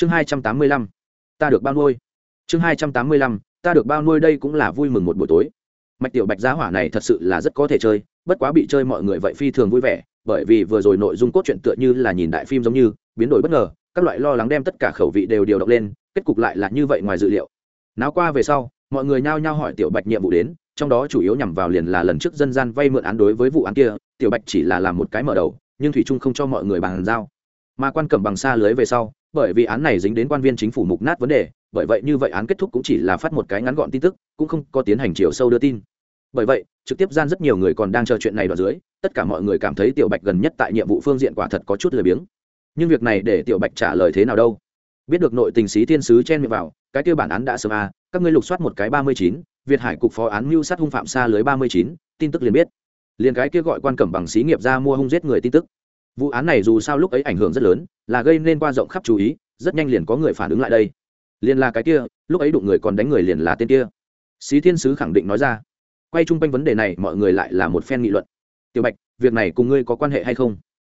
chương hai trăm tám mươi lăm, ta được bao nuôi. Chương hai trăm tám mươi lăm, ta được bao nuôi đây cũng là vui mừng một buổi tối. Mạch tiểu bạch giá hỏa này thật sự là rất có thể chơi, bất quá bị chơi mọi người vậy phi thường vui vẻ, bởi vì vừa rồi nội dung cốt truyện tựa như là nhìn đại phim giống như, biến đổi bất ngờ, các loại lo lắng đem tất cả khẩu vị đều điều động lên, kết cục lại là như vậy ngoài dự liệu. Náo qua về sau, mọi người nhao nhao hỏi tiểu bạch nhiệm vụ đến, trong đó chủ yếu nhằm vào liền là lần trước dân gian vay mượn án đối với vụ án kia, tiểu bạch chỉ là làm một cái mở đầu, nhưng thủy trung không cho mọi người bàn giao. Mà quan cẩm bằng xa lưới về sau bởi vì án này dính đến quan viên chính phủ mục nát vấn đề, bởi vậy như vậy án kết thúc cũng chỉ là phát một cái ngắn gọn tin tức, cũng không có tiến hành chiều sâu đưa tin. Bởi vậy, trực tiếp gian rất nhiều người còn đang chờ chuyện này đoạn dưới, tất cả mọi người cảm thấy tiểu bạch gần nhất tại nhiệm vụ phương diện quả thật có chút lười biếng. Nhưng việc này để tiểu bạch trả lời thế nào đâu? Biết được nội tình sĩ thiên sứ chen miệng vào, cái kia bản án đã sớm à các ngươi lục soát một cái ba mươi chín, việt hải cục phó án mưu sát hung phạm xa lưới ba mươi chín, tin tức liền biết. Liền cái kia gọi quan cẩm bằng xí nghiệp ra mua hung giết người tin tức vụ án này dù sao lúc ấy ảnh hưởng rất lớn, là gây nên qua rộng khắp chú ý, rất nhanh liền có người phản ứng lại đây. Liền là cái kia, lúc ấy đụng người còn đánh người liền là tên kia. Xí thiên sứ khẳng định nói ra. Quay chung quanh vấn đề này, mọi người lại là một phen nghị luận. Tiểu bạch, việc này cùng ngươi có quan hệ hay không?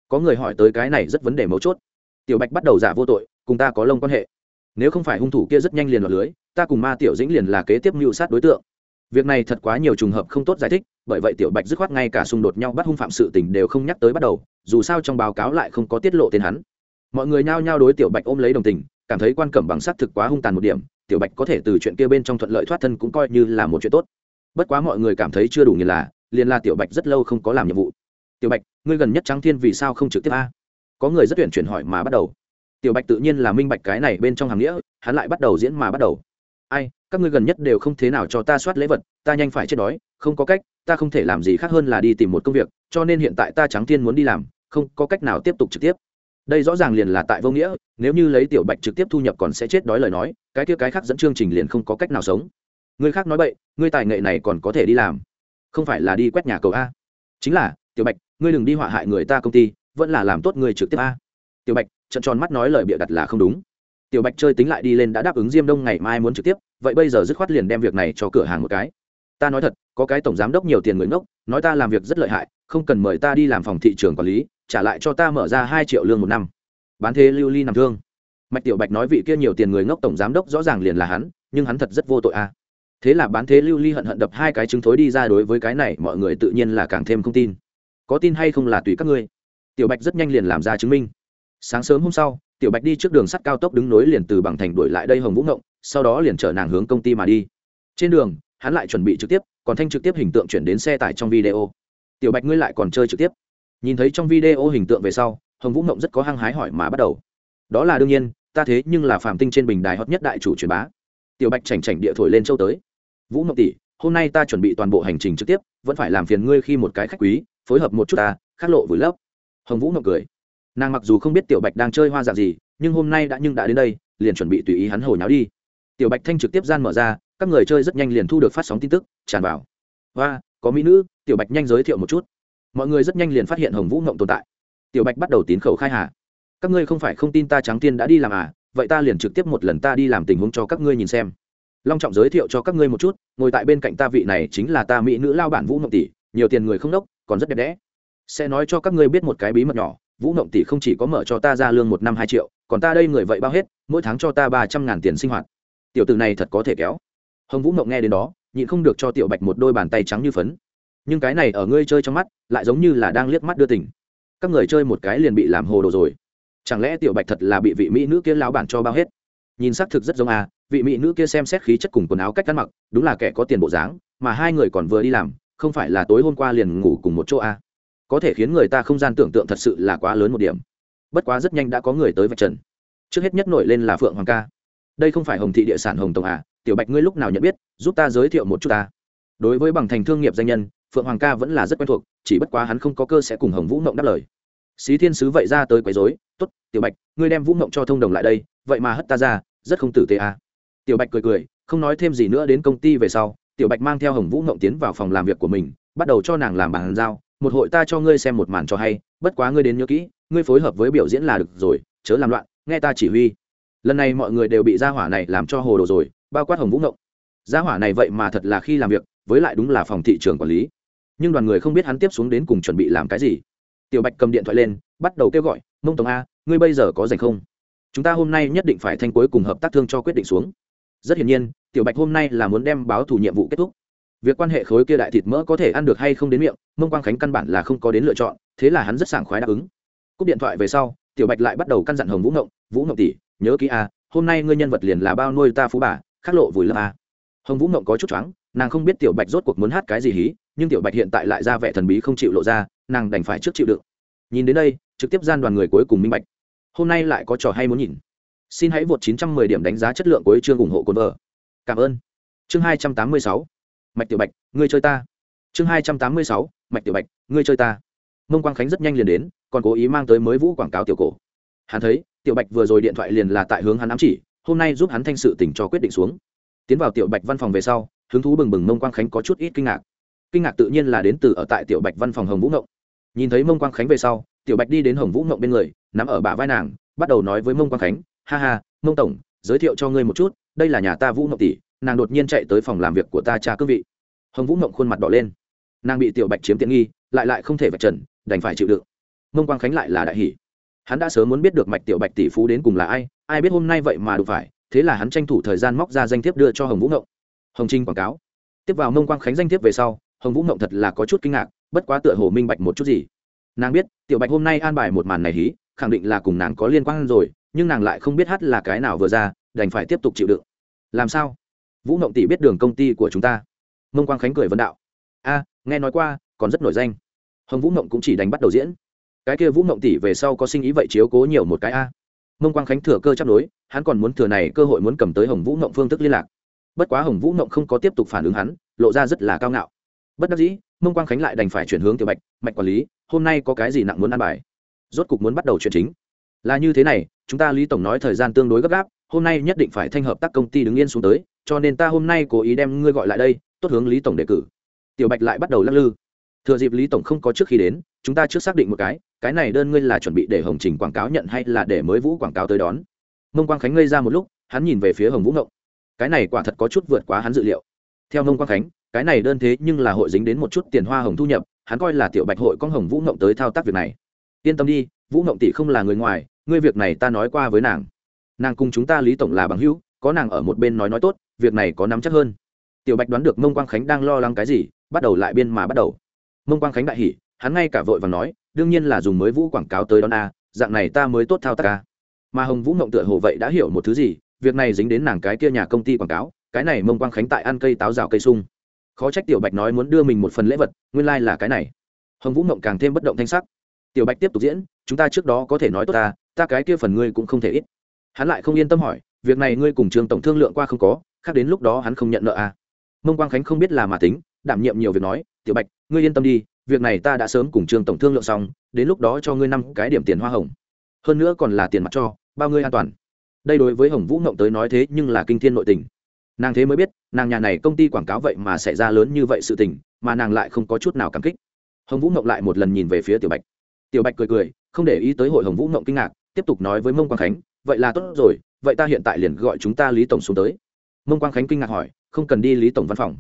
Có người hỏi tới cái này rất vấn đề mấu chốt. Tiểu bạch bắt đầu giả vô tội, cùng ta có lông quan hệ. Nếu không phải hung thủ kia rất nhanh liền lọt lưới, ta cùng ma tiểu dĩnh liền là kế tiếp mưu sát đối tượng. Việc này thật quá nhiều trùng hợp không tốt giải thích bởi vậy tiểu bạch dứt khoát ngay cả xung đột nhau bắt hung phạm sự tình đều không nhắc tới bắt đầu, dù sao trong báo cáo lại không có tiết lộ tên hắn. Mọi người nhao nhao đối tiểu bạch ôm lấy đồng tình, cảm thấy quan cẩm bằng xác thực quá hung tàn một điểm, tiểu bạch có thể từ chuyện kia bên trong thuận lợi thoát thân cũng coi như là một chuyện tốt. Bất quá mọi người cảm thấy chưa đủ như là, liền là tiểu bạch rất lâu không có làm nhiệm vụ. Tiểu bạch, ngươi gần nhất trắng thiên vì sao không trực tiếp a? Có người rất tuyển chuyển hỏi mà bắt đầu. Tiểu bạch tự nhiên là minh bạch cái này bên trong hàng nghĩa, hắn lại bắt đầu diễn mà bắt đầu ai, các ngươi gần nhất đều không thế nào cho ta soát lễ vật, ta nhanh phải chết đói, không có cách, ta không thể làm gì khác hơn là đi tìm một công việc, cho nên hiện tại ta trắng thiên muốn đi làm, không có cách nào tiếp tục trực tiếp. Đây rõ ràng liền là tại vô nghĩa, nếu như lấy tiểu bạch trực tiếp thu nhập còn sẽ chết đói lời nói, cái kia cái khác dẫn chương trình liền không có cách nào sống. Người khác nói vậy ngươi tài nghệ này còn có thể đi làm. Không phải là đi quét nhà cầu a. Chính là, tiểu bạch, ngươi đừng đi họa hại người ta công ty, vẫn là làm tốt người trực tiếp a. Tiểu bạch, trận tròn mắt nói lời bịa đặt là không đúng tiểu bạch chơi tính lại đi lên đã đáp ứng diêm đông ngày mai muốn trực tiếp, vậy bây giờ dứt khoát liền đem việc này cho cửa hàng một cái. Ta nói thật, có cái tổng giám đốc nhiều tiền người ngốc, nói ta làm việc rất lợi hại, không cần mời ta đi làm phòng thị trường quản lý, trả lại cho ta mở ra hai triệu lương một năm. Bán thế lưu ly nằm thương. Mạch tiểu bạch nói vị kia nhiều tiền người ngốc tổng giám đốc rõ ràng liền là hắn, nhưng hắn thật rất vô tội a. Thế là bán thế lưu ly hận hận đập hai cái chứng thối đi ra đối với cái này, mọi người tự nhiên là càng thêm không tin. Có tin hay không là tùy các ngươi. Tiểu bạch rất nhanh liền làm ra chứng minh. Sáng sớm hôm sau tiểu bạch đi trước đường sắt cao tốc đứng nối liền từ bằng thành đuổi lại đây hồng vũ ngộng, sau đó liền chở nàng hướng công ty mà đi. Trên đường, hắn lại chuẩn bị trực tiếp, còn thanh trực tiếp hình tượng chuyển đến xe tải trong video. Tiểu bạch ngươi lại còn chơi trực tiếp. Nhìn thấy trong video hình tượng về sau, hồng vũ ngộng rất có hăng hái hỏi mà bắt đầu. Đó là đương nhiên, ta thế nhưng là phạm tinh trên bình đài hot nhất đại chủ truyền bá. Tiểu bạch chảnh chảnh địa thổi lên châu tới. Vũ ngộng tỷ, hôm nay ta chuẩn bị toàn bộ hành trình trực tiếp, vẫn phải làm phiền ngươi khi một cái khách quý, phối hợp một chút ta khắc lộ vùi lấp. Hồng vũ ngộng cười nàng mặc dù không biết tiểu bạch đang chơi hoa dạng gì, nhưng hôm nay đã nhưng đã đến đây, liền chuẩn bị tùy ý hắn hồi nháo đi. Tiểu bạch thanh trực tiếp gian mở ra, các người chơi rất nhanh liền thu được phát sóng tin tức, tràn vào. Và có mỹ nữ. Tiểu bạch nhanh giới thiệu một chút. Mọi người rất nhanh liền phát hiện hồng vũ ngộng tồn tại. Tiểu bạch bắt đầu tín khẩu khai hà. Các ngươi không phải không tin ta trắng tiên đã đi làm à vậy ta liền trực tiếp một lần ta đi làm tình huống cho các ngươi nhìn xem. Long trọng giới thiệu cho các ngươi một chút, ngồi tại bên cạnh ta vị này chính là ta mỹ nữ lao bản vũ ngộng tỷ, nhiều tiền người không đốc, còn rất đẹp đẽ. Sẽ nói cho các ngươi biết một cái bí mật nhỏ vũ mộng tỷ không chỉ có mở cho ta ra lương một năm hai triệu, còn ta đây người vậy bao hết, mỗi tháng cho ta ba trăm ngàn tiền sinh hoạt. Tiểu từ này thật có thể kéo. Hồng vũ mộng nghe đến đó, nhịn không được cho tiểu bạch một đôi bàn tay trắng như phấn. Nhưng cái này ở ngươi chơi trong mắt, lại giống như là đang liếc mắt đưa tỉnh các người chơi một cái liền bị làm hồ đồ rồi. Chẳng lẽ tiểu bạch thật là bị vị mỹ nữ kia lao bản cho bao hết? Nhìn xác thực rất giống à vị mỹ nữ kia xem xét khí chất cùng quần áo cách ăn mặc, đúng là kẻ có tiền bộ dáng, mà hai người còn vừa đi làm, không phải là tối hôm qua liền ngủ cùng một chỗ à có thể khiến người ta không gian tưởng tượng thật sự là quá lớn một điểm. Bất quá rất nhanh đã có người tới vạch trần. Trước hết nhất nổi lên là phượng hoàng ca. Đây không phải hồng thị địa sản hồng tổng à? Tiểu bạch ngươi lúc nào nhận biết? Giúp ta giới thiệu một chút ta. Đối với bằng thành thương nghiệp danh nhân, phượng hoàng ca vẫn là rất quen thuộc, chỉ bất quá hắn không có cơ sẽ cùng hồng vũ mộng đáp lời. Xí thiên sứ vậy ra tới quấy dối t ố t tiểu bạch, ngươi đem vũ mộng cho thông đồng lại đây, vậy mà hất ta ra, rất không tử tế à. tiểu bạch cười cười, không nói thêm gì nữa đến công ty về sau, tiểu bạch mang theo hồng vũ mộng tiến vào phòng làm việc của mình, bắt đầu cho nàng làm bàn giao một hội ta cho ngươi xem một màn cho hay, bất quá ngươi đến nhớ kỹ, ngươi phối hợp với biểu diễn là được rồi, chớ làm loạn, nghe ta chỉ huy. Lần này mọi người đều bị gia hỏa này làm cho hồ đồ rồi, bao quát hồng vũ ngộng. Gia hỏa này vậy mà thật là khi làm việc, với lại đúng là phòng thị trường quản lý. Nhưng đoàn người không biết hắn tiếp xuống đến cùng chuẩn bị làm cái gì. Tiểu bạch cầm điện thoại lên, bắt đầu kêu gọi, mông tổng a, ngươi bây giờ có dành không? Chúng ta hôm nay nhất định phải thanh cuối cùng hợp tác thương cho quyết định xuống. Rất hiển nhiên, tiểu bạch hôm nay là muốn đem báo thủ nhiệm vụ kết thúc việc quan hệ khối kia đại thịt mỡ có thể ăn được hay không đến miệng, mông quang khánh căn bản là không có đến lựa chọn, thế là hắn rất sảng khoái đáp ứng. Cúp điện thoại về sau, tiểu bạch lại bắt đầu căn dặn hồng vũ ngộng vũ ngộng tỷ, nhớ kỹ a, hôm nay ngươi nhân vật liền là bao nuôi ta phú bà, khắc lộ vùi lấp a. Hồng vũ ngộng có chút choáng, nàng không biết tiểu bạch rốt cuộc muốn hát cái gì hí, nhưng tiểu bạch hiện tại lại ra vẻ thần bí không chịu lộ ra, nàng đành phải trước chịu đựng. Nhìn đến đây, trực tiếp gian đoàn người cuối cùng minh bạch. Hôm nay lại có trò hay muốn nhìn. Xin hãy vượt 910 điểm đánh giá chất lượng của chương ủng hộ cồn vợ. Cảm ơn. Chương 286 mạch tiểu bạch, ngươi chơi ta. Chương 286 mạch tiểu bạch, ngươi chơi ta. Mông quang khánh rất nhanh liền đến, còn cố ý mang tới mới vũ quảng cáo tiểu cổ. Hắn thấy, tiểu bạch vừa rồi điện thoại liền là tại hướng hắn ám chỉ, hôm nay giúp hắn thanh sự tỉnh cho quyết định xuống. Tiến vào tiểu bạch văn phòng về sau, hứng thú bừng bừng mông quang khánh có chút ít kinh ngạc. Kinh ngạc tự nhiên là đến từ ở tại tiểu bạch văn phòng hồng vũ ngộng. Nhìn thấy mông quang khánh về sau, tiểu bạch đi đến hồng vũ ngộng bên người, nắm ở bả vai nàng, bắt đầu nói với mông quang khánh, ha ha, mông tổng, giới thiệu cho ngươi một chút, đây là nhà ta vũ ngộng tỷ nàng đột nhiên chạy tới phòng làm việc của ta cha cương vị. Hồng vũ mộng khuôn mặt đỏ lên. Nàng bị tiểu bạch chiếm tiện nghi, lại lại không thể vạch trần, đành phải chịu đựng. Mông quang khánh lại là đại hỷ hắn đã sớm muốn biết được mạch tiểu bạch tỷ phú đến cùng là ai ai biết hôm nay vậy mà đụng phải, thế là hắn tranh thủ thời gian móc ra danh thiếp đưa cho hồng vũ ngộng. Hồng trinh quảng cáo. Tiếp vào mông quang khánh danh thiếp về sau, hồng vũ ngộng thật là có chút kinh ngạc, bất quá tựa hồ minh bạch một chút gì. Nàng biết, tiểu bạch hôm nay an bài một màn này hí, khẳng định là cùng nàng có liên quan rồi, nhưng nàng lại không biết hát là cái nào vừa ra, đành phải tiếp tục chịu đựng. Làm sao? Vũ ngộng tỷ biết đường công ty của chúng ta. Mông quang khánh cười vân đạo. A nghe nói qua còn rất nổi danh. Hồng vũ ngộng cũng chỉ đánh bắt đầu diễn. Cái kia vũ ngộng tỷ về sau có sinh ý vậy chiếu cố nhiều một cái a. Mông quang khánh thừa cơ chấp nối, hắn còn muốn thừa này cơ hội muốn cầm tới hồng vũ ngộng phương thức liên lạc. Bất quá hồng vũ ngộng không có tiếp tục phản ứng hắn lộ ra rất là cao ngạo. Bất đắc dĩ mông quang khánh lại đành phải chuyển hướng tiểu bạch mạch quản lý hôm nay có cái gì nặng muốn ăn bài? Rốt cục muốn bắt đầu chuyện chính. Là như thế này chúng ta lý tổng nói thời gian tương đối gấp gáp hôm nay nhất định phải thanh hợp tác công ty đứng yên xuống tới, cho nên ta hôm nay cố ý đem ngươi gọi lại đây, tốt hướng lý tổng đề cử. Tiểu bạch lại bắt đầu lắc lư. Thừa dịp lý tổng không có trước khi đến, chúng ta trước xác định một cái cái này đơn ngươi là chuẩn bị để hồng trình quảng cáo nhận hay là để mới vũ quảng cáo tới đón? Mông quang khánh ngây ra một lúc, hắn nhìn về phía hồng vũ ngộng. Cái này quả thật có chút vượt quá hắn dự liệu. Theo mông quang khánh, cái này đơn thế nhưng là hội dính đến một chút tiền hoa hồng thu nhập, hắn coi là tiểu bạch hội con hồng vũ ngộng tới thao tác việc này. Yên tâm đi, vũ ngộng tỷ không là người ngoài, ngươi việc này ta nói qua với nàng nàng cùng chúng ta lý tổng là bằng hữu, có nàng ở một bên nói nói tốt, việc này có nắm chắc hơn. Tiểu bạch đoán được mông quang khánh đang lo lắng cái gì, bắt đầu lại biên mà bắt đầu. Mông quang khánh đại hỉ, hắn ngay cả vội và nói, đương nhiên là dùng mới vũ quảng cáo tới đón a, dạng này ta mới tốt thao tác a. Mà hồng vũ mộng tựa hồ vậy đã hiểu một thứ gì, việc này dính đến nàng cái kia nhà công ty quảng cáo, cái này mông quang khánh tại ăn cây táo rào cây sung. Khó trách tiểu bạch nói muốn đưa mình một phần lễ vật, nguyên lai、like、là cái này. Hồng vũ mộng càng thêm bất động thanh sắc. Tiểu bạch tiếp tục diễn, chúng ta trước đó có thể nói tốt ta ta cái kia phần ngươi cũng không thể ít hắn lại không yên tâm hỏi, việc này ngươi cùng trường tổng thương lượng qua không có, khác đến lúc đó hắn không nhận nợ à? Mông quang khánh không biết là mà tính, đảm nhiệm nhiều việc nói, tiểu bạch, ngươi yên tâm đi, việc này ta đã sớm cùng trường tổng thương lượng xong, đến lúc đó cho ngươi năm cái điểm tiền hoa hồng. Hơn nữa còn là tiền mặt cho, bao ngươi an toàn. Đây đối với hồng vũ ngộng tới nói thế nhưng là kinh thiên nội tình. Nàng thế mới biết, nàng nhà này công ty quảng cáo vậy mà xảy ra lớn như vậy sự tình, mà nàng lại không có chút nào cảm kích. Hồng vũ ngộng lại một lần nhìn về phía tiểu bạch. Tiểu bạch cười cười, không để ý tới hội hồng vũ ngộng kinh ngạc, tiếp tục nói với mông quang khánh vậy là tốt rồi, vậy ta hiện tại liền gọi chúng ta lý tổng xuống tới. Mông quang khánh kinh ngạc hỏi, không cần đi lý tổng văn phòng?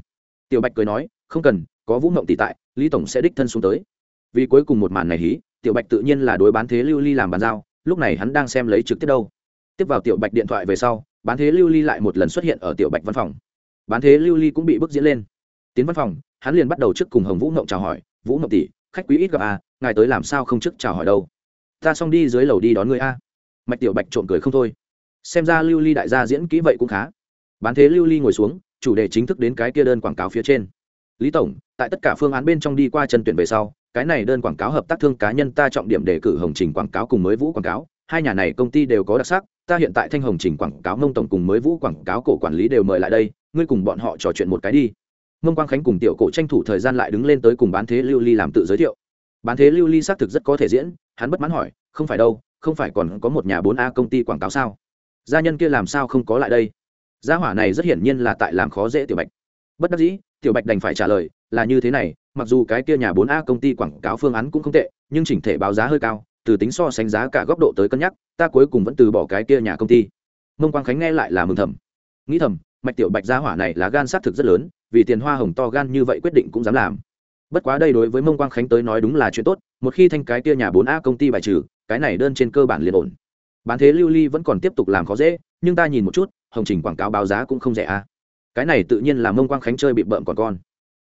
Tiểu bạch cười nói, không cần, có vũ mộng tỷ tại, lý tổng sẽ đích thân xuống tới. Vì cuối cùng một màn này hí, tiểu bạch tự nhiên là đối bán thế lưu ly làm bàn giao, lúc này hắn đang xem lấy trực tiếp đâu. Tiếp vào tiểu bạch điện thoại về sau, bán thế lưu ly lại một lần xuất hiện ở tiểu bạch văn phòng. Bán thế lưu ly cũng bị bức diễn lên. Tiến văn phòng, hắn liền bắt đầu trước cùng hồng vũ mộng chào hỏi, vũ mộng tỷ, khách quý ít gặp à ngài tới làm sao không trước chào hỏi đâu? Ta xong đi dưới lầu đi đón người a mạch tiểu bạch trộm cười không thôi. Xem ra lưu ly đại gia diễn kỹ vậy cũng khá. Bán thế lưu ly ngồi xuống, chủ đề chính thức đến cái kia đơn quảng cáo phía trên. Lý tổng, tại tất cả phương án bên trong đi qua chân tuyển về sau, cái này đơn quảng cáo hợp tác thương cá nhân ta trọng điểm đề cử hồng trình quảng cáo cùng mới vũ quảng cáo. Hai nhà này công ty đều có đặc sắc, ta hiện tại thanh hồng trình quảng cáo mông tổng cùng mới vũ quảng cáo cổ quản lý đều mời lại đây, ngươi cùng bọn họ trò chuyện một cái đi. Mông quang khánh cùng tiểu cổ tranh thủ thời gian lại đứng lên tới cùng bán thế lưu ly làm tự giới thiệu. Bán thế lưu ly xác thực rất có thể diễn, hắn bất mãn hỏi, không phải đâu không phải còn có một nhà bốn a công ty quảng cáo sao? Gia nhân kia làm sao không có lại đây? Gia hỏa này rất hiển nhiên là tại làm khó dễ tiểu bạch. Bất đắc dĩ, tiểu bạch đành phải trả lời, là như thế này, mặc dù cái kia nhà bốn a công ty quảng cáo phương án cũng không tệ, nhưng chỉnh thể báo giá hơi cao, từ tính so sánh giá cả góc độ tới cân nhắc, ta cuối cùng vẫn từ bỏ cái kia nhà công ty. Mông quang khánh nghe lại là mừng thầm. Nghĩ thầm, mạch tiểu bạch gia hỏa này là gan sát thực rất lớn, vì tiền hoa hồng to gan như vậy quyết định cũng dám làm. Bất quá đây đối với mông quang khánh tới nói đúng là chuyện tốt, một khi thanh cái kia nhà bốn a công ty bài trừ cái này đơn trên cơ bản liền ổn. Bán thế lưu ly vẫn còn tiếp tục làm khó dễ, nhưng ta nhìn một chút, hồng trình quảng cáo báo giá cũng không rẻ a cái này tự nhiên là mông quang khánh chơi bị bợm còn con.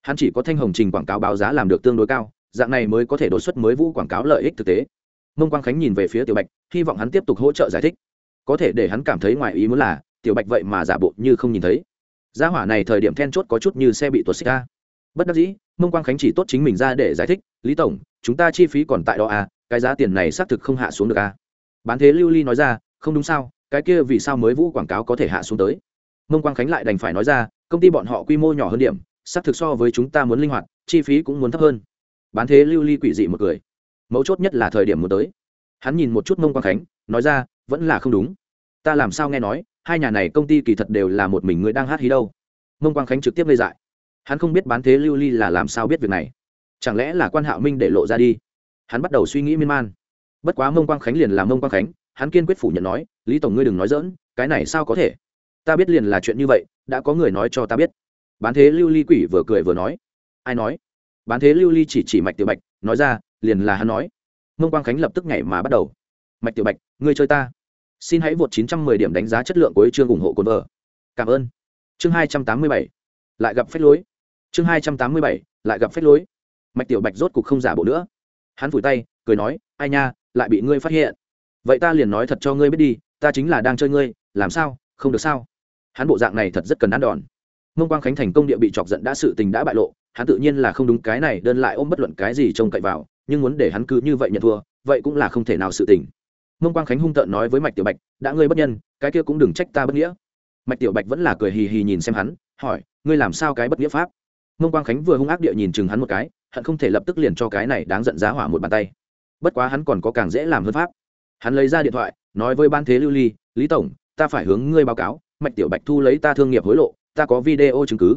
Hắn chỉ có thanh hồng trình quảng cáo báo giá làm được tương đối cao, dạng này mới có thể đột xuất mới vũ quảng cáo lợi ích thực tế. Mông quang khánh nhìn về phía tiểu bạch, hy vọng hắn tiếp tục hỗ trợ giải thích. Có thể để hắn cảm thấy ngoài ý muốn là, tiểu bạch vậy mà giả bộ như không nhìn thấy. Gia hỏa này thời điểm then chốt có chút như xe bị tuột xích ra bất đắc dĩ mông quang khánh chỉ tốt chính mình ra để giải thích, lý tổng, chúng ta chi phí còn tại đó à cái giá tiền này xác thực không hạ xuống được à. Bán thế lưu ly nói ra, không đúng sao, cái kia vì sao mới vũ quảng cáo có thể hạ xuống tới? Mông quang khánh lại đành phải nói ra, công ty bọn họ quy mô nhỏ hơn điểm, xác thực so với chúng ta muốn linh hoạt, chi phí cũng muốn thấp hơn. Bán thế lưu ly quỷ dị một cười. Mấu chốt nhất là thời điểm muốn tới. Hắn nhìn một chút mông quang khánh, nói ra, vẫn là không đúng. Ta làm sao nghe nói, hai nhà này công ty kỳ thật đều là một mình người đang hát hí đâu. Mông quang khánh trực tiếp lê dại hắn không biết bán thế lưu ly là làm sao biết việc này. Chẳng lẽ là quan hạo minh để lộ ra đi? Hắn bắt đầu suy nghĩ miên man. Bất quá mông quang khánh liền là mông quang khánh, hắn kiên quyết phủ nhận nói, lý tổng ngươi đừng nói dỡn cái này sao có thể? Ta biết liền là chuyện như vậy, đã có người nói cho ta biết. Bán thế lưu ly quỷ vừa cười vừa nói. Ai nói? Bán thế lưu ly chỉ chỉ mạch tiểu bạch, nói ra, liền là hắn nói. Mông quang khánh lập tức nhảy mà bắt đầu. Mạch tiểu bạch, ngươi chơi ta. Xin hãy vượt 910 điểm đánh giá chất lượng của chương ủng hộ cồn vợ. Cảm ơn. Chương 287 lại gặp phép lối chương 287 lại gặp phép lối. Mạch tiểu bạch rốt cục không giả bộ nữa. Hắn phủi tay, cười nói, ai nha, lại bị ngươi phát hiện. Vậy ta liền nói thật cho ngươi biết đi, ta chính là đang chơi ngươi, làm sao, không được sao? Hắn bộ dạng này thật rất cần ăn đòn. Mông quang khánh thành công địa bị chọc giận đã sự tình đã bại lộ, hắn tự nhiên là không đúng, cái này đơn lại ôm bất luận cái gì trông cậy vào, nhưng muốn để hắn cứ như vậy nhận thua, vậy cũng là không thể nào sự tình. Mông quang khánh hung tợn nói với mạch tiểu bạch, đã ngươi bất nhân, cái kia cũng đừng trách ta bất nghĩa. Mạch tiểu bạch vẫn là cười hì hì nhìn xem hắn, hỏi, ngươi làm sao cái bất nghĩa pháp? Mông quang khánh vừa hung ác địa nhìn chừng hắn một cái, hận không thể lập tức liền cho cái này đáng giận giá hỏa một bàn tay. Bất quá hắn còn có càng dễ làm hơn pháp. Hắn lấy ra điện thoại, nói với ban thế lưu ly, lý tổng, ta phải hướng ngươi báo cáo, mạch tiểu bạch thu lấy ta thương nghiệp hối lộ, ta có video chứng cứ.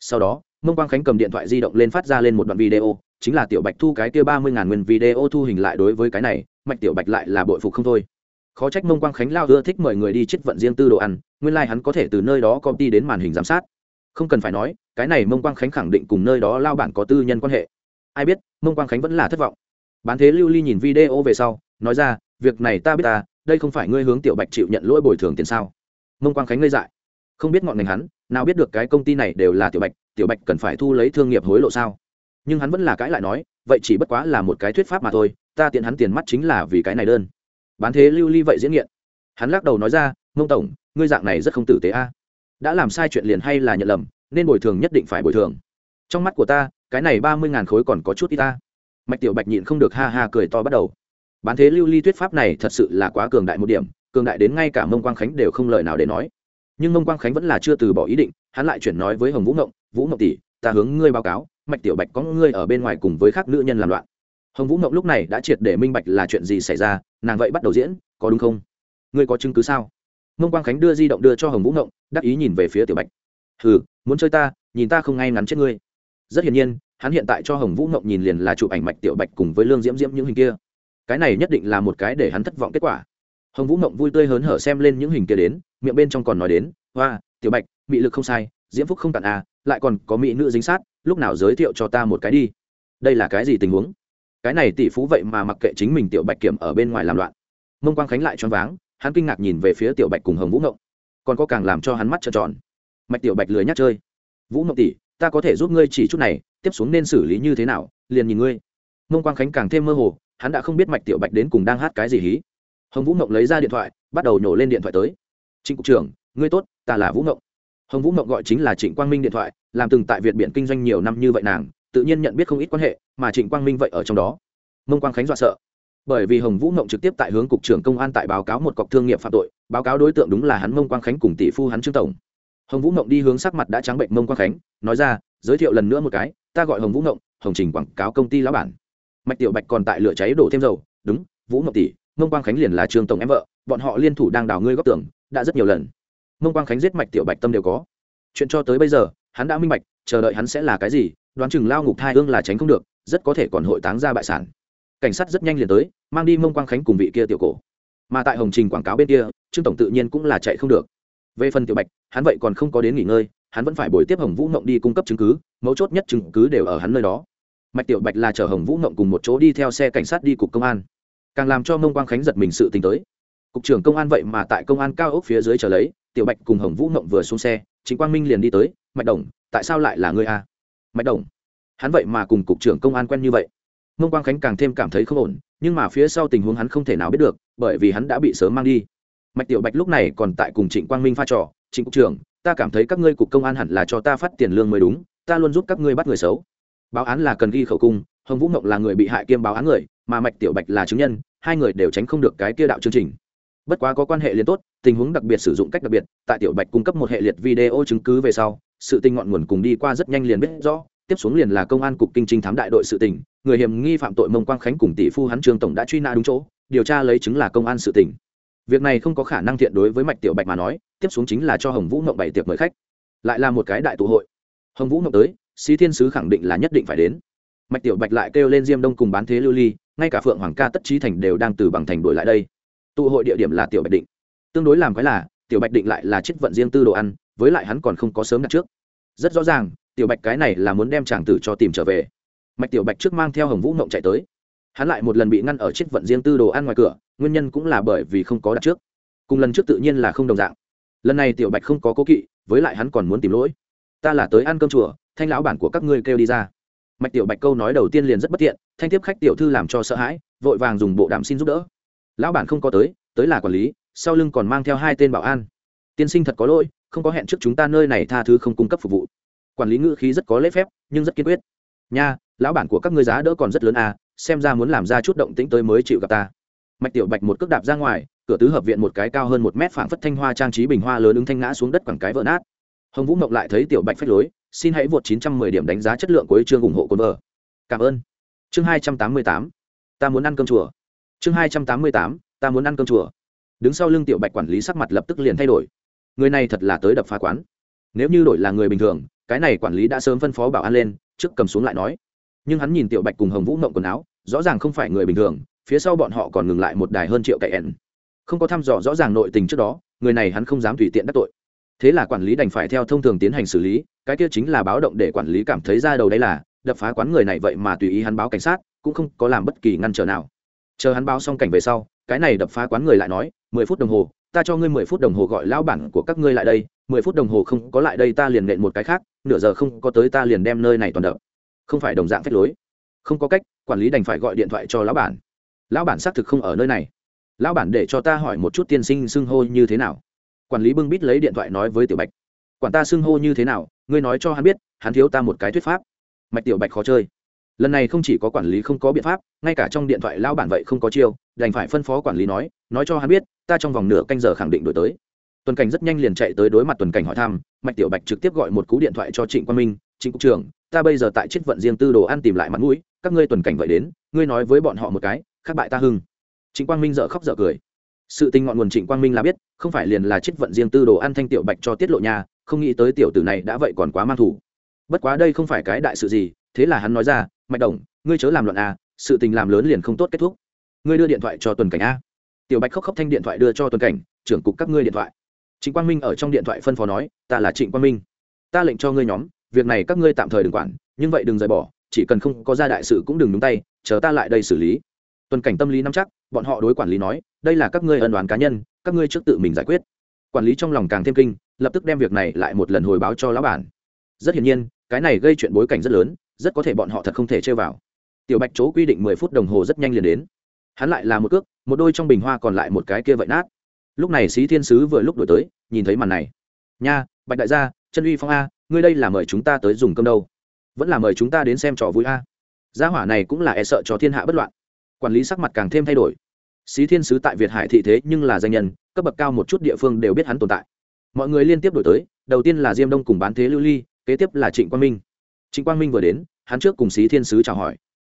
Sau đó mông quang khánh cầm điện thoại di động lên phát ra lên một đoạn video, chính là tiểu bạch thu cái kia ba mươi ngàn nguyên video thu hình lại đối với cái này, mạch tiểu bạch lại là bội phục không thôi. Khó trách mông quang khánh lao ưa thích mời người đi chết vận riêng tư đồ ăn, nguyên lai、like、hắn có thể từ nơi đó công ty đến màn hình giám sát. Không cần phải nói cái này mông quang khánh khẳng định cùng nơi đó lao bản có tư nhân quan hệ. Ai biết, mông quang khánh vẫn là thất vọng. Bán thế lưu ly nhìn video về sau, nói ra, việc này ta biết ta, đây không phải ngươi hướng tiểu bạch chịu nhận lỗi bồi thường tiền sao? Mông quang khánh ngây dại. Không biết ngọn ngành hắn, nào biết được cái công ty này đều là tiểu bạch tiểu bạch cần phải thu lấy thương nghiệp hối lộ sao? Nhưng hắn vẫn là cãi lại nói, vậy chỉ bất quá là một cái thuyết pháp mà thôi, ta tiện hắn tiền mắt chính là vì cái này đơn. Bán thế lưu ly vậy diễn nghiện. Hắn lắc đầu nói ra, mông tổng, ngươi dạng này rất không tử tế a. Đã làm sai chuyện liền hay là nhận lầm nên bồi thường nhất định phải bồi thường. Trong mắt của ta, cái này ba mươi ngàn khối còn có chút ít ta. Mạch tiểu bạch nhịn không được ha ha cười to bắt đầu. Bán thế lưu ly thuyết pháp này thật sự là quá cường đại một điểm, cường đại đến ngay cả mông quang khánh đều không lời nào để nói. Nhưng mông quang khánh vẫn là chưa từ bỏ ý định, hắn lại chuyển nói với hồng vũ ngộng vũ ngộng tỷ, ta hướng ngươi báo cáo, mạch tiểu bạch có ngươi ở bên ngoài cùng với các nữ nhân làm loạn. Hồng vũ ngộng lúc này đã triệt để minh bạch là chuyện gì xảy ra, nàng vậy bắt đầu diễn, có đúng không? Ngươi có chứng cứ sao? Mông quang khánh đưa di động đưa cho hồng vũ ngộng, đắc ý nhìn về phía tiểu bạch hừ, muốn chơi ta, nhìn ta không ngay ngắn chết ngươi. Rất hiển nhiên, hắn hiện tại cho hồng vũ ngộng nhìn liền là chụp ảnh mạch tiểu bạch cùng với lương diễm diễm những hình kia. Cái này nhất định là một cái để hắn thất vọng kết quả. Hồng vũ ngộng vui tươi hớn hở xem lên những hình kia đến, miệng bên trong còn nói đến, hoa, tiểu bạch, mị lực không sai, diễm phúc không tàn à lại còn có mỹ nữ dính sát, lúc nào giới thiệu cho ta một cái đi? Đây là cái gì tình huống? Cái này tỷ phú vậy mà mặc kệ chính mình tiểu bạch kiểm ở bên ngoài làm loạn. Mông quang khánh lại choáng váng, hắn kinh ngạc nhìn về phía tiểu bạch cùng hồng vũ ngộng còn có càng làm cho hắn mắt trợn tròn mạch tiểu bạch lười nhắc chơi. Vũ Mộng tỷ, ta có thể giúp ngươi chỉ chút này, tiếp xuống nên xử lý như thế nào, liền nhìn ngươi. Mông quang khánh càng thêm mơ hồ, hắn đã không biết mạch tiểu bạch đến cùng đang hát cái gì hí. Hồng vũ Mộng lấy ra điện thoại, bắt đầu nhổ lên điện thoại tới. Trịnh cục trưởng, ngươi tốt, ta là vũ Mộng. hồng vũ Mộng gọi chính là trịnh quang minh điện thoại, làm từng tại việt biển kinh doanh nhiều năm như vậy nàng, tự nhiên nhận biết không ít quan hệ, mà trịnh quang minh vậy ở trong đó. Mông quang khánh dọa sợ. Bởi vì hồng vũ Mộng trực tiếp tại hướng cục trưởng công an tại báo cáo một cọc thương nghiệp phạm tội, báo cáo đối tượng đúng là hắn mông quang khánh cùng tỷ phu hắn trương tổng hồng vũ ngộng đi hướng sắc mặt đã trắng bệnh mông quang khánh nói ra giới thiệu lần nữa một cái ta gọi hồng vũ ngộng hồng trình quảng cáo công ty lão bản. Mạch tiểu bạch còn tại lửa cháy đổ thêm dầu đúng vũ ngộng tỷ mông quang khánh liền là trương tổng em vợ bọn họ liên thủ đang đào ngươi góc tường, đã rất nhiều lần. Mông quang khánh giết mạch tiểu bạch tâm đều có. Chuyện cho tới bây giờ hắn đã minh bạch chờ đợi hắn sẽ là cái gì đoán chừng lao ngục thai hương là tránh không được rất có thể còn hội táng ra bại sản. Cảnh sát rất nhanh liền tới mang đi mông quang khánh cùng vị kia tiểu cổ. Mà tại hồng trình quảng cáo bên kia trương tổng tự nhiên cũng là chạy không được về phần tiểu bạch, hắn vậy còn không có đến nghỉ ngơi, hắn vẫn phải bồi tiếp hồng vũ mộng đi cung cấp chứng cứ, mấu chốt nhất chứng cứ đều ở hắn nơi đó. Mạch tiểu bạch là chở hồng vũ mộng cùng một chỗ đi theo xe cảnh sát đi cục công an. Càng làm cho mông quang khánh giật mình sự tính tới. Cục trưởng công an vậy mà tại công an cao ốc phía dưới chờ lấy, tiểu bạch cùng hồng vũ mộng vừa xuống xe chính quang minh liền đi tới, mạch đồng, tại sao lại là ngươi a? Mạch đồng, hắn vậy mà cùng cục trưởng công an quen như vậy. Mông quang khánh càng thêm cảm thấy không ổn, nhưng mà phía sau tình huống hắn không thể nào biết được, bởi vì hắn đã bị sớm mang đi mạch tiểu bạch lúc này còn tại cùng trịnh quang minh pha trò, trịnh cục trưởng, ta cảm thấy các ngươi cục công an hẳn là cho ta phát tiền lương mới đúng, ta luôn giúp các ngươi bắt người xấu. Báo án là cần ghi khẩu cung, hồng vũ mộng là người bị hại kiêm báo án người, mà mạch tiểu bạch là chứng nhân, hai người đều tránh không được cái kia đạo chương trình. Bất quá có quan hệ liên tốt, tình huống đặc biệt sử dụng cách đặc biệt, tại tiểu bạch cung cấp một hệ liệt video chứng cứ về sau, sự tình ngọn nguồn cùng đi qua rất nhanh liền biết rõ, tiếp xuống liền là công an cục kinh trinh thám đại đội sự tình, người hiểm nghi phạm tội mông quang khánh cùng tỷ phu hắn trương tổng đã truy nã đúng chỗ, điều tra lấy chứng là công an sự tình việc này không có khả năng thiện đối với mạch tiểu bạch mà nói, tiếp xuống chính là cho hồng vũ mộng bảy tiệc mời khách. Lại là một cái đại tụ hội. Hồng vũ mộng tới sĩ thiên sứ khẳng định là nhất định phải đến. Mạch tiểu bạch lại kêu lên diêm đông cùng bán thế lưu ly, ngay cả phượng hoàng ca tất trí thành đều đang từ bằng thành đổi lại đây. Tụ hội địa điểm là tiểu bạch định. Tương đối làm cái là, tiểu bạch định lại là chiếc vận riêng tư đồ ăn, với lại hắn còn không có sớm đặt trước. Rất rõ ràng, tiểu bạch cái này là muốn đem chàng tử cho tìm trở về. Mạch tiểu bạch trước mang theo hồng vũ mộng chạy tới. Hắn lại một lần bị ngăn ở chiếc vận riêng tư đồ ăn ngoài cửa nguyên nhân cũng là bởi vì không có đặt trước. Cùng lần trước tự nhiên là không đồng dạng. Lần này tiểu bạch không có cố kỵ, với lại hắn còn muốn tìm lỗi. Ta là tới ăn cơm chùa, thanh lão bản của các ngươi kêu đi ra. Mạch tiểu bạch câu nói đầu tiên liền rất bất tiện, thanh tiếp khách tiểu thư làm cho sợ hãi, vội vàng dùng bộ đàm xin giúp đỡ. Lão bản không có tới tới là quản lý, sau lưng còn mang theo hai tên bảo an. Tiên sinh thật có lỗi, không có hẹn trước chúng ta nơi này tha thứ không cung cấp phục vụ. Quản lý ngữ khí rất có lễ phép, nhưng rất kiên quyết. Nha, lão bản của các ngươi giá đỡ còn rất lớn à xem ra muốn làm ra chút động tĩnh tới mới chịu gặp ta mạch tiểu bạch một cước đạp ra ngoài, cửa tứ hợp viện một cái cao hơn một mét phảng phất thanh hoa trang trí bình hoa lớn ứng thanh ngã xuống đất quảng cái vỡ nát. Hồng vũ mộng lại thấy tiểu bạch phách lối, xin hãy vượt 910 điểm đánh giá chất lượng của chương ủng hộ cồn vợ cảm ơn. Chương 288 ta muốn ăn cơm chùa. Chương 288 ta muốn ăn cơm chùa. Đứng sau lưng tiểu bạch quản lý sắc mặt lập tức liền thay đổi. Người này thật là tới đập phá quán. Nếu như đổi là người bình thường, cái này quản lý đã sớm phân phó bảo an lên, trước cầm xuống lại nói. Nhưng hắn nhìn tiểu bạch cùng hồng vũ mộng quần áo, rõ ràng không phải người bình thường phía sau bọn họ còn ngừng lại một đài hơn triệu cậy ẻn. Không có thăm dò rõ ràng nội tình trước đó, người này hắn không dám tùy tiện đắc tội. Thế là quản lý đành phải theo thông thường tiến hành xử lý, cái kia chính là báo động để quản lý cảm thấy ra đầu đây là, đập phá quán người này vậy mà tùy ý hắn báo cảnh sát, cũng không có làm bất kỳ ngăn trở nào. Chờ hắn báo xong cảnh về sau, cái này đập phá quán người lại nói, mười phút đồng hồ, ta cho ngươi mười phút đồng hồ gọi lão bản của các ngươi lại đây, mười phút đồng hồ không có lại đây ta liền nện một cái khác, nửa giờ không có tới ta liền đem nơi này toàn đập. Không phải đồng dạng phép lối. Không có cách, quản lý đành phải gọi điện thoại cho lão bản lão bản xác thực không ở nơi này. Lão bản để cho ta hỏi một chút tiên sinh xưng hô như thế nào. Quản lý bưng bít lấy điện thoại nói với tiểu bạch. Quản ta xưng hô như thế nào, ngươi nói cho hắn biết, hắn thiếu ta một cái thuyết pháp. Mạch tiểu bạch khó chơi. Lần này không chỉ có quản lý không có biện pháp, ngay cả trong điện thoại lão bản vậy không có chiêu, đành phải phân phó quản lý nói nói cho hắn biết, ta trong vòng nửa canh giờ khẳng định đổi tới. Tuần cảnh rất nhanh liền chạy tới đối mặt tuần cảnh hỏi thăm, mạch tiểu bạch trực tiếp gọi một cú điện thoại cho trịnh quang minh, trịnh cục trưởng, ta bây giờ tại chiết vận riêng tư đồ ăn tìm lại mặt mũi, các ngươi tuần cảnh vậy đến, ngươi nói với bọn họ một cái khác bại ta hưng. Trịnh quang minh dợ khóc dợ cười. Sự tình ngọn nguồn trịnh quang minh là biết, không phải liền là chiết vận riêng tư đồ ăn thanh tiểu bạch cho tiết lộ nhà, không nghĩ tới tiểu tử này đã vậy còn quá mang thủ. Bất quá đây không phải cái đại sự gì, thế là hắn nói ra, mạch đồng, ngươi chớ làm loạn a sự tình làm lớn liền không tốt kết thúc. Ngươi đưa điện thoại cho tuần cảnh a. Tiểu bạch khóc khóc thanh điện thoại đưa cho tuần cảnh, trưởng cục các ngươi điện thoại. Trịnh quang minh ở trong điện thoại phân phó nói, ta là trịnh quang minh. Ta lệnh cho ngươi nhóm, việc này các ngươi tạm thời đừng quản, nhưng vậy đừng rời bỏ, chỉ cần không có ra đại sự cũng đừng nhúng tay, chờ ta lại đây xử lý tuần cảnh tâm lý nắm chắc, bọn họ đối quản lý nói, đây là các ngươi ân đoán cá nhân, các ngươi trước tự mình giải quyết. Quản lý trong lòng càng thêm kinh, lập tức đem việc này lại một lần hồi báo cho lão bản. Rất hiển nhiên, cái này gây chuyện bối cảnh rất lớn, rất có thể bọn họ thật không thể chơi vào. Tiểu bạch chỗ quy định mười phút đồng hồ rất nhanh liền đến. Hắn lại là một cước, một đôi trong bình hoa còn lại một cái kia vậy nát. Lúc này sĩ thiên sứ vừa lúc đổi tới, nhìn thấy màn này. Nha, bạch đại gia chân uy phong a, ngươi đây là mời chúng ta tới dùng cơm đâu? Vẫn là mời chúng ta đến xem trò vui a. Gia hỏa này cũng là e sợ cho thiên hạ bất loạn quản lý sắc mặt càng thêm thay đổi. Xí thiên sứ tại việt hải thị thế nhưng là danh nhân, cấp bậc cao một chút địa phương đều biết hắn tồn tại. Mọi người liên tiếp đổi tới, đầu tiên là diêm đông cùng bán thế lưu ly, kế tiếp là trịnh quang minh. Trịnh quang minh vừa đến, hắn trước cùng Xí thiên sứ chào hỏi.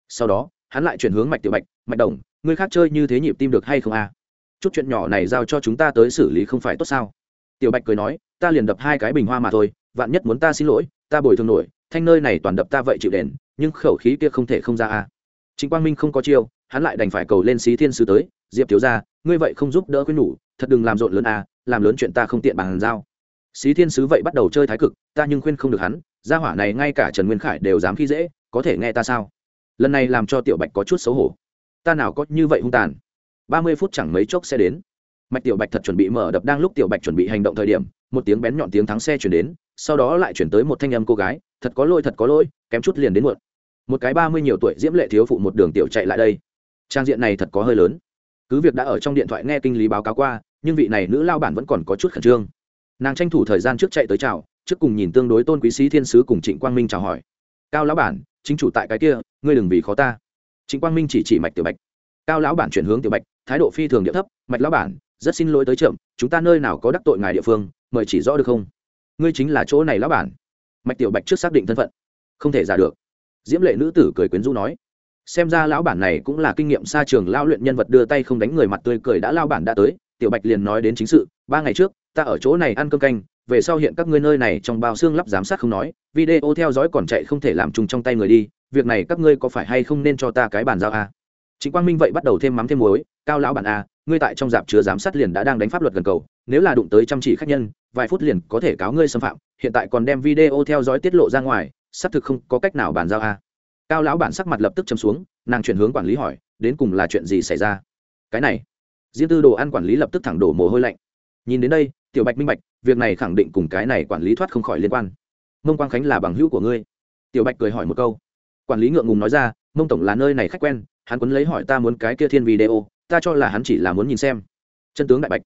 Sau đó, hắn lại chuyển hướng mạch tiểu bạch, mạch đồng, ngươi khác chơi như thế nhịp tim được hay không a? Chút chuyện nhỏ này giao cho chúng ta tới xử lý không phải tốt sao? Tiểu bạch cười nói, ta liền đập hai cái bình hoa mà thôi, vạn nhất muốn ta xin lỗi, ta bồi thường nổi, thanh nơi này toàn đập ta vậy chịu đền, nhưng khẩu khí kia không thể không ra a. Chính quang minh không có chiêu hắn lại đành phải cầu lên xí thiên sứ tới, diệp thiếu ra ngươi vậy không giúp đỡ quyên nhủ, thật đừng làm rộn lớn a làm lớn chuyện ta không tiện bàn giao. Xí thiên sứ vậy bắt đầu chơi thái cực, ta nhưng khuyên không được hắn, gia hỏa này ngay cả trần nguyên khải đều dám khi dễ, có thể nghe ta sao? Lần này làm cho tiểu bạch có chút xấu hổ. Ta nào có như vậy hung tàn? Ba mươi phút chẳng mấy chốc sẽ đến. Mạch tiểu bạch thật chuẩn bị mở đập đang lúc tiểu bạch chuẩn bị hành động thời điểm, một tiếng bén nhọn tiếng thắng xe chuyển đến, sau đó lại chuyển tới một thanh âm cô gái, thật có lỗi, thật có lỗi, kém chút liền đến muộn. Một cái ba mươi nhiều tuổi diễm lệ thiếu phụ một đường tiểu chạy lại đây trang diện này thật có hơi lớn. Cứ việc đã ở trong điện thoại nghe kinh lý báo cáo qua, nhưng vị này nữ lao bản vẫn còn có chút khẩn trương. Nàng tranh thủ thời gian trước chạy tới chào, trước cùng nhìn tương đối tôn quý sĩ thiên sứ cùng trịnh quang minh chào hỏi. Cao lão bản, chính chủ tại cái kia, ngươi đừng vì khó ta. Trịnh quang minh chỉ chỉ mạch tiểu bạch. Cao lão bản chuyển hướng tiểu bạch, thái độ phi thường địa thấp, mạch lão bản, rất xin lỗi tới chậm chúng ta nơi nào có đắc tội ngài địa phương, mời chỉ rõ được không? Ngươi chính là chỗ này lão bản. Mạch tiểu bạch trước xác định thân phận. Không thể giả được. Diễm lệ nữ tử cười quyến rũ nói xem ra lão bản này cũng là kinh nghiệm xa trường lao luyện nhân vật đưa tay không đánh người mặt tươi cười đã lao bản đã tới, tiểu bạch liền nói đến chính sự, ba ngày trước, ta ở chỗ này ăn cơm canh, về sau hiện các ngươi nơi này trong bao xương lắp giám sát không nói, video theo dõi còn chạy không thể làm chung trong tay người đi, việc này các ngươi có phải hay không nên cho ta cái bàn giao a à? chính quang minh vậy bắt đầu thêm mắm thêm muối, cao lão bản a, ngươi tại trong dạp chứa giám sát liền đã đang đánh pháp luật gần cầu, nếu là đụng tới chăm chỉ khách nhân, vài phút liền có thể cáo ngươi xâm phạm, hiện tại còn đem video theo dõi tiết lộ ra ngoài, xác thực không có cách nào bàn giao a cao lão bản sắc mặt lập tức chấm xuống, nàng chuyển hướng quản lý hỏi, đến cùng là chuyện gì xảy ra? Cái này. Riêng tư đồ ăn quản lý lập tức thẳng đổ mồ hôi lạnh. Nhìn đến đây, tiểu bạch minh bạch, việc này khẳng định cùng cái này quản lý thoát không khỏi liên quan. Mông quang khánh là bằng hữu của ngươi. Tiểu bạch cười hỏi một câu. Quản lý ngượng ngùng nói ra, mông tổng là nơi này khách quen, hắn quấn lấy hỏi ta muốn cái kia thiên video, ta cho là hắn chỉ là muốn nhìn xem. Chân tướng đại bạch.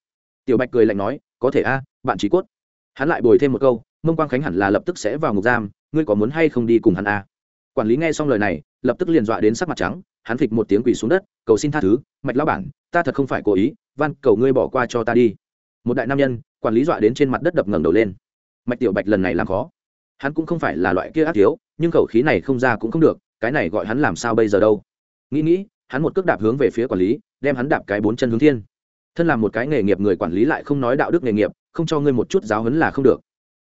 Tiểu bạch cười lạnh nói, có thể a, bạn trí cốt. Hắn lại bồi thêm một câu, mông quang khánh hẳn là lập tức sẽ vào ngục giam, ngươi có muốn hay không đi cùng hắn a? Quản lý nghe xong lời này, lập tức liền dọa đến sắc mặt trắng, hắn phịch một tiếng quỳ xuống đất, cầu xin tha thứ, mạch lão bản, ta thật không phải cố ý, van, cầu ngươi bỏ qua cho ta đi. Một đại nam nhân, quản lý dọa đến trên mặt đất đập ngẩng đầu lên. Mạch tiểu bạch lần này làm khó. Hắn cũng không phải là loại kia ác thiếu, nhưng khẩu khí này không ra cũng không được, cái này gọi hắn làm sao bây giờ đâu? Nghĩ nghĩ, hắn một cước đạp hướng về phía quản lý, đem hắn đạp cái bốn chân hướng thiên. Thân làm một cái nghề nghiệp người quản lý lại không nói đạo đức nghề nghiệp, không cho ngươi một chút giáo huấn là không được.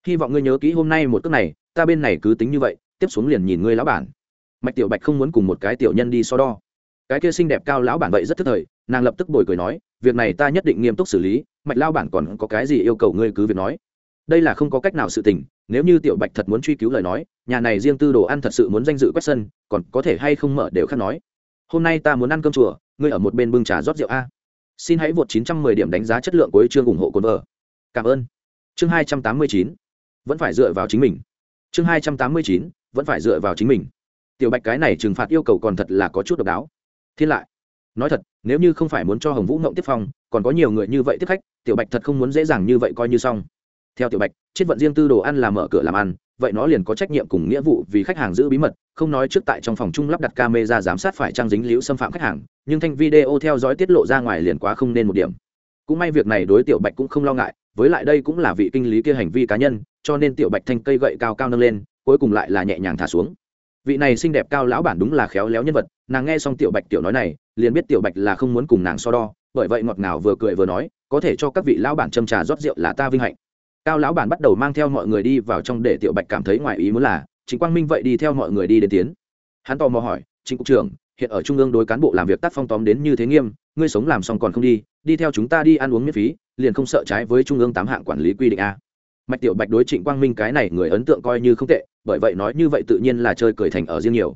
Hy vọng ngươi nhớ kỹ hôm nay một cước này, ta bên này cứ tính như vậy tiếp xuống liền nhìn ngươi lão bản. Mạch tiểu bạch không muốn cùng một cái tiểu nhân đi so đo. Cái kia xinh đẹp cao lão bản vậy rất thức thời, nàng lập tức bồi cười nói, việc này ta nhất định nghiêm túc xử lý, mạch lao bản còn có cái gì yêu cầu ngươi cứ việc nói. Đây là không có cách nào sự tình, nếu như tiểu bạch thật muốn truy cứu lời nói, nhà này riêng tư đồ ăn thật sự muốn danh dự quét sân, còn có thể hay không mở đều khác nói. Hôm nay ta muốn ăn cơm chùa, ngươi ở một bên bưng trà rót rượu a. Xin hãy vượt 910 điểm đánh giá chất lượng của chương ủng hộ cồn vợ cảm ơn. Chương 289 vẫn phải dựa vào chính mình. Chương 289 vẫn phải dựa vào chính mình. Tiểu bạch cái này trừng phạt yêu cầu còn thật là có chút độc đáo. Thiên lại. Nói thật, nếu như không phải muốn cho hồng vũ ngộng tiếp phong, còn có nhiều người như vậy tiếp khách, tiểu bạch thật không muốn dễ dàng như vậy coi như xong. Theo tiểu bạch chiết vận riêng tư đồ ăn là mở cửa làm ăn, vậy nó liền có trách nhiệm cùng nghĩa vụ vì khách hàng giữ bí mật, không nói trước tại trong phòng chung lắp đặt camera giám sát phải trang dính liễu xâm phạm khách hàng, nhưng thanh video theo dõi tiết lộ ra ngoài liền quá không nên một điểm. Cũng may việc này đối tiểu bạch cũng không lo ngại, với lại đây cũng là vị kinh lý kia hành vi cá nhân, cho nên tiểu bạch thanh cây gậy cao cao nâng lên cuối cùng lại là nhẹ nhàng thả xuống. Vị này xinh đẹp cao lão bản đúng là khéo léo nhân vật, nàng nghe xong tiểu bạch tiểu nói này, liền biết tiểu bạch là không muốn cùng nàng so đo, bởi vậy ngọt ngào vừa cười vừa nói, có thể cho các vị lão bản châm trà rót rượu là ta vinh hạnh. Cao lão bản bắt đầu mang theo mọi người đi vào trong để tiểu bạch cảm thấy ngoài ý muốn là chính quang minh vậy đi theo mọi người đi đến tiến. Hắn tò mò hỏi chính cục trưởng, hiện ở trung ương đối cán bộ làm việc tác phong tóm đến như thế nghiêm, ngươi sống làm xong còn không đi đi theo chúng ta đi ăn uống miễn phí, liền không sợ trái với trung ương tám hạng quản lý quy định a? Mạch tiểu bạch đối trịnh quang minh cái này người ấn tượng coi như không tệ bởi vậy nói như vậy tự nhiên là chơi cười thành ở riêng nhiều.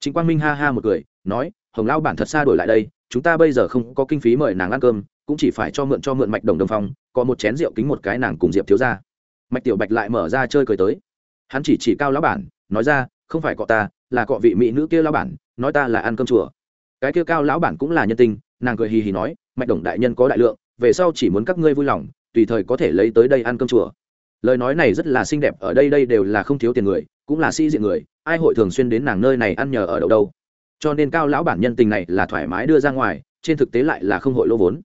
Trịnh quang minh ha ha một cười, nói, hồng lao bản thật xa đổi lại đây, chúng ta bây giờ không có kinh phí mời nàng ăn cơm, cũng chỉ phải cho mượn cho mượn mạch đồng đồng phong có một chén rượu kính một cái nàng cùng diệp thiếu ra mạch tiểu bạch lại mở ra chơi cười tới. Hắn chỉ chỉ cao lão bản, nói ra, không phải cọ ta, là cọ vị mỹ nữ kia lão bản, nói ta là ăn cơm chùa. Cái kia cao lão bản cũng là nhân tình, nàng cười hì hì nói, mạch đồng đại nhân có đại lượng, về sau chỉ muốn các ngươi vui lòng, tùy thời có thể lấy tới đây ăn cơm chùa lời nói này rất là xinh đẹp, ở đây đây đều là không thiếu tiền người, cũng là sĩ diện người, ai hội thường xuyên đến nàng nơi này ăn nhờ ở đâu đâu. Cho nên cao lão bản nhân tình này là thoải mái đưa ra ngoài, trên thực tế lại là không hội lỗ vốn.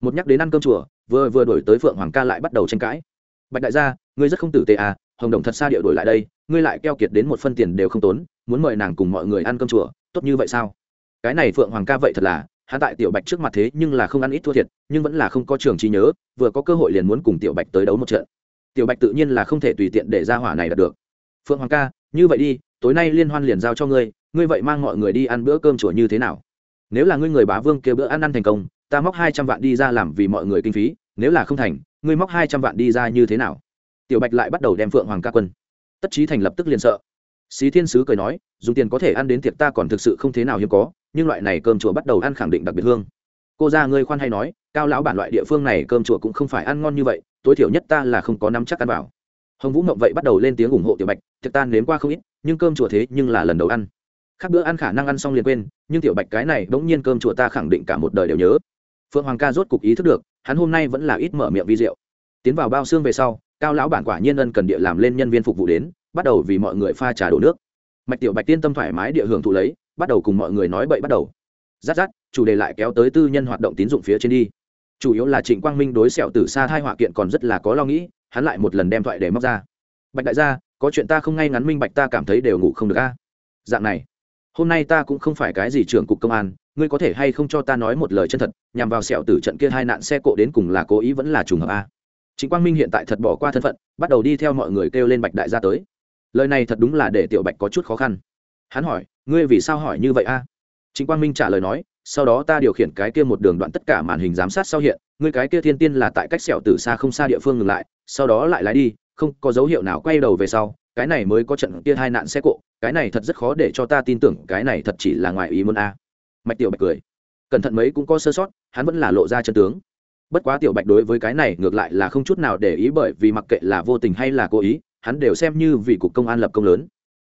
Một nhắc đến ăn cơm chùa, vừa vừa đổi tới phượng hoàng ca lại bắt đầu tranh cãi. Bạch đại gia, ngươi rất không tử tế à hồng đồng thật xa địa đổi lại đây, ngươi lại keo kiệt đến một phân tiền đều không tốn, muốn mời nàng cùng mọi người ăn cơm chùa, tốt như vậy sao? Cái này phượng hoàng ca vậy thật là hạ tại tiểu bạch trước mặt thế nhưng là không ăn ít thua thiệt, nhưng vẫn là không có trường trí nhớ, vừa có cơ hội liền muốn cùng tiểu bạch tới đấu một trận tiểu bạch tự nhiên là không thể tùy tiện để ra hỏa này đạt được. Phượng hoàng ca, như vậy đi, tối nay liên hoan liền giao cho ngươi ngươi vậy mang mọi người đi ăn bữa cơm chùa như thế nào? Nếu là ngươi người bá vương kêu bữa ăn ăn thành công, ta móc hai trăm vạn đi ra làm vì mọi người kinh phí, nếu là không thành, ngươi móc hai trăm vạn đi ra như thế nào? Tiểu bạch lại bắt đầu đem phượng hoàng ca quân. Tất trí thành lập tức liền sợ. Xí thiên sứ cười nói, dùng tiền có thể ăn đến tiệc ta còn thực sự không thế nào hiếm có, nhưng loại này cơm chùa bắt đầu ăn khẳng định đặc biệt hương. Cô ra ngươi khoan hay nói, cao lão bản loại địa phương này cơm chùa cũng không phải ăn ngon như vậy tối thiểu nhất ta là không có nắm chắc ăn vào. Hồng vũ mộng vậy bắt đầu lên tiếng ủng hộ tiểu bạch, thực ta nếm qua không ít, nhưng cơm chùa thế nhưng là lần đầu ăn. Khác bữa ăn khả năng ăn xong liền quên, nhưng tiểu bạch cái này đống nhiên cơm chùa ta khẳng định cả một đời đều nhớ. Phượng hoàng ca rốt cục ý thức được, hắn hôm nay vẫn là ít mở miệng vi rượu. Tiến vào bao xương về sau, cao lão bản quả nhiên ân cần địa làm lên nhân viên phục vụ đến, bắt đầu vì mọi người pha trà đổ nước. Mạch tiểu bạch tiên tâm thoải mái địa hưởng thụ lấy, bắt đầu cùng mọi người nói bậy bắt đầu. Rát rát, chủ đề lại kéo tới tư nhân hoạt động tín dụng phía trên đi chủ yếu là trịnh quang minh đối sẹo từ xa thai họa kiện còn rất là có lo nghĩ, hắn lại một lần đem thoại để móc ra. Bạch đại gia, có chuyện ta không ngay ngắn minh bạch ta cảm thấy đều ngủ không được a. Dạng này, hôm nay ta cũng không phải cái gì trưởng cục công an, ngươi có thể hay không cho ta nói một lời chân thật, nhằm vào sẹo tử trận kia hai nạn xe cộ đến cùng là cố ý vẫn là trùng hợp a? Chính quang minh hiện tại thật bỏ qua thân phận, bắt đầu đi theo mọi người kêu lên bạch đại gia tới. Lời này thật đúng là để tiểu bạch có chút khó khăn. Hắn hỏi, ngươi vì sao hỏi như vậy a? Chính quang minh trả lời nói sau đó ta điều khiển cái kia một đường đoạn tất cả màn hình giám sát sau hiện, ngươi cái kia thiên tiên là tại cách sẹo từ xa không xa địa phương ngừng lại, sau đó lại lái đi, không có dấu hiệu nào quay đầu về sau, cái này mới có trận kia hai nạn xe cộ, cái này thật rất khó để cho ta tin tưởng, cái này thật chỉ là ngoài ý muốn a. Mạch tiểu bạch cười. Cẩn thận mấy cũng có sơ sót, hắn vẫn là lộ ra chân tướng. Bất quá tiểu bạch đối với cái này ngược lại là không chút nào để ý bởi vì mặc kệ là vô tình hay là cố ý, hắn đều xem như vì cục công an lập công lớn.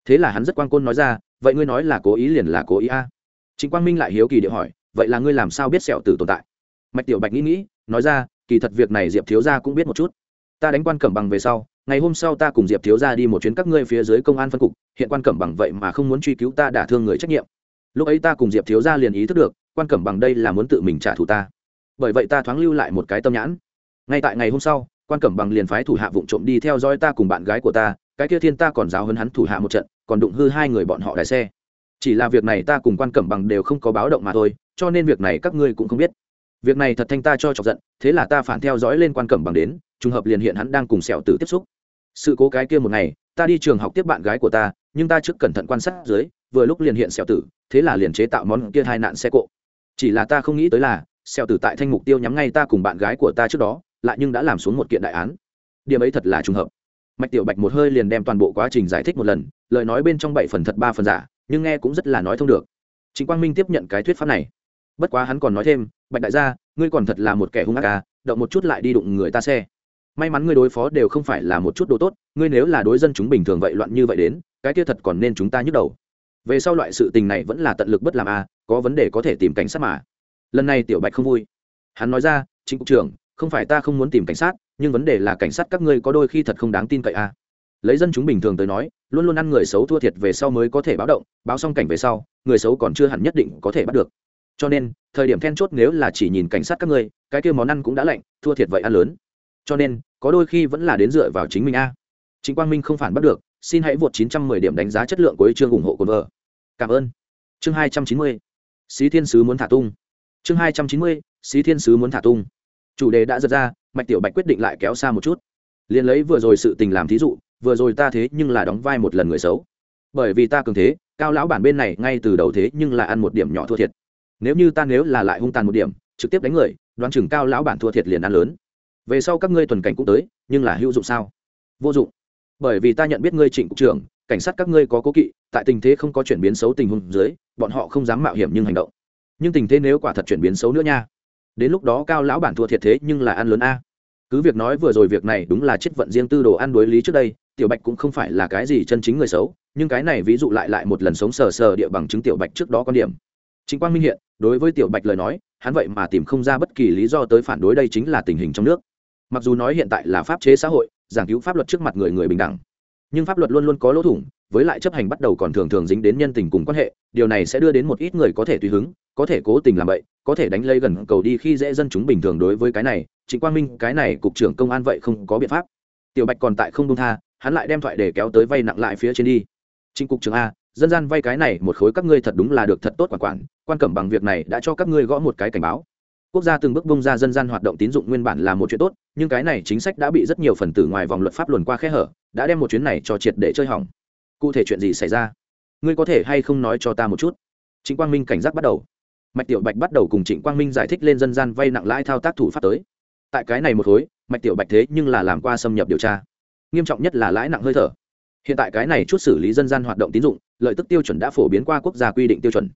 Thế là hắn rất quan côn nói ra, vậy ngươi nói là cố ý liền là cố ý a? à chính quang minh lại hiếu kỳ điệu hỏi, vậy là ngươi làm sao biết sẹo tử tồn tại? Mạch tiểu bạch nghĩ nghĩ, nói ra, kỳ thật việc này diệp thiếu gia cũng biết một chút. Ta đánh quan cẩm bằng về sau, ngày hôm sau ta cùng diệp thiếu gia đi một chuyến các ngươi phía dưới công an phân cục, hiện quan cẩm bằng vậy mà không muốn truy cứu ta đả thương người trách nhiệm. Lúc ấy ta cùng diệp thiếu gia liền ý thức được, quan cẩm bằng đây là muốn tự mình trả thù ta. Bởi vậy ta thoáng lưu lại một cái tâm nhãn. Ngay tại ngày hôm sau, quan cẩm bằng liền phái thủ hạ vụng trộm đi theo dõi ta cùng bạn gái của ta, cái kia thiên ta còn giáo hơn hắn thủ hạ một trận, còn đụng hư hai người bọn họ đài xe chỉ là việc này ta cùng quan cẩm bằng đều không có báo động mà thôi, cho nên việc này các ngươi cũng không biết. Việc này thật thanh ta cho chọc giận, thế là ta phản theo dõi lên quan cẩm bằng đến, trùng hợp liền hiện hắn đang cùng sẹo tử tiếp xúc. Sự cố cái kia một ngày, ta đi trường học tiếp bạn gái của ta, nhưng ta trước cẩn thận quan sát dưới, vừa lúc liền hiện sẹo tử, thế là liền chế tạo món kia hai nạn xe cộ. Chỉ là ta không nghĩ tới là, sẹo tử tại thanh mục tiêu nhắm ngay ta cùng bạn gái của ta trước đó, lại nhưng đã làm xuống một kiện đại án. Điểm ấy thật là trùng hợp. Mạch tiểu bạch một hơi liền đem toàn bộ quá trình giải thích một lần, lời nói bên trong bảy phần thật ba phần giả nhưng nghe cũng rất là nói thông được. Chính quang minh tiếp nhận cái thuyết pháp này. Bất quá hắn còn nói thêm bạch đại gia ngươi còn thật là một kẻ hung ác à động một chút lại đi đụng người ta xe. May mắn ngươi đối phó đều không phải là một chút đồ tốt ngươi nếu là đối dân chúng bình thường vậy loạn như vậy đến cái kia thật còn nên chúng ta nhức đầu. Về sau loại sự tình này vẫn là tận lực bất làm à, có vấn đề có thể tìm cảnh sát mà. Lần này tiểu bạch không vui. Hắn nói ra chính cục trưởng không phải ta không muốn tìm cảnh sát nhưng vấn đề là cảnh sát các ngươi có đôi khi thật không đáng tin cậy à lấy dân chúng bình thường tới nói, luôn luôn ăn người xấu thua thiệt về sau mới có thể báo động, báo xong cảnh về sau, người xấu còn chưa hẳn nhất định có thể bắt được. Cho nên, thời điểm then chốt nếu là chỉ nhìn cảnh sát các ngươi, cái kia món ăn cũng đã lạnh, thua thiệt vậy ăn lớn. Cho nên, có đôi khi vẫn là đến dựa vào chính mình a. Chính quang minh không phản bắt được, xin hãy vượt 910 điểm đánh giá chất lượng của chương ủng hộ của vợ. Cảm ơn. Chương 290 xí thiên sứ muốn thả tung. Chương 290 xí thiên sứ muốn thả tung. Chủ đề đã giật ra, mạch tiểu bạch quyết định lại kéo xa một chút. Liền lấy vừa rồi sự tình làm thí dụ vừa rồi ta thế nhưng là đóng vai một lần người xấu. Bởi vì ta cường thế, cao lão bản bên này ngay từ đầu thế nhưng là ăn một điểm nhỏ thua thiệt. Nếu như ta nếu là lại hung tàn một điểm, trực tiếp đánh người, đoán chừng cao lão bản thua thiệt liền ăn lớn. Về sau các ngươi tuần cảnh cũng tới, nhưng là hữu dụng sao? Vô dụng. Bởi vì ta nhận biết ngươi trịnh cục trưởng, cảnh sát các ngươi có cố kỵ, tại tình thế không có chuyển biến xấu tình huống dưới, bọn họ không dám mạo hiểm nhưng hành động. Nhưng tình thế nếu quả thật chuyển biến xấu nữa nha. Đến lúc đó cao lão bản thua thiệt thế nhưng là ăn lớn a. Cứ việc nói vừa rồi việc này đúng là chết vận riêng tư đồ ăn đối lý trước đây tiểu bạch cũng không phải là cái gì chân chính người xấu, nhưng cái này ví dụ lại lại một lần sống sờ sờ địa bằng chứng tiểu bạch trước đó quan điểm. Chính quang minh hiện, đối với tiểu bạch lời nói, hắn vậy mà tìm không ra bất kỳ lý do tới phản đối đây chính là tình hình trong nước. Mặc dù nói hiện tại là pháp chế xã hội, giảng cứu pháp luật trước mặt người người bình đẳng, nhưng pháp luật luôn luôn có lỗ thủng, với lại chấp hành bắt đầu còn thường thường dính đến nhân tình cùng quan hệ, điều này sẽ đưa đến một ít người có thể tùy hứng, có thể cố tình làm vậy có thể đánh lây gần cầu đi khi dễ dân chúng bình thường đối với cái này. Chính quang minh, cái này cục trưởng công an vậy không có biện pháp. Tiểu bạch còn tại không đông tha hắn lại đem thoại để kéo tới vay nặng lại phía trên đi. Trịnh cục trưởng a, dân gian vay cái này một khối các ngươi thật đúng là được thật tốt quản quản, quan cẩm bằng việc này đã cho các ngươi gõ một cái cảnh báo. Quốc gia từng bước bung ra dân gian hoạt động tín dụng nguyên bản là một chuyện tốt, nhưng cái này chính sách đã bị rất nhiều phần tử ngoài vòng luật pháp luồn qua khe hở, đã đem một chuyến này cho triệt để chơi hỏng. Cụ thể chuyện gì xảy ra? Ngươi có thể hay không nói cho ta một chút? Trịnh quang minh cảnh giác bắt đầu. Mạch tiểu bạch bắt đầu cùng trịnh quang minh giải thích lên dân gian vay nặng lãi thao tác thủ pháp tới. Tại cái này một khối, mạch tiểu bạch thế nhưng là làm qua xâm nhập điều tra nghiêm trọng nhất là lãi nặng hơi thở. Hiện tại cái này chút xử lý dân gian hoạt động tín dụng, lợi tức tiêu chuẩn đã phổ biến qua quốc gia quy định tiêu chuẩn.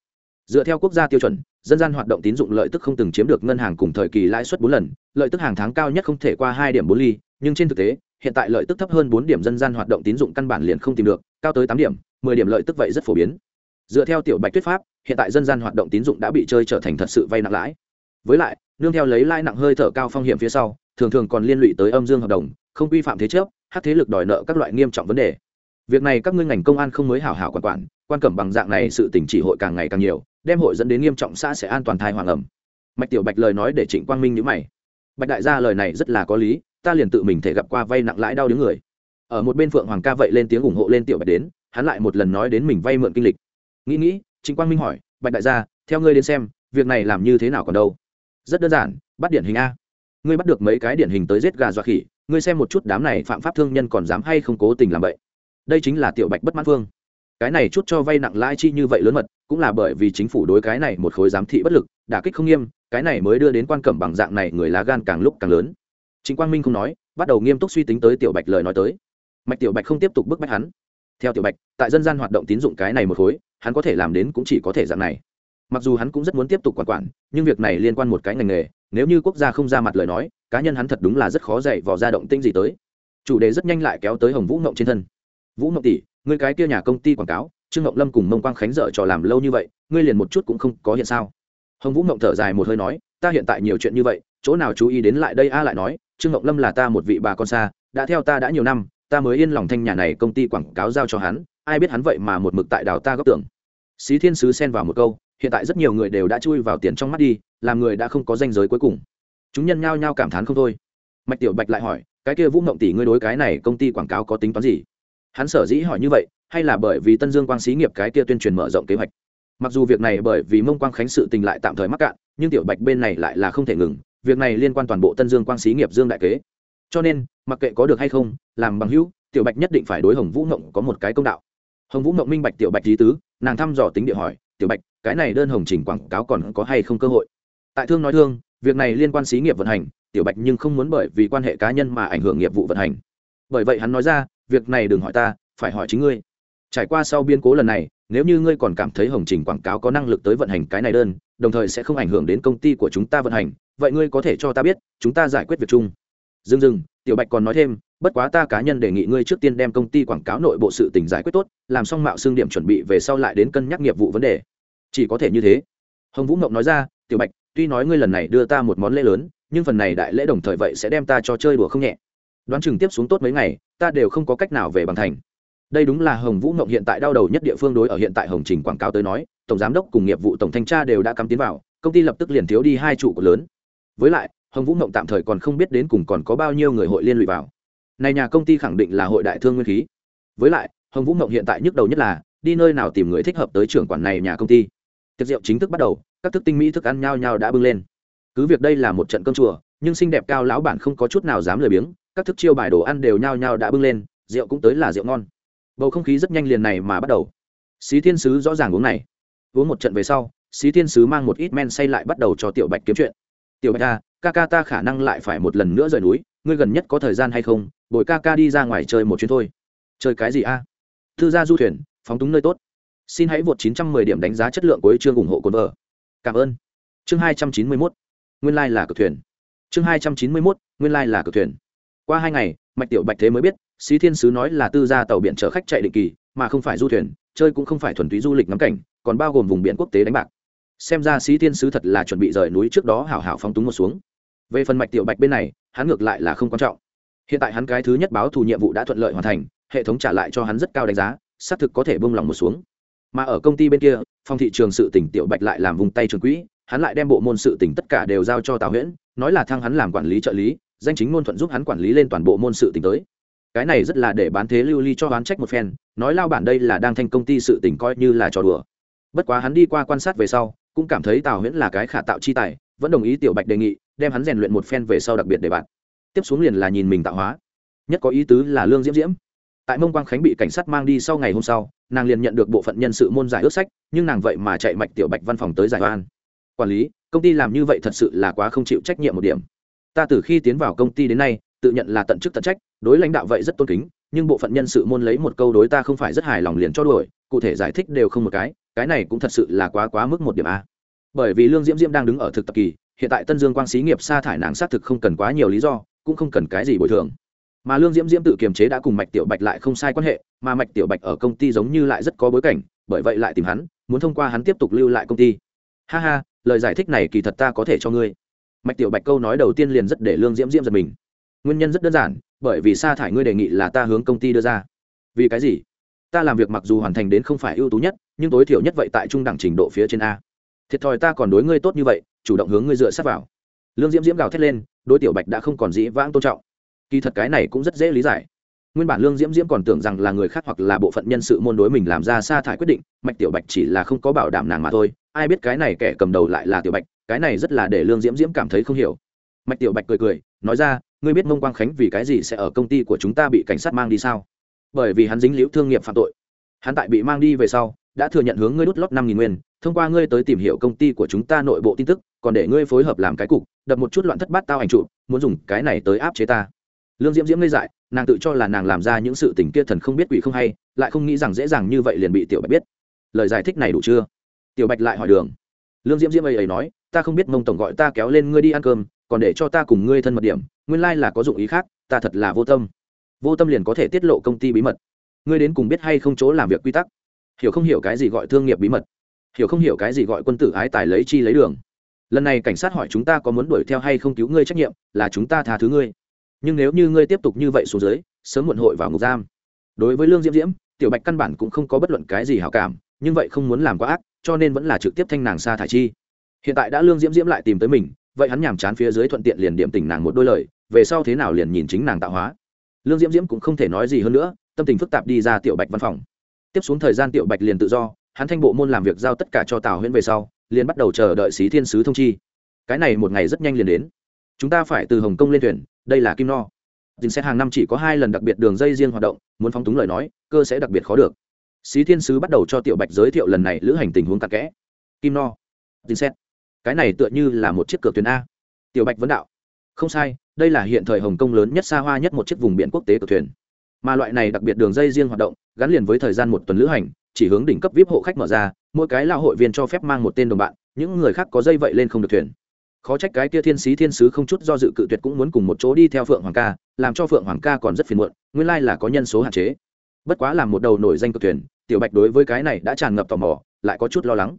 Dựa theo quốc gia tiêu chuẩn, dân gian hoạt động tín dụng lợi tức không từng chiếm được ngân hàng cùng thời kỳ lãi suất bốn lần, lợi tức hàng tháng cao nhất không thể qua hai điểm bốn ly, nhưng trên thực tế, hiện tại lợi tức thấp hơn bốn điểm dân gian hoạt động tín dụng căn bản liền không tìm được, cao tới tám điểm, mười điểm lợi tức vậy rất phổ biến. Dựa theo tiểu bạch tuyết pháp, hiện tại dân gian hoạt động tín dụng đã bị chơi trở thành thật sự vay nặng lãi. Với lại, nương theo lấy lãi nặng hơi thở cao phong hiểm phía sau, thường thường còn liên lụy tới âm dương hợp đồng, không quy phạm thế chấp hát thế lực đòi nợ các loại nghiêm trọng vấn đề. Việc này các ngươi ngành công an không mới hảo hảo quản quản, quan cẩm bằng dạng này sự tỉnh chỉ hội càng ngày càng nhiều, đem hội dẫn đến nghiêm trọng xã sẽ an toàn thai hoàng ẩm. Mạch tiểu bạch lời nói để trịnh quang minh nhữ mày. Bạch đại gia lời này rất là có lý, ta liền tự mình thể gặp qua vay nặng lãi đau đứng người. Ở một bên phượng hoàng ca vậy lên tiếng ủng hộ lên tiểu bạch đến, hắn lại một lần nói đến mình vay mượn kinh lịch. Nghĩ nghĩ, trịnh quang minh hỏi, bạch đại gia, theo ngươi đến xem, việc này làm như thế nào còn đâu? Rất đơn giản, bắt điển hình a ngươi bắt được mấy cái điển hình tới giết gà dọa khỉ, ngươi xem một chút đám này phạm pháp thương nhân còn dám hay không cố tình làm vậy. Đây chính là tiểu bạch bất mãn phương cái này chút cho vay nặng lãi chi như vậy lớn mật, cũng là bởi vì chính phủ đối cái này một khối giám thị bất lực, đả kích không nghiêm, cái này mới đưa đến quan cẩm bằng dạng này người lá gan càng lúc càng lớn. Chính quang minh không nói, bắt đầu nghiêm túc suy tính tới tiểu bạch lời nói tới. Mạch tiểu bạch không tiếp tục bức bách hắn. Theo tiểu bạch, tại dân gian hoạt động tín dụng cái này một khối, hắn có thể làm đến cũng chỉ có thể dạng này. Mặc dù hắn cũng rất muốn tiếp tục quản quản, nhưng việc này liên quan một cái ngành nghề nếu như quốc gia không ra mặt lời nói, cá nhân hắn thật đúng là rất khó dạy vò ra động tinh gì tới. Chủ đề rất nhanh lại kéo tới hồng vũ ngộng trên thân. Vũ ngộng tỷ người cái kia nhà công ty quảng cáo, trương ngộng lâm cùng mông quang khánh dợ trò làm lâu như vậy, ngươi liền một chút cũng không có hiện sao? Hồng vũ ngộng thở dài một hơi nói, ta hiện tại nhiều chuyện như vậy, chỗ nào chú ý đến lại đây a? Lại nói, trương ngộng lâm là ta một vị bà con xa, đã theo ta đã nhiều năm, ta mới yên lòng thanh nhà này công ty quảng cáo giao cho hắn, ai biết hắn vậy mà một mực tại đào ta góc tưởng xí thiên sứ xen vào một câu, hiện tại rất nhiều người đều đã chui vào tiền trong mắt đi làm người đã không có danh giới cuối cùng. Chúng nhân nhao nhao cảm thán không thôi. Mạch tiểu bạch lại hỏi, cái kia vũ mộng tỷ ngươi đối cái này công ty quảng cáo có tính toán gì? Hắn sở dĩ hỏi như vậy, hay là bởi vì tân dương quang xí nghiệp cái kia tuyên truyền mở rộng kế hoạch. Mặc dù việc này bởi vì mông quang khánh sự tình lại tạm thời mắc cạn, nhưng tiểu bạch bên này lại là không thể ngừng, việc này liên quan toàn bộ tân dương quang xí nghiệp dương đại kế. Cho nên, mặc kệ có được hay không, làm bằng hữu, tiểu bạch nhất định phải đối hồng vũ mộng có một cái công đạo. Hồng vũ mộng minh bạch tiểu bạch lý tứ, nàng thăm dò tính địa hỏi, tiểu bạch, cái này đơn hồng trình quảng cáo còn có hay không cơ hội? Tại thương nói thương, việc này liên quan xí nghiệp vận hành, tiểu bạch nhưng không muốn bởi vì quan hệ cá nhân mà ảnh hưởng nghiệp vụ vận hành. Bởi vậy hắn nói ra, việc này đừng hỏi ta, phải hỏi chính ngươi. Trải qua sau biên cố lần này, nếu như ngươi còn cảm thấy hồng trình quảng cáo có năng lực tới vận hành cái này đơn, đồng thời sẽ không ảnh hưởng đến công ty của chúng ta vận hành, vậy ngươi có thể cho ta biết, chúng ta giải quyết việc chung. Dừng dừng, tiểu bạch còn nói thêm, bất quá ta cá nhân đề nghị ngươi trước tiên đem công ty quảng cáo nội bộ sự tình giải quyết tốt, làm xong mạo xương điểm chuẩn bị về sau lại đến cân nhắc nghiệp vụ vấn đề. Chỉ có thể như thế. Hồng vũ ngọc nói ra, tiểu bạch tuy nói ngươi lần này đưa ta một món lễ lớn, nhưng phần này đại lễ đồng thời vậy sẽ đem ta cho chơi đùa không nhẹ. Đoán chừng tiếp xuống tốt mấy ngày, ta đều không có cách nào về bằng thành. Đây đúng là hồng vũ mộng hiện tại đau đầu nhất địa phương đối ở hiện tại hồng trình quảng cáo tới nói, tổng giám đốc cùng nghiệp vụ tổng thanh tra đều đã cắm tiến vào, công ty lập tức liền thiếu đi hai trụ cột lớn. Với lại, hồng vũ mộng tạm thời còn không biết đến cùng còn có bao nhiêu người hội liên lụy vào. Này nhà công ty khẳng định là hội đại thương nguyên khí. Với lại, hồng vũ mộng hiện tại nhức đầu nhất là, đi nơi nào tìm người thích hợp tới trưởng quản này nhà công ty. Tiệc rượu chính thức bắt đầu các thức tinh mỹ thức ăn nhao nhao đã bưng lên. Cứ việc đây là một trận cơm chùa, nhưng xinh đẹp cao lão bản không có chút nào dám lười biếng, các thức chiêu bài đồ ăn đều nhao nhao đã bưng lên, rượu cũng tới là rượu ngon. Bầu không khí rất nhanh liền này mà bắt đầu. Xí thiên sứ rõ ràng uống này. Uống một trận về sau, xí thiên sứ mang một ít men say lại bắt đầu cho tiểu bạch kiếm chuyện. Tiểu bạch ta ca ca ta khả năng lại phải một lần nữa rời núi, ngươi gần nhất có thời gian hay không? Bồi ca ca đi ra ngoài chơi một chuyến thôi. Chơi cái gì a? À? thư gia du thuyền, phóng túng nơi tốt. Xin hãy vượt 910 điểm đánh giá chất lượng của chương ủng hộ cồn vợ cảm ơn. Chương 291 nguyên lai là cực thuyền. Chương 291 nguyên lai là cực thuyền. Qua hai ngày, mạch tiểu bạch thế mới biết sĩ thiên sứ nói là tư gia tàu biển chở khách chạy định kỳ, mà không phải du thuyền, chơi cũng không phải thuần túy du lịch ngắm cảnh, còn bao gồm vùng biển quốc tế đánh bạc. Xem ra sĩ thiên sứ thật là chuẩn bị rời núi trước đó hảo hảo phóng túng một xuống. Về phần mạch tiểu bạch bên này, hắn ngược lại là không quan trọng. Hiện tại hắn cái thứ nhất báo thù nhiệm vụ đã thuận lợi hoàn thành, hệ thống trả lại cho hắn rất cao đánh giá, xác thực có thể bông lòng một xuống mà ở công ty bên kia, phòng thị trường sự tỉnh tiểu bạch lại làm vùng tay trường quỹ, hắn lại đem bộ môn sự tỉnh tất cả đều giao cho tào huyễn, nói là thăng hắn làm quản lý trợ lý, danh chính ngôn thuận giúp hắn quản lý lên toàn bộ môn sự tỉnh tới. Cái này rất là để bán thế lưu ly cho hắn trách một phen, nói lao bản đây là đang thành công ty sự tỉnh coi như là trò đùa. Bất quá hắn đi qua quan sát về sau, cũng cảm thấy tào huyễn là cái khả tạo chi tài, vẫn đồng ý tiểu bạch đề nghị, đem hắn rèn luyện một phen về sau đặc biệt để bạn. Tiếp xuống liền là nhìn mình tạo hóa. Nhất có ý tứ là lương diễm diễm tại mông quang khánh bị cảnh sát mang đi sau ngày hôm sau, nàng liền nhận được bộ phận nhân sự môn giải ước sách, nhưng nàng vậy mà chạy mạch tiểu bạch văn phòng tới giải oan. Quản lý, công ty làm như vậy thật sự là quá không chịu trách nhiệm một điểm. Ta từ khi tiến vào công ty đến nay, tự nhận là tận chức tận trách, đối lãnh đạo vậy rất tôn kính, nhưng bộ phận nhân sự môn lấy một câu đối ta không phải rất hài lòng liền cho đuổi, cụ thể giải thích đều không một cái cái này cũng thật sự là quá quá mức một điểm a. Bởi vì lương diễm diễm đang đứng ở thực tập kỳ, hiện tại tân dương quang xí nghiệp sa thải nàng xác thực không cần quá nhiều lý do, cũng không cần cái gì bồi thường mà lương diễm diễm tự kiềm chế đã cùng mạch tiểu bạch lại không sai quan hệ, mà mạch tiểu bạch ở công ty giống như lại rất có bối cảnh, bởi vậy lại tìm hắn, muốn thông qua hắn tiếp tục lưu lại công ty. Ha ha, lời giải thích này kỳ thật ta có thể cho ngươi. Mạch tiểu bạch câu nói đầu tiên liền rất để lương diễm diễm giật mình. Nguyên nhân rất đơn giản, bởi vì sa thải ngươi đề nghị là ta hướng công ty đưa ra. Vì cái gì? Ta làm việc mặc dù hoàn thành đến không phải ưu tú nhất, nhưng tối thiểu nhất vậy tại trung đẳng trình độ phía trên a. Thiệt thòi ta còn đối ngươi tốt như vậy, chủ động hướng ngươi dựa sát vào. Lương diễm diễm gào thét lên, đối tiểu bạch đã không còn dĩ vãng tôn trọng kỳ thật cái này cũng rất dễ lý giải. Nguyên bản lương diễm diễm còn tưởng rằng là người khác hoặc là bộ phận nhân sự môn đối mình làm ra sa thải quyết định, mạch tiểu bạch chỉ là không có bảo đảm nàng mà thôi. Ai biết cái này kẻ cầm đầu lại là tiểu bạch, cái này rất là để lương diễm diễm cảm thấy không hiểu. Mạch tiểu bạch cười cười, nói ra, ngươi biết mông quang khánh vì cái gì sẽ ở công ty của chúng ta bị cảnh sát mang đi sao? Bởi vì hắn dính liễu thương nghiệp phạm tội. Hắn tại bị mang đi về sau, đã thừa nhận hướng ngươi đút lót năm nghìn nguyên, thông qua ngươi tới tìm hiểu công ty của chúng ta nội bộ tin tức, còn để ngươi phối hợp làm cái cục, đập một chút loạn thất bát tao ảnh trụ muốn dùng cái này tới áp chế ta lương diễm diễm ngây dại, nàng tự cho là nàng làm ra những sự tình kia thần không biết quỷ không hay, lại không nghĩ rằng dễ dàng như vậy liền bị tiểu bạch biết. Lời giải thích này đủ chưa? Tiểu bạch lại hỏi đường. Lương diễm diễm ấy ấy nói, ta không biết mông tổng gọi ta kéo lên ngươi đi ăn cơm, còn để cho ta cùng ngươi thân mật điểm, nguyên lai là có dụng ý khác, ta thật là vô tâm. Vô tâm liền có thể tiết lộ công ty bí mật. Ngươi đến cùng biết hay không chỗ làm việc quy tắc? Hiểu không hiểu cái gì gọi thương nghiệp bí mật? Hiểu không hiểu cái gì gọi quân tử ái tài lấy chi lấy đường? Lần này cảnh sát hỏi chúng ta có muốn đuổi theo hay không cứu ngươi trách nhiệm, là chúng ta tha thứ ngươi nhưng nếu như ngươi tiếp tục như vậy xuống dưới, sớm muộn hội vào ngục giam. Đối với lương diễm diễm, tiểu bạch căn bản cũng không có bất luận cái gì hảo cảm, nhưng vậy không muốn làm quá ác, cho nên vẫn là trực tiếp thanh nàng xa thải chi. Hiện tại đã lương diễm diễm lại tìm tới mình, vậy hắn nhàm chán phía dưới thuận tiện liền điểm tỉnh nàng một đôi lời, về sau thế nào liền nhìn chính nàng tạo hóa. Lương diễm diễm cũng không thể nói gì hơn nữa, tâm tình phức tạp đi ra tiểu bạch văn phòng. Tiếp xuống thời gian tiểu bạch liền tự do, hắn thanh bộ môn làm việc giao tất cả cho tào huyễn về sau, liền bắt đầu chờ đợi xí thiên sứ thông chi. Cái này một ngày rất nhanh liền đến. Chúng ta phải từ hồng kông lên thuyền đây là kim no. Dình xét hàng năm chỉ có hai lần đặc biệt đường dây riêng hoạt động, muốn phóng túng lời nói, cơ sẽ đặc biệt khó được. Xí thiên sứ bắt đầu cho tiểu bạch giới thiệu lần này lữ hành tình huống tạc kẽ. Kim no. Dình xét cái này tựa như là một chiếc cửa thuyền a. Tiểu bạch vấn đạo. Không sai, đây là hiện thời hồng kông lớn nhất xa hoa nhất một chiếc vùng biển quốc tế cược thuyền. Mà loại này đặc biệt đường dây riêng hoạt động, gắn liền với thời gian một tuần lữ hành, chỉ hướng đỉnh cấp vip hộ khách mở ra, mỗi cái lao hội viên cho phép mang một tên đồng bạn, những người khác có dây vậy lên không được thuyền khó trách cái kia thiên sĩ thiên sứ không chút do dự cự tuyệt cũng muốn cùng một chỗ đi theo phượng hoàng ca, làm cho phượng hoàng ca còn rất phiền muộn, nguyên lai là có nhân số hạn chế. Bất quá làm một đầu nổi danh cực tuyển, tiểu bạch đối với cái này đã tràn ngập tò mò, lại có chút lo lắng.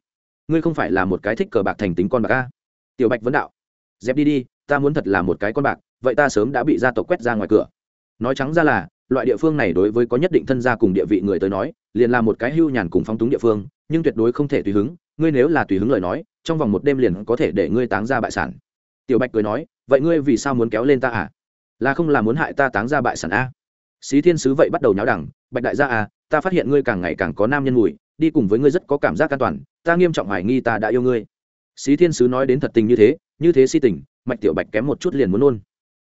Ngươi không phải là một cái thích cờ bạc thành tính con bạc ca tiểu bạch vấn đạo. Dẹp đi đi, ta muốn thật là một cái con bạc, vậy ta sớm đã bị gia tộc quét ra ngoài cửa. Nói trắng ra là, loại địa phương này đối với có nhất định thân gia cùng địa vị người tới nói, liền là một cái hưu nhàn cùng phong túng địa phương, nhưng tuyệt đối không thể tùy hứng. Ngươi nếu là tùy hứng lời nói trong vòng một đêm liền có thể để ngươi táng ra bại sản. Tiểu bạch cười nói, vậy ngươi vì sao muốn kéo lên ta à? Là không là muốn hại ta táng ra bại sản a xí thiên sứ vậy bắt đầu nháo đẳng bạch đại gia à ta phát hiện ngươi càng ngày càng có nam nhân mùi, đi cùng với ngươi rất có cảm giác an toàn, ta nghiêm trọng hoài nghi ta đã yêu ngươi. Xí thiên sứ nói đến thật tình như thế như thế si tình, mạch tiểu bạch kém một chút liền muốn luôn.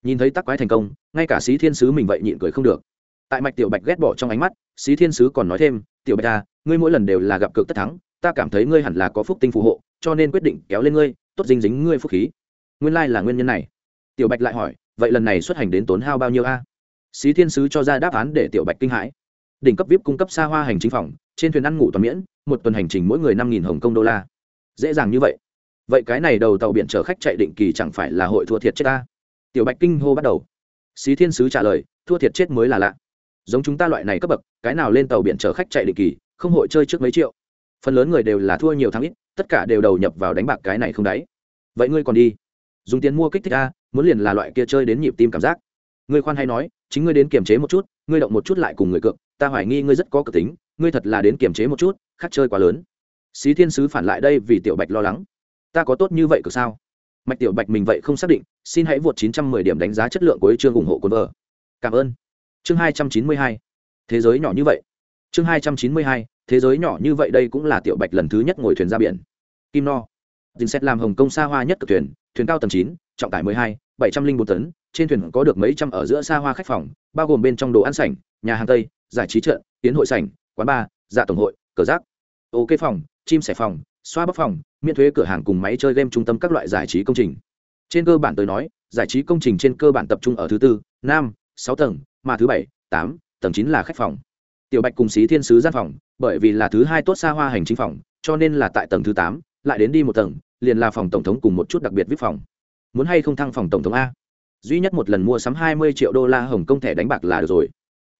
nhìn thấy tắc quái thành công, ngay cả xí thiên sứ mình vậy nhịn cười không được. Tại mạch tiểu bạch ghét bỏ trong ánh mắt, xí thiên sứ còn nói thêm, tiểu bạch à ngươi mỗi lần đều là gặp cực tất thắng, ta cảm thấy ngươi hẳn là có phúc tinh phù hộ cho nên quyết định kéo lên ngươi, tốt dinh dính ngươi phúc khí. Nguyên lai là nguyên nhân này. Tiểu bạch lại hỏi, vậy lần này xuất hành đến tốn hao bao nhiêu a? Xí thiên sứ cho ra đáp án để tiểu bạch kinh hãi. Đỉnh cấp vip cung cấp xa hoa hành chính phòng, trên thuyền ăn ngủ toàn miễn, một tuần hành trình mỗi người năm nghìn hồng kông đô la. Dễ dàng như vậy. Vậy cái này đầu tàu biển chở khách chạy định kỳ chẳng phải là hội thua thiệt chết ta? Tiểu bạch kinh hô bắt đầu. Xí thiên sứ trả lời, thua thiệt chết mới là lạ. Giống chúng ta loại này cấp bậc, cái nào lên tàu biển chở khách chạy định kỳ, không hội chơi trước mấy triệu. Phần lớn người đều là thua nhiều tháng ít tất cả đều đầu nhập vào đánh bạc cái này không đáy. Vậy ngươi còn đi. Dùng tiền mua kích thích a, muốn liền là loại kia chơi đến nhịp tim cảm giác. Ngươi khoan hay nói, chính ngươi đến kiềm chế một chút, ngươi động một chút lại cùng người cược, ta hoài nghi ngươi rất có cực tính, ngươi thật là đến kiềm chế một chút, khác chơi quá lớn. Xí thiên sứ phản lại đây vì tiểu bạch lo lắng. Ta có tốt như vậy cực sao? Mạch tiểu bạch mình vậy không xác định, xin hãy vượt 910 điểm đánh giá chất lượng của chương ủng hộ quân vợ cảm ơn. Chương 292 thế giới nhỏ như vậy. Chương 292 thế giới nhỏ như vậy đây cũng là tiểu bạch lần thứ nhất ngồi thuyền ra biển. Kim no. Dình xét làm hồng kông xa hoa nhất cực thuyền thuyền cao tầng chín trọng tải mười hai bảy trăm linh bốn tấn trên thuyền có được mấy trăm ở giữa xa hoa khách phòng bao gồm bên trong đồ ăn sảnh nhà hàng tây giải trí chợ, tiến hội sảnh quán bar dạ tổng hội cờ giác ok phòng chim sẻ phòng xoa bóc phòng miễn thuế cửa hàng cùng máy chơi game trung tâm các loại giải trí công trình. Trên cơ bản tôi nói giải trí công trình trên cơ bản tập trung ở thứ tư năm sáu tầng mà thứ bảy tám tầng chín là khách phòng. Tiểu bạch cùng xí thiên sứ gian phòng bởi vì là thứ hai tốt xa hoa hành chính phòng cho nên là tại tầng thứ tám lại đến đi một tầng liền là phòng tổng thống cùng một chút đặc biệt vip phòng muốn hay không thăng phòng tổng thống a duy nhất một lần mua sắm hai mươi triệu đô la hồng kông thẻ đánh bạc là được rồi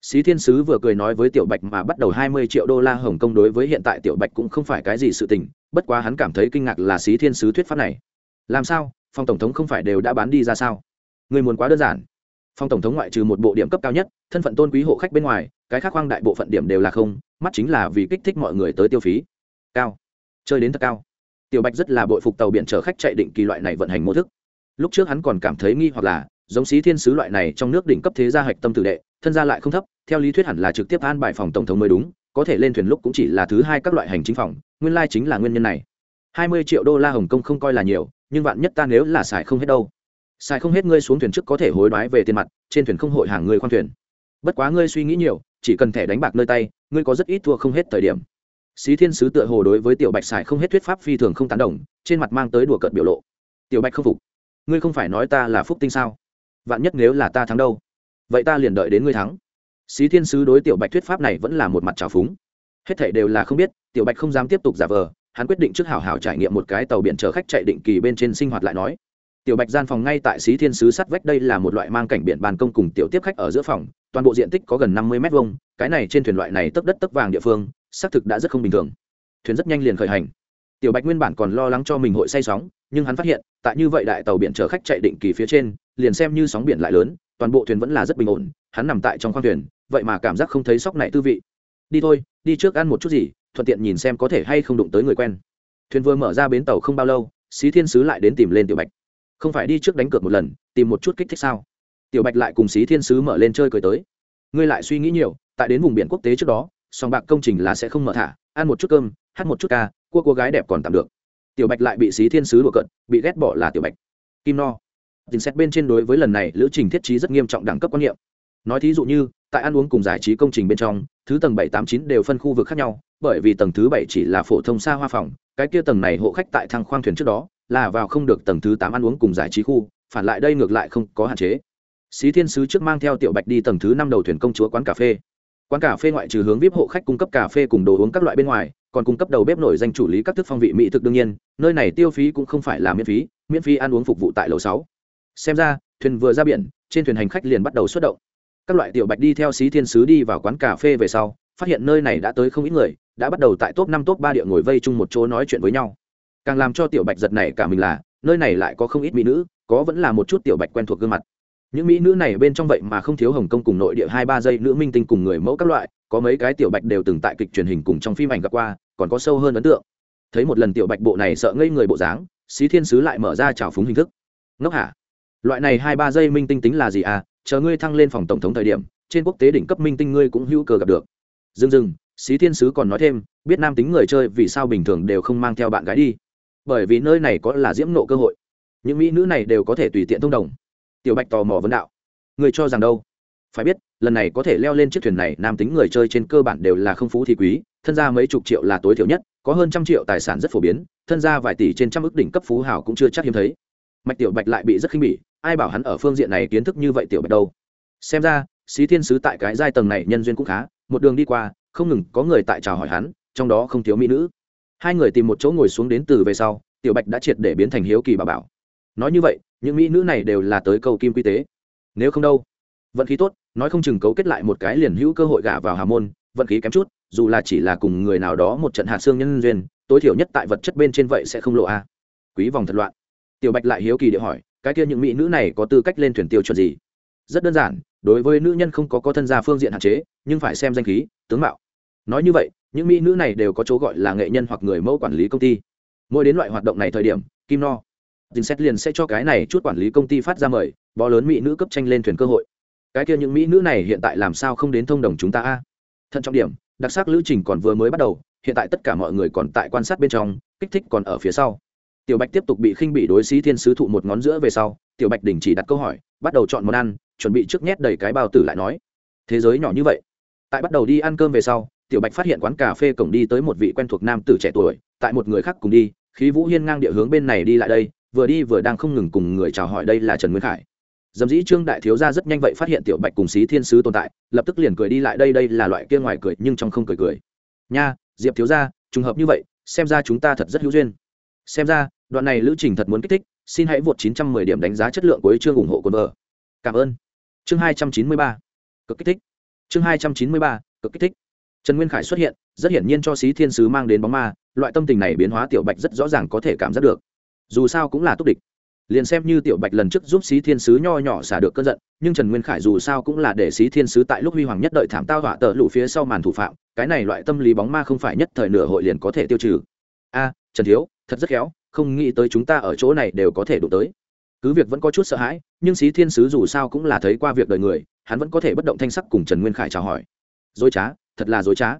Xí Thiên Sứ vừa cười nói với Tiểu Bạch mà bắt đầu hai mươi triệu đô la Hồng Kông đối với hiện tại Tiểu Bạch cũng không phải cái gì sự tình, bất quá hắn cảm thấy kinh ngạc là Xí Thiên Sứ thuyết pháp này. Làm sao? Phòng tổng thống không phải đều đã bán đi ra sao? Người muốn quá đơn giản. Phòng tổng thống ngoại trừ một bộ điểm cấp cao nhất, thân phận tôn quý hộ khách bên ngoài, cái khác hoang đại bộ phận điểm đều là không, mắt chính là vì kích thích mọi người tới tiêu phí. Cao. Chơi đến thật cao. Tiểu Bạch rất là bội phục tàu biển chở khách chạy định kỳ loại này vận hành mô thức. Lúc trước hắn còn cảm thấy nghi hoặc là, giống Xí Thiên Sứ loại này trong nước đỉnh cấp thế gia hạch tâm tử đệ, thân gia lại không thấp, theo lý thuyết hẳn là trực tiếp an bài phòng tổng thống mới đúng có thể lên thuyền lúc cũng chỉ là thứ hai các loại hành chính phòng nguyên lai chính là nguyên nhân này hai mươi triệu đô la hồng kông không coi là nhiều nhưng vạn nhất ta nếu là xài không hết đâu xài không hết ngươi xuống thuyền trước có thể hối đoái về tiền mặt trên thuyền không hội hàng ngươi khoan thuyền bất quá ngươi suy nghĩ nhiều chỉ cần thẻ đánh bạc nơi tay, ngươi có rất ít thua không hết thời điểm. Xí thiên sứ tựa hồ đối với tiểu bạch xài không hết thuyết pháp phi thường không tán đồng, trên mặt mang tới đùa cợt biểu lộ. Tiểu bạch không phục. Ngươi không phải nói ta là phúc tinh sao? Vạn nhất nếu là ta thắng đâu? Vậy ta liền đợi đến ngươi thắng. Xí thiên sứ đối tiểu bạch thuyết pháp này vẫn là một mặt trào phúng. Hết thể đều là không biết, tiểu bạch không dám tiếp tục giả vờ, hắn quyết định trước hảo hảo trải nghiệm một cái tàu biển chở khách chạy định kỳ bên trên sinh hoạt lại nói tiểu bạch gian phòng ngay tại xí thiên sứ sắt vách đây là một loại mang cảnh biển bàn công cùng tiểu tiếp khách ở giữa phòng, toàn bộ diện tích có gần năm mươi m hai cái này trên thuyền loại này tấp đất tấp vàng địa phương, xác thực đã rất không bình thường. Thuyền rất nhanh liền khởi hành. Tiểu bạch nguyên bản còn lo lắng cho mình hội say sóng, nhưng hắn phát hiện, tại như vậy đại tàu biển chở khách chạy định kỳ phía trên, liền xem như sóng biển lại lớn, toàn bộ thuyền vẫn là rất bình ổn, hắn nằm tại trong khoang thuyền, vậy mà cảm giác không thấy sóc này tư vị. Đi thôi, đi trước ăn một chút gì, thuận tiện nhìn xem có thể hay không đụng tới người quen. Thuyền vừa mở ra bến tàu không bao lâu, xí thiên sứ lại đến tìm lên tiểu bạch không phải đi trước đánh cược một lần, tìm một chút kích thích sao? Tiểu bạch lại cùng xí thiên sứ mở lên chơi cười tới. Ngươi lại suy nghĩ nhiều, tại đến vùng biển quốc tế trước đó, sòng bạc công trình là sẽ không mở thả, ăn một chút cơm, hát một chút ca, cua cô gái đẹp còn tạm được. Tiểu bạch lại bị xí thiên sứ đùa cận bị ghét bỏ là tiểu bạch. Kim no. Tình xét bên trên đối với lần này, lữ trình thiết trí rất nghiêm trọng đẳng cấp quan niệm. Nói thí dụ như, tại ăn uống cùng giải trí công trình bên trong, thứ tầng bảy tám chín đều phân khu vực khác nhau, bởi vì tầng thứ bảy chỉ là phổ thông xa hoa phòng, cái kia tầng này hộ khách tại thang khoang thuyền trước đó là vào không được tầng thứ tám ăn uống cùng giải trí khu, phản lại đây ngược lại không có hạn chế. Xí thiên sứ trước mang theo tiểu bạch đi tầng thứ năm đầu thuyền công chúa quán cà phê. Quán cà phê ngoại trừ hướng vip hộ khách cung cấp cà phê cùng đồ uống các loại bên ngoài, còn cung cấp đầu bếp nổi danh chủ lý các thức phong vị mỹ thực đương nhiên, nơi này tiêu phí cũng không phải là miễn phí miễn phí ăn uống phục vụ tại lầu sáu. Xem ra, thuyền vừa ra biển, trên thuyền hành khách liền bắt đầu xuất động. Các loại tiểu bạch đi theo xí thiên sứ đi vào quán cà phê về sau, phát hiện nơi này đã tới không ít người, đã bắt đầu tại top năm, top ba địa ngồi vây chung một chỗ nói chuyện với nhau càng làm cho tiểu bạch giật này cả mình là, nơi này lại có không ít mỹ nữ, có vẫn là một chút tiểu bạch quen thuộc gương mặt. Những mỹ nữ này bên trong vậy mà không thiếu hồng kông cùng nội địa hai ba giây nữ minh tinh cùng người mẫu các loại, có mấy cái tiểu bạch đều từng tại kịch truyền hình cùng trong phim ảnh gặp qua, còn có sâu hơn ấn tượng. Thấy một lần tiểu bạch bộ này sợ ngây người bộ dáng, xí thiên sứ lại mở ra trào phúng hình thức. Ngốc hả? Loại này hai ba giây minh tinh tính là gì à? Chờ ngươi thăng lên phòng tổng thống thời điểm, trên quốc tế đỉnh cấp minh tinh ngươi cũng hữu cơ gặp được. Dừng dừng, xí thiên sứ còn nói thêm, biết nam tính người chơi vì sao bình thường đều không mang theo bạn gái đi bởi vì nơi này có là diễm nộ cơ hội. Những mỹ nữ này đều có thể tùy tiện thông đồng. Tiểu bạch tò mò vấn đạo. Người cho rằng đâu? Phải biết, lần này có thể leo lên chiếc thuyền này, nam tính người chơi trên cơ bản đều là không phú thì quý, thân gia mấy chục triệu là tối thiểu nhất, có hơn trăm triệu tài sản rất phổ biến, thân gia vài tỷ trên trăm ước đỉnh cấp phú hảo cũng chưa chắc hiếm thấy. Mạch tiểu bạch lại bị rất khinh bỉ, ai bảo hắn ở phương diện này kiến thức như vậy tiểu bạch đâu? Xem ra, xí thiên sứ tại cái giai tầng này nhân duyên cũng khá, một đường đi qua, không ngừng có người tại chào hỏi hắn, trong đó không thiếu mỹ nữ hai người tìm một chỗ ngồi xuống đến từ về sau, tiểu bạch đã triệt để biến thành hiếu kỳ bà bảo. Nói như vậy, những mỹ nữ này đều là tới cầu kim quy tế. Nếu không đâu? Vận khí tốt, nói không chừng cấu kết lại một cái liền hữu cơ hội gả vào hà môn, vận khí kém chút, dù là chỉ là cùng người nào đó một trận hạt xương nhân duyên, tối thiểu nhất tại vật chất bên trên vậy sẽ không lộ a. Quý vòng thật loạn. Tiểu bạch lại hiếu kỳ địa hỏi, cái kia những mỹ nữ này có tư cách lên thuyền tiêu chuẩn gì? Rất đơn giản, đối với nữ nhân không có có thân gia phương diện hạn chế, nhưng phải xem danh khí, tướng mạo. Nói như vậy những mỹ nữ này đều có chỗ gọi là nghệ nhân hoặc người mẫu quản lý công ty. Mỗi đến loại hoạt động này thời điểm, kim no dình xét liền sẽ cho cái này chút quản lý công ty phát ra mời, bó lớn mỹ nữ cấp tranh lên thuyền cơ hội. Cái kia những mỹ nữ này hiện tại làm sao không đến thông đồng chúng ta a? Thận trọng điểm, đặc sắc lữ trình còn vừa mới bắt đầu, hiện tại tất cả mọi người còn tại quan sát bên trong, kích thích còn ở phía sau. Tiểu bạch tiếp tục bị khinh bị đối xí thiên sứ thụ một ngón giữa về sau, tiểu bạch đình chỉ đặt câu hỏi, bắt đầu chọn món ăn, chuẩn bị trước nhét đầy cái bao tử lại nói. Thế giới nhỏ như vậy. Tại bắt đầu đi ăn cơm về sau tiểu bạch phát hiện quán cà phê cổng đi tới một vị quen thuộc nam tử trẻ tuổi tại một người khác cùng đi khí vũ hiên ngang địa hướng bên này đi lại đây vừa đi vừa đang không ngừng cùng người chào hỏi đây là trần nguyên khải. Dầm dĩ trương đại thiếu gia rất nhanh vậy phát hiện tiểu bạch cùng xí thiên sứ tồn tại lập tức liền cười đi lại đây đây là loại kia ngoài cười nhưng trong không cười cười. Nha diệp thiếu gia, trùng hợp như vậy xem ra chúng ta thật rất hữu duyên. Xem ra đoạn này lữ trình thật muốn kích thích xin hãy vượt 910 điểm đánh giá chất lượng của chương ủng hộ cồn vợ. Cảm ơn. Chương 293 cực kích thích. Chương 293 cực kích thích trần nguyên khải xuất hiện, rất hiển nhiên cho xí thiên sứ mang đến bóng ma, loại tâm tình này biến hóa tiểu bạch rất rõ ràng có thể cảm giác được. Dù sao cũng là túc địch. Liền xem như tiểu bạch lần trước giúp xí thiên sứ nho nhỏ xả được cơn giận, nhưng trần nguyên khải dù sao cũng là để xí thiên sứ tại lúc huy hoàng nhất đợi thảm tao họa tở lũ phía sau màn thủ phạm, cái này loại tâm lý bóng ma không phải nhất thời nửa hội liền có thể tiêu trừ. A, trần thiếu, thật rất khéo, không nghĩ tới chúng ta ở chỗ này đều có thể đụng tới. Cứ việc vẫn có chút sợ hãi, nhưng xí thiên sứ dù sao cũng là thấy qua việc đời người, hắn vẫn có thể bất động thanh sắc cùng trần nguyên khải chào hỏi. Dối trá thật là dối trá.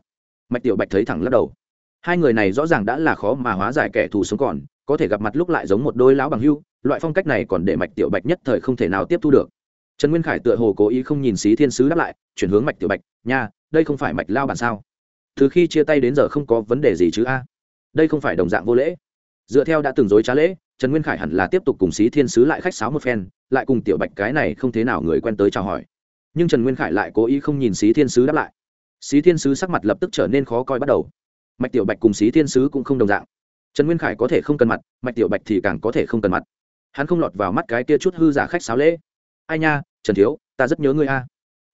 Mạch tiểu bạch thấy thẳng lắc đầu. Hai người này rõ ràng đã là khó mà hóa giải kẻ thù sống còn, có thể gặp mặt lúc lại giống một đôi lão bằng hưu, loại phong cách này còn để mạch tiểu bạch nhất thời không thể nào tiếp thu được. Trần nguyên khải tựa hồ cố ý không nhìn xí thiên sứ đáp lại, chuyển hướng mạch tiểu bạch, nha, đây không phải mạch lao bản sao? Từ khi chia tay đến giờ không có vấn đề gì chứ a? Đây không phải đồng dạng vô lễ. Dựa theo đã từng dối trá lễ, trần nguyên khải hẳn là tiếp tục cùng xí thiên sứ lại khách sáo một phen, lại cùng tiểu bạch cái này không thế nào người quen tới chào hỏi. Nhưng trần nguyên khải lại cố ý không nhìn xí thiên sứ đáp lại xí thiên sứ sắc mặt lập tức trở nên khó coi bắt đầu. Mạch tiểu bạch cùng xí thiên sứ cũng không đồng dạng. Trần nguyên khải có thể không cần mặt, mạch tiểu bạch thì càng có thể không cần mặt. Hắn không lọt vào mắt cái kia chút hư giả khách sáo lễ. Ai nha, trần thiếu, ta rất nhớ ngươi a.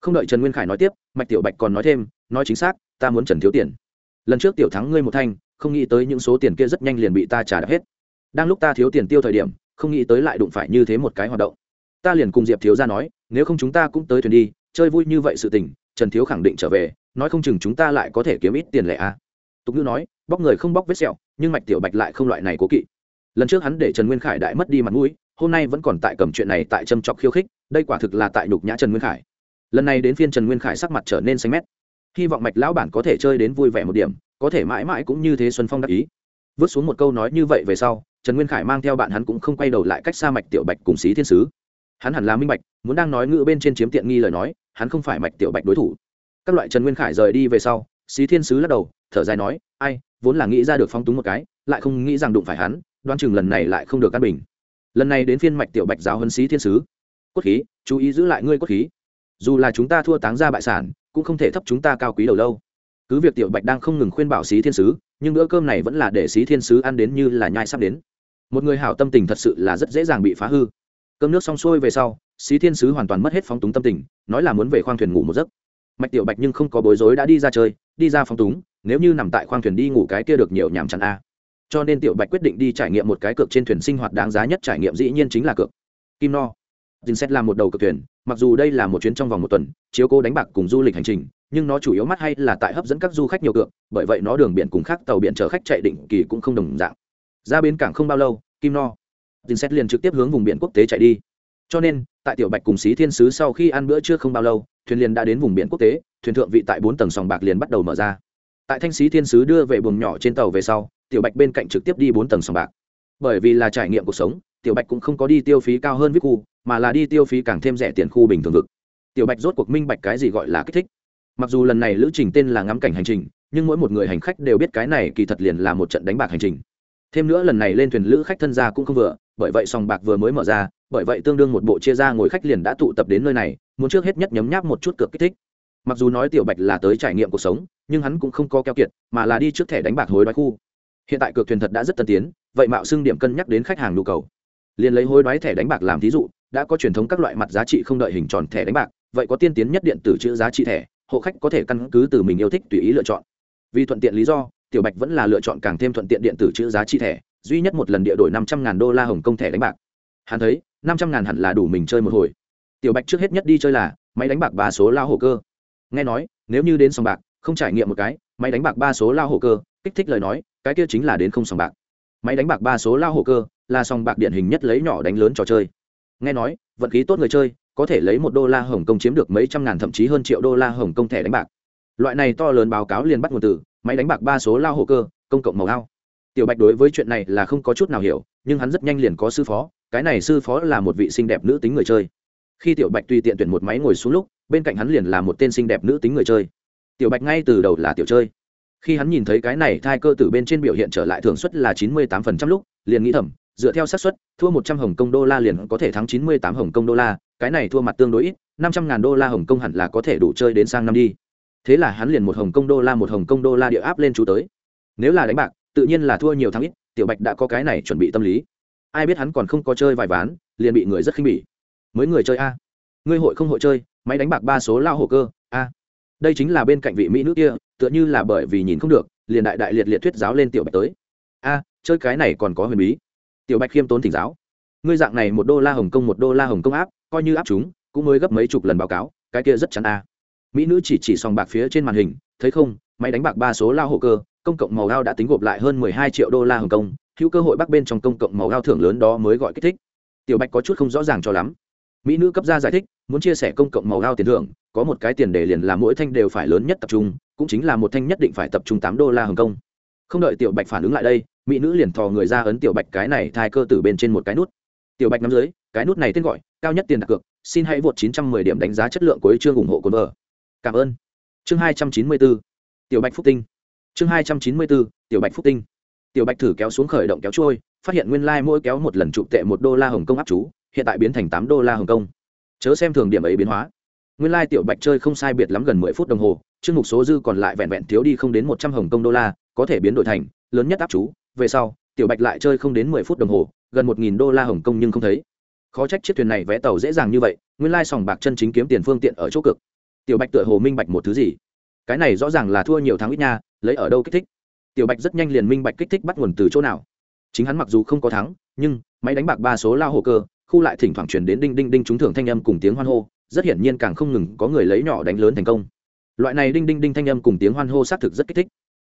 Không đợi trần nguyên khải nói tiếp, mạch tiểu bạch còn nói thêm, nói chính xác, ta muốn trần thiếu tiền. Lần trước tiểu thắng ngươi một thanh, không nghĩ tới những số tiền kia rất nhanh liền bị ta trả đập hết. Đang lúc ta thiếu tiền tiêu thời điểm, không nghĩ tới lại đụng phải như thế một cái hoạt động. Ta liền cùng diệp thiếu ra nói, nếu không chúng ta cũng tới thuyền đi, chơi vui như vậy sự tình, trần thiếu khẳng định trở về nói không chừng chúng ta lại có thể kiếm ít tiền lẻ a tục ngữ nói, bóc người không bóc vết sẹo, nhưng mạch tiểu bạch lại không loại này cố kỵ. Lần trước hắn để trần nguyên khải đại mất đi mặt mũi, hôm nay vẫn còn tại cầm chuyện này tại châm chọc khiêu khích, đây quả thực là tại nhục nhã trần nguyên khải. Lần này đến phiên trần nguyên khải sắc mặt trở nên xanh mét. Hy vọng mạch lão bản có thể chơi đến vui vẻ một điểm, có thể mãi mãi cũng như thế xuân phong đắc ý. Vứt xuống một câu nói như vậy về sau, trần nguyên khải mang theo bạn hắn cũng không quay đầu lại cách xa mạch tiểu bạch cùng xí thiên sứ. Hắn hẳn là minh bạch, muốn đang nói ngữ bên trên chiếm tiện nghi lời nói, hắn không phải mạch tiểu bạch đối thủ các loại trần nguyên khải rời đi về sau, xí thiên sứ lắc đầu, thở dài nói, ai, vốn là nghĩ ra được phong túng một cái, lại không nghĩ rằng đụng phải hắn đoan chừng lần này lại không được căn bình. Lần này đến phiên mạch tiểu bạch giáo hân xí thiên sứ. Cốt khí, chú ý giữ lại ngươi cốt khí. Dù là chúng ta thua táng ra bại sản, cũng không thể thấp chúng ta cao quý đầu lâu. Cứ việc tiểu bạch đang không ngừng khuyên bảo xí thiên sứ, nhưng bữa cơm này vẫn là để xí thiên sứ ăn đến như là nhai sắp đến. Một người hảo tâm tình thật sự là rất dễ dàng bị phá hư. Cơm nước xong xuôi về sau, xí thiên sứ hoàn toàn mất hết phóng túng tâm tình, nói là muốn về khoang thuyền ngủ một giấc mạch tiểu bạch nhưng không có bối rối đã đi ra chơi, đi ra phóng túng, nếu như nằm tại khoang thuyền đi ngủ cái kia được nhiều nhàm chán a. Cho nên tiểu bạch quyết định đi trải nghiệm một cái cược trên thuyền sinh hoạt đáng giá nhất trải nghiệm dĩ nhiên chính là cược. Kim no. Dinh xét làm một đầu cược thuyền, mặc dù đây là một chuyến trong vòng một tuần, chiếu cố đánh bạc cùng du lịch hành trình, nhưng nó chủ yếu mắt hay là tại hấp dẫn các du khách nhiều cược, bởi vậy nó đường biển cùng khác tàu biển chở khách chạy định kỳ cũng không đồng dạng. Ra bến cảng không bao lâu, kim no. Dinh xét liền trực tiếp hướng vùng biển quốc tế chạy đi. Cho nên, tại tiểu bạch cùng xí thiên sứ sau khi ăn bữa trưa không bao lâu thuyền liền đã đến vùng biển quốc tế, thuyền thượng vị tại bốn tầng sòng bạc liền bắt đầu mở ra. Tại thanh sĩ thiên sứ đưa về buồng nhỏ trên tàu về sau, tiểu bạch bên cạnh trực tiếp đi bốn tầng sòng bạc. Bởi vì là trải nghiệm cuộc sống, tiểu bạch cũng không có đi tiêu phí cao hơn vip khu, mà là đi tiêu phí càng thêm rẻ tiền khu bình thường vực. Tiểu bạch rốt cuộc minh bạch cái gì gọi là kích thích. Mặc dù lần này lữ trình tên là ngắm cảnh hành trình, nhưng mỗi một người hành khách đều biết cái này kỳ thật liền là một trận đánh bạc hành trình. Thêm nữa lần này lên thuyền lữ khách thân gia cũng không vừa, bởi vậy sòng bạc vừa mới mở ra bởi vậy tương đương một bộ chia ra ngồi khách liền đã tụ tập đến nơi này, muốn trước hết nhất nhấm nháp một chút cược kích thích. Mặc dù nói tiểu bạch là tới trải nghiệm cuộc sống, nhưng hắn cũng không có keo kiệt, mà là đi trước thẻ đánh bạc hối đoái khu. Hiện tại cược thuyền thật đã rất tân tiến, vậy mạo xưng điểm cân nhắc đến khách hàng nhu cầu. Liền lấy hối đoái thẻ đánh bạc làm thí dụ, đã có truyền thống các loại mặt giá trị không đợi hình tròn thẻ đánh bạc, vậy có tiên tiến nhất điện tử chữ giá trị thẻ, hộ khách có thể căn cứ từ mình yêu thích tùy ý lựa chọn. Vì thuận tiện lý do, tiểu bạch vẫn là lựa chọn càng thêm thuận tiện điện tử chữ giá trị thẻ, duy nhất một lần địa đổi năm trăm ngàn đô la hồng kông thẻ đánh bạc. Hắn thấy năm trăm ngàn hẳn là đủ mình chơi một hồi. Tiểu bạch trước hết nhất đi chơi là máy đánh bạc ba số lao hổ cơ. Nghe nói, nếu như đến sòng bạc, không trải nghiệm một cái, máy đánh bạc ba số lao hổ cơ, kích thích lời nói, cái kia chính là đến không sòng bạc. Máy đánh bạc ba số lao hổ cơ là sòng bạc điển hình nhất lấy nhỏ đánh lớn trò chơi. Nghe nói, vận khí tốt người chơi, có thể lấy một đô la hồng kông chiếm được mấy trăm ngàn thậm chí hơn triệu đô la hồng kông thẻ đánh bạc. Loại này to lớn báo cáo liền bắt nguồn từ máy đánh bạc ba số lao hổ cơ, công cộng màu ao. Tiểu bạch đối với chuyện này là không có chút nào hiểu, nhưng hắn rất nhanh liền có sư phó cái này sư phó là một vị xinh đẹp nữ tính người chơi. Khi tiểu bạch tùy tiện tuyển một máy ngồi xuống lúc, bên cạnh hắn liền là một tên xinh đẹp nữ tính người chơi. Tiểu bạch ngay từ đầu là tiểu chơi. Khi hắn nhìn thấy cái này thai cơ tử bên trên biểu hiện trở lại thường suất là chín mươi tám phần trăm lúc, liền nghĩ thầm, dựa theo xác suất, thua một trăm hồng công đô la liền có thể thắng chín mươi tám hồng công đô la, cái này thua mặt tương đối ít, năm trăm ngàn đô la hồng công hẳn là có thể đủ chơi đến sang năm đi. Thế là hắn liền một hồng công đô la, một hồng công đô la địa áp lên chú tới. Nếu là đánh bạc, tự nhiên là thua nhiều thắng ít, tiểu bạch đã có cái này chuẩn bị tâm lý ai biết hắn còn không có chơi vài ván, liền bị người rất khinh bỉ. Mới người chơi a. Ngươi hội không hội chơi, máy đánh bạc ba số lao hồ cơ, a. Đây chính là bên cạnh vị mỹ nữ kia, tựa như là bởi vì nhìn không được, liền đại đại liệt liệt thuyết giáo lên tiểu bạch tới. A, chơi cái này còn có huyền bí. Tiểu bạch khiêm tốn thỉnh giáo. Ngươi dạng này một đô la hồng kông một đô la hồng kông áp, coi như áp chúng, cũng mới gấp mấy chục lần báo cáo, cái kia rất chắn a. Mỹ nữ chỉ chỉ sòng bạc phía trên màn hình, thấy không, máy đánh bạc ba số lao hộ cơ, công cộng màu gao đã tính gộp lại hơn mười hai triệu đô la hồng kông hữu cơ hội bắc bên trong công cộng màu gao thưởng lớn đó mới gọi kích thích. Tiểu bạch có chút không rõ ràng cho lắm. Mỹ nữ cấp ra giải thích, muốn chia sẻ công cộng màu gao tiền thưởng, có một cái tiền đề liền là mỗi thanh đều phải lớn nhất tập trung, cũng chính là một thanh nhất định phải tập trung tám đô la hồng kông. Không đợi tiểu bạch phản ứng lại đây, mỹ nữ liền thò người ra ấn tiểu bạch cái này thai cơ từ bên trên một cái nút. Tiểu bạch nắm dưới, cái nút này tên gọi, cao nhất tiền đặt cược, xin hãy vượt 910 điểm đánh giá chất lượng cuối chương ủng hộ cuốn vở. Cảm ơn. Chương 294 tiểu bạch phúc tinh. Chương 294 tiểu bạch phúc tinh tiểu bạch thử kéo xuống khởi động kéo trôi, phát hiện nguyên lai mỗi kéo một lần trụ tệ một đô la hồng kông áp chú, hiện tại biến thành tám đô la hồng kông. Chớ xem thường điểm ấy biến hóa. Nguyên lai tiểu bạch chơi không sai biệt lắm gần mười phút đồng hồ, chương mục số dư còn lại vẹn vẹn thiếu đi không đến một trăm hồng kông đô la, có thể biến đổi thành lớn nhất áp chú. Về sau, tiểu bạch lại chơi không đến mười phút đồng hồ, gần một nghìn đô la hồng kông nhưng không thấy. Khó trách chiếc thuyền này vẽ tàu dễ dàng như vậy, nguyên lai sòng bạc chân chính kiếm tiền phương tiện ở chỗ cực. Tiểu bạch tựa hồ minh bạch một thứ gì. Cái này rõ ràng là thua nhiều tháng ít nha, lấy ở đâu kích thích tiểu bạch rất nhanh liền minh bạch kích thích bắt nguồn từ chỗ nào. Chính hắn mặc dù không có thắng, nhưng máy đánh bạc ba số lao hồ cơ, khu lại thỉnh thoảng chuyển đến đinh đinh đinh trúng thưởng thanh âm cùng tiếng hoan hô, rất hiển nhiên càng không ngừng có người lấy nhỏ đánh lớn thành công. Loại này đinh đinh đinh thanh âm cùng tiếng hoan hô xác thực rất kích thích.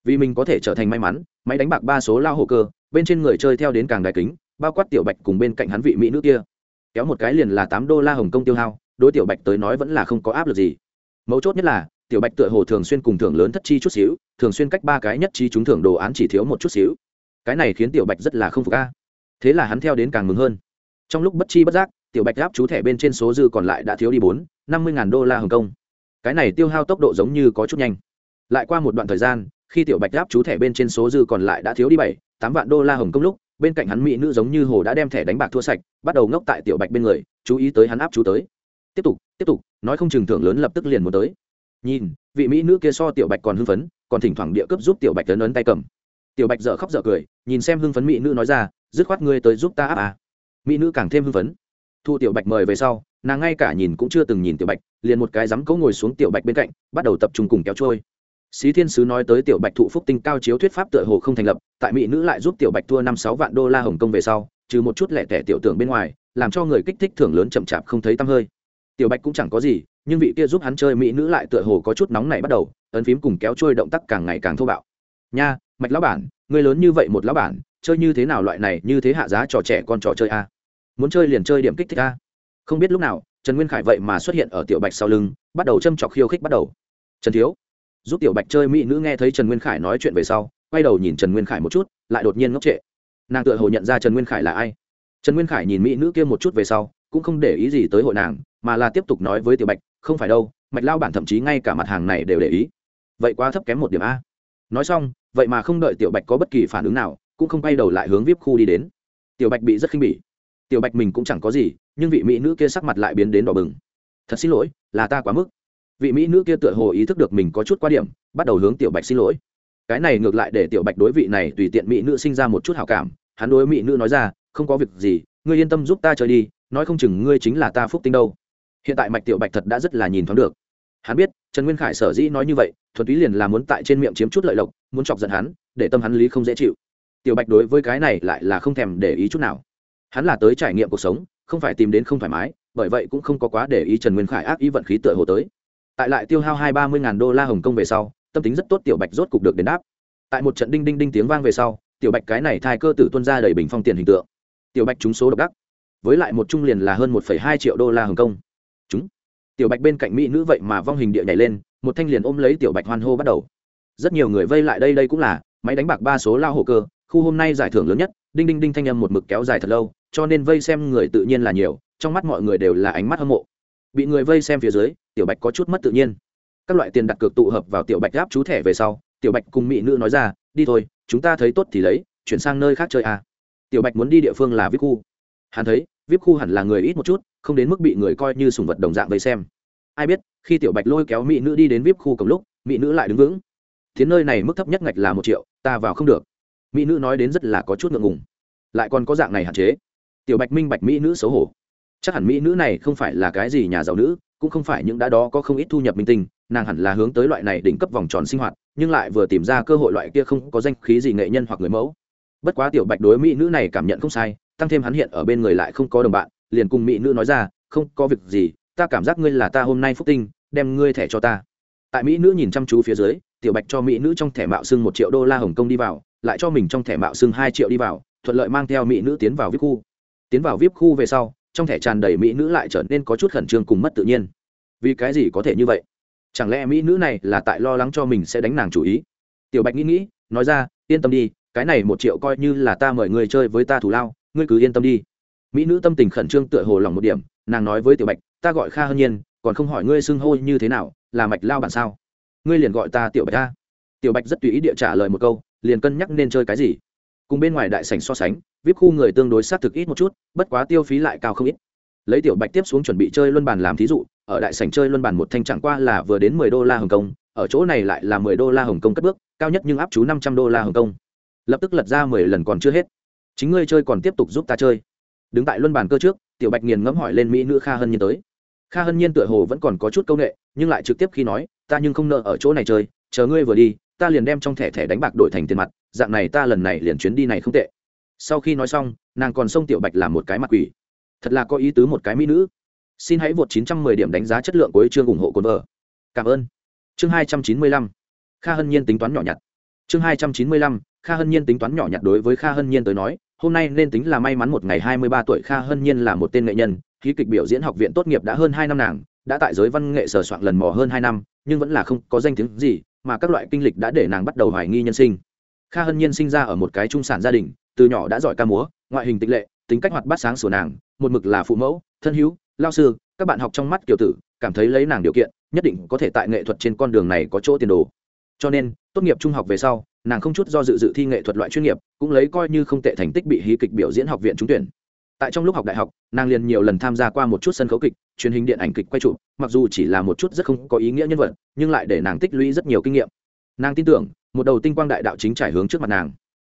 Vì mình có thể trở thành may mắn, máy đánh bạc ba số lao hồ cơ, bên trên người chơi theo đến càng đại kính, bao quát tiểu bạch cùng bên cạnh hắn vị mỹ nữ kia. Kéo một cái liền là tám đô la hồng kông tiêu hao, đối tiểu bạch tới nói vẫn là không có áp lực gì. Mấu chốt nhất là tiểu bạch tựa hồ thường xuyên cùng thưởng lớn thất chi chút xíu, thường xuyên cách ba cái nhất chi chúng thưởng đồ án chỉ thiếu một chút xíu. Cái này khiến tiểu bạch rất là không phục a. Thế là hắn theo đến càng mừng hơn. Trong lúc bất chi bất giác, tiểu bạch áp chú thẻ bên trên số dư còn lại đã thiếu đi bốn, năm mươi ngàn đô la hồng kông. Cái này tiêu hao tốc độ giống như có chút nhanh. Lại qua một đoạn thời gian, khi tiểu bạch áp chú thẻ bên trên số dư còn lại đã thiếu đi bảy, tám vạn đô la hồng kông lúc, bên cạnh hắn mỹ nữ giống như hồ đã đem thẻ đánh bạc thua sạch, bắt đầu ngốc tại tiểu bạch bên người, chú ý tới hắn áp chú tới. Tiếp tục tiếp tục, nói không chừng thưởng lớn lập tức liền muốn tới nhìn vị mỹ nữ kia so tiểu bạch còn hưng phấn còn thỉnh thoảng địa cấp giúp tiểu bạch tấn ấn tay cầm tiểu bạch dở khóc dở cười nhìn xem hưng phấn mỹ nữ nói ra dứt khoát ngươi tới giúp ta áp à. mỹ nữ càng thêm hưng phấn thu tiểu bạch mời về sau nàng ngay cả nhìn cũng chưa từng nhìn tiểu bạch liền một cái dám cấu ngồi xuống tiểu bạch bên cạnh bắt đầu tập trung cùng kéo trôi Xí Thiên sứ nói tới tiểu Bạch thụ phúc tinh cao chiếu thuyết pháp tựa hồ không thành lập, tại mỹ nữ lại giúp tiểu Bạch thua năm sáu vạn đô la Hồng Kông về sau, trừ một chút lẻ tẻ tiểu tưởng bên ngoài, làm cho người kích thích thưởng lớn chậm chạp không thấy tăm hơi. Tiểu Bạch cũng chẳng có gì, nhưng vị kia giúp hắn chơi mỹ nữ lại tựa hồ có chút nóng này bắt đầu, ấn phím cùng kéo trôi động tác càng ngày càng thô bạo. Nha, Mạch lão bản, người lớn như vậy một lão bản, chơi như thế nào loại này như thế hạ giá trò trẻ con trò chơi a? Muốn chơi liền chơi điểm kích thích a. Không biết lúc nào, Trần Nguyên Khải vậy mà xuất hiện ở tiểu Bạch sau lưng, bắt đầu châm chọc khiêu khích bắt đầu. Trần thiếu, giúp tiểu bạch chơi mỹ nữ nghe thấy trần nguyên khải nói chuyện về sau quay đầu nhìn trần nguyên khải một chút lại đột nhiên ngốc trệ nàng tựa hồ nhận ra trần nguyên khải là ai trần nguyên khải nhìn mỹ nữ kia một chút về sau cũng không để ý gì tới hội nàng mà là tiếp tục nói với tiểu bạch không phải đâu, mạch lao bản thậm chí ngay cả mặt hàng này đều để ý. Vậy quá thấp kém một điểm a. Nói xong, vậy mà không đợi tiểu bạch có bất kỳ phản ứng nào, cũng không quay đầu lại hướng vip khu đi đến. Tiểu bạch bị rất khinh bỉ. Tiểu bạch mình cũng chẳng có gì, nhưng vị mỹ nữ kia sắc mặt lại biến đến đỏ bừng. Thật xin lỗi, là ta quá mức. Vị mỹ nữ kia tựa hồ ý thức được mình có chút quá điểm, bắt đầu hướng tiểu bạch xin lỗi. Cái này ngược lại để tiểu bạch đối vị này tùy tiện mỹ nữ sinh ra một chút hảo cảm. Hắn đối mỹ nữ nói ra, không có việc gì, ngươi yên tâm giúp ta chơi đi, nói không chừng ngươi chính là ta phúc tinh đâu hiện tại mạch tiểu bạch thật đã rất là nhìn thoáng được. Hắn biết, trần nguyên khải sở dĩ nói như vậy, thuần túy liền là muốn tại trên miệng chiếm chút lợi lộc, muốn chọc giận hắn, để tâm hắn lý không dễ chịu. Tiểu bạch đối với cái này lại là không thèm để ý chút nào. Hắn là tới trải nghiệm cuộc sống, không phải tìm đến không thoải mái, bởi vậy cũng không có quá để ý trần nguyên khải ác ý vận khí tựa hồ tới. Tại lại tiêu hao hai ba mươi ngàn đô la hồng kông về sau, tâm tính rất tốt tiểu bạch rốt cục được đền đáp. Tại một trận đinh đinh đinh tiếng vang về sau, tiểu bạch cái này thai cơ tử tuân ra đầy bình phong tiền hình tượng. Tiểu bạch trúng số độc đắc. Với lại một trung liền là hơn một hai triệu đô la hồng kông tiểu bạch bên cạnh mỹ nữ vậy mà vong hình địa nhảy lên, một thanh liền ôm lấy tiểu bạch hoan hô bắt đầu. Rất nhiều người vây lại đây đây cũng là máy đánh bạc ba số lao hồ cơ, khu hôm nay giải thưởng lớn nhất, đinh đinh đinh thanh âm một mực kéo dài thật lâu, cho nên vây xem người tự nhiên là nhiều, trong mắt mọi người đều là ánh mắt hâm mộ. Bị người vây xem phía dưới, tiểu bạch có chút mất tự nhiên. Các loại tiền đặt cược tụ hợp vào tiểu bạch gáp chú thẻ về sau, tiểu bạch cùng mỹ nữ nói ra, đi thôi, chúng ta thấy tốt thì lấy, chuyển sang nơi khác chơi à. tiểu bạch muốn đi địa phương là vip khu. Hắn thấy vip khu hẳn là người ít một chút, không đến mức bị người coi như sùng vật đồng dạng vây xem. Ai biết, khi tiểu bạch lôi kéo mỹ nữ đi đến vip khu cầm lúc, mỹ nữ lại đứng vững. Tiến nơi này mức thấp nhất ngạch là một triệu, ta vào không được. Mỹ nữ nói đến rất là có chút ngượng ngùng. Lại còn có dạng này hạn chế. Tiểu bạch minh bạch mỹ nữ xấu hổ. Chắc hẳn mỹ nữ này không phải là cái gì nhà giàu nữ, cũng không phải những đã đó có không ít thu nhập minh tinh, nàng hẳn là hướng tới loại này đỉnh cấp vòng tròn sinh hoạt, nhưng lại vừa tìm ra cơ hội loại kia không có danh khí gì nghệ nhân hoặc người mẫu. Bất quá tiểu bạch đối mỹ nữ này cảm nhận không sai tăng thêm hắn hiện ở bên người lại không có đồng bạn, liền cùng mỹ nữ nói ra, không có việc gì, ta cảm giác ngươi là ta hôm nay phúc tinh, đem ngươi thẻ cho ta. Tại mỹ nữ nhìn chăm chú phía dưới, tiểu bạch cho mỹ nữ trong thẻ mạo xưng một triệu đô la hồng kông đi vào, lại cho mình trong thẻ mạo xưng hai triệu đi vào, thuận lợi mang theo mỹ nữ tiến vào vip khu. Tiến vào vip khu về sau, trong thẻ tràn đầy mỹ nữ lại trở nên có chút khẩn trương cùng mất tự nhiên. Vì cái gì có thể như vậy? Chẳng lẽ mỹ nữ này là tại lo lắng cho mình sẽ đánh nàng chủ ý? Tiểu bạch nghĩ nghĩ, nói ra, yên tâm đi, cái này một triệu coi như là ta mời người chơi với ta thủ lao ngươi cứ yên tâm đi. Mỹ nữ tâm tình khẩn trương tựa hồ lòng một điểm, nàng nói với tiểu bạch, ta gọi kha hơn nhiên, còn không hỏi ngươi xưng hô như thế nào, là mạch lao bản sao? Ngươi liền gọi ta tiểu bạch ta. Tiểu bạch rất tùy ý địa trả lời một câu, liền cân nhắc nên chơi cái gì. Cùng bên ngoài đại sảnh so sánh, vip khu người tương đối sát thực ít một chút, bất quá tiêu phí lại cao không ít. Lấy tiểu bạch tiếp xuống chuẩn bị chơi luân bàn làm thí dụ, ở đại sảnh chơi luân bàn một thanh chẳng qua là vừa đến mười đô la hồng kông, ở chỗ này lại là mười đô la hồng kông cất bước, cao nhất nhưng áp chú năm trăm đô la hồng kông. Lập tức lật ra mười lần còn chưa hết chính ngươi chơi còn tiếp tục giúp ta chơi. Đứng tại luân bàn cơ trước, tiểu bạch nghiền ngẫm hỏi lên mỹ nữ kha hân nhiên tới. Kha hân nhiên tựa hồ vẫn còn có chút c â u n ệ nhưng lại trực tiếp khi nói, ta nhưng không nợ ở chỗ này chơi, chờ ngươi vừa đi, ta liền đem trong thẻ thẻ đánh bạc đổi thành tiền mặt, dạng này ta lần này liền chuyến đi này không tệ. Sau khi nói xong, nàng còn xông tiểu bạch làm một cái mặt quỷ. Thật là có ý tứ một cái mỹ nữ. Xin hãy vượt 910 điểm đánh giá chất lượng của chương ủng hộ cồn vợ cảm ơn. Chương 295. kha hân nhiên tính toán nhỏ nhặt chương 295. kha hân nhiên tính toán nhỏ nhặt đối với kha hân nhiên tới nói, hôm nay nên tính là may mắn một ngày 23 tuổi kha hân nhiên là một tên nghệ nhân, khí kịch biểu diễn học viện tốt nghiệp đã hơn hai năm nàng, đã tại giới văn nghệ sở soạn lần mò hơn hai năm, nhưng vẫn là không có danh tiếng gì, mà các loại kinh lịch đã để nàng bắt đầu hoài nghi nhân sinh kha hân nhiên sinh ra ở một cái trung sản gia đình, từ nhỏ đã giỏi ca múa, ngoại hình tịch lệ, tính cách hoạt bát sáng sủa nàng, một mực là phụ mẫu, thân hữu, lao sư, các bạn học trong mắt kiểu tử, cảm thấy lấy nàng điều kiện, nhất định có thể tại nghệ thuật trên con đường này có chỗ tiền đồ cho nên tốt nghiệp trung học về sau, nàng không chút do dự dự thi nghệ thuật loại chuyên nghiệp, cũng lấy coi như không tệ thành tích bị hí kịch biểu diễn học viện trúng tuyển. Tại trong lúc học đại học, nàng liền nhiều lần tham gia qua một chút sân khấu kịch, truyền hình điện ảnh kịch quay trụ mặc dù chỉ là một chút rất không có ý nghĩa nhân vật, nhưng lại để nàng tích lũy rất nhiều kinh nghiệm. Nàng tin tưởng, một đầu tinh quang đại đạo chính trải hướng trước mặt nàng.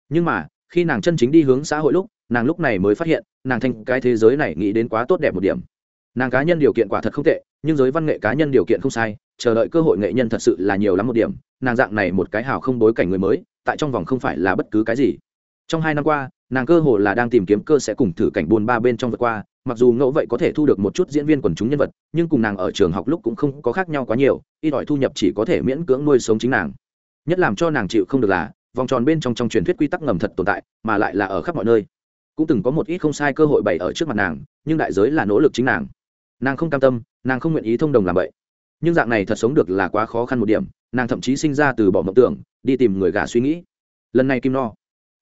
Nhưng mà, khi nàng chân chính đi hướng xã hội lúc, nàng lúc này mới phát hiện, nàng thành cái thế giới này nghĩ đến quá tốt đẹp một điểm. Nàng cá nhân điều kiện quả thật không tệ, nhưng giới văn nghệ cá nhân điều kiện không sai, chờ đợi cơ hội nghệ nhân thật sự là nhiều lắm một điểm nàng dạng này một cái hào không bối cảnh người mới, tại trong vòng không phải là bất cứ cái gì. Trong hai năm qua, nàng cơ hồ là đang tìm kiếm cơ sẽ cùng thử cảnh buôn ba bên trong vượt qua, mặc dù ngẫu vậy có thể thu được một chút diễn viên quần chúng nhân vật, nhưng cùng nàng ở trường học lúc cũng không có khác nhau quá nhiều, ít ỏi thu nhập chỉ có thể miễn cưỡng nuôi sống chính nàng. Nhất làm cho nàng chịu không được là, vòng tròn bên trong trong truyền thuyết quy tắc ngầm thật tồn tại, mà lại là ở khắp mọi nơi. Cũng từng có một ít không sai cơ hội bày ở trước mặt nàng, nhưng đại giới là nỗ lực chính nàng. Nàng không cam tâm, nàng không nguyện ý thông đồng làm vậy. Nhưng dạng này thật sống được là quá khó khăn một điểm nàng thậm chí sinh ra từ bỏ mộng tưởng, đi tìm người gà suy nghĩ. Lần này kim no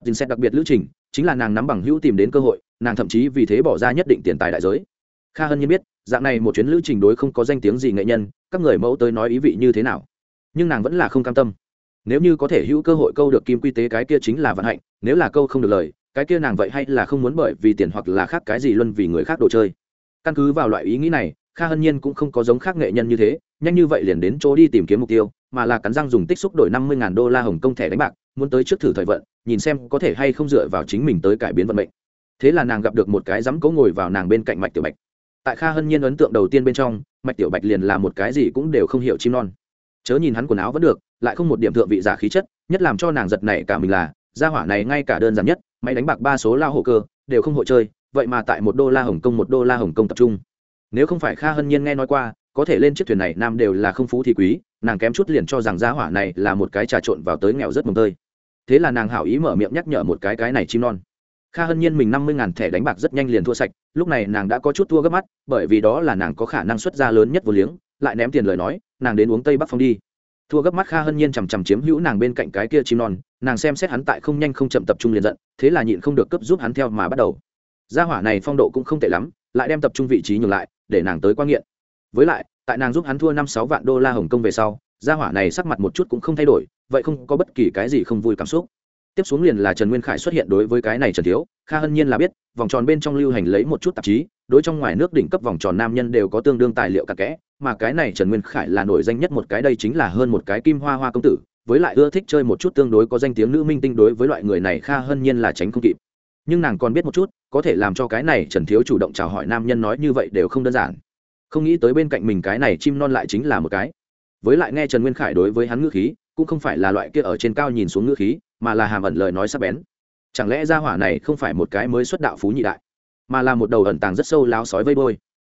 dình xét đặc biệt lữ trình, chính là nàng nắm bằng hữu tìm đến cơ hội, nàng thậm chí vì thế bỏ ra nhất định tiền tài đại giới. Kha hân nhiên biết, dạng này một chuyến lữ trình đối không có danh tiếng gì nghệ nhân, các người mẫu tới nói ý vị như thế nào. Nhưng nàng vẫn là không cam tâm. Nếu như có thể hữu cơ hội câu được kim quy tế cái kia chính là vận hạnh, nếu là câu không được lời, cái kia nàng vậy hay là không muốn bởi vì tiền hoặc là khác cái gì luân vì người khác đồ chơi. Căn cứ vào loại ý nghĩ này, kha hân nhiên cũng không có giống khác nghệ nhân như thế, nhanh như vậy liền đến chỗ đi tìm kiếm mục tiêu mà là cắn răng dùng tích xúc đổi năm mươi đô la hồng Kông thẻ đánh bạc, muốn tới trước thử thời vận, nhìn xem có thể hay không dựa vào chính mình tới cải biến vận mệnh. Thế là nàng gặp được một cái dám cố ngồi vào nàng bên cạnh mạch tiểu bạch. Tại kha hân nhiên ấn tượng đầu tiên bên trong, mạch tiểu bạch liền là một cái gì cũng đều không hiểu chim non. Chớ nhìn hắn quần áo vẫn được, lại không một điểm thượng vị giả khí chất, nhất làm cho nàng giật này cả mình là, gia hỏa này ngay cả đơn giản nhất, máy đánh bạc ba số lao hộ cơ, đều không hội chơi, vậy mà tại một đô la hồng kông một đô la hồng kông tập trung. Nếu không phải kha hân nhiên nghe nói qua có thể lên chiếc thuyền này nam đều là không phú thì quý, nàng kém chút liền cho rằng gia hỏa này là một cái trà trộn vào tới nghèo rất mồng tơi. Thế là nàng hảo ý mở miệng nhắc nhở một cái cái này chim non. Kha hân nhiên mình năm mươi ngàn thẻ đánh bạc rất nhanh liền thua sạch, lúc này nàng đã có chút thua gấp mắt, bởi vì đó là nàng có khả năng xuất ra lớn nhất vô liếng, lại ném tiền lời nói, nàng đến uống tây bắc phong đi. Thua gấp mắt kha hân nhiên chằm chằm chiếm hữu nàng bên cạnh cái kia chim non, nàng xem xét hắn tại không nhanh không chậm tập trung liền giận, thế là nhịn không được cấp giúp hắn theo mà bắt đầu. Gia hỏa này phong độ cũng không tệ lắm, lại đem tập trung vị trí nhường lại, để nàng tới quan nghiện với lại, tại nàng giúp hắn thua năm sáu vạn đô la hồng kông về sau, gia hỏa này sắc mặt một chút cũng không thay đổi, vậy không có bất kỳ cái gì không vui cảm xúc. Tiếp xuống liền là trần nguyên khải xuất hiện đối với cái này trần thiếu, kha hân nhiên là biết, vòng tròn bên trong lưu hành lấy một chút tạp chí, đối trong ngoài nước đỉnh cấp vòng tròn nam nhân đều có tương đương tài liệu cặn kẽ, mà cái này trần nguyên khải là nổi danh nhất một cái đây chính là hơn một cái kim hoa hoa công tử, với lại ưa thích chơi một chút tương đối có danh tiếng nữ minh tinh đối với loại người này kha hân nhiên là tránh không kịp. Nhưng nàng còn biết một chút, có thể làm cho cái này trần thiếu chủ động chào hỏi nam nhân nói như vậy đều không đơn giản không nghĩ tới bên cạnh mình cái này chim non lại chính là một cái. Với lại nghe trần nguyên khải đối với hắn ngữ khí, cũng không phải là loại kia ở trên cao nhìn xuống ngữ khí, mà là hàm ẩn lời nói sắc bén. Chẳng lẽ ra hỏa này không phải một cái mới xuất đạo phú nhị đại, mà là một đầu ẩn tàng rất sâu láo sói vây bôi.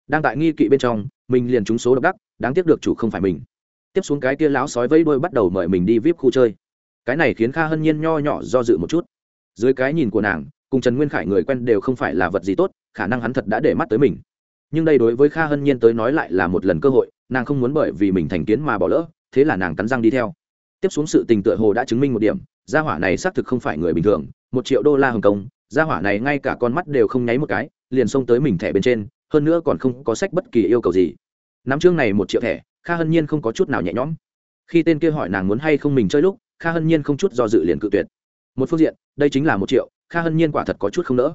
Đang tại nghi kỵ bên trong, mình liền trúng số độc đắc, đáng tiếc được chủ không phải mình. Tiếp xuống cái kia láo sói vây bôi bắt đầu mời mình đi vip khu chơi. Cái này khiến kha hân nhiên nho nhỏ do dự một chút. Dưới cái nhìn của nàng, cùng trần nguyên khải người quen đều không phải là vật gì tốt, khả năng hắn thật đã để mắt tới mình nhưng đây đối với kha hân nhiên tới nói lại là một lần cơ hội, nàng không muốn bởi vì mình thành kiến mà bỏ lỡ, thế là nàng cắn răng đi theo. Tiếp xuống sự tình tựa hồ đã chứng minh một điểm, gia hỏa này xác thực không phải người bình thường, một triệu đô la hồng kông, gia hỏa này ngay cả con mắt đều không nháy một cái, liền xông tới mình thẻ bên trên, hơn nữa còn không có sách bất kỳ yêu cầu gì. Nắm chương này một triệu thẻ, kha hân nhiên không có chút nào nhẹ nhõm. Khi tên kia hỏi nàng muốn hay không mình chơi lúc, kha hân nhiên không chút do dự liền cự tuyệt. Một phương diện, đây chính là một triệu, kha hân nhiên quả thật có chút không nỡ.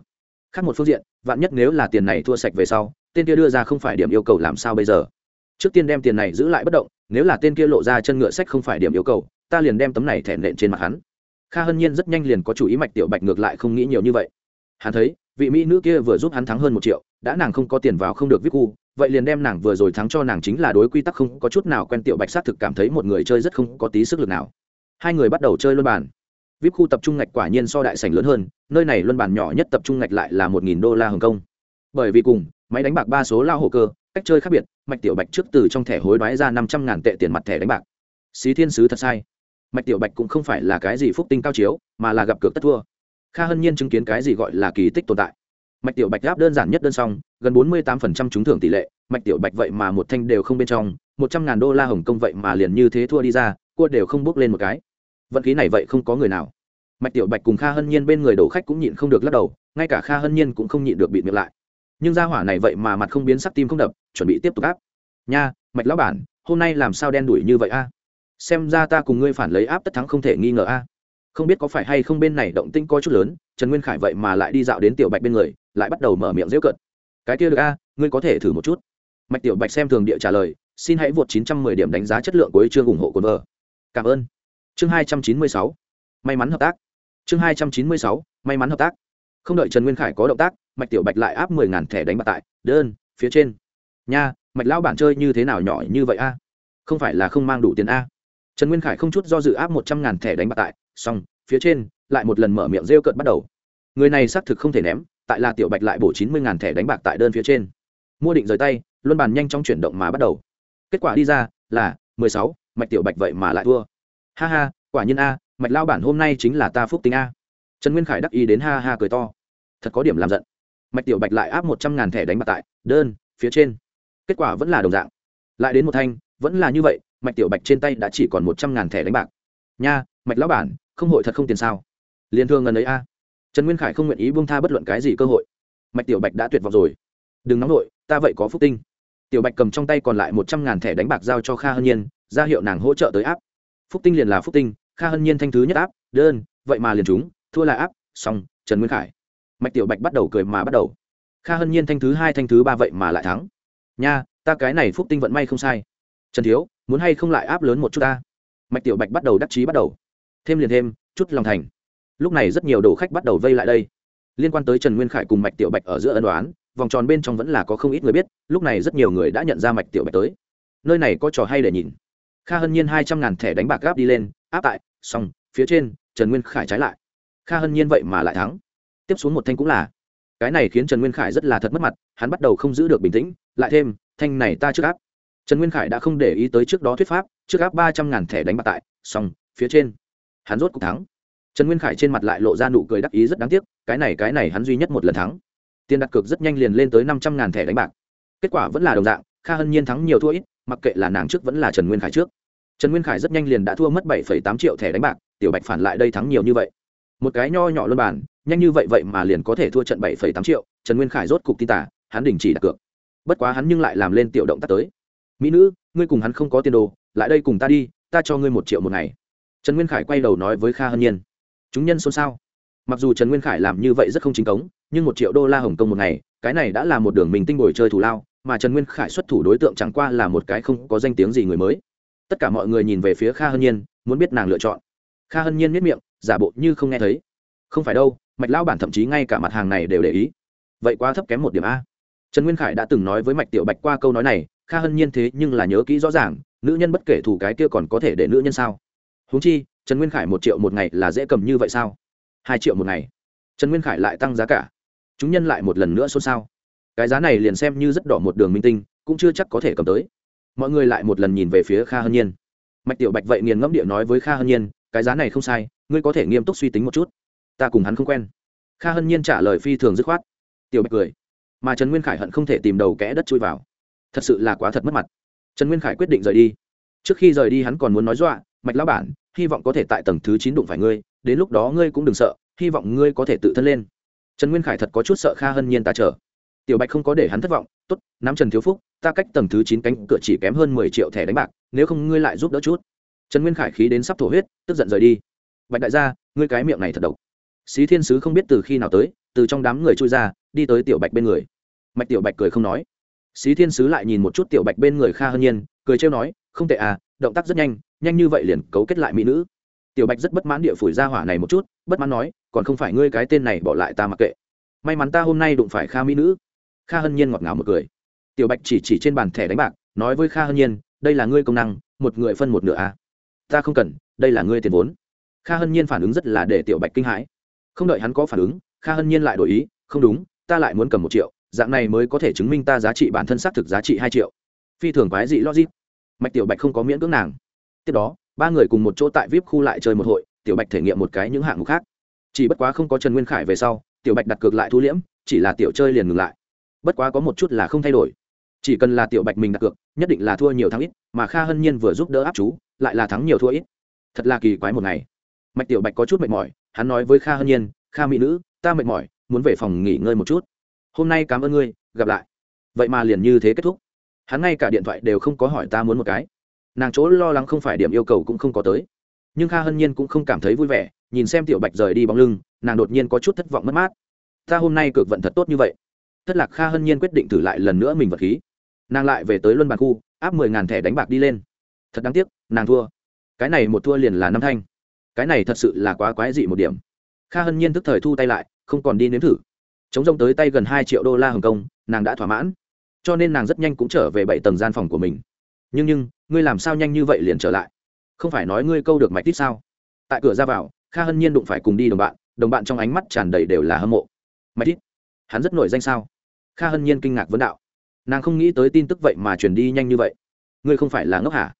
Khác một phương diện, vạn nhất nếu là tiền này thua sạch về sau tên kia đưa ra không phải điểm yêu cầu làm sao bây giờ? Trước tiên đem tiền này giữ lại bất động, nếu là tên kia lộ ra chân ngựa sách không phải điểm yêu cầu, ta liền đem tấm này thẻ nện trên mặt hắn. Kha hân nhiên rất nhanh liền có chủ ý mạch tiểu bạch ngược lại không nghĩ nhiều như vậy. Hắn thấy, vị mỹ nữ kia vừa giúp hắn thắng hơn một triệu, đã nàng không có tiền vào không được viết cu, vậy liền đem nàng vừa rồi thắng cho nàng chính là đối quy tắc không có chút nào quen tiểu bạch xác thực cảm thấy một người chơi rất không có tí sức lực nào. Hai người bắt đầu chơi luân bàn. Vip khu tập trung ngạch quả nhiên so đại sảnh lớn hơn, nơi này luân bàn nhỏ nhất tập trung ngạch lại là một nghìn đô la hồng kông. Bởi vì cùng máy đánh bạc ba số lao hộ cơ, cách chơi khác biệt, mạch tiểu bạch trước từ trong thẻ hối đoái ra năm trăm ngàn tệ tiền mặt thẻ đánh bạc. Xí thiên sứ thật sai. Mạch tiểu bạch cũng không phải là cái gì phúc tinh cao chiếu, mà là gặp cược tất thua. Kha hân nhiên chứng kiến cái gì gọi là kỳ tích tồn tại. Mạch tiểu bạch áp đơn giản nhất đơn xong, gần bốn mươi tám phần trăm trúng thưởng tỷ lệ, mạch tiểu bạch vậy mà một thanh đều không bên trong, một trăm ngàn đô la hồng kông vậy mà liền như thế thua đi ra, cua đều không bước lên một cái. Vận khí này vậy không có người nào. Mạch tiểu bạch cùng kha hân nhiên bên người đổ khách cũng nhịn không được lắc đầu, ngay cả kha hân nhiên cũng không nhịn được bị miệng lại nhưng gia hỏa này vậy mà mặt không biến sắc tim không đập, chuẩn bị tiếp tục áp. Nha, mạch lão bản, hôm nay làm sao đen đủi như vậy a? Xem ra ta cùng ngươi phản lấy áp tất thắng không thể nghi ngờ a. Không biết có phải hay không bên này động tinh coi chút lớn, trần nguyên khải vậy mà lại đi dạo đến tiểu bạch bên người, lại bắt đầu mở miệng dễu cợt. Cái kia được a, ngươi có thể thử một chút. Mạch tiểu bạch xem thường địa trả lời, xin hãy vượt 910 điểm đánh giá chất lượng của chương ủng hộ của vợ. Cảm ơn. Chương 296 may mắn hợp tác. Chương 296 may mắn hợp tác. Không đợi trần nguyên khải có động tác mạch tiểu bạch lại áp mười ngàn thẻ đánh bạc tại, đơn, phía trên. Nha, mạch lão bản chơi như thế nào nhỏ như vậy a? Không phải là không mang đủ tiền a? Trần nguyên khải không chút do dự áp một trăm ngàn thẻ đánh bạc tại, xong, phía trên, lại một lần mở miệng rêu cợt bắt đầu. Người này xác thực không thể ném, tại là tiểu bạch lại bổ chín mươi ngàn thẻ đánh bạc tại đơn phía trên. Mua định rời tay, luân bàn nhanh chóng chuyển động mà bắt đầu. Kết quả đi ra là mười sáu, mạch tiểu bạch vậy mà lại thua. Ha ha, quả nhiên a, mạch lao bản hôm nay chính là ta phúc tính a. Trần nguyên khải đắc ý đến ha ha cười to. Thật có điểm làm giận mạch tiểu bạch lại áp một trăm ngàn thẻ đánh bạc tại, đơn, phía trên. Kết quả vẫn là đồng dạng. Lại đến một thanh, vẫn là như vậy, mạch tiểu bạch trên tay đã chỉ còn một trăm ngàn thẻ đánh bạc. Nha, mạch lão bản, không hội thật không tiền sao? Liền thương ngần ấy a. Trần nguyên khải không nguyện ý buông tha bất luận cái gì cơ hội. Mạch tiểu bạch đã tuyệt vọng rồi. Đừng nóng nổi ta vậy có phúc tinh. Tiểu bạch cầm trong tay còn lại một trăm ngàn thẻ đánh bạc giao cho kha hân nhiên, ra hiệu nàng hỗ trợ tới áp. Phúc tinh liền là phúc tinh, kha hân nhiên thanh thứ nhất áp, đơn, vậy mà liền chúng, thua là áp, xong, trần nguyên khải mạch tiểu bạch bắt đầu cười mà bắt đầu. Kha hân nhiên thanh thứ hai, thanh thứ ba vậy mà lại thắng. Nha, ta cái này phúc tinh vận may không sai. Trần thiếu, muốn hay không lại áp lớn một chút ta? Mạch tiểu bạch bắt đầu đắc chí bắt đầu. Thêm liền thêm, chút lòng thành. Lúc này rất nhiều đồ khách bắt đầu vây lại đây. Liên quan tới trần nguyên khải cùng mạch tiểu bạch ở giữa ân đoán vòng tròn bên trong vẫn là có không ít người biết, lúc này rất nhiều người đã nhận ra mạch tiểu bạch tới. Nơi này có trò hay để nhìn. Kha hân nhiên hai trăm ngàn thẻ đánh bạc gáp đi lên, áp tại, xong, phía trên, trần nguyên khải trái lại. Kha hân nhiên vậy mà lại thắng tiếp xuống một thanh cũng là. Cái này khiến trần nguyên khải rất là thật mất mặt, hắn bắt đầu không giữ được bình tĩnh, lại thêm, thanh này ta trước áp. Trần nguyên khải đã không để ý tới trước đó thuyết pháp, trước áp ba trăm ngàn thẻ đánh bạc tại, xong, phía trên. Hắn rốt cuộc thắng. Trần nguyên khải trên mặt lại lộ ra nụ cười đắc ý rất đáng tiếc, cái này cái này hắn duy nhất một lần thắng. Tiền đặt cược rất nhanh liền lên tới năm trăm ngàn thẻ đánh bạc. Kết quả vẫn là đồng dạng, kha hân nhiên thắng nhiều thua ít, mặc kệ là nàng trước vẫn là trần nguyên khải trước. Trần nguyên khải rất nhanh liền đã thua mất bảy tám triệu thẻ đánh bạc, tiểu bạch phản lại đây thắng nhiều như vậy. Một cái nho nhỏ luân bàn nhanh như vậy vậy mà liền có thể thua trận bảy tám triệu, trần nguyên khải rốt cục tin tả, hắn đình chỉ đặt cược. Bất quá hắn nhưng lại làm lên tiểu động tác tới. Mỹ nữ, ngươi cùng hắn không có tiền đồ, lại đây cùng ta đi, ta cho ngươi một triệu một ngày. Trần nguyên khải quay đầu nói với kha hân nhiên. Chúng nhân xôn xao. Mặc dù trần nguyên khải làm như vậy rất không chính cống, nhưng một triệu đô la hồng kông một ngày, cái này đã là một đường mình tinh bồi chơi thủ lao, mà trần nguyên khải xuất thủ đối tượng chẳng qua là một cái không có danh tiếng gì người mới. Tất cả mọi người nhìn về phía kha hân nhiên, muốn biết nàng lựa chọn. Kha hân nhiên miết miệng, giả bộ như không nghe thấy. Không phải đâu mạch lao bản thậm chí ngay cả mặt hàng này đều để ý. Vậy quá thấp kém một điểm a. Trần nguyên khải đã từng nói với mạch tiểu bạch qua câu nói này, kha hân nhiên thế nhưng là nhớ kỹ rõ ràng, nữ nhân bất kể thủ cái kia còn có thể để nữ nhân sao? Huống chi, trần nguyên khải một triệu một ngày là dễ cầm như vậy sao? Hai triệu một ngày. Trần nguyên khải lại tăng giá cả. Chúng nhân lại một lần nữa xôn xao. Cái giá này liền xem như rất đỏ một đường minh tinh, cũng chưa chắc có thể cầm tới. Mọi người lại một lần nhìn về phía kha hân nhiên. Mạch tiểu bạch vậy nghiền ngẫm địa nói với kha hân nhiên, cái giá này không sai, ngươi có thể nghiêm túc suy tính một chút ta cùng hắn không quen. Kha hân nhiên trả lời phi thường dứt khoát. Tiểu bạch cười. Mà trần nguyên khải hận không thể tìm đầu kẽ đất chui vào. Thật sự là quá thật mất mặt. Trần nguyên khải quyết định rời đi. Trước khi rời đi hắn còn muốn nói dọa, mạch lão bản, hy vọng có thể tại tầng thứ chín đụng phải ngươi, đến lúc đó ngươi cũng đừng sợ, hy vọng ngươi có thể tự thân lên. Trần nguyên khải thật có chút sợ kha hân nhiên ta trở tiểu bạch không có để hắn thất vọng, tốt, nắm trần thiếu phúc, ta cách tầng thứ chín cánh cửa chỉ kém hơn mười triệu thẻ đánh bạc, nếu không ngươi lại giúp đỡ chút. Trần nguyên khải khí đến sắp thổ huyết, tức giận rời đi. Bạch đại gia, ngươi cái miệng này thật độc xí thiên sứ không biết từ khi nào tới, từ trong đám người trôi ra, đi tới tiểu bạch bên người. Mạch tiểu bạch cười không nói. Xí thiên sứ lại nhìn một chút tiểu bạch bên người kha hân nhiên, cười trêu nói, không tệ à động tác rất nhanh nhanh như vậy liền cấu kết lại mỹ nữ. Tiểu bạch rất bất mãn địa phủi ra hỏa này một chút, bất mãn nói, còn không phải ngươi cái tên này bỏ lại ta mặc kệ. May mắn ta hôm nay đụng phải kha mỹ nữ. Kha hân nhiên ngọt ngào một cười. Tiểu bạch chỉ chỉ trên bàn thẻ đánh bạc, nói với kha hân nhiên, đây là ngươi công năng, một người phân một nửa à. ta không cần, đây là ngươi tiền vốn. Kha hân nhiên phản ứng rất là để tiểu bạch kinh hãi không đợi hắn có phản ứng, kha hân nhiên lại đổi ý, không đúng, ta lại muốn cầm một triệu, dạng này mới có thể chứng minh ta giá trị bản thân xác thực giá trị hai triệu. Phi thường quái dị logic. Mạch tiểu bạch không có miễn cưỡng nàng. Tiếp đó, ba người cùng một chỗ tại vip khu lại chơi một hội, tiểu bạch thể nghiệm một cái những hạng mục khác. Chỉ bất quá không có trần nguyên khải về sau, tiểu bạch đặt cược lại thu liễm, chỉ là tiểu chơi liền ngừng lại. Bất quá có một chút là không thay đổi. Chỉ cần là tiểu bạch mình đặt cược, nhất định là thua nhiều thắng ít, mà kha hân nhiên vừa giúp đỡ áp chú, lại là thắng nhiều thua ít. Thật là kỳ quái một ngày. Mạch tiểu bạch có chút mệt mỏi hắn nói với kha hân nhiên, kha mỹ nữ, ta mệt mỏi, muốn về phòng nghỉ ngơi một chút. Hôm nay cảm ơn ngươi, gặp lại. Vậy mà liền như thế kết thúc. Hắn ngay cả điện thoại đều không có hỏi ta muốn một cái. Nàng chỗ lo lắng không phải điểm yêu cầu cũng không có tới. Nhưng kha hân nhiên cũng không cảm thấy vui vẻ, nhìn xem tiểu bạch rời đi bóng lưng, nàng đột nhiên có chút thất vọng mất mát. Ta hôm nay cực vận thật tốt như vậy. Thất lạc kha hân nhiên quyết định thử lại lần nữa mình vật khí. Nàng lại về tới luân bàn khu, áp mười ngàn thẻ đánh bạc đi lên. Thật đáng tiếc, nàng thua. Cái này một thua liền là năm thanh cái này thật sự là quá quái dị một điểm. Kha hân nhiên tức thời thu tay lại, không còn đi nếm thử. Chống rông tới tay gần hai triệu đô la hồng kông, nàng đã thỏa mãn. Cho nên nàng rất nhanh cũng trở về bảy tầng gian phòng của mình. Nhưng nhưng, ngươi làm sao nhanh như vậy liền trở lại? Không phải nói ngươi câu được mạch tít sao? Tại cửa ra vào, kha hân nhiên đụng phải cùng đi đồng bạn đồng bạn trong ánh mắt tràn đầy đều là hâm mộ. Mạch tít? Hắn rất nổi danh sao? Kha hân nhiên kinh ngạc vấn đạo. Nàng không nghĩ tới tin tức vậy mà truyền đi nhanh như vậy. Ngươi không phải là ngốc hả?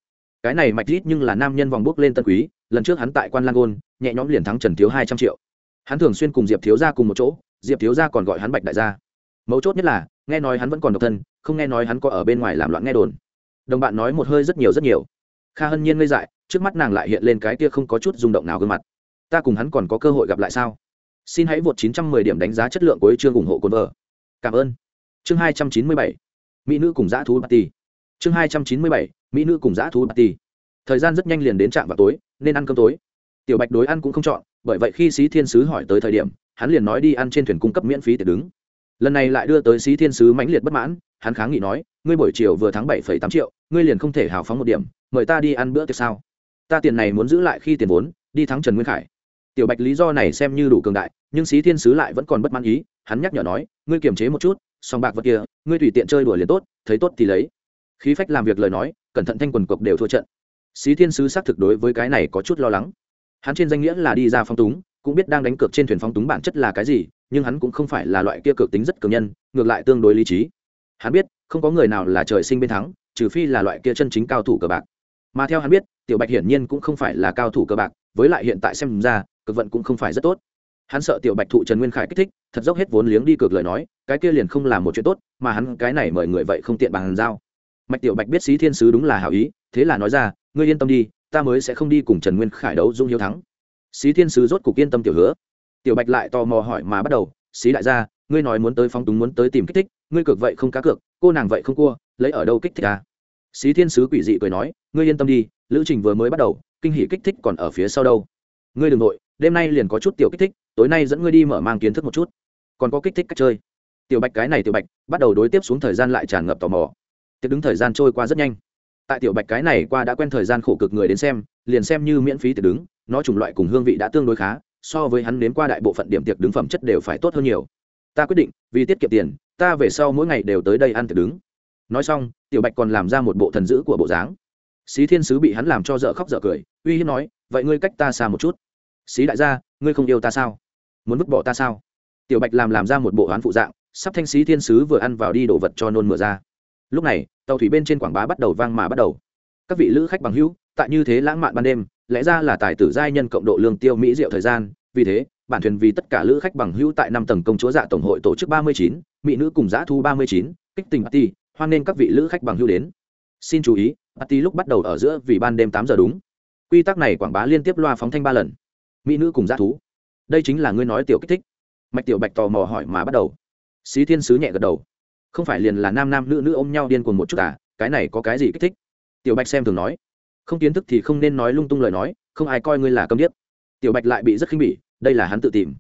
Cái này mạch rít nhưng là nam nhân vòng bước lên tân quý, lần trước hắn tại quan lang gôn, nhẹ nhõm liền thắng trần thiếu hai trăm triệu. Hắn thường xuyên cùng diệp thiếu ra cùng một chỗ, diệp thiếu ra còn gọi hắn bạch đại gia. Mấu chốt nhất là, nghe nói hắn vẫn còn độc thân, không nghe nói hắn có ở bên ngoài làm loạn nghe đồn. Đồng bạn nói một hơi rất nhiều rất nhiều. Kha hân nhiên ngây dại, trước mắt nàng lại hiện lên cái kia không có chút rung động nào gương mặt. Ta cùng hắn còn có cơ hội gặp lại sao? Xin hãy vượt 910 điểm đánh giá chất lượng của chương ủng hộ cồn vợ. Cảm ơn. Chương 297 mỹ nữ cùng dã thú party chương 297 mỹ nữ cùng dã thú party. Thời gian rất nhanh liền đến trạm vào tối, nên ăn cơm tối. Tiểu bạch đối ăn cũng không chọn, bởi vậy khi Xí thiên sứ hỏi tới thời điểm, hắn liền nói đi ăn trên thuyền cung cấp miễn phí tiệc đứng. Lần này lại đưa tới Xí thiên sứ mãnh liệt bất mãn, hắn kháng nghị nói, ngươi buổi chiều vừa thắng bảy tám triệu, ngươi liền không thể hào phóng một điểm, mời ta đi ăn bữa tiệc sao? Ta tiền này muốn giữ lại khi tiền vốn, đi thắng trần nguyên khải. Tiểu bạch lý do này xem như đủ cường đại, nhưng Xí thiên sứ lại vẫn còn bất mãn ý, hắn nhắc nhở nói, ngươi kiềm chế một chút song bạc vật kia, ngươi tùy tiện chơi đùa liền tốt, thấy tốt thì lấy khí phách làm việc lời nói, cẩn thận thanh quần cộc đều thua trận. Xí thiên sứ xác thực đối với cái này có chút lo lắng. Hắn trên danh nghĩa là đi ra phong túng, cũng biết đang đánh cược trên thuyền phong túng bản chất là cái gì, nhưng hắn cũng không phải là loại kia cược tính rất cường nhân, ngược lại tương đối lý trí. Hắn biết, không có người nào là trời sinh bên thắng, trừ phi là loại kia chân chính cao thủ cờ bạc. Mà theo hắn biết, tiểu bạch hiển nhiên cũng không phải là cao thủ cờ bạc, với lại hiện tại xem ra, cực vận cũng không phải rất tốt. Hắn sợ tiểu bạch thụ trần nguyên khải kích thích, thật dốc hết vốn liếng đi cược lời nói, cái kia liền không làm một chuyện tốt, mà hắn cái này mời người vậy không tiện bằng giao mạch tiểu bạch biết xí thiên sứ đúng là hảo ý, thế là nói ra, ngươi yên tâm đi, ta mới sẽ không đi cùng trần nguyên khải đấu dung hiếu thắng. Xí thiên sứ rốt cục yên tâm tiểu hứa. Tiểu bạch lại tò mò hỏi mà bắt đầu, xí đại gia, ngươi nói muốn tới phóng túng muốn tới tìm kích thích, ngươi cược vậy không cá cược, cô nàng vậy không cua, lấy ở đâu kích thích à? xí thiên sứ quỷ dị cười nói, ngươi yên tâm đi, lữ trình vừa mới bắt đầu, kinh hỷ kích thích còn ở phía sau đâu. Ngươi đừng nội, đêm nay liền có chút tiểu kích thích, tối nay dẫn ngươi đi mở mang kiến thức một chút. Còn có kích thích cách chơi. Tiểu bạch cái này tiểu bạch, bắt đầu đối tiếp xuống thời gian lại tràn ngập tò mò tiệc đứng thời gian trôi qua rất nhanh. Tại tiểu bạch cái này qua đã quen thời gian khổ cực người đến xem, liền xem như miễn phí tiệc đứng, nó chủng loại cùng hương vị đã tương đối khá, so với hắn đến qua đại bộ phận điểm tiệc đứng phẩm chất đều phải tốt hơn nhiều. Ta quyết định, vì tiết kiệm tiền, ta về sau mỗi ngày đều tới đây ăn tiệc đứng. Nói xong, tiểu bạch còn làm ra một bộ thần dữ của bộ dáng. Xí thiên sứ bị hắn làm cho dở khóc dở cười, uy hiếp nói, vậy ngươi cách ta xa một chút. Xí đại gia, ngươi không yêu ta sao? Muốn vứt bỏ ta sao? Tiểu bạch làm làm ra một bộ oán phụ dạng, sắp thanh xí thiên sứ vừa ăn vào đi đổ vật cho nôn mửa ra lúc này, tàu thủy bên trên quảng bá bắt đầu vang mà bắt đầu. Các vị lữ khách bằng hữu, tại như thế lãng mạn ban đêm, lẽ ra là tài tử giai nhân cộng độ lương tiêu mỹ diệu thời gian, vì thế, bản thuyền vì tất cả lữ khách bằng hữu tại năm tầng công chúa dạ tổng hội tổ chức ba mươi chín, mỹ nữ cùng giã thu ba mươi chín, kích tình party, hoan nên các vị lữ khách bằng hữu đến. Xin chú ý, party lúc bắt đầu ở giữa vì ban đêm tám giờ đúng. Quy tắc này quảng bá liên tiếp loa phóng thanh ba lần. Mỹ nữ cùng giã thú. Đây chính là ngươi nói tiểu kích thích. Mạch tiểu bạch tò mò hỏi mà bắt đầu. Xí thiên sứ nhẹ gật đầu không phải liền là nam nam nữ nữ ôm nhau điên cuồng một chút à cái này có cái gì kích thích? Tiểu bạch xem thường nói. Không kiến thức thì không nên nói lung tung lời nói, không ai coi ngươi là câm điếc. Tiểu bạch lại bị rất khinh bỉ, đây là hắn tự tìm.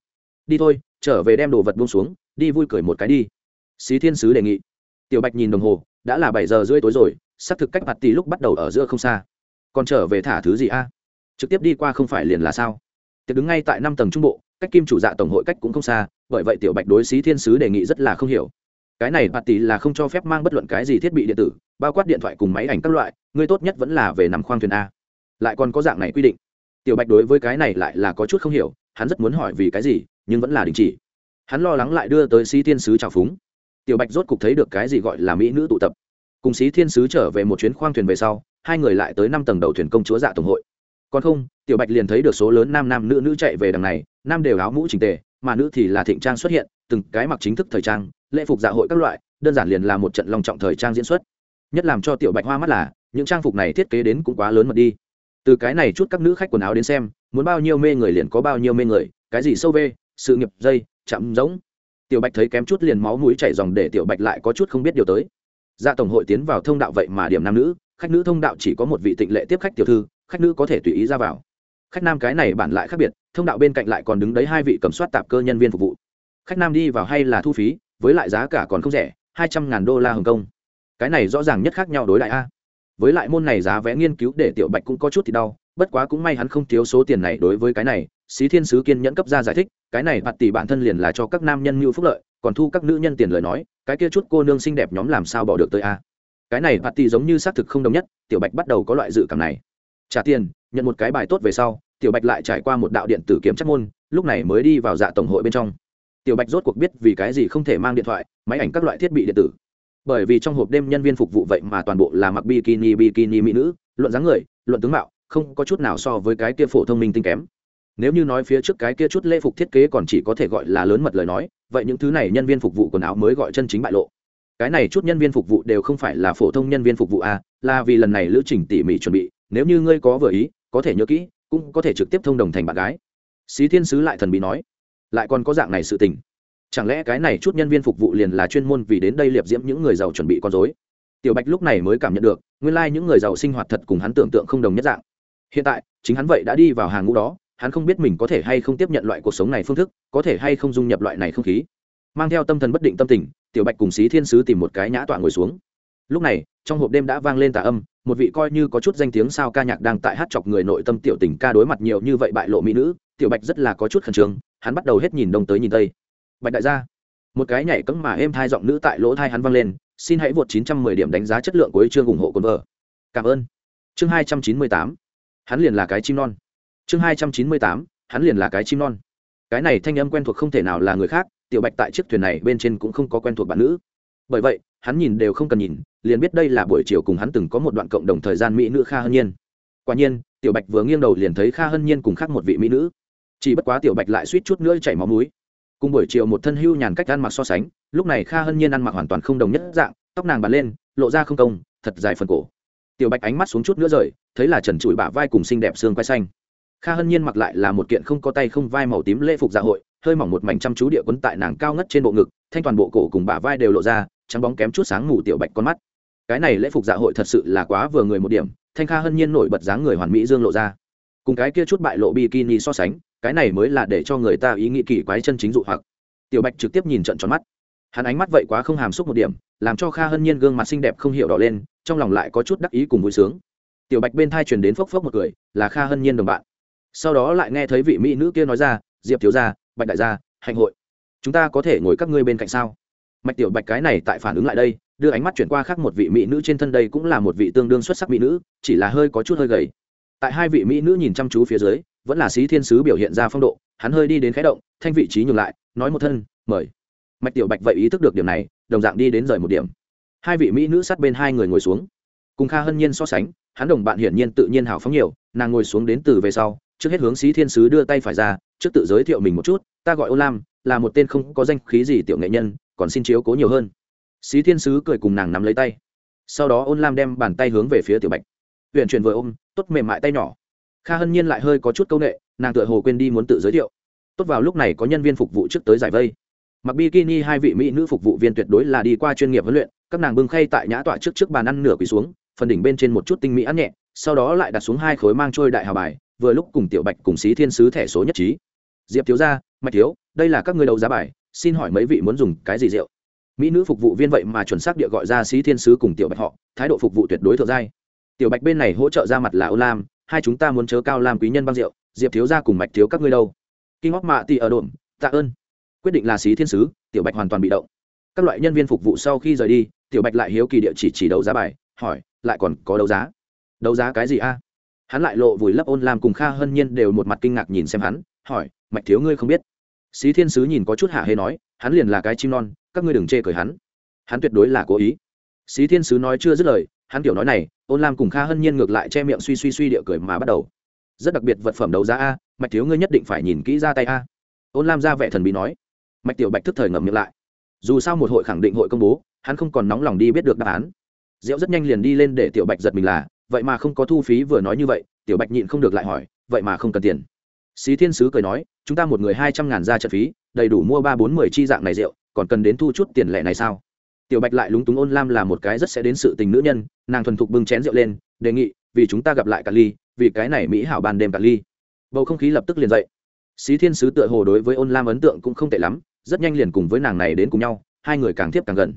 Đi thôi, trở về đem đồ vật buông xuống, đi vui cười một cái đi. Xí thiên sứ đề nghị. Tiểu bạch nhìn đồng hồ, đã là bảy giờ rưỡi tối rồi, xác thực cách mặt tỷ lúc bắt đầu ở giữa không xa. Còn trở về thả thứ gì a? Trực tiếp đi qua không phải liền là sao? Tiệc đứng ngay tại năm tầng trung bộ, cách kim chủ dạ tổng hội cách cũng không xa, bởi vậy tiểu bạch đối xí thiên sứ đề nghị rất là không hiểu cái này bạt tỷ là không cho phép mang bất luận cái gì thiết bị điện tử, bao quát điện thoại cùng máy ảnh các loại ngươi tốt nhất vẫn là về nằm khoang thuyền a. Lại còn có dạng này quy định. Tiểu bạch đối với cái này lại là có chút không hiểu, hắn rất muốn hỏi vì cái gì, nhưng vẫn là đình chỉ. Hắn lo lắng lại đưa tới sĩ thiên sứ trào phúng. Tiểu bạch rốt cục thấy được cái gì gọi là mỹ nữ tụ tập. Cùng sĩ thiên sứ trở về một chuyến khoang thuyền về sau, hai người lại tới năm tầng đầu thuyền công chúa dạ tổng hội. Còn không, tiểu bạch liền thấy được số lớn nam nam nữ nữ chạy về đằng này, nam đều áo mũ trình tề, mà nữ thì là thịnh trang xuất hiện, từng cái mặc chính thức thời trang lễ phục dạ hội các loại, đơn giản liền là một trận lòng trọng thời trang diễn xuất. Nhất làm cho tiểu bạch hoa mắt là, những trang phục này thiết kế đến cũng quá lớn mật đi. Từ cái này chút các nữ khách quần áo đến xem, muốn bao nhiêu mê người liền có bao nhiêu mê người, cái gì sâu vê, sự nghiệp dây, chạm giống tiểu bạch thấy kém chút liền máu mũi chảy dòng để tiểu bạch lại có chút không biết điều tới. Ra dạ tổng hội tiến vào thông đạo vậy mà điểm nam nữ, khách nữ thông đạo chỉ có một vị tịnh lệ tiếp khách tiểu thư, khách nữ có thể tùy ý ra vào. Khách nam cái này bản lại khác biệt, thông đạo bên cạnh lại còn đứng đấy hai vị cầm soát tạp cơ nhân viên phục vụ. Khách nam đi vào hay là thu phí với lại giá cả còn không rẻ, hai trăm ngàn đô la hồng kông. Cái này rõ ràng nhất khác nhau đối lại a. Với lại môn này giá vé nghiên cứu để tiểu bạch cũng có chút thì đau, bất quá cũng may hắn không thiếu số tiền này đối với cái này, xí thiên sứ kiên nhẫn cấp ra giải thích, cái này mặt tỷ bản thân liền là cho các nam nhân mưu phúc lợi, còn thu các nữ nhân tiền lời nói, cái kia chút cô nương xinh đẹp nhóm làm sao bỏ được tới a. Cái này mặt tỷ giống như xác thực không đồng nhất, tiểu bạch bắt đầu có loại dự cảm này. Trả tiền, nhận một cái bài tốt về sau, tiểu bạch lại trải qua một đạo điện tử kiếm chắc môn, lúc này mới đi vào dạ tổng hội bên trong tiểu bạch rốt cuộc biết vì cái gì không thể mang điện thoại, máy ảnh các loại thiết bị điện tử. Bởi vì trong hộp đêm nhân viên phục vụ vậy mà toàn bộ là mặc bikini bikini mỹ nữ, luận dáng người, luận tướng mạo, không có chút nào so với cái kia phổ thông minh tinh kém. Nếu như nói phía trước cái kia chút lễ phục thiết kế còn chỉ có thể gọi là lớn mật lời nói, vậy những thứ này nhân viên phục vụ quần áo mới gọi chân chính bại lộ. Cái này chút nhân viên phục vụ đều không phải là phổ thông nhân viên phục vụ a là vì lần này lữ trình tỉ mỉ chuẩn bị, nếu như ngươi có vừa ý, có thể nhớ kỹ, cũng có thể trực tiếp thông đồng thành bạn gái. Xí thiên sứ lại thần bí nói lại còn có dạng này sự tình. Chẳng lẽ cái này chút nhân viên phục vụ liền là chuyên môn vì đến đây liệp diễm những người giàu chuẩn bị con dối tiểu bạch lúc này mới cảm nhận được, nguyên lai、like、những người giàu sinh hoạt thật cùng hắn tưởng tượng không đồng nhất dạng. Hiện tại, chính hắn vậy đã đi vào hàng ngũ đó, hắn không biết mình có thể hay không tiếp nhận loại cuộc sống này phương thức, có thể hay không dung nhập loại này không khí. Mang theo tâm thần bất định tâm tình, tiểu bạch cùng xí thiên sứ tìm một cái nhã tọa ngồi xuống lúc này, trong hộp đêm đã vang lên tà âm, một vị coi như có chút danh tiếng sao ca nhạc đang tại hát chọc người nội tâm tiểu tình ca đối mặt nhiều như vậy bại lộ mỹ nữ, tiểu bạch rất là có chút khẩn trương, hắn bắt đầu hết nhìn đông tới nhìn tây. Bạch đại gia, một cái nhảy cấm mà êm thai giọng nữ tại lỗ thai hắn vang lên, xin hãy vượt 910 điểm đánh giá chất lượng của chương ủng hộ cồn vợ cảm ơn. Chương 298 hắn liền là cái chim non. Chương 298 hắn liền là cái chim non. Cái này thanh âm quen thuộc không thể nào là người khác, tiểu bạch tại chiếc thuyền này bên trên cũng không có quen thuộc bạn nữ. Bởi vậy, hắn nhìn đều không cần nhìn liền biết đây là buổi chiều cùng hắn từng có một đoạn cộng đồng thời gian mỹ nữ kha hân nhiên. Quả nhiên, tiểu bạch vừa nghiêng đầu liền thấy kha hân nhiên cùng khác một vị mỹ nữ. Chỉ bất quá tiểu bạch lại suýt chút nữa chảy máu mũi. Cùng buổi chiều một thân hưu nhàn cách ăn mặc so sánh, lúc này kha hân nhiên ăn mặc hoàn toàn không đồng nhất dạng, tóc nàng bắn lên, lộ ra không công, thật dài phần cổ. Tiểu bạch ánh mắt xuống chút nữa rời, thấy là trần trụi bả vai cùng xinh đẹp xương quai xanh. Kha hân nhiên mặc lại là một kiện không có tay không vai màu tím lễ phục dạ hội, hơi mỏng một mảnh chăm chú địa quấn tại nàng cao ngất trên bộ ngực, thanh toàn bộ cổ cùng bả vai đều lộ ra, trắng bóng kém chút sáng ngủ tiểu bạch con mắt cái này lễ phục dạ hội thật sự là quá vừa người một điểm, thanh kha hân nhiên nổi bật dáng người hoàn mỹ dương lộ ra. Cùng cái kia chút bại lộ bikini so sánh, cái này mới là để cho người ta ý nghĩ kỳ quái chân chính dụ hoặc. Tiểu bạch trực tiếp nhìn trận tròn mắt. Hắn ánh mắt vậy quá không hàm xúc một điểm, làm cho kha hân nhiên gương mặt xinh đẹp không hiểu đỏ lên, trong lòng lại có chút đắc ý cùng vui sướng. Tiểu bạch bên thai truyền đến phốc phốc một cười, là kha hân nhiên đồng bạn. Sau đó lại nghe thấy vị mỹ nữ kia nói ra, diệp thiếu gia, bạch đại gia, hạnh hội. Chúng ta có thể ngồi các ngươi bên cạnh sao? Mạch tiểu bạch cái này tại phản ứng lại đây đưa ánh mắt chuyển qua khác một vị mỹ nữ trên thân đây cũng là một vị tương đương xuất sắc mỹ nữ, chỉ là hơi có chút hơi gầy. Tại hai vị mỹ nữ nhìn chăm chú phía dưới, vẫn là sĩ thiên sứ biểu hiện ra phong độ, hắn hơi đi đến khẽ động, thanh vị trí nhường lại, nói một thân, mời. Mạch tiểu bạch vậy ý thức được điểm này, đồng dạng đi đến rời một điểm. Hai vị mỹ nữ sát bên hai người ngồi xuống. Cùng kha hân nhiên so sánh, hắn đồng bạn hiển nhiên tự nhiên hào phóng nhiều, nàng ngồi xuống đến từ về sau, trước hết hướng sĩ thiên sứ đưa tay phải ra, trước tự giới thiệu mình một chút, ta gọi ô lam, là một tên không có danh khí gì tiểu nghệ nhân, còn xin chiếu cố nhiều hơn. Xí thiên sứ cười cùng nàng nắm lấy tay. Sau đó ôn lam đem bàn tay hướng về phía tiểu bạch. Huyện chuyển vừa ôm, tốt mềm mại tay nhỏ. Kha hân nhiên lại hơi có chút c â u n ệ nàng tựa hồ quên đi muốn tự giới thiệu. Tốt vào lúc này có nhân viên phục vụ trước tới giải vây. Mặc bikini hai vị mỹ nữ phục vụ viên tuyệt đối là đi qua chuyên nghiệp huấn luyện, các nàng bưng khay tại nhã tọa trước trước bàn ăn nửa quỳ xuống, phần đỉnh bên trên một chút tinh mỹ ăn nhẹ, sau đó lại đặt xuống hai khối mang trôi đại hào bài, vừa lúc cùng tiểu bạch cùng xí thiên sứ thẻ số nhất trí. Diệp thiếu gia, mạch thiếu, đây là các người đầu giá bài, xin hỏi mấy vị muốn dùng cái gì rượu? Mỹ nữ phục vụ viên vậy mà chuẩn xác địa gọi ra xí thiên sứ cùng tiểu bạch họ, thái độ phục vụ tuyệt đối thượng giai. Tiểu bạch bên này hỗ trợ ra mặt là ô lam, hai chúng ta muốn chớ cao làm quý nhân băng rượu, diệp thiếu gia cùng mạch thiếu các ngươi đâu. Kinh ngóc mạ tì ở đồn, tạ ơn. Quyết định là xí thiên sứ, tiểu bạch hoàn toàn bị động. Các loại nhân viên phục vụ sau khi rời đi, tiểu bạch lại hiếu kỳ địa chỉ chỉ đấu giá bài, hỏi, lại còn có đấu giá? Đấu giá cái gì a? Hắn lại lộ vùi lấp ôn lam cùng kha hân nhiên đều một mặt kinh ngạc nhìn xem hắn, hỏi, mạch thiếu ngươi không biết? Xí thiên sứ nhìn có chút hạ hê nói hắn liền là cái chim non, các ngươi đừng chê cười hắn. Hắn tuyệt đối là cố ý. Xí thiên sứ nói chưa dứt lời, hắn kiểu nói này, ôn lam cùng kha hân nhiên ngược lại che miệng suy suy suy địa cười mà bắt đầu. Rất đặc biệt vật phẩm đấu giá a, mạch thiếu ngươi nhất định phải nhìn kỹ ra tay a. Ôn lam ra vẻ thần bí nói. Mạch tiểu bạch thức thời ngậm miệng lại. Dù sao một hội khẳng định hội công bố, hắn không còn nóng lòng đi biết được đáp án. Diễu rất nhanh liền đi lên để tiểu bạch giật mình là, vậy mà không có thu phí vừa nói như vậy, tiểu bạch nhịn không được lại hỏi, vậy mà không cần tiền. Xí thiên sứ cười nói, chúng ta một người hai trăm ngàn ra trận phí đầy đủ mua ba bốn mươi chi dạng này rượu, còn cần đến thu chút tiền lẻ này sao? Tiểu bạch lại lúng túng ôn lam là một cái rất sẽ đến sự tình nữ nhân, nàng thuần thục bưng chén rượu lên, đề nghị, vì chúng ta gặp lại cả ly, vì cái này mỹ hảo ban đêm cả ly. Bầu không khí lập tức liền dậy. Xí thiên sứ tựa hồ đối với ôn lam ấn tượng cũng không tệ lắm, rất nhanh liền cùng với nàng này đến cùng nhau, hai người càng tiếp càng gần.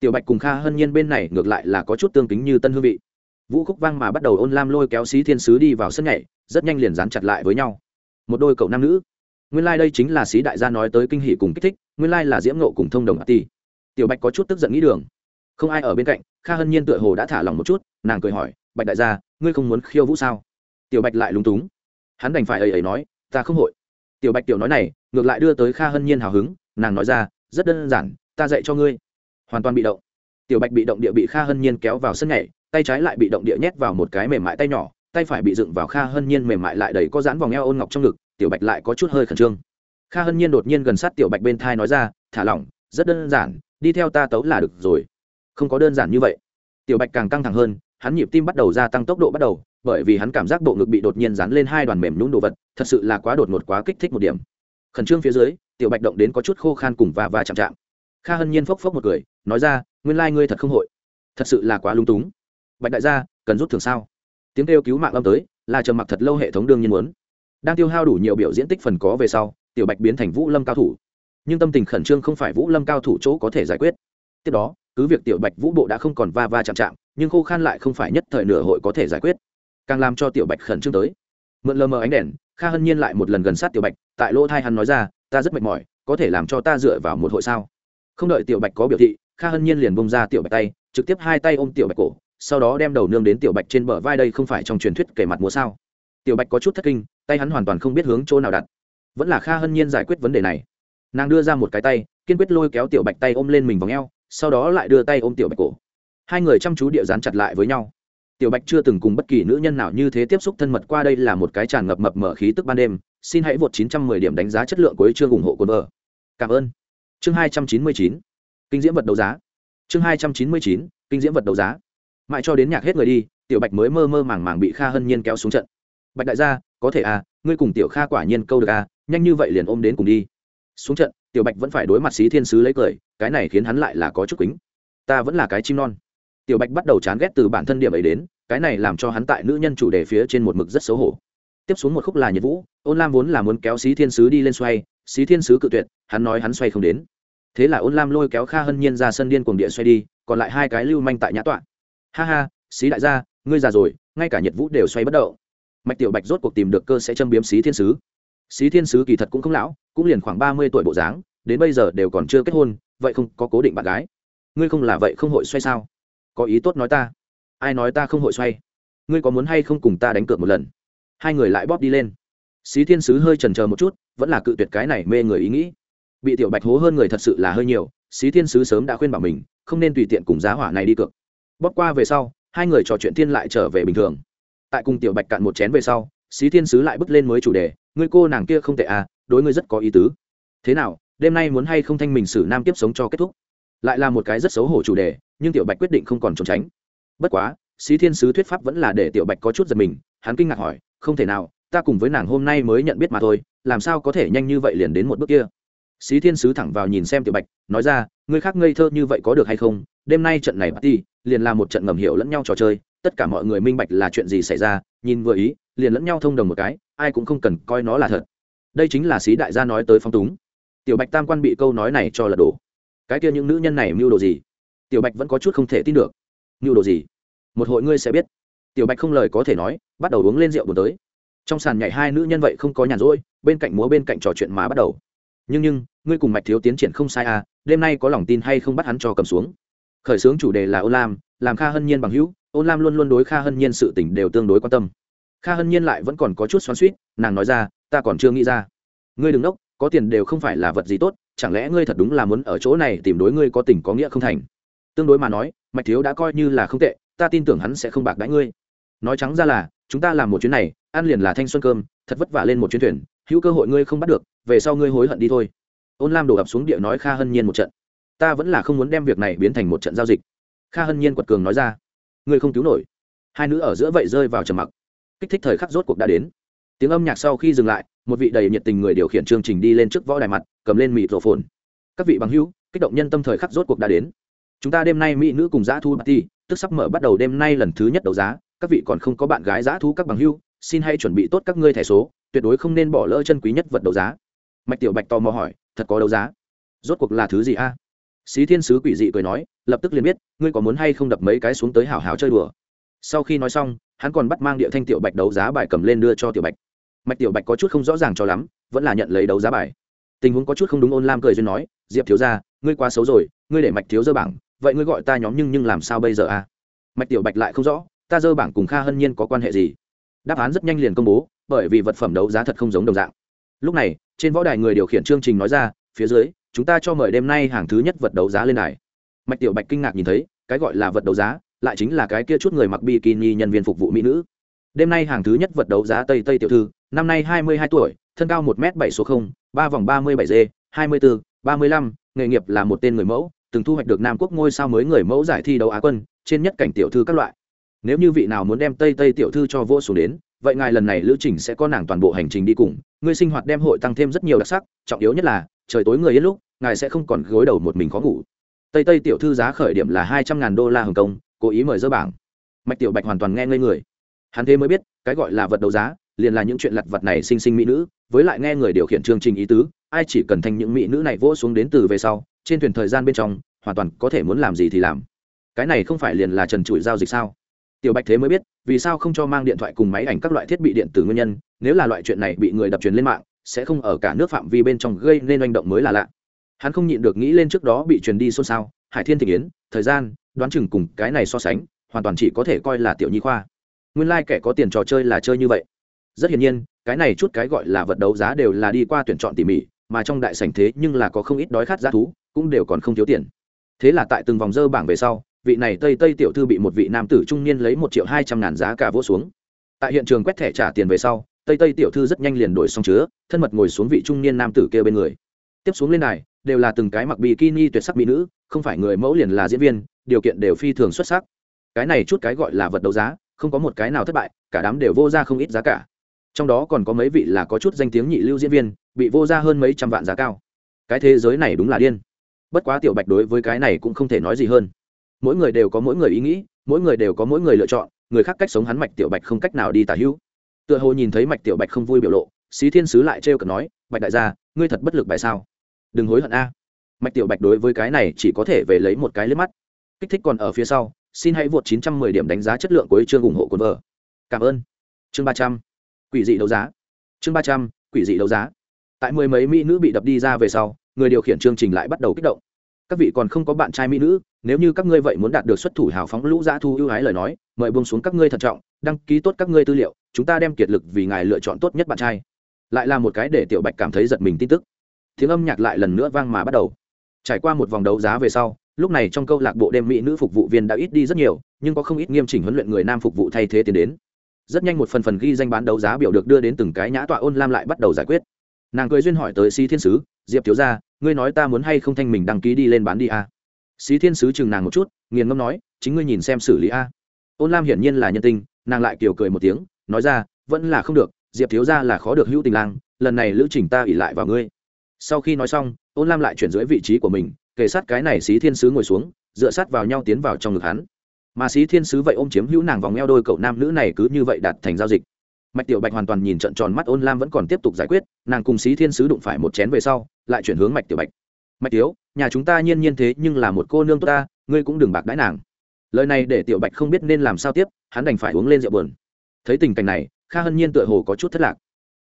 Tiểu bạch cùng kha hân nhiên bên này ngược lại là có chút tương kính như tân hương vị. Vũ khúc vang mà bắt đầu ôn lam lôi kéo xí thiên sứ đi vào sân nhảy, rất nhanh liền dán chặt lại với nhau. Một đôi cậu nam nữ nguyên lai、like、đây chính là Sĩ đại gia nói tới kinh hỷ cùng kích thích, nguyên lai、like、là diễm nộ cùng thông đồng ti tiểu bạch có chút tức giận nghĩ đường. Không ai ở bên cạnh, kha hân nhiên tựa hồ đã thả lòng một chút, nàng cười hỏi, bạch đại gia, ngươi không muốn khiêu vũ sao? Tiểu bạch lại lúng túng. Hắn đành phải ầy ầy nói, ta không hội. Tiểu bạch tiểu nói này, ngược lại đưa tới kha hân nhiên hào hứng, nàng nói ra, rất đơn giản, ta dạy cho ngươi. Hoàn toàn bị động. Tiểu bạch bị động địa bị kha hân nhiên kéo vào sân nhảy, tay trái lại bị động địa nhét vào một cái mềm mại tay nhỏ, tay phải bị dựng vào kha hân nhiên mềm mại lại đầy có dán vòng eo ôn ngọc trong ngực tiểu bạch lại có chút hơi khẩn trương. Kha hân nhiên đột nhiên gần sát tiểu bạch bên thai nói ra, thả lỏng, rất đơn giản, đi theo ta tấu là được rồi. Không có đơn giản như vậy. Tiểu bạch càng căng thẳng hơn, hắn nhịp tim bắt đầu gia tăng tốc độ bắt đầu, bởi vì hắn cảm giác bộ ngực bị đột nhiên dán lên hai đoàn mềm nhún đồ vật, thật sự là quá đột ngột, quá kích thích một điểm. Khẩn trương phía dưới, tiểu bạch động đến có chút khô khan cùng và và chạm chạm. Kha hân nhiên phốc phốc một cười, nói ra, nguyên lai、like、ngươi thật không hội. Thật sự là quá lung túng. Bạch đại gia, cần rút thường sao? Tiếng kêu cứu mạng âm tới, là trầm mặc thật lâu hệ thống đương nhiên muốn đang tiêu hao đủ nhiều biểu diễn tích phần có về sau, tiểu bạch biến thành vũ lâm cao thủ. Nhưng tâm tình khẩn trương không phải vũ lâm cao thủ chỗ có thể giải quyết. Tiếp đó, cứ việc tiểu bạch vũ bộ đã không còn va va chạm chạm, nhưng khô khan lại không phải nhất thời nửa hội có thể giải quyết. Càng làm cho tiểu bạch khẩn trương tới. Mượn lờ mờ ánh đèn, kha hân nhiên lại một lần gần sát tiểu bạch, tại lỗ thai hắn nói ra, ta rất mệt mỏi, có thể làm cho ta dựa vào một hội sao? Không đợi tiểu bạch có biểu thị, kha hân nhiên liền bông ra tiểu bạch tay, trực tiếp hai tay ôm tiểu bạch cổ, sau đó đem đầu nương đến tiểu bạch trên bờ vai đây không phải trong truyền thuyết kể mặt múa sao? Tiểu bạch có chút thất kinh, tay hắn hoàn toàn không biết hướng chỗ nào đặt. Vẫn là kha hân nhiên giải quyết vấn đề này. Nàng đưa ra một cái tay, kiên quyết lôi kéo tiểu bạch tay ôm lên mình v ò n sau đó lại đưa tay ôm tiểu bạch cổ. Hai người chăm chú địa dán chặt lại với nhau. Tiểu bạch chưa từng cùng bất kỳ nữ nhân nào như thế tiếp xúc thân mật qua đây là một cái tràn ngập mập mở khí tức ban đêm. Xin hãy vượt 910 điểm đánh giá chất lượng cuối chương ủng hộ cồn vợ cảm ơn. Chương 299 kinh diễm vật đấu giá. Chương 299 kinh diễm vật đấu giá. Mãi cho đến nhạc hết người đi, tiểu bạch mới mơ mơ màng màng bị kha hân nhiên kéo xuống trận bạch đại gia, có thể à ngươi cùng tiểu kha quả nhiên câu được à nhanh như vậy liền ôm đến cùng đi. Xuống trận, tiểu bạch vẫn phải đối mặt xí thiên sứ lấy cười, cái này khiến hắn lại là có chút kính. ta vẫn là cái chim non. Tiểu bạch bắt đầu chán ghét từ bản thân điểm ấy đến, cái này làm cho hắn tại nữ nhân chủ đề phía trên một mực rất xấu hổ. Tiếp xuống một khúc là nhiệt vũ, ôn lam vốn là muốn kéo xí thiên sứ đi lên xoay, xí thiên sứ cự tuyệt, hắn nói hắn xoay không đến. Thế là ôn lam lôi kéo kha hân nhiên ra sân điên cuồng địa xoay đi, còn lại hai cái lưu manh tại nhã tọa. Ha ha, xí đại gia, ngươi già rồi, ngay cả nhiệt vũ đều xoay bất động mạch tiểu bạch rốt cuộc tìm được cơ sẽ châm biếm xí thiên sứ. Xí thiên sứ kỳ thật cũng không lão, cũng liền khoảng ba mươi tuổi bộ dáng, đến bây giờ đều còn chưa kết hôn, vậy không có cố định bạn gái. Ngươi không là vậy không hội xoay sao? Có ý tốt nói ta. Ai nói ta không hội xoay? Ngươi có muốn hay không cùng ta đánh cược một lần? Hai người lại bóp đi lên. Xí thiên sứ hơi trần c một chút, vẫn là cự tuyệt cái này mê người ý nghĩ. Bị tiểu bạch hố hơn người thật sự là hơi nhiều, xí thiên sứ sớm đã khuyên bảo mình, không nên tùy tiện cùng giá hỏa này đi cược. Bóp qua về sau, hai người trò chuyện thiên lại trở về bình thường tại cùng tiểu bạch cạn một chén về sau, xí thiên sứ lại bước lên mới chủ đề, ngươi cô nàng kia không tệ à đối ngươi rất có ý tứ. Thế nào, đêm nay muốn hay không thanh mình xử nam tiếp sống cho kết thúc? Lại là một cái rất xấu hổ chủ đề, nhưng tiểu bạch quyết định không còn trốn tránh. Bất quá, xí thiên sứ thuyết pháp vẫn là để tiểu bạch có chút giật mình, hắn kinh ngạc hỏi, không thể nào, ta cùng với nàng hôm nay mới nhận biết mà thôi, làm sao có thể nhanh như vậy liền đến một bước kia? Xí thiên sứ thẳng vào nhìn xem tiểu bạch, nói ra, ngươi khác ngây thơ như vậy có được hay không? Đêm nay trận này party liền là một trận ngầm hiểu lẫn nhau trò chơi, tất cả mọi người minh bạch là chuyện gì xảy ra, nhìn vừa ý, liền lẫn nhau thông đồng một cái, ai cũng không cần coi nó là thật. Đây chính là sĩ đại gia nói tới phong túng. Tiểu bạch tam quan bị câu nói này cho là đổ cái kia những nữ nhân này mưu đồ gì? Tiểu bạch vẫn có chút không thể tin được. Mưu đồ gì? Một hội ngươi sẽ biết. Tiểu bạch không lời có thể nói, bắt đầu uống lên rượu buồn tới. Trong sàn nhảy hai nữ nhân vậy không có nhàn rỗi, bên cạnh múa bên cạnh trò chuyện mà bắt đầu. Nhưng nhưng, ngươi cùng mạch thiếu tiến triển không sai à đêm nay có lòng tin hay không bắt hắn cho cầm xuống? Khởi xướng chủ đề là ô lam, làm kha hân nhiên bằng hữu ô lam luôn luôn đối kha hân nhiên sự tình đều tương đối quan tâm. Kha hân nhiên lại vẫn còn có chút xoắn suýt nàng nói ra, ta còn chưa nghĩ ra. Ngươi đừng đốc có tiền đều không phải là vật gì tốt, chẳng lẽ ngươi thật đúng là muốn ở chỗ này tìm đối ngươi có tình có nghĩa không thành? Tương đối mà nói, mạch thiếu đã coi như là không tệ, ta tin tưởng hắn sẽ không bạc đãi ngươi. Nói trắng ra là, chúng ta làm một chuyến này, ăn liền là thanh xuân cơm, thật vất vả lên một chuyến thuyền, hữu cơ hội ngươi không bắt được, về sau ngươi hối hận đi thôi. Ôn lam đổ ập xuống địa nói kha hân nhiên một trận ta vẫn là không muốn đem việc này biến thành một trận giao dịch. Kha hân nhiên quật cường nói ra. Ngươi không cứu nổi. Hai nữ ở giữa vậy rơi vào trầm mặc. Kích thích thời khắc rốt cuộc đã đến. Tiếng âm nhạc sau khi dừng lại, một vị đầy nhiệt tình người điều khiển chương trình đi lên trước võ đài mặt, cầm lên mịt rổ phồn các vị bằng hữu, kích động nhân tâm thời khắc rốt cuộc đã đến. Chúng ta đêm nay mỹ nữ cùng giã thu party, tức sắp mở bắt đầu đêm nay lần thứ nhất đấu giá. Các vị còn không có bạn gái giã thu các bằng hữu, xin hãy chuẩn bị tốt các ngươi thẻ số, tuyệt đối không nên bỏ lỡ chân quý nhất vật đấu giá. Mạch tiểu bạch tò mò hỏi, thật có đấu giá? Rốt cuộc là thứ gì a? à? Xí thiên sứ quỷ dị cười nói, lập tức liền biết, ngươi có muốn hay không đập mấy cái xuống tới hảo hảo chơi đùa. Sau khi nói xong, hắn còn bắt mang địa thanh tiểu bạch đấu giá bài cầm lên đưa cho tiểu bạch. Mạch tiểu bạch có chút không rõ ràng cho lắm, vẫn là nhận lấy đấu giá bài. Tình huống có chút không đúng ôn lam cười duyên nói, diệp thiếu ra ngươi quá xấu rồi, ngươi để mạch thiếu dơ bảng, vậy ngươi gọi ta nhóm nhưng nhưng làm sao bây giờ a mạch tiểu bạch lại không rõ, ta dơ bảng cùng kha hân nhiên có quan hệ gì? Đáp án rất nhanh liền công bố, bởi vì vật phẩm đấu giá thật không giống đồng dạng. Lúc này, trên võ đài người điều khiển chương trình nói ra, phía dưới chúng ta cho mời đêm nay hàng thứ nhất vật đấu giá lên đài. Mạch tiểu bạch kinh ngạc nhìn thấy, cái gọi là vật đấu giá, lại chính là cái kia chút người mặc bikini nhân viên phục vụ mỹ nữ. Đêm nay hàng thứ nhất vật đấu giá tây tây tiểu thư, năm nay hai mươi hai tuổi, thân cao một m bảy số không, ba vòng ba mươi bảy g hai mươi bốn ba mươi lăm, nghề nghiệp là một tên người mẫu, từng thu hoạch được nam quốc ngôi sao mới người mẫu giải thi đấu á quân, trên nhất cảnh tiểu thư các loại. Nếu như vị nào muốn đem tây tây tiểu thư cho vô xuống đến, vậy ngài lần này lữ trình sẽ có nàng toàn bộ hành trình đi cùng. Ngươi sinh hoạt đem hội tăng thêm rất nhiều đặc sắc, trọng yếu nhất là, trời tối người yên lúc ngài sẽ không còn gối đầu một mình khó ngủ. Tây tây tiểu thư giá khởi điểm là hai trăm ngàn đô la hồng kông, cố ý mời dơ bảng. Mạch tiểu bạch hoàn toàn nghe ngây người. Hắn thế mới biết, cái gọi là vật đấu giá, liền là những chuyện lặt vật này sinh sinh mỹ nữ, với lại nghe người điều khiển chương trình ý tứ, ai chỉ cần thành những mỹ nữ này vỗ xuống đến từ về sau, trên thuyền thời gian bên trong, hoàn toàn có thể muốn làm gì thì làm. Cái này không phải liền là trần trụi giao dịch sao? Tiểu bạch thế mới biết, vì sao không cho mang điện thoại cùng máy ảnh các loại thiết bị điện tử nguyên nhân, nếu là loại chuyện này bị người đập truyền lên mạng, sẽ không ở cả nước phạm vi bên trong gây nên manh động mới là lạ hắn không nhịn được nghĩ lên trước đó bị truyền đi xôn xao, hải thiên thị yến, thời gian, đoán chừng cùng cái này so sánh, hoàn toàn chỉ có thể coi là tiểu nhi khoa. Nguyên lai、like、kẻ có tiền trò chơi là chơi như vậy. Rất hiển nhiên, cái này chút cái gọi là vật đấu giá đều là đi qua tuyển chọn tỉ mỉ, mà trong đại sảnh thế nhưng là có không ít đói khát giá thú, cũng đều còn không thiếu tiền. Thế là tại từng vòng dơ bảng về sau, vị này tây tây tiểu thư bị một vị nam tử trung niên lấy một triệu hai trăm ngàn giá cả vỗ xuống. Tại hiện trường quét thẻ trả tiền về sau, tây tây tiểu thư rất nhanh liền đổi xong chứa, thân mật ngồi xuống vị trung niên nam tử kia bên người. Tiếp xuống lên này đều là từng cái mặc bikini tuyệt sắc mỹ nữ, không phải người mẫu liền là diễn viên, điều kiện đều phi thường xuất sắc. Cái này chút cái gọi là vật đấu giá, không có một cái nào thất bại, cả đám đều vô ra không ít giá cả. Trong đó còn có mấy vị là có chút danh tiếng nhị lưu diễn viên, bị vô ra hơn mấy trăm vạn giá cao. Cái thế giới này đúng là điên. Bất quá tiểu bạch đối với cái này cũng không thể nói gì hơn. Mỗi người đều có mỗi người ý nghĩ, mỗi người đều có mỗi người lựa chọn, người khác cách sống hắn mạch tiểu bạch không cách nào đi tả hữu. Tựa hồ nhìn thấy mạch tiểu bạch không vui biểu lộ, xí thiên sứ lại trêu cợt nói, bạch đại gia, ngươi thật bất lực bài sao? Đừng hối hận a. Mạch tiểu bạch đối với cái này chỉ có thể về lấy một cái liếc mắt. Kích thích còn ở phía sau, xin hãy vượt 910 điểm đánh giá chất lượng của chương ủng hộ cuốn vở. Cảm ơn. Chương 300. quỷ dị đấu giá. Chương 300. quỷ dị đấu giá. Tại mười mấy mỹ nữ bị đập đi ra về sau, người điều khiển chương trình lại bắt đầu kích động. Các vị còn không có bạn trai mỹ nữ, nếu như các ngươi vậy muốn đạt được xuất thủ hào phóng lũ giã thu ưu ái lời nói, mời buông xuống các ngươi thận trọng, đăng ký tốt các ngươi tư liệu, chúng ta đem kiệt lực vì ngài lựa chọn tốt nhất bạn trai. Lại là một cái để tiểu bạch cảm thấy giật mình tin tức tiếng âm nhạc lại lần nữa vang mà bắt đầu. Trải qua một vòng đấu giá về sau lúc này trong câu lạc bộ đêm mỹ nữ phục vụ viên đã ít đi rất nhiều nhưng có không ít nghiêm chỉnh huấn luyện người nam phục vụ thay thế tiến đến. Rất nhanh một phần phần ghi danh bán đấu giá biểu được đưa đến từng cái nhã tọa ôn lam lại bắt đầu giải quyết. Nàng cười duyên hỏi tới sĩ thiên sứ diệp thiếu gia ngươi nói ta muốn hay không thanh mình đăng ký đi lên bán đi a? À? sĩ thiên sứ chừng nàng một chút nghiền ngâm nói chính ngươi nhìn xem xử lý a. Ôn lam hiển nhiên là nhân tình, nàng lại kiều cười một tiếng nói ra vẫn là không được diệp thiếu gia là khó được hữu tình lang lần này lữ trình ta ỉ lại vào ngươi sau khi nói xong, ôn lam lại chuyển dưới vị trí của mình, kề sát cái này xí thiên sứ ngồi xuống, dựa sát vào nhau tiến vào trong ngực hắn. Mà xí thiên sứ vậy ôm chiếm hữu nàng vòng eo đôi cậu nam nữ này cứ như vậy đặt thành giao dịch. Mạch tiểu bạch hoàn toàn nhìn trận tròn mắt ôn lam vẫn còn tiếp tục giải quyết, nàng cùng xí thiên sứ đụng phải một chén về sau, lại chuyển hướng mạch tiểu bạch. Mạch tiếu nhà chúng ta nhiên nhiên thế nhưng là một cô nương tốt ta, ngươi cũng đừng bạc đãi nàng. Lời này để tiểu bạch không biết nên làm sao tiếp, hắn đành phải uống lên rượu buồn. Thấy tình cảnh này, kha hân nhiên tựa hồ có chút thất lạc.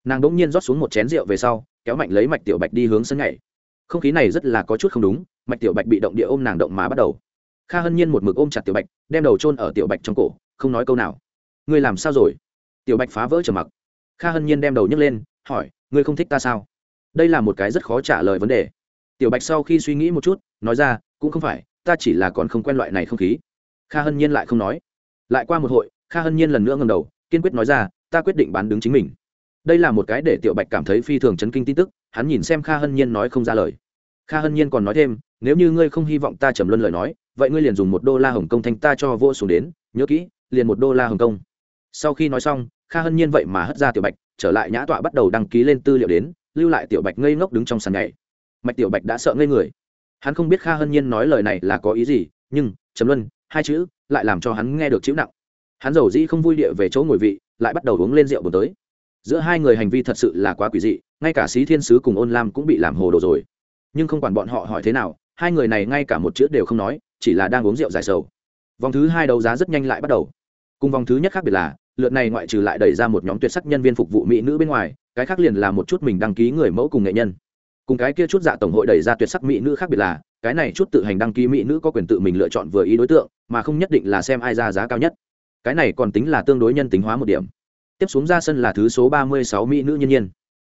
Nàng đ ỗ n g nhiên rót xuống một chén rượu về sau kéo mạnh lấy mạch tiểu bạch đi hướng sân nhảy. Không khí này rất là có chút không đúng, mạch tiểu bạch bị động địa ôm nàng động mà bắt đầu. Kha hân nhiên một mực ôm chặt tiểu bạch, đem đầu trôn ở tiểu bạch trong cổ, không nói câu nào. Ngươi làm sao rồi? Tiểu bạch phá vỡ trở mặc. Kha hân nhiên đem đầu nhấc lên, hỏi, ngươi không thích ta sao? Đây là một cái rất khó trả lời vấn đề. Tiểu bạch sau khi suy nghĩ một chút, nói ra, cũng không phải, ta chỉ là còn không quen loại này không khí. Kha hân nhiên lại không nói. Lại qua một hội, kha hân nhiên lần nữa ngầm đầu, kiên quyết nói ra, ta quyết định bán đứng chính mình đây là một cái để tiểu bạch cảm thấy phi thường chấn kinh tin tức, hắn nhìn xem kha hân nhiên nói không ra lời. Kha hân nhiên còn nói thêm, nếu như ngươi không hy vọng ta trầm luân lời nói, vậy ngươi liền dùng một đô la hồng kông thanh ta cho vô xuống đến, nhớ kỹ, liền một đô la hồng kông. Sau khi nói xong, kha hân nhiên vậy mà hất ra tiểu bạch, trở lại nhã tọa bắt đầu đăng ký lên tư liệu đến, lưu lại tiểu bạch ngây ngốc đứng trong sàn nhảy. Mạch tiểu bạch đã sợ ngây người. Hắn không biết kha hân nhiên nói lời này là có ý gì, nhưng, trầm luân, hai chữ, lại làm cho hắn nghe được chịu nặng. Hắn giàu dĩ không vui địa về chỗ ngồi vị, lại bắt đầu uống lên rượu buồn tới giữa hai người hành vi thật sự là quá quỷ dị, ngay cả sĩ thiên sứ cùng ôn lam cũng bị làm hồ đồ rồi. Nhưng không quản bọn họ hỏi thế nào, hai người này ngay cả một chữ đều không nói, chỉ là đang uống rượu dài sầu. Vòng thứ hai đấu giá rất nhanh lại bắt đầu. Cùng vòng thứ nhất khác biệt là, lượt này ngoại trừ lại đẩy ra một nhóm tuyệt sắc nhân viên phục vụ mỹ nữ bên ngoài, cái khác liền là một chút mình đăng ký người mẫu cùng nghệ nhân. Cùng cái kia chút dạ tổng hội đẩy ra tuyệt sắc mỹ nữ khác biệt là, cái này chút tự hành đăng ký mỹ nữ có quyền tự mình lựa chọn vừa ý đối tượng, mà không nhất định là xem ai ra giá cao nhất. Cái này còn tính là tương đối nhân tính hóa một điểm tiếp xuống ra sân là thứ số ba mươi sáu mỹ nữ nhân nhiên.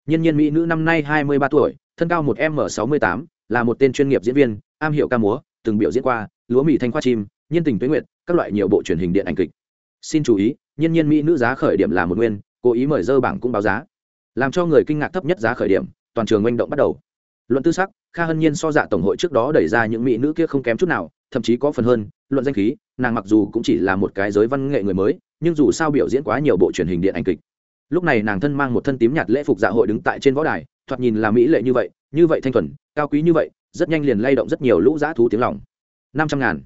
Nhân nhiên mỹ nữ năm nay hai mươi ba tuổi, thân cao một m sáu mươi tám, là một tên chuyên nghiệp diễn viên, am hiểu ca múa, từng biểu diễn qua, lúa mì thanh khoa chim, nhân tình tuế nguyện các loại nhiều bộ truyền hình điện ảnh kịch. Xin chú ý, nhân nhiên mỹ nữ giá khởi điểm là một nguyên, cố ý mời dơ bảng cũng báo giá. Làm cho người kinh ngạc thấp nhất giá khởi điểm, toàn trường manh động bắt đầu. Luận tư sắc, kha hân nhiên so dạ tổng hội trước đó đẩy ra những mỹ nữ kia không kém chút nào, thậm chí có phần hơn, luận danh khí, nàng mặc dù cũng chỉ là một cái giới văn nghệ người mới nhưng dù sao biểu diễn quá nhiều bộ truyền hình điện ảnh kịch. Lúc này nàng thân mang một thân tím nhạt lễ phục dạ hội đứng tại trên võ đài, thoạt nhìn là mỹ lệ như vậy như vậy thanh thuần, cao quý như vậy, rất nhanh liền lay động rất nhiều lũ dã thú tiếng lòng. Năm trăm ngàn,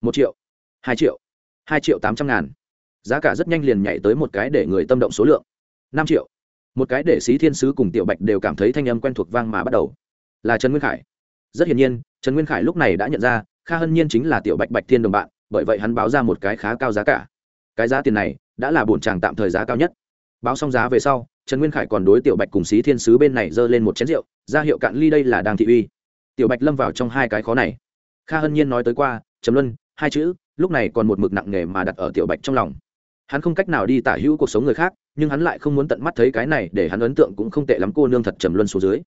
một triệu, hai triệu hai triệu tám trăm ngàn. Giá cả rất nhanh liền nhảy tới một cái để người tâm động số lượng. Năm triệu, một cái để sĩ thiên sứ cùng tiểu bạch đều cảm thấy thanh âm quen thuộc vang mà bắt đầu. Là trần nguyên khải. Rất hiển nhiên, trần nguyên khải lúc này đã nhận ra, kha hân nhiên chính là tiểu bạch bạch thiên đồng bạn, bởi vậy hắn báo ra một cái khá cao giá cả cái giá tiền này đã là bổn chàng tạm thời giá cao nhất. Báo xong giá về sau, trần nguyên khải còn đối tiểu bạch cùng xí thiên sứ bên này giơ lên một chén rượu, ra hiệu cạn ly đây là đang thị uy. Tiểu bạch lâm vào trong hai cái khó này. Kha hân nhiên nói tới qua, trầm luân, hai chữ, lúc này còn một mực nặng nề mà đặt ở tiểu bạch trong lòng. Hắn không cách nào đi tả hữu cuộc sống người khác, nhưng hắn lại không muốn tận mắt thấy cái này, để hắn ấn tượng cũng không tệ lắm cô nương thật trầm luân xuống dưới.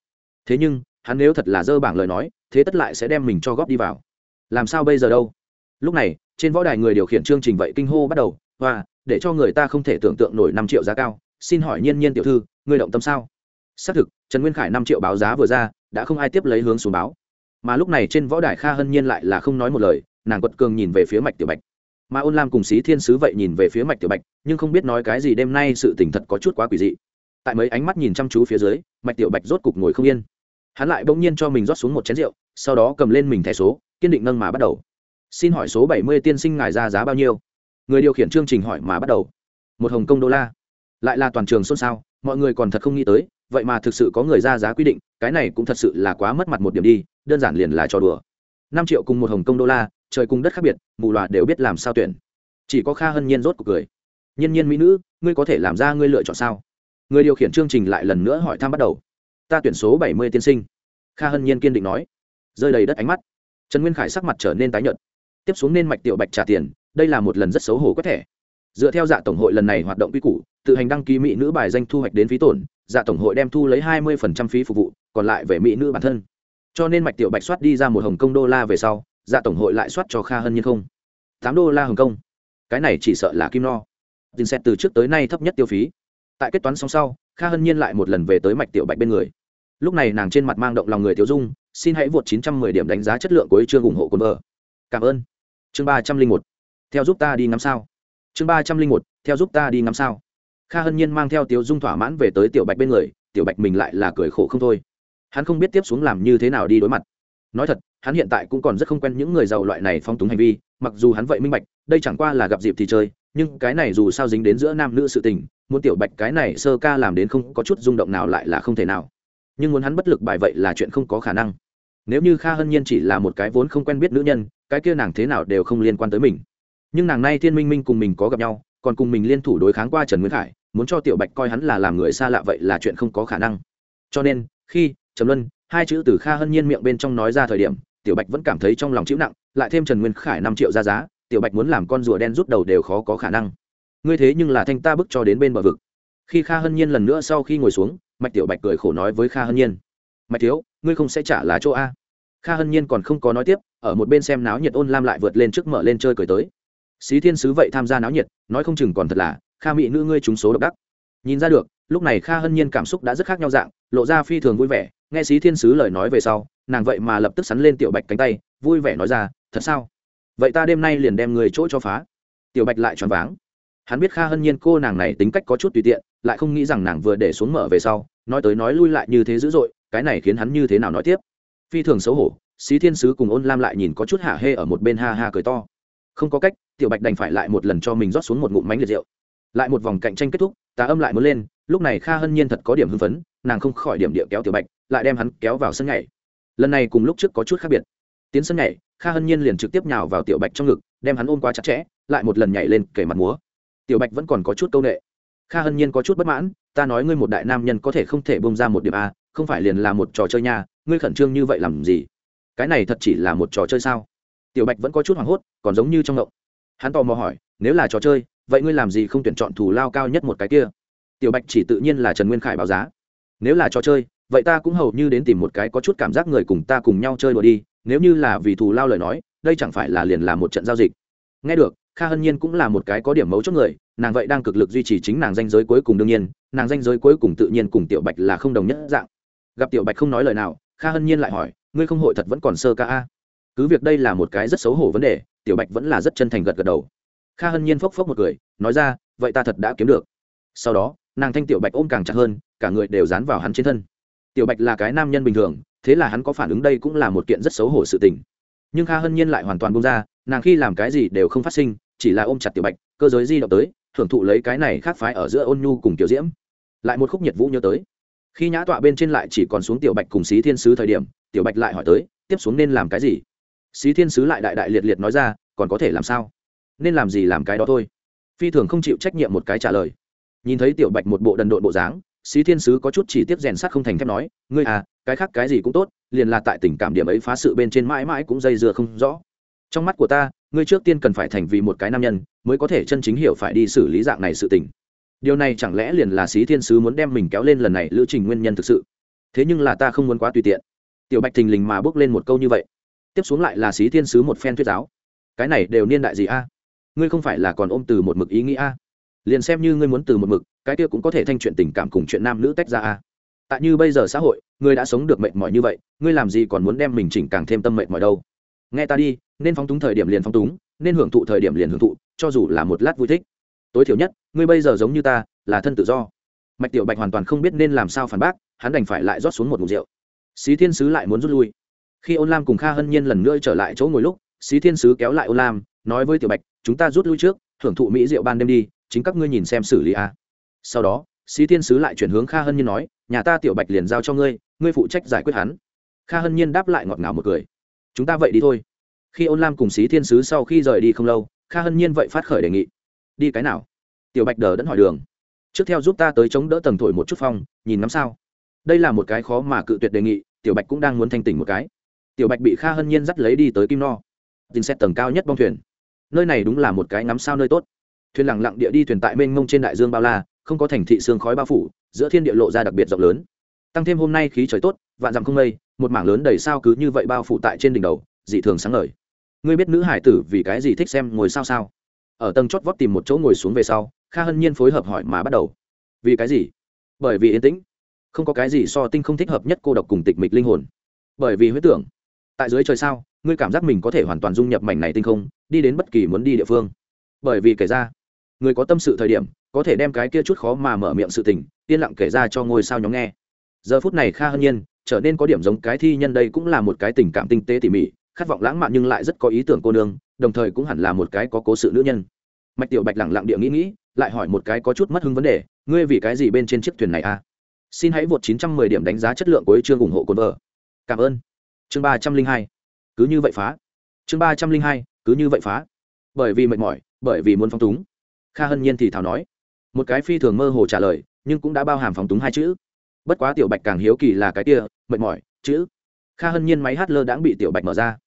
Thế nhưng, hắn nếu thật là dơ bảng lời nói, thế tất lại sẽ đem mình cho góp đi vào. Làm sao bây giờ đâu? Lúc này, trên võ đài người điều khiển chương trình vậy kinh hô bắt đầu và để cho người ta không thể tưởng tượng nổi năm triệu giá cao. Xin hỏi nhiên nhiên tiểu thư người động tâm sao? Xác thực, trần nguyên khải năm triệu báo giá vừa ra, đã không ai tiếp lấy hướng xuống báo. Mà lúc này trên võ đài kha hân nhiên lại là không nói một lời, nàng quật cường nhìn về phía mạch tiểu bạch. Mà ôn lam cùng xí thiên sứ vậy nhìn về phía mạch tiểu bạch, nhưng không biết nói cái gì đêm nay sự tỉnh thật có chút quá quỷ dị. Tại mấy ánh mắt nhìn chăm chú phía dưới, mạch tiểu bạch rốt cục ngồi không yên. Hắn lại bỗng nhiên cho mình rót xuống một chén rượu, sau đó cầm lên mình thẻ số, kiên định nâng mà bắt đầu. Xin hỏi số bảy mươi tiên sinh ngài ra giá bao nhiêu? Người điều khiển chương trình hỏi mà bắt đầu. Một hồng công đô la. Lại là toàn trường xôn xao, mọi người còn thật không nghĩ tới, vậy mà thực sự có người ra giá quy định, cái này cũng thật sự là quá mất mặt một điểm đi, đơn giản liền là trò đùa. Năm triệu cùng một hồng công đô la, trời cùng đất khác biệt, mù loà đều biết làm sao tuyển. Chỉ có kha hân nhiên rốt cuộc cười. Nhiên nhiên mỹ nữ, ngươi có thể làm ra ngươi lựa chọn sao? Người điều khiển chương trình lại lần nữa hỏi thăm bắt đầu. Ta tuyển số bảy mươi tiên sinh. Kha hân nhiên kiên định nói. Rơi đầy đất ánh mắt. Trần nguyên khải sắc mặt trở nên tái nhợt. Tiếp xuống nên mạch tiểu bạch trả tiền đây là một lần rất xấu hổ quét thẻ. Dựa theo dạ tổng hội lần này hoạt động quy củ, tự hành đăng ký mỹ nữ bài danh thu hoạch đến phí tổn dạ tổng hội đem thu lấy hai mươi phí phục vụ, còn lại về mỹ nữ bản thân. Cho nên mạch tiểu bạch soát đi ra một hồng công đô la về sau dạ tổng hội lại soát cho kha hơn như không. Tám đô la hồng công cái này chỉ sợ là kim no tin xét từ trước tới nay thấp nhất tiêu phí. Tại kết toán xong sau, kha hân nhiên lại một lần về tới mạch tiểu bạch bên người. Lúc này nàng trên mặt mang động lòng người tiêu dung, xin hãy vượt 910 điểm đánh giá chất lượng của chương ủng hộ quân vợ cảm ơn. Chương ba trăm linh một theo giúp ta đi ngắm sao? Chương ba trăm linh một, theo giúp ta đi ngắm sao? Kha hân nhiên mang theo tiêu dung thỏa mãn về tới tiểu bạch bên người, tiểu bạch mình lại là cười khổ không thôi. Hắn không biết tiếp xuống làm như thế nào đi đối mặt. Nói thật, hắn hiện tại cũng còn rất không quen những người giàu loại này phong túng hành vi, mặc dù hắn vậy minh bạch, đây chẳng qua là gặp dịp thì chơi, nhưng cái này dù sao dính đến giữa nam nữ sự tình, muốn tiểu bạch cái này sơ ca làm đến không có chút rung động nào lại là không thể nào. Nhưng muốn hắn bất lực bài vậy là chuyện không có khả năng. Nếu như kha hân nhiên chỉ là một cái vốn không quen biết nữ nhân, cái kia nàng thế nào đều không liên quan tới mình nhưng nàng nay thiên minh minh cùng mình có gặp nhau, còn cùng mình liên thủ đối kháng qua trần nguyên khải, muốn cho tiểu bạch coi hắn là làm người xa lạ vậy là chuyện không có khả năng. Cho nên, khi trầm luân, hai chữ từ kha hân nhiên miệng bên trong nói ra thời điểm, tiểu bạch vẫn cảm thấy trong lòng chịu nặng, lại thêm trần nguyên khải năm triệu ra giá, tiểu bạch muốn làm con rùa đen rút đầu đều khó có khả năng. Ngươi thế nhưng là thanh ta bức cho đến bên bờ vực. Khi kha hân nhiên lần nữa sau khi ngồi xuống, mạch tiểu bạch cười khổ nói với kha hân nhiên, mạch thiếu, ngươi không sẽ trả lá chỗ a? Kha hân nhiên còn không có nói tiếp, ở một bên xem náo nhiệt ôn lam lại vượt lên trước mở lên chơi cười tới xí thiên sứ vậy tham gia náo nhiệt, nói không chừng còn thật là, kha mỹ nữ ngươi trúng số độc đắc. Nhìn ra được, lúc này kha hân nhiên cảm xúc đã rất khác nhau dạng, lộ ra phi thường vui vẻ, nghe xí thiên sứ lời nói về sau, nàng vậy mà lập tức sắn lên tiểu bạch cánh tay, vui vẻ nói ra, thật sao? Vậy ta đêm nay liền đem người chỗ cho phá. Tiểu bạch lại choáng váng. Hắn biết kha hân nhiên cô nàng này tính cách có chút tùy tiện, lại không nghĩ rằng nàng vừa để xuống mở về sau, nói tới nói lui lại như thế dữ dội, cái này khiến hắn như thế nào nói tiếp? Phi thường xấu hổ, xí thiên sứ cùng ôn lam lại nhìn có chút hạ hê ở một bên ha ha cười to không có cách, tiểu bạch đành phải lại một lần cho mình rót xuống một ngụm mánh liệt rượu. Lại một vòng cạnh tranh kết thúc, tà âm lại muốn lên, lúc này kha hân nhiên thật có điểm hưng phấn, nàng không khỏi điểm địa kéo tiểu bạch, lại đem hắn kéo vào sân nhảy. Lần này cùng lúc trước có chút khác biệt. Tiến sân nhảy, kha hân nhiên liền trực tiếp nhào vào tiểu bạch trong ngực, đem hắn ôm quá chặt chẽ, lại một lần nhảy lên kể mặt múa. Tiểu bạch vẫn còn có chút c â n ệ kha hân nhiên có chút bất mãn, ta nói ngươi một đại nam nhân có thể không thể bông ra một điểm a, không phải liền là một trò chơi nha, ngươi khẩn trương như vậy làm gì? Cái này thật chỉ là một trò chơi sao? Tiểu bạch vẫn có chút hoảng hốt, còn giống như trong ngộng. Hắn tò mò hỏi, nếu là trò chơi, vậy ngươi làm gì không tuyển chọn thủ lao cao nhất một cái kia? Tiểu bạch chỉ tự nhiên là trần nguyên khải báo giá. Nếu là trò chơi, vậy ta cũng hầu như đến tìm một cái có chút cảm giác người cùng ta cùng nhau chơi đùa đi, nếu như là vì thù lao lời nói, đây chẳng phải là liền là một trận giao dịch. Nghe được, kha hân nhiên cũng là một cái có điểm mấu chốt người, nàng vậy đang cực lực duy trì chính nàng danh giới cuối cùng đương nhiên, nàng danh giới cuối cùng tự nhiên cùng tiểu bạch là không đồng nhất dạng. Gặp tiểu bạch không nói lời nào, kha hân nhiên lại hỏi, ngươi không hội thật vẫn còn sơ ca a? Cứ việc đây là một cái rất xấu hổ vấn đề, tiểu bạch vẫn là rất chân thành gật gật đầu. Kha hân nhiên phốc phốc một cười, nói ra, vậy ta thật đã kiếm được. Sau đó, nàng thanh tiểu bạch ôm càng chặt hơn, cả người đều dán vào hắn trên thân. Tiểu bạch là cái nam nhân bình thường, thế là hắn có phản ứng đây cũng là một kiện rất xấu hổ sự tình. Nhưng kha hân nhiên lại hoàn toàn bông ra, nàng khi làm cái gì đều không phát sinh, chỉ là ôm chặt tiểu bạch, cơ giới di động tới thưởng thụ lấy cái này khác phái ở giữa ôn nhu cùng tiểu diễm. Lại một khúc nhiệt vũ nhớ tới. Khi nhã tọa bên trên lại chỉ còn xuống tiểu bạch cùng xí thiên sứ thời điểm, tiểu bạch lại hỏi tới, tiếp xuống nên làm cái gì? Xí thiên sứ lại đại đại liệt liệt nói ra, còn có thể làm sao? Nên làm gì làm cái đó thôi. Phi thường không chịu trách nhiệm một cái trả lời. Nhìn thấy tiểu bạch một bộ đần độn bộ dáng, xí thiên sứ có chút chỉ tiếp rèn sắt không thành thép nói, ngươi à cái khác cái gì cũng tốt, liền là tại tình cảm điểm ấy phá sự bên trên mãi mãi cũng dây dưa không rõ. Trong mắt của ta, ngươi trước tiên cần phải thành vì một cái nam nhân, mới có thể chân chính hiểu phải đi xử lý dạng này sự tình. Điều này chẳng lẽ liền là xí thiên sứ muốn đem mình kéo lên lần này lữ trình nguyên nhân thực sự? Thế nhưng là ta không muốn quá tùy tiện. Tiểu bạch thình lình mà bước lên một câu như vậy tiếp xuống lại là xí thiên sứ một phen thuyết giáo. Cái này đều niên đại gì a? Ngươi không phải là còn ôm từ một mực ý nghĩ a? Liền xem như ngươi muốn từ một mực, cái kia cũng có thể thanh chuyện tình cảm cùng chuyện nam nữ tách ra a. Tại như bây giờ xã hội, ngươi đã sống được mệt mỏi như vậy, ngươi làm gì còn muốn đem mình chỉnh càng thêm tâm mệt mỏi đâu? Nghe ta đi, nên phóng túng thời điểm liền phóng túng, nên hưởng thụ thời điểm liền hưởng thụ, cho dù là một lát vui thích. Tối thiểu nhất, ngươi bây giờ giống như ta, là thân tự do. Mạch tiểu bạch hoàn toàn không biết nên làm sao phản bác, hắn đành phải lại rót xuống một mục rượu. Xí thiên sứ lại muốn rút lui khi ôn lam cùng kha hân nhiên lần nữa trở lại chỗ ngồi lúc, xí thiên sứ kéo lại ôn lam, nói với tiểu bạch, chúng ta rút lui trước, thưởng thụ mỹ rượu ban đêm đi, chính các ngươi nhìn xem xử lý a. Sau đó, Xí thiên sứ lại chuyển hướng kha hân nhiên nói, nhà ta tiểu bạch liền giao cho ngươi ngươi phụ trách giải quyết hắn. Kha hân nhiên đáp lại ngọt ngào một cười, chúng ta vậy đi thôi. Khi ôn lam cùng xí thiên sứ sau khi rời đi không lâu, kha hân nhiên vậy phát khởi đề nghị, đi cái nào? Tiểu bạch đờ đẫn hỏi đường, trước theo giúp ta tới chống đỡ tầng thổi một chút phong, nhìn ngắm sao. Đây là một cái khó mà cự tuyệt đề nghị, tiểu bạch cũng đang muốn thanh tỉnh một cái tiểu bạch bị kha hân nhiên dắt lấy đi tới kim no. Tin xét tầng cao nhất bong thuyền. Nơi này đúng là một cái ngắm sao nơi tốt. Thuyền lẳng lặng địa đi thuyền tại mênh mông trên đại dương bao la, không có thành thị xương khói bao phủ, giữa thiên địa lộ ra đặc biệt rộng lớn. Tăng thêm hôm nay khí trời tốt, vạn dặm không mây, một mảng lớn đầy sao cứ như vậy bao phủ tại trên đỉnh đầu, dị thường sáng ngời. Ngươi biết nữ hải tử vì cái gì thích xem ngồi sao sao? Ở tầng chót vót tìm một chỗ ngồi xuống về sau, kha hân nhiên phối hợp hỏi mà bắt đầu. Vì cái gì? Bởi vì yên tĩnh. Không có cái gì so tinh không thích hợp nhất cô độc cùng tịch mịch linh hồn. Bởi vì huyết tưởng tại dưới trời sao, ngươi cảm giác mình có thể hoàn toàn dung nhập mảnh này tinh không, đi đến bất kỳ muốn đi địa phương. Bởi vì kể ra, người có tâm sự thời điểm, có thể đem cái kia chút khó mà mở miệng sự tình, yên lặng kể ra cho ngôi sao nhóm nghe. Giờ phút này kha hân nhiên trở nên có điểm giống cái thi nhân đây cũng là một cái tình cảm tinh tế tỉ mỉ, khát vọng lãng mạn nhưng lại rất có ý tưởng cô nương, đồng thời cũng hẳn là một cái có cố sự nữ nhân. Mạch tiểu bạch lẳng lặng địa nghĩ nghĩ, lại hỏi một cái có chút mất hứng vấn đề, ngươi vì cái gì bên trên chiếc thuyền này à? Xin hãy vượt 910 điểm đánh giá chất lượng của chương ủng hộ cồn vợ. Cảm ơn chương ba trăm linh hai, cứ như vậy phá. Chương ba trăm linh hai, cứ như vậy phá. Bởi vì mệt mỏi, bởi vì muốn phóng túng. Kha hân nhiên thì thảo nói. Một cái phi thường mơ hồ trả lời, nhưng cũng đã bao hàm phóng túng hai chữ. Bất quá tiểu bạch càng hiếu kỳ là cái kia, mệt mỏi, chữ. Kha hân nhiên máy hát lơ đãng bị tiểu bạch mở ra.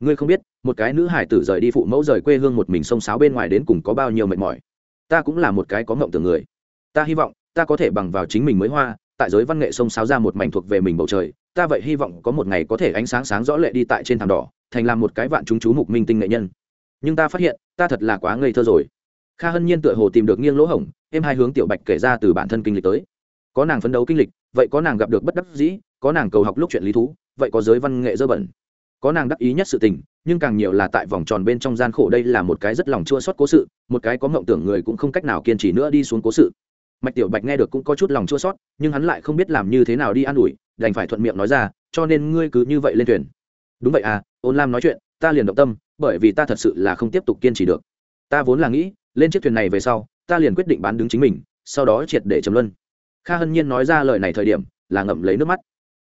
Ngươi không biết, một cái nữ hải tử rời đi phụ mẫu rời quê hương một mình sông sáo bên ngoài đến cùng có bao nhiêu mệt mỏi. Ta cũng là một cái có mộng tưởng người. Ta hy vọng, ta có thể bằng vào chính mình mới hoa tại giới văn nghệ sông sáo ra một mảnh thuộc về mình bầu trời, ta vậy hy vọng có một ngày có thể ánh sáng sáng rõ lệ đi tại trên thảm đỏ, thành làm một cái vạn chúng chú mục minh tinh nghệ nhân. Nhưng ta phát hiện, ta thật là quá ngây thơ rồi. Kha hân nhiên tựa hồ tìm được nghiêng lỗ hổng em hai hướng tiểu bạch kể ra từ bản thân kinh lịch tới. Có nàng phấn đấu kinh lịch, vậy có nàng gặp được bất đắc dĩ, có nàng cầu học lúc chuyện lý thú, vậy có giới văn nghệ dơ bẩn. Có nàng đắc ý nhất sự tình, nhưng càng nhiều là tại vòng tròn bên trong gian khổ đây là một cái rất lòng chua xót cố sự, một cái có mộng tưởng người cũng không cách nào kiên trì nữa đi xuống cố sự mạch tiểu bạch nghe được cũng có chút lòng chua xót, nhưng hắn lại không biết làm như thế nào đi an ủi, đành phải thuận miệng nói ra, cho nên ngươi cứ như vậy lên thuyền. Đúng vậy à ôn lam nói chuyện, ta liền động tâm, bởi vì ta thật sự là không tiếp tục kiên trì được. Ta vốn là nghĩ, lên chiếc thuyền này về sau, ta liền quyết định bán đứng chính mình, sau đó triệt để trầm luân. Kha hân nhiên nói ra lời này thời điểm, là ngậm lấy nước mắt.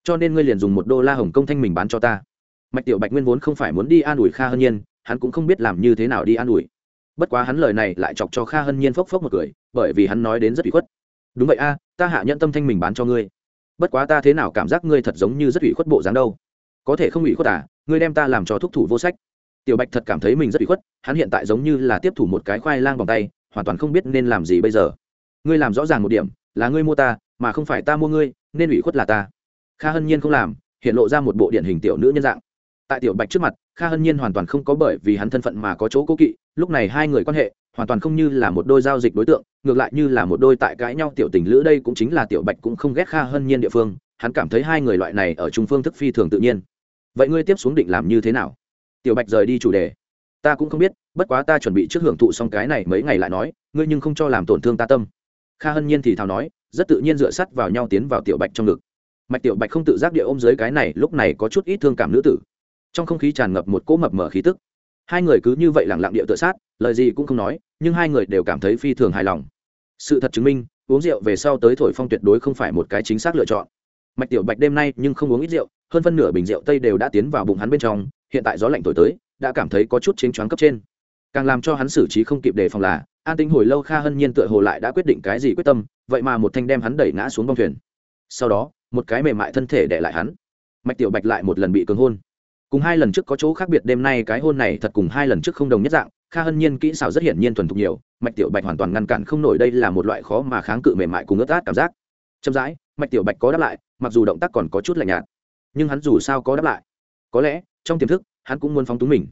Cho nên ngươi liền dùng một đô la hồng công thanh mình bán cho ta. Mạch tiểu bạch nguyên vốn không phải muốn đi an ủi kha hân nhiên, hắn cũng không biết làm như thế nào đi an ủi bất quá hắn lời này lại chọc cho kha hân nhiên phốc phốc một cười, bởi vì hắn nói đến rất ủy khuất. Đúng vậy a, ta hạ nhận tâm thanh mình bán cho ngươi. Bất quá ta thế nào cảm giác ngươi thật giống như rất ủy khuất bộ dáng đâu? Có thể không ủy khuất à ngươi đem ta làm cho thúc thủ vô sách. Tiểu bạch thật cảm thấy mình rất ủy khuất, hắn hiện tại giống như là tiếp thủ một cái khoai lang bằng tay, hoàn toàn không biết nên làm gì bây giờ. Ngươi làm rõ ràng một điểm, là ngươi mua ta, mà không phải ta mua ngươi, nên ủy khuất là ta. Kha hân nhiên không làm, hiện lộ ra một bộ điển hình tiểu nữ nhân dạng. Tại tiểu bạch trước mặt, kha hân nhiên hoàn toàn không có bởi vì hắn thân phận mà có chỗ cố kỵ lúc này hai người quan hệ hoàn toàn không như là một đôi giao dịch đối tượng, ngược lại như là một đôi tại cãi nhau tiểu tình lữ đây cũng chính là tiểu bạch cũng không ghét kha hân nhiên địa phương, hắn cảm thấy hai người loại này ở trung phương thức phi thường tự nhiên. Vậy ngươi tiếp xuống định làm như thế nào? Tiểu bạch rời đi chủ đề. Ta cũng không biết, bất quá ta chuẩn bị trước hưởng thụ xong cái này mấy ngày lại nói, ngươi nhưng không cho làm tổn thương ta tâm. Kha hân nhiên thì thào nói, rất tự nhiên dựa sắt vào nhau tiến vào tiểu bạch trong ngực. Mạch tiểu bạch không tự giác địa ôm dưới cái này, lúc này có chút ít thương cảm nữ tử. Trong không khí tràn ngập một cỗ mập mở khí tức hai người cứ như vậy lẳng lặng địa tự sát, lời gì cũng không nói, nhưng hai người đều cảm thấy phi thường hài lòng. Sự thật chứng minh, uống rượu về sau tới thổi phong tuyệt đối không phải một cái chính xác lựa chọn. Mạch tiểu bạch đêm nay nhưng không uống ít rượu, hơn phân nửa bình rượu tây đều đã tiến vào bụng hắn bên trong, hiện tại gió lạnh thổi tới, đã cảm thấy có chút chênh choáng cấp trên. Càng làm cho hắn xử trí không kịp đề phòng là, an tính hồi lâu kha hân nhiên tựa hồ lại đã quyết định cái gì quyết tâm, vậy mà một thanh đem hắn đẩy ngã xuống bông thuyền. Sau đó, một cái mềm mại thân thể để lại hắn. Mạch tiểu bạch lại một lần bị cường hôn cùng hai lần trước có chỗ khác biệt, đêm nay cái hôn này thật cùng hai lần trước không đồng nhất dạng, kha hân nhiên kỹ xảo rất hiển nhiên thuần thục nhiều, mạch tiểu bạch hoàn toàn ngăn cản không nổi, đây là một loại khó mà kháng cự mềm mại cùng ướt át cảm giác. Chậm rãi, mạch tiểu bạch có đáp lại, mặc dù động tác còn có chút lạnh nhạt, nhưng hắn dù sao có đáp lại. Có lẽ, trong tiềm thức, hắn cũng muốn phóng túng mình.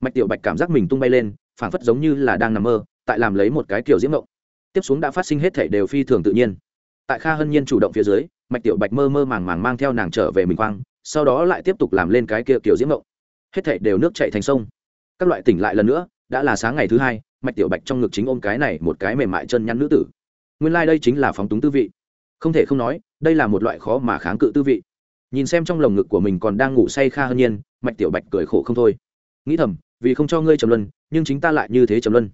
Mạch tiểu bạch cảm giác mình tung bay lên, phảng phất giống như là đang nằm mơ, tại làm lấy một cái kiểu diễm mộng. Tiếp xuống đã phát sinh hết thể đều phi thường tự nhiên. Tại kha hân nhiên chủ động phía dưới, mạch tiểu bạch mơ mơ màng màng mang theo nàng trở về mình quang sau đó lại tiếp tục làm lên cái kia kiểu diễm mộng hết thảy đều nước chạy thành sông. Các loại tỉnh lại lần nữa, đã là sáng ngày thứ hai, mạch tiểu bạch trong ngực chính ôm cái này một cái mềm mại chân nhăn nữ tử. Nguyên lai、like、đây chính là phóng túng tư vị. Không thể không nói, đây là một loại khó mà kháng cự tư vị. Nhìn xem trong lồng ngực của mình còn đang ngủ say kha hơn nhiên, mạch tiểu bạch cười khổ không thôi. Nghĩ thầm, vì không cho ngươi trầm luân, nhưng chính ta lại như thế trầm luân.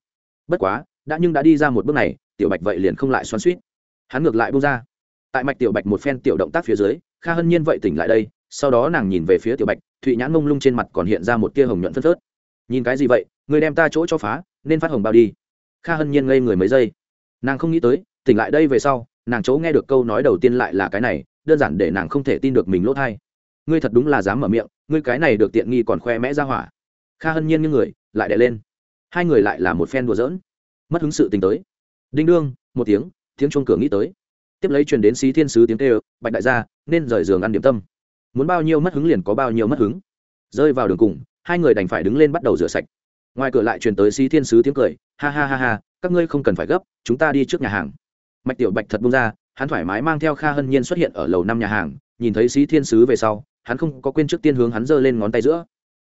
Bất quá, đã nhưng đã đi ra một bước này, tiểu bạch vậy liền không lại xoắn suýt hắn ngược lại bông ra. Tại mạch tiểu bạch một phen tiểu động tác phía dưới, kha hân nhiên vậy tỉnh lại đây sau đó nàng nhìn về phía tiểu bạch, thụy nhãn mông lung trên mặt còn hiện ra một tia hồng nhuận phân phớt. Nhìn cái gì vậy? Người đem ta chỗ cho phá, nên phát hồng bao đi. Kha hân nhiên ngây người mấy giây. Nàng không nghĩ tới, tỉnh lại đây về sau, nàng chỗ nghe được câu nói đầu tiên lại là cái này, đơn giản để nàng không thể tin được mình lỗ thai. Ngươi thật đúng là dám mở miệng, ngươi cái này được tiện nghi còn khoe mẽ ra hỏa. Kha hân nhiên như người, lại đẻ lên. Hai người lại là một phen đùa giỡn. Mất hứng sự tình tới. Đinh đương, một tiếng tiếng chuông cửa nghĩ tới. Tiếp lấy truyền đến xí thiên sứ tiếng kêu, bạch đại gia, nên rời giường ăn điểm tâm muốn bao nhiêu mất hứng liền có bao nhiêu mất hứng. Rơi vào đường cùng, hai người đành phải đứng lên bắt đầu rửa sạch. Ngoài cửa lại truyền tới xí thiên sứ tiếng cười, ha ha ha ha, các ngươi không cần phải gấp, chúng ta đi trước nhà hàng. Mạch tiểu bạch thật bung ra, hắn thoải mái mang theo kha hân nhiên xuất hiện ở lầu năm nhà hàng, nhìn thấy xí thiên sứ về sau, hắn không có quên trước tiên hướng hắn giơ lên ngón tay giữa.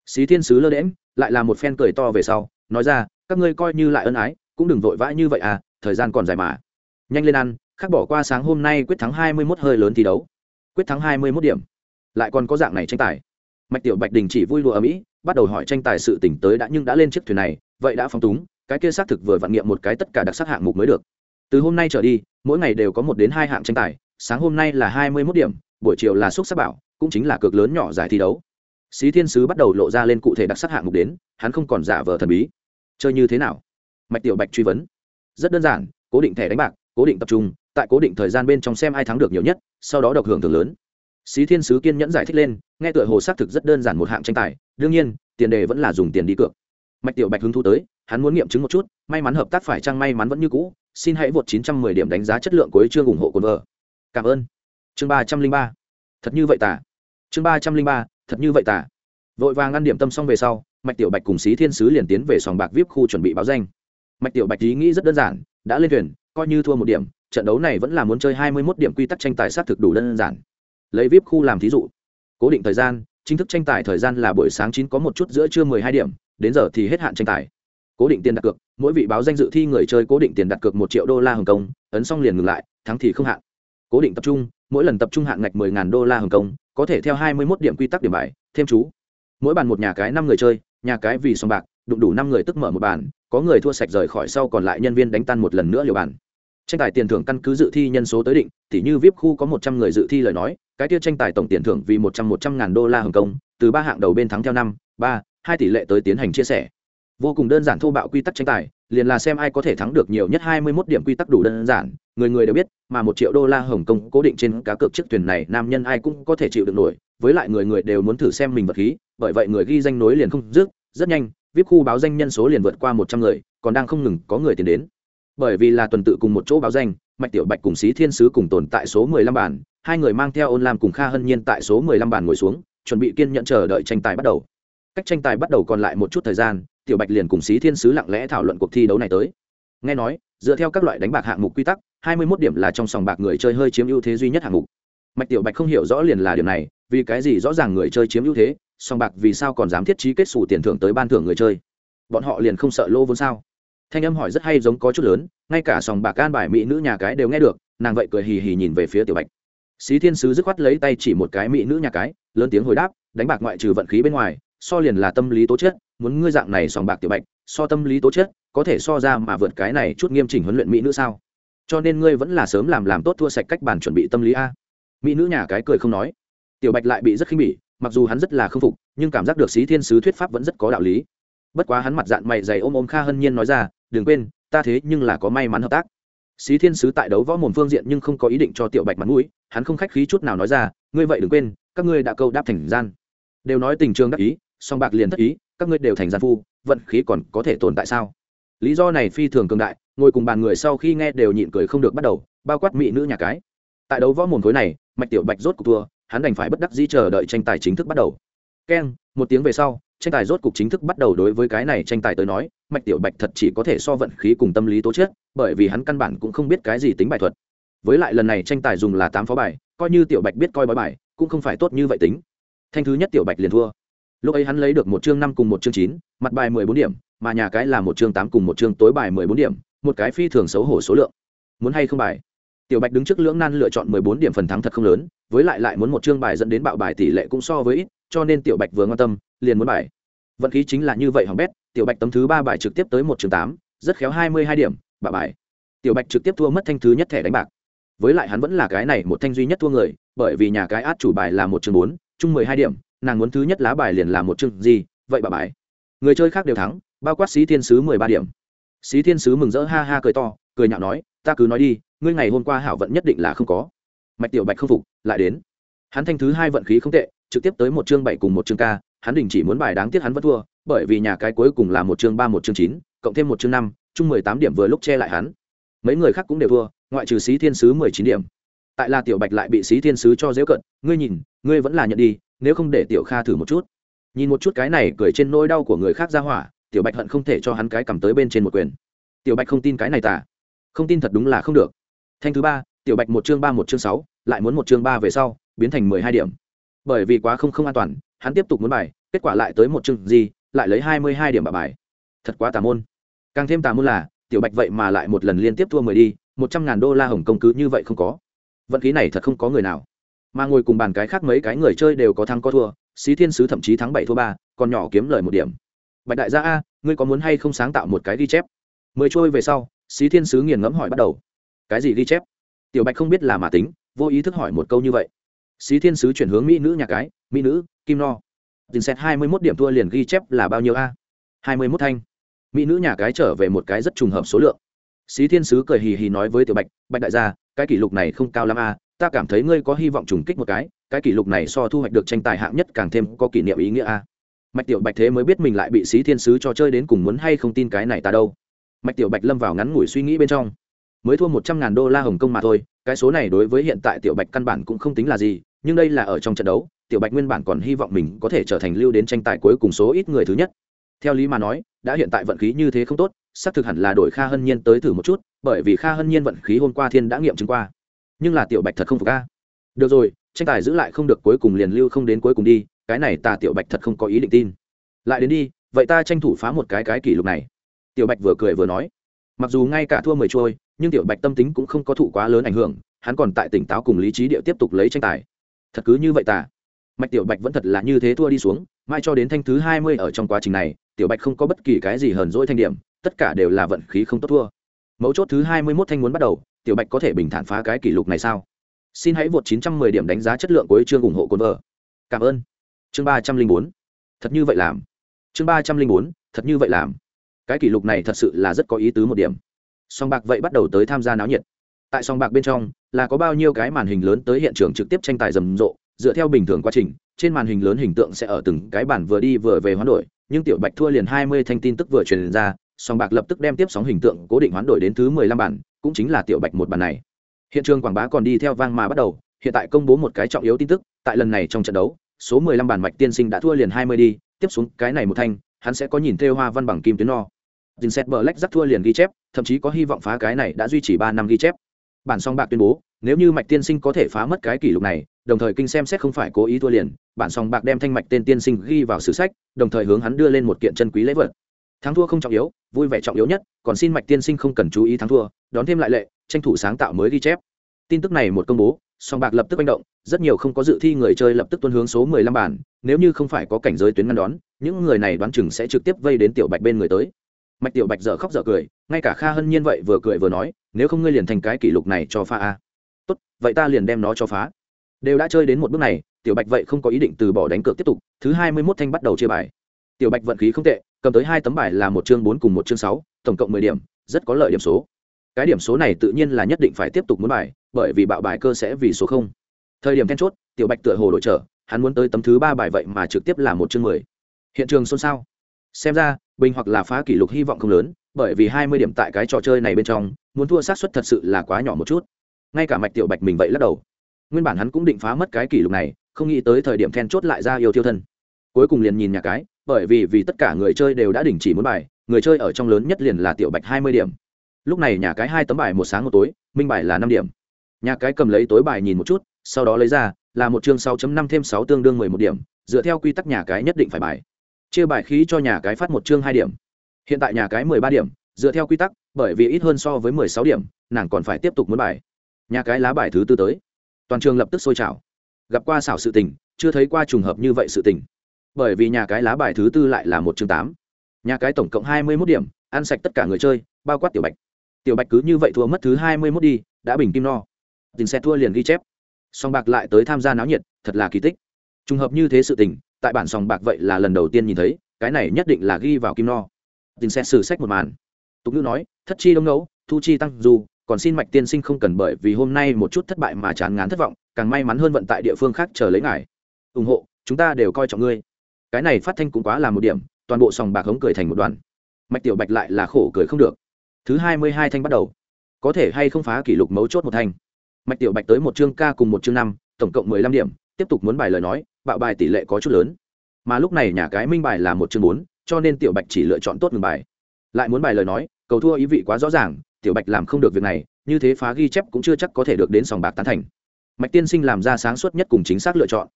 Xí thiên sứ lơ đễm lại là một phen cười to về sau, nói ra, các ngươi coi như lại ân ái, cũng đừng vội vã như vậy à thời gian còn dài mà. Nhanh lên ăn khác bỏ qua sáng hôm nay quyết thắng hai mươi 21 hơi lớn thi đấu. Quyết thắng hai mươi 21 điểm lại còn có dạng này tranh tài. Mạch tiểu bạch đình chỉ vui lụa ở mỹ, bắt đầu hỏi tranh tài sự tỉnh tới đã nhưng đã lên chiếc thuyền này, vậy đã phong túng, cái kia xác thực vừa vạn nghiệm một cái tất cả đặc sắc hạng mục mới được. Từ hôm nay trở đi, mỗi ngày đều có một đến hai hạng tranh tài, sáng hôm nay là hai mươi mốt điểm, buổi chiều là xúc sắc bảo, cũng chính là cực lớn nhỏ giải thi đấu. Xí thiên sứ bắt đầu lộ ra lên cụ thể đặc sắc hạng mục đến, hắn không còn giả vờ thần bí. Chơi như thế nào? Mạch tiểu bạch truy vấn. Rất đơn giản, cố định thẻ đánh bạc, cố định tập trung, tại cố định thời gian bên trong xem ai thắng được nhiều nhất, sau đó độc hưởng thưởng lớn xí thiên sứ kiên nhẫn giải thích lên, nghe tựa hồ xác thực rất đơn giản một hạng tranh tài, đương nhiên, tiền đề vẫn là dùng tiền đi cược. Mạch tiểu bạch hứng thu tới, hắn muốn nghiệm chứng một chút, may mắn hợp tác phải chăng may mắn vẫn như cũ, xin hãy vượt 910 điểm đánh giá chất lượng cuối chương ủng hộ cồn vợ. Cảm ơn. Chương ba trăm linh ba. Thật như vậy tả. Chương ba trăm linh ba, thật như vậy tả. Vội vàng ăn điểm tâm xong về sau, mạch tiểu bạch cùng xí thiên sứ liền tiến về sòng bạc vip khu chuẩn bị báo danh. Mạch tiểu bạch ý nghĩ rất đơn giản, đã lên thuyền, coi như thua một điểm, trận đấu này vẫn là muốn chơi hai mươi 21 điểm quy tắc tranh tài sát thực đủ đơn giản lấy vip khu làm thí dụ. Cố định thời gian, chính thức tranh tài thời gian là buổi sáng chín có một chút giữa trưa mười hai điểm, đến giờ thì hết hạn tranh tài. Cố định tiền đặt cược, mỗi vị báo danh dự thi người chơi cố định tiền đặt cược một triệu đô la hồng kông, ấn xong liền ngừng lại, thắng thì không hạn. Cố định tập trung, mỗi lần tập trung hạn ngạch mười ngàn đô la hồng kông, có thể theo hai mươi một điểm quy tắc điểm bài, thêm chú. Mỗi bàn một nhà cái năm người chơi, nhà cái vì sòng bạc, đụng đủ năm người tức mở một bàn, có người thua sạch rời khỏi sau còn lại nhân viên đánh tan một lần nữa liều bàn. Tranh tài tiền thưởng căn cứ dự thi nhân số tới định, tỉ như vip khu có một trăm người dự thi lời nói cái tiêu tranh tài tổng tiền thưởng vì một trăm một trăm ngàn đô la hồng kông, từ ba hạng đầu bên thắng theo năm, ba, hai tỷ lệ tới tiến hành chia sẻ. Vô cùng đơn giản thô bạo quy tắc tranh tài, liền là xem ai có thể thắng được nhiều nhất hai mươi 21 điểm quy tắc đủ đơn giản, người người đều biết, mà một triệu đô la hồng kông cố định trên cá cược chiếc thuyền này, nam nhân ai cũng có thể chịu được nổi, với lại người người đều muốn thử xem mình vật khí, bởi vậy người ghi danh nối liền không dứt, rất nhanh, vip khu báo danh nhân số liền vượt qua một trăm người, còn đang không ngừng có người tiến đến. Bởi vì là tuần tự cùng một chỗ báo danh, mạch tiểu bạch cùng xí thiên sứ cùng tồn tại số mười lăm bản hai người mang theo ôn lam cùng kha hân nhiên tại số mười lăm bàn ngồi xuống, chuẩn bị kiên nhẫn chờ đợi tranh tài bắt đầu. Cách tranh tài bắt đầu còn lại một chút thời gian, tiểu bạch liền cùng xí thiên sứ lặng lẽ thảo luận cuộc thi đấu này tới. Nghe nói, dựa theo các loại đánh bạc hạng mục quy tắc, hai mươi 21 điểm là trong sòng bạc người chơi hơi chiếm ưu thế duy nhất hạng mục. Mạch tiểu bạch không hiểu rõ liền là điều này, vì cái gì rõ ràng người chơi chiếm ưu thế, sòng bạc vì sao còn dám thiết trí kết xù tiền thưởng tới ban thưởng người chơi? Bọn họ liền không sợ lô vốn sao? Thanh âm hỏi rất hay giống có chút lớn, ngay cả sòng bạc can bài mỹ nữ nhà cái đều nghe được, nàng vậy cười hì hì nhìn về phía tiểu bạch xí thiên sứ dứt khoát lấy tay chỉ một cái mỹ nữ nhà cái, lớn tiếng hồi đáp, đánh bạc ngoại trừ vận khí bên ngoài, so liền là tâm lý tố chất, muốn ngươi dạng này sòng bạc tiểu bạch, so tâm lý tố chất, có thể so ra mà vượt cái này chút nghiêm chỉnh huấn luyện mỹ nữ sao? Cho nên ngươi vẫn là sớm làm làm tốt thua sạch cách bàn chuẩn bị tâm lý a. Mỹ nữ nhà cái cười không nói. Tiểu bạch lại bị rất khinh bỉ, mặc dù hắn rất là k phục, nhưng cảm giác được xí thiên sứ thuyết pháp vẫn rất có đạo lý. Bất quá hắn mặt dạng mày dày ôm ôm kha hân nhiên nói ra, đừng quên, ta thế nhưng là có may mắn hợp tác xí thiên sứ tại đấu võ mồm phương diện nhưng không có ý định cho tiểu bạch mặt mũi, hắn không khách khí chút nào nói ra, ngươi vậy đừng quên, các ngươi đã câu đáp thành gian. Đều nói tình trường đắc ý, song bạc liền thất ý, các ngươi đều thành gian phu, vận khí còn có thể tồn tại sao? Lý do này phi thường cường đại, ngồi cùng bàn người sau khi nghe đều nhịn cười không được bắt đầu, bao quát mỹ nữ nhà cái. Tại đấu võ mồm khối này, mạch tiểu bạch rốt cuộc thua, hắn đành phải bất đắc dĩ chờ đợi tranh tài chính thức bắt đầu. Keng, một tiếng về sau tranh tài rốt cục chính thức bắt đầu đối với cái này tranh tài tới nói, mạch tiểu bạch thật chỉ có thể so vận khí cùng tâm lý tố chất, bởi vì hắn căn bản cũng không biết cái gì tính bài thuật. Với lại lần này tranh tài dùng là tám phó bài, coi như tiểu bạch biết coi bói bài, cũng không phải tốt như vậy tính. Thanh thứ nhất tiểu bạch liền thua. Lúc ấy hắn lấy được một chương năm cùng một chương chín, mặt bài mười bốn điểm, mà nhà cái là một chương tám cùng một chương tối bài mười bốn điểm, một cái phi thường xấu hổ số lượng. Muốn hay không bài? Tiểu bạch đứng trước lưỡng nan lựa chọn mười bốn điểm phần thắng thật không lớn, với lại lại muốn một chương bài dẫn đến bạo bài tỷ lệ cũng so với ít, cho nên tiểu bạch vừa ngon tâm liền muốn bài. Vận khí chính là như vậy hỏng bét, tiểu bạch tấm thứ ba bài trực tiếp tới một chương tám, rất khéo hai mươi hai điểm Bà bài. Tiểu bạch trực tiếp thua mất thanh thứ nhất thẻ đánh bạc. Với lại hắn vẫn là cái này một thanh duy nhất thua người, bởi vì nhà cái át chủ bài là một chương bốn, chung mười hai điểm, nàng muốn thứ nhất lá bài liền là một chương gì, vậy bà bài. Người chơi khác đều thắng, bao quát sĩ thiên sứ mười ba điểm. Sĩ thiên sứ mừng rỡ ha ha cười to, cười nhạo nói, ta cứ nói đi, ngươi ngày hôm qua hảo vận nhất định là không có. Mạch tiểu bạch không phục, lại đến. Hắn thanh thứ hai vận khí không tệ, trực tiếp tới một chương bảy cùng một chương ca hắn đình chỉ muốn bài đáng tiếc hắn vẫn thua, bởi vì nhà cái cuối cùng là một chương ba, một chương chín, cộng thêm một chương năm, chung mười tám điểm vừa lúc che lại hắn. Mấy người khác cũng đều thua, ngoại trừ sĩ thiên sứ mười chín điểm. Tại là tiểu bạch lại bị sĩ thiên sứ cho dễu cận, ngươi nhìn, ngươi vẫn là nhận đi, nếu không để tiểu kha thử một chút. Nhìn một chút cái này cười trên nỗi đau của người khác ra hỏa, tiểu bạch hận không thể cho hắn cái cầm tới bên trên một quyền. Tiểu bạch không tin cái này tả. Không tin thật đúng là không được. Thanh thứ ba, tiểu bạch một chương ba, một chương sáu, lại muốn một chương ba về sau, biến thành mười hai điểm. Bởi vì quá không không an toàn hắn tiếp tục muốn bài, kết quả lại tới một chương gì, lại lấy hai mươi hai điểm bà bài. Thật quá tà môn. Càng thêm tà môn là, tiểu bạch vậy mà lại một lần liên tiếp thua mười đi, một trăm ngàn đô la hồng công cứ như vậy không có. Vận khí này thật không có người nào. Mà ngồi cùng bàn cái khác mấy cái người chơi đều có thắng có thua, xí thiên sứ thậm chí thắng bảy thua ba, còn nhỏ kiếm lời một điểm. Bạch đại gia a, ngươi có muốn hay không sáng tạo một cái ghi chép? Mười trôi về sau, xí thiên sứ nghiền ngẫm hỏi bắt đầu. Cái gì ghi chép? Tiểu bạch không biết là mà tính, vô ý thức hỏi một câu như vậy. Xí thiên sứ chuyển hướng mỹ nữ nhà cái, mỹ nữ kim no. Dình xét hai mươi mốt điểm thua liền ghi chép là bao nhiêu a? hai mươi mốt thanh. Mỹ nữ nhà cái trở về một cái rất trùng hợp số lượng. Xí thiên sứ cười hì hì nói với tiểu bạch bạch đại gia, cái kỷ lục này không cao lắm a, ta cảm thấy ngươi có hy vọng trùng kích một cái cái kỷ lục này so thu hoạch được tranh tài hạng nhất càng thêm có kỷ niệm ý nghĩa a. Mạch tiểu bạch thế mới biết mình lại bị xí thiên sứ cho chơi đến cùng muốn hay không tin cái này ta đâu. Mạch tiểu bạch lâm vào ngắn ngủi suy nghĩ bên trong. Mới thua một trăm ngàn đô la hồng kông mà thôi, cái số này đối với hiện tại tiểu bạch căn bản cũng không tính là gì, nhưng đây là ở trong trận đấu tiểu bạch nguyên bản còn hy vọng mình có thể trở thành lưu đến tranh tài cuối cùng số ít người thứ nhất. Theo lý mà nói, đã hiện tại vận khí như thế không tốt, xác thực hẳn là đổi kha hân nhiên tới thử một chút, bởi vì kha hân nhiên vận khí hôm qua thiên đã nghiệm chứng qua. Nhưng là tiểu bạch thật không phục ca được rồi, tranh tài giữ lại không được cuối cùng liền lưu không đến cuối cùng đi, cái này ta tiểu bạch thật không có ý định tin. Lại đến đi, vậy ta tranh thủ phá một cái cái kỷ lục này. Tiểu bạch vừa cười vừa nói. Mặc dù ngay cả thua mười trôi, nhưng tiểu bạch tâm tính cũng không có thụ quá lớn ảnh hưởng, hắn còn tại tỉnh táo cùng lý trí địa tiếp tục lấy tranh tài. Thật cứ như vậy ta mạch tiểu bạch vẫn thật là như thế thua đi xuống, mai cho đến thanh thứ hai mươi ở trong quá trình này, tiểu bạch không có bất kỳ cái gì hờn dỗi thanh điểm, tất cả đều là vận khí không tốt thua. Mấu chốt thứ hai mươi mốt thanh muốn bắt đầu, tiểu bạch có thể bình thản phá cái kỷ lục này sao? Xin hãy vượt chín trăm mười điểm đánh giá chất lượng của chương ủng hộ cồn vợ. Cảm ơn. Chương ba trăm linh bốn. Thật như vậy làm. Chương ba trăm linh bốn. Thật như vậy làm. Cái kỷ lục này thật sự là rất có ý tứ một điểm. Song bạc vậy bắt đầu tới tham gia náo nhiệt. Tại song bạc bên trong, là có bao nhiêu cái màn hình lớn tới hiện trường trực tiếp tranh tài rầm rộ dựa theo bình thường quá trình, trên màn hình lớn hình tượng sẽ ở từng cái bản vừa đi vừa về hoán đổi, nhưng tiểu bạch thua liền hai mươi thanh tin tức vừa truyền ra, song bạc lập tức đem tiếp sóng hình tượng cố định hoán đổi đến thứ mười lăm bản, cũng chính là tiểu bạch một bản này. Hiện trường quảng bá còn đi theo vang mà bắt đầu, hiện tại công bố một cái trọng yếu tin tức, tại lần này trong trận đấu, số mười lăm bản mạch tiên sinh đã thua liền hai mươi đi, tiếp xuống cái này một thanh, hắn sẽ có nhìn theo hoa văn bằng kim tuyến no. Dình xét bờ lách rắc thua liền ghi chép, thậm chí có hy vọng phá cái này đã duy trì ba năm ghi chép. Bản song bạc tuyên bố nếu như mạch tiên sinh có thể phá mất cái kỷ lục này, đồng thời kinh xem xét không phải cố ý thua liền, bản song bạc đem thanh mạch tên tiên sinh ghi vào sử sách, đồng thời hướng hắn đưa lên một kiện chân quý lễ vật. Thắng thua không trọng yếu, vui vẻ trọng yếu nhất, còn xin mạch tiên sinh không cần chú ý thắng thua, đón thêm lại lệ, tranh thủ sáng tạo mới ghi chép. Tin tức này một công bố, song bạc lập tức manh động, rất nhiều không có dự thi người chơi lập tức tuân hướng số mười lăm bản, nếu như không phải có cảnh giới tuyến ngăn đón, những người này đoán chừng sẽ trực tiếp vây đến tiểu bạch bên người tới. Mạch tiểu bạch dở khóc dở cười, ngay cả kha hân nhiên vậy vừa cười vừa nói, nếu không ngươi liền thành cái kỷ lục này cho pha a tốt, vậy ta liền đem nó cho phá. Đều đã chơi đến một bước này, tiểu bạch vậy không có ý định từ bỏ đánh cược tiếp tục, thứ hai mươi mốt thanh bắt đầu chia bài. Tiểu bạch vận khí không tệ, cầm tới hai tấm bài là một chương bốn cùng một chương sáu, tổng cộng mười điểm, rất có lợi điểm số. Cái điểm số này tự nhiên là nhất định phải tiếp tục muốn bài, bởi vì bạo bài cơ sẽ vì số không. Thời điểm then chốt, tiểu bạch tựa hồ đội trở, hắn muốn tới tấm thứ ba bài vậy mà trực tiếp là một chương mười. Hiện trường xôn xao. Xem ra, bình hoặc là phá kỷ lục hy vọng không lớn, bởi vì hai mươi điểm tại cái trò chơi này bên trong, muốn thua sát suất thật sự là quá nhỏ một chút ngay cả mạch tiểu bạch mình vậy lắc đầu. Nguyên bản hắn cũng định phá mất cái kỷ lục này, không nghĩ tới thời điểm then chốt lại ra yêu thiêu thân. Cuối cùng liền nhìn nhà cái, bởi vì vì tất cả người chơi đều đã đình chỉ muốn bài, người chơi ở trong lớn nhất liền là tiểu bạch hai mươi điểm. Lúc này nhà cái hai tấm bài một sáng một tối, minh bài là năm điểm. Nhà cái cầm lấy tối bài nhìn một chút, sau đó lấy ra, là một chương sáu năm thêm sáu tương đương mười một điểm, dựa theo quy tắc nhà cái nhất định phải bài. Chia bài khí cho nhà cái phát một chương hai điểm. Hiện tại nhà cái mười ba điểm, dựa theo quy tắc, bởi vì ít hơn so với mười sáu điểm, nàng còn phải tiếp tục muốn bài nhà cái lá bài thứ tư tới. Toàn trường lập tức sôi trào. Gặp qua xảo sự tình, chưa thấy qua trùng hợp như vậy sự tình. Bởi vì nhà cái lá bài thứ tư lại là một chương tám. Nhà cái tổng cộng hai mươi mốt điểm, ăn sạch tất cả người chơi, bao quát tiểu bạch. Tiểu bạch cứ như vậy thua mất thứ hai mươi mốt đi, đã bình kim no. Tình xe thua liền ghi chép. Song bạc lại tới tham gia náo nhiệt, thật là kỳ tích. Trùng hợp như thế sự tình, tại bản sòng bạc vậy là lần đầu tiên nhìn thấy, cái này nhất định là ghi vào kim no. Tình xe xử sách một màn. Tục ngữ nói, thất chi đông ngẫu, thu chi tăng dù còn xin mạch tiên sinh không cần bởi vì hôm nay một chút thất bại mà chán ngán thất vọng, càng may mắn hơn vận tại địa phương khác chờ lấy ngài. Ủng hộ, chúng ta đều coi trọng ngươi. Cái này phát thanh cũng quá là một điểm, toàn bộ sòng bạc hống cười thành một đoàn. Mạch tiểu bạch lại là khổ cười không được. Thứ hai mươi hai thanh bắt đầu. Có thể hay không phá kỷ lục mấu chốt một thanh? Mạch tiểu bạch tới một chương ca cùng một chương năm, tổng cộng mười lăm điểm, tiếp tục muốn bài lời nói, bạo bài tỷ lệ có chút lớn. Mà lúc này nhà cái minh bài là một chương bốn, cho nên tiểu bạch chỉ lựa chọn tốt ngừng bài. Lại muốn bài lời nói, cầu thua ý vị quá rõ ràng tiểu bạch làm không được việc này, như thế phá ghi chép cũng chưa chắc có thể được đến sòng bạc tán thành. Mạch tiên sinh làm ra sáng suốt nhất cùng chính xác lựa chọn.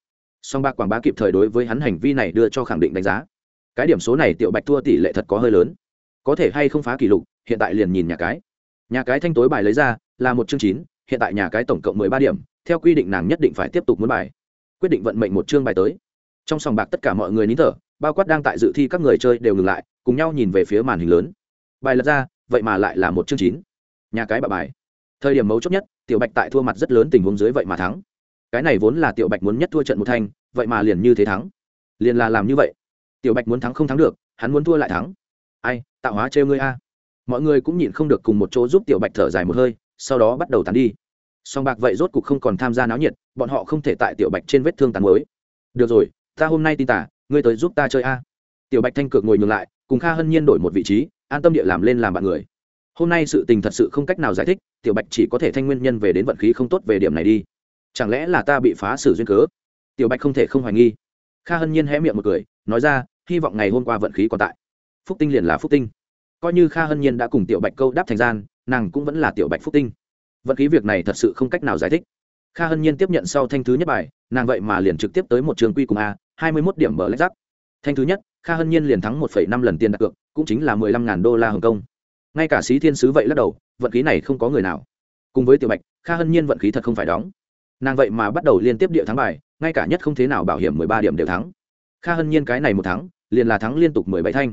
Song bạc quảng bá kịp thời đối với hắn hành vi này đưa cho khẳng định đánh giá. Cái điểm số này tiểu bạch thua tỷ lệ thật có hơi lớn. Có thể hay không phá kỷ lục, hiện tại liền nhìn nhà cái. Nhà cái thanh tối bài lấy ra, là một chương chín, hiện tại nhà cái tổng cộng mười ba điểm, theo quy định nàng nhất định phải tiếp tục muốn bài. Quyết định vận mệnh một chương bài tới. Trong sòng bạc tất cả mọi người nín thở, bao quát đang tại dự thi các người chơi đều ngừng lại, cùng nhau nhìn về phía màn hình lớn. Bài lật ra vậy mà lại là một chương chín. Nhà cái bạ bài. Thời điểm mấu chốt nhất, tiểu bạch tại thua mặt rất lớn tình huống dưới vậy mà thắng. Cái này vốn là tiểu bạch muốn nhất thua trận một thanh, vậy mà liền như thế thắng. Liền là làm như vậy. Tiểu bạch muốn thắng không thắng được, hắn muốn thua lại thắng. Ai, tạo hóa trêu ngươi a. Mọi người cũng nhịn không được cùng một chỗ giúp tiểu bạch thở dài một hơi, sau đó bắt đầu tàn đi. Song bạc vậy rốt cục không còn tham gia náo nhiệt, bọn họ không thể tại tiểu bạch trên vết thương tàn mới được rồi, ta hôm nay tin tả, ngươi tới giúp ta chơi a. Tiểu bạch thanh cược ngồi nhường lại, cùng kha hân nhiên đổi một vị trí an tâm địa làm lên làm bạn người. Hôm nay sự tình thật sự không cách nào giải thích, tiểu bạch chỉ có thể thanh nguyên nhân về đến vận khí không tốt về điểm này đi. Chẳng lẽ là ta bị phá xử duyên cớ? Tiểu bạch không thể không hoài nghi. Kha hân nhiên hé miệng một cười, nói ra, hy vọng ngày hôm qua vận khí còn tại. Phúc tinh liền là phúc tinh. Coi như kha hân nhiên đã cùng tiểu bạch câu đáp thành gian, nàng cũng vẫn là tiểu bạch phúc tinh. Vận khí việc này thật sự không cách nào giải thích. Kha hân nhiên tiếp nhận sau thanh thứ nhất bài, nàng vậy mà liền trực tiếp tới một trường quy cùng a, hai mươi mốt điểm mở lách giáp thanh thứ nhất, kha hân nhiên liền thắng một phẩy năm lần tiền đặt cược cũng chính là mười lăm ngàn đô la hồng kông. Ngay cả sĩ thiên sứ vậy lắc đầu, vận khí này không có người nào. Cùng với tiểu bạch, kha hân nhiên vận khí thật không phải đóng. Nàng vậy mà bắt đầu liên tiếp địa thắng bài, ngay cả nhất không thế nào bảo hiểm mười ba điểm đều thắng. Kha hân nhiên cái này một thắng, liền là thắng liên tục mười bảy thanh.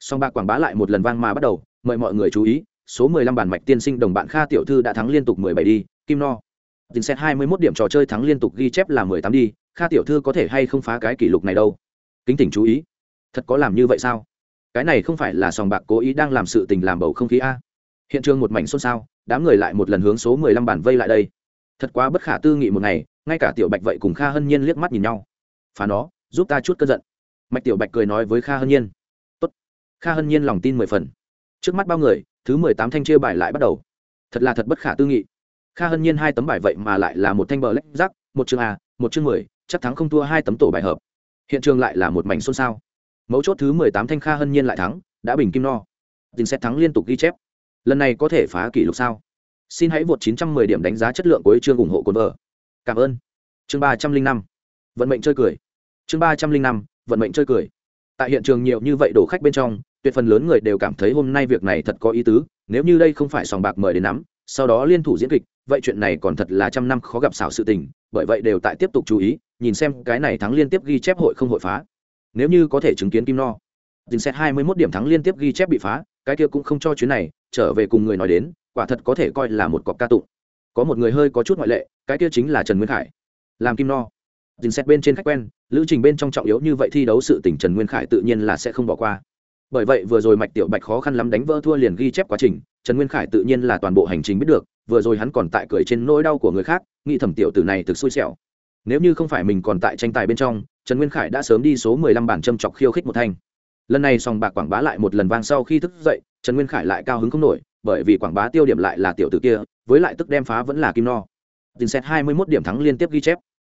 Song bạc quảng bá lại một lần vang mà bắt đầu, mời mọi người chú ý, số mười lăm bản mạch tiên sinh đồng bạn kha tiểu thư đã thắng liên tục mười bảy đi, kim no. Tin xét hai mươi mốt điểm trò chơi thắng liên tục ghi chép là mười tám đi, kha tiểu thư có thể hay không phá cái kỷ lục này đâu? Kính tỉnh chú ý. Thật có làm như vậy sao? Cái này không phải là sòng bạc cố ý đang làm sự tình làm bầu không khí a. Hiện trường một mảnh xôn xao, đám người lại một lần hướng số mười lăm bản vây lại đây. Thật quá bất khả tư nghị một ngày, ngay cả tiểu bạch vậy cùng kha hân nhiên liếc mắt nhìn nhau. Phá nó, giúp ta chút cơn giận. Mạch tiểu bạch cười nói với kha hân nhiên. Tốt. kha hân nhiên lòng tin mười phần. Trước mắt bao người, thứ mười tám thanh chia bài lại bắt đầu. Thật là thật bất khả tư nghị. Kha hân nhiên hai tấm bài vậy mà lại là một thanh bờ lách rác, một chương a, một chương mười, chắc thắng không thua hai tấm tổ bài hợp. Hiện trường lại là một mảnh xôn xao mấu chốt thứ mười tám thanh kha hân nhiên lại thắng, đã bình kim no. Tin xét thắng liên tục ghi chép. Lần này có thể phá kỷ lục sao? Xin hãy vượt 910 điểm đánh giá chất lượng của chương ủng hộ cồn vợ. Cảm ơn. Chương ba trăm linh năm. Vận mệnh chơi cười. Chương ba trăm linh năm. Vận mệnh chơi cười. Tại hiện trường nhiều như vậy đổ khách bên trong, tuyệt phần lớn người đều cảm thấy hôm nay việc này thật có ý tứ, nếu như đây không phải sòng bạc mời đến nắm, sau đó liên thủ diễn kịch, vậy chuyện này còn thật là trăm năm khó gặp xảo sự tình, bởi vậy đều tại tiếp tục chú ý, nhìn xem cái này thắng liên tiếp ghi chép hội không hội phá nếu như có thể chứng kiến kim no. Dình xét hai mươi 21 điểm thắng liên tiếp ghi chép bị phá, cái kia cũng không cho chuyến này, trở về cùng người nói đến, quả thật có thể coi là một cọc ca tụng. Có một người hơi có chút ngoại lệ, cái kia chính là trần nguyên khải. Làm kim no. Dình xét bên trên khách quen, lữ trình bên trong trọng yếu như vậy thi đấu sự tỉnh trần nguyên khải tự nhiên là sẽ không bỏ qua. Bởi vậy vừa rồi mạch tiểu bạch khó khăn lắm đánh vỡ thua liền ghi chép quá trình, trần nguyên khải tự nhiên là toàn bộ hành trình biết được, vừa rồi hắn còn tại cười trên nỗi đau của người khác, nghĩ thẩm tiểu tử này thực xui xẻo nếu như không phải mình còn tại tranh tài bên trong, trần nguyên khải đã sớm đi số mười lăm bản châm chọc khiêu khích một thanh. Lần này sòng bạc quảng bá lại một lần vang sau khi thức dậy, trần nguyên khải lại cao hứng không nổi, bởi vì quảng bá tiêu điểm lại là tiểu tử kia, với lại tức đem phá vẫn là kim no. Tin xét hai mươi mốt điểm thắng liên tiếp ghi chép.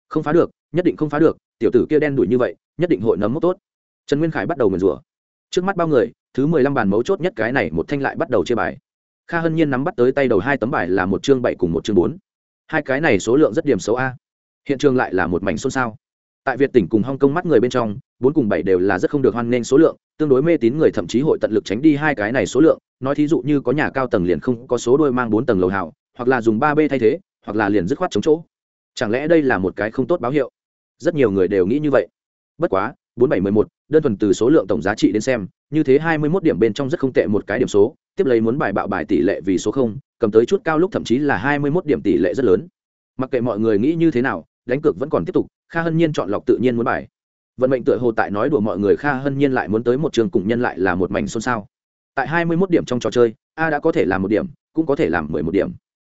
Không phá được, nhất định không phá được, tiểu tử kia đen đuổi như vậy, nhất định hội nấm mốc tốt. Trần nguyên khải bắt đầu nguyền rủa. Trước mắt bao người, thứ mười lăm bàn mấu chốt nhất cái này một thanh lại bắt đầu chia bài. Kha hân nhiên nắm bắt tới tay đầu hai tấm bài là một chương bảy cùng một chương bốn. Hai cái này số lượng rất điểm xấu a hiện trường lại là một mảnh xôn xao. Tại việt tỉnh cùng hong kong mắt người bên trong, bốn cùng bảy đều là rất không được hoan nghênh số lượng, tương đối mê tín người thậm chí hội tận lực tránh đi hai cái này số lượng. Nói thí dụ như có nhà cao tầng liền không có số đôi mang bốn tầng lầu hào, hoặc là dùng ba b thay thế, hoặc là liền dứt khoát chống chỗ. Chẳng lẽ đây là một cái không tốt báo hiệu? Rất nhiều người đều nghĩ như vậy. Bất quá, bốn bảy mười một, đơn thuần từ số lượng tổng giá trị đến xem, như thế hai mươi mốt điểm bên trong rất không tệ một cái điểm số, tiếp lấy muốn bài bạo bài tỷ lệ vì số không, cầm tới chút cao lúc thậm chí là hai mươi mốt điểm tỷ lệ rất lớn. Mặc kệ mọi người nghĩ như thế nào đánh cược vẫn còn tiếp tục, kha hân nhiên chọn lọc tự nhiên muốn bài. Vận mệnh tựa hồ tại nói đùa mọi người kha hân nhiên lại muốn tới một trường cùng nhân lại là một mảnh xôn xao. Tại hai mươi 21 điểm trong trò chơi, a đã có thể làm một điểm, cũng có thể làm mười một điểm.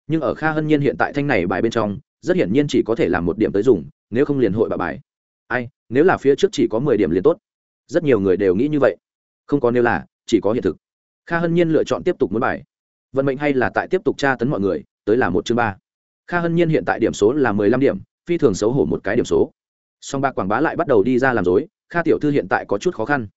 Nhưng ở kha hân nhiên hiện tại thanh này bài bên trong, rất hiển nhiên chỉ có thể làm một điểm tới dùng, nếu không liền hội bà bài. Ai, nếu là phía trước chỉ có mười điểm liền tốt. Rất nhiều người đều nghĩ như vậy. Không có nếu là, chỉ có hiện thực. Kha hân nhiên lựa chọn tiếp tục muốn bài. Vận mệnh hay là tại tiếp tục tra tấn mọi người, tới là một chương ba. Kha hân nhiên hiện tại điểm số là mười lăm điểm phi thường xấu hổ một cái điểm số. Song bạc quảng bá lại bắt đầu đi ra làm dối kha tiểu thư hiện tại có chút khó khăn.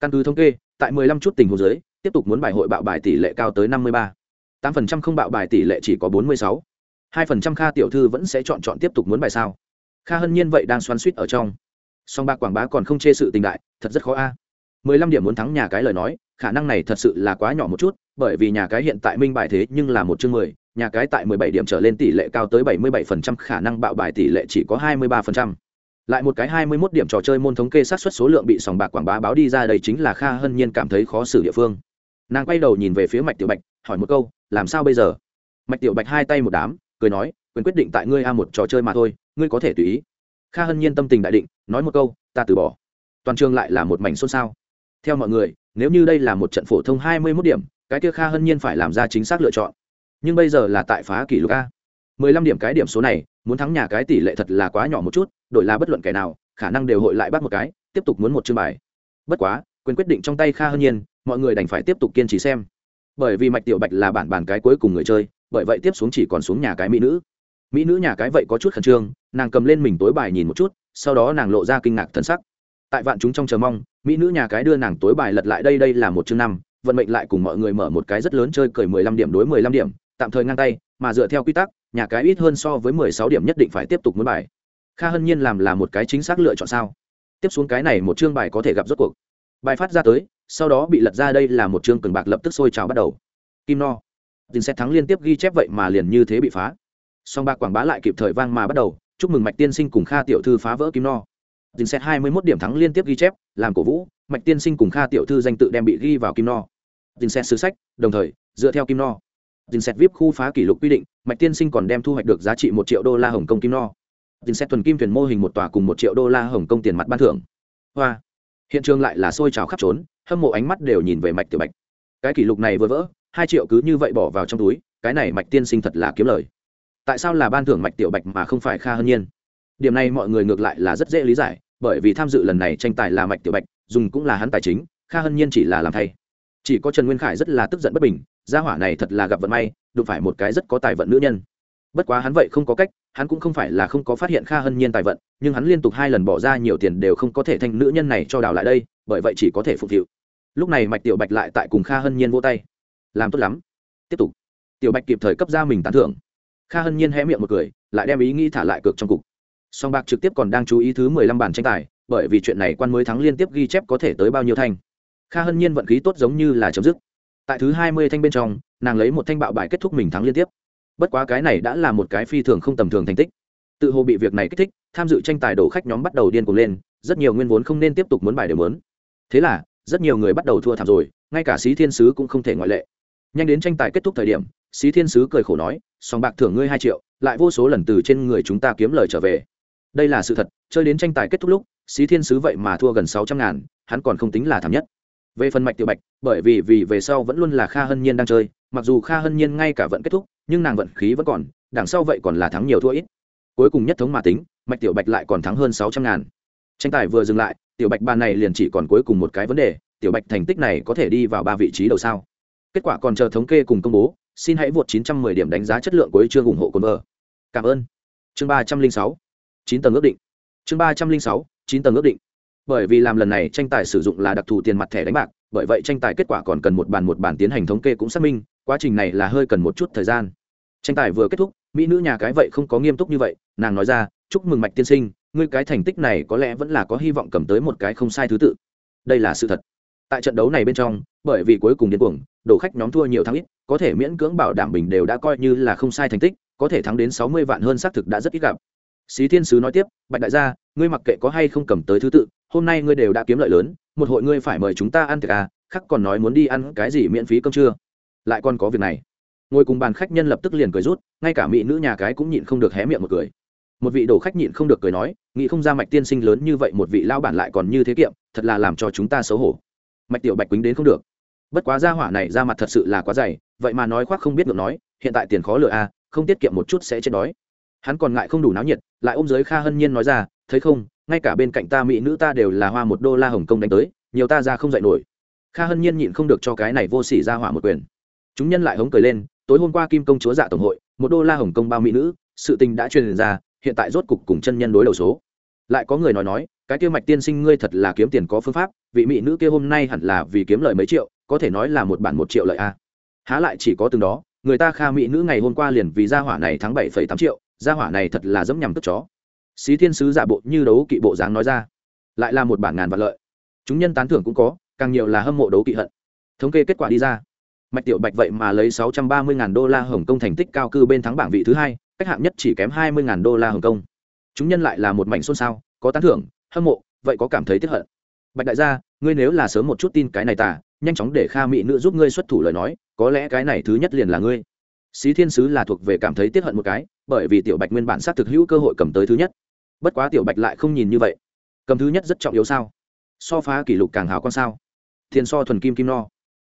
Căn cứ thống kê, tại mười lăm chút tình huống dưới, tiếp tục muốn bài hội bạo bài tỷ lệ cao tới năm mươi ba. tám phần trăm không bạo bài tỷ lệ chỉ có bốn mươi sáu. hai phần trăm kha tiểu thư vẫn sẽ chọn chọn tiếp tục muốn bài sao? Kha hân nhiên vậy đang xoắn suýt ở trong. Song bạc quảng bá còn không chê sự tình đại, thật rất khó a. mười lăm điểm muốn thắng nhà cái lời nói, khả năng này thật sự là quá nhỏ một chút, bởi vì nhà cái hiện tại minh bài thế nhưng là một chương mười nhà cái tại mười bảy điểm trở lên tỷ lệ cao tới bảy mươi bảy phần trăm, khả năng bạo bài tỷ lệ chỉ có hai mươi ba phần trăm. Lại một cái 21 điểm trò chơi môn thống kê sát suất số lượng bị sòng bạc quảng bá báo đi ra đây chính là kha hân nhiên cảm thấy khó xử địa phương. Nàng quay đầu nhìn về phía mạch tiểu bạch, hỏi một câu, làm sao bây giờ? Mạch tiểu bạch hai tay một đám, cười nói, quyền quyết định tại ngươi a một trò chơi mà thôi, ngươi có thể tùy ý. Kha hân nhiên tâm tình đại định, nói một câu, ta từ bỏ. Toàn trường lại là một mảnh xôn xao. Theo mọi người, nếu như đây là một trận phổ thông 21 điểm, cái kia kha hân nhiên phải làm ra chính xác lựa chọn nhưng bây giờ là tại phá kỷ lục a. mười lăm điểm cái điểm số này, muốn thắng nhà cái tỷ lệ thật là quá nhỏ một chút, đổi là bất luận kẻ nào, khả năng đều hội lại bắt một cái, tiếp tục muốn một chương bài. Bất quá, quyền quyết định trong tay kha hơn nhiên, mọi người đành phải tiếp tục kiên trì xem. Bởi vì mạch tiểu bạch là bản bản cái cuối cùng người chơi, bởi vậy tiếp xuống chỉ còn xuống nhà cái mỹ nữ. Mỹ nữ nhà cái vậy có chút khẩn trương, nàng cầm lên mình tối bài nhìn một chút, sau đó nàng lộ ra kinh ngạc thân sắc. Tại vạn chúng trong chờ mong, mỹ nữ nhà cái đưa nàng tối bài lật lại đây đây là một chương năm, vận mệnh lại cùng mọi người mở một cái rất lớn chơi cởi mười lăm điểm đối mười lăm điểm tạm thời ngang tay, mà dựa theo quy tắc, nhà cái ít hơn so với mười sáu điểm nhất định phải tiếp tục muốn bài. Kha hân nhiên làm là một cái chính xác lựa chọn sao? Tiếp xuống cái này một chương bài có thể gặp rốt cuộc. Bài phát ra tới, sau đó bị lật ra đây là một chương cường bạc lập tức sôi trào bắt đầu. Kim no. Dình xét thắng liên tiếp ghi chép vậy mà liền như thế bị phá. Song bạc quảng bá lại kịp thời vang mà bắt đầu, chúc mừng mạch tiên sinh cùng kha tiểu thư phá vỡ kim no. Dình xét hai mươi mốt điểm thắng liên tiếp ghi chép, làm cổ vũ, mạch tiên sinh cùng kha tiểu thư danh tự đem bị ghi vào kim no. Dình xét sứ sách, đồng thời, dựa theo kim no dình xét vip khu phá kỷ lục quy định, mạch tiên sinh còn đem thu hoạch được giá trị một triệu đô la hồng kông kim no. Dình xét thuần kim thuyền mô hình một tòa cùng một triệu đô la hồng kông tiền mặt ban thưởng. Hoa. Hiện trường lại là xôi trào khắp trốn, hâm mộ ánh mắt đều nhìn về mạch tiểu bạch. Cái kỷ lục này vừa vỡ, hai triệu cứ như vậy bỏ vào trong túi, cái này mạch tiên sinh thật là kiếm lời. Tại sao là ban thưởng mạch tiểu bạch mà không phải kha hân nhiên? Điểm này mọi người ngược lại là rất dễ lý giải, bởi vì tham dự lần này tranh tài là mạch tiểu bạch, dùng cũng là hắn tài chính, kha hân nhiên chỉ là làm thay. Chỉ có trần nguyên khải rất là tức giận bất bình gia hỏa này thật là gặp vận may, đụng phải một cái rất có tài vận nữ nhân. Bất quá hắn vậy không có cách, hắn cũng không phải là không có phát hiện kha hân nhiên tài vận, nhưng hắn liên tục hai lần bỏ ra nhiều tiền đều không có thể thành nữ nhân này cho đào lại đây, bởi vậy chỉ có thể phục vụ lúc này mạch tiểu bạch lại tại cùng kha hân nhiên vô tay. Làm tốt lắm. Tiếp tục. Tiểu bạch kịp thời cấp ra mình tán thưởng. Kha hân nhiên hé miệng một cười, lại đem ý nghĩ thả lại cược trong cục. Song bạc trực tiếp còn đang chú ý thứ mười lăm bàn tranh tài, bởi vì chuyện này quan mới thắng liên tiếp ghi chép có thể tới bao nhiêu thanh. Kha hân nhiên vận khí tốt giống như là chấm dứt tại thứ hai mươi thanh bên trong, nàng lấy một thanh bạo bài kết thúc mình thắng liên tiếp. Bất quá cái này đã là một cái phi thường không tầm thường thành tích. Tự hồ bị việc này kích thích, tham dự tranh tài đổ khách nhóm bắt đầu điên cuồng lên, rất nhiều nguyên vốn không nên tiếp tục muốn bài đều muốn. Thế là, rất nhiều người bắt đầu thua thảm rồi, ngay cả sĩ thiên sứ cũng không thể ngoại lệ. Nhanh đến tranh tài kết thúc thời điểm sĩ thiên sứ cười khổ nói, sòng bạc thưởng ngươi hai triệu, lại vô số lần từ trên người chúng ta kiếm lời trở về. Đây là sự thật, chơi đến tranh tài kết thúc lúc sĩ thiên sứ vậy mà thua gần sáu trăm ngàn, hắn còn không tính là thảm nhất về phần mạch tiểu bạch, bởi vì vì về sau vẫn luôn là kha hân nhiên đang chơi, mặc dù kha hân nhiên ngay cả vận kết thúc, nhưng nàng vận khí vẫn còn, đằng sau vậy còn là thắng nhiều thua ít. Cuối cùng nhất thống mà tính, mạch tiểu bạch lại còn thắng hơn sáu trăm ngàn. Tranh tài vừa dừng lại, tiểu bạch bàn này liền chỉ còn cuối cùng một cái vấn đề, tiểu bạch thành tích này có thể đi vào ba vị trí đầu sao? Kết quả còn chờ thống kê cùng công bố, xin hãy vượt 910 điểm đánh giá chất lượng của chương ủng hộ cồn vợ. Cảm ơn. Chương ba trăm linh sáu, chín tầng ước định. Chương ba trăm linh sáu, chín tầng ước định bởi vì làm lần này tranh tài sử dụng là đặc thù tiền mặt thẻ đánh bạc, bởi vậy tranh tài kết quả còn cần một bàn một bàn tiến hành thống kê cũng xác minh, quá trình này là hơi cần một chút thời gian. Tranh tài vừa kết thúc, mỹ nữ nhà cái vậy không có nghiêm túc như vậy, nàng nói ra, chúc mừng mạch tiên sinh, ngươi cái thành tích này có lẽ vẫn là có hy vọng cầm tới một cái không sai thứ tự. Đây là sự thật. Tại trận đấu này bên trong, bởi vì cuối cùng điên cuồng, đổ khách nhóm thua nhiều thắng ít, có thể miễn cưỡng bảo đảm bình đều đã coi như là không sai thành tích, có thể thắng đến sáu mươi vạn hơn xác thực đã rất ít gặp xí thiên sứ nói tiếp bạch đại gia ngươi mặc kệ có hay không cầm tới thứ tự hôm nay ngươi đều đã kiếm lợi lớn một hội ngươi phải mời chúng ta ăn tiệc à khắc còn nói muốn đi ăn cái gì miễn phí cơm trưa. Lại còn có việc này. Ngồi cùng bàn khách nhân lập tức liền cười rút ngay cả mỹ nữ nhà cái cũng nhịn không được hé miệng một cười. Một vị đồ khách nhịn không được cười nói nghĩ không ra mạch tiên sinh lớn như vậy một vị lao bản lại còn như thế kiệm thật là làm cho chúng ta xấu hổ. Mạch tiểu bạch quýnh đến không được. Bất quá ra hỏa này ra mặt thật sự là quá dày vậy mà nói khoác không biết ngược nói hiện tại tiền khó lựa à, không tiết kiệm một chút sẽ chết đói hắn còn ngại không đủ náo nhiệt, lại ôm giới kha hân nhiên nói ra, thấy không, ngay cả bên cạnh ta mỹ nữ ta đều là hoa một đô la hồng kông đánh tới, nhiều ta ra không dạy nổi. Kha hân nhiên nhịn không được cho cái này vô s ỉ ra hỏa một quyền. Chúng nhân lại hống cười lên, tối hôm qua kim công chúa dạ tổng hội, một đô la hồng kông bao mỹ nữ, sự tình đã truyền ra, hiện tại rốt cục cùng chân nhân đối đầu số. Lại có người nói nói, cái kia mạch tiên sinh ngươi thật là kiếm tiền có phương pháp, vị mỹ nữ kia hôm nay hẳn là vì kiếm lời mấy triệu, có thể nói là một bản một triệu lợi a. Há lại chỉ có từng đó, người ta kha mỹ nữ ngày hôm qua liền vì gia hỏa này tháng bảy phẩy tám triệu gia hỏa này thật là dẫm nhằm tức chó. Xí thiên sứ giả bộ như đấu kỵ bộ dáng nói ra. Lại là một bản ngàn vật lợi. Chúng nhân tán thưởng cũng có, càng nhiều là hâm mộ đấu kỵ hận. Thống kê kết quả đi ra. Mạch tiểu bạch vậy mà lấy sáu trăm ba mươi ngàn đô la hồng kông thành tích cao cư bên thắng bảng vị thứ hai, cách hạng nhất chỉ kém hai mươi ngàn đô la hồng kông. Chúng nhân lại là một mảnh xôn xao, có tán thưởng, hâm mộ, vậy có cảm thấy tiếp hận. Bạch đại gia, ngươi nếu là sớm một chút tin cái này tả nhanh chóng để kha mỹ nữ giúp ngươi xuất thủ lời nói, có lẽ cái này thứ nhất liền là ngươi xí thiên sứ là thuộc về cảm thấy tiếp hận một cái, bởi vì tiểu bạch nguyên bản xác thực hữu cơ hội cầm tới thứ nhất. Bất quá tiểu bạch lại không nhìn như vậy. Cầm thứ nhất rất trọng yếu sao? So phá kỷ lục càng hào con sao? Thiên so thuần kim kim no.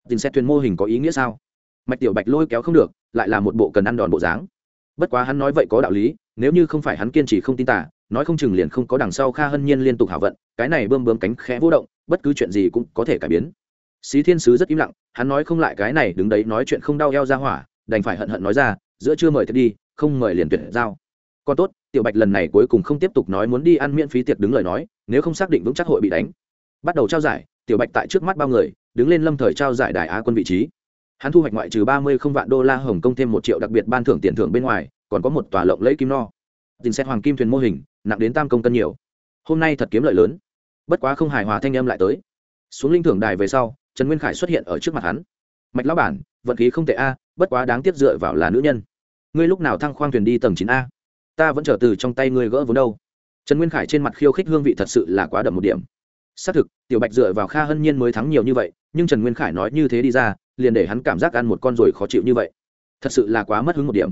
Tin xét thuyền mô hình có ý nghĩa sao? Mạch tiểu bạch lôi kéo không được, lại là một bộ cần ăn đòn bộ dáng. Bất quá hắn nói vậy có đạo lý, nếu như không phải hắn kiên trì không tin tả nói không chừng liền không có đằng sau kha hân nhiên liên tục hảo vận, cái này bơm bơm cánh khẽ vô động, bất cứ chuyện gì cũng có thể cải biến. Xí thiên sứ rất im lặng, hắn nói không lại cái này, đứng đấy nói chuyện không đau eo ra hỏa đành phải hận hận nói ra, giữa chưa mời thật đi, không mời liền tuyệt giao. Còn tốt, tiểu bạch lần này cuối cùng không tiếp tục nói muốn đi ăn miễn phí tiệc đứng lời nói, nếu không xác định vững chắc hội bị đánh. Bắt đầu trao giải, tiểu bạch tại trước mắt bao người, đứng lên lâm thời trao giải đài á quân vị trí. Hắn thu hoạch ngoại trừ ba mươi không vạn đô la hồng kông thêm một triệu đặc biệt ban thưởng tiền thưởng bên ngoài, còn có một tòa lộng lẫy kim no. Tình xét hoàng kim thuyền mô hình, nặng đến tam công cân nhiều. Hôm nay thật kiếm lợi lớn. Bất quá không hài hòa thanh âm lại tới. Xuống linh thưởng đài về sau, trần nguyên khải xuất hiện ở trước mặt hắn mạch lão bản, vận khí không tệ a, bất quá đáng tiếc dựa vào là nữ nhân. Ngươi lúc nào thăng khoang thuyền đi tầng chín a? Ta vẫn trở từ trong tay ngươi gỡ vốn đâu. Trần nguyên khải trên mặt khiêu khích hương vị thật sự là quá đậm một điểm. Xác thực, tiểu bạch dựa vào kha hân nhiên mới thắng nhiều như vậy, nhưng trần nguyên khải nói như thế đi ra, liền để hắn cảm giác ăn một con rồi khó chịu như vậy. Thật sự là quá mất hứng một điểm.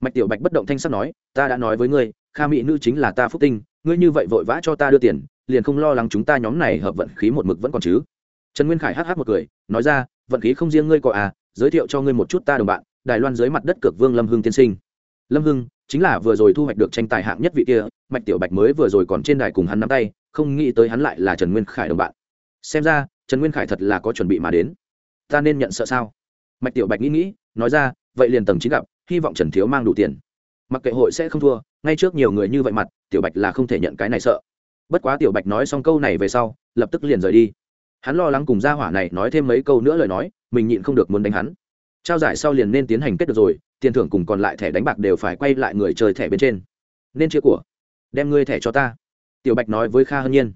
Mạch tiểu bạch bất động thanh sắc nói, ta đã nói với ngươi, kha mỹ nữ chính là ta phúc tinh, ngươi như vậy vội vã cho ta đưa tiền, liền không lo lắng chúng ta nhóm này hợp vận khí một mực vẫn còn chứ. Trần nguyên khải hh một cười, nói ra vận khí không riêng ngươi có à giới thiệu cho ngươi một chút ta đồng bạn, đài loan dưới mặt đất cực vương lâm hưng tiên sinh. Lâm hưng chính là vừa rồi thu hoạch được tranh tài hạng nhất vị kia, mạch tiểu bạch mới vừa rồi còn trên đài cùng hắn nắm tay, không nghĩ tới hắn lại là trần nguyên khải đồng bạn. Xem ra, trần nguyên khải thật là có chuẩn bị mà đến. Ta nên nhận sợ sao? Mạch tiểu bạch nghĩ nghĩ, nói ra, vậy liền tầng chín gặp, hy vọng trần thiếu mang đủ tiền. Mặc kệ hội sẽ không thua, ngay trước nhiều người như vậy mặt, tiểu bạch là không thể nhận cái này sợ. Bất quá tiểu bạch nói xong câu này về sau, lập tức liền rời đi hắn lo lắng cùng gia hỏa này nói thêm mấy câu nữa lời nói, mình nhịn không được muốn đánh hắn. Trao giải sau liền nên tiến hành kết được rồi, tiền thưởng cùng còn lại thẻ đánh bạc đều phải quay lại người chơi thẻ bên trên. Nên chia của. Đem ngươi thẻ cho ta. Tiểu bạch nói với kha hân nhiên.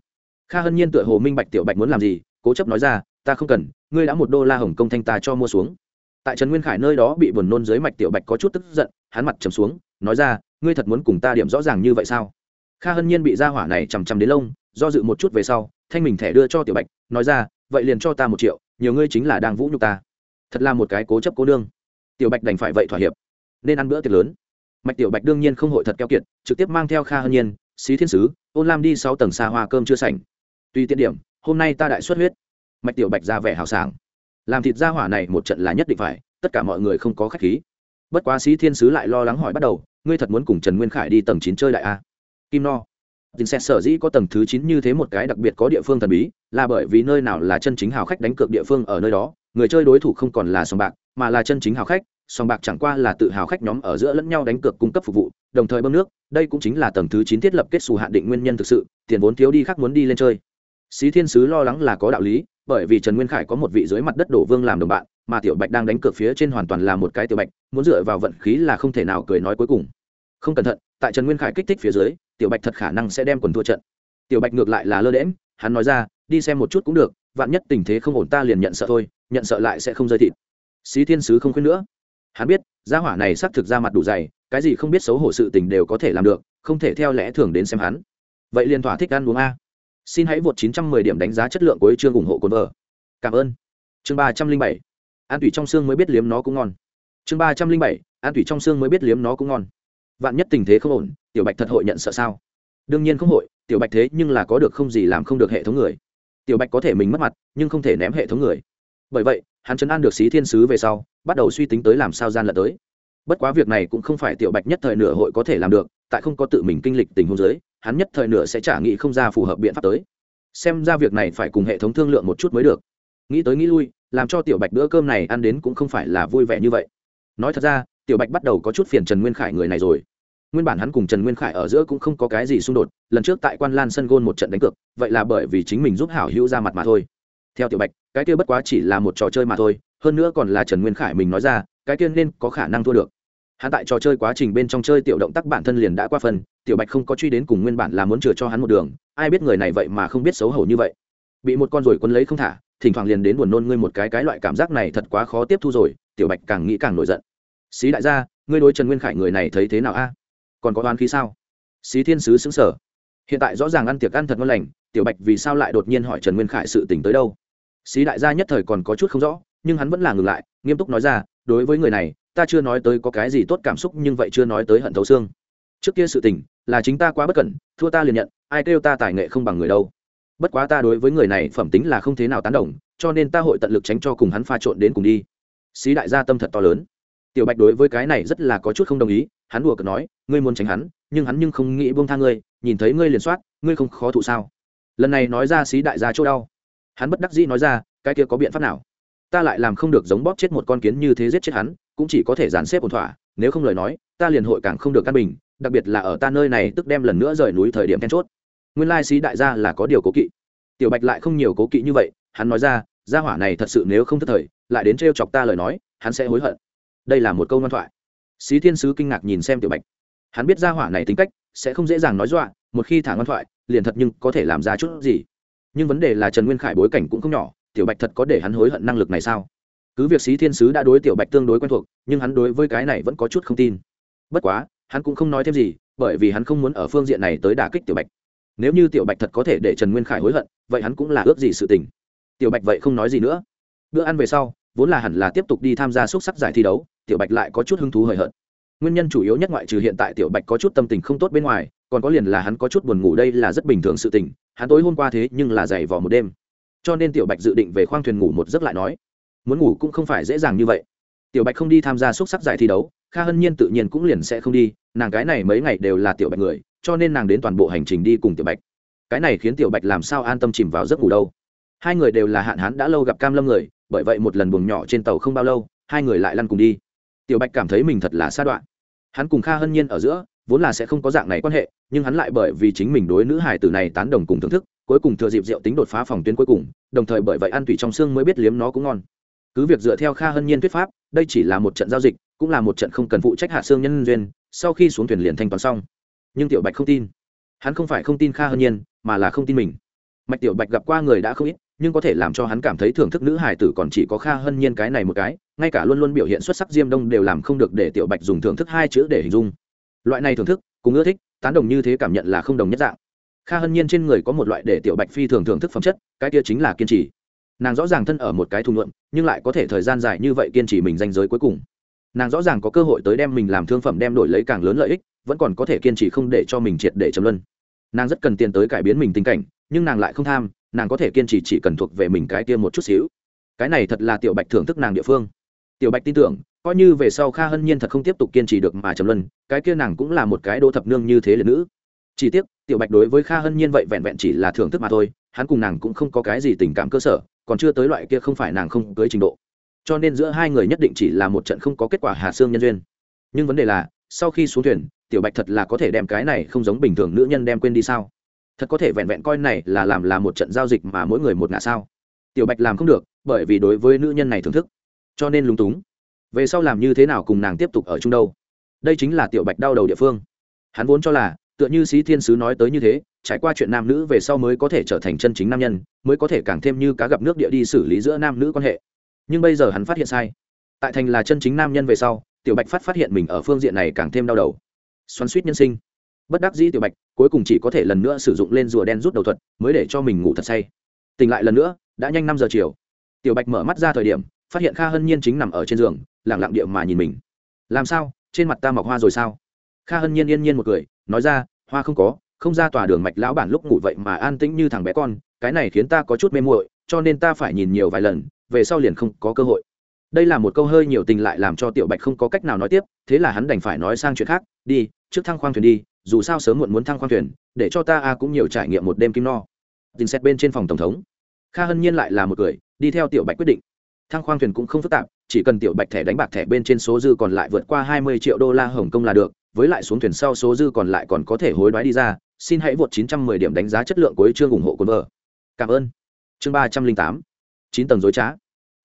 Kha hân nhiên tựa hồ minh bạch tiểu bạch muốn làm gì, cố chấp nói ra, ta không cần, ngươi đã một đô la hồng công thanh ta cho mua xuống. Tại trần nguyên khải nơi đó bị buồn nôn dưới mạch tiểu bạch có chút tức giận, hắn mặt trầm xuống, nói ra, ngươi thật muốn cùng ta điểm rõ ràng như vậy sao? Kha hân nhiên bị ra hỏa này chằm chằm đến lông, do dự một chút về sau, thanh mình thẻ đưa cho tiểu bạch nói ra, vậy liền cho ta một triệu, nhiều ngươi chính là đang vũ nhục ta. Thật là một cái cố chấp cố đương tiểu bạch đành phải vậy thỏa hiệp. Nên ăn bữa tiệc lớn. Mạch tiểu bạch đương nhiên không hội thật keo kiệt, trực tiếp mang theo kha hân nhiên, xí thiên sứ, ôn lam đi sáu tầng xa hoa cơm chưa sành tùy tiện điểm, hôm nay ta đại xuất huyết. Mạch tiểu bạch ra vẻ hào sảng. Làm thịt ra hỏa này một trận là nhất định phải, tất cả mọi người không có khách khí. Bất quá sĩ thiên sứ lại lo lắng hỏi bắt đầu, ngươi thật muốn cùng trần nguyên khải đi tầng chín chơi đại a? Kim no dính xét sở dĩ có tầng thứ chín như thế một cái đặc biệt có địa phương thần bí, là bởi vì nơi nào là chân chính hào khách đánh cược địa phương ở nơi đó, người chơi đối thủ không còn là sòng bạc, mà là chân chính hào khách, sòng bạc chẳng qua là tự hào khách nhóm ở giữa lẫn nhau đánh cược cung cấp phục vụ, đồng thời bơm nước, đây cũng chính là tầng thứ chín thiết lập kết xù hạn định nguyên nhân thực sự, tiền vốn thiếu đi khác muốn đi lên chơi. Xí Thiên sứ lo lắng là có đạo lý, bởi vì Trần Nguyên Khải có một vị dưới mặt đất đổ vương làm đồng bạn, mà Tiểu Bạch đang đánh cược phía trên hoàn toàn là một cái tiểu bạch, muốn dựa vào vận khí là không thể nào cười nói cuối cùng. Không cẩn thận, tại Trần Nguyên Khải kích thích phía dưới, Tiểu Bạch thật khả năng sẽ đem quần thua trận. Tiểu Bạch ngược lại là lơ đễnh, hắn nói ra, đi xem một chút cũng được, vạn nhất tình thế không ổn ta liền nhận sợ thôi, nhận sợ lại sẽ không rơi thịt. Xí Thiên sứ không khuyên nữa. Hắn biết, gia hỏa này xác thực ra mặt đủ dày, cái gì không biết xấu hổ sự tình đều có thể làm được, không thể theo lẽ thường đến xem hắn. Vậy liền thỏa thích ăn uống a xin hãy vượt 910 điểm đánh giá chất lượng của chương ủng hộ cồn vợ cảm ơn chương 307 an thủy trong xương mới biết liếm nó cũng ngon chương 307 an thủy trong xương mới biết liếm nó cũng ngon vạn nhất tình thế không ổn, tiểu bạch thật hội nhận sợ sao? Đương nhiên không hội, tiểu bạch thế nhưng là có được không gì làm không được hệ thống người. Tiểu bạch có thể mình mất mặt, nhưng không thể ném hệ thống người. Bởi vậy, hắn chấn an được xí thiên sứ về sau, bắt đầu suy tính tới làm sao gian lận tới. Bất quá việc này cũng không phải tiểu bạch nhất thời nửa hội có thể làm được, tại không có tự mình kinh lịch tình huống giới hắn nhất thời nửa sẽ trả nghị không ra phù hợp biện pháp tới. Xem ra việc này phải cùng hệ thống thương lượng một chút mới được. Nghĩ tới nghĩ lui, làm cho tiểu bạch bữa cơm này ăn đến cũng không phải là vui vẻ như vậy. Nói thật ra tiểu bạch bắt đầu có chút phiền trần nguyên khải người này rồi. Nguyên bản hắn cùng trần nguyên khải ở giữa cũng không có cái gì xung đột, lần trước tại quan lan sân gôn một trận đánh cược, vậy là bởi vì chính mình giúp hảo hữu ra mặt mà thôi. Theo tiểu bạch, cái kia bất quá chỉ là một trò chơi mà thôi, hơn nữa còn là trần nguyên khải mình nói ra, cái kia nên có khả năng thua được. Hắn tại trò chơi quá trình bên trong chơi tiểu động tác bản thân liền đã qua phần, tiểu bạch không có truy đến cùng nguyên bản là muốn chừa cho hắn một đường, ai biết người này vậy mà không biết xấu hổ như vậy. Bị một con rồi quân lấy không thả, thỉnh thoảng liền đến buồn nôn ngươi một cái cái loại cảm giác này thật quá khó tiếp thu rồi, tiểu bạch càng nghĩ càng nổi giận xí đại gia, ngươi đối trần nguyên khải người này thấy thế nào a? Còn có oán khí sao? Xí thiên sứ xứng sở hiện tại rõ ràng ăn tiệc ăn thật ngon lành, tiểu bạch vì sao lại đột nhiên hỏi trần nguyên khải sự tình tới đâu? Xí đại gia nhất thời còn có chút không rõ, nhưng hắn vẫn là ngừng lại, nghiêm túc nói ra, đối với người này, ta chưa nói tới có cái gì tốt cảm xúc, nhưng vậy chưa nói tới hận thấu xương. Trước kia sự tình, là chính ta quá bất cẩn, thua ta liền nhận, ai kêu ta tài nghệ không bằng người đâu. Bất quá ta đối với người này phẩm tính là không thế nào tán đồng, cho nên ta hội tận lực tránh cho cùng hắn pha trộn đến cùng đi. Xí đại gia tâm thật to lớn tiểu bạch đối với cái này rất là có chút không đồng ý, hắn đùa cợt nói, ngươi muốn tránh hắn, nhưng hắn nhưng không nghĩ buông tha ngươi, nhìn thấy ngươi liền soát, ngươi không khó thụ sao? Lần này nói ra xí đại gia chỗ đau. Hắn bất đắc dĩ nói ra, cái kia có biện pháp nào? Ta lại làm không được giống bóp chết một con kiến như thế giết chết hắn, cũng chỉ có thể dàn xếp ổn thỏa, nếu không lời nói, ta liền hội càng không được căn bình, đặc biệt là ở ta nơi này tức đem lần nữa rời núi thời điểm then chốt. Nguyên lai xí đại gia là có điều cố kỵ. Tiểu bạch lại không nhiều cố kỵ như vậy, hắn nói ra, gia hỏa này thật sự nếu không thất thời, lại đến trêu chọc ta lời nói, hắn sẽ hối hận đây là một câu ngoan thoại. Xí thiên sứ kinh ngạc nhìn xem tiểu bạch. Hắn biết gia hỏa này tính cách, sẽ không dễ dàng nói dọa, một khi thả ngoan thoại, liền thật nhưng có thể làm ra chút gì. Nhưng vấn đề là trần nguyên khải bối cảnh cũng không nhỏ, tiểu bạch thật có để hắn hối hận năng lực này sao? Cứ việc xí thiên sứ đã đối tiểu bạch tương đối quen thuộc, nhưng hắn đối với cái này vẫn có chút không tin. Bất quá, hắn cũng không nói thêm gì, bởi vì hắn không muốn ở phương diện này tới đả kích tiểu bạch. Nếu như tiểu bạch thật có thể để trần nguyên khải hối hận, vậy hắn cũng là ước gì sự tình. Tiểu bạch vậy không nói gì nữa. Bữa ăn về sau, vốn là hẳn là tiếp tục đi tham gia xúc sắc giải thi đấu tiểu bạch lại có chút hứng thú hời hợt. Nguyên nhân chủ yếu nhất ngoại trừ hiện tại tiểu bạch có chút tâm tình không tốt bên ngoài, còn có liền là hắn có chút buồn ngủ đây là rất bình thường sự tình, hắn tối hôm qua thế nhưng là dày vò một đêm. Cho nên tiểu bạch dự định về khoang thuyền ngủ một giấc lại nói, muốn ngủ cũng không phải dễ dàng như vậy. Tiểu bạch không đi tham gia xúc sắc giải thi đấu, kha hân nhiên tự nhiên cũng liền sẽ không đi, nàng cái này mấy ngày đều là tiểu bạch người, cho nên nàng đến toàn bộ hành trình đi cùng tiểu bạch. Cái này khiến tiểu bạch làm sao an tâm chìm vào giấc ngủ đâu? Hai người đều là hạn hán đã lâu gặp cam lâm người, bởi vậy một lần buồng nhỏ trên tàu không bao lâu, hai người lại lăn cùng đi tiểu bạch cảm thấy mình thật là xa đoạn. Hắn cùng kha hân nhiên ở giữa, vốn là sẽ không có dạng này quan hệ, nhưng hắn lại bởi vì chính mình đối nữ hải tử này tán đồng cùng thưởng thức, cuối cùng thừa dịp rượu tính đột phá phòng tuyến cuối cùng, đồng thời bởi vậy ăn tủy trong xương mới biết liếm nó cũng ngon. Cứ việc dựa theo kha hân nhiên thuyết pháp, đây chỉ là một trận giao dịch, cũng là một trận không cần phụ trách hạ xương nhân duyên, sau khi xuống thuyền liền thanh toán xong. Nhưng tiểu bạch không tin. Hắn không phải không tin kha hân nhiên, mà là không tin mình. Mạch tiểu bạch gặp qua người đã không ít, nhưng có thể làm cho hắn cảm thấy thưởng thức nữ hải tử còn chỉ có kha hân nhiên cái này một cái ngay cả luôn luôn biểu hiện xuất sắc diêm đông đều làm không được để tiểu bạch dùng thưởng thức hai chữ để hình dung. Loại này thưởng thức, cùng ưa thích, tán đồng như thế cảm nhận là không đồng nhất dạng. Kha hân nhiên trên người có một loại để tiểu bạch phi thường thưởng thức phẩm chất, cái kia chính là kiên trì. Nàng rõ ràng thân ở một cái thùng luận nhưng lại có thể thời gian dài như vậy kiên trì mình danh giới cuối cùng. Nàng rõ ràng có cơ hội tới đem mình làm thương phẩm đem đổi lấy càng lớn lợi ích, vẫn còn có thể kiên trì không để cho mình triệt để chấm luân. Nàng rất cần tiền tới cải biến mình tình cảnh, nhưng nàng lại không tham, nàng có thể kiên trì chỉ cần thuộc về mình cái kia một chút xíu. Cái này thật là tiểu bạch thưởng thức nàng địa phương tiểu bạch tin tưởng, coi như về sau kha hân nhiên thật không tiếp tục kiên trì được mà trầm luân, cái kia nàng cũng là một cái đô thập nương như thế là nữ. Chỉ tiếc, tiểu bạch đối với kha hân nhiên vậy vẹn vẹn chỉ là thưởng thức mà thôi, hắn cùng nàng cũng không có cái gì tình cảm cơ sở, còn chưa tới loại kia không phải nàng không cưới trình độ. Cho nên giữa hai người nhất định chỉ là một trận không có kết quả hạ xương nhân duyên. Nhưng vấn đề là, sau khi xuống thuyền, tiểu bạch thật là có thể đem cái này không giống bình thường nữ nhân đem quên đi sao? Thật có thể vẹn vẹn coi này là làm là một trận giao dịch mà mỗi người một ngã sao? Tiểu bạch làm không được, bởi vì đối với nữ nhân này thưởng thức cho nên lúng túng. Về sau làm như thế nào cùng nàng tiếp tục ở chung đâu? Đây chính là tiểu bạch đau đầu địa phương. Hắn vốn cho là, tựa như sĩ thiên sứ nói tới như thế, trải qua chuyện nam nữ về sau mới có thể trở thành chân chính nam nhân, mới có thể càng thêm như cá gặp nước địa đi xử lý giữa nam nữ quan hệ. Nhưng bây giờ hắn phát hiện sai. Tại thành là chân chính nam nhân về sau, tiểu bạch phát phát hiện mình ở phương diện này càng thêm đau đầu. Xoắn suýt nhân sinh. Bất đắc dĩ tiểu bạch, cuối cùng chỉ có thể lần nữa sử dụng lên rùa đen rút đầu thuật, mới để cho mình ngủ thật say. Tỉnh lại lần nữa, đã nhanh năm giờ chiều. Tiểu bạch mở mắt ra thời điểm phát hiện kha hân nhiên chính nằm ở trên giường, lẳng lặng địa mà nhìn mình. Làm sao? Trên mặt ta mọc hoa rồi sao? Kha hân nhiên yên nhiên một cười, nói ra, hoa không có, không ra tòa đường mạch lão bản lúc ngủ vậy mà an tĩnh như thằng bé con, cái này khiến ta có chút mê muội, cho nên ta phải nhìn nhiều vài lần, về sau liền không có cơ hội. Đây là một câu hơi nhiều tình lại làm cho tiểu bạch không có cách nào nói tiếp, thế là hắn đành phải nói sang chuyện khác, đi, trước thăng khoang thuyền đi, dù sao sớm muộn muốn thăng khoang thuyền, để cho ta a cũng nhiều trải nghiệm một đêm kim no. Dình xét bên trên phòng tổng thống. Kha hân nhiên lại là một cười, đi theo tiểu bạch quyết định thang khoang thuyền cũng không phức tạp, chỉ cần tiểu bạch thẻ đánh bạc thẻ bên trên số dư còn lại vượt qua hai mươi triệu đô la hồng kông là được, với lại xuống thuyền sau số dư còn lại còn có thể hối đoái đi ra, xin hãy vượt 910 điểm đánh giá chất lượng cuối chương ủng hộ cuốn vở cảm ơn. Chương ba trăm linh tám, chín tầng dối trá.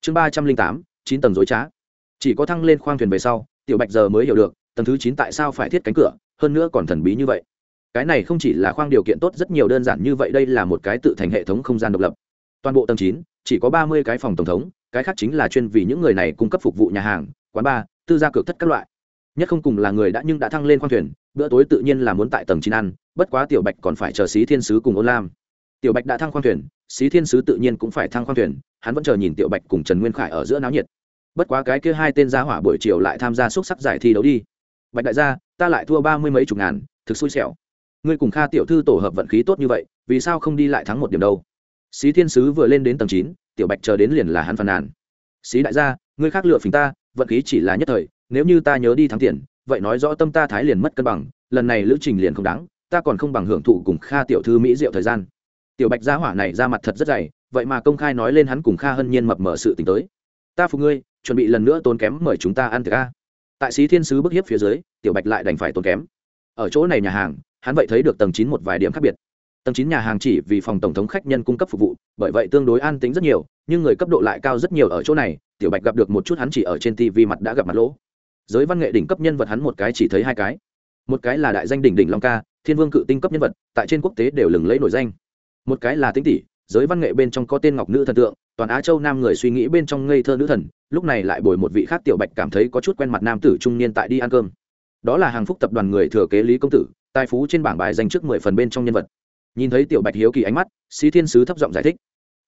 Chương ba trăm linh tám, chín tầng dối trá. Chỉ có thăng lên khoang thuyền về sau, tiểu bạch giờ mới hiểu được, tầng thứ chín tại sao phải thiết cánh cửa, hơn nữa còn thần bí như vậy. Cái này không chỉ là khoang điều kiện tốt rất nhiều đơn giản như vậy, đây là một cái tự thành hệ thống không gian độc lập. Toàn bộ tầng chín, chỉ có ba mươi cái phòng tổng thống cái khác chính là chuyên vì những người này cung cấp phục vụ nhà hàng, quán bar, tư gia cược thất các loại. Nhất không cùng là người đã nhưng đã thăng lên khoang thuyền, bữa tối tự nhiên là muốn tại tầng chín ăn, bất quá tiểu bạch còn phải chờ xí thiên sứ cùng ôn lam. Tiểu bạch đã thăng khoang thuyền, xí thiên sứ tự nhiên cũng phải thăng khoang thuyền, hắn vẫn chờ nhìn tiểu bạch cùng trần nguyên khải ở giữa náo nhiệt. Bất quá cái kia hai tên gia hỏa buổi chiều lại tham gia xúc sắc giải thi đấu đi. Bạch đại gia, ta lại thua ba mươi mấy chục ngàn, thực xui xẻo. Ngươi cùng kha tiểu thư tổ hợp vận khí tốt như vậy, vì sao không đi lại thắng một điểm đâu? Xí thiên sứ vừa lên đến tầng chín tiểu bạch chờ đến liền là hắn phàn nàn. Xí đại gia, ngươi khác lựa phình ta, vận khí chỉ là nhất thời, nếu như ta nhớ đi thắng tiền, vậy nói rõ tâm ta thái liền mất cân bằng, lần này lữ trình liền không đáng, ta còn không bằng hưởng thụ cùng kha tiểu thư mỹ diệu thời gian. Tiểu bạch gia hỏa này ra mặt thật rất dày, vậy mà công khai nói lên hắn cùng kha hân nhiên mập mở sự t tới. Ta phục ngươi, chuẩn bị lần nữa tốn kém mời chúng ta ăn thực a. Tại sĩ thiên sứ bức hiếp phía dưới, tiểu bạch lại đành phải tốn kém. Ở chỗ này nhà hàng, hắn vậy thấy được tầng chín một vài điểm khác biệt tầng chín nhà hàng chỉ vì phòng tổng thống khách nhân cung cấp phục vụ, bởi vậy tương đối an tính rất nhiều, nhưng người cấp độ lại cao rất nhiều ở chỗ này, tiểu bạch gặp được một chút hắn chỉ ở trên tv mặt đã gặp mặt lỗ. Giới văn nghệ đỉnh cấp nhân vật hắn một cái chỉ thấy hai cái. Một cái là đại danh đỉnh đỉnh long ca, thiên vương cự tinh cấp nhân vật, tại trên quốc tế đều lừng lẫy nổi danh. Một cái là tính tỷ, giới văn nghệ bên trong có tên ngọc nữ thần tượng, toàn á châu nam người suy nghĩ bên trong ngây thơ nữ thần, lúc này lại bồi một vị khác tiểu bạch cảm thấy có chút quen mặt nam tử trung niên tại đi ăn cơm. Đó là hàng phúc tập đoàn người thừa kế lý công tử, tài phú trên bảng bài danh trước mười phần bên trong nhân vật nhìn thấy tiểu bạch hiếu kỳ ánh mắt sĩ thiên sứ thấp giọng giải thích.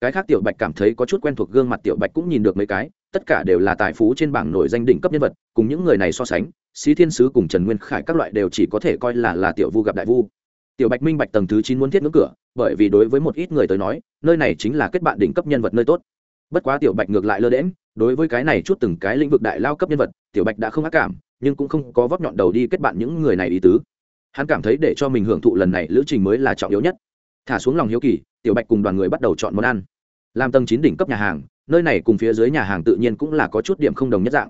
Cái khác tiểu bạch cảm thấy có chút quen thuộc gương mặt tiểu bạch cũng nhìn được mấy cái, tất cả đều là tài phú trên bảng nổi danh đỉnh cấp nhân vật, cùng những người này so sánh sĩ thiên sứ cùng trần nguyên khải các loại đều chỉ có thể coi là là tiểu vu gặp đại vu. Tiểu bạch minh bạch tầng thứ chín muốn thiết ngưỡng cửa, bởi vì đối với một ít người tới nói, nơi này chính là kết bạn đỉnh cấp nhân vật nơi tốt. Bất quá tiểu bạch ngược lại lơ đễm đối với cái này chút từng cái lĩnh vực đại lao cấp nhân vật, tiểu bạch đã không ác cảm, nhưng cũng không có vấp nhọn đầu đi kết bạn những người này ý tứ hắn cảm thấy để cho mình hưởng thụ lần này lữ trình mới là trọng yếu nhất. Thả xuống lòng hiếu kỳ, tiểu bạch cùng đoàn người bắt đầu chọn món ăn. Làm tầng chín đỉnh cấp nhà hàng, nơi này cùng phía dưới nhà hàng tự nhiên cũng là có chút điểm không đồng nhất dạng.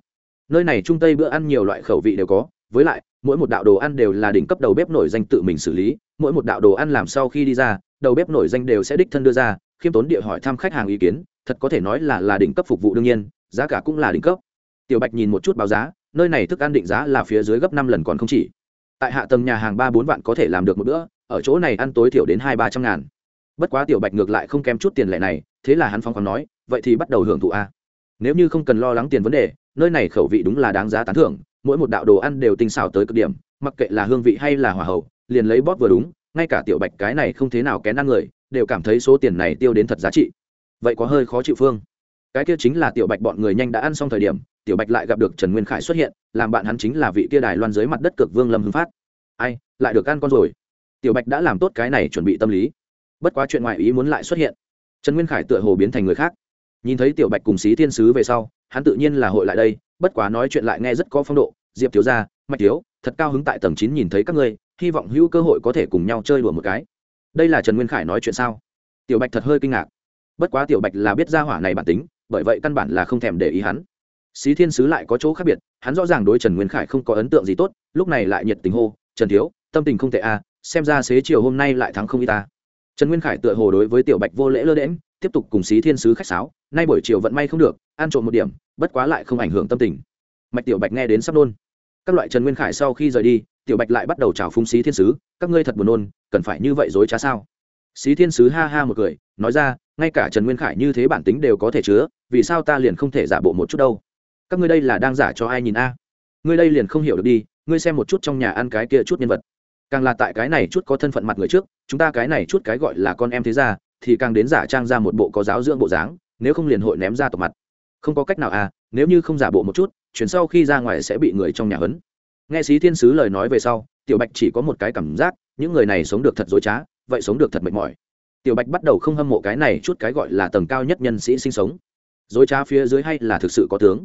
Nơi này trung tây bữa ăn nhiều loại khẩu vị đều có, với lại, mỗi một đạo đồ ăn đều là đỉnh cấp đầu bếp nổi danh tự mình xử lý, mỗi một đạo đồ ăn làm sau khi đi ra, đầu bếp nổi danh đều sẽ đích thân đưa ra, khiêm tốn địa hỏi thăm khách hàng ý kiến, thật có thể nói là là đỉnh cấp phục vụ đương nhiên, giá cả cũng là đỉnh cấp. Tiểu bạch nhìn một chút báo giá, nơi này thức ăn định giá là phía dưới gấp năm lần còn không chỉ tại hạ tầng nhà hàng ba bốn vạn có thể làm được một bữa, ở chỗ này ăn tối thiểu đến hai ba trăm ngàn. Bất quá tiểu bạch ngược lại không kém chút tiền lệ này, thế là hắn phong khoáng nói, vậy thì bắt đầu hưởng thụ a. Nếu như không cần lo lắng tiền vấn đề, nơi này khẩu vị đúng là đáng giá tán thưởng, mỗi một đạo đồ ăn đều tinh xảo tới cực điểm, mặc kệ là hương vị hay là hòa hậu, liền lấy bóp vừa đúng, ngay cả tiểu bạch cái này không thế nào kén ăn người, đều cảm thấy số tiền này tiêu đến thật giá trị. Vậy có hơi khó chịu phương. Cái kia chính là tiểu bạch bọn người nhanh đã ăn xong thời điểm tiểu bạch lại gặp được trần nguyên khải xuất hiện, làm bạn hắn chính là vị Tia đài loan dưới mặt đất cực vương lâm hưng phát. Ai, lại được ăn con rồi. Tiểu bạch đã làm tốt cái này chuẩn bị tâm lý. Bất quá chuyện ngoại ý muốn lại xuất hiện. Trần nguyên khải tựa hồ biến thành người khác. Nhìn thấy tiểu bạch cùng xí thiên sứ về sau, hắn tự nhiên là hội lại đây, bất quá nói chuyện lại nghe rất có phong độ. Diệp thiếu ra mạch thiếu, thật cao hứng tại tầng chín nhìn thấy các ngươi, hy vọng hữu cơ hội có thể cùng nhau chơi đùa một cái. Đây là trần nguyên khải nói chuyện sao? Tiểu bạch thật hơi kinh ngạc. Bất quá tiểu bạch là biết ra hỏa này bản tính, bởi vậy căn bản là không thèm để ý hắn xí thiên sứ lại có chỗ khác biệt hắn rõ ràng đối trần nguyên khải không có ấn tượng gì tốt lúc này lại nhiệt tình hô trần thiếu tâm tình không tệ a à, xem ra xế chiều hôm nay lại thắng không y ta. Trần nguyên khải tựa hồ đối với tiểu bạch vô lễ lơ đễm tiếp tục cùng xí thiên sứ khách sáo nay buổi chiều vận may không được ăn trộm một điểm bất quá lại không ảnh hưởng tâm tình. Mạch tiểu bạch nghe đến sắp nôn. Các loại trần nguyên khải sau khi rời đi tiểu bạch lại bắt đầu chào phúng xí thiên sứ các ngươi thật buồn nôn cần phải như vậy dối trá sao? Xí thiên sứ ha ha một cười nói ra ngay cả trần nguyên khải như thế bản tính đều có thể chứa vì sao ta liền không thể giả bộ một chút đâu? Các ngươi đây là đang giả cho ai nhìn a? Ngươi đây liền không hiểu được đi, ngươi xem một chút trong nhà ăn cái kia chút nhân vật. Càng là tại cái này chút có thân phận mặt người trước, chúng ta cái này chút cái gọi là con em thế ra thì càng đến giả trang ra một bộ có giáo dưỡng bộ dáng, nếu không liền hội ném ra tộc mặt. Không có cách nào à nếu như không giả bộ một chút, chuyển sau khi ra ngoài sẽ bị người trong nhà hấn nghe sĩ thiên sứ lời nói về sau, tiểu bạch chỉ có một cái cảm giác, những người này sống được thật dối trá, vậy sống được thật mệt mỏi. Tiểu bạch bắt đầu không hâm mộ cái này chút cái gọi là tầng cao nhất nhân sĩ sinh sống. Dối trá phía dưới hay là thực sự có tướng?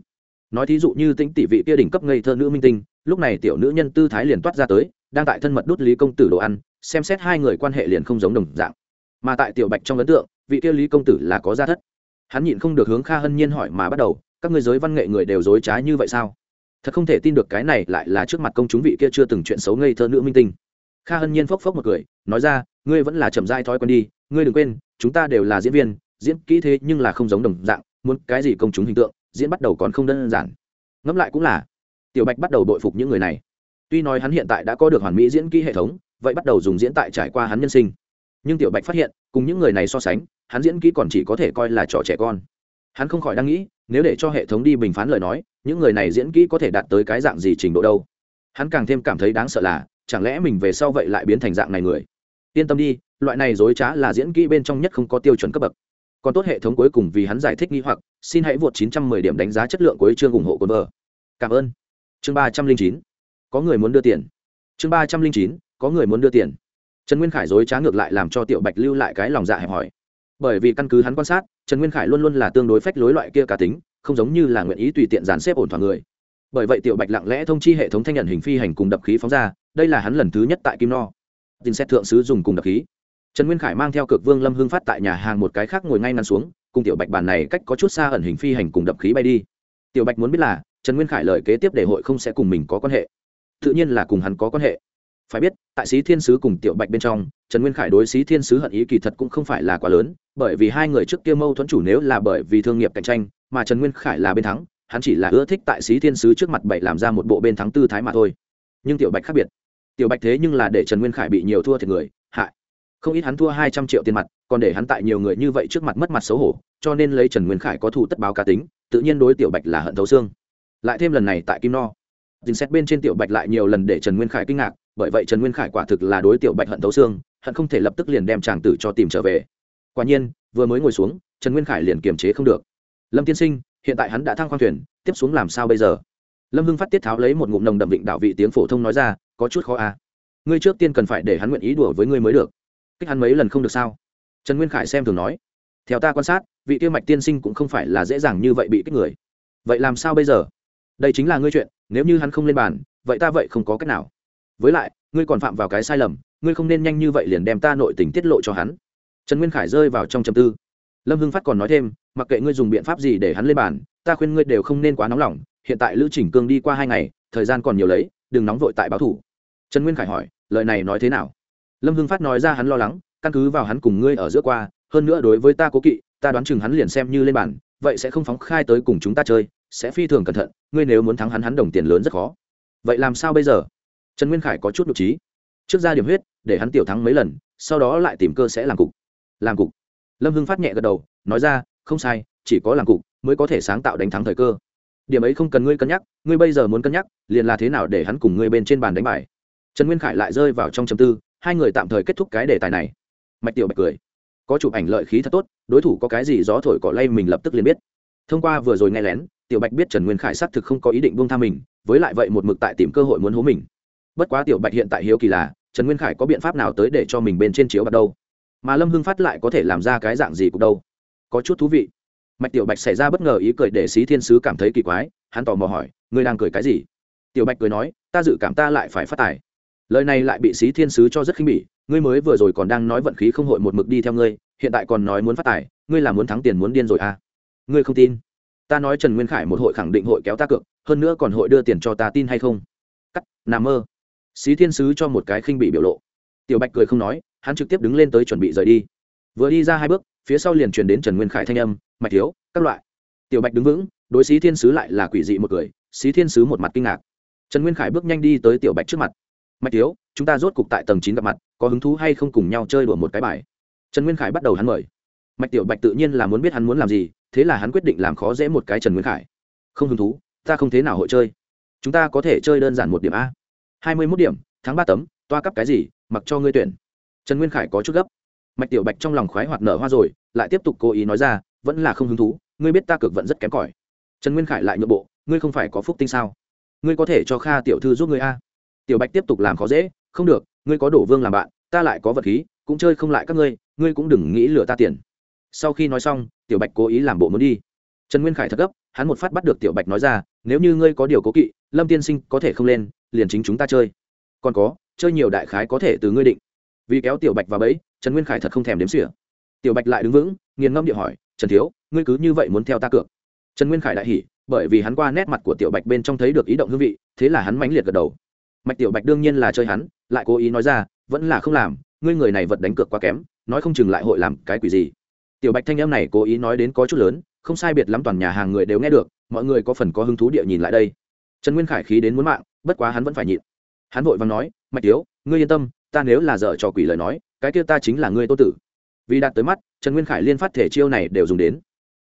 Nói thí dụ như tính tỷ vị kia đỉnh cấp ngây thơ nữ minh tinh, lúc này tiểu nữ nhân tư thái liền toát ra tới, đang tại thân mật đút lý công tử đồ ăn, xem xét hai người quan hệ liền không giống đồng dạng. Mà tại tiểu bạch trong ấn tượng, vị kia lý công tử là có gia thất. Hắn nhịn không được hướng kha hân nhiên hỏi mà bắt đầu, các ngươi giới văn nghệ người đều dối trá như vậy sao? Thật không thể tin được cái này lại là trước mặt công chúng vị kia chưa từng chuyện xấu ngây thơ nữ minh tinh. Kha hân nhiên phốc phốc một cười, nói ra, ngươi vẫn là chậm dai thói quen đi, ngươi đừng quên, chúng ta đều là diễn viên, diễn kỹ thế nhưng là không giống đồng dạng, muốn cái gì công chúng hình tượng diễn bắt đầu còn không đơn giản. Ngẫm lại cũng là, tiểu bạch bắt đầu đội phục những người này. Tuy nói hắn hiện tại đã có được hoàn mỹ diễn kỹ hệ thống, vậy bắt đầu dùng diễn tại trải qua hắn nhân sinh. Nhưng tiểu bạch phát hiện, cùng những người này so sánh, hắn diễn kỹ còn chỉ có thể coi là trò trẻ con. Hắn không khỏi đang nghĩ, nếu để cho hệ thống đi bình phán lời nói, những người này diễn kỹ có thể đạt tới cái dạng gì trình độ đâu? Hắn càng thêm cảm thấy đáng sợ là, chẳng lẽ mình về sau vậy lại biến thành dạng này người? Yên tâm đi, loại này dối trá là diễn kỹ bên trong nhất không có tiêu chuẩn cấp bậc còn tốt hệ thống cuối cùng vì hắn giải thích nghi hoặc, xin hãy vượt 910 điểm đánh giá chất lượng cuối chương ủng hộ cồn vợ cảm ơn. Chương ba trăm linh chín. Có người muốn đưa tiền. Chương ba trăm linh chín. Có người muốn đưa tiền. Trần nguyên khải dối trá ngược lại làm cho tiểu bạch lưu lại cái lòng dạ hẹp hỏi bởi vì căn cứ hắn quan sát, trần nguyên khải luôn luôn là tương đối phách lối loại kia cá tính, không giống như là nguyện ý tùy tiện dàn xếp ổn thỏa người. Bởi vậy tiểu bạch lặng lẽ thông chi hệ thống thanh nhận hình phi hành cùng đập khí phóng ra, đây là hắn lần thứ nhất tại kim no. Tin xét thượng sứ dùng cùng đập khí trần nguyên khải mang theo cực vương lâm hưng phát tại nhà hàng một cái khác ngồi ngay ngăn xuống, cùng tiểu bạch bàn này cách có chút xa ẩn hình phi hành cùng đập khí bay đi. Tiểu bạch muốn biết là, trần nguyên khải lời kế tiếp để hội không sẽ cùng mình có quan hệ. Tự nhiên là cùng hắn có quan hệ. Phải biết, tại sĩ thiên sứ cùng tiểu bạch bên trong, trần nguyên khải đối sĩ thiên sứ hận ý kỳ thật cũng không phải là quá lớn, bởi vì hai người trước kia mâu thuẫn chủ nếu là bởi vì thương nghiệp cạnh tranh, mà trần nguyên khải là bên thắng, hắn chỉ là ưa thích tại sĩ thiên sứ trước mặt bảy làm ra một bộ bên thắng tư thái mà thôi. Nhưng tiểu bạch khác biệt. Tiểu bạch thế nhưng là để trần nguyên khải bị nhiều thua thiệt người không ít hắn thua hai trăm triệu tiền mặt, còn để hắn tại nhiều người như vậy trước mặt mất mặt xấu hổ, cho nên lấy trần nguyên khải có thủ tất báo cá tính, tự nhiên đối tiểu bạch là hận thấu xương. Lại thêm lần này tại kim no. Dính xét bên trên tiểu bạch lại nhiều lần để trần nguyên khải kinh ngạc, bởi vậy trần nguyên khải quả thực là đối tiểu bạch hận thấu xương, hận không thể lập tức liền đem chàng tử cho tìm trở về. Quả nhiên, vừa mới ngồi xuống, trần nguyên khải liền kiềm chế không được. Lâm tiên sinh, hiện tại hắn đã thăng khoang thuyền, tiếp xuống làm sao bây giờ? Lâm hưng phát tiết tháo lấy một ngụm nồng đậm định đạo vị tiếng phổ thông nói ra, có chút khó à. ngươi trước tiên cần phải để hắn nguyện ý đùa với ngươi mới được kích hắn mấy lần không được sao? Trần nguyên khải xem thường nói. Theo ta quan sát, vị tiêu mạch tiên sinh cũng không phải là dễ dàng như vậy bị kích người. Vậy làm sao bây giờ? Đây chính là ngươi chuyện, nếu như hắn không lên bàn, vậy ta vậy không có cách nào. Với lại, ngươi còn phạm vào cái sai lầm, ngươi không nên nhanh như vậy liền đem ta nội tình tiết lộ cho hắn. Trần nguyên khải rơi vào trong trầm tư. Lâm hưng phát còn nói thêm, mặc kệ ngươi dùng biện pháp gì để hắn lên bàn, ta khuyên ngươi đều không nên quá nóng lòng, hiện tại lữ chỉnh cương đi qua hai ngày, thời gian còn nhiều lấy, đừng nóng vội tại báo thủ. Trần nguyên khải hỏi, lời này nói thế nào? Lâm hưng phát nói ra hắn lo lắng, căn cứ vào hắn cùng ngươi ở giữa qua, hơn nữa đối với ta cố kỵ, ta đoán chừng hắn liền xem như lên bàn, vậy sẽ không phóng khai tới cùng chúng ta chơi, sẽ phi thường cẩn thận, ngươi nếu muốn thắng hắn hắn đồng tiền lớn rất khó. Vậy làm sao bây giờ? Trần nguyên khải có chút nhục trí. Trước ra điểm huyết, để hắn tiểu thắng mấy lần, sau đó lại tìm cơ sẽ làm cục. Làm cục. Lâm hưng phát nhẹ gật đầu, nói ra, không sai, chỉ có làm cục mới có thể sáng tạo đánh thắng thời cơ. Điểm ấy không cần ngươi cân nhắc, ngươi bây giờ muốn cân nhắc, liền là thế nào để hắn cùng ngươi bên trên bàn đánh bài trần nguyên khải lại rơi vào trong chầm tư hai người tạm thời kết thúc cái đề tài này. Mạch tiểu bạch cười. Có chụp ảnh lợi khí thật tốt, đối thủ có cái gì gió thổi cỏ lay mình lập tức liền biết. Thông qua vừa rồi nghe lén, tiểu bạch biết trần nguyên khải xác thực không có ý định buông tha mình, với lại vậy một mực tại tìm cơ hội muốn hố mình. Bất quá tiểu bạch hiện tại hiếu kỳ là, trần nguyên khải có biện pháp nào tới để cho mình bên trên chiếu bắt đâu? Mà lâm hưng phát lại có thể làm ra cái dạng gì cũng đâu? Có chút thú vị. Mạch tiểu bạch xảy ra bất ngờ ý cười để xí thiên sứ cảm thấy kỳ quái, hắn tò mò hỏi, ngươi đang cười cái gì? Tiểu bạch cười nói, ta dự cảm ta lại phải phát tài lời này lại bị xí thiên sứ cho rất khinh bỉ, ngươi mới vừa rồi còn đang nói vận khí không hội một mực đi theo ngươi, hiện tại còn nói muốn phát tài, ngươi là muốn thắng tiền muốn điên rồi à? Ngươi không tin? Ta nói trần nguyên khải một hội khẳng định hội kéo ta cược, hơn nữa còn hội đưa tiền cho ta tin hay không? Cắt nằm mơ. Xí thiên sứ cho một cái khinh bị biểu lộ. Tiểu bạch cười không nói, hắn trực tiếp đứng lên tới chuẩn bị rời đi. Vừa đi ra hai bước, phía sau liền truyền đến trần nguyên khải thanh âm, mạch thiếu, các loại. Tiểu bạch đứng vững, đối xí thiên sứ lại là quỷ dị một cười xí thiên sứ một mặt kinh ngạc. Trần nguyên khải bước nhanh đi tới tiểu bạch trước mặt mạch thiếu, chúng ta rốt cục tại tầng chín gặp mặt, có hứng thú hay không cùng nhau chơi đùa một cái bài? Trần nguyên khải bắt đầu hắn mời. Mạch tiểu bạch tự nhiên là muốn biết hắn muốn làm gì, thế là hắn quyết định làm khó dễ một cái trần nguyên khải. Không hứng thú, ta không thế nào hội chơi. Chúng ta có thể chơi đơn giản một điểm a. Hai mươi mốt điểm tháng ba tấm, toa cấp cái gì, mặc cho ngươi tuyển. Trần nguyên khải có chút gấp. Mạch tiểu bạch trong lòng khoái hoạt nở hoa rồi, lại tiếp tục cố ý nói ra, vẫn là không hứng thú, ngươi biết ta cực vẫn rất kém cỏi. Trần nguyên khải lại nhượng bộ, ngươi không phải có phúc tinh sao? Ngươi có thể cho kha tiểu thư giúp ngươi a tiểu bạch tiếp tục làm khó dễ, không được, ngươi có đổ vương làm bạn, ta lại có vật khí, cũng chơi không lại các ngươi ngươi cũng đừng nghĩ lừa ta tiền. Sau khi nói xong, tiểu bạch cố ý làm bộ muốn đi. Trần nguyên khải thật gấp, hắn một phát bắt được tiểu bạch nói ra, nếu như ngươi có điều cố kỵ, lâm tiên sinh có thể không lên, liền chính chúng ta chơi. Còn có, chơi nhiều đại khái có thể từ ngươi định. Vì kéo tiểu bạch vào bẫy, trần nguyên khải thật không thèm đếm xỉa. Tiểu bạch lại đứng vững, nghiền ngâm điệu hỏi, trần thiếu, ngươi cứ như vậy muốn theo ta cược? Trần nguyên khải đại hỉ, bởi vì hắn qua nét mặt của tiểu bạch bên trong thấy được ý động hương vị, thế là hắn mãnh liệt gật đầu mạch tiểu bạch đương nhiên là chơi hắn lại cố ý nói ra vẫn là không làm ngươi người này vật đánh cược quá kém nói không chừng lại hội làm cái quỷ gì. Tiểu bạch thanh em này cố ý nói đến có chút lớn không sai biệt lắm toàn nhà hàng người đều nghe được mọi người có phần có hứng thú địa nhìn lại đây. Trần nguyên khải khí đến muốn mạng bất quá hắn vẫn phải nhịn. Hắn vội vàng nói mạch tiếu ngươi yên tâm ta nếu là dở trò quỷ lời nói cái kia ta chính là ngươi tô tử. Vì đạt tới mắt trần nguyên khải liên phát thể chiêu này đều dùng đến.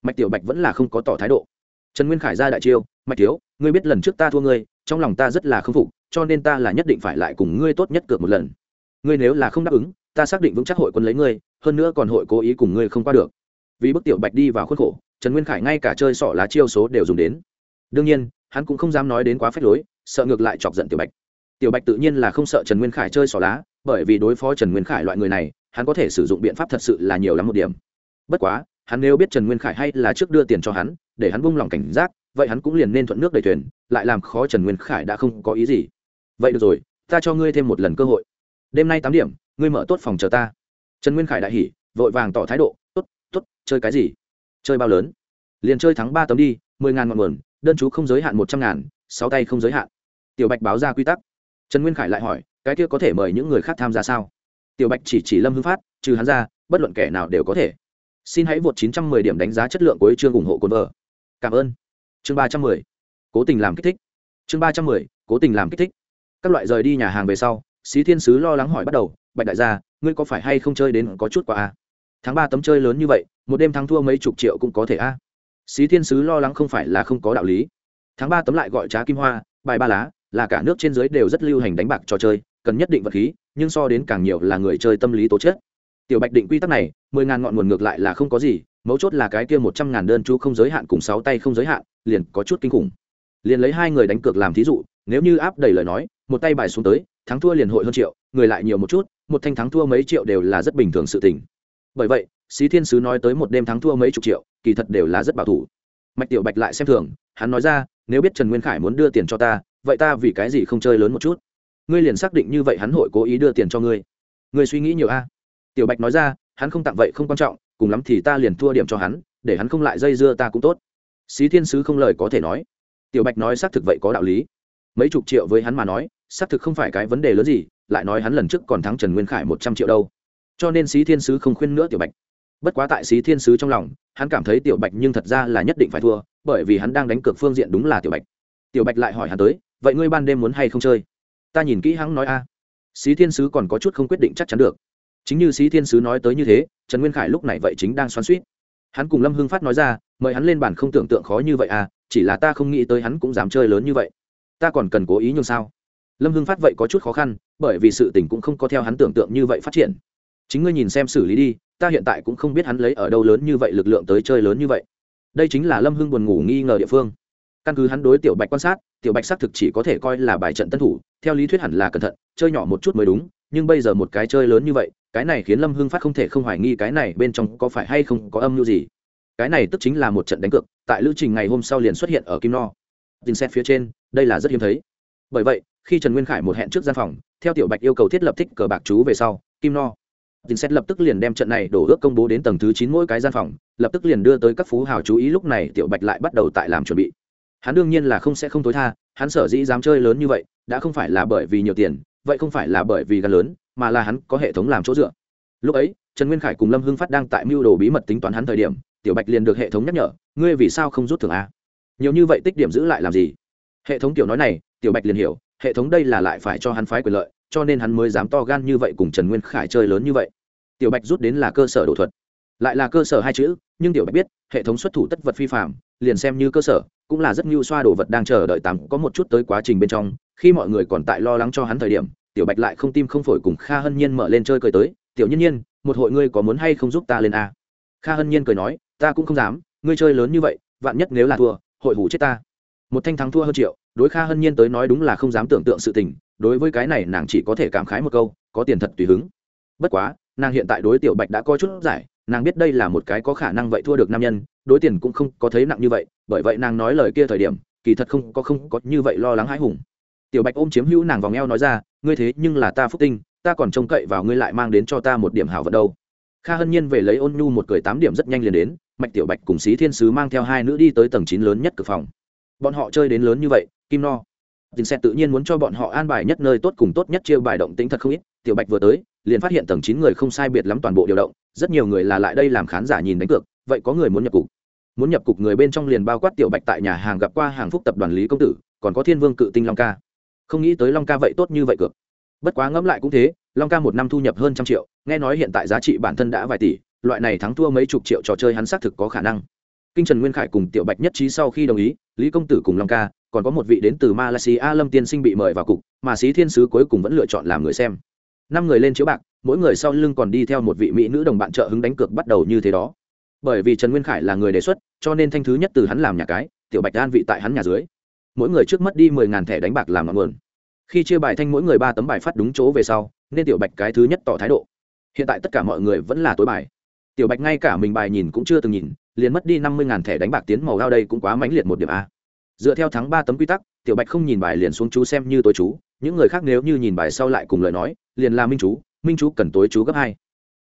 Mạch tiểu bạch vẫn là không có tỏ thái độ. Trần nguyên khải ra đại chiêu mạch Tiếu, ngươi biết lần trước ta thua ngươi trong lòng ta rất là k phục cho nên ta là nhất định phải lại cùng ngươi tốt nhất cược một lần. Ngươi nếu là không đáp ứng, ta xác định vững chắc hội quân lấy ngươi, hơn nữa còn hội cố ý cùng ngươi không qua được. Vì bức tiểu bạch đi vào khuôn khổ, trần nguyên khải ngay cả chơi sọ lá chiêu số đều dùng đến. Đương nhiên, hắn cũng không dám nói đến quá phép lối, sợ ngược lại chọc giận tiểu bạch. Tiểu bạch tự nhiên là không sợ trần nguyên khải chơi sọ lá, bởi vì đối phó trần nguyên khải loại người này, hắn có thể sử dụng biện pháp thật sự là nhiều lắm một điểm. Bất quá, hắn nếu biết trần nguyên khải hay là trước đưa tiền cho hắn, để hắn buông lòng cảnh giác, vậy hắn cũng liền nên thuận nước đầy thuyền, lại làm khó trần nguyên khải đã không có ý gì vậy được rồi, ta cho ngươi thêm một lần cơ hội. Đêm nay tám điểm, ngươi mở tốt phòng chờ ta. Trần nguyên khải đại hỉ, vội vàng tỏ thái độ t ố t t ố t chơi cái gì? Chơi bao lớn? Liền chơi thắng ba tấm đi, mười ngàn ngọn nguồn, đơn chú không giới hạn một trăm ngàn, sáu tay không giới hạn. Tiểu bạch báo ra quy tắc. Trần nguyên khải lại hỏi, cái kia có thể mời những người khác tham gia sao? Tiểu bạch chỉ chỉ lâm hưng phát, trừ hắn ra, bất luận kẻ nào đều có thể. Xin hãy vượt 910 điểm đánh giá chất lượng của chương ủng hộ cồn vợ. Cảm ơn. Chương 310. cố tình làm kích thích. Chương 310. cố tình làm kích thích các loại rời đi nhà hàng về sau, xí thiên sứ lo lắng hỏi bắt đầu, bạch đại gia, ngươi có phải hay không chơi đến có chút quá a tháng ba tấm chơi lớn như vậy, một đêm thắng thua mấy chục triệu cũng có thể a xí thiên sứ lo lắng không phải là không có đạo lý. Tháng ba tấm lại gọi trá kim hoa, bài ba lá, là cả nước trên dưới đều rất lưu hành đánh bạc trò chơi, cần nhất định vật khí, nhưng so đến càng nhiều là người chơi tâm lý tố chất. Tiểu bạch định quy tắc này, mười ngàn ngọn nguồn ngược lại là không có gì, mấu chốt là cái kia một trăm ngàn đơn chú không giới hạn cùng sáu tay không giới hạn, liền có chút kinh khủng. Liền lấy hai người đánh cược làm thí dụ, nếu như áp đầy lời nói một tay bài xuống tới, thắng thua liền hội hơn triệu, người lại nhiều một chút, một thanh thắng thua mấy triệu đều là rất bình thường sự tình. Bởi vậy, xí thiên sứ nói tới một đêm thắng thua mấy chục triệu, kỳ thật đều là rất bảo thủ. Mạch tiểu bạch lại xem thường, hắn nói ra, nếu biết trần nguyên khải muốn đưa tiền cho ta, vậy ta vì cái gì không chơi lớn một chút? Ngươi liền xác định như vậy hắn hội cố ý đưa tiền cho ngươi. Ngươi suy nghĩ nhiều a. Tiểu bạch nói ra, hắn không tặng vậy không quan trọng, cùng lắm thì ta liền thua điểm cho hắn, để hắn không lại dây dưa ta cũng tốt. Xí thiên sứ không lời có thể nói. Tiểu bạch nói xác thực vậy có đạo lý mấy chục triệu với hắn mà nói, xác thực không phải cái vấn đề lớn gì, lại nói hắn lần trước còn thắng trần nguyên khải một trăm triệu đâu. Cho nên xí thiên sứ không khuyên nữa tiểu bạch. Bất quá tại xí thiên sứ trong lòng, hắn cảm thấy tiểu bạch nhưng thật ra là nhất định phải thua, bởi vì hắn đang đánh cược phương diện đúng là tiểu bạch. Tiểu bạch lại hỏi hắn tới, vậy ngươi ban đêm muốn hay không chơi? Ta nhìn kỹ hắn nói a. Xí thiên sứ còn có chút không quyết định chắc chắn được. Chính như xí thiên sứ nói tới như thế, trần nguyên khải lúc này vậy chính đang xoắn suýt hắn cùng lâm hưng phát nói ra, mời hắn lên bản không tưởng tượng khó như vậy à chỉ là ta không nghĩ tới hắn cũng dám chơi lớn như vậy ta còn cần cố ý như sao? Lâm hưng phát vậy có chút khó khăn, bởi vì sự tình cũng không có theo hắn tưởng tượng như vậy phát triển. Chính ngươi nhìn xem xử lý đi, ta hiện tại cũng không biết hắn lấy ở đâu lớn như vậy lực lượng tới chơi lớn như vậy. Đây chính là lâm hưng buồn ngủ nghi ngờ địa phương. Căn cứ hắn đối tiểu bạch quan sát, tiểu bạch xác thực chỉ có thể coi là bài trận tân thủ, theo lý thuyết hẳn là cẩn thận, chơi nhỏ một chút mới đúng, nhưng bây giờ một cái chơi lớn như vậy, cái này khiến lâm hưng phát không thể không hoài nghi cái này bên trong có phải hay không có âm mưu gì. Cái này tức chính là một trận đánh cược, tại lữ trình ngày hôm sau liền xuất hiện ở kim no. Tin xét phía trên đây là rất hiếm thấy. Bởi vậy, khi trần nguyên khải một hẹn trước gian phòng, theo tiểu bạch yêu cầu thiết lập thích cờ bạc chú về sau, kim no tin xét lập tức liền đem trận này đổ ước công bố đến tầng thứ chín mỗi cái gian phòng, lập tức liền đưa tới các phú hào chú ý lúc này tiểu bạch lại bắt đầu tại làm chuẩn bị. Hắn đương nhiên là không sẽ không tối tha, hắn sở dĩ dám chơi lớn như vậy, đã không phải là bởi vì nhiều tiền, vậy không phải là bởi vì gan lớn, mà là hắn có hệ thống làm chỗ dựa. Lúc ấy, trần nguyên khải cùng lâm hưng phát đang tại mưu đồ bí mật tính toán hắn thời điểm, tiểu bạch liền được hệ thống nhắc nhở, ngươi vì sao không rút thưởng a? Nhiều như vậy tích điểm giữ lại làm gì? Hệ thống tiểu nói này, tiểu bạch liền hiểu, hệ thống đây là lại phải cho hắn phái quyền lợi, cho nên hắn mới dám to gan như vậy cùng trần nguyên khải chơi lớn như vậy. Tiểu bạch rút đến là cơ sở đồ thuật. Lại là cơ sở hai chữ, nhưng tiểu bạch biết, hệ thống xuất thủ tất vật phi phạm liền xem như cơ sở, cũng là rất mưu xoa đồ vật đang chờ đợi tám có một chút tới quá trình bên trong. Khi mọi người còn tại lo lắng cho hắn thời điểm, tiểu bạch lại không tim không phổi cùng kha hân nhiên mở lên chơi cười tới, tiểu nhiên nhiên, một hội ngươi có muốn hay không giúp ta lên a? Kha hân nhiên cười nói, ta cũng không dám, ngươi chơi lớn như vậy, vạn nhất nếu là thua, hội hủ chết ta một thanh thắng thua hơn triệu, đối kha hân nhiên tới nói đúng là không dám tưởng tượng sự tình, đối với cái này nàng chỉ có thể cảm khái một câu, có tiền thật tùy hứng. Bất quá, nàng hiện tại đối tiểu bạch đã có chút giải, nàng biết đây là một cái có khả năng vậy thua được nam nhân, đối tiền cũng không có thấy nặng như vậy, bởi vậy nàng nói lời kia thời điểm, kỳ thật không có không có như vậy lo lắng hãi hùng. Tiểu bạch ôm chiếm hữu nàng vòng eo nói ra, ngươi thế nhưng là ta phúc tinh, ta còn trông cậy vào ngươi lại mang đến cho ta một điểm hảo vật đâu. Kha hân nhiên về lấy ôn nhu một cười tám điểm rất nhanh liền đến, mạch tiểu bạch cùng xí thiên sứ mang theo hai nữ đi tới tầng chín lớn nhất cửa phòng bọn họ chơi đến lớn như vậy, kim no tình sẽ tự nhiên muốn cho bọn họ an bài nhất nơi tốt cùng tốt nhất chia bài động tính thật không ít. Tiểu bạch vừa tới, liền phát hiện tầng chín người không sai biệt lắm toàn bộ điều động, rất nhiều người là lại đây làm khán giả nhìn đánh cược, vậy có người muốn nhập cục. Muốn nhập cục người bên trong liền bao quát tiểu bạch tại nhà hàng gặp qua hàng phúc tập đoàn lý công tử, còn có thiên vương cự tinh long ca. Không nghĩ tới long ca vậy tốt như vậy cược. Bất quá ngẫm lại cũng thế, long ca một năm thu nhập hơn trăm triệu, nghe nói hiện tại giá trị bản thân đã vài tỷ, loại này thắng thua mấy chục triệu trò chơi hắn xác thực có khả năng kinh trần nguyên khải cùng tiểu bạch nhất trí sau khi đồng ý, lý công tử cùng long ca, còn có một vị đến từ malaysia lâm tiên sinh bị mời vào cục, mà sĩ thiên sứ cuối cùng vẫn lựa chọn làm người xem. Năm người lên chiếu bạc, mỗi người sau lưng còn đi theo một vị mỹ nữ đồng bạn trợ hứng đánh cược bắt đầu như thế đó. Bởi vì trần nguyên khải là người đề xuất, cho nên thanh thứ nhất từ hắn làm nhà cái, tiểu bạch an vị tại hắn nhà dưới. Mỗi người trước mất đi mười ngàn thẻ đánh bạc làm ngọn nguồn. Khi chia bài thanh mỗi người ba tấm bài phát đúng chỗ về sau, nên tiểu bạch cái thứ nhất tỏ thái độ. Hiện tại tất cả mọi người vẫn là tối bài. Tiểu bạch ngay cả mình bài nhìn cũng chưa từng nhìn liền mất đi năm mươi thẻ đánh bạc tiến màu gao đây cũng quá mãnh liệt một điểm a. Dựa theo thắng ba tấm quy tắc, tiểu bạch không nhìn bài liền xuống chú xem như tối chú, những người khác nếu như nhìn bài sau lại cùng lời nói, liền là minh chú minh chú cần tối chú gấp hai.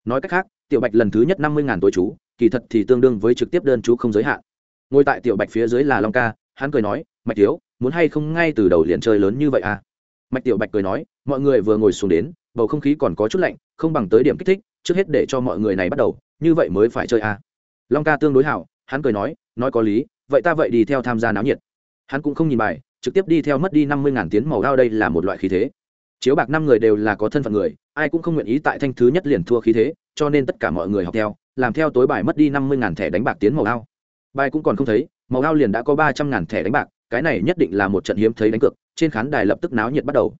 Nói cách khác, tiểu bạch lần thứ nhất năm mươi tối chú, kỳ thật thì tương đương với trực tiếp đơn chú không giới hạn. Ngồi tại tiểu bạch phía dưới là long ca, hắn cười nói, mạch thiếu muốn hay không ngay từ đầu liền chơi lớn như vậy à? Mạch tiểu bạch cười nói, mọi người vừa ngồi xuống đến, bầu không khí còn có chút lạnh, không bằng tới điểm kích thích, trước hết để cho mọi người này bắt đầu, như vậy mới phải chơi à long ca tương đối hảo, hắn cười nói nói có lý, vậy ta vậy đi theo tham gia náo nhiệt. Hắn cũng không nhìn bài, trực tiếp đi theo mất đi năm mươi ngàn tiến màu đao đây là một loại khí thế. Chiếu bạc năm người đều là có thân phận người, ai cũng không nguyện ý tại thanh thứ nhất liền thua khí thế, cho nên tất cả mọi người học theo, làm theo tối bài mất đi năm mươi ngàn thẻ đánh bạc tiến màu ao bài cũng còn không thấy, màu ao liền đã có ba trăm ngàn thẻ đánh bạc, cái này nhất định là một trận hiếm thấy đánh cược, trên khán đài lập tức náo nhiệt bắt đầu.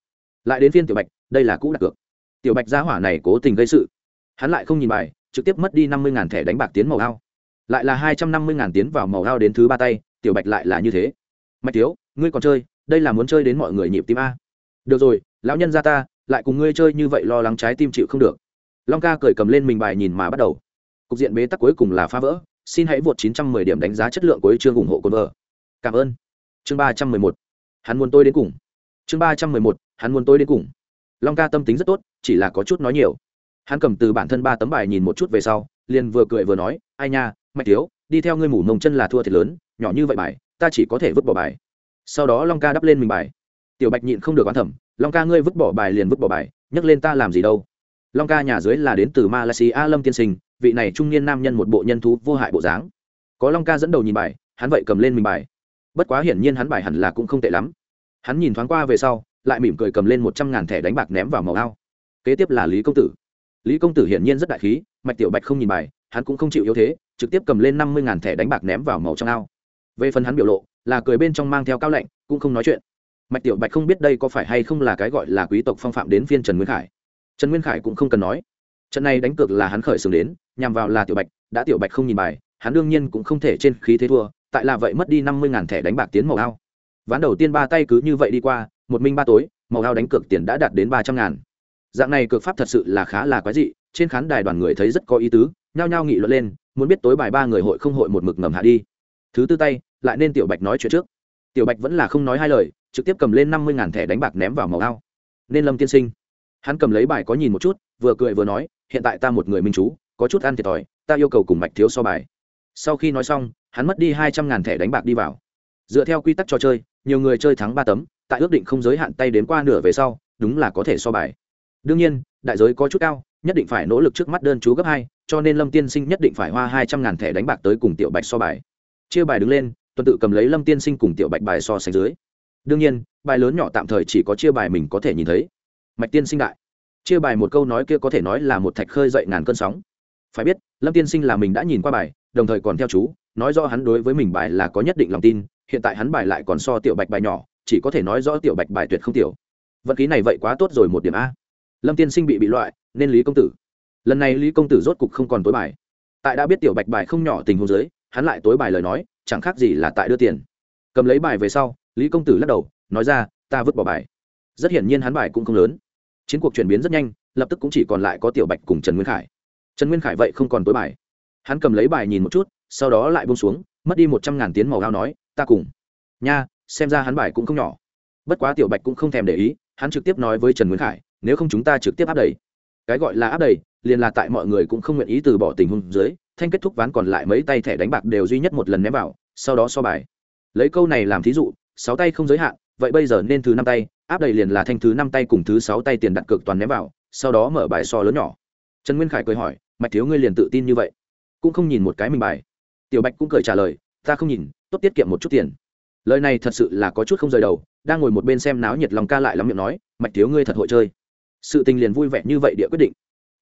Lại đến phiên tiểu bạch, đây là cũ đặt cược. Tiểu bạch gia hỏa này cố tình gây sự. Hắn lại không nhìn bài, trực tiếp mất đi năm mươi ngàn thẻ đánh bạc tiến màu ao lại là hai trăm năm mươi ngàn tiến vào màu ao đến thứ ba tay, tiểu bạch lại là như thế. Mạch thiếu, ngươi còn chơi, đây là muốn chơi đến mọi người nhịp tim a. Được rồi, lão nhân gia ta, lại cùng ngươi chơi như vậy lo lắng trái tim chịu không được. Long ca cởi cầm lên mình bài nhìn mà bắt đầu. Cục diện bế tắc cuối cùng là phá vỡ, xin hãy vượt 910 điểm đánh giá chất lượng cuối chương ủng hộ cồn vợ. Cảm ơn. Chương 311 hắn muốn tôi đến cùng. Chương 311 hắn muốn tôi đến cùng. Long ca tâm tính rất tốt, chỉ là có chút nói nhiều. Hắn cầm từ bản thân ba tấm bài nhìn một chút về sau, liền vừa cười vừa nói, ai nha mạch thiếu, đi theo ngươi mủ mông chân là thua thiệt lớn, nhỏ như vậy bài, ta chỉ có thể vứt bỏ bài. Sau đó long ca đắp lên mình bài. Tiểu bạch nhịn không được oán thẩm long ca ngươi vứt bỏ bài liền vứt bỏ bài, nhắc lên ta làm gì đâu. Long ca nhà dưới là đến từ malaysia, lâm tiên sinh, vị này trung niên nam nhân một bộ nhân thú vô hại bộ dáng. Có long ca dẫn đầu nhìn bài, hắn vậy cầm lên mình bài. Bất quá hiển nhiên hắn bài hẳn là cũng không tệ lắm. Hắn nhìn thoáng qua về sau, lại mỉm cười cầm lên một trăm ngàn thẻ đánh bạc ném vào màu ao. Kế tiếp là lý công tử. Lý công tử hiển nhiên rất đại khí, mạch tiểu bạch không nhìn bài, hắn cũng không chịu yếu thế trực tiếp cầm lên năm mươi ngàn thẻ đánh bạc ném vào màu trong ao. Về phần hắn biểu lộ, là cười bên trong mang theo cao lạnh, cũng không nói chuyện. Mạch tiểu bạch không biết đây có phải hay không là cái gọi là quý tộc phong phạm đến phiên trần nguyên khải. Trần nguyên khải cũng không cần nói. Trận này đánh cược là hắn khởi xướng đến, nhằm vào là tiểu bạch, đã tiểu bạch không nhìn bài, hắn đương nhiên cũng không thể trên khí thế thua, tại là vậy mất đi năm mươi ngàn thẻ đánh bạc tiến màu ao. Ván đầu tiên ba tay cứ như vậy đi qua, một minh ba tối, màu ao đánh cược tiền đã đạt đến ba trăm ngàn. Dạng này cược pháp thật sự là khá là quái dị, trên khán đài đoàn người thấy rất có ý tứ, nhao nhao nghị luận lên muốn biết tối bài ba người hội không hội một mực ngầm hạ đi. Thứ tư tay, lại nên tiểu bạch nói chuyện trước. Tiểu bạch vẫn là không nói hai lời, trực tiếp cầm lên năm mươi ngàn thẻ đánh bạc ném vào màu ao. Nên lâm tiên sinh. Hắn cầm lấy bài có nhìn một chút, vừa cười vừa nói, hiện tại ta một người minh chú, có chút ăn thiệt thòi, ta yêu cầu cùng mạch thiếu so bài. Sau khi nói xong, hắn mất đi hai trăm ngàn thẻ đánh bạc đi vào. Dựa theo quy tắc trò chơi, nhiều người chơi thắng ba tấm, tại ước định không giới hạn tay đến qua nửa về sau, đúng là có thể so bài. Đương nhiên, đại giới có chút cao, nhất định phải nỗ lực trước mắt đơn chú gấp hai cho nên lâm tiên sinh nhất định phải hoa hai trăm ngàn thẻ đánh bạc tới cùng tiểu bạch so bài. Chia bài đứng lên, tuần tự cầm lấy lâm tiên sinh cùng tiểu bạch bài so sánh dưới. Đương nhiên, bài lớn nhỏ tạm thời chỉ có chia bài mình có thể nhìn thấy. Mạch tiên sinh đại. Chia bài một câu nói kia có thể nói là một thạch khơi dậy ngàn cơn sóng. Phải biết, lâm tiên sinh là mình đã nhìn qua bài, đồng thời còn theo chú, nói rõ hắn đối với mình bài là có nhất định lòng tin, hiện tại hắn bài lại còn so tiểu bạch bài nhỏ, chỉ có thể nói rõ tiểu bạch bài tuyệt không tiểu. Vận khí này vậy quá tốt rồi một điểm a. Lâm tiên sinh bị bị loại, nên lý công tử lần này lý công tử rốt cục không còn tối bài. Tại đã biết tiểu bạch bài không nhỏ tình huống giới hắn lại tối bài lời nói, chẳng khác gì là tại đưa tiền. Cầm lấy bài về sau, lý công tử lắc đầu, nói ra, ta vứt bỏ bài. Rất hiển nhiên hắn bài cũng không lớn. Chiến cuộc chuyển biến rất nhanh, lập tức cũng chỉ còn lại có tiểu bạch cùng trần nguyên khải. Trần nguyên khải vậy không còn tối bài. Hắn cầm lấy bài nhìn một chút, sau đó lại bông xuống, mất đi một trăm ngàn tiếng màu gao nói, ta cùng. Nha, xem ra hắn bài cũng không nhỏ. Bất quá tiểu bạch cũng không thèm để ý, hắn trực tiếp nói với trần nguyên khải, nếu không chúng ta trực tiếp áp đẩy. Cái gọi là áp đẩy liền là tại mọi người cũng không nguyện ý từ bỏ tình huống dưới, thanh kết thúc ván còn lại mấy tay thẻ đánh bạc đều duy nhất một lần ném vào, sau đó so bài. Lấy câu này làm thí dụ, sáu tay không giới hạn, vậy bây giờ nên thứ năm tay, áp đầy liền là thanh thứ năm tay cùng thứ sáu tay tiền đặt cược toàn ném vào, sau đó mở bài so lớn nhỏ. Trần nguyên khải cười hỏi, mạch thiếu ngươi liền tự tin như vậy? Cũng không nhìn một cái mình bài. Tiểu bạch cũng cười trả lời, ta không nhìn, tốt tiết kiệm một chút tiền. Lời này thật sự là có chút không rời đầu, đang ngồi một bên xem náo nhiệt lòng ca lại lắm miệng nói, mạch thiếu ngươi thật hội chơi. Sự tình liền vui vẻ như vậy địa quyết định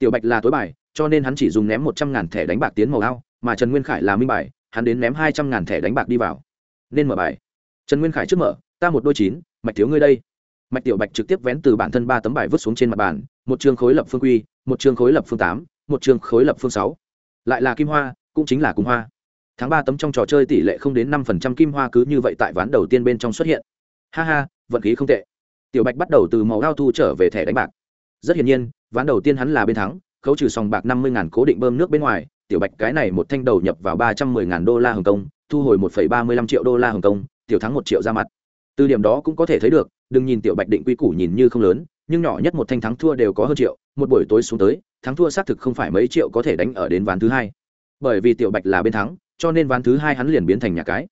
tiểu bạch là tối bài, cho nên hắn chỉ dùng ném một trăm ngàn thẻ đánh bạc tiến màu ao, mà trần nguyên khải là minh bài, hắn đến ném hai trăm ngàn thẻ đánh bạc đi vào. Nên mở bài. Trần nguyên khải trước mở, ta một đôi chín, mạch thiếu ngươi đây. Mạch tiểu bạch trực tiếp vén từ bản thân ba tấm bài vứt xuống trên mặt bàn, một chương khối lập phương quy, một chương khối lập phương tám, một chương khối lập phương sáu. Lại là kim hoa, cũng chính là cung hoa. Tháng ba tấm trong trò chơi tỷ lệ không đến năm phần trăm kim hoa cứ như vậy tại ván đầu tiên bên trong xuất hiện. Ha ha, vận khí không tệ. Tiểu bạch bắt đầu từ màu ao thu trở về thẻ đánh bạc. Rất hiển nhiên ván đầu tiên hắn là bên thắng, khấu trừ sòng bạc năm mươi cố định bơm nước bên ngoài, tiểu bạch cái này một thanh đầu nhập vào ba trăm mười đô la hồng kông, thu hồi một ba mươi lăm triệu đô la hồng kông, tiểu thắng một triệu ra mặt. Từ điểm đó cũng có thể thấy được, đừng nhìn tiểu bạch định quy củ nhìn như không lớn, nhưng nhỏ nhất một thanh thắng thua đều có hơn triệu, một buổi tối xuống tới, thắng thua xác thực không phải mấy triệu có thể đánh ở đến ván thứ hai. Bởi vì tiểu bạch là bên thắng, cho nên ván thứ hai hắn liền biến thành nhà cái.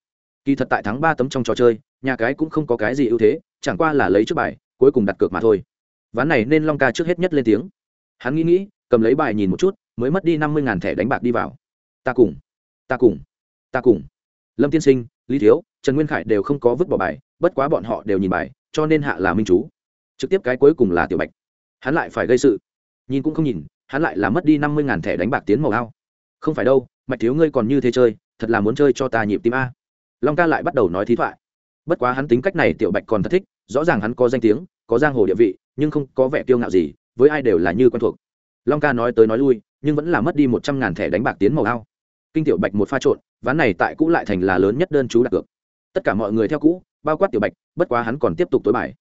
Kỳ thật tại thắng ba tấm trong trò chơi, nhà cái cũng không có cái gì ưu thế, chẳng qua là lấy trước bài, cuối cùng đặt cược mà thôi ván này nên long ca trước hết nhất lên tiếng. Hắn nghĩ nghĩ, cầm lấy bài nhìn một chút, mới mất đi năm mươi thẻ đánh bạc đi vào. Ta cùng ta cùng ta cùng. Lâm tiên sinh, lý thiếu, trần nguyên khải đều không có vứt bỏ bài, bất quá bọn họ đều nhìn bài, cho nên hạ là minh chú. Trực tiếp cái cuối cùng là tiểu bạch. Hắn lại phải gây sự. Nhìn cũng không nhìn, hắn lại là mất đi năm mươi thẻ đánh bạc tiến màu ao. Không phải đâu, mạch thiếu ngươi còn như thế chơi, thật là muốn chơi cho ta nhịp tim a. Long ca lại bắt đầu nói thí thoại. Bất quá hắn tính cách này tiểu bạch còn thật thích, rõ ràng hắn có danh tiếng, có giang hồ địa vị nhưng không có vẻ kiêu ngạo gì, với ai đều là như quen thuộc. Long ca nói tới nói lui, nhưng vẫn là mất đi một trăm ngàn thẻ đánh bạc tiến màu ao. Kinh tiểu bạch một pha trộn, ván này tại cũ lại thành là lớn nhất đơn chú đặt cược. Tất cả mọi người theo cũ, bao quát tiểu bạch, bất quá hắn còn tiếp tục tối bài.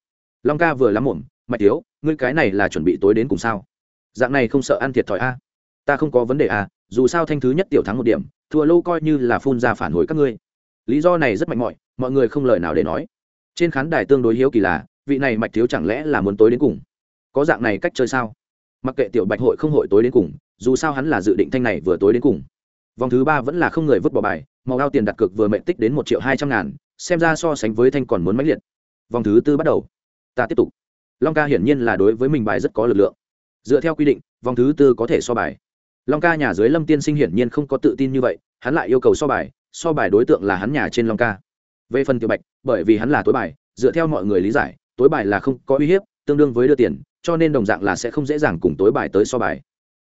Long ca vừa lắm muộn, mạch tiếu, ngươi cái này là chuẩn bị tối đến cùng sao? Dạng này không sợ ăn thiệt thòi a? Ta không có vấn đề a dù sao thanh thứ nhất tiểu thắng một điểm, thua lâu coi như là phun ra phản hồi các ngươi. Lý do này rất mạnh mỏi, mọi người không lời nào để nói. Trên khán đài tương đối hiếu kỳ là vị này mạch thiếu chẳng lẽ là muốn tối đến cùng? Có dạng này cách chơi sao? Mặc kệ tiểu bạch hội không hội tối đến cùng, dù sao hắn là dự định thanh này vừa tối đến cùng. Vòng thứ ba vẫn là không người vứt bỏ bài, màu ao tiền đặt cược vừa mệnh tích đến một triệu hai trăm ngàn, xem ra so sánh với thanh còn muốn mãnh liệt. Vòng thứ tư bắt đầu. Ta tiếp tục. Long ca hiển nhiên là đối với mình bài rất có lực lượng. Dựa theo quy định, vòng thứ tư có thể so bài. Long ca nhà dưới lâm tiên sinh hiển nhiên không có tự tin như vậy, hắn lại yêu cầu so bài so bài đối tượng là hắn nhà trên long ca. Về phần tiểu bạch, bởi vì hắn là tối bài, dựa theo mọi người lý giải tối bài là không có uy hiếp, tương đương với đưa tiền, cho nên đồng dạng là sẽ không dễ dàng cùng tối bài tới so bài.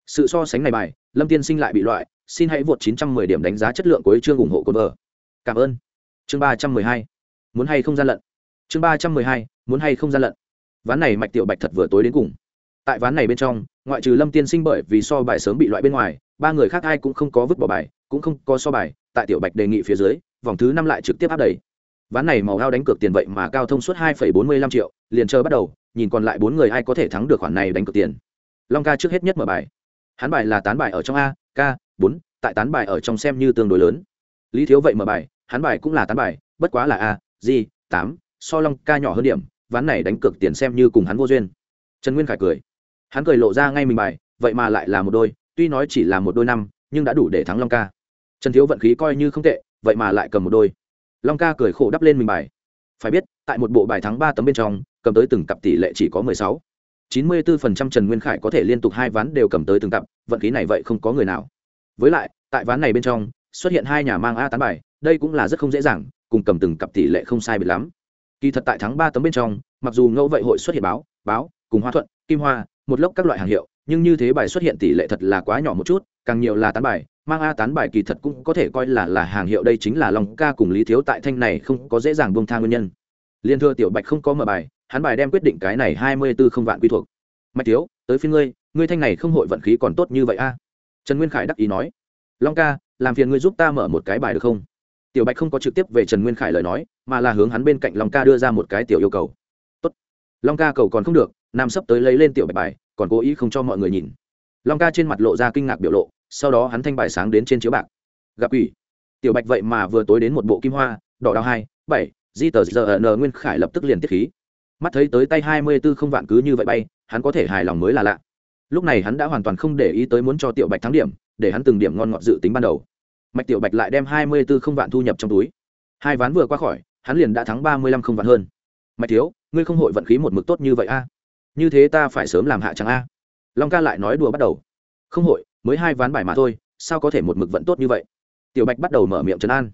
Sự so sánh này bài, lâm tiên sinh lại bị loại, xin hãy vượt 910 điểm đánh giá chất lượng của chương ủng hộ cồn vợ. Cảm ơn. Chương 312 muốn hay không gian lận? Chương 312 muốn hay không gian lận? Ván này mạch tiểu bạch thật vừa tối đến cùng. Tại ván này bên trong, ngoại trừ lâm tiên sinh bởi vì so bài sớm bị loại bên ngoài, ba người khác ai cũng không có vứt bỏ bài, cũng không có so bài, tại tiểu bạch đề nghị phía dưới, vòng thứ năm lại trực tiếp áp đẩy ván này màu ao đánh cược tiền vậy mà cao thông suốt hai bốn mươi lăm triệu, liền chờ bắt đầu, nhìn còn lại bốn người ai có thể thắng được khoản này đánh cược tiền. Long ca trước hết nhất mở bài. Hắn bài là tán bài ở trong a, k, bốn, tại tán bài ở trong xem như tương đối lớn. Lý thiếu vậy mở bài, hắn bài cũng là tán bài, bất quá là a, g, tám, so long ca nhỏ hơn điểm, ván này đánh cược tiền xem như cùng hắn vô duyên. Trần nguyên khải cười. Hắn cười lộ ra ngay mình bài, vậy mà lại là một đôi, tuy nói chỉ là một đôi năm, nhưng đã đủ để thắng long ca. Trần thiếu vận khí coi như không tệ, vậy mà lại cầm một đôi long ca cười khổ đắp lên mình bài. Phải biết, tại một bộ bài thắng ba tấm bên trong, cầm tới từng cặp tỷ lệ chỉ có mười sáu. Chín mươi bốn phần trăm trần nguyên khải có thể liên tục hai ván đều cầm tới từng cặp, vận khí này vậy không có người nào. Với lại, tại ván này bên trong, xuất hiện hai nhà mang a tán bài, đây cũng là rất không dễ dàng, cùng cầm từng cặp tỷ lệ không sai biệt lắm. Kỳ thật tại thắng ba tấm bên trong, mặc dù ngẫu vậy hội xuất hiện báo báo, cùng hoa thuận, kim hoa, một lốc các loại hàng hiệu, nhưng như thế bài xuất hiện tỷ lệ thật là quá nhỏ một chút, càng nhiều là tán bài mang a tán bài kỳ thật cũng có thể coi là là hàng hiệu đây chính là long ca cùng lý thiếu tại thanh này không có dễ dàng buông tha nguyên nhân. Liên thưa tiểu bạch không có mở bài, hắn bài đem quyết định cái này hai mươi bốn không vạn quy thuộc. Mạch thiếu, tới phía ngươi ngươi thanh này không hội vận khí còn tốt như vậy a? Trần nguyên khải đắc ý nói. Long ca, làm phiền ngươi giúp ta mở một cái bài được không? Tiểu bạch không có trực tiếp về trần nguyên khải lời nói, mà là hướng hắn bên cạnh long ca đưa ra một cái tiểu yêu cầu. Tốt. long ca cầu còn không được, nam sấp tới lấy lên tiểu bạch bài, còn cố ý không cho mọi người nhìn. Long ca trên mặt lộ ra kinh ngạc biểu lộ sau đó hắn thanh bài sáng đến trên chiếu bạc. Gặp ủy tiểu bạch vậy mà vừa tối đến một bộ kim hoa, đỏ đào hai, bảy, di tờ giờ n nguyên khải lập tức liền tiết khí. Mắt thấy tới tay hai mươi b ố không vạn cứ như vậy bay, hắn có thể hài lòng mới là lạ. Lúc này hắn đã hoàn toàn không để ý tới muốn cho tiểu bạch thắng điểm, để hắn từng điểm ngon ngọt dự tính ban đầu. Mạch tiểu bạch lại đem hai mươi b ố không vạn thu nhập trong túi. Hai ván vừa qua khỏi, hắn liền đã thắng ba mươi lăm không vạn hơn. Mạch thiếu, ngươi không hội vận khí một mực tốt như vậy a? Như thế ta phải sớm làm hạ trắng a? Long ca lại nói đùa bắt đầu. Không hội mới hai ván bài mà thôi, sao có thể một mực vẫn tốt như vậy? Tiểu bạch bắt đầu mở miệng trấn an.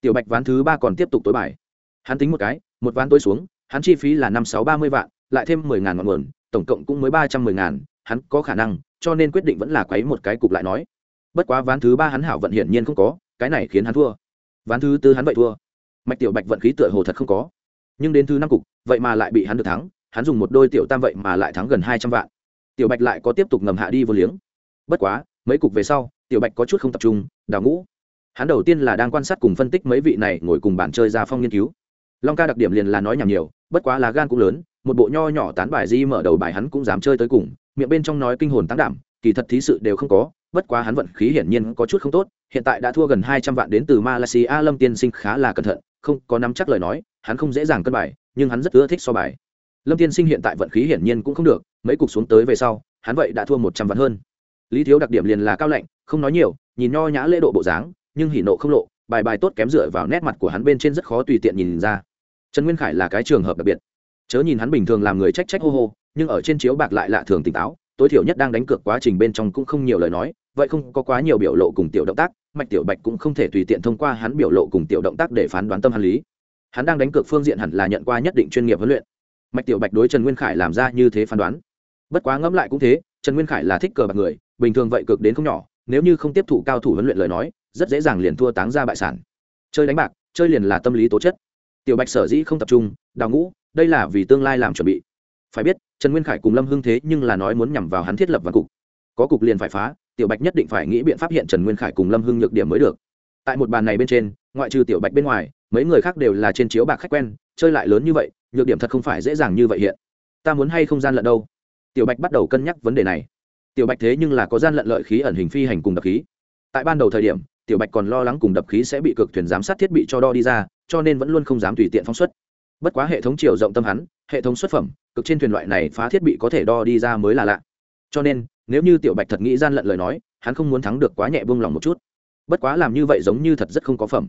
Tiểu bạch ván thứ ba còn tiếp tục tối bài. Hắn tính một cái, một ván tối xuống, hắn chi phí là năm, sáu, ba mươi vạn, lại thêm mười ngàn ngọn nguồn, tổng cộng cũng mới ba trăm mười ngàn, hắn có khả năng, cho nên quyết định vẫn là quấy một cái cục lại nói. Bất quá ván thứ ba hắn hảo vận hiển nhiên không có, cái này khiến hắn thua. Ván thứ tư hắn vậy thua. Mạch tiểu bạch vận khí tựa hồ thật không có. Nhưng đến thứ năm cục, vậy mà lại bị hắn được thắng, hắn dùng một đôi tiểu tam vậy mà lại thắng gần hai trăm vạn. Tiểu bạch lại có tiếp tục ngầm hạ đi vô liếng. Bất quá mấy cục về sau, tiểu bạch có chút không tập trung, đào ngũ. Hắn đầu tiên là đang quan sát cùng phân tích mấy vị này ngồi cùng bàn chơi ra phong nghiên cứu. Long ca đặc điểm liền là nói nhảm nhiều, bất quá là gan cũng lớn, một bộ nho nhỏ tán bài di mở đầu bài hắn cũng dám chơi tới cùng, miệng bên trong nói kinh hồn tán đảm, kỳ thật thí sự đều không có, bất quá hắn vận khí hiển nhiên có chút không tốt, hiện tại đã thua gần hai trăm vạn đến từ malaysia, lâm tiên sinh khá là cẩn thận, không có nắm chắc lời nói, hắn không dễ dàng cân bài, nhưng hắn rất ưa thích so bài. Lâm tiên sinh hiện tại vận khí hiển nhiên cũng không được, mấy cục xuống tới về sau, hắn vậy đã thua một trăm vạn hơn lý thiếu đặc điểm liền là cao lạnh, không nói nhiều, nhìn nho nhã lễ độ bộ dáng, nhưng hỉ nộ không lộ, bài bài tốt kém dựa vào nét mặt của hắn bên trên rất khó tùy tiện nhìn ra. Trần nguyên khải là cái trường hợp đặc biệt. Chớ nhìn hắn bình thường làm người trách trách hô hô, nhưng ở trên chiếu bạc lại lạ thường tỉnh táo, tối thiểu nhất đang đánh cược quá trình bên trong cũng không nhiều lời nói, vậy không có quá nhiều biểu lộ cùng tiểu động tác, mạch tiểu bạch cũng không thể tùy tiện thông qua hắn biểu lộ cùng tiểu động tác để phán đoán tâm hắn lý. Hắn đang đánh cược phương diện hẳn là nhận qua nhất định chuyên nghiệp huấn luyện. Mạch tiểu bạch đối trần nguyên khải làm ra như thế phán đoán. Bất quá ngẫm lại cũng thế, trần nguyên khải là thích cờ bạc người bình thường vậy cực đến không nhỏ, nếu như không tiếp thụ cao thủ huấn luyện lời nói, rất dễ dàng liền thua táng ra bại sản. Chơi đánh bạc, chơi liền là tâm lý tố chất. Tiểu bạch sở dĩ không tập trung, đào ngũ, đây là vì tương lai làm chuẩn bị. Phải biết, trần nguyên khải cùng lâm hưng thế nhưng là nói muốn nhằm vào hắn thiết lập và cục. Có cục liền phải phá, tiểu bạch nhất định phải nghĩ biện pháp hiện trần nguyên khải cùng lâm hưng nhược điểm mới được. Tại một bàn này bên trên, ngoại trừ tiểu bạch bên ngoài, mấy người khác đều là trên chiếu bạc khách quen, chơi lại lớn như vậy, nhược điểm thật không phải dễ dàng như vậy hiện. Ta muốn hay không gian lận đâu? Tiểu bạch bắt đầu cân nhắc vấn đề này tiểu bạch thế nhưng là có gian lận lợi khí ẩn hình phi hành cùng đập khí. Tại ban đầu thời điểm, tiểu bạch còn lo lắng cùng đập khí sẽ bị cực thuyền giám sát thiết bị cho đo đi ra, cho nên vẫn luôn không dám tùy tiện phóng xuất. Bất quá hệ thống chiều rộng tâm hắn, hệ thống xuất phẩm, cực trên thuyền loại này phá thiết bị có thể đo đi ra mới là lạ. Cho nên, nếu như tiểu bạch thật nghĩ gian lận lời nói, hắn không muốn thắng được quá nhẹ buông lòng một chút. Bất quá làm như vậy giống như thật rất không có phẩm.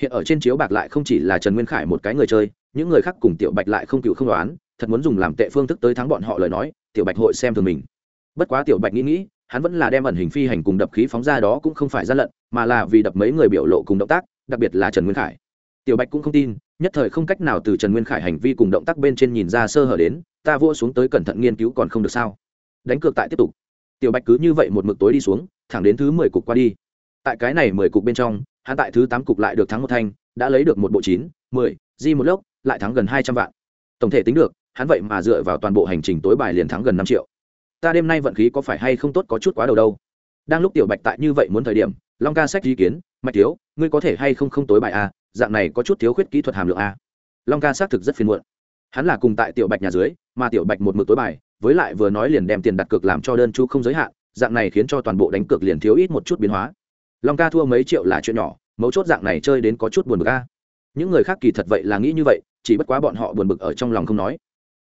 Hiện ở trên chiếu bạc lại không chỉ là trần nguyên khải một cái người chơi, những người khác cùng tiểu bạch lại không cựu không đoán, thật muốn dùng làm tệ phương thức tới thắng bọn họ lời nói, tiểu bạch hội xem thường mình bất quá tiểu bạch nghĩ nghĩ, hắn vẫn là đem ẩn hình phi hành cùng đập khí phóng ra đó cũng không phải gian lận, mà là vì đập mấy người biểu lộ cùng động tác, đặc biệt là trần nguyên khải. Tiểu bạch cũng không tin, nhất thời không cách nào từ trần nguyên khải hành vi cùng động tác bên trên nhìn ra sơ hở đến, ta vua xuống tới cẩn thận nghiên cứu còn không được sao? Đánh cược tại tiếp tục. Tiểu bạch cứ như vậy một mực tối đi xuống, thẳng đến thứ mười cục qua đi. Tại cái này mười cục bên trong, hắn tại thứ tám cục lại được thắng một thanh, đã lấy được một bộ chín, mười, di một lốc, lại thắng gần hai trăm vạn. Tổng thể tính được, hắn vậy mà dựa vào toàn bộ hành trình tối bài liền thắng gần năm triệu ta đêm nay vận khí có phải hay không tốt có chút quá đầu đâu? Đang lúc tiểu bạch tại như vậy muốn thời điểm, long ca sách ý kiến, mạch thiếu, ngươi có thể hay không không tối bài a dạng này có chút thiếu khuyết kỹ thuật hàm lượng a long ca xác thực rất phiền muộn. Hắn là cùng tại tiểu bạch nhà dưới, mà tiểu bạch một mực tối bài, với lại vừa nói liền đem tiền đặt cược làm cho đơn chu không giới hạn, dạng này khiến cho toàn bộ đánh cược liền thiếu ít một chút biến hóa. Long ca thua mấy triệu là chuyện nhỏ, mấu chốt dạng này chơi đến có chút buồn bực a những người khác kỳ thật vậy là nghĩ như vậy, chỉ bất quá bọn họ buồn bực ở trong lòng không nói.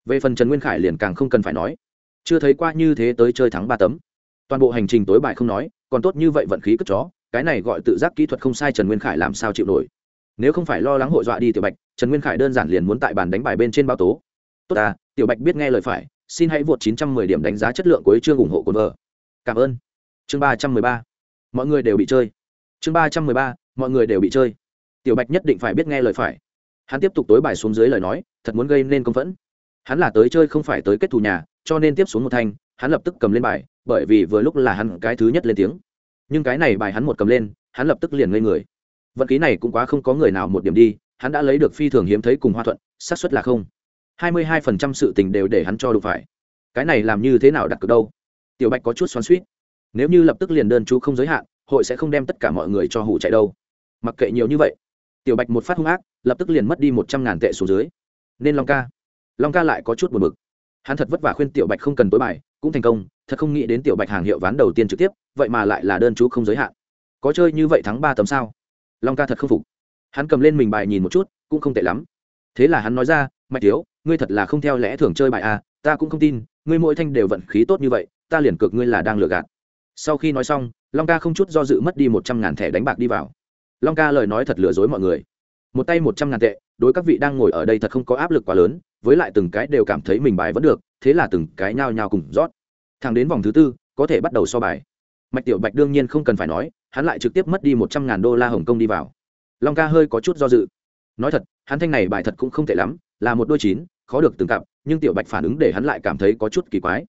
Về phần trần nguyên khải liền càng không cần phải nói chưa thấy qua như thế tới chơi thắng ba tấm. Toàn bộ hành trình tối bại không nói, còn tốt như vậy vận khí cất chó, cái này gọi tự giác kỹ thuật không sai trần nguyên khải làm sao chịu nổi. Nếu không phải lo lắng hội dọa đi tiểu bạch, trần nguyên khải đơn giản liền muốn tại bàn đánh bài bên trên báo tố. Tốt à tiểu bạch biết nghe lời phải, xin hãy vượt 910 điểm đánh giá chất lượng của chương ủng hộ cồn vợ. Cảm ơn. Chương 313. mọi người đều bị chơi. Chương 313. mọi người đều bị chơi. Tiểu bạch nhất định phải biết nghe lời phải. Hắn tiếp tục tối bài xuống dưới lời nói, thật muốn gây nên công phẫn. Hắn là tới chơi không phải tới kết thù nhà cho nên tiếp xuống một thanh, hắn lập tức cầm lên bài, bởi vì vừa lúc là hắn cái thứ nhất lên tiếng. Nhưng cái này bài hắn một cầm lên, hắn lập tức liền ngây người. Vận khí này cũng quá không có người nào một điểm đi, hắn đã lấy được phi thường hiếm thấy cùng hoa thuận, xác suất là không. Hai mươi hai phần trăm sự tình đều để hắn cho đủ phải. Cái này làm như thế nào đặt cược đâu? Tiểu bạch có chút xoắn suýt nếu như lập tức liền đơn chú không giới hạn, hội sẽ không đem tất cả mọi người cho hủ chạy đâu. Mặc kệ nhiều như vậy, tiểu bạch một phát hung ác, lập tức liền mất đi một trăm ngàn tệ xuống dưới. Nên long ca. Long ca lại có chút buồn bực hắn thật vất vả khuyên tiểu bạch không cần tối bài, cũng thành công, thật không nghĩ đến tiểu bạch hàng hiệu ván đầu tiên trực tiếp, vậy mà lại là đơn chú không giới hạn. Có chơi như vậy thắng ba tấm sao? Long ca thật không phục. Hắn cầm lên mình bài nhìn một chút, cũng không tệ lắm. Thế là hắn nói ra, mạch thiếu ngươi thật là không theo lẽ thường chơi bài à ta cũng không tin, ngươi mỗi thanh đều vận khí tốt như vậy, ta liền cược ngươi là đang lừa gạt. Sau khi nói xong, long ca không chút do dự mất đi một trăm ngàn thẻ đánh bạc đi vào. Long ca lời nói thật lừa dối mọi người. Một tay một trăm ngàn tệ, đối các vị đang ngồi ở đây thật không có áp lực quá lớn với lại từng cái đều cảm thấy mình bài vẫn được, thế là từng cái nhao nhao cùng rót. Thẳng đến vòng thứ tư, có thể bắt đầu so bài. Mạch tiểu bạch đương nhiên không cần phải nói, hắn lại trực tiếp mất đi một trăm ngàn đô la hồng kông đi vào. Long ca hơi có chút do dự. Nói thật, hắn thanh này bài thật cũng không tệ lắm, là một đôi chín, khó được từng cặp, nhưng tiểu bạch phản ứng để hắn lại cảm thấy có chút kỳ quái.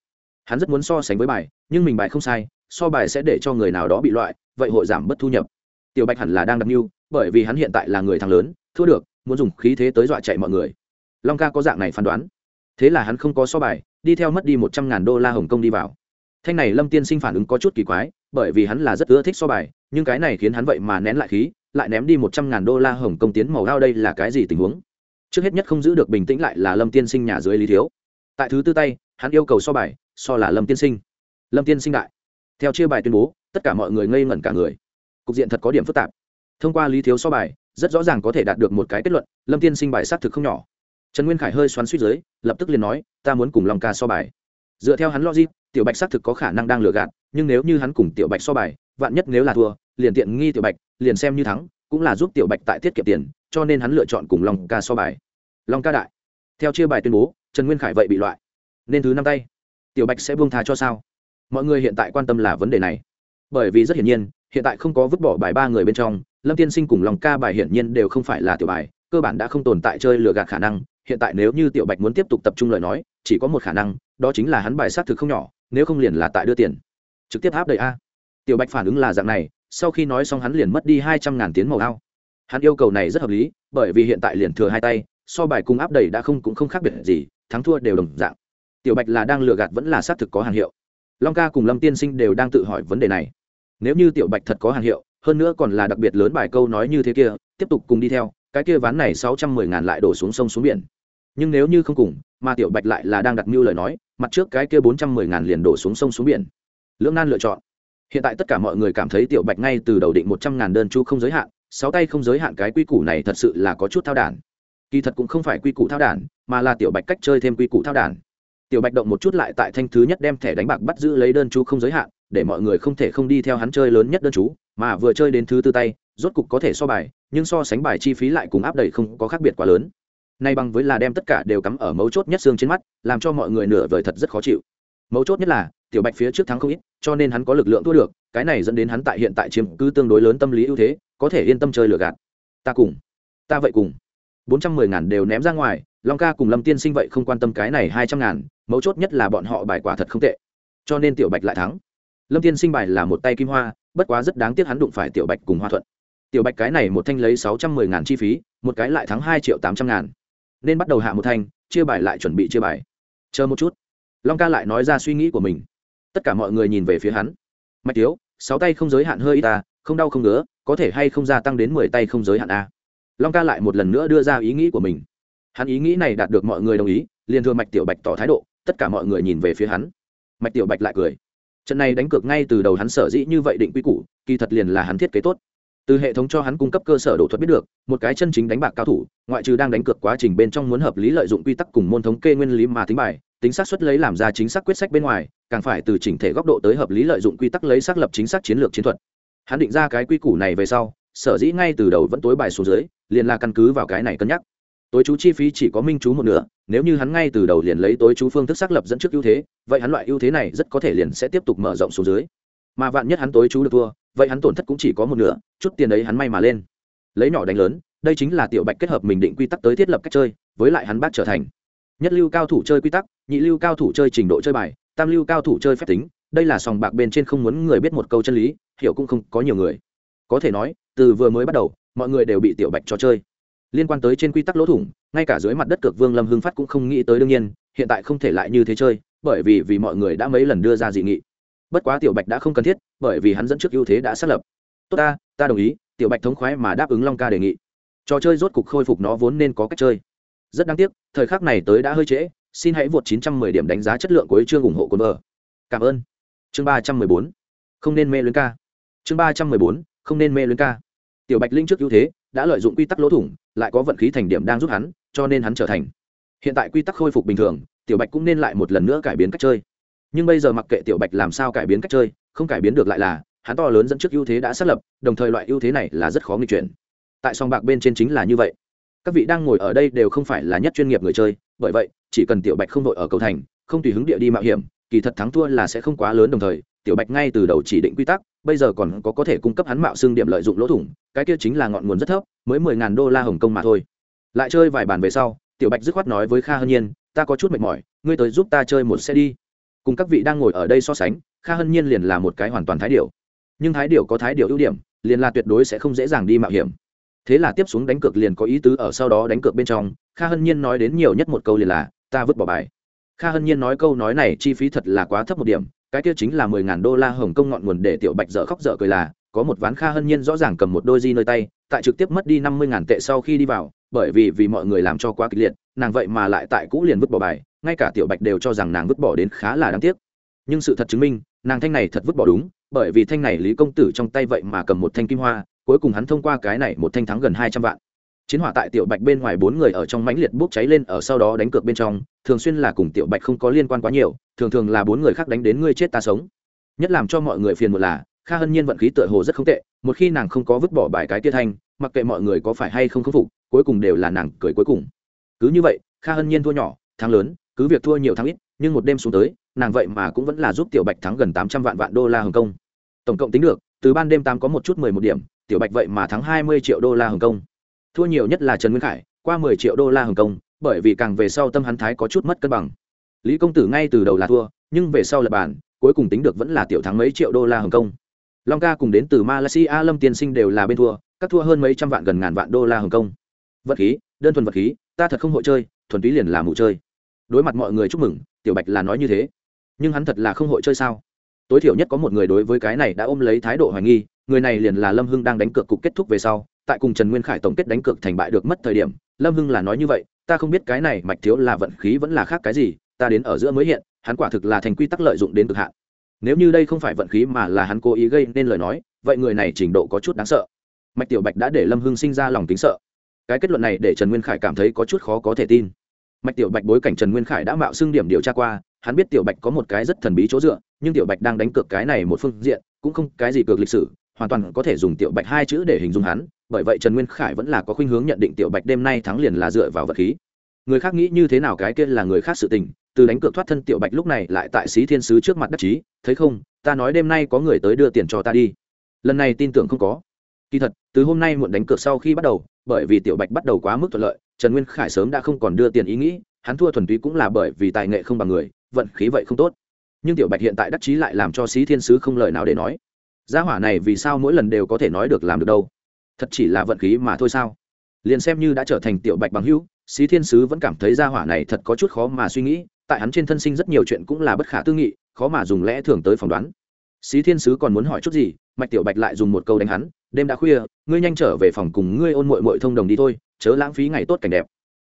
Hắn rất muốn so sánh với bài, nhưng mình bài không sai, so bài sẽ để cho người nào đó bị loại, vậy hội giảm bất thu nhập. Tiểu bạch hẳn là đang đặc mưu, bởi vì hắn hiện tại là người thắng lớn, thua được, muốn dùng khí thế tới dọa chạy mọi người long ca có dạng này phán đoán. Thế là hắn không có so bài, đi theo mất đi một trăm ngàn đô la hồng kông đi vào. Thanh này lâm tiên sinh phản ứng có chút kỳ quái, bởi vì hắn là rất ưa thích so bài, nhưng cái này khiến hắn vậy mà nén lại khí, lại ném đi một trăm ngàn đô la hồng kông tiến màu gao đây là cái gì tình huống? Trước hết nhất không giữ được bình tĩnh lại là lâm tiên sinh nhà dưới lý thiếu. Tại thứ tư tay, hắn yêu cầu so bài, so là lâm tiên sinh. Lâm tiên sinh đại. Theo chia bài tuyên bố, tất cả mọi người ngây ngẩn cả người. Cục diện thật có điểm phức tạp. Thông qua lý thiếu so bài, rất rõ ràng có thể đạt được một cái kết luận, lâm tiên sinh bài xác thực không nhỏ trần nguyên khải hơi xoắn suýt dưới, lập tức liền nói, ta muốn cùng long ca so bài. Dựa theo hắn logic, tiểu bạch xác thực có khả năng đang lừa gạt, nhưng nếu như hắn cùng tiểu bạch so bài, vạn nhất nếu là thua, liền tiện nghi tiểu bạch, liền xem như thắng, cũng là giúp tiểu bạch tại tiết kiệm tiền, cho nên hắn lựa chọn cùng long ca so bài. Long ca đại. Theo chia bài tuyên bố, trần nguyên khải vậy bị loại. Nên thứ năm tay. Tiểu bạch sẽ buông thà cho sao? Mọi người hiện tại quan tâm là vấn đề này. Bởi vì rất hiển nhiên, hiện tại không có vứt bỏ bài ba người bên trong, lâm tiên sinh cùng lòng ca bài hiển nhiên đều không phải là tiểu bài, cơ bản đã không tồn tại chơi lừa gạt khả năng hiện tại nếu như tiểu bạch muốn tiếp tục tập trung lời nói, chỉ có một khả năng, đó chính là hắn bài sát thực không nhỏ, nếu không liền là tại đưa tiền. Trực tiếp áp đầy a. Tiểu bạch phản ứng là dạng này, sau khi nói xong hắn liền mất đi hai trăm ngàn tiến màu ao. Hắn yêu cầu này rất hợp lý, bởi vì hiện tại liền thừa hai tay, so bài cung áp đầy đã không cũng không khác biệt gì, thắng thua đều đồng dạng. Tiểu bạch là đang lừa gạt vẫn là xác thực có hàng hiệu. Long ca cùng lâm tiên sinh đều đang tự hỏi vấn đề này. Nếu như tiểu bạch thật có hàng hiệu, hơn nữa còn là đặc biệt lớn bài câu nói như thế kia, tiếp tục cùng đi theo cái kia ván này sáu trăm mười ngàn lại đổ xuống sông xuống biển. Nhưng nếu như không cùng, mà tiểu bạch lại là đang đặt mưu lời nói, mặt trước cái kia bốn trăm mười ngàn liền đổ xuống sông xuống biển. Lưỡng nan lựa chọn. Hiện tại tất cả mọi người cảm thấy tiểu bạch ngay từ đầu định một trăm ngàn đơn chu không giới hạn, sáu tay không giới hạn cái quy củ này thật sự là có chút thao đản. Kỳ thật cũng không phải quy củ thao đản, mà là tiểu bạch cách chơi thêm quy củ thao đản. Tiểu bạch động một chút lại tại thanh thứ nhất đem thẻ đánh bạc bắt giữ lấy đơn chú không giới hạn, để mọi người không thể không đi theo hắn chơi lớn nhất đơn chú, mà vừa chơi đến thứ tư tay rốt cục có thể so bài, nhưng so sánh bài chi phí lại cùng áp đầy không có khác biệt quá lớn. Nay bằng với là đem tất cả đều cắm ở mấu chốt nhất xương trên mắt, làm cho mọi người nửa vời thật rất khó chịu. Mấu chốt nhất là, tiểu bạch phía trước thắng không ít, cho nên hắn có lực lượng thua được, cái này dẫn đến hắn tại hiện tại chiếm cứ tương đối lớn tâm lý ưu thế, có thể yên tâm chơi lừa gạt. Ta cùng, ta vậy cùng. Bốn trăm mười ngàn đều ném ra ngoài, long ca cùng lâm tiên sinh vậy không quan tâm cái này hai trăm ngàn, mấu chốt nhất là bọn họ bài quả thật không tệ. Cho nên tiểu bạch lại thắng. Lâm tiên sinh bài là một tay kim hoa, bất quá rất đáng tiếc hắn đụng phải tiểu bạch cùng hoa thuận tiểu bạch cái này một thanh lấy sáu trăm mười ngàn chi phí, một cái lại thắng hai triệu tám trăm ngàn. Nên bắt đầu hạ một thanh, chia bài lại chuẩn bị chia bài. Chờ một chút. Long ca lại nói ra suy nghĩ của mình. Tất cả mọi người nhìn về phía hắn. Mạch tiếu, sáu tay không giới hạn hơi y ta, không đau không ngứa, có thể hay không gia tăng đến mười tay không giới hạn a. Long ca lại một lần nữa đưa ra ý nghĩ của mình. Hắn ý nghĩ này đạt được mọi người đồng ý, liền thừa mạch tiểu bạch tỏ thái độ, tất cả mọi người nhìn về phía hắn. Mạch tiểu bạch lại cười. Trận này đánh cược ngay từ đầu hắn sở dĩ như vậy định quy củ, kỳ thật liền là hắn thiết kế tốt từ hệ thống cho hắn cung cấp cơ sở đổ thuật biết được, một cái chân chính đánh bạc cao thủ, ngoại trừ đang đánh cược quá trình bên trong muốn hợp lý lợi dụng quy tắc cùng môn thống kê nguyên lý mà tính bài, tính xác suất lấy làm ra chính xác quyết sách bên ngoài, càng phải từ chỉnh thể góc độ tới hợp lý lợi dụng quy tắc lấy xác lập chính xác chiến lược chiến thuật. Hắn định ra cái quy củ này về sau, sở dĩ ngay từ đầu vẫn tối bài số dưới, liền là căn cứ vào cái này cân nhắc. Tối chú chi phí chỉ có minh chú một nửa, nếu như hắn ngay từ đầu liền lấy tối chú phương thức xác lập dẫn trước ưu thế, vậy hắn loại ưu thế này rất có thể liền sẽ tiếp tục mở rộng xuống dưới mà vạn nhất hắn tối chú được thua, vậy hắn tổn thất cũng chỉ có một nửa, chút tiền ấy hắn may mà lên. Lấy nhỏ đánh lớn, đây chính là tiểu bạch kết hợp mình định quy tắc tới thiết lập cách chơi, với lại hắn bác trở thành. Nhất lưu cao thủ chơi quy tắc, nhị lưu cao thủ chơi trình độ chơi bài, tam lưu cao thủ chơi phép tính, đây là sòng bạc bên trên không muốn người biết một câu chân lý, hiểu cũng không có nhiều người. Có thể nói, từ vừa mới bắt đầu, mọi người đều bị tiểu bạch cho chơi. Liên quan tới trên quy tắc lỗ thủng, ngay cả dưới mặt đất cực vương lâm hưng phát cũng không nghĩ tới đương nhiên, hiện tại không thể lại như thế chơi, bởi vì vì mọi người đã mấy lần đưa ra dị nghị bất quá tiểu bạch đã không cần thiết, bởi vì hắn dẫn trước ưu thế đã xác lập. Tốt ta ta đồng ý, tiểu bạch thống khoái mà đáp ứng long ca đề nghị. Trò chơi rốt cục khôi phục nó vốn nên có cách chơi. Rất đáng tiếc, thời khắc này tới đã hơi trễ, xin hãy vượt 910 điểm đánh giá chất lượng của chương ủng hộ quân vợ. Cảm ơn. Chương 314 không nên mê luyến ca. Chương 314 không nên mê luyến ca. Tiểu bạch linh trước ưu thế, đã lợi dụng quy tắc lỗ thủng, lại có vận khí thành điểm đang giúp hắn, cho nên hắn trở thành. Hiện tại quy tắc khôi phục bình thường, tiểu bạch cũng nên lại một lần nữa cải biến cách chơi nhưng bây giờ mặc kệ tiểu bạch làm sao cải biến cách chơi, không cải biến được lại là, hắn to lớn dẫn trước ưu thế đã xác lập, đồng thời loại ưu thế này là rất khó nghịch chuyển. Tại song bạc bên trên chính là như vậy. Các vị đang ngồi ở đây đều không phải là nhất chuyên nghiệp người chơi, bởi vậy, chỉ cần tiểu bạch không đội ở cầu thành, không tùy hứng địa đi mạo hiểm, kỳ thật thắng thua là sẽ không quá lớn đồng thời, tiểu bạch ngay từ đầu chỉ định quy tắc, bây giờ còn có có thể cung cấp hắn mạo xương điểm lợi dụng lỗ thủng, cái kia chính là ngọn nguồn rất thấp, mới mười ngàn đô la hồng kông mà thôi. Lại chơi vài bàn về sau, tiểu bạch dứt khoát nói với kha hân nhiên, ta có chút mệt mỏi, ngươi tới giúp ta chơi một xe đi cùng các vị đang ngồi ở đây so sánh, kha hân nhiên liền là một cái hoàn toàn thái điệu nhưng thái điệu có thái điệu ưu điểm, liền là tuyệt đối sẽ không dễ dàng đi mạo hiểm. Thế là tiếp xuống đánh cược liền có ý tứ ở sau đó đánh cược bên trong, kha hân nhiên nói đến nhiều nhất một câu liền là, ta vứt bỏ bài. Kha hân nhiên nói câu nói này chi phí thật là quá thấp một điểm, cái kia chính là mười ngàn đô la hồng kông ngọn nguồn để tiểu bạch dở khóc dở cười là, có một ván kha hân nhiên rõ ràng cầm một đôi di nơi tay, tại trực tiếp mất đi năm mươi ngàn tệ sau khi đi vào, bởi vì vì mọi người làm cho quá kịch liệt, nàng vậy mà lại tại cũ liền vứt bỏ bài ngay cả tiểu bạch đều cho rằng nàng vứt bỏ đến khá là đáng tiếc. Nhưng sự thật chứng minh, nàng thanh này thật vứt bỏ đúng, bởi vì thanh này lý công tử trong tay vậy mà cầm một thanh kim hoa, cuối cùng hắn thông qua cái này một thanh thắng gần hai trăm vạn. Chiến hỏa tại tiểu bạch bên ngoài bốn người ở trong mãnh liệt bốc cháy lên ở sau đó đánh cược bên trong, thường xuyên là cùng tiểu bạch không có liên quan quá nhiều, thường thường là bốn người khác đánh đến ngươi chết ta sống. Nhất làm cho mọi người phiền một là, kha hân nhiên vận khí tựa hồ rất không tệ, một khi nàng không có vứt bỏ bài cái tiết thanh, mặc kệ mọi người có phải hay không khâm phục, cuối cùng đều là nàng cười cuối cùng. Cứ như vậy, kha hân nhiên thua nhỏ, thắng lớn cứ việc thua nhiều thắng ít, nhưng một đêm xuống tới, nàng vậy mà cũng vẫn là giúp tiểu bạch thắng gần tám trăm vạn vạn đô la hồng kông. Tổng cộng tính được, từ ban đêm tám có một chút mười một điểm, tiểu bạch vậy mà thắng hai mươi triệu đô la hồng kông. Thua nhiều nhất là trần nguyên khải, qua mười triệu đô la hồng kông, bởi vì càng về sau tâm hắn thái có chút mất cân bằng. Lý công tử ngay từ đầu là thua, nhưng về sau lập bàn, cuối cùng tính được vẫn là tiểu thắng mấy triệu đô la hồng kông. Long ca cùng đến từ malaysia lâm tiên sinh đều là bên thua, các thua hơn mấy trăm vạn gần ngàn vạn đô la hồng kông. Vật khí, đơn thuần vật khí, ta thật không hội chơi, thuần túy liền là mù chơi đối mặt mọi người chúc mừng, tiểu bạch là nói như thế. Nhưng hắn thật là không hội chơi sao? Tối thiểu nhất có một người đối với cái này đã ôm lấy thái độ hoài nghi, người này liền là lâm hưng đang đánh cược cục kết thúc về sau. Tại cùng trần nguyên khải tổng kết đánh cược thành bại được mất thời điểm, lâm hưng là nói như vậy, ta không biết cái này mạch thiếu là vận khí vẫn là khác cái gì, ta đến ở giữa mới hiện, hắn quả thực là thành quy tắc lợi dụng đến cực hạn. Nếu như đây không phải vận khí mà là hắn cố ý gây nên lời nói, vậy người này trình độ có chút đáng sợ. Mạch tiểu bạch đã để lâm hưng sinh ra lòng tính sợ. Cái kết luận này để trần nguyên khải cảm thấy có chút khó có thể tin mạch tiểu bạch bối cảnh trần nguyên khải đã mạo xưng điểm điều tra qua, hắn biết tiểu bạch có một cái rất thần bí chỗ dựa, nhưng tiểu bạch đang đánh cược cái này một phương diện, cũng không cái gì cược lịch sử, hoàn toàn có thể dùng tiểu bạch hai chữ để hình dung hắn, bởi vậy trần nguyên khải vẫn là có khuynh hướng nhận định tiểu bạch đêm nay thắng liền là dựa vào vật khí. Người khác nghĩ như thế nào cái kia là người khác sự tình, từ đánh cược thoát thân tiểu bạch lúc này lại tại xí thiên sứ trước mặt đắc chí, thấy không, ta nói đêm nay có người tới đưa tiền cho ta đi. Lần này tin tưởng không có. Kỳ thật, từ hôm nay muộn đánh cược sau khi bắt đầu, bởi vì tiểu bạch bắt đầu quá mức thuận lợi trần nguyên khải sớm đã không còn đưa tiền ý nghĩ, hắn thua thuần túy cũng là bởi vì tài nghệ không bằng người, vận khí vậy không tốt. Nhưng tiểu bạch hiện tại đắc chí lại làm cho sĩ thiên sứ không lời nào để nói. Gia hỏa này vì sao mỗi lần đều có thể nói được làm được đâu? Thật chỉ là vận khí mà thôi sao? Liền xem như đã trở thành tiểu bạch bằng hữu sĩ thiên sứ vẫn cảm thấy gia hỏa này thật có chút khó mà suy nghĩ, tại hắn trên thân sinh rất nhiều chuyện cũng là bất khả tư nghị, khó mà dùng lẽ thường tới phỏng đoán. Sĩ thiên sứ còn muốn hỏi chút gì, mạch tiểu bạch lại dùng một câu đánh hắn, đêm đã khuya, ngươi nhanh trở về phòng cùng ngươi ôn mội mội thông đồng đi thôi chớ lãng phí ngày tốt cảnh đẹp.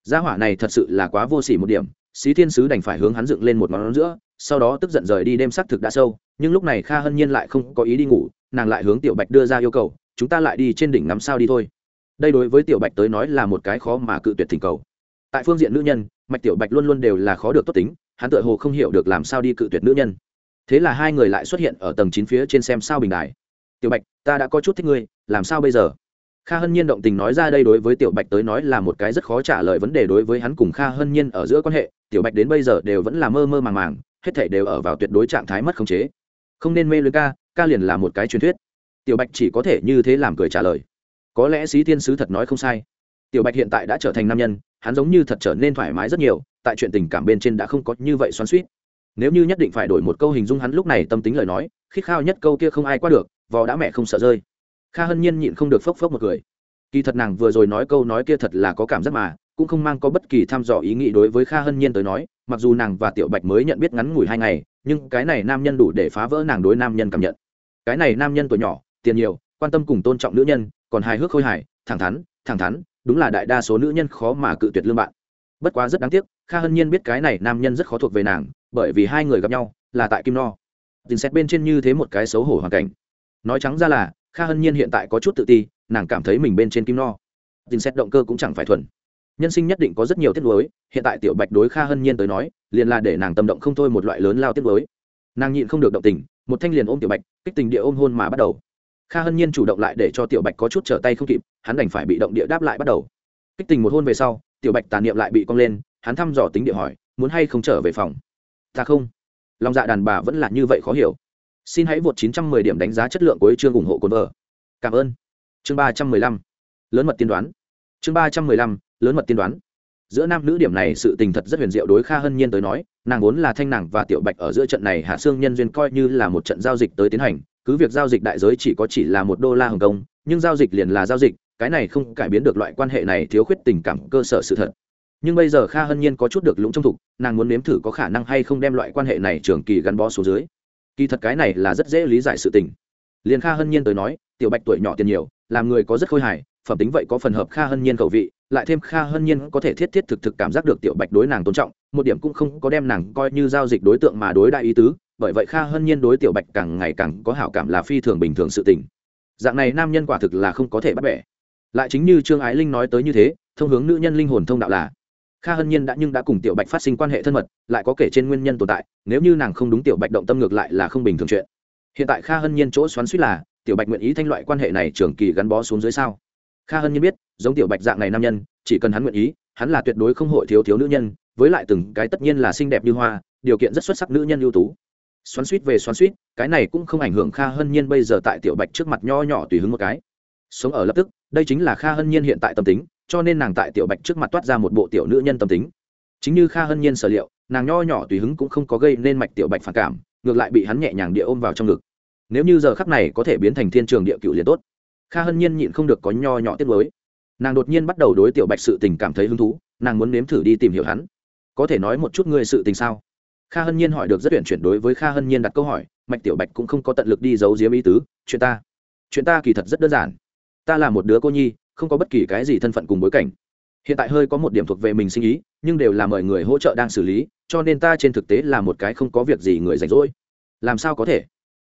Gia hỏa này thật sự là quá vô sỉ một điểm, xí thiên sứ đành phải hướng hắn dựng lên một ngón giữa, sau đó tức giận rời đi đêm xác thực đã sâu, nhưng lúc này kha hân nhiên lại không có ý đi ngủ, nàng lại hướng tiểu bạch đưa ra yêu cầu, chúng ta lại đi trên đỉnh ngắm sao đi thôi. Đây đối với tiểu bạch tới nói là một cái khó mà cự tuyệt thỉnh cầu. Tại phương diện nữ nhân, mạch tiểu bạch luôn luôn đều là khó được tốt tính, hắn tựa hồ không hiểu được làm sao đi cự tuyệt nữ nhân. Thế là hai người lại xuất hiện ở tầng chín phía trên xem sao bình đài. Tiểu bạch, ta đã có chút thích ngươi, làm sao bây giờ? Kha hân nhiên động tình nói ra đây đối với tiểu bạch tới nói là một cái rất khó trả lời vấn đề đối với hắn cùng kha hân nhiên ở giữa quan hệ. Tiểu bạch đến bây giờ đều vẫn là mơ mơ màng màng, hết thể đều ở vào tuyệt đối trạng thái mất khống chế. Không nên mê lưới ca ca liền là một cái truyền thuyết. Tiểu bạch chỉ có thể như thế làm cười trả lời. Có lẽ sĩ Thiên sứ thật nói không sai. Tiểu bạch hiện tại đã trở thành nam nhân, hắn giống như thật trở nên thoải mái rất nhiều, tại chuyện tình cảm bên trên đã không có như vậy xoắn suýt nếu như nhất định phải đổi một câu hình dung hắn lúc này tâm tính lời nói, khít khao nhất câu kia không ai qua được, vò đã mẹ không sợ rơi kha hân nhiên nhịn không được phốc phốc một cười. Kỳ thật nàng vừa rồi nói câu nói kia thật là có cảm giác mà, cũng không mang có bất kỳ tham dò ý nghĩ đối với kha hân nhiên tới nói, mặc dù nàng và tiểu bạch mới nhận biết ngắn ngủi hai ngày, nhưng cái này nam nhân đủ để phá vỡ nàng đối nam nhân cảm nhận. Cái này nam nhân tuổi nhỏ, tiền nhiều, quan tâm cùng tôn trọng nữ nhân, còn hài hước khôi hài, thẳng thắn thẳng thắn, đúng là đại đa số nữ nhân khó mà cự tuyệt lương bạn. Bất quá rất đáng tiếc, kha hân nhiên biết cái này nam nhân rất khó thuộc về nàng, bởi vì hai người gặp nhau là tại kim no. Dình xét bên trên như thế một cái xấu hổ hoàn cảnh. Nói trắng ra là kha hân nhiên hiện tại có chút tự ti, nàng cảm thấy mình bên trên kim no. Dình xét động cơ cũng chẳng phải thuần. Nhân sinh nhất định có rất nhiều tiết lối hiện tại tiểu bạch đối kha hân nhiên tới nói, liền là để nàng tâm động không thôi một loại lớn lao tiết lối nàng nhịn không được động tình, một thanh liền ôm tiểu bạch, kích tình địa ôm hôn mà bắt đầu. Kha hân nhiên chủ động lại để cho tiểu bạch có chút trở tay không kịp, hắn đành phải bị động địa đáp lại bắt đầu. Kích tình một hôn về sau, tiểu bạch tàn niệm lại bị cong lên, hắn thăm dò tính địa hỏi, muốn hay không trở về phòng? Ta không. Lòng dạ đàn bà vẫn là như vậy khó hiểu xin hãy vượt 910 điểm đánh giá chất lượng của chương ủng hộ cồn vợ. Cảm ơn. Chương 315 lớn mật tiên đoán. Chương 315 lớn mật tiên đoán. Giữa nam nữ điểm này sự tình thật rất huyền diệu đối kha hân nhiên tới nói, nàng vốn là thanh nàng và tiểu bạch ở giữa trận này hạ xương nhân duyên coi như là một trận giao dịch tới tiến hành, cứ việc giao dịch đại giới chỉ có chỉ là một đô la hồng kông, nhưng giao dịch liền là giao dịch, cái này không cải biến được loại quan hệ này thiếu khuyết tình cảm cơ sở sự thật. Nhưng bây giờ kha hân nhiên có chút được lũng trong thục, nàng muốn nếm thử có khả năng hay không đem loại quan hệ này trường kỳ gắn bó số dưới kỳ thật cái này là rất dễ lý giải sự tình. Liền kha hân nhiên tới nói, tiểu bạch tuổi nhỏ tiền nhiều, làm người có rất khôi hài, phẩm tính vậy có phần hợp kha hân nhiên cầu vị, lại thêm kha hân nhiên có thể thiết thiết thực thực cảm giác được tiểu bạch đối nàng tôn trọng, một điểm cũng không có đem nàng coi như giao dịch đối tượng mà đối đại ý tứ, bởi vậy kha hân nhiên đối tiểu bạch càng ngày càng có hảo cảm là phi thường bình thường sự tình. Dạng này nam nhân quả thực là không có thể bắt bẻ. Lại chính như trương ái linh nói tới như thế, thông hướng nữ nhân linh hồn thông đạo là kha hân nhiên đã nhưng đã cùng tiểu bạch phát sinh quan hệ thân mật, lại có kể trên nguyên nhân tồn tại, nếu như nàng không đúng tiểu bạch động tâm ngược lại là không bình thường chuyện. Hiện tại kha hân nhiên chỗ xoắn suýt là, tiểu bạch nguyện ý thanh loại quan hệ này trường kỳ gắn bó xuống dưới sao? Kha hân nhiên biết, giống tiểu bạch dạng này nam nhân, chỉ cần hắn nguyện ý, hắn là tuyệt đối không hội thiếu thiếu nữ nhân, với lại từng cái tất nhiên là xinh đẹp như hoa, điều kiện rất xuất sắc nữ nhân ưu tú. Xoắn suýt về xoắn suýt cái này cũng không ảnh hưởng kha hân nhiên bây giờ tại tiểu bạch trước mặt nho nhỏ tùy hứng một cái. Sống ở lập tức, đây chính là kha hân nhiên hiện tại tâm tính cho nên nàng tại tiểu bạch trước mặt toát ra một bộ tiểu nữ nhân tâm tính. Chính như kha hân nhiên sở liệu, nàng nho nhỏ tùy hứng cũng không có gây nên mạch tiểu bạch phản cảm, ngược lại bị hắn nhẹ nhàng địa ôm vào trong ngực. Nếu như giờ khắc này có thể biến thành thiên trường địa cựu liền tốt. Kha hân nhiên nhịn không được có nho nhỏ tiết mới nàng đột nhiên bắt đầu đối tiểu bạch sự tình cảm thấy hứng thú, nàng muốn nếm thử đi tìm hiểu hắn. Có thể nói một chút ngươi sự tình sao? Kha hân nhiên hỏi được rất tuyển chuyển đối với kha hân nhiên đặt câu hỏi, mạch tiểu bạch cũng không có tận lực đi giấu giếm ý tứ, chuyện ta. Chuyện ta kỳ thật rất đơn giản. Ta là một đứa cô nhi không có bất kỳ cái gì thân phận cùng bối cảnh. Hiện tại hơi có một điểm thuộc về mình sinh ý, nhưng đều là mời người hỗ trợ đang xử lý, cho nên ta trên thực tế là một cái không có việc gì người rảnh rỗi. Làm sao có thể?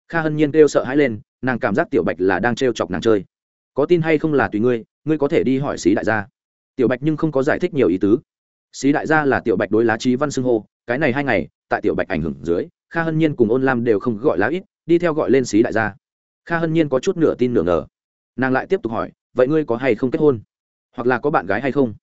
Kha hân nhiên kêu sợ hãi lên, nàng cảm giác tiểu bạch là đang t chọc nàng chơi. Có tin hay không là tùy ngươi ngươi có thể đi hỏi xí đại gia. Tiểu bạch nhưng không có giải thích nhiều ý tứ. Xí đại gia là tiểu bạch đối lá trí văn xưng hô, cái này hai ngày, tại tiểu bạch ảnh hưởng dưới, kha hân nhiên cùng ôn lam đều không gọi lá ít, đi theo gọi lên xí đại gia. Kha hân nhiên có chút nửa tin nửa ngờ. Nàng lại tiếp tục hỏi vậy ngươi có hay không kết hôn? Hoặc là có bạn gái hay không?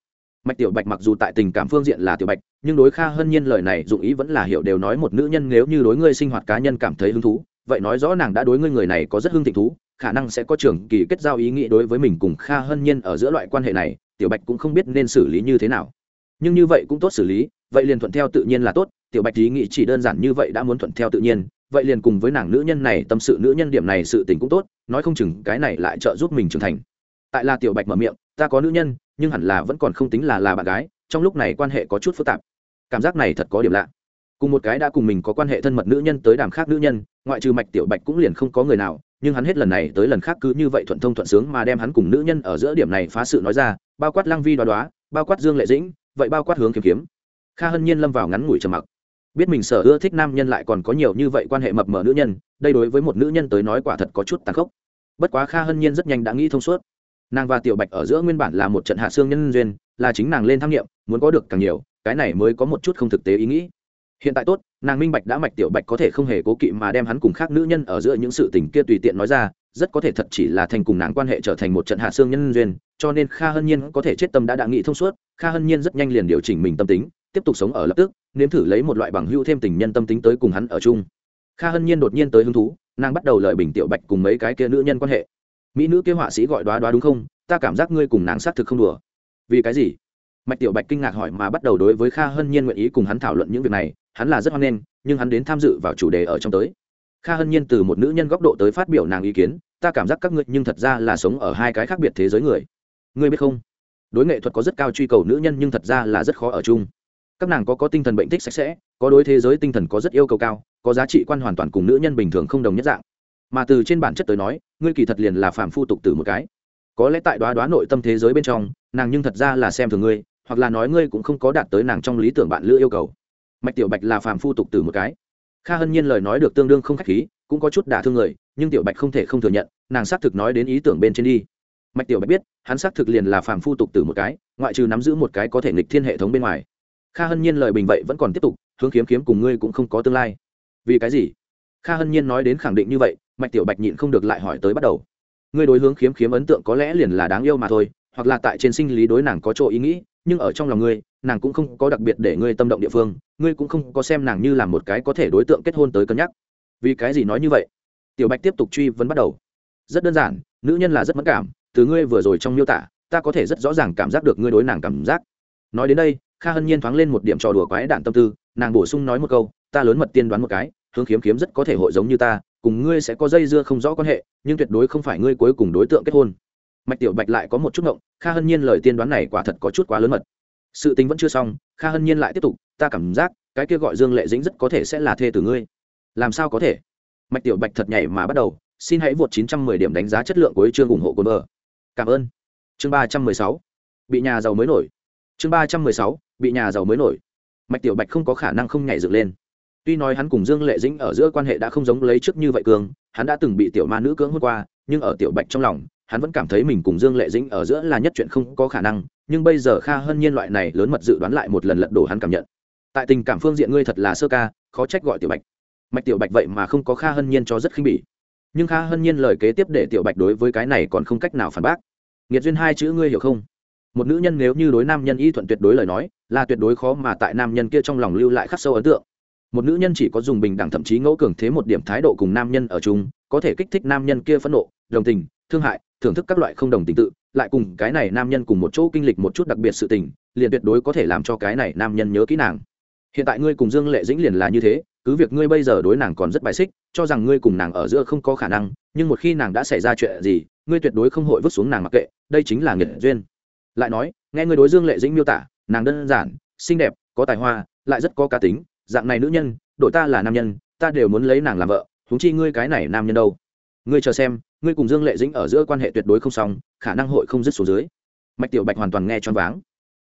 Mạch tiểu bạch mặc dù tại tình cảm phương diện là tiểu bạch, nhưng đối kha hân nhiên lời này dụng ý vẫn là hiểu đều nói một nữ nhân nếu như đối ngươi sinh hoạt cá nhân cảm thấy hứng thú, vậy nói rõ nàng đã đối ngươi người này có rất hưng thịnh thú, khả năng sẽ có trường kỳ kết giao ý nghĩ đối với mình cùng kha hân nhiên ở giữa loại quan hệ này, tiểu bạch cũng không biết nên xử lý như thế nào. Nhưng như vậy cũng tốt xử lý, vậy liền thuận theo tự nhiên là tốt, tiểu bạch ý nghĩ chỉ đơn giản như vậy đã muốn thuận theo tự nhiên, vậy liền cùng với nàng nữ nhân này, tâm sự nữ nhân điểm này sự tình cũng tốt, nói không chừng cái này lại trợ giúp mình trưởng thành tại là tiểu bạch mở miệng, ta có nữ nhân, nhưng hẳn là vẫn còn không tính là là bạn gái, trong lúc này quan hệ có chút phức tạp. Cảm giác này thật có điểm lạ. Cùng một cái đã cùng mình có quan hệ thân mật nữ nhân tới đàm khác nữ nhân, ngoại trừ mạch tiểu bạch cũng liền không có người nào, nhưng hắn hết lần này tới lần khác cứ như vậy thuận thông thuận sướng mà đem hắn cùng nữ nhân ở giữa điểm này phá sự nói ra, bao quát lăng vi đoá đoá, bao quát dương lệ dĩnh, vậy bao quát hướng kiếm kiếm. Kha hân nhiên lâm vào ngắn ngủi trầm mặc. Biết mình sở ưa thích nam nhân lại còn có nhiều như vậy quan hệ mập mờ nữ nhân, đây đối với một nữ nhân tới nói quả thật có chút tàn khốc. Bất quá kha hân nhiên rất nhanh đã nghĩ thông suốt nàng và tiểu bạch ở giữa nguyên bản là một trận hạ xương nhân duyên, là chính nàng lên tham nghiệm, muốn có được càng nhiều, cái này mới có một chút không thực tế ý nghĩ. Hiện tại tốt, nàng minh bạch đã mạch tiểu bạch có thể không hề cố kỵ mà đem hắn cùng khác nữ nhân ở giữa những sự tình kia tùy tiện nói ra, rất có thể thật chỉ là thành cùng nàng quan hệ trở thành một trận hạ xương nhân duyên, cho nên kha hân nhiên có thể chết tâm đã đạ nghị thông suốt, kha hân nhiên rất nhanh liền điều chỉnh mình tâm tính, tiếp tục sống ở lập tức, nếm thử lấy một loại bằng hữu thêm tình nhân tâm tính tới cùng hắn ở chung. Kha hân nhiên đột nhiên tới hứng thú, nàng bắt đầu lợi bình tiểu bạch cùng mấy cái kia nữ nhân quan hệ mỹ nữ kia họa sĩ gọi đoá đoá đúng không? Ta cảm giác ngươi cùng nàng xác thực không đùa. Vì cái gì? Mạch tiểu bạch kinh ngạc hỏi mà bắt đầu đối với kha hân nhiên nguyện ý cùng hắn thảo luận những việc này. Hắn là rất hoan nghênh, nhưng hắn đến tham dự vào chủ đề ở trong tới. Kha hân nhiên từ một nữ nhân góc độ tới phát biểu nàng ý kiến. Ta cảm giác các ngươi nhưng thật ra là sống ở hai cái khác biệt thế giới người. Ngươi biết không? Đối nghệ thuật có rất cao truy cầu nữ nhân nhưng thật ra là rất khó ở chung. Các nàng có có tinh thần bệnh tích sạch sẽ, có đối thế giới tinh thần có rất yêu cầu cao, có giá trị quan hoàn toàn cùng nữ nhân bình thường không đồng nhất dạng mà từ trên bản chất tới nói, ngươi kỳ thật liền là phàm phu tục tử một cái. Có lẽ tại đoá đoá nội tâm thế giới bên trong, nàng nhưng thật ra là xem thường ngươi, hoặc là nói ngươi cũng không có đạt tới nàng trong lý tưởng bạn lữ yêu cầu. Mạch tiểu bạch là phàm phu tục từ một cái. Kha hân nhiên lời nói được tương đương không khách khí, cũng có chút đả thương người, nhưng tiểu bạch không thể không thừa nhận, nàng xác thực nói đến ý tưởng bên trên đi. Mạch tiểu bạch biết, hắn xác thực liền là phàm phu tục từ một cái, ngoại trừ nắm giữ một cái có thể nghịch thiên hệ thống bên ngoài. Kha hân nhiên lời bình vậy vẫn còn tiếp tục, hướng kiếm kiếm cùng ngươi cũng không có tương lai. Vì cái gì? Kha hân nhiên nói đến khẳng định như vậy mạch tiểu bạch nhịn không được lại hỏi tới bắt đầu. Ngươi đối hướng khiếm khiếm ấn tượng có lẽ liền là đáng yêu mà thôi, hoặc là tại trên sinh lý đối nàng có chỗ ý nghĩ, nhưng ở trong lòng ngươi, nàng cũng không có đặc biệt để ngươi tâm động địa phương, ngươi cũng không có xem nàng như là một cái có thể đối tượng kết hôn tới cân nhắc. Vì cái gì nói như vậy? Tiểu bạch tiếp tục truy vấn bắt đầu. Rất đơn giản, nữ nhân là rất mất cảm, từ ngươi vừa rồi trong miêu tả, ta có thể rất rõ ràng cảm giác được ngươi đối nàng cảm giác. Nói đến đây, kha hân nhiên thoáng lên một điểm trò đùa quái đạn tâm tư, nàng bổ sung nói một câu, ta lớn mật tiên đoán một cái, hướng khiếm kiếm rất có thể hội giống như ta cùng ngươi sẽ có dây dưa không rõ quan hệ, nhưng tuyệt đối không phải ngươi cuối cùng đối tượng kết hôn. Mạch tiểu bạch lại có một chút ngộng, kha hân nhiên lời tiên đoán này quả thật có chút quá lớn mật. Sự tính vẫn chưa xong, kha hân nhiên lại tiếp tục, ta cảm giác, cái kia gọi dương lệ dĩnh rất có thể sẽ là thê tử ngươi. Làm sao có thể? Mạch tiểu bạch thật nhảy mà bắt đầu, xin hãy vượt 910 điểm đánh giá chất lượng của chương ủng hộ cồn vợ cảm ơn. Chương 316 bị nhà giàu mới nổi. Chương 316 bị nhà giàu mới nổi. Mạch tiểu bạch không có khả năng không nhảy dựng lên tuy nói hắn cùng dương lệ dĩnh ở giữa quan hệ đã không giống lấy trước như vậy cường, hắn đã từng bị tiểu ma nữ cưỡng hôn qua, nhưng ở tiểu bạch trong lòng, hắn vẫn cảm thấy mình cùng dương lệ dĩnh ở giữa là nhất chuyện không có khả năng, nhưng bây giờ kha hơn nhiên loại này lớn mật dự đoán lại một lần lật đổ hắn cảm nhận. Tại tình cảm phương diện ngươi thật là sơ ca, khó trách gọi tiểu bạch. Mạch tiểu bạch vậy mà không có kha hân nhiên cho rất khinh bỉ. Nhưng kha hân nhiên lời kế tiếp để tiểu bạch đối với cái này còn không cách nào phản bác. Nghiệt duyên hai chữ ngươi hiểu không? Một nữ nhân nếu như đối nam nhân y thuận tuyệt đối lời nói, là tuyệt đối khó mà tại nam nhân kia trong lòng lưu lại khắc sâu ấn tượng một nữ nhân chỉ có dùng bình đẳng thậm chí ngẫu cường thế một điểm thái độ cùng nam nhân ở chung, có thể kích thích nam nhân kia phẫn nộ, đồng tình, thương hại, thưởng thức các loại không đồng tình tự, lại cùng cái này nam nhân cùng một chỗ kinh lịch một chút đặc biệt sự tình, liền tuyệt đối có thể làm cho cái này nam nhân nhớ kỹ nàng. Hiện tại ngươi cùng dương lệ dĩnh liền là như thế, cứ việc ngươi bây giờ đối nàng còn rất bài xích, cho rằng ngươi cùng nàng ở giữa không có khả năng, nhưng một khi nàng đã xảy ra chuyện gì, ngươi tuyệt đối không hội vứt xuống nàng mặc kệ, đây chính là nghiệt duyên. Lại nói, nghe ngươi đối dương lệ dĩnh miêu tả, nàng đơn giản, xinh đẹp, có tài hoa, lại rất có cá tính dạng này nữ nhân, đội ta là nam nhân, ta đều muốn lấy nàng làm vợ, huống chi ngươi cái này nam nhân đâu? Ngươi chờ xem, ngươi cùng dương lệ dĩnh ở giữa quan hệ tuyệt đối không xong, khả năng hội không dứt số dưới. Mạch tiểu bạch hoàn toàn nghe choáng váng.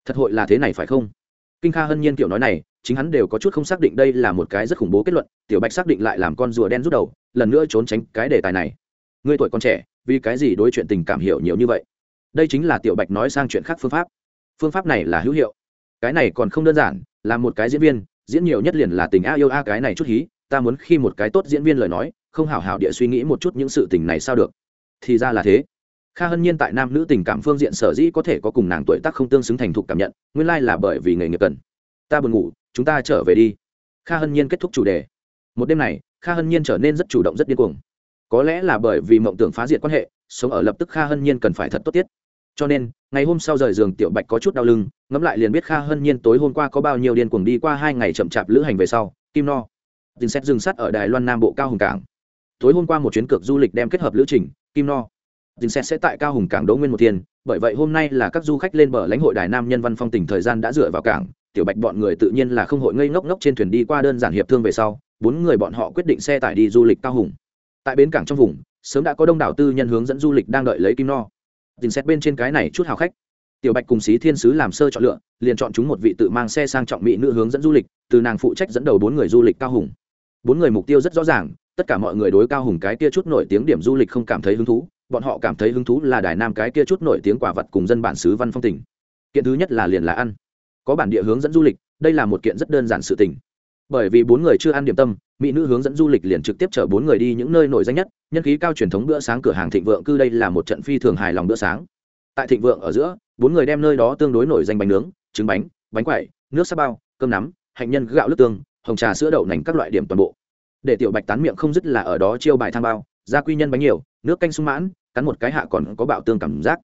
Thật hội là thế này phải không? Kinh kha hân nhiên kiểu nói này, chính hắn đều có chút không xác định đây là một cái rất khủng bố kết luận, tiểu bạch xác định lại làm con rùa đen rút đầu, lần nữa trốn tránh cái đề tài này. Ngươi tuổi còn trẻ, vì cái gì đối chuyện tình cảm hiểu nhiều như vậy? Đây chính là tiểu bạch nói sang chuyện khác phương pháp. Phương pháp này là hữu hiệu. Cái này còn không đơn giản, là một cái diễn viên diễn nhiều nhất liền là tình a yêu a cái này chút hí, ta muốn khi một cái tốt diễn viên lời nói, không hảo hảo địa suy nghĩ một chút những sự tình này sao được. Thì ra là thế. Kha hân nhiên tại nam nữ tình cảm phương diện sở dĩ có thể có cùng nàng tuổi tác không tương xứng thành thục cảm nhận, nguyên lai là bởi vì nghề nghiệp cần. Ta buồn ngủ, chúng ta trở về đi. Kha hân nhiên kết thúc chủ đề. Một đêm này, kha hân nhiên trở nên rất chủ động, rất điên cuồng. Có lẽ là bởi vì mộng tưởng phá diệt quan hệ, sống ở lập tức kha hân nhiên cần phải thật tốt tiết cho nên, ngày hôm sau rời giường, tiểu bạch có chút đau lưng, ngẫm lại liền biết kha hân nhiên tối hôm qua có bao nhiêu điên cuồng đi qua hai ngày chậm chạp lữ hành về sau. Kim no dình xét dừng sắt ở đài loan nam bộ cao hùng cảng. Tối hôm qua một chuyến cược du lịch đem kết hợp lữ trình, kim no dình xét sẽ tại cao hùng cảng đỗ nguyên một tiền bởi vậy hôm nay là các du khách lên bờ lãnh hội đài nam nhân văn phong tỉnh thời gian đã dựa vào cảng. Tiểu bạch bọn người tự nhiên là không hội ngây ngốc ngốc trên thuyền đi qua đơn giản hiệp thương về sau, bốn người bọn họ quyết định xe tải đi du lịch cao hùng. Tại bến cảng trong vùng, sớm đã có đông đảo tư nhân hướng dẫn du lịch đang đợi lấy kim no dình xét bên trên cái này chút hào khách. Tiểu bạch cùng xí thiên sứ làm sơ chọn lựa, liền chọn chúng một vị tự mang xe sang trọng mỹ nữ hướng dẫn du lịch, từ nàng phụ trách dẫn đầu bốn người du lịch cao hùng. Bốn người mục tiêu rất rõ ràng, tất cả mọi người đối cao hùng cái kia chút nổi tiếng điểm du lịch không cảm thấy hứng thú, bọn họ cảm thấy hứng thú là đài nam cái kia chút nổi tiếng quả vật cùng dân bản xứ văn phong tỉnh kiện thứ nhất là liền là ăn. Có bản địa hướng dẫn du lịch, đây là một kiện rất đơn giản sự tình bởi vì bốn người chưa ăn điểm tâm, mỹ nữ hướng dẫn du lịch liền trực tiếp chở bốn người đi những nơi nổi danh nhất, nhân khí cao truyền thống bữa sáng cửa hàng thịnh vượng cư đây là một trận phi thường hài lòng bữa sáng. Tại thịnh vượng ở giữa, bốn người đem nơi đó tương đối nổi danh bánh nướng, trứng bánh bánh quậy nước sa bao, cơm nắm, hạnh nhân gạo nước tương, hồng trà sữa đậu nành các loại điểm toàn bộ. Để tiểu bạch tán miệng không dứt là ở đó chiêu bài tham bao, gia quy nhân bánh nhiều, nước canh sung mãn, cắn một cái hạ còn có bạo tương cảm giác.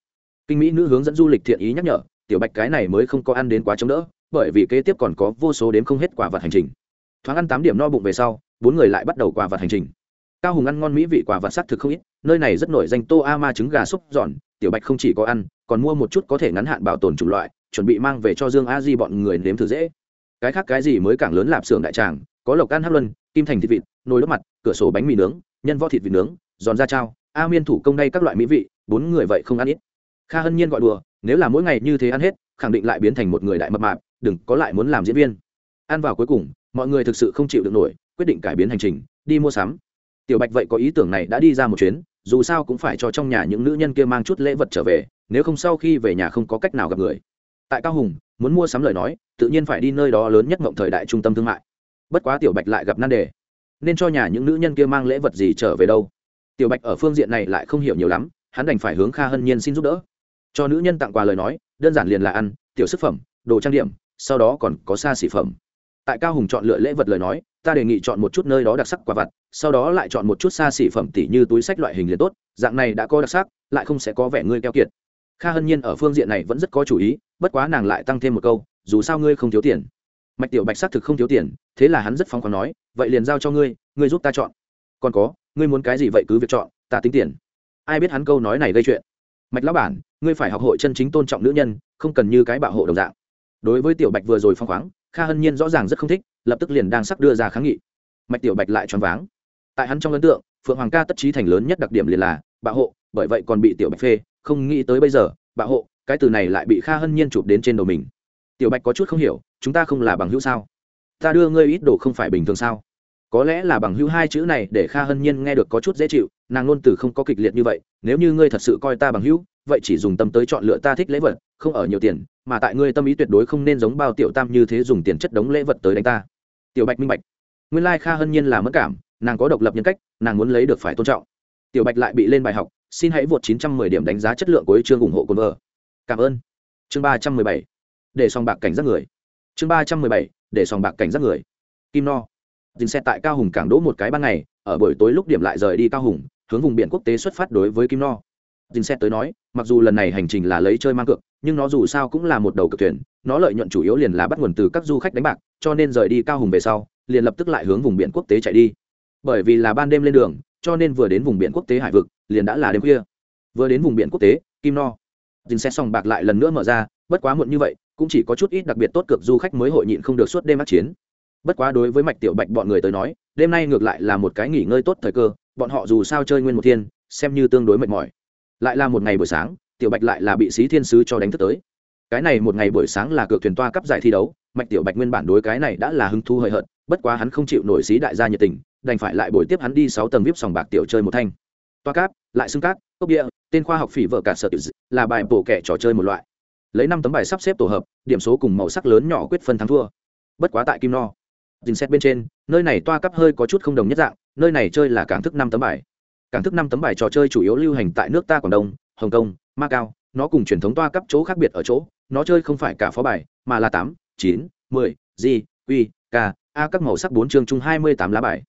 Kinh mỹ nữ hướng dẫn du lịch thiện ý nhắc nhở, tiểu bạch cái này mới không có ăn đến quá chống đỡ, bởi vì kế tiếp còn có vô số đếm không hết quả vật hành trình thoáng ăn tám điểm no bụng về sau, bốn người lại bắt đầu quà vật hành trình. Cao hùng ăn ngon mỹ vị quả vật c thực không ít, nơi này rất nổi danh tô a ma trứng gà xúc giòn, tiểu bạch không chỉ có ăn, còn mua một chút có thể ngắn hạn bảo tồn chủng loại, chuẩn bị mang về cho dương a di bọn người nếm thử dễ. Cái khác cái gì mới càng lớn lạp xưởng đại tràng, có lộc ăn hắc luân, kim thành thịt vịt, nồi đốt mặt, cửa sổ bánh mì nướng, nhân võ thịt vịt nướng, giòn da trao, a miên thủ công đay các loại mỹ vị, bốn người vậy không ăn ít. Kha hân nhiên gọi đùa, nếu là mỗi ngày như thế ăn hết, khẳng định lại biến thành một người đại mập mạp, đừng có lại muốn làm diễn viên. Ăn vào cuối cùng mọi người thực sự không chịu được nổi, quyết định cải biến hành trình, đi mua sắm. Tiểu bạch vậy có ý tưởng này đã đi ra một chuyến, dù sao cũng phải cho trong nhà những nữ nhân kia mang chút lễ vật trở về, nếu không sau khi về nhà không có cách nào gặp người. Tại cao hùng, muốn mua sắm lời nói, tự nhiên phải đi nơi đó lớn nhất mộng thời đại trung tâm thương mại. Bất quá tiểu bạch lại gặp nan đề. Nên cho nhà những nữ nhân kia mang lễ vật gì trở về đâu? Tiểu bạch ở phương diện này lại không hiểu nhiều lắm, hắn đành phải hướng kha hân nhiên xin giúp đỡ. Cho nữ nhân tặng quà lời nói, đơn giản liền là ăn, tiểu sức phẩm, đồ trang điểm, sau đó còn có xa xỉ phẩm tại cao hùng chọn lựa lễ vật lời nói, ta đề nghị chọn một chút nơi đó đặc sắc quả vặt, sau đó lại chọn một chút xa xỉ phẩm tỉ như túi sách loại hình liền tốt, dạng này đã có đặc sắc, lại không sẽ có vẻ ngươi keo kiệt. Kha hân nhiên ở phương diện này vẫn rất có chủ ý, bất quá nàng lại tăng thêm một câu, dù sao ngươi không thiếu tiền. Mạch tiểu bạch xác thực không thiếu tiền, thế là hắn rất phóng khoáng nói, vậy liền giao cho ngươi ngươi giúp ta chọn. Còn có, ngươi muốn cái gì vậy cứ việc chọn, ta tính tiền. Ai biết hắn câu nói này gây chuyện. Mạch lão bản, ngươi phải học hội chân chính tôn trọng nữ nhân, không cần như cái bạo hộ đồng dạng. Đối với tiểu bạch vừa rồi phóng khoáng kha hân nhiên rõ ràng rất không thích, lập tức liền đang sắp đưa ra kháng nghị. Mạch tiểu bạch lại choáng váng. Tại hắn trong ấn tượng, phượng hoàng ca tất trí thành lớn nhất đặc điểm liền là, bạo hộ, bởi vậy còn bị tiểu bạch phê, không nghĩ tới bây giờ, bạo hộ, cái từ này lại bị kha hân nhiên chụp đến trên đầu mình. Tiểu bạch có chút không hiểu, chúng ta không là bằng hữu sao? Ta đưa ngươi ít đồ không phải bình thường sao? Có lẽ là bằng hữu hai chữ này để kha hân nhiên nghe được có chút dễ chịu, nàng ngôn từ không có kịch liệt như vậy, nếu như ngươi thật sự coi ta bằng hữu, vậy chỉ dùng tâm tới chọn lựa ta thích lễ vật, không ở nhiều tiền, mà tại ngươi tâm ý tuyệt đối không nên giống bao tiểu tam như thế dùng tiền chất đống lễ vật tới đánh ta. Tiểu bạch minh bạch. Nguyên lai kha hân nhiên là mất cảm, nàng có độc lập nhân cách, nàng muốn lấy được phải tôn trọng. Tiểu bạch lại bị lên bài học, xin hãy vượt 910 điểm đánh giá chất lượng của chương ủng hộ cồn vợ. Cảm ơn. Chương 317 để song bạc cảnh giác người. Chương 317 để song bạc cảnh giác người. Kim no dừng xe tại cao hùng cảng đỗ một cái ban ngày, ở buổi tối lúc điểm lại rời đi cao hùng, hướng vùng biển quốc tế xuất phát đối với kim no dừng xe tới nói, mặc dù lần này hành trình là lấy chơi mang cược, nhưng nó dù sao cũng là một đầu cực thuyền, nó lợi nhuận chủ yếu liền là bắt nguồn từ các du khách đánh bạc, cho nên rời đi cao hùng về sau, liền lập tức lại hướng vùng biển quốc tế chạy đi. Bởi vì là ban đêm lên đường, cho nên vừa đến vùng biển quốc tế hải vực, liền đã là đêm khuya. Vừa đến vùng biển quốc tế, kim no dừng xe xong bạc lại lần nữa mở ra, bất quá muộn như vậy, cũng chỉ có chút ít đặc biệt tốt cực du khách mới hội nhịn không được suốt đêm ác chiến bất quá đối với mạch tiểu bạch bọn người tới nói, đêm nay ngược lại là một cái nghỉ ngơi tốt thời cơ, bọn họ dù sao chơi nguyên một thiên, xem như tương đối mệt mỏi. Lại là một ngày buổi sáng, tiểu bạch lại là bị sĩ thiên sứ cho đánh thức tới. Cái này một ngày buổi sáng là cược thuyền toa cấp giải thi đấu, mạch tiểu bạch nguyên bản đối cái này đã là hứng thu hời hợt, bất quá hắn không chịu nổi sĩ đại gia nhiệt tình, đành phải lại buổi tiếp hắn đi sáu tầng vip sòng bạc tiểu chơi một thanh. Toa cáp, lại xưng cát, cốc địa, tên khoa học phỉ vợ cả sợ là bài bổ kẻ trò chơi một loại. Lấy năm tấm bài sắp xếp tổ hợp, điểm số cùng màu sắc lớn nhỏ quyết phân thắng thua. Bất quá tại kim no dình xét bên trên, nơi này toa cấp hơi có chút không đồng nhất dạng, nơi này chơi là cảng thức năm tấm bài. Cảng thức năm tấm bài trò chơi chủ yếu lưu hành tại nước ta quảng đông, hồng kông, macau, nó cùng truyền thống toa cấp chỗ khác biệt ở chỗ, nó chơi không phải cả phó bài, mà là tám, chín, mười, g, q, k, a các màu sắc bốn chương chung hai mươi tám lá bài.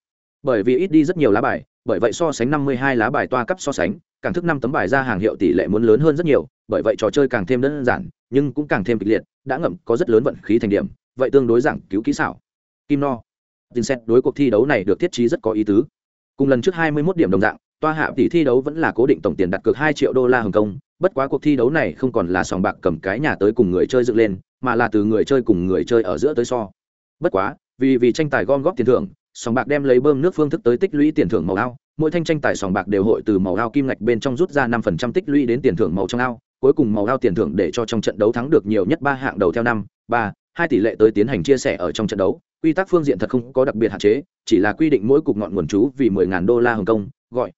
Bởi vì ít đi rất nhiều lá bài, bởi vậy so sánh năm mươi hai lá bài toa cấp so sánh càng thức năm tấm bài ra hàng hiệu tỷ lệ muốn lớn hơn rất nhiều, bởi vậy trò chơi càng thêm đơn giản, nhưng cũng càng thêm kịch liệt, đã ngậm có rất lớn vận khí thành điểm, vậy tương đối giảng cứu kỹ xảo kim no. Tin xét đối cuộc thi đấu này được thiết trí rất có ý tứ. Cùng lần trước 21 điểm đồng dạng, toa hạ tỷ thi đấu vẫn là cố định tổng tiền đặt cược 2 triệu đô la hồng kông, bất quá cuộc thi đấu này không còn là sòng bạc cầm cái nhà tới cùng người chơi dựng lên, mà là từ người chơi cùng người chơi ở giữa tới so. Bất quá, vì vì tranh tài gom góp tiền thưởng, sòng bạc đem lấy bơm nước phương thức tới tích lũy tiền thưởng màu ao, mỗi thanh tranh tài sòng bạc đều hội từ màu ao kim ngạch bên trong rút ra 5% tích lũy đến tiền thưởng màu trong ao, cuối cùng màu ao tiền thưởng để cho trong trận đấu thắng được nhiều nhất ba hạng đầu theo năm, ba, hai tỷ lệ tới tiến hành chia sẻ ở trong trận đấu quy tắc phương diện thật không có đặc biệt hạn chế, chỉ là quy định mỗi cục ngọn nguồn chú vì mười ngàn đô la hồng kông, gọi.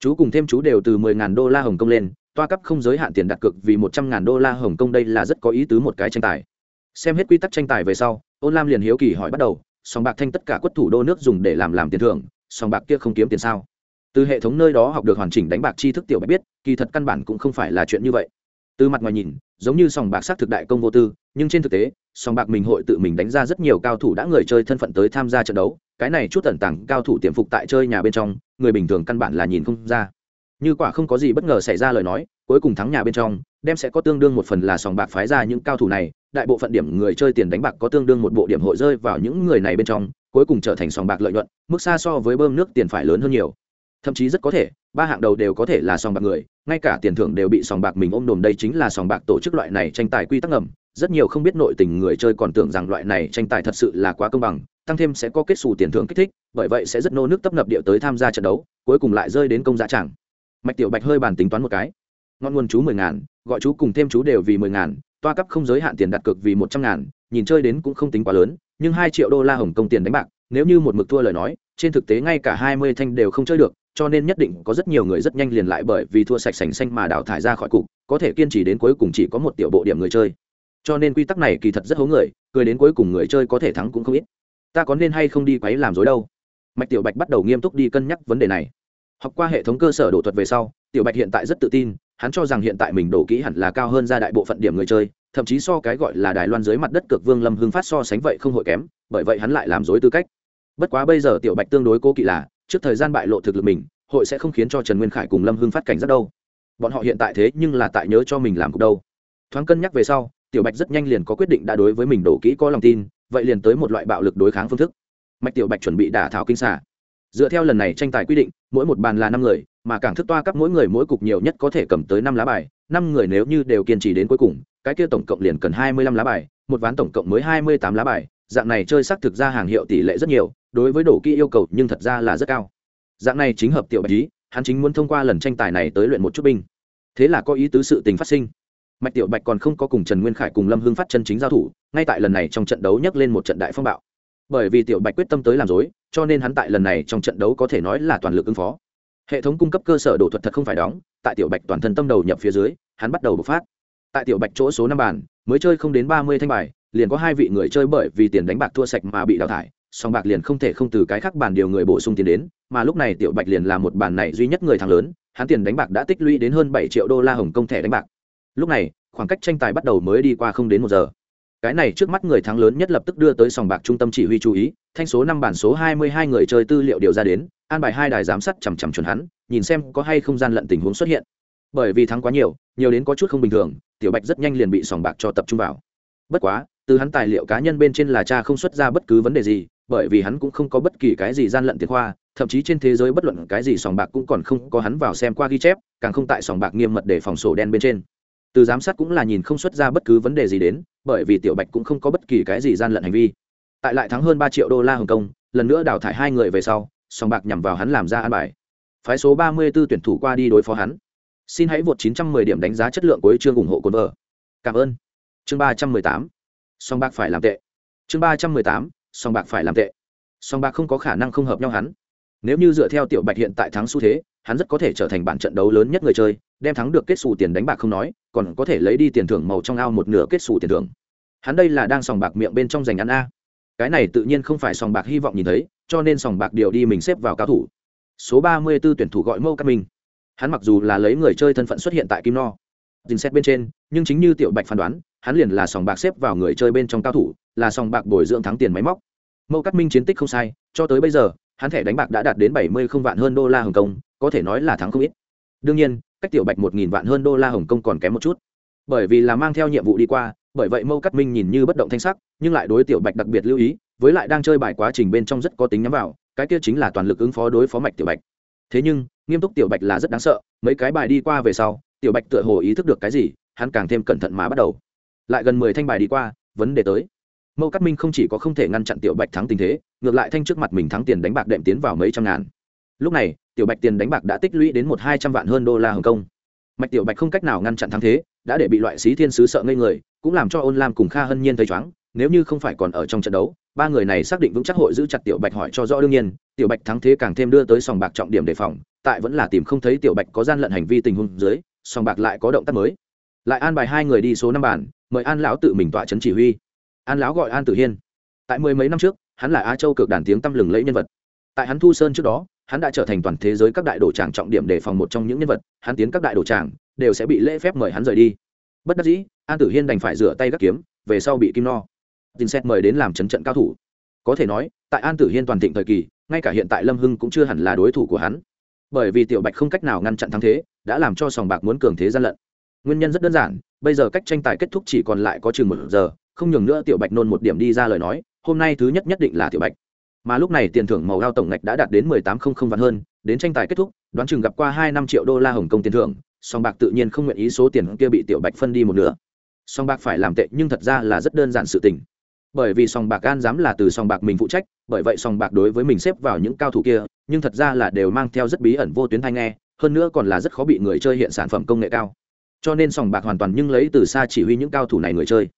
Chú cùng thêm chú đều từ mười ngàn đô la hồng kông lên, toa cấp không giới hạn tiền đặt cược vì một trăm ngàn đô la hồng kông đây là rất có ý tứ một cái tranh tài. Xem hết quy tắc tranh tài về sau, ôn lam liền hiếu kỳ hỏi bắt đầu, sòng bạc thanh tất cả quất thủ đô nước dùng để làm làm tiền thưởng, sòng bạc kia không kiếm tiền sao? Từ hệ thống nơi đó học được hoàn chỉnh đánh bạc tri thức tiểu bạch biết, kỳ thật căn bản cũng không phải là chuyện như vậy. Từ mặt ngoài nhìn, giống như sòng bạc xác thực đại công vô tư, nhưng trên thực tế sòng bạc mình hội tự mình đánh ra rất nhiều cao thủ đã người chơi thân phận tới tham gia trận đấu, cái này chút tẩn tàng cao thủ tiềm phục tại chơi nhà bên trong, người bình thường căn bản là nhìn không ra. Như quả không có gì bất ngờ xảy ra lời nói, cuối cùng thắng nhà bên trong, đem sẽ có tương đương một phần là sòng bạc phái ra những cao thủ này, đại bộ phận điểm người chơi tiền đánh bạc có tương đương một bộ điểm hội rơi vào những người này bên trong, cuối cùng trở thành sòng bạc lợi nhuận, mức xa so với bơm nước tiền phải lớn hơn nhiều. Thậm chí rất có thể, ba hạng đầu đều có thể là sòng bạc người, ngay cả tiền thưởng đều bị sòng bạc mình ôm đồm đây chính là sòng bạc tổ chức loại này tranh tài quy tắc ngầm rất nhiều không biết nội tình người chơi còn tưởng rằng loại này tranh tài thật sự là quá công bằng, tăng thêm sẽ có kết xù tiền thưởng kích thích, bởi vậy sẽ rất nô nước tấp nập điệu tới tham gia trận đấu, cuối cùng lại rơi đến công giá chẳng mạch tiểu bạch hơi bàn tính toán một cái. Ngọn nguồn chú mười ngàn, gọi chú cùng thêm chú đều vì mười ngàn, toa cấp không giới hạn tiền đặt cược vì một trăm ngàn, nhìn chơi đến cũng không tính quá lớn, nhưng hai triệu đô la hồng công tiền đánh bạc, nếu như một mực thua lời nói, trên thực tế ngay cả hai mươi thanh đều không chơi được, cho nên nhất định có rất nhiều người rất nhanh liền lại bởi vì thua sạch sành xanh mà đào thải ra khỏi cục, có thể kiên trì đến cuối cùng chỉ có một tiểu bộ điểm người chơi cho nên quy tắc này kỳ thật rất hố người, cười đến cuối cùng người chơi có thể thắng cũng không ít. Ta có nên hay không đi quấy làm dối đâu? Mạch tiểu bạch bắt đầu nghiêm túc đi cân nhắc vấn đề này. Học qua hệ thống cơ sở đổ thuật về sau, tiểu bạch hiện tại rất tự tin, hắn cho rằng hiện tại mình đổ kỹ hẳn là cao hơn ra đại bộ phận điểm người chơi, thậm chí so cái gọi là đài loan dưới mặt đất cực vương lâm hưng phát so sánh vậy không hội kém, bởi vậy hắn lại làm dối tư cách. Bất quá bây giờ tiểu bạch tương đối cố kỵ là, trước thời gian bại lộ thực lực mình, hội sẽ không khiến cho trần nguyên khải cùng lâm hưng phát cảnh rất đâu. Bọn họ hiện tại thế nhưng là tại nhớ cho mình làm cục đâu. Thoáng cân nhắc về sau tiểu bạch rất nhanh liền có quyết định đã đối với mình đổ kỹ có lòng tin, vậy liền tới một loại bạo lực đối kháng phương thức. Mạch tiểu bạch chuẩn bị đả thảo kinh xả dựa theo lần này tranh tài quy định, mỗi một bàn là năm người, mà cảng thức toa cấp mỗi người mỗi cục nhiều nhất có thể cầm tới năm lá bài, năm người nếu như đều kiên trì đến cuối cùng, cái kia tổng cộng liền cần hai mươi lăm lá bài, một ván tổng cộng mới hai mươi tám lá bài, dạng này chơi xác thực ra hàng hiệu tỷ lệ rất nhiều, đối với đổ kỹ yêu cầu nhưng thật ra là rất cao. Dạng này chính hợp tiểu bạch ý, hắn chính muốn thông qua lần tranh tài này tới luyện một chút binh. Thế là có ý tứ sự tình phát sinh mạch tiểu bạch còn không có cùng trần nguyên khải cùng lâm hưng phát chân chính giao thủ, ngay tại lần này trong trận đấu nhấc lên một trận đại phong bạo. Bởi vì tiểu bạch quyết tâm tới làm dối cho nên hắn tại lần này trong trận đấu có thể nói là toàn lực ứng phó. Hệ thống cung cấp cơ sở đồ thuật thật không phải đóng, tại tiểu bạch toàn thân tâm đầu nhập phía dưới, hắn bắt đầu bộc phát. Tại tiểu bạch chỗ số năm bàn, mới chơi không đến ba mươi thanh bài, liền có hai vị người chơi bởi vì tiền đánh bạc thua sạch mà bị đào thải, song bạc liền không thể không từ cái khác bàn điều người bổ sung tiền đến, mà lúc này tiểu bạch liền là một bàn này duy nhất người thắng lớn, hắn tiền đánh bạc đã tích lũy đến hơn bảy triệu đô la hồng công thẻ đánh bạc lúc này, khoảng cách tranh tài bắt đầu mới đi qua không đến một giờ. Cái này trước mắt người thắng lớn nhất lập tức đưa tới sòng bạc trung tâm chỉ huy chú ý, thanh số năm bản số hai mươi hai người chơi tư liệu điều ra đến, an bài hai đài giám sát chằm chằm chuẩn hắn, nhìn xem có hay không gian lận tình huống xuất hiện. Bởi vì thắng quá nhiều nhiều đến có chút không bình thường, tiểu bạch rất nhanh liền bị sòng bạc cho tập trung vào. Bất quá, từ hắn tài liệu cá nhân bên trên là cha không xuất ra bất cứ vấn đề gì, bởi vì hắn cũng không có bất kỳ cái gì gian lận tiền khoa, thậm chí trên thế giới bất luận cái gì sòng bạc cũng còn không có hắn vào xem qua ghi chép, càng không tại sòng bạc nghiêm mật để phòng sổ đen bên trên từ giám sát cũng là nhìn không xuất ra bất cứ vấn đề gì đến, bởi vì tiểu bạch cũng không có bất kỳ cái gì gian lận hành vi. Tại lại thắng hơn ba triệu đô la hồng kông, lần nữa đào thải hai người về sau, sòng bạc nhằm vào hắn làm ra an bài. Phái số ba mươi 34 tuyển thủ qua đi đối phó hắn. Xin hãy vượt 910 điểm đánh giá chất lượng của chương ủng hộ cồn vợ cảm ơn. Chương ba trăm mười tám. Song bạc phải làm tệ. Chương ba trăm mười tám. Song bạc phải làm tệ. Song bạc không có khả năng không hợp nhau hắn. Nếu như dựa theo tiểu bạch hiện tại thắng xu thế, hắn rất có thể trở thành bản trận đấu lớn nhất người chơi đem thắng được kết xù tiền đánh bạc không nói, còn có thể lấy đi tiền thưởng màu trong ao một nửa kết xù tiền thưởng. Hắn đây là đang sòng bạc miệng bên trong giành ăn a. Cái này tự nhiên không phải sòng bạc hy vọng nhìn thấy, cho nên sòng bạc điều đi mình xếp vào cao thủ. Số ba mươi 34 tuyển thủ gọi mâu cát minh. Hắn mặc dù là lấy người chơi thân phận xuất hiện tại kim no dình xét bên trên, nhưng chính như tiểu bạch phán đoán, hắn liền là sòng bạc xếp vào người chơi bên trong cao thủ, là sòng bạc bồi dưỡng thắng tiền máy móc. Mâu cát minh chiến tích không sai, cho tới bây giờ, hắn thẻ đánh bạc đã đạt đến bảy mươi không vạn hơn đô la hồng kông, có thể nói là thắng không ít. Đương nhiên cách tiểu bạch một nghìn vạn hơn đô la hồng kông còn kém một chút. Bởi vì là mang theo nhiệm vụ đi qua, bởi vậy mâu cắt minh nhìn như bất động thanh sắc, nhưng lại đối tiểu bạch đặc biệt lưu ý, với lại đang chơi bài quá trình bên trong rất có tính nhắm vào, cái kia chính là toàn lực ứng phó đối phó mạch tiểu bạch. Thế nhưng, nghiêm túc tiểu bạch là rất đáng sợ, mấy cái bài đi qua về sau, tiểu bạch tựa hồ ý thức được cái gì, hắn càng thêm cẩn thận mà bắt đầu. Lại gần mười thanh bài đi qua, vấn đề tới. Mâu cắt minh không chỉ có không thể ngăn chặn tiểu bạch thắng tình thế, ngược lại thanh trước mặt mình thắng tiền đánh bạc đệm tiến vào mấy trăm ngàn. Lúc này tiểu bạch tiền đánh bạc đã tích lũy đến một hai trăm vạn hơn đô la hồng kông. Mạch tiểu bạch không cách nào ngăn chặn thắng thế, đã để bị loại sĩ thiên sứ sợ ngây người, cũng làm cho ôn lam cùng kha hân nhiên thấy chóng nếu như không phải còn ở trong trận đấu, ba người này xác định vững chắc hội giữ chặt tiểu bạch hỏi cho rõ đương nhiên, tiểu bạch thắng thế càng thêm đưa tới sòng bạc trọng điểm đề phòng, tại vẫn là tìm không thấy tiểu bạch có gian lận hành vi tình huống dưới, sòng bạc lại có động tác mới. Lại an bài hai người đi số năm bản mời an lão tự mình tỏa chấn chỉ huy. An lão gọi an tử hiên. Tại mười mấy năm trước, hắn là á châu cực đàn tiếng tăm lừng lẫy nhân vật. Tại hắn thu sơn trước đó hắn đã trở thành toàn thế giới các đại đồ tràng trọng điểm đề phòng một trong những nhân vật, hắn tiến các đại đồ tràng, đều sẽ bị lễ phép mời hắn rời đi. Bất đắc dĩ, an tử hiên đành phải rửa tay gắt kiếm, về sau bị kim no tin xét mời đến làm chấn trận cao thủ. Có thể nói, tại an tử hiên toàn thịnh thời kỳ, ngay cả hiện tại lâm hưng cũng chưa hẳn là đối thủ của hắn. Bởi vì tiểu bạch không cách nào ngăn chặn thắng thế, đã làm cho sòng bạc muốn cường thế gian lận. Nguyên nhân rất đơn giản, bây giờ cách tranh tài kết thúc chỉ còn lại có chừng một giờ, không nhường nữa tiểu bạch nôn một điểm đi ra lời nói, hôm nay thứ nhất nhất định là tiểu bạch mà lúc này tiền thưởng màu đao tổng ngạch đã đạt đến mười tám không không vạn hơn, đến tranh tài kết thúc, đoán chừng gặp qua hai năm triệu đô la hồng kông tiền thưởng, song bạc tự nhiên không nguyện ý số tiền kia bị tiểu bạch phân đi một nửa. Song bạc phải làm tệ nhưng thật ra là rất đơn giản sự tình. Bởi vì song bạc an dám là từ song bạc mình phụ trách, bởi vậy song bạc đối với mình xếp vào những cao thủ kia, nhưng thật ra là đều mang theo rất bí ẩn vô tuyến thanh nghe, hơn nữa còn là rất khó bị người chơi hiện sản phẩm công nghệ cao. Cho nên sòng bạc hoàn toàn nhưng lấy từ xa chỉ huy những cao thủ này người chơi.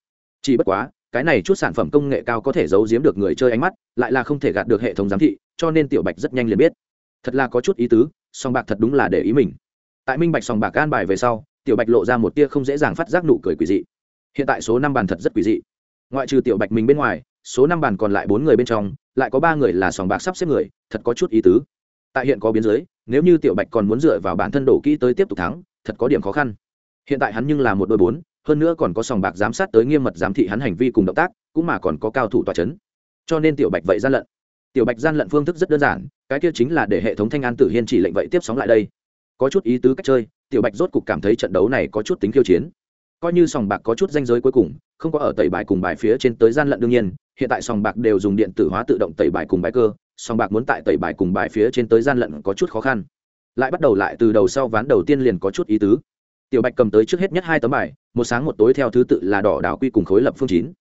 Chỉ bất quá cái này chút sản phẩm công nghệ cao có thể giấu giếm được người chơi ánh mắt, lại là không thể gạt được hệ thống giám thị, cho nên tiểu bạch rất nhanh liền biết. Thật là có chút ý tứ, song bạc thật đúng là để ý mình. Tại minh bạch song bạc an bài về sau, tiểu bạch lộ ra một tia không dễ dàng phát giác nụ cười quỷ dị. Hiện tại số năm bàn thật rất quỷ dị. Ngoại trừ tiểu bạch mình bên ngoài, số năm bàn còn lại bốn người bên trong, lại có ba người là sòng bạc sắp xếp người, thật có chút ý tứ. Tại hiện có biến giới, nếu như tiểu bạch còn muốn dựa vào bản thân đổ kỹ tới tiếp tục thắng, thật có điểm khó khăn. Hiện tại hắn nhưng là một đôi bốn hơn nữa còn có sòng bạc giám sát tới nghiêm mật giám thị hắn hành vi cùng động tác, cũng mà còn có cao thủ tòa c h ấ n cho nên tiểu bạch vậy gian lận. Tiểu bạch gian lận phương thức rất đơn giản, cái kia chính là để hệ thống thanh an tử hiên chỉ lệnh vậy tiếp sóng lại đây. Có chút ý tứ cách chơi, tiểu bạch rốt cục cảm thấy trận đấu này có chút tính khiêu chiến. Coi như sòng bạc có chút danh giới cuối cùng, không có ở tẩy bài cùng bài phía trên tới gian lận đương nhiên, hiện tại sòng bạc đều dùng điện tử hóa tự động tẩy bài cùng bài cơ, sòng bạc muốn tại tẩy bài cùng bài phía trên tới gian lận có chút khó khăn. Lại bắt đầu lại từ đầu sau ván đầu tiên liền có chút ý tứ. Tiểu bạch cầm tới trước hết nhất hai tấm bài một sáng một tối theo thứ tự là đỏ đảo quy cùng khối lập phương chín.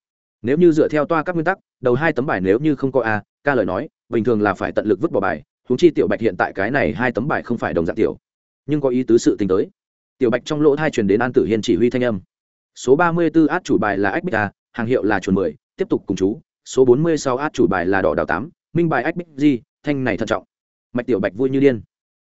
Nếu như dựa theo toa các nguyên tắc, đầu hai tấm bài nếu như không có a, ca lời nói, bình thường là phải tận lực vứt bỏ bài húng chi tiểu bạch hiện tại cái này hai tấm bài không phải đồng dạng tiểu. Nhưng có ý tứ sự tính tới. Tiểu bạch trong lỗ hai truyền đến an tử hiên chỉ huy thanh âm. Số ba mươi 34 át chủ bài là ách bích a, hàng hiệu là chuẩn mười, tiếp tục cùng chú. Số bốn mươi sáu át chủ bài là đỏ đào tám, minh bài ách bích di, thanh này thận trọng. Mạch tiểu bạch vui như điên.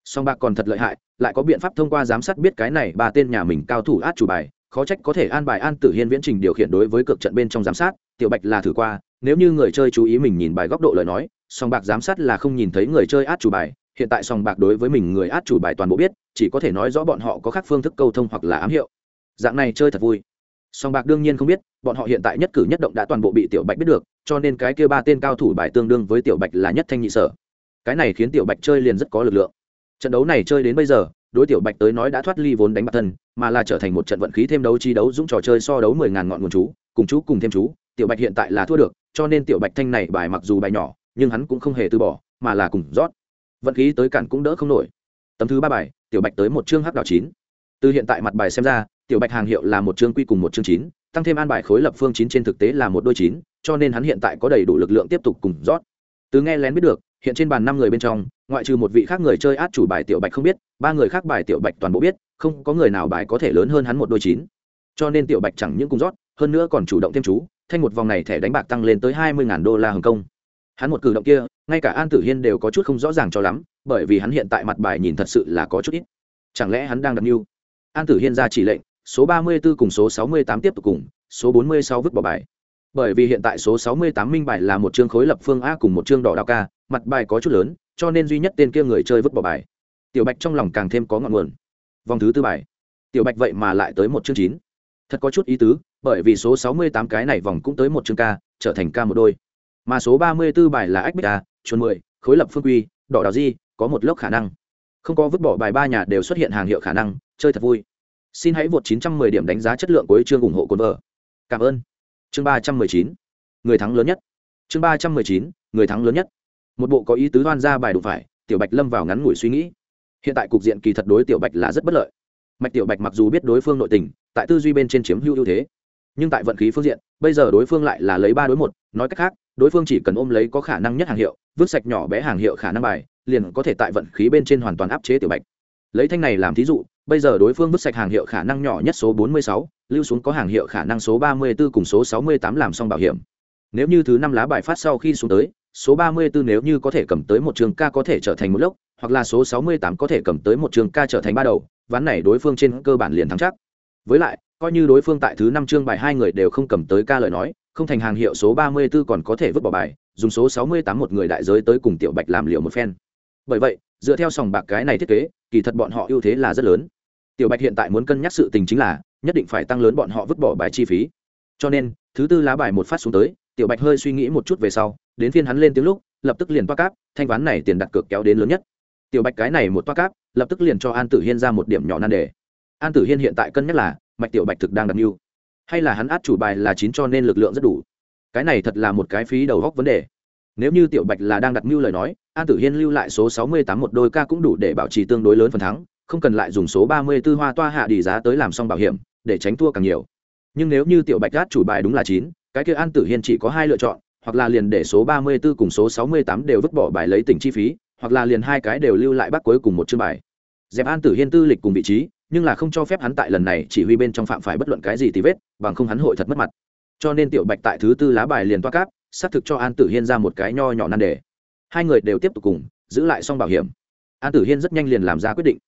Song bạc còn thật lợi hại, lại có biện pháp thông qua giám sát biết cái này ba tên nhà mình cao thủ át chủ bài khó trách có thể an bài an tử hiên viễn trình điều khiển đối với cực trận bên trong giám sát, tiểu bạch là thử qua, nếu như người chơi chú ý mình nhìn bài góc độ lời nói, song bạc giám sát là không nhìn thấy người chơi át chủ bài, hiện tại song bạc đối với mình người át chủ bài toàn bộ biết, chỉ có thể nói rõ bọn họ có khác phương thức câu thông hoặc là ám hiệu. Dạng này chơi thật vui. Song bạc đương nhiên không biết, bọn họ hiện tại nhất cử nhất động đã toàn bộ bị tiểu bạch biết được, cho nên cái kia ba tên cao thủ bài tương đương với tiểu bạch là nhất thanh nhị sở. Cái này khiến tiểu bạch chơi liền rất có lực lượng. Trận đấu này chơi đến bây giờ đối tiểu bạch tới nói đã thoát ly vốn đánh bạc thân, mà là trở thành một trận vận khí thêm đấu chi đấu dũng trò chơi so đấu mười ngàn ngọn nguồn chú, cùng chú cùng thêm chú, tiểu bạch hiện tại là thua được, cho nên tiểu bạch thanh này bài mặc dù bài nhỏ, nhưng hắn cũng không hề từ bỏ, mà là cùng rót. Vận khí tới cản cũng đỡ không nổi. Tấm thứ ba bài, tiểu bạch tới một chương hắc đào chín. Từ hiện tại mặt bài xem ra, tiểu bạch hàng hiệu là một chương quy cùng một chương chín, tăng thêm an bài khối lập phương chín trên thực tế là một đôi chín, cho nên hắn hiện tại có đầy đủ lực lượng tiếp tục cùng rót. Từ nghe lén biết được hiện trên bàn năm người bên trong, ngoại trừ một vị khác người chơi át chủ bài tiểu bạch không biết, ba người khác bài tiểu bạch toàn bộ biết, không có người nào bài có thể lớn hơn hắn một đôi chín. Cho nên tiểu bạch chẳng những cung rót, hơn nữa còn chủ động thêm chú, thanh một vòng này thẻ đánh bạc tăng lên tới hai mươi đô la hồng kông. Hắn một cử động kia, ngay cả an tử hiên đều có chút không rõ ràng cho lắm, bởi vì hắn hiện tại mặt bài nhìn thật sự là có chút ít. Chẳng lẽ hắn đang đặt mưu an tử hiên ra chỉ lệnh, số ba mươi 34 cùng số sáu mươi tám tiếp tục cùng, số bốn mươi sáu vứt bỏ bài. Bởi vì hiện tại số sáu mươi tám minh bài là một chương khối lập phương a cùng một chương đỏ đào ca mặt bài có chút lớn, cho nên duy nhất tên kia người chơi vứt bỏ bài. Tiểu bạch trong lòng càng thêm có ngọn nguồn. Vòng thứ tư bài. Tiểu bạch vậy mà lại tới một chương chín. Thật có chút ý tứ, bởi vì số sáu mươi tám cái này vòng cũng tới một chương ca, trở thành ca một đôi. Mà số ba mươi 34 bài là ách bích a, chuồn mười, khối lập phương quy, đỏ đào di, có một lốc khả năng. Không có vứt bỏ bài ba nhà đều xuất hiện hàng hiệu khả năng, chơi thật vui. Xin hãy vượt 910 điểm đánh giá chất lượng cuối chương ủng hộ cồn vợ cảm ơn. Chương 319 người thắng lớn nhất. Chương 319 người thắng lớn nhất một bộ có ý tứ đoan ra bài đủ phải tiểu bạch lâm vào ngắn ngủi suy nghĩ. Hiện tại cục diện kỳ thật đối tiểu bạch là rất bất lợi. Mạch tiểu bạch mặc dù biết đối phương nội tình tại tư duy bên trên chiếm hữu ưu thế nhưng tại vận khí phương diện bây giờ đối phương lại là lấy ba đối một nói cách khác đối phương chỉ cần ôm lấy có khả năng nhất hàng hiệu vứt sạch nhỏ bé hàng hiệu khả năng bài liền có thể tại vận khí bên trên hoàn toàn áp chế tiểu bạch. Lấy thanh này làm thí dụ bây giờ đối phương vứt sạch hàng hiệu khả năng nhỏ nhất số 46, lưu xuống có hàng hiệu khả năng số 34 cùng số 68 làm xong bảo hiểm. Nếu như thứ năm lá bài phát sau khi xuống tới số 34 nếu như có thể cầm tới một trường ca có thể trở thành một lốc, hoặc là số 68 có thể cầm tới một trường ca trở thành ba đầu, ván này đối phương trên cơ bản liền thắng chắc. Với lại, coi như đối phương tại thứ năm chương bài hai người đều không cầm tới ca lời nói, không thành hàng hiệu số 34 còn có thể vứt bỏ bài, dùng số 68 một người đại giới tới cùng tiểu bạch làm liệu một phen. Bởi vậy, dựa theo sòng bạc cái này thiết kế, kỳ thật bọn họ ưu thế là rất lớn. Tiểu bạch hiện tại muốn cân nhắc sự tình chính là, nhất định phải tăng lớn bọn họ vứt bỏ bài chi phí. Cho nên, thứ tư lá bài một phát xuống tới, tiểu bạch hơi suy nghĩ một chút về sau đến phiên hắn lên tiếng lúc, lập tức liền toa cáp, thanh ván này tiền đặt cược kéo đến lớn nhất. Tiểu bạch cái này một toa cáp, lập tức liền cho an tử hiên ra một điểm nhỏ nan đề. An tử hiên hiện tại cân nhắc là, mạch tiểu bạch thực đang đặt mưu. Hay là hắn át chủ bài là chín cho nên lực lượng rất đủ. Cái này thật là một cái phí đầu góc vấn đề. Nếu như tiểu bạch là đang đặt mưu lời nói, an tử hiên lưu lại số sáu mươi tám một đôi ca cũng đủ để bảo trì tương đối lớn phần thắng, không cần lại dùng số ba mươi 34 hoa toa hạ đi giá tới làm xong bảo hiểm, để tránh thua càng nhiều. Nhưng nếu như tiểu bạch át chủ bài đúng là chín, cái kia an tử hiên chỉ có hai lựa chọn hoặc là liền để số ba mươi 34 cùng số sáu mươi tám đều vứt bỏ bài lấy tỉnh chi phí, hoặc là liền hai cái đều lưu lại bắt cuối cùng một chương bài. Dẹp an tử hiên tư lịch cùng vị trí, nhưng là không cho phép hắn tại lần này chỉ huy bên trong phạm phải bất luận cái gì tí vết, bằng không hắn hội thật mất mặt. Cho nên tiểu bạch tại thứ tư lá bài liền toa cáp, xác thực cho an tử hiên ra một cái nho nhỏ nan đề. Hai người đều tiếp tục cùng, giữ lại xong bảo hiểm. An tử hiên rất nhanh liền làm ra quyết định.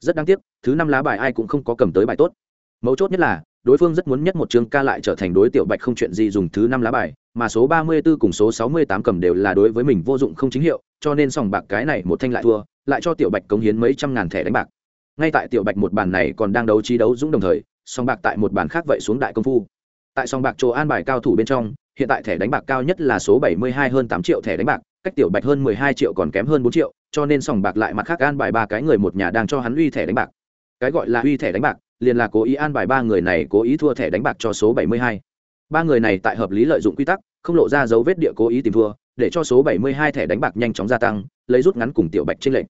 Rất đáng tiếc, thứ năm lá bài ai cũng không có cầm tới bài tốt. Mấu chốt nhất là đối phương rất muốn nhất một chương ca lại trở thành đối tiểu bạch không chuyện gì dùng thứ năm lá bài, mà số ba mươi 34 cùng số sáu mươi tám cầm đều là đối với mình vô dụng không chính hiệu, cho nên sòng bạc cái này một thanh lại thua, lại cho tiểu bạch cống hiến mấy trăm ngàn thẻ đánh bạc. Ngay tại tiểu bạch một bàn này còn đang đấu trí đấu dũng đồng thời, sòng bạc tại một bàn khác vậy xuống đại công phu. Tại sòng bạc chỗ an bài cao thủ bên trong, hiện tại thẻ đánh bạc cao nhất là số bảy mươi hai hơn tám triệu thẻ đánh bạc, cách tiểu bạch hơn mười hai triệu còn kém hơn bốn triệu, cho nên sòng bạc lại mặt khác an bài ba cái người một nhà đang cho hắn uy thẻ đánh bạc. Cái gọi là uy thẻ đánh bạc liền là cố ý an bài ba người này cố ý thua thẻ đánh bạc cho số bảy mươi hai. Ba người này tại hợp lý lợi dụng quy tắc, không lộ ra dấu vết địa cố ý tìm thua, để cho số bảy mươi hai thẻ đánh bạc nhanh chóng gia tăng, lấy rút ngắn cùng tiểu bạch trên lệnh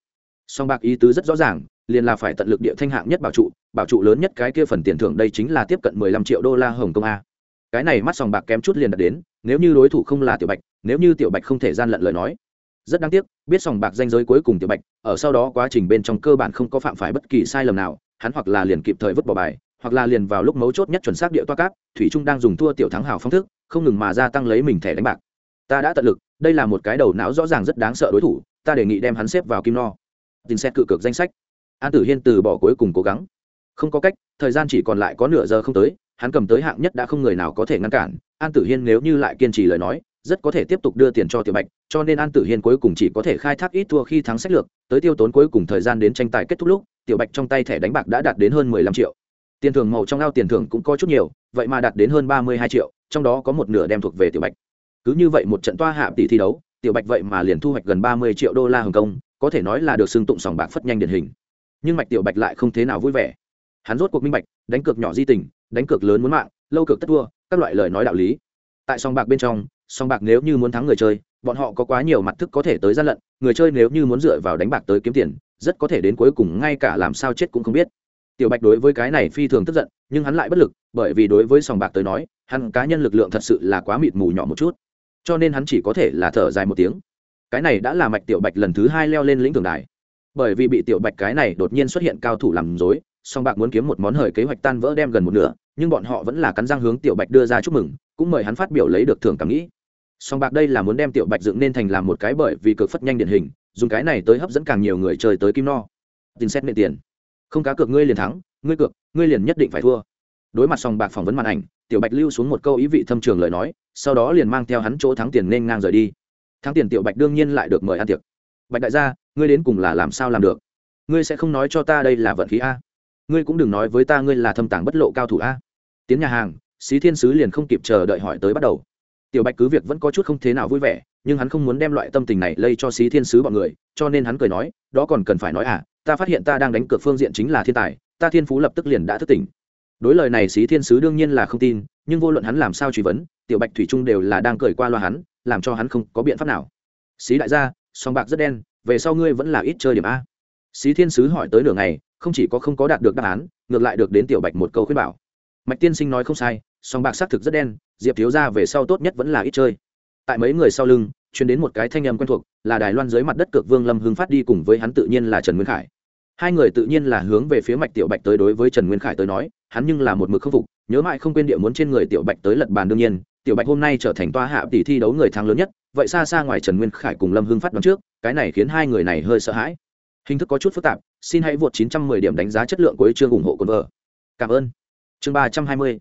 song bạc ý tứ rất rõ ràng, liền là phải tận lực địa thanh hạng nhất bảo trụ bảo trụ lớn nhất cái kia phần tiền thưởng đây chính là tiếp cận mười lăm triệu đô la hồng kông a. Cái này mắt sòng bạc kém chút liền đạt đến, nếu như đối thủ không là tiểu bạch, nếu như tiểu bạch không thể gian lận lời nói. Rất đáng tiếc, biết sòng bạc danh giới cuối cùng tiểu bạch, ở sau đó quá trình bên trong cơ bản không có phạm phải bất kỳ sai lầm nào hắn hoặc là liền kịp thời vứt bỏ bài, hoặc là liền vào lúc mấu chốt nhất chuẩn xác địa toa cáp, thủy trung đang dùng thua tiểu thắng hào phong thức, không ngừng mà gia tăng lấy mình thẻ đánh bạc. Ta đã tận lực, đây là một cái đầu não rõ ràng rất đáng sợ đối thủ, ta đề nghị đem hắn xếp vào kim no tin xét cự cực danh sách. An tử hiên từ bỏ cuối cùng cố gắng. Không có cách, thời gian chỉ còn lại có nửa giờ không tới, hắn cầm tới hạng nhất đã không người nào có thể ngăn cản. An tử hiên nếu như lại kiên trì lời nói, rất có thể tiếp tục đưa tiền cho tiểu bạch, cho nên an tử hiên cuối cùng chỉ có thể khai thác ít thua khi thắng sách lược, tới tiêu tốn cuối cùng thời gian đến tranh tài kết thúc lúc tiểu bạch trong tay thẻ đánh bạc đã đạt đến hơn mười lăm triệu. Tiền thưởng màu trong ao tiền thưởng cũng có chút nhiều, vậy mà đạt đến hơn ba mươi hai triệu, trong đó có một nửa đem thuộc về tiểu bạch. Cứ như vậy một trận toa hạ tỷ thi đấu, tiểu bạch vậy mà liền thu hoạch gần ba mươi triệu đô la hồng kông, có thể nói là được xưng tụng sòng bạc phất nhanh điển hình. Nhưng mạch tiểu bạch lại không thế nào vui vẻ. Hắn rốt cuộc minh bạch, đánh cược nhỏ di tình, đánh cược lớn muốn mạng, lâu cược tất thua, các loại lời nói đạo lý. Tại sòng bạc bên trong, sòng bạc nếu như muốn thắng người chơi bọn họ có quá nhiều mặt thức có thể tới gian lận, người chơi nếu như muốn dựa vào đánh bạc tới kiếm tiền, rất có thể đến cuối cùng ngay cả làm sao chết cũng không biết. Tiểu bạch đối với cái này phi thường tức giận, nhưng hắn lại bất lực, bởi vì đối với sòng bạc tới nói, hắn cá nhân lực lượng thật sự là quá mịt mù nhỏ một chút. Cho nên hắn chỉ có thể là thở dài một tiếng. Cái này đã là mạch tiểu bạch lần thứ hai leo lên lĩnh thường đài. Bởi vì bị tiểu bạch cái này đột nhiên xuất hiện cao thủ làm dối song bạc muốn kiếm một món hời kế hoạch tan vỡ đem gần một nửa, nhưng bọn họ vẫn là cắn răng hướng tiểu bạch đưa ra chúc mừng, cũng mời hắn phát biểu lấy được thưởng cảm nghĩ song bạc đây là muốn đem tiểu bạch dựng nên thành làm một cái bởi vì cực phất nhanh điển hình, dùng cái này tới hấp dẫn càng nhiều người chơi tới kim no. Tin xét nệ tiền. Không cá cược ngươi liền thắng, ngươi cược, ngươi liền nhất định phải thua. Đối mặt song bạc phỏng vấn màn ảnh, tiểu bạch lưu xuống một câu ý vị thâm trường lời nói, sau đó liền mang theo hắn chỗ thắng tiền nên ngang rời đi. Thắng tiền tiểu bạch đương nhiên lại được mời ăn tiệc. Bạch đại gia, ngươi đến cùng là làm sao làm được? Ngươi sẽ không nói cho ta đây là vận khí a. Ngươi cũng đừng nói với ta ngươi là thâm tàng bất lộ cao thủ a. Tiến nhà hàng, xí thiên sứ liền không kịp chờ đợi hỏi tới bắt đầu tiểu bạch cứ việc vẫn có chút không thế nào vui vẻ, nhưng hắn không muốn đem loại tâm tình này lây cho xí thiên sứ bọn người, cho nên hắn cười nói, đó còn cần phải nói à ta phát hiện ta đang đánh cược phương diện chính là thiên tài, ta thiên phú lập tức liền đã thức tỉnh. Đối lời này xí thiên sứ đương nhiên là không tin, nhưng vô luận hắn làm sao truy vấn, tiểu bạch thủy trung đều là đang cười qua loa hắn, làm cho hắn không có biện pháp nào. Xí đại gia, song bạc rất đen, về sau ngươi vẫn là ít chơi điểm a. Xí thiên sứ hỏi tới nửa ngày, không chỉ có không có đạt được đáp án, ngược lại được đến tiểu bạch một câu khuyên bảo. Mạch tiên sinh nói không sai song bạc xác thực rất đen, diệp thiếu ra về sau tốt nhất vẫn là ít chơi. Tại mấy người sau lưng chuyển đến một cái thanh âm quen thuộc, là đài loan dưới mặt đất cược vương lâm hưng phát đi cùng với hắn tự nhiên là trần nguyên khải. Hai người tự nhiên là hướng về phía mạch tiểu bạch tới đối với trần nguyên khải tới nói, hắn nhưng là một mực khâm phục, nhớ mãi không quên địa muốn trên người tiểu bạch tới lật bàn đương nhiên, tiểu bạch hôm nay trở thành toa hạ tỷ thi đấu người thắng lớn nhất, vậy xa xa ngoài trần nguyên khải cùng lâm hưng phát đoán trước, cái này khiến hai người này hơi sợ hãi. Hình thức có chút phức tạp, xin hãy vượt 910 điểm đánh giá chất lượng của chương ủng hộ cồn vợ. Cảm ơn. Chương 320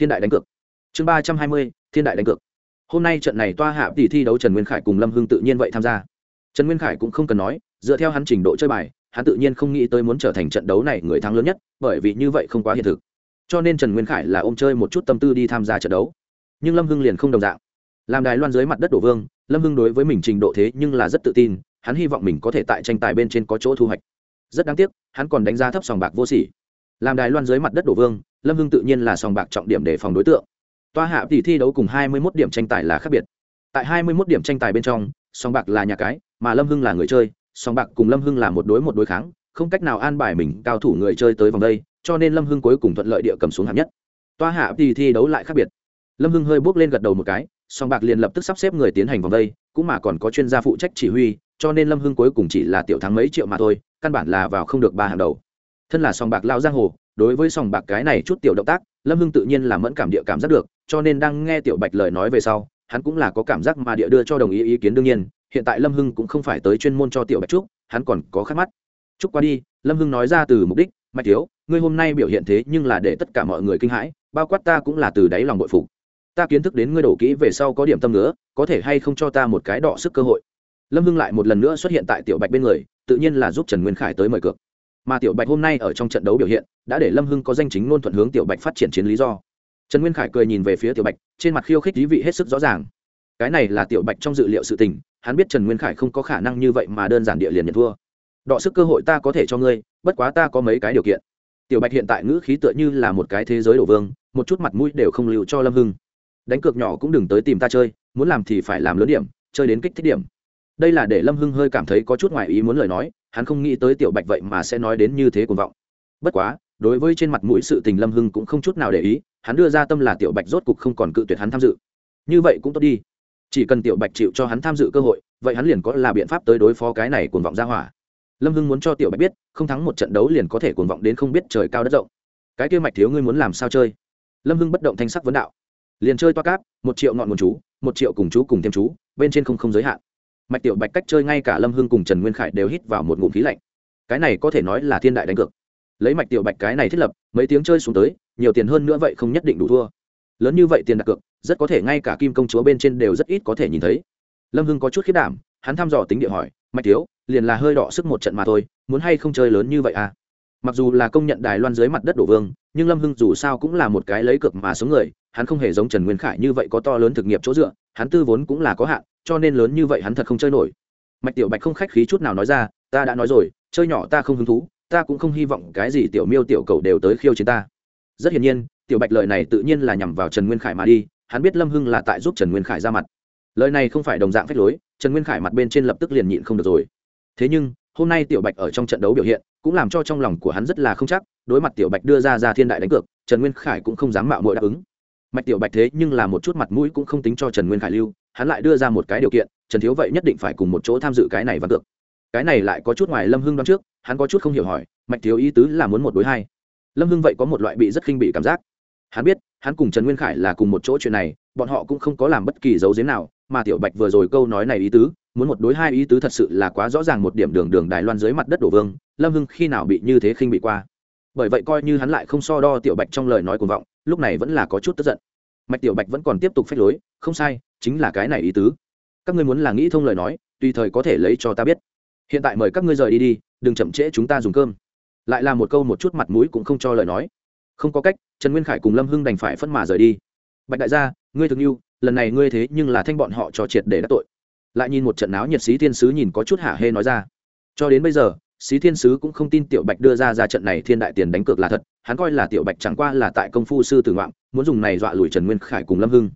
thiên đại đánh cược. Chương 320 thiên đại đánh cược. Hôm nay trận này toa hạ tỷ thi đấu trần nguyên khải cùng lâm hưng tự nhiên vậy tham gia. Trần nguyên khải cũng không cần nói, dựa theo hắn trình độ chơi bài, hắn tự nhiên không nghĩ tới muốn trở thành trận đấu này người thắng lớn nhất, bởi vì như vậy không quá hiện thực. Cho nên trần nguyên khải là ôm chơi một chút tâm tư đi tham gia trận đấu. Nhưng lâm hưng liền không đồng dạng. Làm đài loan dưới mặt đất đổ vương, lâm hưng đối với mình trình độ thế nhưng là rất tự tin, hắn hy vọng mình có thể tại tranh tài bên trên có chỗ thu hoạch. Rất đáng tiếc, hắn còn đánh giá thấp sòng bạc vô sỉ làm đài loan dưới mặt đất đổ vương, lâm hưng tự nhiên là sòng bạc trọng điểm để phòng đối tượng. Toa hạ tỷ thi đấu cùng hai mươi 21 điểm tranh tài là khác biệt. Tại hai mươi 21 điểm tranh tài bên trong, sòng bạc là nhà cái, mà lâm hưng là người chơi, sòng bạc cùng lâm hưng là một đối một đối kháng, không cách nào an bài mình cao thủ người chơi tới vòng đây, cho nên lâm hưng cuối cùng thuận lợi địa cầm xuống hạng nhất. Toa hạ tỷ thi đấu lại khác biệt. Lâm hưng hơi bước lên gật đầu một cái song bạc liền lập tức sắp xếp người tiến hành vòng đây, cũng mà còn có chuyên gia phụ trách chỉ huy, cho nên lâm hưng cuối cùng chỉ là tiểu thắng mấy triệu mà thôi, căn bản là vào không được ba hàng đầu thân là sòng bạc lao giang hồ, đối với sòng bạc cái này chút tiểu động tác, lâm hưng tự nhiên là mẫn cảm địa cảm giác được, cho nên đang nghe tiểu bạch lời nói về sau, hắn cũng là có cảm giác mà địa đưa cho đồng ý ý kiến đương nhiên, hiện tại lâm hưng cũng không phải tới chuyên môn cho tiểu bạch trúc hắn còn có khắc mắt. Trúc qua đi, lâm hưng nói ra từ mục đích, mạch thiếu, ngươi hôm nay biểu hiện thế nhưng là để tất cả mọi người kinh hãi, bao quát ta cũng là từ đáy lòng bội phục. Ta kiến thức đến ngươi đổ kỹ về sau có điểm tâm nữa, có thể hay không cho ta một cái đọ sức cơ hội? Lâm hưng lại một lần nữa xuất hiện tại tiểu bạch bên người, tự nhiên là giúp trần nguyên khải tới mời cược mà tiểu bạch hôm nay ở trong trận đấu biểu hiện, đã để lâm hưng có danh chính ngôn thuận hướng tiểu bạch phát triển chiến lý do. Trần nguyên khải cười nhìn về phía tiểu bạch, trên mặt khiêu khích lý vị hết sức rõ ràng. Cái này là tiểu bạch trong dự liệu sự tình, hắn biết trần nguyên khải không có khả năng như vậy mà đơn giản địa liền nhận thua. Đọ sức cơ hội ta có thể cho ngươi, bất quá ta có mấy cái điều kiện. Tiểu bạch hiện tại ngữ khí tựa như là một cái thế giới đổ vương, một chút mặt mũi đều không lưu cho lâm hưng. Đánh cược nhỏ cũng đừng tới tìm ta chơi, muốn làm thì phải làm lớn điểm, chơi đến kích thích điểm đây là để lâm hưng hơi cảm thấy có chút ngoài ý muốn lời nói, hắn không nghĩ tới tiểu bạch vậy mà sẽ nói đến như thế cuồng vọng. Bất quá, đối với trên mặt mũi sự tình lâm hưng cũng không chút nào để ý, hắn đưa ra tâm là tiểu bạch rốt cục không còn cự tuyệt hắn tham dự. Như vậy cũng tốt đi. Chỉ cần tiểu bạch chịu cho hắn tham dự cơ hội, vậy hắn liền có là biện pháp tới đối phó cái này cuồng vọng ra hỏa. Lâm hưng muốn cho tiểu bạch biết, không thắng một trận đấu liền có thể cuồng vọng đến không biết trời cao đất rộng. Cái kia mạch thiếu ngươi muốn làm sao chơi? Lâm hưng bất động thanh sắc vấn đạo. Liền chơi toa cáp, một triệu ngọn nguồn chú, một triệu cùng chú cùng thêm chú, bên trên không không giới hạn mạch tiểu bạch cách chơi ngay cả lâm hưng cùng trần nguyên khải đều hít vào một ngụm khí lạnh cái này có thể nói là thiên đại đánh cược lấy mạch tiểu bạch cái này thiết lập mấy tiếng chơi xuống tới nhiều tiền hơn nữa vậy không nhất định đủ thua lớn như vậy tiền đặt cược rất có thể ngay cả kim công chúa bên trên đều rất ít có thể nhìn thấy lâm hưng có chút khiết đảm hắn thăm dò tính địa hỏi mạch thiếu liền là hơi đỏ sức một trận mà thôi muốn hay không chơi lớn như vậy à mặc dù là công nhận đài loan dưới mặt đất đổ vương nhưng lâm hưng dù sao cũng là một cái lấy cực mà sống người hắn không hề giống trần nguyên khải như vậy có to lớn thực nghiệp chỗ dựa hắn tư vốn cũng là có hạn cho nên lớn như vậy hắn thật không chơi nổi. Mạch tiểu bạch không khách khí chút nào nói ra, ta đã nói rồi, chơi nhỏ ta không hứng thú, ta cũng không hy vọng cái gì tiểu miêu tiểu cầu đều tới khiêu chiến ta. Rất hiển nhiên, tiểu bạch lời này tự nhiên là nhằm vào trần nguyên khải mà đi, hắn biết lâm hưng là tại giúp trần nguyên khải ra mặt. Lời này không phải đồng dạng phép lối, trần nguyên khải mặt bên trên lập tức liền nhịn không được rồi. Thế nhưng, hôm nay tiểu bạch ở trong trận đấu biểu hiện, cũng làm cho trong lòng của hắn rất là không chắc, đối mặt tiểu bạch đưa ra ra thiên đại đánh cược, trần nguyên khải cũng không dám mạo mội đáp ứng. Mạch tiểu bạch thế nhưng là một chút mặt mũi cũng không tính cho trần nguyên khải lưu hắn lại đưa ra một cái điều kiện, trần thiếu vậy nhất định phải cùng một chỗ tham dự cái này văn cược. Cái này lại có chút ngoài lâm hưng đoán trước, hắn có chút không hiểu hỏi, mạch thiếu ý tứ là muốn một đối hai. Lâm hưng vậy có một loại bị rất khinh bị cảm giác. Hắn biết, hắn cùng trần nguyên khải là cùng một chỗ chuyện này, bọn họ cũng không có làm bất kỳ dấu giếm nào, mà tiểu bạch vừa rồi câu nói này ý tứ, muốn một đối hai ý tứ thật sự là quá rõ ràng một điểm đường đường đài loan dưới mặt đất đổ vương, lâm hưng khi nào bị như thế khinh bị qua. Bởi vậy coi như hắn lại không so đo tiểu bạch trong lời nói cuồng vọng, lúc này vẫn là có chút tức giận. Mạch tiểu bạch vẫn còn tiếp tục phách lối, không sai chính là cái này ý tứ. Các ngươi muốn là nghĩ thông lời nói, tùy thời có thể lấy cho ta biết. Hiện tại mời các ngươi rời đi đi, đừng chậm trễ chúng ta dùng cơm. Lại là một câu một chút mặt mũi cũng không cho lời nói. Không có cách, trần nguyên khải cùng lâm hưng đành phải phân mà rời đi. Bạch đại gia, ngươi thương yêu lần này ngươi thế nhưng là thanh bọn họ cho triệt để đắc tội. Lại nhìn một trận áo nhiệt sĩ thiên sứ nhìn có chút hả hê nói ra. Cho đến bây giờ sĩ thiên sứ cũng không tin tiểu bạch đưa ra ra trận này thiên đại tiền đánh cược là thật, hắn coi là tiểu bạch chẳng qua là tại công phu sư tử ngoạn muốn dùng này dọa lùi trần nguyên khải cùng lâm hưng.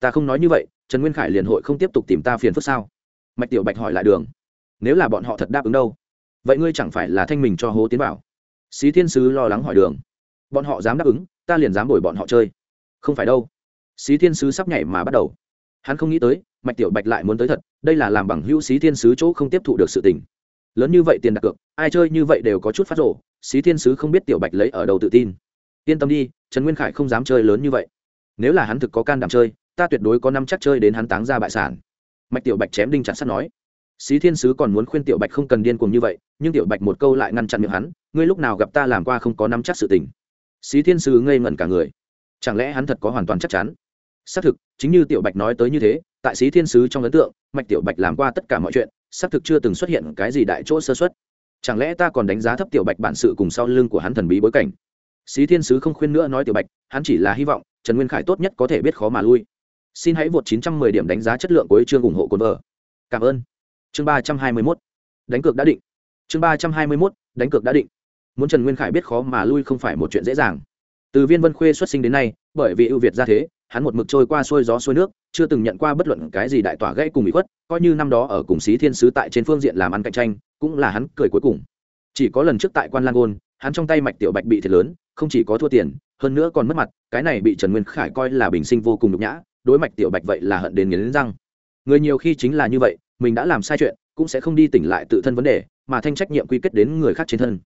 Ta không nói như vậy trần nguyên khải liền hội không tiếp tục tìm ta phiền phức sao? Mạch tiểu bạch hỏi lại đường. Nếu là bọn họ thật đáp ứng đâu? Vậy ngươi chẳng phải là thanh mình cho hố tiến bảo? Xí thiên sứ lo lắng hỏi đường. Bọn họ dám đáp ứng, ta liền dám đổi bọn họ chơi. Không phải đâu. Xí thiên sứ sắp nhảy mà bắt đầu. Hắn không nghĩ tới, mạch tiểu bạch lại muốn tới thật, đây là làm bằng hữu Xí thiên sứ chỗ không tiếp thụ được sự tình. Lớn như vậy tiền đặt cược, ai chơi như vậy đều có chút phát rổ Xí thiên sứ không biết tiểu bạch lấy ở đầu tự tin. Yên tâm đi, trần nguyên khải không dám chơi lớn như vậy. Nếu là hắn thực có can đảm chơi ta tuyệt đối có năm chắc chơi đến hắn táng ra bại sản mạch tiểu bạch chém đinh chặt sắt nói Xí Thiên sứ còn muốn khuyên Tiểu Bạch không cần điên cuồng như vậy, nhưng Tiểu Bạch một câu lại ngăn chặn miệng hắn, ngươi lúc nào gặp ta làm qua không có năm chắc sự tình. Xí Thiên sứ ngây ngẩn cả người. Chẳng lẽ hắn thật có hoàn toàn chắc chắn? Xác thực, chính như Tiểu Bạch nói tới như thế, tại Xí Thiên sứ trong ấn tượng, Mạch Tiểu Bạch làm qua tất cả mọi chuyện, xác thực chưa từng xuất hiện cái gì đại chỗ sơ suất. Chẳng lẽ ta còn đánh giá thấp Tiểu Bạch bản sự cùng sau lưng của hắn thần bí bối cảnh? Xí Thiên sứ không khuyên nữa nói Tiểu Bạch, hắn chỉ là hy vọng Trần Nguyên Khải tốt nhất có thể biết khó mà lui. Xin hãy vượt 910 điểm đánh giá chất lượng của chương ủng hộ cuốn vở. Cảm ơn. Chương ba trăm hai mươi mốt. Đánh cược đã định. Chương ba trăm hai mươi mốt. Đánh cược đã định. Muốn trần nguyên khải biết khó mà lui không phải một chuyện dễ dàng. Từ viên vân khuê xuất sinh đến nay, bởi vì ưu việt ra thế, hắn một mực trôi qua xuôi gió xuôi nước, chưa từng nhận qua bất luận cái gì đại tỏa gãy cùng bị khuất, coi như năm đó ở cùng xí thiên sứ tại trên phương diện làm ăn cạnh tranh, cũng là hắn cười cuối cùng. Chỉ có lần trước tại quan lang gôn, hắn trong tay mạch tiểu bạch bị thiệt lớn, không chỉ có thua tiền, hơn nữa còn mất mặt, cái này bị trần nguyên khải coi là bình sinh vô cùng nhục nhã đối mạch tiểu bạch vậy là hận đến nghiến răng. Người nhiều khi chính là như vậy, mình đã làm sai chuyện, cũng sẽ không đi tỉnh lại tự thân vấn đề, mà thanh trách nhiệm quy kết đến người khác trên thân.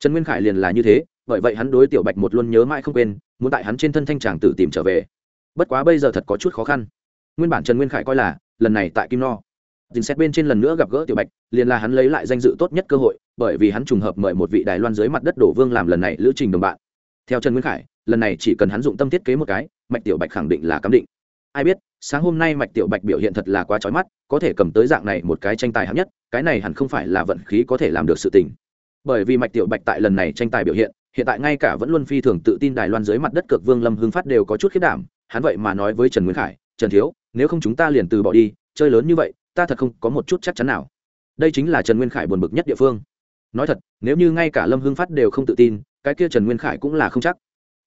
Trần nguyên khải liền là như thế, bởi vậy hắn đối tiểu bạch một luôn nhớ mãi không quên, muốn tại hắn trên thân thanh tràng tử tìm trở về. Bất quá bây giờ thật có chút khó khăn. Nguyên bản trần nguyên khải coi là, lần này tại kim no dình xét bên trên lần nữa gặp gỡ tiểu bạch, liền là hắn lấy lại danh dự tốt nhất cơ hội, bởi vì hắn trùng hợp mời một vị đài loan dưới mặt đất đổ vương làm lần này lữ trình đồng bạn. Theo trần nguyên khải, lần này chỉ cần hắn dụng tâm thiết kế một cái, mạch tiểu bạch khẳng định là cắm định ai biết, sáng hôm nay mạch tiểu bạch biểu hiện thật là quá trói mắt, có thể cầm tới dạng này một cái tranh tài hạng nhất, cái này hẳn không phải là vận khí có thể làm được sự tình. Bởi vì mạch tiểu bạch tại lần này tranh tài biểu hiện hiện tại ngay cả vẫn luôn phi thường tự tin đài loan dưới mặt đất cực vương lâm hưng phát đều có chút khiết đảm, hắn vậy mà nói với trần nguyên khải, trần thiếu, nếu không chúng ta liền từ bỏ đi, chơi lớn như vậy, ta thật không có một chút chắc chắn nào. Đây chính là trần nguyên khải buồn bực nhất địa phương. Nói thật, nếu như ngay cả lâm hưng phát đều không tự tin, cái kia trần nguyên khải cũng là không chắc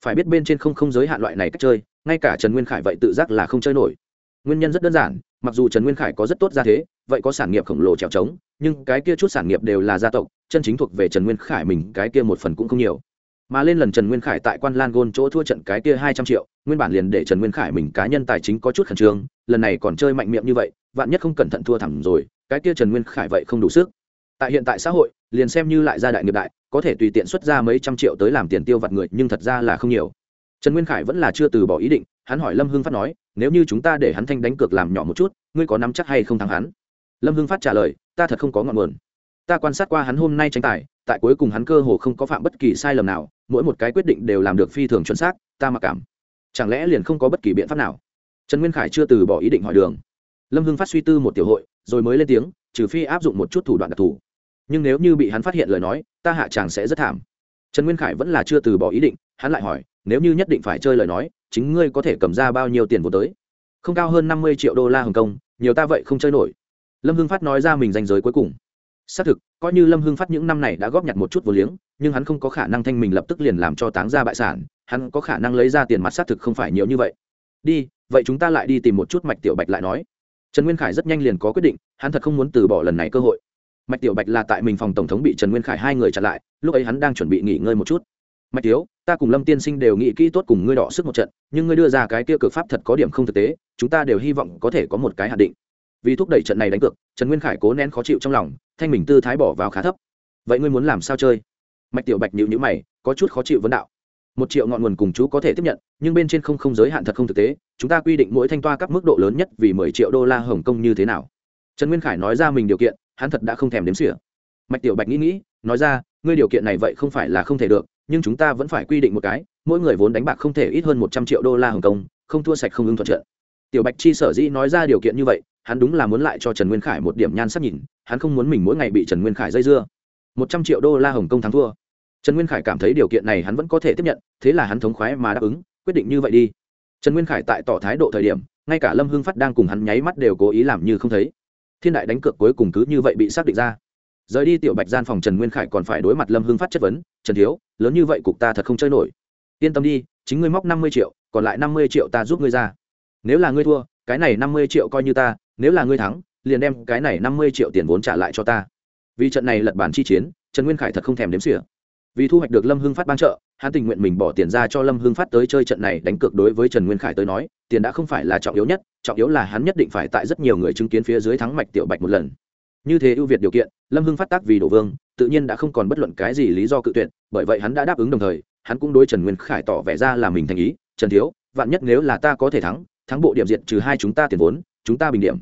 phải biết bên trên không không giới hạn loại này cách chơi, ngay cả trần nguyên khải vậy tự giác là không chơi nổi. Nguyên nhân rất đơn giản, mặc dù trần nguyên khải có rất tốt ra thế, vậy có sản nghiệp khổng lồ trèo trống, nhưng cái kia chút sản nghiệp đều là gia tộc, chân chính thuộc về trần nguyên khải mình, cái kia một phần cũng không nhiều. Mà lên lần trần nguyên khải tại quan lan gôn chỗ thua trận cái kia hai trăm triệu, nguyên bản liền để trần nguyên khải mình cá nhân tài chính có chút khẩn trương, lần này còn chơi mạnh miệng như vậy, vạn nhất không cẩn thận thua thẳng rồi, cái kia trần nguyên khải vậy không đủ sức tại hiện tại xã hội, liền xem như lại gia đại nghiệp đại, có thể tùy tiện xuất ra mấy trăm triệu tới làm tiền tiêu vặt người, nhưng thật ra là không nhiều. Trần nguyên khải vẫn là chưa từ bỏ ý định, hắn hỏi lâm hưng phát nói, nếu như chúng ta để hắn thanh đánh cược làm nhỏ một chút, ngươi có nắm chắc hay không thắng hắn? Lâm hưng phát trả lời, ta thật không có ngọn nguồn. Ta quan sát qua hắn hôm nay tranh tài, tại cuối cùng hắn cơ hồ không có phạm bất kỳ sai lầm nào, mỗi một cái quyết định đều làm được phi thường chuẩn xác, ta mặc cảm. Chẳng lẽ liền không có bất kỳ biện pháp nào? Trần nguyên khải chưa từ bỏ ý định hỏi đường. Lâm hưng phát suy tư một tiểu hội, rồi mới lên tiếng, trừ phi áp dụng một chút thủ đoạn đặc thù nhưng nếu như bị hắn phát hiện lời nói, ta hạ chàng sẽ rất thảm. Trần nguyên khải vẫn là chưa từ bỏ ý định, hắn lại hỏi, nếu như nhất định phải chơi lời nói, chính ngươi có thể cầm ra bao nhiêu tiền vô tới? Không cao hơn năm mươi triệu đô la hồng kông, nhiều ta vậy không chơi nổi. Lâm hưng phát nói ra mình danh giới cuối cùng. Xác thực, coi như lâm hưng phát những năm này đã góp nhặt một chút vô liếng, nhưng hắn không có khả năng thanh mình lập tức liền làm cho táng ra bại sản, hắn có khả năng lấy ra tiền mặt xác thực không phải nhiều như vậy. Đi, vậy chúng ta lại đi tìm một chút mạch tiểu bạch lại nói. Trần nguyên khải rất nhanh liền có quyết định, hắn thật không muốn từ bỏ lần này cơ hội mạch tiểu bạch là tại mình phòng tổng thống bị trần nguyên khải hai người chặn lại, lúc ấy hắn đang chuẩn bị nghỉ ngơi một chút. Mạch tiếu ta cùng lâm tiên sinh đều nghĩ kỹ tốt cùng ngươi đọ sức một trận, nhưng ngươi đưa ra cái kia cực pháp thật có điểm không thực tế, chúng ta đều hy vọng có thể có một cái hạn định. Vì thúc đẩy trận này đánh cược, trần nguyên khải cố nén khó chịu trong lòng, thanh mình tư thái bỏ vào khá thấp. Vậy ngươi muốn làm sao chơi? Mạch tiểu bạch nhịu nhữ mày, có chút khó chịu vấn đạo. Một triệu ngọn nguồn cùng chú có thể tiếp nhận, nhưng bên trên không không giới hạn thật không thực tế, chúng ta quy định mỗi thanh toa các mức độ lớn nhất vì mười triệu đô la hồng kông như thế nào? Trần nguyên khải nói ra mình điều kiện hắn thật đã không thèm đếm xỉa. Mạch tiểu bạch nghĩ nghĩ, nói ra, ngươi điều kiện này vậy không phải là không thể được, nhưng chúng ta vẫn phải quy định một cái, mỗi người vốn đánh bạc không thể ít hơn một trăm triệu đô la hồng kông, không thua sạch không ưng thuận trận. Tiểu bạch chi sở dĩ nói ra điều kiện như vậy, hắn đúng là muốn lại cho trần nguyên khải một điểm nhan sắc nhìn, hắn không muốn mình mỗi ngày bị trần nguyên khải dây dưa. Một trăm triệu đô la hồng kông thắng thua. Trần nguyên khải cảm thấy điều kiện này hắn vẫn có thể tiếp nhận, thế là hắn thống khoái mà đáp ứng, quyết định như vậy đi. Trần nguyên khải tại tỏ thái độ thời điểm, ngay cả lâm hưng phát đang cùng hắn nháy mắt đều cố ý làm như không thấy thiên đại đánh cược cuối cùng cứ như vậy bị xác định ra. Rời đi tiểu bạch gian phòng trần nguyên khải còn phải đối mặt lâm hưng phát chất vấn, trần thiếu, lớn như vậy cục ta thật không chơi nổi. Yên tâm đi, chính ngươi móc năm mươi triệu, còn lại năm mươi triệu ta giúp ngươi ra. Nếu là ngươi thua, cái này năm mươi triệu coi như ta, nếu là ngươi thắng, liền đem cái này năm mươi triệu tiền vốn trả lại cho ta. Vì trận này lật bản chi chiến, trần nguyên khải thật không thèm đếm xỉa. Vì thu hoạch được lâm hưng phát ban trợ hắn tình nguyện mình bỏ tiền ra cho lâm hưng phát tới chơi trận này đánh cược đối với trần nguyên khải tới nói, tiền đã không phải là trọng yếu nhất, trọng yếu là hắn nhất định phải tại rất nhiều người chứng kiến phía dưới thắng mạch tiểu bạch một lần. Như thế ưu việt điều kiện, lâm hưng phát tác vì đổ vương, tự nhiên đã không còn bất luận cái gì lý do cự tuyệt, bởi vậy hắn đã đáp ứng đồng thời, hắn cũng đối trần nguyên khải tỏ vẻ ra là mình thành ý, trần thiếu, vạn nhất nếu là ta có thể thắng thắng bộ điểm diện trừ hai chúng ta tiền vốn, chúng ta bình điểm.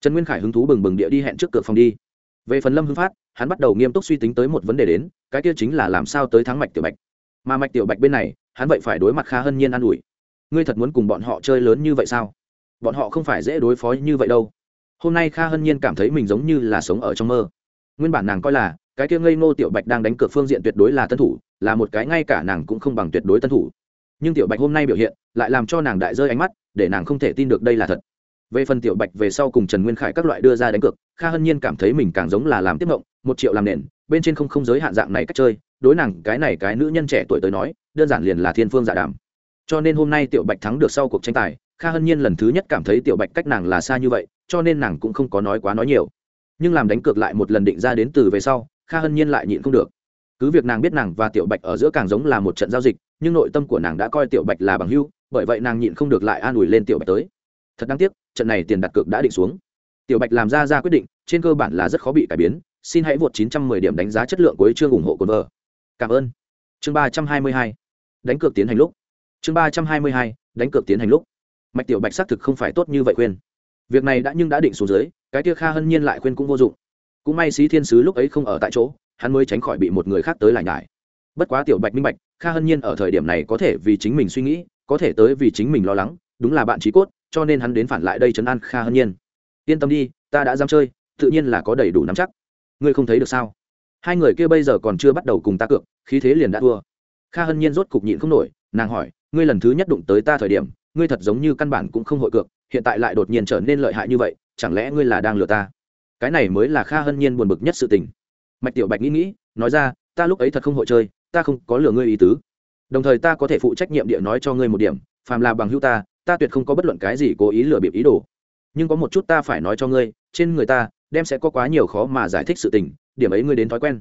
Trần nguyên khải hứng thú bừng bừng địa đi hẹn trước cửa phòng đi. Về phần lâm hưng phát, hắn bắt đầu nghiêm túc suy tính tới một vấn đề đến, cái kia chính là làm sao tới thắng mạch tiểu bạch mà mạch tiểu bạch bên này, hắn vậy phải đối mặt khá hân nhiên an ủi. Ngươi thật muốn cùng bọn họ chơi lớn như vậy sao? Bọn họ không phải dễ đối phó như vậy đâu. Hôm nay kha hân nhiên cảm thấy mình giống như là sống ở trong mơ. Nguyên bản nàng coi là, cái kia ngây ngô tiểu bạch đang đánh cược phương diện tuyệt đối là tân thủ, là một cái ngay cả nàng cũng không bằng tuyệt đối tân thủ. Nhưng tiểu bạch hôm nay biểu hiện, lại làm cho nàng đại rơi ánh mắt, để nàng không thể tin được đây là thật. Về phần tiểu bạch về sau cùng trần nguyên khải các loại đưa ra đánh cược kha hân nhiên cảm thấy mình càng giống là làm tiếp mộng một triệu làm nền, bên trên không không giới hạn dạng này cách chơi đối nàng cái này cái nữ nhân trẻ tuổi tới nói, đơn giản liền là thiên phương giả đàm. Cho nên hôm nay tiểu bạch thắng được sau cuộc tranh tài, kha hân nhiên lần thứ nhất cảm thấy tiểu bạch cách nàng là xa như vậy, cho nên nàng cũng không có nói quá nói nhiều. Nhưng làm đánh cược lại một lần định ra đến từ về sau, kha hân nhiên lại nhịn không được. Cứ việc nàng biết nàng và tiểu bạch ở giữa càng giống là một trận giao dịch, nhưng nội tâm của nàng đã coi tiểu bạch là bằng hưu bởi vậy nàng nhịn không được lại an ủi lên tiểu bạch tới. Thật đáng tiếc, trận này tiền đặt cược đã định xuống. Tiểu bạch làm ra ra quyết định, trên cơ bản là rất khó bị cải biến, xin hãy vượt 910 điểm đánh giá chất lượng cuối chương ủng hộ cồn vợ cảm ơn. Chương ba trăm hai mươi hai. Đánh cược tiến hành lúc. Chương ba trăm hai mươi hai, đánh cược tiến hành lúc. Mạch tiểu bạch xác thực không phải tốt như vậy khuyên. Việc này đã nhưng đã định xuống dưới, cái kia kha hân nhiên lại khuyên cũng vô dụng. Cũng may xí thiên sứ lúc ấy không ở tại chỗ, hắn mới tránh khỏi bị một người khác tới lại nhải. Bất quá tiểu bạch minh bạch, kha hân nhiên ở thời điểm này có thể vì chính mình suy nghĩ, có thể tới vì chính mình lo lắng, đúng là bạn trí cốt, cho nên hắn đến phản lại đây chấn an kha hân nhiên. Yên tâm đi, ta đã dám chơi, tự nhiên là có đầy đủ nắm chắc. Ngươi không thấy được sao? Hai người kia bây giờ còn chưa bắt đầu cùng ta cược, khí thế liền đã thua. Kha hân nhiên rốt cục nhịn không nổi, nàng hỏi, ngươi lần thứ nhất đụng tới ta thời điểm, ngươi thật giống như căn bản cũng không hội cược, hiện tại lại đột nhiên trở nên lợi hại như vậy, chẳng lẽ ngươi là đang lừa ta? Cái này mới là kha hân nhiên buồn bực nhất sự tình. Mạch tiểu bạch nghĩ nghĩ, nói ra, ta lúc ấy thật không hội chơi, ta không có lừa ngươi ý tứ. Đồng thời ta có thể phụ trách nhiệm địa nói cho ngươi một điểm, phàm là bằng hữu ta ta tuyệt không có bất luận cái gì cố ý lừa bịp ý đồ. Nhưng có một chút ta phải nói cho ngươi, trên người ta, đem sẽ có quá nhiều khó mà giải thích sự tình điểm ấy ngươi đến thói quen.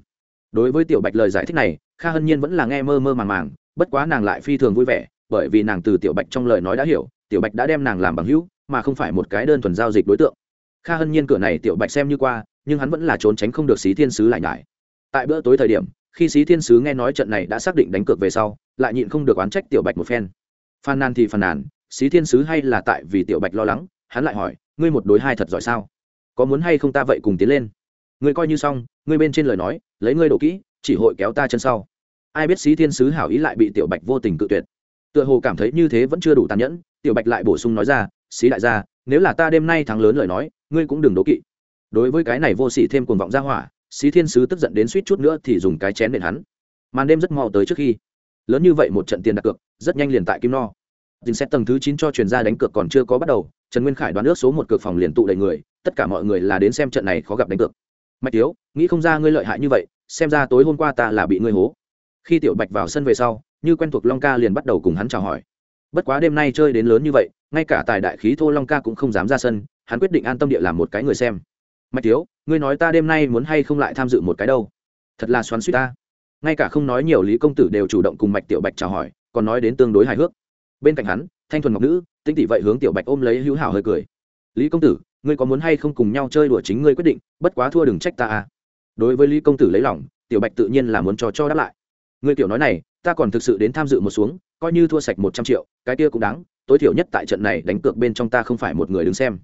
Đối với tiểu bạch lời giải thích này, kha hân nhiên vẫn là nghe mơ mơ màng màng, bất quá nàng lại phi thường vui vẻ, bởi vì nàng từ tiểu bạch trong lời nói đã hiểu, tiểu bạch đã đem nàng làm bằng hữu, mà không phải một cái đơn thuần giao dịch đối tượng. Kha hân nhiên cửa này tiểu bạch xem như qua, nhưng hắn vẫn là trốn tránh không được xí thiên sứ lại nhải. Tại bữa tối thời điểm, khi xí thiên sứ nghe nói trận này đã xác định đánh cược về sau, lại nhịn không được oán trách tiểu bạch một phen. Phàn nàn thì phàn nàn, xí thiên sứ hay là tại vì tiểu bạch lo lắng, hắn lại hỏi, ngươi một đối hai thật giỏi sao? Có muốn hay không ta vậy cùng tiến lên? Ngươi coi như xong, ngươi bên trên lời nói, lấy ngươi đổ kỹ, chỉ hội kéo ta chân sau. Ai biết xí thiên sứ hảo ý lại bị tiểu bạch vô tình cự tuyệt. Tựa hồ cảm thấy như thế vẫn chưa đủ tàn nhẫn, tiểu bạch lại bổ sung nói ra, xí đại gia, nếu là ta đêm nay thắng lớn lời nói, ngươi cũng đừng đố kỵ. Đối với cái này vô sỉ thêm cuồng vọng ra hỏa, xí thiên sứ tức giận đến suýt chút nữa thì dùng cái chén đền hắn. Màn đêm rất mau tới trước khi, lớn như vậy một trận tiền đặt cược, rất nhanh liền tại kim no. Dình xét tầng thứ chín cho truyền gia đánh cược còn chưa có bắt đầu, trần nguyên khải đoán ước số một cược phòng liền tụ đầy người, tất cả mọi người là đến xem trận này khó gặp đánh cược mạch tiếu, nghĩ không ra ngươi lợi hại như vậy, xem ra tối hôm qua ta là bị ngươi hố. Khi tiểu bạch vào sân về sau, như quen thuộc long ca liền bắt đầu cùng hắn chào hỏi. Bất quá đêm nay chơi đến lớn như vậy, ngay cả tài đại khí thô long ca cũng không dám ra sân, hắn quyết định an tâm địa làm một cái người xem. Mạch tiếu, ngươi nói ta đêm nay muốn hay không lại tham dự một cái đâu? Thật là xoắn suýt ta. Ngay cả không nói nhiều lý công tử đều chủ động cùng mạch tiểu bạch chào hỏi, còn nói đến tương đối hài hước. Bên cạnh hắn, thanh thuần ngọc nữ tinh tỷ vậy hướng tiểu bạch ôm lấy hữu hảo hơi cười. Lý công tử ngươi có muốn hay không cùng nhau chơi đùa chính ngươi quyết định, bất quá thua đừng trách ta à. Đối với lý công tử lấy lòng, tiểu bạch tự nhiên là muốn cho cho đáp lại. Ngươi tiểu nói này, ta còn thực sự đến tham dự một xuống, coi như thua sạch một trăm triệu, cái kia cũng đáng, tối thiểu nhất tại trận này đánh cược bên trong ta không phải một người đứng xem.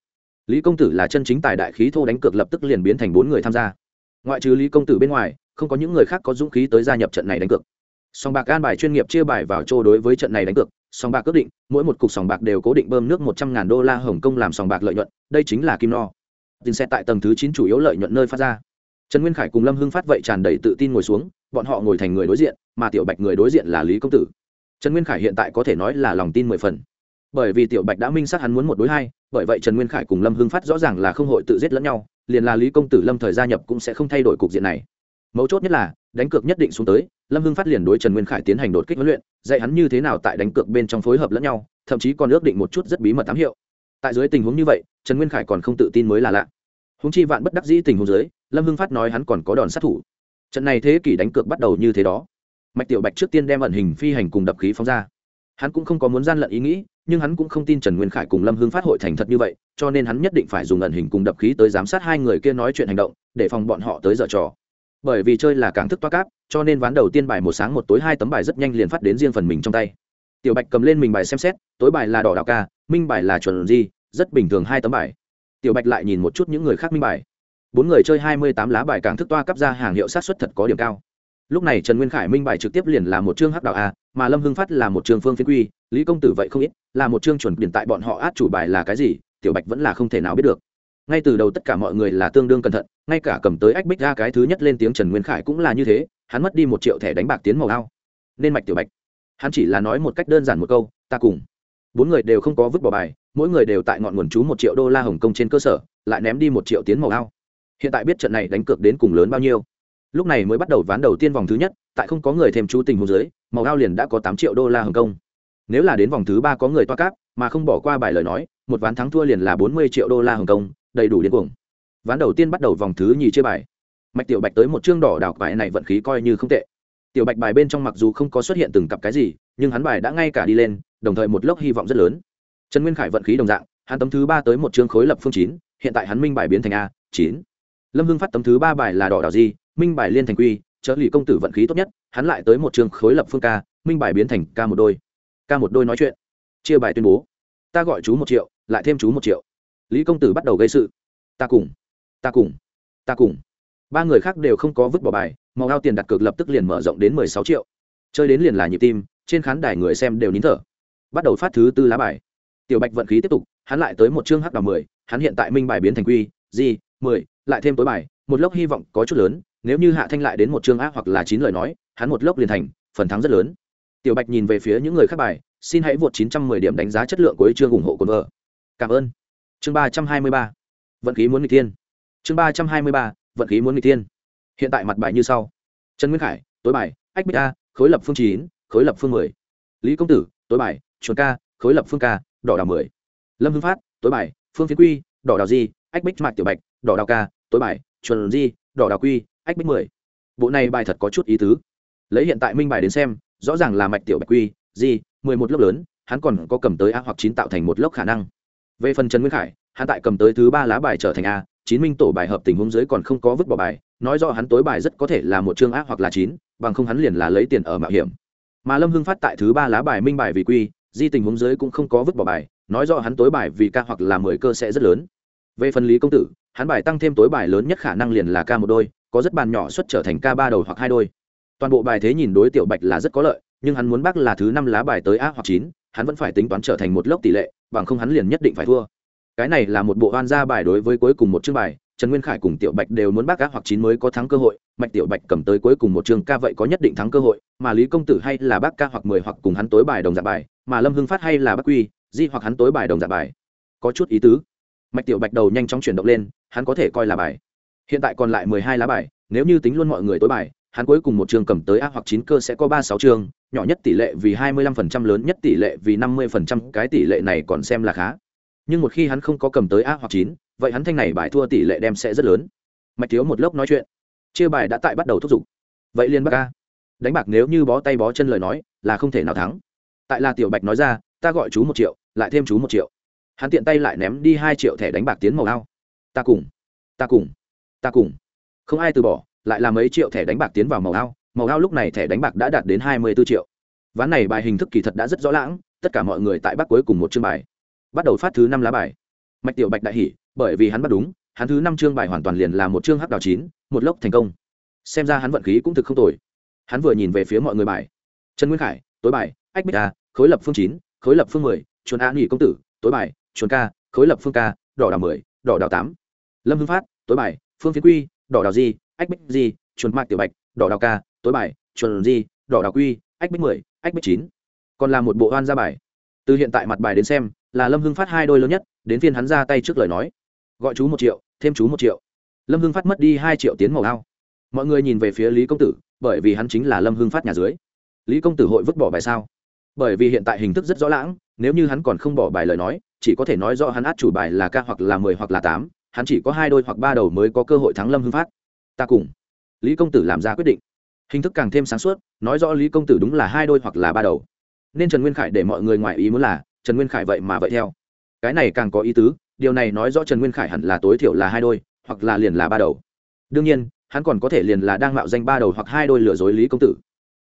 Lý công tử là chân chính tài đại khí thô đánh cược lập tức liền biến thành bốn người tham gia. Ngoại trừ lý công tử bên ngoài, không có những người khác có dũng khí tới gia nhập trận này đánh cược. Sòng bạc an bài chuyên nghiệp chia bài vào chỗ đối với trận này đánh cược, Sòng bạc quyết định, mỗi một cục sòng bạc đều cố định bơm nước một trăm ngàn đô la hồng kông làm sòng bạc lợi nhuận, đây chính là kim no tin xe tại tầng thứ chín chủ yếu lợi nhuận nơi phát ra. Trần nguyên khải cùng lâm hưng phát vậy tràn đầy tự tin ngồi xuống, bọn họ ngồi thành người đối diện, mà tiểu bạch người đối diện là lý công tử. Trần nguyên khải hiện tại có thể nói là lòng tin mười phần. Bởi vì tiểu bạch đã minh xác hắn muốn một đối hai, bởi vậy trần nguyên khải cùng lâm hưng phát rõ ràng là không hội tự giết lẫn nhau, liền là lý công tử lâm thời gia nhập cũng sẽ không thay đổi cục diện này. Mấu chốt nhất là đánh cược nhất định xuống tới, lâm hưng phát liền đối trần nguyên khải tiến hành đột kích huấn luyện, dạy hắn như thế nào tại đánh cược bên trong phối hợp lẫn nhau, thậm chí còn ước định một chút rất bí mật tám hiệu. Tại dưới tình huống như vậy, trần nguyên khải còn không tự tin mới là lạ. Húng chi vạn bất đắc dĩ tình huống dưới, lâm hưng phát nói hắn còn có đòn sát thủ. Trận này thế kỷ đánh cược bắt đầu như thế đó. Mạch tiểu bạch trước tiên đem ẩn hình phi hành cùng đập khí phóng ra. Hắn cũng không có muốn gian lận ý nghĩ, nhưng hắn cũng không tin trần nguyên khải cùng lâm hưng phát hội thành thật như vậy, cho nên hắn nhất định phải dùng ẩn hình cùng đập khí tới giám sát hai người kia nói chuyện hành động, để phòng bọn họ tới dở trò bởi vì chơi là càng thức toa cáp, cho nên ván đầu tiên bài một sáng một tối hai tấm bài rất nhanh liền phát đến riêng phần mình trong tay. Tiểu bạch cầm lên mình bài xem xét, tối bài là đỏ đạo ca, minh bài là chuẩn di rất bình thường hai tấm bài. Tiểu bạch lại nhìn một chút những người khác minh bài. Bốn người chơi hai mươi tám lá bài càng thức toa cấp ra hàng hiệu sát xuất thật có điểm cao. Lúc này trần nguyên khải minh bài trực tiếp liền là một chương hắc đạo a, mà lâm hưng phát là một chương phương phiên quy, lý công tử vậy không ít, là một chương chuẩn điển tại bọn họ át chủ bài là cái gì, tiểu bạch vẫn là không thể nào biết được ngay từ đầu tất cả mọi người là tương đương cẩn thận, ngay cả cầm tới ách bích ra cái thứ nhất lên tiếng trần nguyên khải cũng là như thế, hắn mất đi một triệu thẻ đánh bạc tiến màu ao. Nên mạch tiểu bạch. Hắn chỉ là nói một cách đơn giản một câu, ta cùng. Bốn người đều không có vứt bỏ bài, mỗi người đều tại ngọn nguồn chú một triệu đô la hồng kông trên cơ sở, lại ném đi một triệu tiến màu ao. Hiện tại biết trận này đánh cược đến cùng lớn bao nhiêu. Lúc này mới bắt đầu ván đầu tiên vòng thứ nhất, tại không có người thêm chú tình hồ dưới, màu ao liền đã có tám triệu đô la hồng kông. Nếu là đến vòng thứ ba có người toa cáp, mà không bỏ qua bài lời nói, một ván thắng thua liền là bốn mươi triệu đô la hồng kông đầy đủ điên cuồng. Ván đầu tiên bắt đầu vòng thứ nhì chia bài. Mạch tiểu bạch tới một chương đỏ đảo bài này vận khí coi như không tệ. Tiểu bạch bài bên trong mặc dù không có xuất hiện từng cặp cái gì, nhưng hắn bài đã ngay cả đi lên, đồng thời một lốc hy vọng rất lớn. Trần nguyên khải vận khí đồng dạng, hắn tấm thứ ba tới một chương khối lập phương chín, hiện tại hắn minh bài biến thành a, chín. Lâm hưng phát tấm thứ ba bài là đỏ đảo di minh bài liên thành quy, trợ lý công tử vận khí tốt nhất, hắn lại tới một chương khối lập phương ca minh bài biến thành ca một đôi. Ca một đôi nói chuyện. Chia bài tuyên bố. Ta gọi chú một triệu, lại thêm chú một triệu lý công tử bắt đầu gây sự. Ta cùng ta cùng ta cùng. Ba người khác đều không có vứt bỏ bài, màu ao tiền đặt cược lập tức liền mở rộng đến mười sáu triệu. Chơi đến liền là nhịp tim, trên khán đài người xem đều nín thở. Bắt đầu phát thứ tư lá bài. Tiểu bạch vận khí tiếp tục, hắn lại tới một chương hắc đào mười, hắn hiện tại minh bài biến thành quy di mười, lại thêm tối bài, một lốc hy vọng có chút lớn, nếu như hạ thanh lại đến một chương a hoặc là chín lời nói, hắn một lốc liền thành, phần thắng rất lớn. Tiểu bạch nhìn về phía những người khác bài, xin hãy vượt chín trăm mười điểm đánh giá chất lượng của chương ủng hộ cồn vợ. Cảm ơn chương ba trăm hai mươi ba, vận khí muốn người thiên. Chương ba trăm hai mươi ba, vận khí muốn người thiên. Hiện tại mặt bài như sau. Trần nguyên khải, tối bài, ách bích a, khối lập phương chín, khối lập phương mười. Lý công tử, tối bài chuồn ca, khối lập phương ca, đỏ đào mười. Lâm hưng phát, tối bài, phương phiến quy, đỏ đào di, ách bích mạc tiểu bạch, đỏ đào ca, tối bài chuồn di, đỏ đào quy, ách bích mười. Bộ này bài thật có chút ý tứ. Lấy hiện tại minh bài đến xem, rõ ràng là mạch tiểu bạch quy, di, mười một lốc lớn, hắn còn có cầm tới a hoặc chín tạo thành một lốc khả năng về phần trần nguyên khải, hắn tại cầm tới thứ ba lá bài trở thành a, chín minh tổ bài hợp tình huống dưới còn không có vứt bỏ bài, nói rõ hắn tối bài rất có thể là một chương a hoặc là chín, bằng không hắn liền là lấy tiền ở mạo hiểm. Mà lâm hưng phát tại thứ ba lá bài minh bài vì quy, di tình huống dưới cũng không có vứt bỏ bài, nói rõ hắn tối bài vì ca hoặc là mười cơ sẽ rất lớn. Về phần lý công tử, hắn bài tăng thêm tối bài lớn nhất khả năng liền là ca một đôi, có rất bàn nhỏ xuất trở thành ca ba đầu hoặc hai đôi. Toàn bộ bài thế nhìn đối tiểu bạch là rất có lợi, nhưng hắn muốn bác là thứ năm lá bài tới a hoặc chín, hắn vẫn phải tính toán trở thành một lốc tỷ lệ bằng không hắn liền nhất định phải thua. Cái này là một bộ oan gia bài đối với cuối cùng một chương bài, trần nguyên khải cùng tiểu bạch đều muốn bác cá hoặc chín mới có thắng cơ hội, mạch tiểu bạch cầm tới cuối cùng một chương ca vậy có nhất định thắng cơ hội, mà lý công tử hay là bác ca hoặc mười hoặc cùng hắn tối bài đồng dạng bài, mà lâm hưng phát hay là bác quy, di hoặc hắn tối bài đồng dạng bài. Có chút ý tứ. Mạch tiểu bạch đầu nhanh chóng chuyển động lên, hắn có thể coi là bài. Hiện tại còn lại mười hai lá bài, nếu như tính luôn mọi người tối bài hắn cuối cùng một trường cầm tới a hoặc chín cơ sẽ có ba sáu trường, nhỏ nhất tỷ lệ vì hai mươi lăm phần trăm lớn nhất tỷ lệ vì năm mươi phần trăm cái tỷ lệ này còn xem là khá. Nhưng một khi hắn không có cầm tới a hoặc chín vậy hắn thanh này bài thua tỷ lệ đem sẽ rất lớn. Mạch thiếu một lốc nói chuyện. Chia bài đã tại bắt đầu thúc giục. Vậy liên bắc a. Đánh bạc nếu như bó tay bó chân lời nói là không thể nào thắng. Tại là tiểu bạch nói ra ta gọi chú một triệu lại thêm chú một triệu. Hắn tiện tay lại ném đi hai triệu thẻ đánh bạc tiến màu ao. Ta cùng. Ta cùng. Ta cùng. Không ai từ bỏ lại là mấy triệu thẻ đánh bạc tiến vào màu ao. Màu ao lúc này thẻ đánh bạc đã đạt đến hai mươi b ố triệu. Ván này bài hình thức kỳ thật đã rất rõ lãng, tất cả mọi người tại bắc cuối cùng một chương bài. Bắt đầu phát thứ năm lá bài. Mạch tiểu bạch đại hỉ, bởi vì hắn bắt đúng, hắn thứ năm chương bài hoàn toàn liền là một chương hắc đào chín, một lốc thành công. Xem ra hắn vận khí cũng thực không tồi. Hắn vừa nhìn về phía mọi người bài. Trần nguyên khải, tối bài, ách bích a, khối lập phương chín, khối lập phương mười chuồn a nghỉ công tử, tối bài chuồn ca, khối lập phương ca, đỏ đào mười, đỏ đào tám. Lâm hưng phát, tối bài, phương phiến quy, đỏ đào di ách bích di chuồn mạc tiểu bạch, đỏ đào ca, tối bài chuồn di, đỏ đào quy, ách bích mười, ách bích chín. Còn là một bộ oan ra bài. Từ hiện tại mặt bài đến xem, là lâm hưng phát hai đôi lớn nhất, đến phiên hắn ra tay trước lời nói. Gọi chú một triệu, thêm chú một triệu. Lâm hưng phát mất đi hai triệu tiến màu ao. Mọi người nhìn về phía lý công tử, bởi vì hắn chính là lâm hưng phát nhà dưới. Lý công tử hội vứt bỏ bài sao? Bởi vì hiện tại hình thức rất rõ lãng nếu như hắn còn không bỏ bài lời nói, chỉ có thể nói rõ hắn át chủ bài là ca hoặc là mười hoặc là tám, hắn chỉ có hai đôi hoặc ba đầu mới có cơ hội thắng lâm hưng phát ta cùng. Lý công tử làm ra quyết định. Hình thức càng thêm sáng suốt, nói rõ lý công tử đúng là hai đôi hoặc là ba đầu. Nên trần nguyên khải để mọi người ngoài ý muốn là, trần nguyên khải vậy mà vậy theo. Cái này càng có ý tứ, điều này nói rõ trần nguyên khải hẳn là tối thiểu là hai đôi, hoặc là liền là ba đầu. Đương nhiên, hắn còn có thể liền là đang mạo danh ba đầu hoặc hai đôi lừa dối lý công tử.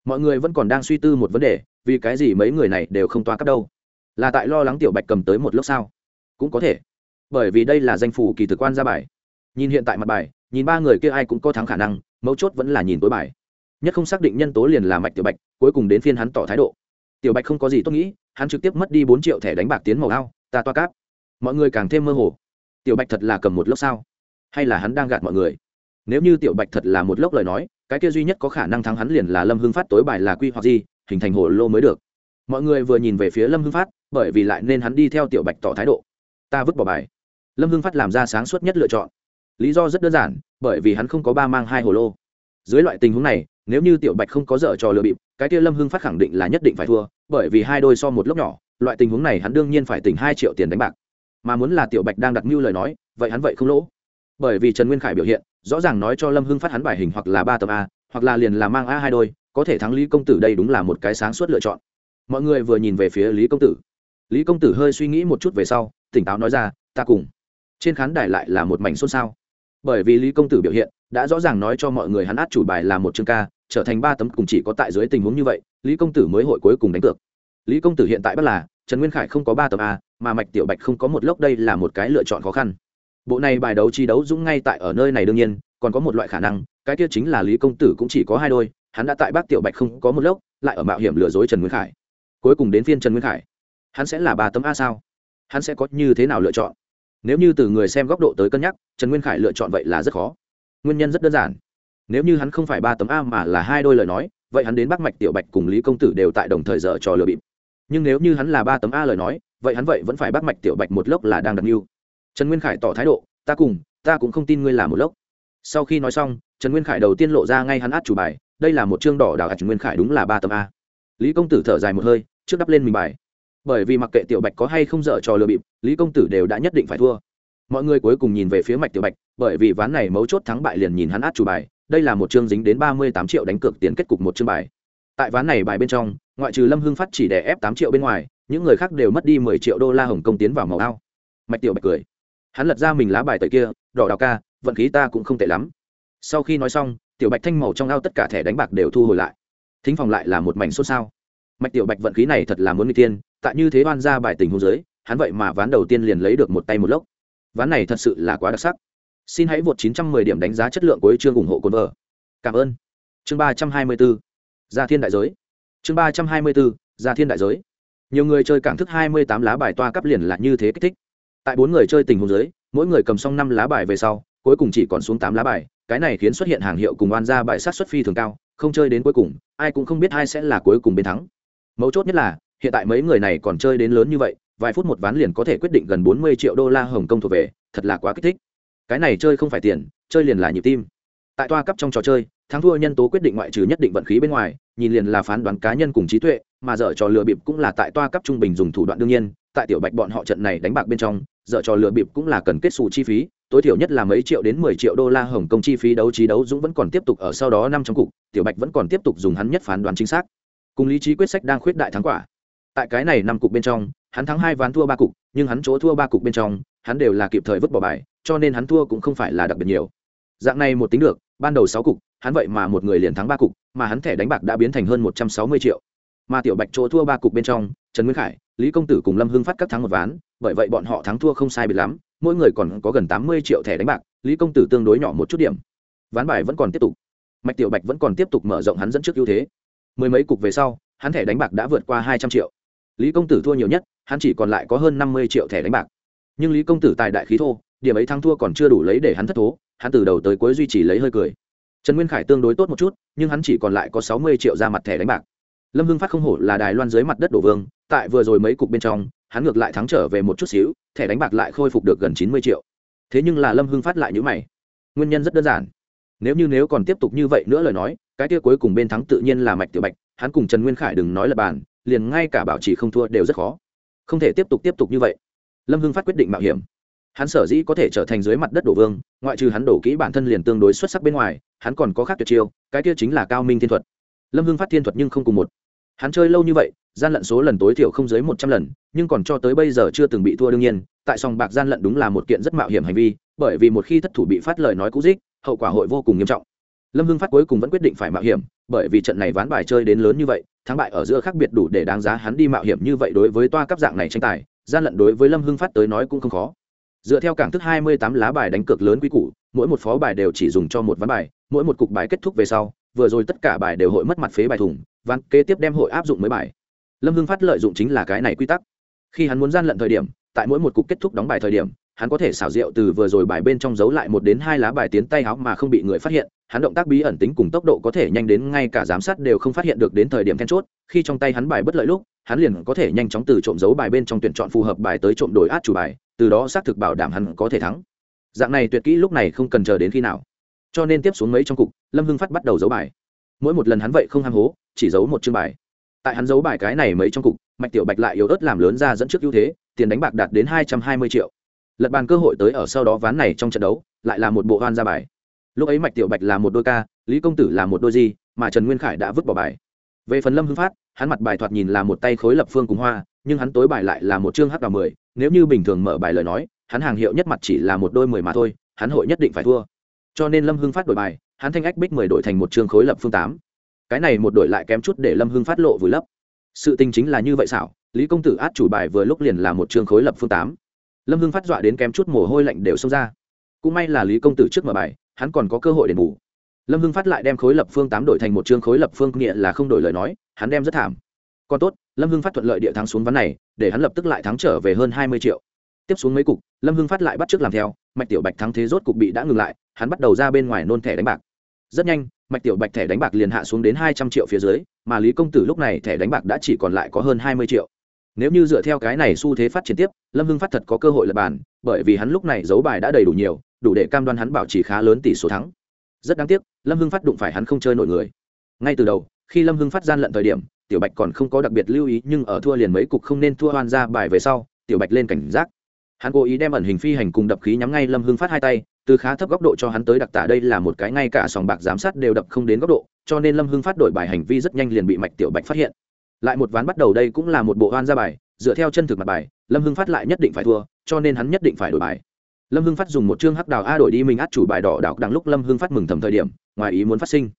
Mọi người vẫn còn đang suy tư một vấn đề, vì cái gì mấy người này đều không toa cấp đâu? Là tại lo lắng tiểu bạch cầm tới một lúc sao cũng có thể. Bởi vì đây là danh phủ kỳ thực quan ra bài. Nhìn hiện tại mặt bài nhìn ba người kia ai cũng có thắng khả năng, mấu chốt vẫn là nhìn tối bài. Nhất không xác định nhân tố liền là mạch tiểu bạch, cuối cùng đến phiên hắn tỏ thái độ. Tiểu bạch không có gì tốt nghĩ, hắn trực tiếp mất đi bốn triệu thẻ đánh bạc tiến màu ao, ta toa cáp. Mọi người càng thêm mơ hồ. Tiểu bạch thật là cầm một lốc sao? Hay là hắn đang gạt mọi người? Nếu như tiểu bạch thật là một lốc lời nói, cái kia duy nhất có khả năng thắng hắn liền là lâm hưng phát tối bài là quy hoặc gì, hình thành hồ lô mới được. Mọi người vừa nhìn về phía lâm hưng phát, bởi vì lại nên hắn đi theo tiểu bạch tỏ thái độ. Ta vứt bỏ bài. Lâm hưng phát làm ra sáng suốt nhất lựa chọn lý do rất đơn giản, bởi vì hắn không có ba mang hai hồ lô. Dưới loại tình huống này, nếu như tiểu bạch không có dở trò lừa bịp, cái kia lâm hưng phát khẳng định là nhất định phải thua, bởi vì hai đôi so một lốc nhỏ, loại tình huống này hắn đương nhiên phải tỉnh hai triệu tiền đánh bạc. Mà muốn là tiểu bạch đang đặt mưu lời nói, vậy hắn vậy không lỗ. Bởi vì trần nguyên khải biểu hiện, rõ ràng nói cho lâm hưng phát hắn bài hình hoặc là ba tầm a, hoặc là liền là mang a hai đôi, có thể thắng lý công tử đây đúng là một cái sáng suốt lựa chọn. Mọi người vừa nhìn về phía lý công tử. Lý công tử hơi suy nghĩ một chút về sau, tỉnh táo nói ra, ta cùng. Trên khán đài lại là một mảnh xôn xao bởi vì lý công tử biểu hiện, đã rõ ràng nói cho mọi người hắn át chủ bài là một chương ca, trở thành ba tấm cùng chỉ có tại dưới tình huống như vậy, lý công tử mới hội cuối cùng đánh cược. Lý công tử hiện tại bất là, trần nguyên khải không có ba tấm a, mà mạch tiểu bạch không có một lốc đây là một cái lựa chọn khó khăn. Bộ này bài đấu chi đấu dũng ngay tại ở nơi này đương nhiên, còn có một loại khả năng, cái kia chính là lý công tử cũng chỉ có hai đôi, hắn đã tại bác tiểu bạch không có một lốc, lại ở mạo hiểm lừa dối trần nguyên khải. Cuối cùng đến phiên trần nguyên khải. Hắn sẽ là ba tấm a sao? Hắn sẽ có như thế nào lựa chọn? Nếu như từ người xem góc độ tới cân nhắc, trần nguyên khải lựa chọn vậy là rất khó. Nguyên nhân rất đơn giản. Nếu như hắn không phải ba tấm a mà là hai đôi lời nói, vậy hắn đến bắc mạch tiểu bạch cùng lý công tử đều tại đồng thời dở trò lừa bịp. Nhưng nếu như hắn là ba tấm a lời nói, vậy hắn vậy vẫn phải bắc mạch tiểu bạch một lốc là đang đặt mưu. Trần nguyên khải tỏ thái độ, ta cùng, ta cũng không tin ngươi là một lốc. Sau khi nói xong, trần nguyên khải đầu tiên lộ ra ngay hắn át chủ bài, đây là một chương đỏ đảo trần nguyên khải đúng là ba tấm a. Lý công tử thở dài một hơi, trước đắp lên mình bài bởi vì mặc kệ tiểu bạch có hay không dở trò lừa bịp, lý công tử đều đã nhất định phải thua. Mọi người cuối cùng nhìn về phía mạch tiểu bạch, bởi vì ván này mấu chốt thắng bại liền nhìn hắn át chủ bài, đây là một chương dính đến ba mươi tám triệu đánh cược tiền kết cục một chương bài. Tại ván này bài bên trong, ngoại trừ lâm hưng phát chỉ đè ép tám triệu bên ngoài, những người khác đều mất đi mười triệu đô la hồng công tiến vào màu ao. Mạch tiểu bạch cười. Hắn lật ra mình lá bài tời kia, đỏ đào ca, vận khí ta cũng không tệ lắm. Sau khi nói xong, tiểu bạch thanh màu trong ao tất cả thẻ đánh bạc đều thu hồi lại. Thính phòng lại là một mảnh xôn xao. Mạch tiểu bạch vận khí này thật là muốn n tiên tại như thế oan ra bài tình hôn giới, hắn vậy mà ván đầu tiên liền lấy được một tay một lốc. Ván này thật sự là quá đặc sắc. Xin hãy vượt 910 điểm đánh giá chất lượng của chương ủng hộ cồn vợ cảm ơn. Chương 324 gia thiên đại giới. Chương 324 gia thiên đại giới. Nhiều người chơi cảng thức 28 lá bài toa cấp liền là như thế kích thích. Tại bốn người chơi tình huống giới, mỗi người cầm xong năm lá bài về sau, cuối cùng chỉ còn xuống tám lá bài, cái này khiến xuất hiện hàng hiệu cùng oan ra bài sát xuất phi thường cao, không chơi đến cuối cùng, ai cũng không biết ai sẽ là cuối cùng bên thắng. Mấu chốt nhất là hiện tại mấy người này còn chơi đến lớn như vậy, vài phút một ván liền có thể quyết định gần bốn mươi triệu đô la hồng kông thuộc về, thật là quá kích thích. Cái này chơi không phải tiền, chơi liền là nhịp tim. Tại toa cấp trong trò chơi, thắng thua nhân tố quyết định ngoại trừ nhất định vận khí bên ngoài, nhìn liền là phán đoán cá nhân cùng trí tuệ, mà dở trò lừa bịp cũng là tại toa cấp trung bình dùng thủ đoạn đương nhiên, tại tiểu bạch bọn họ trận này đánh bạc bên trong, dở trò lừa bịp cũng là cần kết xù chi phí, tối thiểu nhất là mấy triệu đến mười triệu đô la hồng kông chi phí đấu trí đấu dũng vẫn còn tiếp tục ở sau đó năm trong cục, tiểu bạch vẫn còn tiếp tục dùng hắn nhất phán đoán chính xác. Cùng lý trí quyết sách đang khuyết đại thắng quả tại cái này năm cục bên trong, hắn thắng hai ván thua ba cục, nhưng hắn chỗ thua ba cục bên trong, hắn đều là kịp thời vứt bỏ bài, cho nên hắn thua cũng không phải là đặc biệt nhiều. Dạng này một tính được, ban đầu sáu cục, hắn vậy mà một người liền thắng ba cục, mà hắn thẻ đánh bạc đã biến thành hơn một trăm sáu mươi triệu. Mà tiểu bạch chỗ thua ba cục bên trong, trần nguyên khải, lý công tử cùng lâm hưng phát các thắng một ván, bởi vậy bọn họ thắng thua không sai biệt lắm, mỗi người còn có gần tám mươi triệu thẻ đánh bạc, lý công tử tương đối nhỏ một chút điểm. Ván bài vẫn còn tiếp tục. Mạch tiểu bạch vẫn còn tiếp tục mở rộng hắn dẫn trước ưu thế. Mười mấy cục về sau, hắn thẻ đánh bạc đã vượt qua hai trăm triệu lý công tử thua nhiều nhất, hắn chỉ còn lại có hơn năm mươi triệu thẻ đánh bạc. Nhưng lý công tử tài đại khí thô, điểm ấy thắng thua còn chưa đủ lấy để hắn thất thố, hắn từ đầu tới cuối duy trì lấy hơi cười. Trần nguyên khải tương đối tốt một chút, nhưng hắn chỉ còn lại có sáu mươi triệu ra mặt thẻ đánh bạc. Lâm hưng phát không hổ là đài loan dưới mặt đất đổ vương, tại vừa rồi mấy cục bên trong, hắn ngược lại thắng trở về một chút xíu, thẻ đánh bạc lại khôi phục được gần chín mươi triệu. Thế nhưng là lâm hưng phát lại nhữ mày. Nguyên nhân rất đơn giản. Nếu như nếu còn tiếp tục như vậy nữa lời nói, cái kia cuối cùng bên thắng tự nhiên là mạch tiểu bạch, hắn cùng trần nguyên khải đừng nói là bàn liền ngay cả bảo trì không thua đều rất khó. Không thể tiếp tục tiếp tục như vậy. Lâm hưng phát quyết định mạo hiểm. Hắn sở dĩ có thể trở thành dưới mặt đất đổ vương, ngoại trừ hắn đổ kỹ bản thân liền tương đối xuất sắc bên ngoài, hắn còn có khác tuyệt chiêu, cái kia chính là cao minh thiên thuật. Lâm hưng phát thiên thuật nhưng không cùng một. Hắn chơi lâu như vậy, gian lận số lần tối thiểu không dưới một trăm lần, nhưng còn cho tới bây giờ chưa từng bị thua đương nhiên, tại sòng bạc gian lận đúng là một kiện rất mạo hiểm hành vi, bởi vì một khi thất thủ bị phát lời nói cũ dích, hậu quả hội vô cùng nghiêm trọng lâm hưng phát cuối cùng vẫn quyết định phải mạo hiểm, bởi vì trận này ván bài chơi đến lớn như vậy, thắng bại ở giữa khác biệt đủ để đáng giá hắn đi mạo hiểm như vậy đối với toa cấp dạng này tranh tài, gian lận đối với lâm hưng phát tới nói cũng không khó. Dựa theo cảng thức hai mươi tám lá bài đánh cược lớn quý củ, mỗi một phó bài đều chỉ dùng cho một ván bài, mỗi một cục bài kết thúc về sau, vừa rồi tất cả bài đều hội mất mặt phế bài thùng ván kế tiếp đem hội áp dụng mới bài. Lâm hưng phát lợi dụng chính là cái này quy tắc. Khi hắn muốn gian lận thời điểm, tại mỗi một cục kết thúc đóng bài thời điểm hắn có thể xảo diệu từ vừa rồi bài bên trong giấu lại một đến hai lá bài tiến tay áo mà không bị người phát hiện, hắn động tác bí ẩn tính cùng tốc độ có thể nhanh đến ngay cả giám sát đều không phát hiện được đến thời điểm then chốt, khi trong tay hắn bài bất lợi lúc, hắn liền có thể nhanh chóng từ trộm giấu bài bên trong tuyển chọn phù hợp bài tới trộm đổi át chủ bài, từ đó xác thực bảo đảm hắn có thể thắng. Dạng này tuyệt kỹ lúc này không cần chờ đến khi nào. Cho nên tiếp xuống mấy trong cục, lâm hưng phát bắt đầu giấu bài. Mỗi một lần hắn vậy không ham hố, chỉ giấu một chương bài. Tại hắn giấu bài cái này mấy trong cục, mạch tiểu bạch lại yếu ớt làm lớn ra dẫn trước ưu thế, tiền đánh bạc đạt đến hai trăm hai mươi triệu lật bàn cơ hội tới ở sau đó ván này trong trận đấu, lại là một bộ hoan ra bài. Lúc ấy mạch tiểu bạch là một đôi ca, lý công tử là một đôi di mà trần nguyên khải đã vứt bỏ bài. Về phần lâm hưng phát, hắn mặt bài thoạt nhìn là một tay khối lập phương cùng hoa, nhưng hắn tối bài lại là một chương h vào mười. Nếu như bình thường mở bài lời nói, hắn hàng hiệu nhất mặt chỉ là một đôi mười mà thôi, hắn hội nhất định phải thua. Cho nên lâm hưng phát đổi bài, hắn thanh ách bích mười đổi thành một chương khối lập phương tám. Cái này một đổi lại kém chút để lâm hưng phát lộ vùi lấp. Sự tình chính là như vậy xảo, lý công tử át chủ bài vừa lúc liền là một chương khối lập phương tám lâm hưng phát dọa đến kém chút mồ hôi lạnh đều xông ra. Cũng may là lý công tử trước mở bài, hắn còn có cơ hội để bù. Lâm hưng phát lại đem khối lập phương tám đổi thành một chương khối lập phương, nghĩa là không đổi lời nói, hắn đem rất thảm. Còn tốt, lâm hưng phát thuận lợi địa thắng xuống ván này, để hắn lập tức lại thắng trở về hơn hai mươi triệu. Tiếp xuống mấy cục, lâm hưng phát lại bắt t làm theo, mạch tiểu bạch thắng thế rốt cục bị đã ngừng lại, hắn bắt đầu ra bên ngoài nôn thẻ đánh bạc. Rất nhanh, mạch tiểu bạch thẻ đánh bạc liền hạ xuống đến hai trăm triệu phía dưới, mà lý công tử lúc này thẻ đánh bạc đã chỉ còn lại có hơn hai mươi triệu nếu như dựa theo cái này xu thế phát triển tiếp, lâm hưng phát thật có cơ hội lập bàn, bởi vì hắn lúc này giấu bài đã đầy đủ nhiều, đủ để cam đoan hắn bảo trì khá lớn tỷ số thắng. Rất đáng tiếc, lâm hưng phát đụng phải hắn không chơi nổi người. Ngay từ đầu, khi lâm hưng phát gian lận thời điểm, tiểu bạch còn không có đặc biệt lưu ý, nhưng ở thua liền mấy cục không nên thua hoan ra bài về sau, tiểu bạch lên cảnh giác. Hắn cố ý đem ẩn hình phi hành cùng đập khí nhắm ngay lâm hưng phát hai tay, từ khá thấp góc độ cho hắn tới đặc tả đây là một cái ngay cả sòng bạc giám sát đều đập không đến góc độ, cho nên lâm hưng phát đổi bài hành vi rất nhanh liền bị mạch tiểu bạch phát hiện lại một ván bắt đầu đây cũng là một bộ hoan ra bài, dựa theo chân thực mặt bài, lâm hưng phát lại nhất định phải thua, cho nên hắn nhất định phải đổi bài. Lâm hưng phát dùng một chương hắc đào a đổi đi mình át chủ bài đỏ đảo đằng lúc lâm hưng phát mừng thầm thời điểm, ngoài ý muốn phát sinh.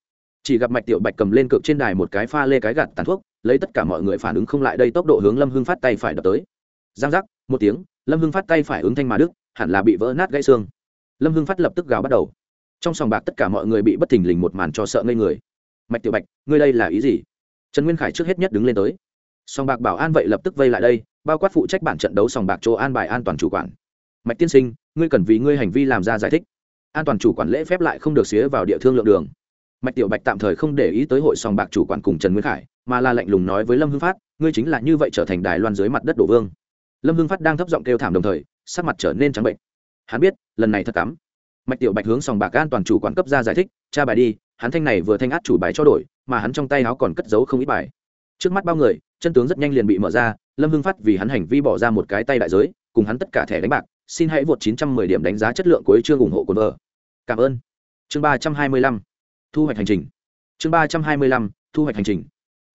Chỉ gặp mạch tiểu bạch cầm lên cực trên đài một cái pha lê cái gạt tàn thuốc, lấy tất cả mọi người phản ứng không lại đây tốc độ hướng lâm hưng phát tay phải đập tới. Giang giác, một tiếng, lâm hưng phát tay phải ứng thanh mà đức hẳn là bị vỡ nát gãy xương. Lâm hưng phát lập tức gào bắt đầu. Trong sòng bạc tất cả mọi người bị bất thình lình một màn cho sợ ngây người. Mạch tiểu bạch, ngươi đây là ý gì? Trần nguyên khải trước hết nhất đứng lên tới. Sòng bạc bảo an vậy lập tức vây lại đây, bao quát phụ trách bản trận đấu sòng bạc chỗ an bài an toàn chủ quản. Mạch tiên sinh, ngươi cần vì ngươi hành vi làm ra giải thích. An toàn chủ quản lễ phép lại không được xía vào địa thương lượng đường. Mạch tiểu bạch tạm thời không để ý tới hội sòng bạc chủ quản cùng trần nguyên khải, mà là lạnh lùng nói với lâm hưng phát, ngươi chính là như vậy trở thành đài loan dưới mặt đất đổ vương. Lâm hưng phát đang thấp giọng kêu thảm đồng thời, sắc mặt trở nên trắng bệnh. Hắn biết, lần này thật cắm mạch tiểu bạch hướng sòng bạc an toàn chủ quản cấp ra giải thích tra bài đi, hắn thanh này vừa thanh át chủ bài cho đổi, mà hắn trong tay áo còn cất giấu không ít bài. Trước mắt bao người, chân tướng rất nhanh liền bị mở ra, lâm hưng phát vì hắn hành vi bỏ ra một cái tay đại giới, cùng hắn tất cả thẻ đánh bạc, xin hãy vượt 910 điểm đánh giá chất lượng cuối chương ủng hộ cuốn vợ. Cảm ơn. Chương 325 thu hoạch hành trình. Chương 325 thu hoạch hành trình.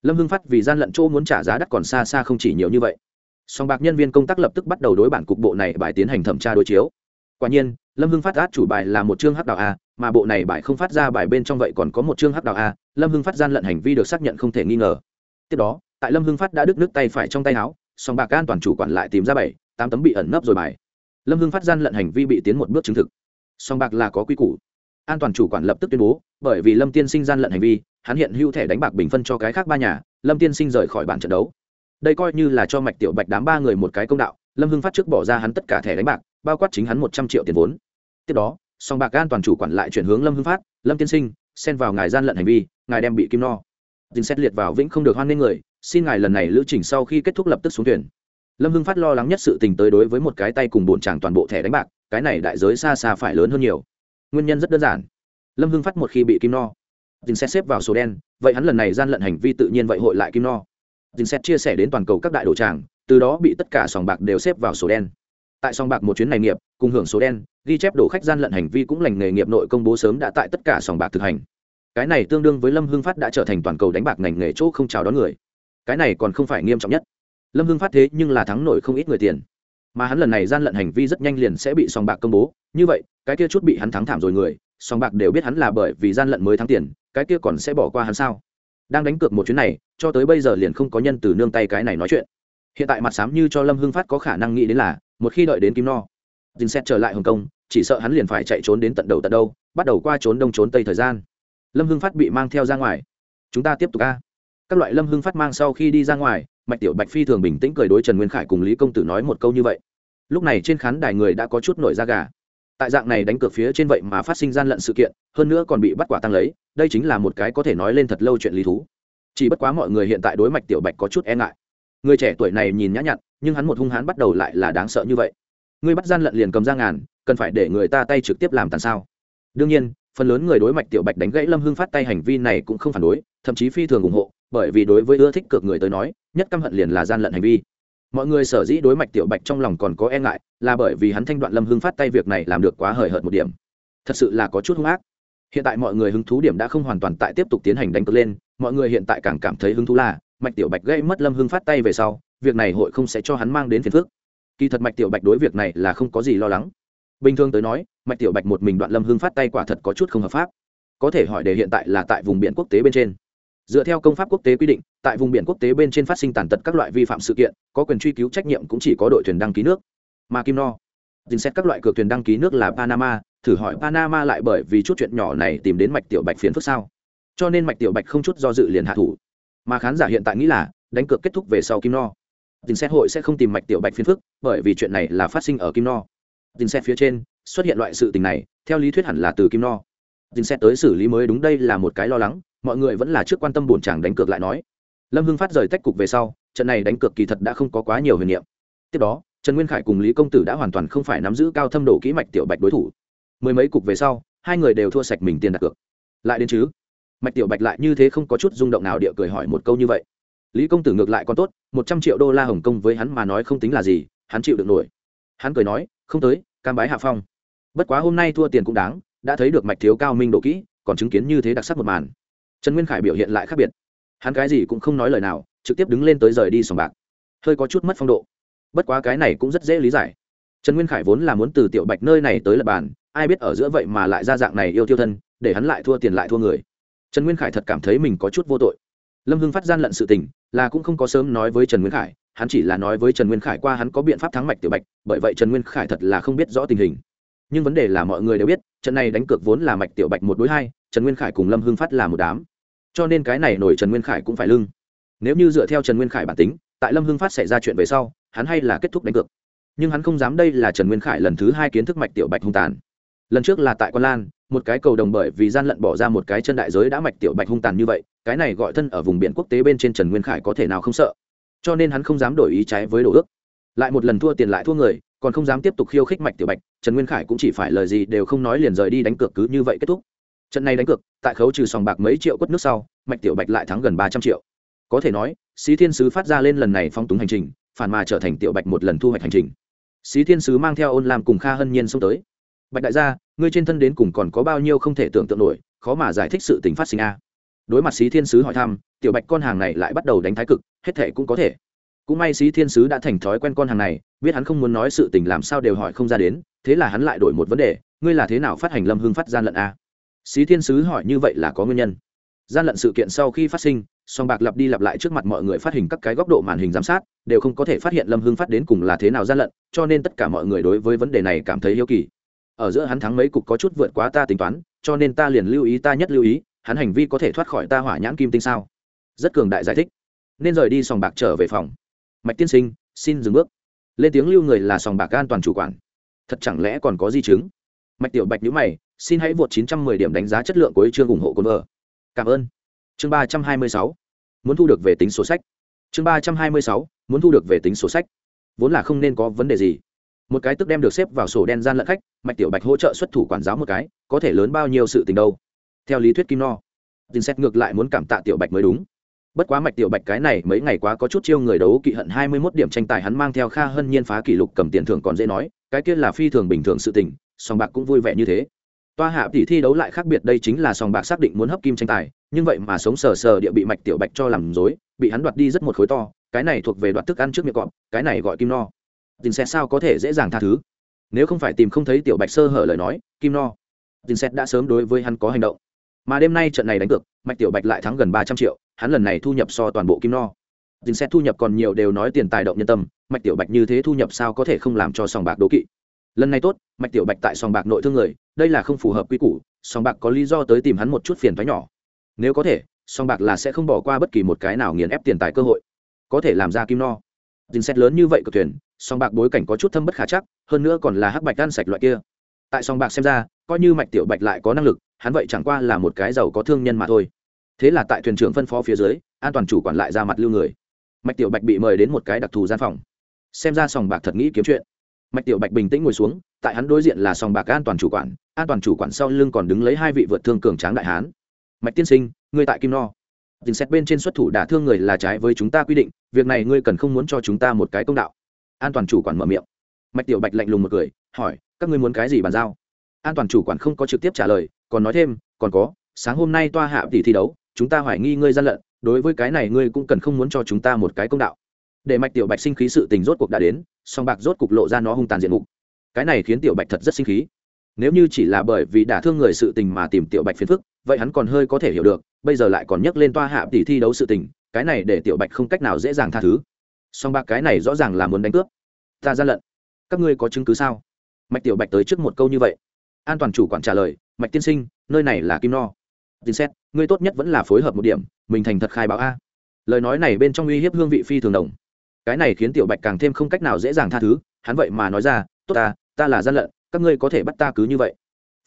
Lâm hưng phát vì gian lận chỗ muốn trả giá đắt còn xa xa không chỉ nhiều như vậy. Song bạc nhân viên công tác lập tức bắt đầu đối bản cục bộ này bài tiến hành thẩm tra đối chiếu. Quả nhiên lâm hưng phát át chủ bài là một chương hắc đạo a, mà bộ này bài không phát ra bài bên trong vậy còn có một chương hắc đạo a, lâm hưng phát gian lận hành vi được xác nhận không thể nghi ngờ. Tiếp đó, tại lâm hưng phát đã đứt nước tay phải trong tay áo, song bạc an toàn chủ quản lại tìm ra bảy, tám tấm bị ẩn nấp rồi bài. Lâm hưng phát gian lận hành vi bị tiến một bước chứng thực. Song bạc là có quy củ. An toàn chủ quản lập tức tuyên bố, bởi vì lâm tiên sinh gian lận hành vi, hắn hiện hưu thẻ đánh bạc bình phân cho cái khác ba nhà, lâm tiên sinh rời khỏi bản trận đấu. Đây coi như là cho mạch tiểu bạch đám ba người một cái công đạo, lâm hưng phát trước bỏ ra hắn tất cả thẻ đánh bạc bao quát chính hắn một trăm triệu tiền vốn. Tiếp đó, song bạc an toàn chủ quản lại chuyển hướng lâm hưng phát, lâm tiên sinh, xen vào ngài gian lận hành vi, ngài đem bị kim no. Dinh xét liệt vào vĩnh không được hoan nghênh người, xin ngài lần này lữ trình sau khi kết thúc lập tức xuống thuyền. Lâm hưng phát lo lắng nhất sự tình tới đối với một cái tay cùng bổn chàng toàn bộ thẻ đánh bạc, cái này đại giới xa xa phải lớn hơn nhiều. Nguyên nhân rất đơn giản. Lâm hưng phát một khi bị kim no, dinh xét xếp vào số đen, vậy hắn lần này gian lận hành vi tự nhiên vậy hội lại kim no. Dinh xét chia sẻ đến toàn cầu các đại đồ tràng từ đó bị tất cả sòng bạc đều xếp vào số đen tại sòng bạc một chuyến này nghiệp, cùng hưởng số đen, ghi chép đổ khách gian lận hành vi cũng lành nghề nghiệp nội công bố sớm đã tại tất cả sòng bạc thực hành. Cái này tương đương với lâm hưng phát đã trở thành toàn cầu đánh bạc ngành nghề chỗ không chào đón người. Cái này còn không phải nghiêm trọng nhất. Lâm hưng phát thế nhưng là thắng nổi không ít người tiền. Mà hắn lần này gian lận hành vi rất nhanh liền sẽ bị sòng bạc công bố. Như vậy, cái kia chút bị hắn thắng thảm rồi người, sòng bạc đều biết hắn là bởi vì gian lận mới thắng tiền, cái kia còn sẽ bỏ qua hắn sao? Đang đánh cược một chuyến này, cho tới bây giờ liền không có nhân từ nương tay cái này nói chuyện. Hiện tại mặt sám như cho lâm hưng phát có khả năng nghĩ đến là một khi đợi đến kim no dinh xét trở lại hồng kông, chỉ sợ hắn liền phải chạy trốn đến tận đầu tận đâu, bắt đầu qua trốn đông trốn tây thời gian. Lâm hưng phát bị mang theo ra ngoài. Chúng ta tiếp tục ca các loại lâm hưng phát mang sau khi đi ra ngoài, mạch tiểu bạch phi thường bình tĩnh cười đối trần nguyên khải cùng lý công tử nói một câu như vậy. Lúc này trên khán đài người đã có chút nổi da gà. Tại dạng này đánh cược phía trên vậy mà phát sinh gian lận sự kiện, hơn nữa còn bị bắt quả tăng lấy, đây chính là một cái có thể nói lên thật lâu chuyện lý thú. Chỉ bất quá mọi người hiện tại đối mạch tiểu bạch có chút e ngại. Người trẻ tuổi này nhìn nhã nhặn nhưng hắn một hung hãn bắt đầu lại là đáng sợ như vậy. Ngươi bắt gian lận liền cầm ra ngàn, cần phải để người ta tay trực tiếp làm tàn sao? Đương nhiên, phần lớn người đối mạch tiểu bạch đánh gãy lâm hưng phát tay hành vi này cũng không phản đối, thậm chí phi thường ủng hộ, bởi vì đối với ưa thích cược người tới nói, nhất căm hận liền là gian lận hành vi. Mọi người sở dĩ đối mạch tiểu bạch trong lòng còn có e ngại, là bởi vì hắn thanh đoạn lâm hưng phát tay việc này làm được quá hời hợt một điểm. Thật sự là có chút hung ác. Hiện tại mọi người hứng thú điểm đã không hoàn toàn tại tiếp tục tiến hành đánh cược lên, mọi người hiện tại càng cảm thấy hứng thú là, mạch tiểu bạch gây mất lâm hưng phát tay về sau việc này hội không sẽ cho hắn mang đến phiền phức. Kỳ thật mạch tiểu bạch đối việc này là không có gì lo lắng. Bình thường tới nói, mạch tiểu bạch một mình đoạn lâm hưng phát tay quả thật có chút không hợp pháp. Có thể hỏi để hiện tại là tại vùng biển quốc tế bên trên. Dựa theo công pháp quốc tế quy định, tại vùng biển quốc tế bên trên phát sinh tàn tật các loại vi phạm sự kiện, có quyền truy cứu trách nhiệm cũng chỉ có đội thuyền đăng ký nước. Mà kim no dình xét các loại cược thuyền đăng ký nước là panama, thử hỏi panama lại bởi vì chút chuyện nhỏ này tìm đến mạch tiểu bạch phiền phức sao? Cho nên mạch tiểu bạch không chút do dự liền hạ thủ. Mà khán giả hiện tại nghĩ là, đánh cược kết thúc về sau kim no dình xét hội sẽ không tìm mạch tiểu bạch phiền phức, bởi vì chuyện này là phát sinh ở kim no. Dình xét phía trên xuất hiện loại sự tình này, theo lý thuyết hẳn là từ kim no. Dình xét tới xử lý mới đúng đây là một cái lo lắng, mọi người vẫn là trước quan tâm bổn chàng đánh cược lại nói. Lâm hưng phát rời tách cục về sau, trận này đánh cược kỳ thật đã không có quá nhiều huyền niệm. Tiếp đó, trần nguyên khải cùng lý công tử đã hoàn toàn không phải nắm giữ cao thâm độ kỹ mạch tiểu bạch đối thủ. Mười mấy cục về sau, hai người đều thua sạch mình tiền đặt cược. Lại đến chứ? Mạch tiểu bạch lại như thế không có chút rung động nào địa cười hỏi một câu như vậy lý công tử ngược lại còn tốt, một trăm triệu đô la hồng kông với hắn mà nói không tính là gì, hắn chịu được nổi. Hắn cười nói, không tới, cam bái hạ phong. Bất quá hôm nay thua tiền cũng đáng, đã thấy được mạch thiếu cao minh độ kỹ, còn chứng kiến như thế đặc sắc một màn. Trần nguyên khải biểu hiện lại khác biệt. Hắn cái gì cũng không nói lời nào, trực tiếp đứng lên tới rời đi sòng bạc. Hơi có chút mất phong độ. Bất quá cái này cũng rất dễ lý giải. Trần nguyên khải vốn là muốn từ tiểu bạch nơi này tới lập bàn, ai biết ở giữa vậy mà lại ra dạng này yêu tiêu thân, để hắn lại thua tiền lại thua người. Trần nguyên khải thật cảm thấy mình có chút vô tội lâm hưng phát gian lận sự tình, là cũng không có sớm nói với trần nguyên khải, hắn chỉ là nói với trần nguyên khải qua hắn có biện pháp thắng mạch tiểu bạch, bởi vậy trần nguyên khải thật là không biết rõ tình hình. Nhưng vấn đề là mọi người đều biết, trận này đánh cược vốn là mạch tiểu bạch một đối hai, trần nguyên khải cùng lâm hưng phát là một đám. Cho nên cái này nổi trần nguyên khải cũng phải lưng. Nếu như dựa theo trần nguyên khải bản tính, tại lâm hưng phát xảy ra chuyện về sau, hắn hay là kết thúc đánh cược. Nhưng hắn không dám đây là trần nguyên khải lần thứ hai kiến thức mạch tiểu bạch hung tàn. Lần trước là tại quan lan, một cái cầu đồng bởi vì gian lận bỏ ra một cái chân đại giới đã mạch tiểu bạch hung tàn như vậy cái này gọi thân ở vùng biển quốc tế bên trên trần nguyên khải có thể nào không sợ? Cho nên hắn không dám đổi ý trái với đồ ước. Lại một lần thua tiền lại thua người, còn không dám tiếp tục khiêu khích mạch tiểu bạch, trần nguyên khải cũng chỉ phải lời gì đều không nói liền rời đi đánh cược cứ như vậy kết thúc. Trận này đánh cược, tại khấu trừ sòng bạc mấy triệu quất nước sau, mạch tiểu bạch lại thắng gần ba trăm triệu. Có thể nói sĩ thiên sứ phát ra lên lần này phong túng hành trình, phản mà trở thành tiểu bạch một lần thu hoạch hành trình. Sĩ thiên sứ mang theo ôn làm cùng kha hân nhiên xông tới. Bạch đại gia, ngươi trên thân đến cùng còn có bao nhiêu không thể tưởng tượng nổi, khó mà giải thích sự tình phát sinh a đối mặt sĩ thiên sứ hỏi thăm, tiểu bạch con hàng này lại bắt đầu đánh thái cực, hết thệ cũng có thể. Cũng may sĩ thiên sứ đã thành thói quen con hàng này, biết hắn không muốn nói sự tình làm sao đều hỏi không ra đến, thế là hắn lại đổi một vấn đề, ngươi là thế nào phát hành lâm hưng phát gian lận a? Sĩ thiên sứ hỏi như vậy là có nguyên nhân. Gian lận sự kiện sau khi phát sinh, song bạc lặp đi lặp lại trước mặt mọi người phát hình các cái góc độ màn hình giám sát, đều không có thể phát hiện lâm hưng phát đến cùng là thế nào gian lận, cho nên tất cả mọi người đối với vấn đề này cảm thấy yêu kỳ. Ở giữa hắn thắng mấy cục có chút vượt quá ta tính toán, cho nên ta liền lưu ý ta nhất lưu ý hắn hành vi có thể thoát khỏi ta hỏa nhãn kim tinh sao? Rất cường đại giải thích. Nên rời đi sòng bạc trở về phòng. Mạch tiên sinh, xin dừng bước. Lên tiếng lưu người là sòng bạc an toàn chủ quản. Thật chẳng lẽ còn có di chứng? Mạch tiểu bạch nhữ mày, xin hãy vượt 910 điểm đánh giá chất lượng của chương ủng hộ cồn vợ. Cảm ơn. Chương 326 muốn thu được về tính sổ sách. Chương 326 muốn thu được về tính sổ sách. Vốn là không nên có vấn đề gì. Một cái tức đem được xếp vào sổ đen gian lận khách, mạch tiểu bạch hỗ trợ xuất thủ quản giáo một cái, có thể lớn bao nhiêu sự tình đâu theo lý thuyết kim no tin xét ngược lại muốn cảm tạ tiểu bạch mới đúng. Bất quá mạch tiểu bạch cái này mấy ngày quá có chút chiêu người đấu kỵ hận hai mươi 21 điểm tranh tài hắn mang theo kha hân nhiên phá kỷ lục cầm tiền thưởng còn dễ nói, cái kia là phi thường bình thường sự tình, song bạc cũng vui vẻ như thế. Toa hạ tỷ thi đấu lại khác biệt đây chính là song bạc xác định muốn hấp kim tranh tài, nhưng vậy mà sống sờ sờ địa bị mạch tiểu bạch cho làm dối bị hắn đoạt đi rất một khối to, cái này thuộc về đoạt thức ăn trước miệng cọp, cái này gọi kim no. Tin xét sao có thể dễ dàng tha thứ? Nếu không phải tìm không thấy tiểu bạch sơ hở lời nói, kim no tin xét đã sớm đối với hắn có hành động mà đêm nay trận này đánh cược, mạch tiểu bạch lại thắng gần ba trăm triệu, hắn lần này thu nhập so toàn bộ kim no dính xét thu nhập còn nhiều đều nói tiền tài động nhân tâm, mạch tiểu bạch như thế thu nhập sao có thể không làm cho sòng bạc đố kỵ? Lần này tốt, mạch tiểu bạch tại sòng bạc nội thương người, đây là không phù hợp quy củ, sòng bạc có lý do tới tìm hắn một chút phiền thoái nhỏ. Nếu có thể, sòng bạc là sẽ không bỏ qua bất kỳ một cái nào nghiền ép tiền tài cơ hội. Có thể làm ra kim no dính xét lớn như vậy của thuyền, sòng bạc bối cảnh có chút thâm bất khả chắc, hơn nữa còn là hắc bạch ăn sạch loại kia. Tại sòng bạc xem ra, coi như mạch tiểu bạch lại có năng lực hắn vậy chẳng qua là một cái giàu có thương nhân mà thôi. Thế là tại thuyền trưởng phân phó phía dưới, an toàn chủ quản lại ra mặt lưu người. Mạch tiểu bạch bị mời đến một cái đặc thù gian phòng. Xem ra sòng bạc thật nghĩ kiếm chuyện. Mạch tiểu bạch bình tĩnh ngồi xuống, tại hắn đối diện là sòng bạc an toàn chủ quản, an toàn chủ quản sau lưng còn đứng lấy hai vị vượt thương cường tráng đại hán. Mạch tiên sinh, ngươi tại kim no. Tình xét bên trên xuất thủ đả thương người là trái với chúng ta quy định, việc này ngươi cần không muốn cho chúng ta một cái công đạo. An toàn chủ quản mở miệng. Mạch tiểu bạch lạnh lùng một cười, hỏi, các ngươi muốn cái gì bàn giao? An toàn chủ quản không có trực tiếp trả lời, còn nói thêm, còn có, sáng hôm nay toa hạ tỷ thi đấu, chúng ta hoài nghi ngươi gian lận, đối với cái này ngươi cũng cần không muốn cho chúng ta một cái công đạo. Để mạch tiểu bạch sinh khí sự tình rốt cuộc đã đến, song bạc rốt cục lộ ra nó hung tàn diện mục. Cái này khiến tiểu bạch thật rất sinh khí. Nếu như chỉ là bởi vì đả thương người sự tình mà tìm tiểu bạch phiền phức, vậy hắn còn hơi có thể hiểu được, bây giờ lại còn nhắc lên toa hạ tỷ thi đấu sự tình, cái này để tiểu bạch không cách nào dễ dàng tha thứ. Song bạc cái này rõ ràng là muốn đánh cướp. Ta gian lận. Các ngươi có chứng cứ sao? Mạch tiểu bạch tới trước một câu như vậy an toàn chủ quản trả lời, mạch tiên sinh, nơi này là kim no. Tin xét, ngươi tốt nhất vẫn là phối hợp một điểm, mình thành thật khai báo a. Lời nói này bên trong uy hiếp hương vị phi thường đồng. Cái này khiến tiểu bạch càng thêm không cách nào dễ dàng tha thứ, hắn vậy mà nói ra, tốt ta ta là gian lận, các ngươi có thể bắt ta cứ như vậy.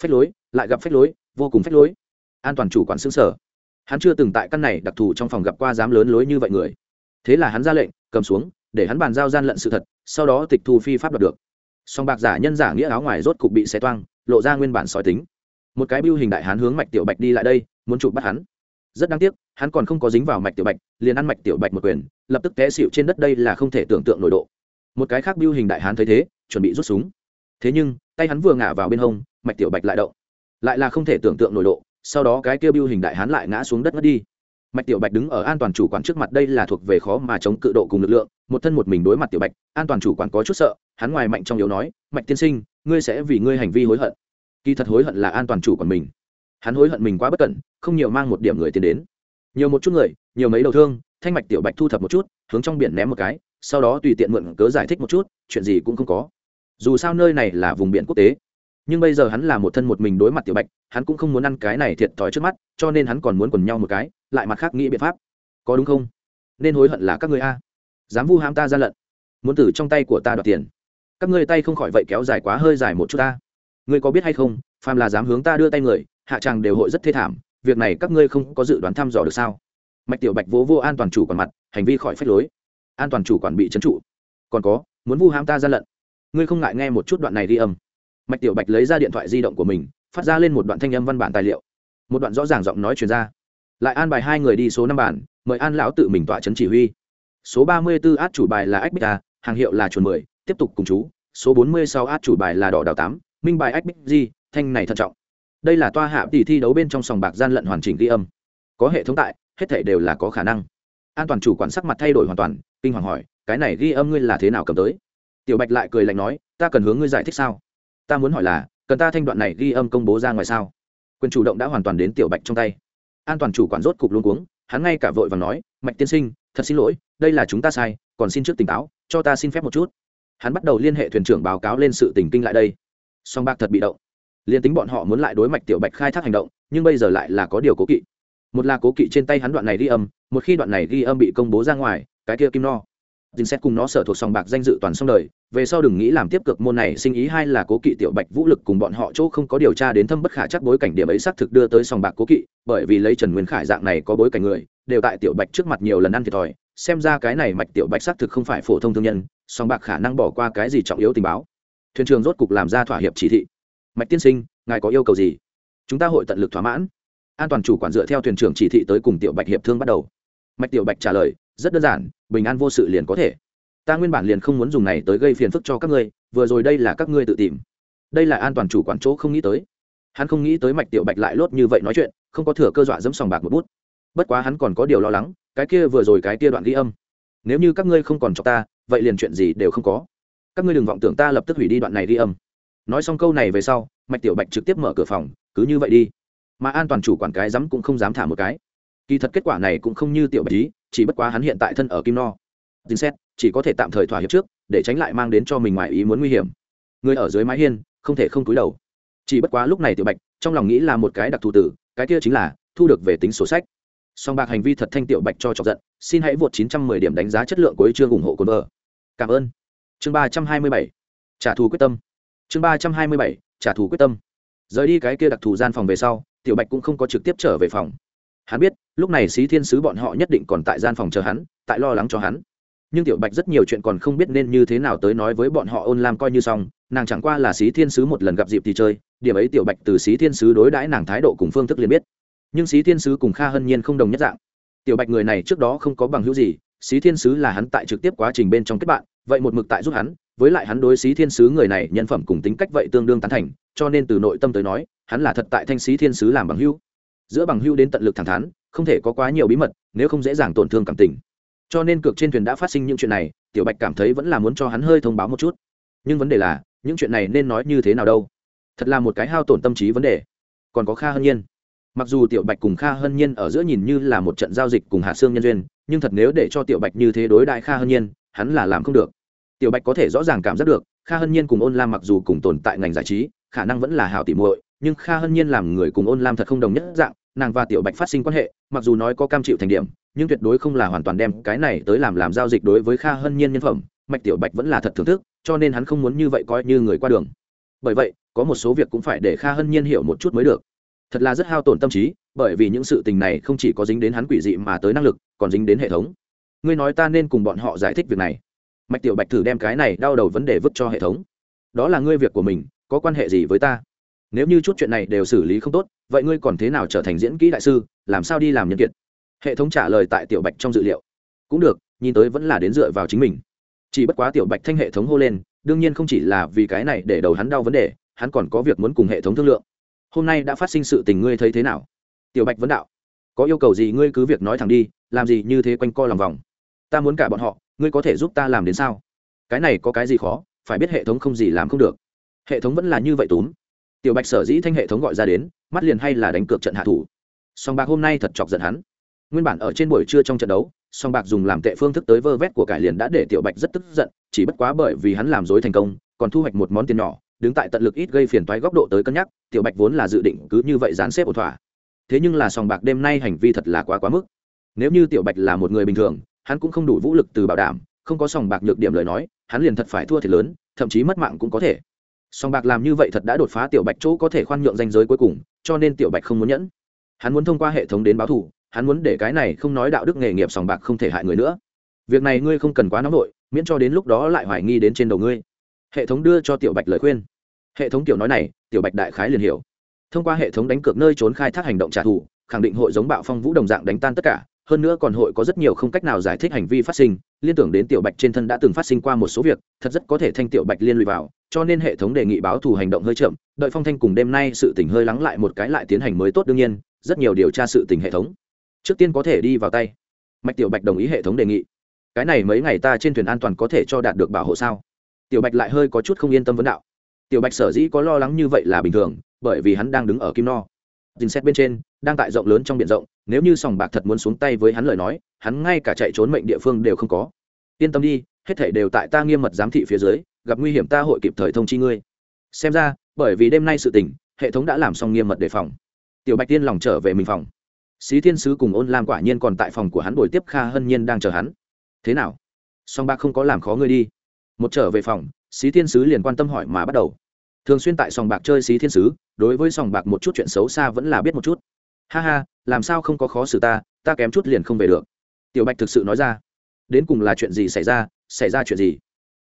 Phách lối, lại gặp phách lối, vô cùng phách lối. An toàn chủ quản xứng sở hắn chưa từng tại căn này đặc thù trong phòng gặp qua dám lớn lối như vậy người. Thế là hắn ra lệnh, cầm xuống, để hắn bàn giao gian lận sự thật, sau đó tịch thu phi pháp đoạt được. Song bạc giả nhân giả nghĩa áo ngoài rốt cục bị xé toang lộ ra nguyên bản sói tính. Một cái biêu hình đại hán hướng mạch tiểu bạch đi lại đây, muốn chụp bắt hắn. Rất đáng tiếc, hắn còn không có dính vào mạch tiểu bạch, liền ăn mạch tiểu bạch một quyền, lập tức té xịu trên đất đây là không thể tưởng tượng nổi độ. Một cái khác biêu hình đại hán thấy thế, chuẩn bị rút súng. Thế nhưng, tay hắn vừa ngả vào bên hông, mạch tiểu bạch lại động. Lại là không thể tưởng tượng nổi độ, sau đó cái kia biêu hình đại hán lại ngã xuống đất ngất đi. Mạch tiểu bạch đứng ở an toàn chủ quản trước mặt đây là thuộc về khó mà chống cự độ cùng lực lượng, một thân một mình đối mặt tiểu bạch, an toàn chủ quản có chút sợ, hắn ngoài mạnh trong yếu nói, mạch tiên sinh ngươi sẽ vì ngươi hành vi hối hận. Kỳ thật hối hận là an toàn chủ quản mình. Hắn hối hận mình quá bất cẩn, không nhiều mang một điểm người tiến đến. Nhiều một chút người, nhiều mấy đầu thương, thanh mạch tiểu bạch thu thập một chút, hướng trong biển ném một cái, sau đó tùy tiện mượn cớ giải thích một chút, chuyện gì cũng không có. Dù sao nơi này là vùng biển quốc tế. Nhưng bây giờ hắn là một thân một mình đối mặt tiểu bạch, hắn cũng không muốn ăn cái này thiệt thòi trước mắt, cho nên hắn còn muốn quần nhau một cái, lại mặt khác nghĩ biện pháp. Có đúng không? Nên hối hận là các người a. Dám vu ham ta ra lận. Muốn tử trong tay của ta đoạt tiền các ngươi tay không khỏi vậy kéo dài quá hơi dài một chút ta. Ngươi có biết hay không, phàm là dám hướng ta đưa tay người, hạ tràng đều hội rất thê thảm, việc này các ngươi không có dự đoán thăm dò được sao? Mạch tiểu bạch vỗ vô an toàn chủ quản mặt, hành vi khỏi phép lối. An toàn chủ quản bị trấn trụ. Còn có, muốn vu ham ta ra lận. Ngươi không ngại nghe một chút đoạn này đi âm. Mạch tiểu bạch lấy ra điện thoại di động của mình, phát ra lên một đoạn thanh âm văn bản tài liệu. Một đoạn rõ ràng giọng nói truyền ra. Lại an bài hai người đi số năm bản mời an lão tự mình tọa trấn chỉ huy. Số ba mươi 34 át chủ bài là ách bích hàng hiệu là chuồn mười tiếp tục cùng chú, số bốn mươi sáu át chủ bài là đỏ đào tám, minh bài ách bích di, thanh này thận trọng. Đây là toa hạ tỷ thi đấu bên trong sòng bạc gian lận hoàn chỉnh ghi âm. Có hệ thống tại, hết thể đều là có khả năng. An toàn chủ quản sắc mặt thay đổi hoàn toàn, kinh hoàng hỏi, cái này ghi âm ngươi là thế nào cầm tới? Tiểu bạch lại cười lạnh nói, ta cần hướng ngươi giải thích sao? Ta muốn hỏi là, cần ta thanh đoạn này ghi âm công bố ra ngoài sao? Quyền chủ động đã hoàn toàn đến tiểu bạch trong tay. An toàn chủ quản rốt cục luôn cuống, hắn ngay cả vội và nói, mạch tiên sinh, thật xin lỗi, đây là chúng ta sai, còn xin trước tỉnh táo, cho ta xin phép một chút hắn bắt đầu liên hệ thuyền trưởng báo cáo lên sự tình kinh lại đây. Song bạc thật bị động. Liên tính bọn họ muốn lại đối mạch tiểu bạch khai thác hành động, nhưng bây giờ lại là có điều cố kỵ. Một là cố kỵ trên tay hắn đoạn này ghi âm, một khi đoạn này ghi âm bị công bố ra ngoài, cái kia kim no. Dinh xét cùng nó sở thuộc sòng bạc danh dự toàn xong đời, về sau đừng nghĩ làm tiếp cực môn này, sinh ý hai là cố kỵ tiểu bạch vũ lực cùng bọn họ chỗ không có điều tra đến thâm bất khả chắc bối cảnh điểm ấy xác thực đưa tới sòng bạc cố kỵ, bởi vì lấy trần nguyên khải dạng này có bối cảnh người, đều tại tiểu bạch trước mặt nhiều lần ăn thiệt thòi, xem ra cái này mạch tiểu bạch xác thực không phải phổ thông thương nhân song bạc khả năng bỏ qua cái gì trọng yếu tình báo. Thuyền trường rốt cục làm ra thỏa hiệp chỉ thị. Mạch tiên sinh, ngài có yêu cầu gì? Chúng ta hội tận lực thỏa mãn. An toàn chủ quản dựa theo thuyền trưởng chỉ thị tới cùng tiểu bạch hiệp thương bắt đầu. Mạch tiểu bạch trả lời, rất đơn giản, bình an vô sự liền có thể. Ta nguyên bản liền không muốn dùng này tới gây phiền phức cho các ngươi, vừa rồi đây là các ngươi tự tìm. Đây là an toàn chủ quản chỗ không nghĩ tới. Hắn không nghĩ tới mạch tiểu bạch lại lốt như vậy nói chuyện, không có thừa cơ dọa dẫm sòng bạc một bút. Bất quá hắn còn có điều lo lắng, cái kia vừa rồi cái kia đoạn ghi âm. Nếu như các ngươi không còn cho ta vậy liền chuyện gì đều không có. Các ngươi đừng vọng tưởng ta lập tức hủy đi đoạn này ghi âm. Nói xong câu này về sau, mạch tiểu bạch trực tiếp mở cửa phòng, cứ như vậy đi. Mà an toàn chủ quản cái dám cũng không dám thả một cái. Kỳ thật kết quả này cũng không như tiểu bạch ý, chỉ bất quá hắn hiện tại thân ở kim no. Tin xét, chỉ có thể tạm thời thỏa hiệp trước, để tránh lại mang đến cho mình ngoài ý muốn nguy hiểm. Người ở dưới mái hiên, không thể không túi đầu. Chỉ bất quá lúc này tiểu bạch, trong lòng nghĩ là một cái đặc thù tử, cái kia chính là thu được về tính sổ sách song bạc hành vi thật thanh tiểu bạch cho chọc giận, xin hãy vượt 910 điểm đánh giá chất lượng của chương ủng hộ cồn vợ. Cảm ơn. Chương 327 trả thù quyết tâm. Chương 327 trả thù quyết tâm. Rời đi cái kia đặc thù gian phòng về sau, tiểu bạch cũng không có trực tiếp trở về phòng. Hắn biết, lúc này xí thiên sứ bọn họ nhất định còn tại gian phòng chờ hắn, tại lo lắng cho hắn. Nhưng tiểu bạch rất nhiều chuyện còn không biết nên như thế nào tới nói với bọn họ ôn lam coi như xong, nàng chẳng qua là xí thiên sứ một lần gặp dịp thì chơi, điểm ấy tiểu bạch từ xí thiên sứ đối đãi nàng thái độ cùng phương thức liền biết nhưng xí thiên sứ cùng kha hân nhiên không đồng nhất dạng. Tiểu bạch người này trước đó không có bằng hữu gì, xí thiên sứ là hắn tại trực tiếp quá trình bên trong kết bạn, vậy một mực tại giúp hắn, với lại hắn đối xí thiên sứ người này nhân phẩm cùng tính cách vậy tương đương tán thành, cho nên từ nội tâm tới nói, hắn là thật tại thanh xí thiên sứ làm bằng hữu. Giữa bằng hữu đến tận lực thẳng thắn, không thể có quá nhiều bí mật, nếu không dễ dàng tổn thương cảm tình. Cho nên cược trên thuyền đã phát sinh những chuyện này, tiểu bạch cảm thấy vẫn là muốn cho hắn hơi thông báo một chút. Nhưng vấn đề là, những chuyện này nên nói như thế nào đâu? Thật là một cái hao tổn tâm trí vấn đề. Còn có kha hân nhiên mặc dù tiểu bạch cùng kha hân nhiên ở giữa nhìn như là một trận giao dịch cùng hạ xương nhân duyên, nhưng thật nếu để cho tiểu bạch như thế đối đại kha hân nhiên, hắn là làm không được. Tiểu bạch có thể rõ ràng cảm giác được, kha hân nhiên cùng ôn lam mặc dù cùng tồn tại ngành giải trí, khả năng vẫn là hảo tỉ muội, nhưng kha hân nhiên làm người cùng ôn lam thật không đồng nhất dạng, nàng và tiểu bạch phát sinh quan hệ, mặc dù nói có cam chịu thành điểm, nhưng tuyệt đối không là hoàn toàn đem cái này tới làm làm giao dịch đối với kha hân nhiên nhân phẩm, mạch tiểu bạch vẫn là thật thưởng thức, cho nên hắn không muốn như vậy coi như người qua đường. Bởi vậy, có một số việc cũng phải để kha hân nhiên hiểu một chút mới được thật là rất hao tổn tâm trí, bởi vì những sự tình này không chỉ có dính đến hắn quỷ dị mà tới năng lực, còn dính đến hệ thống. Ngươi nói ta nên cùng bọn họ giải thích việc này. Mạch tiểu bạch thử đem cái này đau đầu vấn đề vứt cho hệ thống. Đó là ngươi việc của mình, có quan hệ gì với ta? Nếu như chút chuyện này đều xử lý không tốt, vậy ngươi còn thế nào trở thành diễn kỹ đại sư, làm sao đi làm nhân kiệt? Hệ thống trả lời tại tiểu bạch trong dự liệu. Cũng được, nhìn tới vẫn là đến dựa vào chính mình. Chỉ bất quá tiểu bạch thanh hệ thống hô lên, đương nhiên không chỉ là vì cái này để đầu hắn đau vấn đề, hắn còn có việc muốn cùng hệ thống thương lượng hôm nay đã phát sinh sự tình ngươi thấy thế nào? Tiểu bạch vấn đạo. Có yêu cầu gì ngươi cứ việc nói thẳng đi, làm gì như thế quanh co lòng vòng. Ta muốn cả bọn họ, ngươi có thể giúp ta làm đến sao? Cái này có cái gì khó, phải biết hệ thống không gì làm không được. Hệ thống vẫn là như vậy túm. Tiểu bạch sở dĩ thanh hệ thống gọi ra đến, mắt liền hay là đánh cược trận hạ thủ. Song bạc hôm nay thật chọc giận hắn. Nguyên bản ở trên buổi trưa trong trận đấu, song bạc dùng làm tệ phương thức tới vơ vét của cải liền đã để tiểu bạch rất tức giận, chỉ bất quá bởi vì hắn làm dối thành công, còn thu hoạch một món tiền nhỏ đứng tại tận lực ít gây phiền toái góc độ tới cân nhắc, tiểu bạch vốn là dự định cứ như vậy dán xếp ổn thỏa. Thế nhưng là sòng bạc đêm nay hành vi thật là quá quá mức. Nếu như tiểu bạch là một người bình thường, hắn cũng không đủ vũ lực từ bảo đảm, không có sòng bạc nhược điểm lời nói, hắn liền thật phải thua thiệt lớn, thậm chí mất mạng cũng có thể. Sòng bạc làm như vậy thật đã đột phá tiểu bạch chỗ có thể khoan nhượng danh giới cuối cùng, cho nên tiểu bạch không muốn nhẫn. Hắn muốn thông qua hệ thống đến báo thù, hắn muốn để cái này không nói đạo đức nghề nghiệp sòng bạc không thể hại người nữa. Việc này ngươi không cần quá nóng vội, miễn cho đến lúc đó lại hoài nghi đến trên đầu ngươi hệ thống đưa cho tiểu bạch lời khuyên. Hệ thống tiểu nói này, tiểu bạch đại khái liền hiểu. Thông qua hệ thống đánh cược nơi trốn khai thác hành động trả thù, khẳng định hội giống bạo phong vũ đồng dạng đánh tan tất cả, hơn nữa còn hội có rất nhiều không cách nào giải thích hành vi phát sinh, liên tưởng đến tiểu bạch trên thân đã từng phát sinh qua một số việc, thật rất có thể thanh tiểu bạch liên lụy vào, cho nên hệ thống đề nghị báo thù hành động hơi chậm, đợi phong thanh cùng đêm nay sự tình hơi lắng lại một cái lại tiến hành mới tốt đương nhiên, rất nhiều điều tra sự tình hệ thống. Trước tiên có thể đi vào tay. Mạch tiểu bạch đồng ý hệ thống đề nghị. Cái này mấy ngày ta trên thuyền an toàn có thể cho đạt được bảo hộ sao? Tiểu bạch lại hơi có chút không yên tâm vấn đạo. Tiểu bạch sở dĩ có lo lắng như vậy là bình thường, bởi vì hắn đang đứng ở kim no. Dình xét bên trên, đang tại rộng lớn trong biển rộng, nếu như sòng bạc thật muốn xuống tay với hắn lời nói, hắn ngay cả chạy trốn mệnh địa phương đều không có. Yên tâm đi, hết thể đều tại ta nghiêm mật giám thị phía dưới, gặp nguy hiểm ta hội kịp thời thông chi ngươi. Xem ra, bởi vì đêm nay sự tình, hệ thống đã làm xong nghiêm mật đề phòng. Tiểu bạch tiên lòng trở về mình phòng. Xí thiên sứ cùng ôn lam quả nhiên còn tại phòng của hắn buổi tiếp, kha hân nhiên đang chờ hắn. Thế nào? Song bạc không có làm khó ngươi đi một trở về phòng, xí thiên sứ liền quan tâm hỏi mà bắt đầu. Thường xuyên tại sòng bạc chơi xí thiên sứ, đối với sòng bạc một chút chuyện xấu xa vẫn là biết một chút. Ha ha, làm sao không có khó xử ta ta kém chút liền không về được. Tiểu bạch thực sự nói ra, đến cùng là chuyện gì xảy ra xảy ra chuyện gì?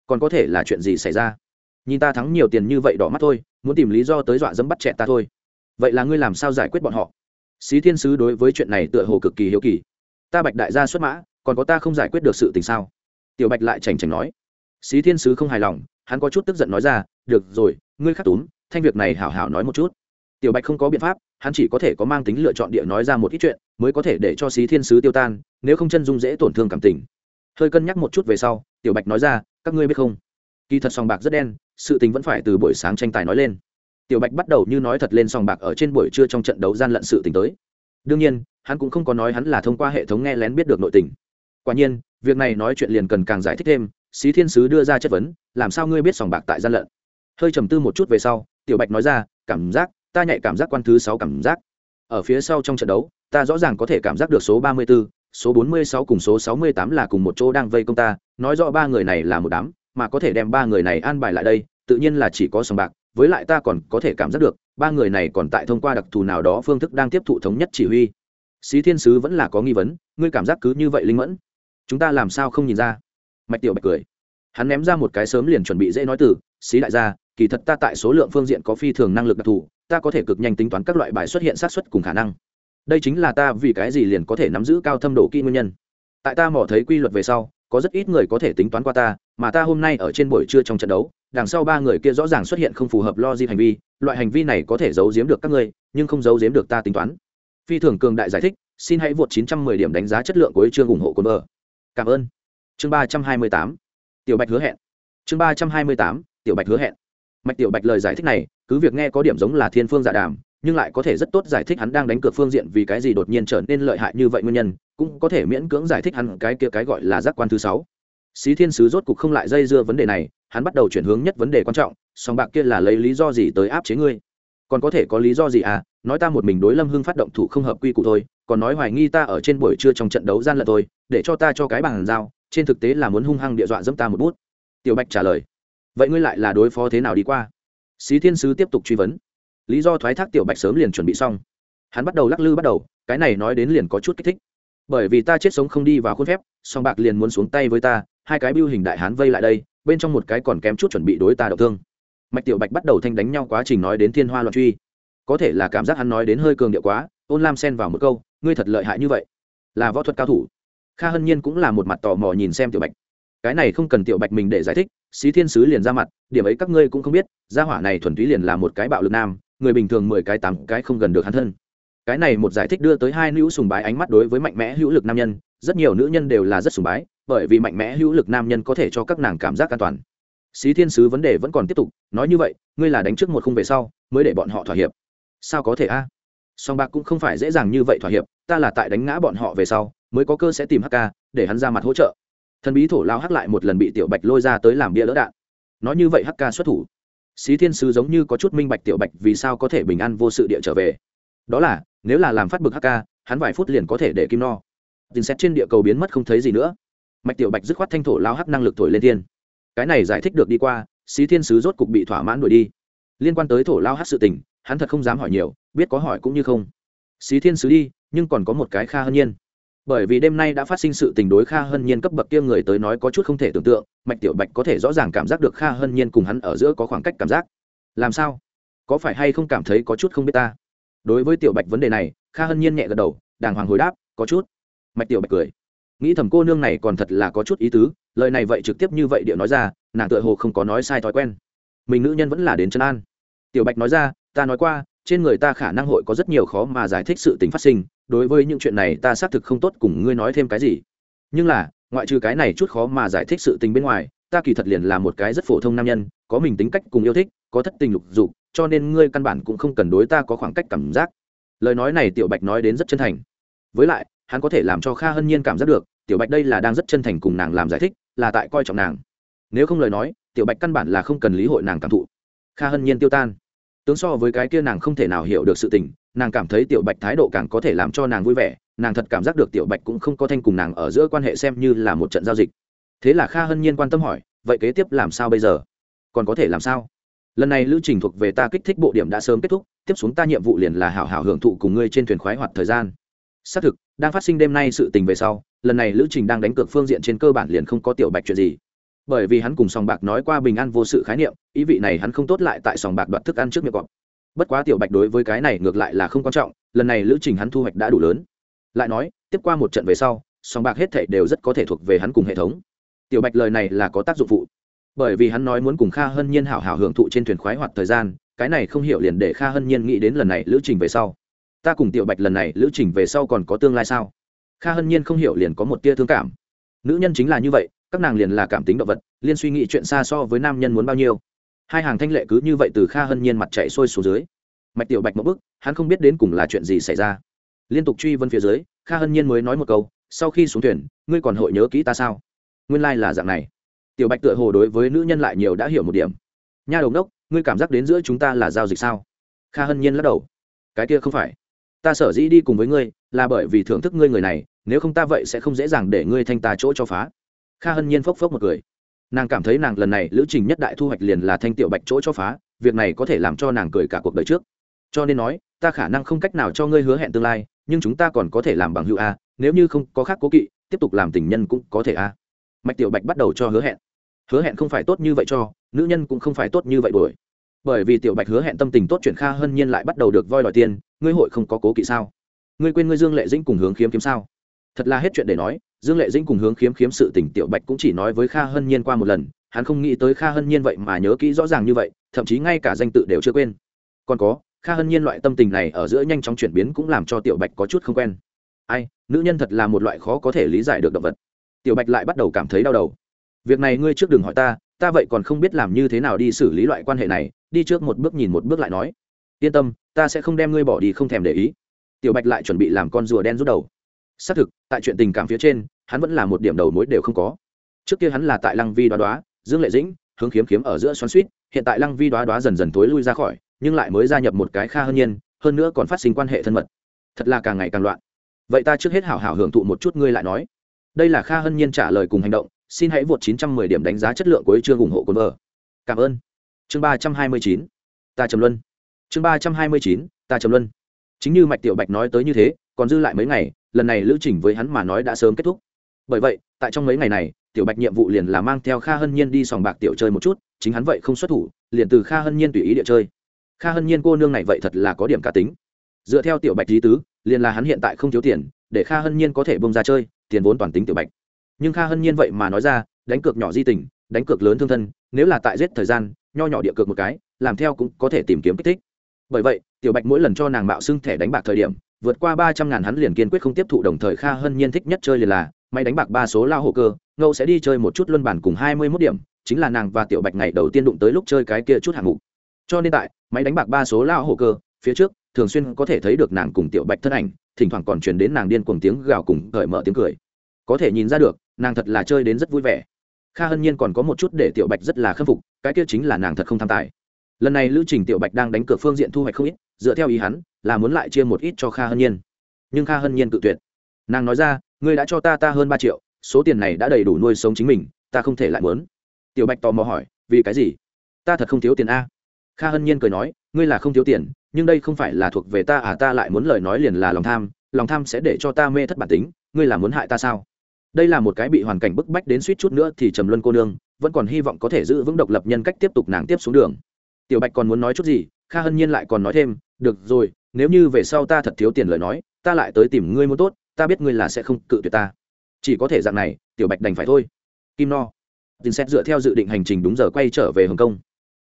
Còn có thể là chuyện gì xảy ra? Nhìn ta thắng nhiều tiền như vậy đỏ mắt thôi, muốn tìm lý do tới dọa dẫm bắt chẹt ta thôi. Vậy là ngươi làm sao giải quyết bọn họ? Xí thiên sứ đối với chuyện này tựa hồ cực kỳ hiếu kỳ. Ta bạch đại gia xuất mã, còn có ta không giải quyết được sự tình sao? Tiểu bạch lại chảnh chảnh nói xí thiên sứ không hài lòng, hắn có chút tức giận nói ra, được rồi, ngươi khắc túm, thanh việc này hảo hảo nói một chút. Tiểu bạch không có biện pháp, hắn chỉ có thể có mang tính lựa chọn địa nói ra một ít chuyện, mới có thể để cho xí thiên sứ tiêu tan, nếu không chân dung dễ tổn thương cảm tình. Hơi cân nhắc một chút về sau, tiểu bạch nói ra, các ngươi biết không? Kỳ thật sòng bạc rất đen, sự tình vẫn phải từ buổi sáng tranh tài nói lên. Tiểu bạch bắt đầu như nói thật lên sòng bạc ở trên buổi trưa trong trận đấu gian lận sự tình tới. Đương nhiên, hắn cũng không có nói hắn là thông qua hệ thống nghe lén biết được nội tình. Quả nhiên, việc này nói chuyện liền cần càng giải thích thêm xí thiên sứ đưa ra chất vấn làm sao ngươi biết sòng bạc tại gian lận? Hơi trầm tư một chút về sau tiểu bạch nói ra cảm giác ta nhạy cảm giác quan thứ sáu cảm giác. Ở phía sau trong trận đấu ta rõ ràng có thể cảm giác được số ba mươi 34, số bốn mươi sáu cùng số sáu mươi tám là cùng một chỗ đang vây công ta nói rõ ba người này là một đám mà có thể đem ba người này an bài lại đây tự nhiên là chỉ có sòng bạc với lại ta còn có thể cảm giác được ba người này còn tại thông qua đặc thù nào đó phương thức đang tiếp thụ thống nhất chỉ huy. Xí thiên sứ vẫn là có nghi vấn ngươi cảm giác cứ như vậy linh mẫn? Chúng ta làm sao không nhìn ra? Mạch tiểu bạch cười. Hắn ném ra một cái sớm liền chuẩn bị dễ nói từ, xí đại gia, kỳ thật ta tại số lượng phương diện có phi thường năng lực đặc thù, ta có thể cực nhanh tính toán các loại bài xuất hiện sát xuất cùng khả năng. Đây chính là ta vì cái gì liền có thể nắm giữ cao thâm độ kỹ nguyên nhân. Tại ta mò thấy quy luật về sau, có rất ít người có thể tính toán qua ta, mà ta hôm nay ở trên buổi trưa trong trận đấu, đằng sau ba người kia rõ ràng xuất hiện không phù hợp logic hành vi, loại hành vi này có thể giấu giếm được các ngươi, nhưng không giấu giếm được ta tính toán. Phi thường cường đại giải thích, xin hãy vượt 910 điểm đánh giá chất lượng của chương ủng hộ cồn bờ cảm ơn chương 328 tiểu bạch hứa hẹn. Chương 328 tiểu bạch hứa hẹn. Mạch tiểu bạch lời giải thích này, cứ việc nghe có điểm giống là thiên phương giả đàm, nhưng lại có thể rất tốt giải thích hắn đang đánh cược phương diện vì cái gì đột nhiên trở nên lợi hại như vậy nguyên nhân, cũng có thể miễn cưỡng giải thích hắn cái kia cái gọi là giác quan thứ sáu. Xí thiên sứ rốt cục không lại dây dưa vấn đề này, hắn bắt đầu chuyển hướng nhất vấn đề quan trọng, song bạc kia là lấy lý do gì tới áp chế ngươi? Còn có thể có lý do gì à? Nói ta một mình đối lâm hưng phát động thủ không hợp quy củ thôi, còn nói hoài nghi ta ở trên buổi trưa trong trận đấu gian lận thôi, để cho ta cho cái bàn giao trên thực tế là muốn hung hăng địa dọa dẫm ta một bút. Tiểu bạch trả lời, vậy ngươi lại là đối phó thế nào đi qua? Xí thiên sứ tiếp tục truy vấn. Lý do thoái thác tiểu bạch sớm liền chuẩn bị xong. Hắn bắt đầu lắc lư bắt đầu, cái này nói đến liền có chút kích thích. Bởi vì ta chết sống không đi vào khuôn phép, song bạc liền muốn xuống tay với ta, hai cái biêu hình đại hán vây lại đây, bên trong một cái còn kém chút chuẩn bị đối ta đậu thương. Mạch tiểu bạch bắt đầu thanh đánh nhau quá trình nói đến thiên hoa loạn truy. Có thể là cảm giác hắn nói đến hơi cường điệu quá, ôn lam xen vào một câu, ngươi thật lợi hại như vậy. Là võ thuật cao thủ kha hân nhiên cũng là một mặt tò mò nhìn xem tiểu bạch. Cái này không cần tiểu bạch mình để giải thích, xí thiên sứ liền ra mặt, điểm ấy các ngươi cũng không biết, gia hỏa này thuần túy liền là một cái bạo lực nam, người bình thường mười cái tám cái không gần được hắn thân. Cái này một giải thích đưa tới hai nữ sùng bái ánh mắt đối với mạnh mẽ hữu lực nam nhân, rất nhiều nữ nhân đều là rất sùng bái, bởi vì mạnh mẽ hữu lực nam nhân có thể cho các nàng cảm giác an toàn. Xí thiên sứ vấn đề vẫn còn tiếp tục, nói như vậy, ngươi là đánh trước một khung về sau, mới để bọn họ thỏa hiệp. Sao có thể a? Song bạc cũng không phải dễ dàng như vậy thỏa hiệp, ta là tại đánh ngã bọn họ về sau mới có cơ sẽ tìm hk để hắn ra mặt hỗ trợ. Thần bí thổ lao hắc lại một lần bị tiểu bạch lôi ra tới làm bia lỡ đạn. Nói như vậy hk xuất thủ. Xí thiên sứ giống như có chút minh bạch tiểu bạch vì sao có thể bình an vô sự địa trở về. Đó là, nếu là làm phát bực hk hắn vài phút liền có thể để kim no. Tin xét trên địa cầu biến mất không thấy gì nữa. Mạch tiểu bạch dứt khoát thanh thổ lao hắc năng lực thổi lên thiên. Cái này giải thích được đi qua, xí thiên sứ rốt cục bị thỏa mãn đuổi đi. Liên quan tới thổ lao hắc sự tình, hắn thật không dám hỏi nhiều, biết có hỏi cũng như không. Xí thiên sứ đi, nhưng còn có một cái kha hơn nhiên bởi vì đêm nay đã phát sinh sự tình đối kha hân nhiên cấp bậc kia người tới nói có chút không thể tưởng tượng, mạch tiểu bạch có thể rõ ràng cảm giác được kha hân nhiên cùng hắn ở giữa có khoảng cách cảm giác. Làm sao? Có phải hay không cảm thấy có chút không biết ta? Đối với tiểu bạch vấn đề này, kha hân nhiên nhẹ gật đầu, đàng hoàng hồi đáp, có chút. Mạch tiểu bạch cười. Nghĩ thầm cô nương này còn thật là có chút ý tứ, lời này vậy trực tiếp như vậy điệu nói ra, nàng tựa hồ không có nói sai thói quen. Mình nữ nhân vẫn là đến chân an. Tiểu bạch nói ra, ta nói qua, trên người ta khả năng hội có rất nhiều khó mà giải thích sự tình phát sinh đối với những chuyện này ta xác thực không tốt cùng ngươi nói thêm cái gì. Nhưng là, ngoại trừ cái này chút khó mà giải thích sự tình bên ngoài, ta kỳ thật liền là một cái rất phổ thông nam nhân, có mình tính cách cùng yêu thích, có thất tình lục dục, cho nên ngươi căn bản cũng không cần đối ta có khoảng cách cảm giác. Lời nói này tiểu bạch nói đến rất chân thành. Với lại, hắn có thể làm cho kha hân nhiên cảm giác được, tiểu bạch đây là đang rất chân thành cùng nàng làm giải thích, là tại coi trọng nàng. Nếu không lời nói, tiểu bạch căn bản là không cần lý hội nàng cảm thụ. Kha hân nhiên tiêu tan. Tướng so với cái kia nàng không thể nào hiểu được sự tình nàng cảm thấy tiểu bạch thái độ càng có thể làm cho nàng vui vẻ, nàng thật cảm giác được tiểu bạch cũng không có thanh cùng nàng ở giữa quan hệ xem như là một trận giao dịch. Thế là kha hân nhiên quan tâm hỏi, vậy kế tiếp làm sao bây giờ? Còn có thể làm sao? Lần này lưu trình thuộc về ta kích thích bộ điểm đã sớm kết thúc, tiếp xuống ta nhiệm vụ liền là hảo hảo hưởng thụ cùng ngươi trên thuyền khoái hoạt thời gian. Xác thực, đang phát sinh đêm nay sự tình về sau, lần này lữ trình đang đánh cược phương diện trên cơ bản liền không có tiểu bạch chuyện gì. Bởi vì hắn cùng sòng bạc nói qua bình an vô sự khái niệm, ý vị này hắn không tốt lại tại sòng bạc đoạt thức ăn trước miệng cọp bất quá tiểu bạch đối với cái này ngược lại là không quan trọng, lần này lữ trình hắn thu hoạch đã đủ lớn. Lại nói, tiếp qua một trận về sau sòng bạc hết thảy đều rất có thể thuộc về hắn cùng hệ thống. Tiểu bạch lời này là có tác dụng phụ. Bởi vì hắn nói muốn cùng kha hân nhiên hảo hảo hưởng thụ trên thuyền khoái hoạt thời gian, cái này không hiểu liền để kha hân nhiên nghĩ đến lần này lữ trình về sau. Ta cùng tiểu bạch lần này lữ trình về sau còn có tương lai sao? Kha hân nhiên không hiểu liền có một tia thương cảm. Nữ nhân chính là như vậy, các nàng liền là cảm tính động vật, liên suy nghĩ chuyện xa so với nam nhân muốn bao nhiêu hai hàng thanh lệ cứ như vậy từ kha hân nhiên mặt chạy sôi xuống dưới. Mạch tiểu bạch một bức, hắn không biết đến cùng là chuyện gì xảy ra. Liên tục truy vân phía dưới, kha hân nhiên mới nói một câu, sau khi xuống thuyền, ngươi còn hội nhớ kỹ ta sao? Nguyên lai、like、là dạng này. Tiểu bạch tựa hồ đối với nữ nhân lại nhiều đã hiểu một điểm. Nha đầu đốc ngươi cảm giác đến giữa chúng ta là giao dịch sao? Kha hân nhiên lắc đầu. Cái kia không phải. Ta sở dĩ đi cùng với ngươi, là bởi vì thưởng thức ngươi người này, nếu không ta vậy sẽ không dễ dàng để ngươi thanh ta chỗ cho phá. Kha hân nhiên phốc phốc một cười nàng cảm thấy nàng lần này lữ trình nhất đại thu hoạch liền là thanh tiểu bạch chỗ cho phá, việc này có thể làm cho nàng cười cả cuộc đời trước. Cho nên nói, ta khả năng không cách nào cho ngươi hứa hẹn tương lai, nhưng chúng ta còn có thể làm bằng hữu a, nếu như không có khác cố kỵ, tiếp tục làm tình nhân cũng có thể a. Mạch tiểu bạch bắt đầu cho hứa hẹn. Hứa hẹn không phải tốt như vậy cho, nữ nhân cũng không phải tốt như vậy đuổi. Bởi vì tiểu bạch hứa hẹn tâm tình tốt chuyển kha hân nhiên lại bắt đầu được voi đòi tiền, ngươi hội không có cố kỵ sao? Ngươi quên ngươi dương lệ dĩnh cùng hướng kiếm kiếm sao? Thật là hết chuyện để nói dương lệ dĩnh cùng hướng khiếm khiếm sự tình tiểu bạch cũng chỉ nói với kha hân nhiên qua một lần, hắn không nghĩ tới kha hân nhiên vậy mà nhớ kỹ rõ ràng như vậy, thậm chí ngay cả danh tự đều chưa quên. Còn có, kha hân nhiên loại tâm tình này ở giữa nhanh chóng chuyển biến cũng làm cho tiểu bạch có chút không quen. Ai, nữ nhân thật là một loại khó có thể lý giải được động vật. Tiểu bạch lại bắt đầu cảm thấy đau đầu. Việc này ngươi trước đừng hỏi ta ta vậy còn không biết làm như thế nào đi xử lý loại quan hệ này, đi trước một bước nhìn một bước lại nói. Yên tâm, ta sẽ không đem ngươi bỏ đi không thèm để ý. Tiểu bạch lại chuẩn bị làm con rùa đen rút đầu. Xác thực, tại chuyện tình cảm phía trên hắn vẫn là một điểm đầu mối đều không có. Trước kia hắn là tại lăng vi đoá đoá, dương lệ dĩnh, hướng kiếm kiếm ở giữa xoắn suýt hiện tại lăng vi đoá đoá dần dần tối lui ra khỏi, nhưng lại mới gia nhập một cái kha hơn nhiên, hơn nữa còn phát sinh quan hệ thân mật. Thật là càng ngày càng loạn. Vậy ta trước hết hảo hảo hưởng thụ một chút ngươi lại nói. Đây là kha hân nhiên trả lời cùng hành động, xin hãy vượt 910 điểm đánh giá chất lượng của chương ủng hộ quân vợ cảm ơn. Chương 329 ta trầm luân. Chương 329 ta trầm luân. Chính như mạch tiểu bạch nói tới như thế, còn dư lại mấy ngày, lần này lữ trình với hắn mà nói đã sớm kết thúc bởi vậy, tại trong mấy ngày này, tiểu bạch nhiệm vụ liền là mang theo kha hân nhiên đi sòng bạc tiểu chơi một chút, chính hắn vậy không xuất thủ, liền từ kha hân nhiên tùy ý địa chơi. Kha hân nhiên cô nương này vậy thật là có điểm cá tính. Dựa theo tiểu bạch lý tứ, liền là hắn hiện tại không thiếu tiền, để kha hân nhiên có thể bông ra chơi, tiền vốn toàn tính tiểu bạch. Nhưng kha hân nhiên vậy mà nói ra, đánh cược nhỏ di tình, đánh cược lớn thương thân, nếu là tại giết thời gian, nho nhỏ địa cược một cái, làm theo cũng có thể tìm kiếm kích thích. Bởi vậy, tiểu bạch mỗi lần cho nàng mạo xưng thẻ đánh bạc thời điểm vượt qua ba trăm ngàn hắn liền kiên quyết không tiếp thụ, đồng thời kha hân nhiên thích nhất chơi liền là, máy đánh bạc ba số lao hồ cơ ngẫu sẽ đi chơi một chút luân bản cùng hai mươi mốt điểm, chính là nàng và tiểu bạch ngày đầu tiên đụng tới lúc chơi cái kia chút hạng mục. Cho nên tại, máy đánh bạc ba số lao hồ cơ, phía trước, thường xuyên có thể thấy được nàng cùng tiểu bạch thân ảnh, thỉnh thoảng còn truyền đến nàng điên cuồng tiếng gào cùng gợi mở tiếng cười. Có thể nhìn ra được, nàng thật là chơi đến rất vui vẻ. Kha hân nhiên còn có một chút để tiểu bạch rất là khâm phục, cái kia chính là nàng thật không tham tài lần này lữ trình tiểu bạch đang đánh cược phương diện thu hoạch không ít, dựa theo ý hắn, là muốn lại chia một ít cho kha hân nhiên. Nhưng kha hân nhiên cự tuyệt. Nàng nói ra, ngươi đã cho ta ta hơn ba triệu, số tiền này đã đầy đủ nuôi sống chính mình, ta không thể lại muốn. Tiểu bạch tò mò hỏi, vì cái gì? Ta thật không thiếu tiền a. Kha hân nhiên cười nói, ngươi là không thiếu tiền, nhưng đây không phải là thuộc về ta à ta lại muốn lời nói liền là lòng tham lòng tham sẽ để cho ta mê thất bản tính, ngươi là muốn hại ta sao? Đây là một cái bị hoàn cảnh bức bách đến suýt chút nữa thì trầm luân cô nương, vẫn còn hy vọng có thể giữ vững độc lập nhân cách tiếp tục nàng tiếp xuống đường tiểu bạch còn muốn nói chút gì, kha hân nhiên lại còn nói thêm, được rồi, nếu như về sau ta thật thiếu tiền lời nói, ta lại tới tìm ngươi muốn tốt, ta biết ngươi là sẽ không cự tuyệt ta. Chỉ có thể dạng này, tiểu bạch đành phải thôi. Kim no. Tin xét dựa theo dự định hành trình đúng giờ quay trở về hồng kông.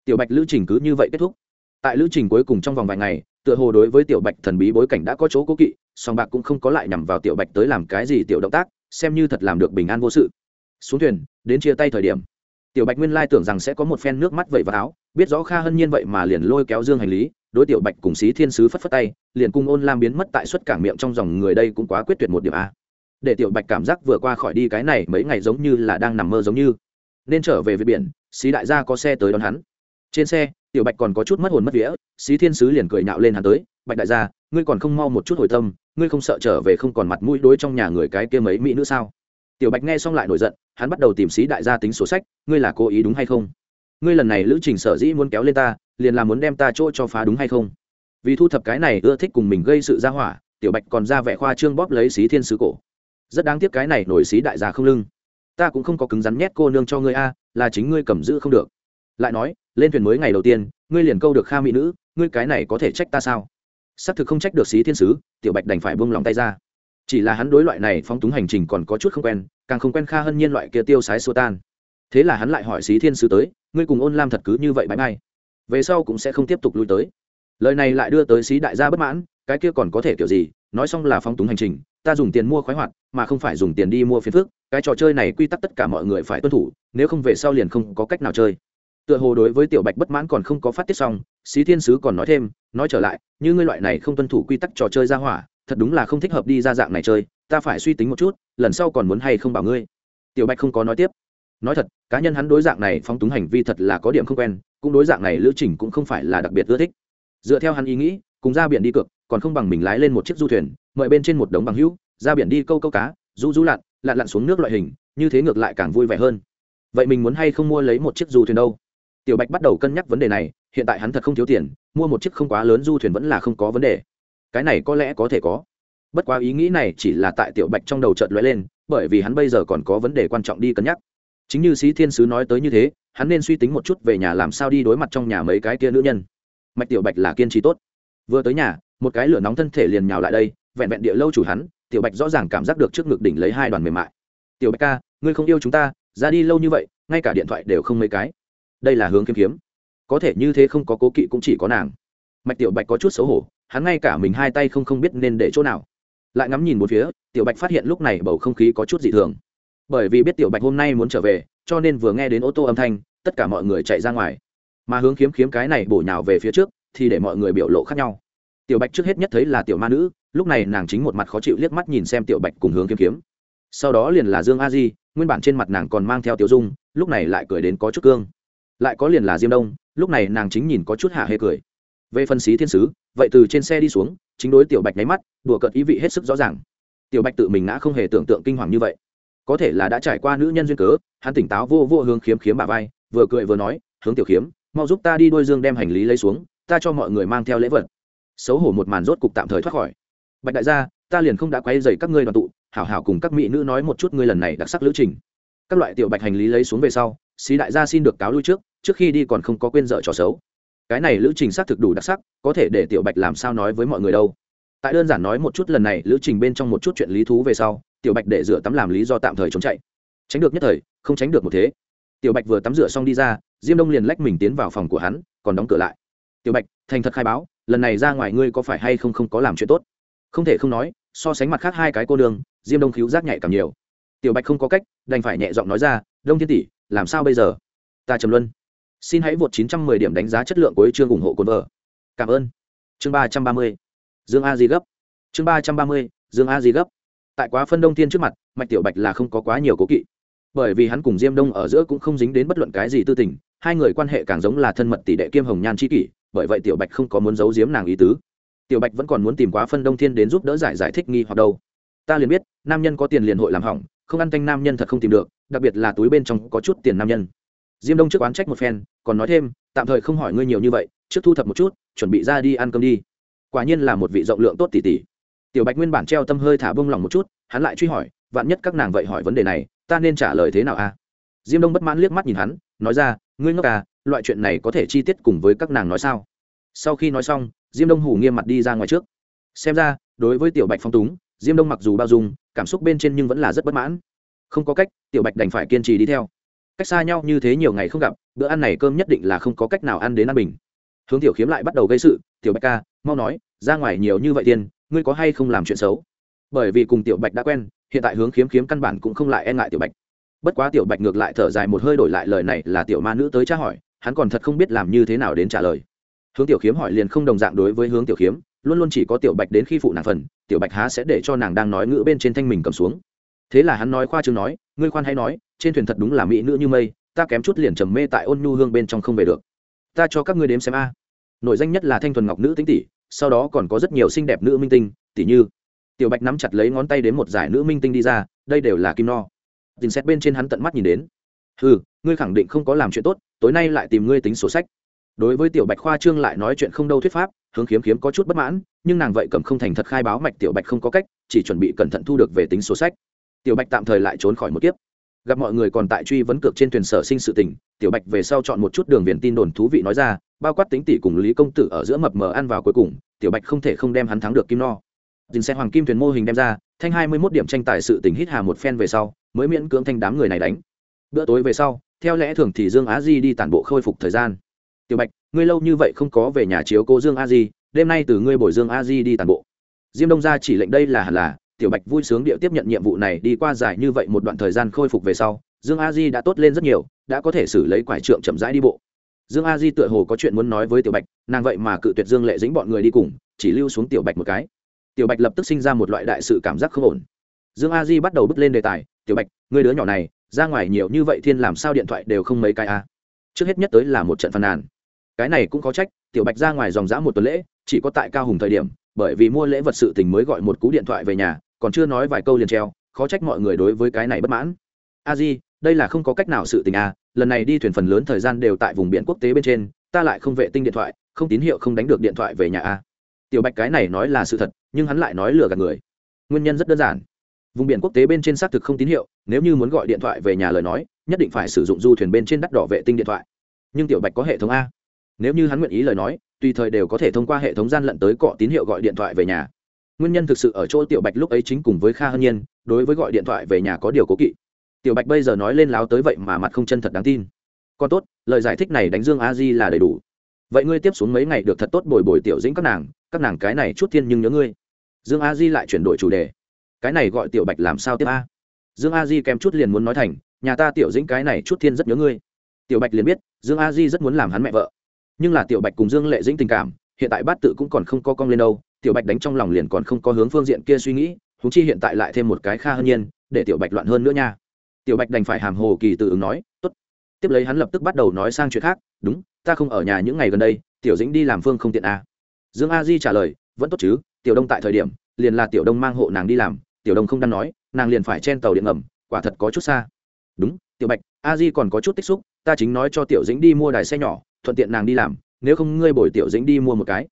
Tiểu bạch lữ trình cứ như vậy kết thúc. Tại lữ trình cuối cùng trong vòng vài ngày, tựa hồ đối với tiểu bạch thần bí bối cảnh đã có chỗ cố kỵ, song bạc cũng không có lại nhằm vào tiểu bạch tới làm cái gì tiểu động tác, xem như thật làm được bình an vô sự. Xuống thuyền, đến chia tay thời điểm tiểu bạch nguyên lai tưởng rằng sẽ có một phen nước mắt vẩy vào áo, biết rõ kha hân nhiên vậy mà liền lôi kéo dương hành lý, đối tiểu bạch cùng xí thiên sứ phất phất tay, liền cung ôn lam biến mất tại suất cảng miệng trong dòng người đây cũng quá quyết tuyệt một điểm a. Để tiểu bạch cảm giác vừa qua khỏi đi cái này mấy ngày giống như là đang nằm mơ giống như. Nên trở về với biển, xí đại gia có xe tới đón hắn. Trên xe, tiểu bạch còn có chút mất hồn mất vía, xí thiên sứ liền cười nhạo lên hắn tới, bạch đại gia, ngươi còn không mau một chút hồi tâm, ngươi không sợ trở về không còn mặt mũi đối trong nhà người cái kia mấy mỹ nữ sao? Tiểu bạch nghe xong lại nổi giận, hắn bắt đầu tìm xí đại gia tính sổ sách, ngươi là cố ý đúng hay không? Ngươi lần này lữ trình sở dĩ muốn kéo lên ta, liền là muốn đem ta chỗ cho phá đúng hay không? Vì thu thập cái này ưa thích cùng mình gây sự ra hỏa, tiểu bạch còn ra vẻ khoa trương bóp lấy xí thiên sứ cổ. Rất đáng tiếc cái này nổi xí đại gia không lưng. Ta cũng không có cứng rắn nhét cô nương cho ngươi a, là chính ngươi cầm giữ không được. Lại nói, lên thuyền mới ngày đầu tiên, ngươi liền câu được kha mỹ nữ, ngươi cái này có thể trách ta sao? Xác thực không trách được xí thiên sứ, tiểu bạch đành phải buông lòng tay ra chỉ là hắn đối loại này phóng túng hành trình còn có chút không quen càng không quen kha hơn nhiên loại kia tiêu sái xô tan. Thế là hắn lại hỏi xí thiên sứ tới ngươi cùng ôn lam thật cứ như vậy bãi bay về sau cũng sẽ không tiếp tục lui tới. Lời này lại đưa tới xí đại gia bất mãn cái kia còn có thể kiểu gì? Nói xong là phóng túng hành trình ta dùng tiền mua khoái hoạt mà không phải dùng tiền đi mua phiền phước, cái trò chơi này quy tắc tất cả mọi người phải tuân thủ nếu không về sau liền không có cách nào chơi. Tựa hồ đối với tiểu bạch bất mãn còn không có phát tiết xong xí thiên sứ còn nói thêm nói trở lại như ngươi loại này không tuân thủ quy tắc trò chơi ra hỏa thật đúng là không thích hợp đi ra dạng này chơi, ta phải suy tính một chút, lần sau còn muốn hay không bảo ngươi. Tiểu bạch không có nói tiếp. Nói thật, cá nhân hắn đối dạng này phóng túng hành vi thật là có điểm không quen, cũng đối dạng này lữ trình cũng không phải là đặc biệt ưa thích. Dựa theo hắn ý nghĩ, cùng ra biển đi cược, còn không bằng mình lái lên một chiếc du thuyền, mời bên trên một đống bằng hữu, ra biển đi câu câu cá du du lặn lặn lặn xuống nước loại hình, như thế ngược lại càng vui vẻ hơn. Vậy mình muốn hay không mua lấy một chiếc du thuyền đâu? Tiểu bạch bắt đầu cân nhắc vấn đề này, hiện tại hắn thật không thiếu tiền, mua một chiếc không quá lớn du thuyền vẫn là không có vấn đề cái này có lẽ có thể có. Bất quá ý nghĩ này chỉ là tại tiểu bạch trong đầu chợt lóe lên, bởi vì hắn bây giờ còn có vấn đề quan trọng đi cân nhắc. Chính như sĩ thiên sứ nói tới như thế, hắn nên suy tính một chút về nhà làm sao đi đối mặt trong nhà mấy cái kia nữ nhân. Mạch tiểu bạch là kiên trì tốt. Vừa tới nhà, một cái lửa nóng thân thể liền nhào lại đây, vẹn vẹn địa lâu chủ hắn, tiểu bạch rõ ràng cảm giác được trước ngực đỉnh lấy hai đoàn mềm mại. Tiểu bạch ca, ngươi không yêu chúng ta, ra đi lâu như vậy, ngay cả điện thoại đều không mấy cái. Đây là hướng kiếm kiếm. Có thể như thế không có cố kỵ cũng chỉ có nàng mạch tiểu bạch có chút xấu hổ, hắn ngay cả mình hai tay không không biết nên để chỗ nào. Lại ngắm nhìn một phía, tiểu bạch phát hiện lúc này bầu không khí có chút dị thường. Bởi vì biết tiểu bạch hôm nay muốn trở về, cho nên vừa nghe đến ô tô âm thanh, tất cả mọi người chạy ra ngoài. Mà hướng khiếm khiếm cái này bổ nhào về phía trước, thì để mọi người biểu lộ khác nhau. Tiểu bạch trước hết nhất thấy là tiểu ma nữ, lúc này nàng chính một mặt khó chịu liếc mắt nhìn xem tiểu bạch cùng hướng kiếm kiếm sau đó liền là dương a di, nguyên bản trên mặt nàng còn mang theo tiểu dung, lúc này lại cười đến có chút cương. Lại có liền là diêm đông, lúc này nàng chính nhìn có chút hạ hê cười về phân xí thiên sứ, vậy từ trên xe đi xuống, chính đối tiểu bạch nháy mắt, đùa cợt ý vị hết sức rõ ràng. Tiểu bạch tự mình ngã không hề tưởng tượng kinh hoàng như vậy. Có thể là đã trải qua nữ nhân duyên cớ, hắn tỉnh táo vô vô hướng khiếm khiếm bà vai, vừa cười vừa nói, hướng tiểu khiếm, mau giúp ta đi đôi dương đem hành lý lấy xuống, ta cho mọi người mang theo lễ vật. Xấu hổ một màn rốt cục tạm thời thoát khỏi. Bạch đại gia, ta liền không đã quay dày các ngươi đoàn tụ, hảo hảo cùng các mỹ nữ nói một chút ngươi lần này đặc sắc lữ trình. Các loại tiểu bạch hành lý lấy xuống về sau, xí đại gia xin được cáo lui trước trước khi đi còn không có quên dở trò xấu cái này lữ trình xác thực đủ đặc sắc, có thể để tiểu bạch làm sao nói với mọi người đâu. Tại đơn giản nói một chút lần này, lữ trình bên trong một chút chuyện lý thú về sau, tiểu bạch để rửa tắm làm lý do tạm thời trốn chạy. Tránh được nhất thời, không tránh được một thế. Tiểu bạch vừa tắm rửa xong đi ra, diêm đông liền lách mình tiến vào phòng của hắn, còn đóng cửa lại. Tiểu bạch, thành thật khai báo, lần này ra ngoài ngươi có phải hay không không có làm chuyện tốt? Không thể không nói, so sánh mặt khác hai cái cô đường diêm đông khiếu giác nhạy càng nhiều. Tiểu bạch không có cách, đành phải nhẹ giọng nói ra, đông thiên tỷ, làm sao bây giờ? Ta trầm luân xin hãy vượt 910 điểm đánh giá chất lượng của chương ủng hộ cồn vợ. Cảm ơn. Chương 330. dương a di gấp. Chương 330. dương a di gấp. Tại quá phân đông thiên trước mặt, mạch tiểu bạch là không có quá nhiều cố kỵ. Bởi vì hắn cùng diêm đông ở giữa cũng không dính đến bất luận cái gì tư tình, hai người quan hệ càng giống là thân mật tỷ đệ kiêm hồng nhan chi kỷ, bởi vậy tiểu bạch không có muốn giấu giếm nàng ý tứ. Tiểu bạch vẫn còn muốn tìm quá phân đông thiên đến giúp đỡ giải giải thích nghi hoặc đâu. Ta liền biết, nam nhân có tiền liền hội làm hỏng, không ăn canh nam nhân thật không tìm được, đặc biệt là túi bên trong có chút tiền nam nhân diêm đông trước oán trách một phen, còn nói thêm, tạm thời không hỏi ngươi nhiều như vậy, trước thu thập một chút, chuẩn bị ra đi ăn cơm đi. Quả nhiên là một vị rộng lượng tốt tỷ tỷ. Tiểu bạch nguyên bản treo tâm hơi thả bông lòng một chút, hắn lại truy hỏi, vạn nhất các nàng vậy hỏi vấn đề này, ta nên trả lời thế nào a diêm đông bất mãn liếc mắt nhìn hắn, nói ra, ngươi ngốc à loại chuyện này có thể chi tiết cùng với các nàng nói sao? Sau khi nói xong, diêm đông hủ nghiêm mặt đi ra ngoài trước. Xem ra, đối với tiểu bạch phong túng, diêm đông mặc dù bao dung, cảm xúc bên trên nhưng vẫn là rất bất mãn. Không có cách, tiểu bạch đành phải kiên trì đi theo cách xa nhau như thế nhiều ngày không gặp, bữa ăn này cơm nhất định là không có cách nào ăn đến ăn bình. Hướng tiểu khiếm lại bắt đầu gây sự, tiểu bạch ca, mau nói, ra ngoài nhiều như vậy tiền, ngươi có hay không làm chuyện xấu? Bởi vì cùng tiểu bạch đã quen, hiện tại hướng khiếm khiếm căn bản cũng không lại e ngại tiểu bạch. Bất quá tiểu bạch ngược lại thở dài một hơi đổi lại lời này là tiểu ma nữ tới tra hỏi, hắn còn thật không biết làm như thế nào đến trả lời. Hướng tiểu khiếm hỏi liền không đồng dạng đối với hướng tiểu khiếm, luôn luôn chỉ có tiểu bạch đến khi phụ nàng phần, tiểu bạch há sẽ để cho nàng đang nói ngữ bên trên thanh mình cầm xuống thế là hắn nói khoa chương nói, ngươi khoan hay nói, trên thuyền thật đúng là mỹ nữ như mây, ta kém chút liền trầm mê tại ôn nhu hương bên trong không về được. Ta cho các ngươi đếm xem a. À. danh nhất là thanh thuần ngọc nữ tính tỷ, sau đó còn có rất nhiều xinh đẹp nữ minh tinh, tỷ như tiểu bạch nắm chặt lấy ngón tay đến một giải nữ minh tinh đi ra, đây đều là kim no. Dình xét bên trên hắn tận mắt nhìn đến. Ừ ngươi khẳng định không có làm chuyện tốt, tối nay lại tìm ngươi tính sổ sách. Đối với tiểu bạch khoa trương lại nói chuyện không đâu thuyết pháp, hướng khiếm khiếm có chút bất mãn, nhưng nàng vậy cầm không thành thật khai báo mạch tiểu bạch không có cách, chỉ chuẩn bị cẩn thận thu được về tính sổ sách tiểu bạch tạm thời lại trốn khỏi một kiếp. Gặp mọi người còn tại truy vấn cược trên thuyền sở sinh sự tình, tiểu bạch về sau chọn một chút đường viền tin đồn thú vị nói ra, bao quát tính tỷ cùng lý công tử ở giữa mập mờ ăn vào cuối cùng, tiểu bạch không thể không đem hắn thắng được kim no. Dình xe hoàng kim thuyền mô hình đem ra, thanh hai mươi mốt điểm tranh tài sự tình hít hà một phen về sau, mới miễn cưỡng thanh đám người này đánh. Bữa tối về sau, theo lẽ thường thì dương á di đi tản bộ khôi phục thời gian. Tiểu bạch, ngươi lâu như vậy không có về nhà chiếu cô dương a di, đêm nay từ ngươi bồi dương a di đi tản bộ. Diêm đông gia chỉ lệnh đây là hẳn là tiểu bạch vui sướng địa tiếp nhận nhiệm vụ này đi qua dài như vậy một đoạn thời gian khôi phục về sau, dương a di đã tốt lên rất nhiều, đã có thể xử lấy quải trượng chậm rãi đi bộ. Dương a di tựa hồ có chuyện muốn nói với tiểu bạch, nàng vậy mà cự tuyệt dương lệ dính bọn người đi cùng, chỉ lưu xuống tiểu bạch một cái. Tiểu bạch lập tức sinh ra một loại đại sự cảm giác không ổn. Dương a di bắt đầu bước lên đề tài, tiểu bạch, người đứa nhỏ này, ra ngoài nhiều như vậy thiên làm sao điện thoại đều không mấy cái a trước hết nhất tới là một trận phàn nàn. Cái này cũng có trách, tiểu bạch ra ngoài dòng dã một tuần lễ, chỉ có tại cao hùng thời điểm, bởi vì mua lễ vật sự tình mới gọi một cú điện thoại về nhà còn chưa nói vài câu liền treo, khó trách mọi người đối với cái này bất mãn. A di, đây là không có cách nào sự tình à? lần này đi thuyền phần lớn thời gian đều tại vùng biển quốc tế bên trên, ta lại không vệ tinh điện thoại, không tín hiệu không đánh được điện thoại về nhà a tiểu bạch cái này nói là sự thật, nhưng hắn lại nói lừa gạt người. Nguyên nhân rất đơn giản. Vùng biển quốc tế bên trên xác thực không tín hiệu, nếu như muốn gọi điện thoại về nhà lời nói, nhất định phải sử dụng du thuyền bên trên đắt đỏ vệ tinh điện thoại. Nhưng tiểu bạch có hệ thống a. Nếu như hắn nguyện ý lời nói, tùy thời đều có thể thông qua hệ thống gian lận tới cọ tín hiệu gọi điện thoại về nhà nguyên nhân thực sự ở chỗ tiểu bạch lúc ấy chính cùng với kha hân nhiên, đối với gọi điện thoại về nhà có điều cố kỵ. Tiểu bạch bây giờ nói lên láo tới vậy mà mặt không chân thật đáng tin. Còn tốt, lời giải thích này đánh dương a di là đầy đủ. Vậy ngươi tiếp xuống mấy ngày được thật tốt bồi bồi tiểu dĩnh các nàng các nàng cái này chút thiên nhưng nhớ ngươi. Dương a di lại chuyển đổi chủ đề. Cái này gọi tiểu bạch làm sao tiếp a? Dương a di kèm chút liền muốn nói thành, nhà ta tiểu dĩnh cái này chút thiên rất nhớ ngươi. Tiểu bạch liền biết, dương a di rất muốn làm hắn mẹ vợ. Nhưng là tiểu bạch cùng dương lệ dĩnh tình cảm, hiện tại bát tự cũng còn không co cong lên đâu tiểu bạch đánh trong lòng liền còn không có hướng phương diện kia suy nghĩ húng chi hiện tại lại thêm một cái kha hơn nhiên, để tiểu bạch loạn hơn nữa nha. Tiểu bạch đành phải hàm hồ kỳ tự ứng nói, tốt. Tiếp lấy hắn lập tức bắt đầu nói sang chuyện khác, đúng, ta không ở nhà những ngày gần đây, tiểu dĩnh đi làm phương không tiện à. dương a di trả lời, vẫn tốt chứ, tiểu đông tại thời điểm, liền là tiểu đông mang hộ nàng đi làm. Tiểu đông không đang nói, nàng liền phải chen tàu điện ngầm, quả thật có chút xa. Đúng, tiểu bạch, a di còn có chút tích xúc, ta chính nói cho tiểu dĩnh đi mua đài xe nhỏ, thuận tiện nàng đi làm, nếu không ngươi bồi tiểu dĩnh đi mua một cái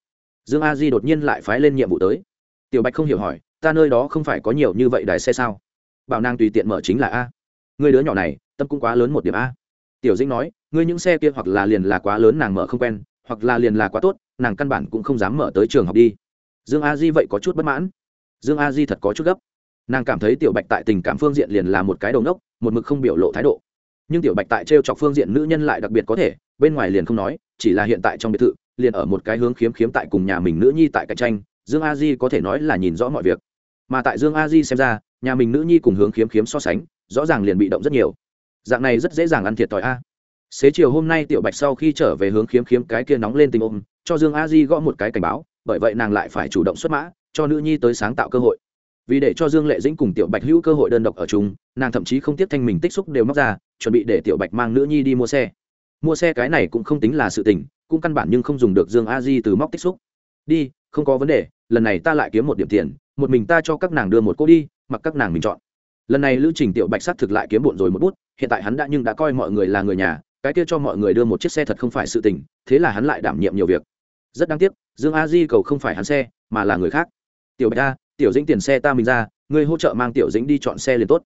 dương a di đột nhiên lại phái lên nhiệm vụ tới. Tiểu bạch không hiểu hỏi, ta nơi đó không phải có nhiều như vậy đài xe sao? Bảo nàng tùy tiện mở chính là a. Người đứa nhỏ này, tâm cũng quá lớn một điểm a. Tiểu dĩnh nói, ngươi những xe kia hoặc là liền là quá lớn nàng mở không quen, hoặc là liền là quá tốt, nàng căn bản cũng không dám mở tới trường học đi. Dương a di vậy có chút bất mãn. Dương a di thật có chút gấp. Nàng cảm thấy tiểu bạch tại tình cảm phương diện liền là một cái đầu nốc, một mực không biểu lộ thái độ. Nhưng tiểu bạch tại t r e o chọc phương diện nữ nhân lại đặc biệt có thể, bên ngoài liền không nói, chỉ là hiện tại trong biệt thự liền ở một cái hướng khiếm khiếm tại cùng nhà mình nữ nhi tại cạnh tranh, dương a di có thể nói là nhìn rõ mọi việc. Mà tại dương a di xem ra, nhà mình nữ nhi cùng hướng khiếm khiếm so sánh, rõ ràng liền bị động rất nhiều. Dạng này rất dễ dàng ăn thiệt thòi a. Xế chiều hôm nay tiểu bạch sau khi trở về hướng khiếm khiếm cái kia nóng lên tình ôm, cho dương a di gõ một cái cảnh báo, bởi vậy nàng lại phải chủ động xuất mã, cho nữ nhi tới sáng tạo cơ hội. Vì để cho dương lệ dĩnh cùng tiểu bạch hữu cơ hội đơn độc ở chung, nàng thậm chí không tiếp thanh mình tích xúc đều móc ra, chuẩn bị để tiểu bạch mang nữ nhi đi mua xe mua xe cái này cũng không tính là sự tình, cũng căn bản nhưng không dùng được dương a di từ móc tích xúc. Đi, không có vấn đề, lần này ta lại kiếm một điểm tiền, một mình ta cho các nàng đưa một cô đi, mặc các nàng mình chọn. Lần này lữ trình tiểu bạch sắc thực lại kiếm bộn rồi một bút, hiện tại hắn đã nhưng đã coi mọi người là người nhà, cái kia cho mọi người đưa một chiếc xe thật không phải sự tình, thế là hắn lại đảm nhiệm nhiều việc. Rất đáng tiếc, dương a di cầu không phải hắn xe, mà là người khác. Tiểu bạch a, tiểu dĩnh tiền xe ta mình ra ngươi hỗ trợ mang tiểu dĩnh đi chọn xe liền tốt.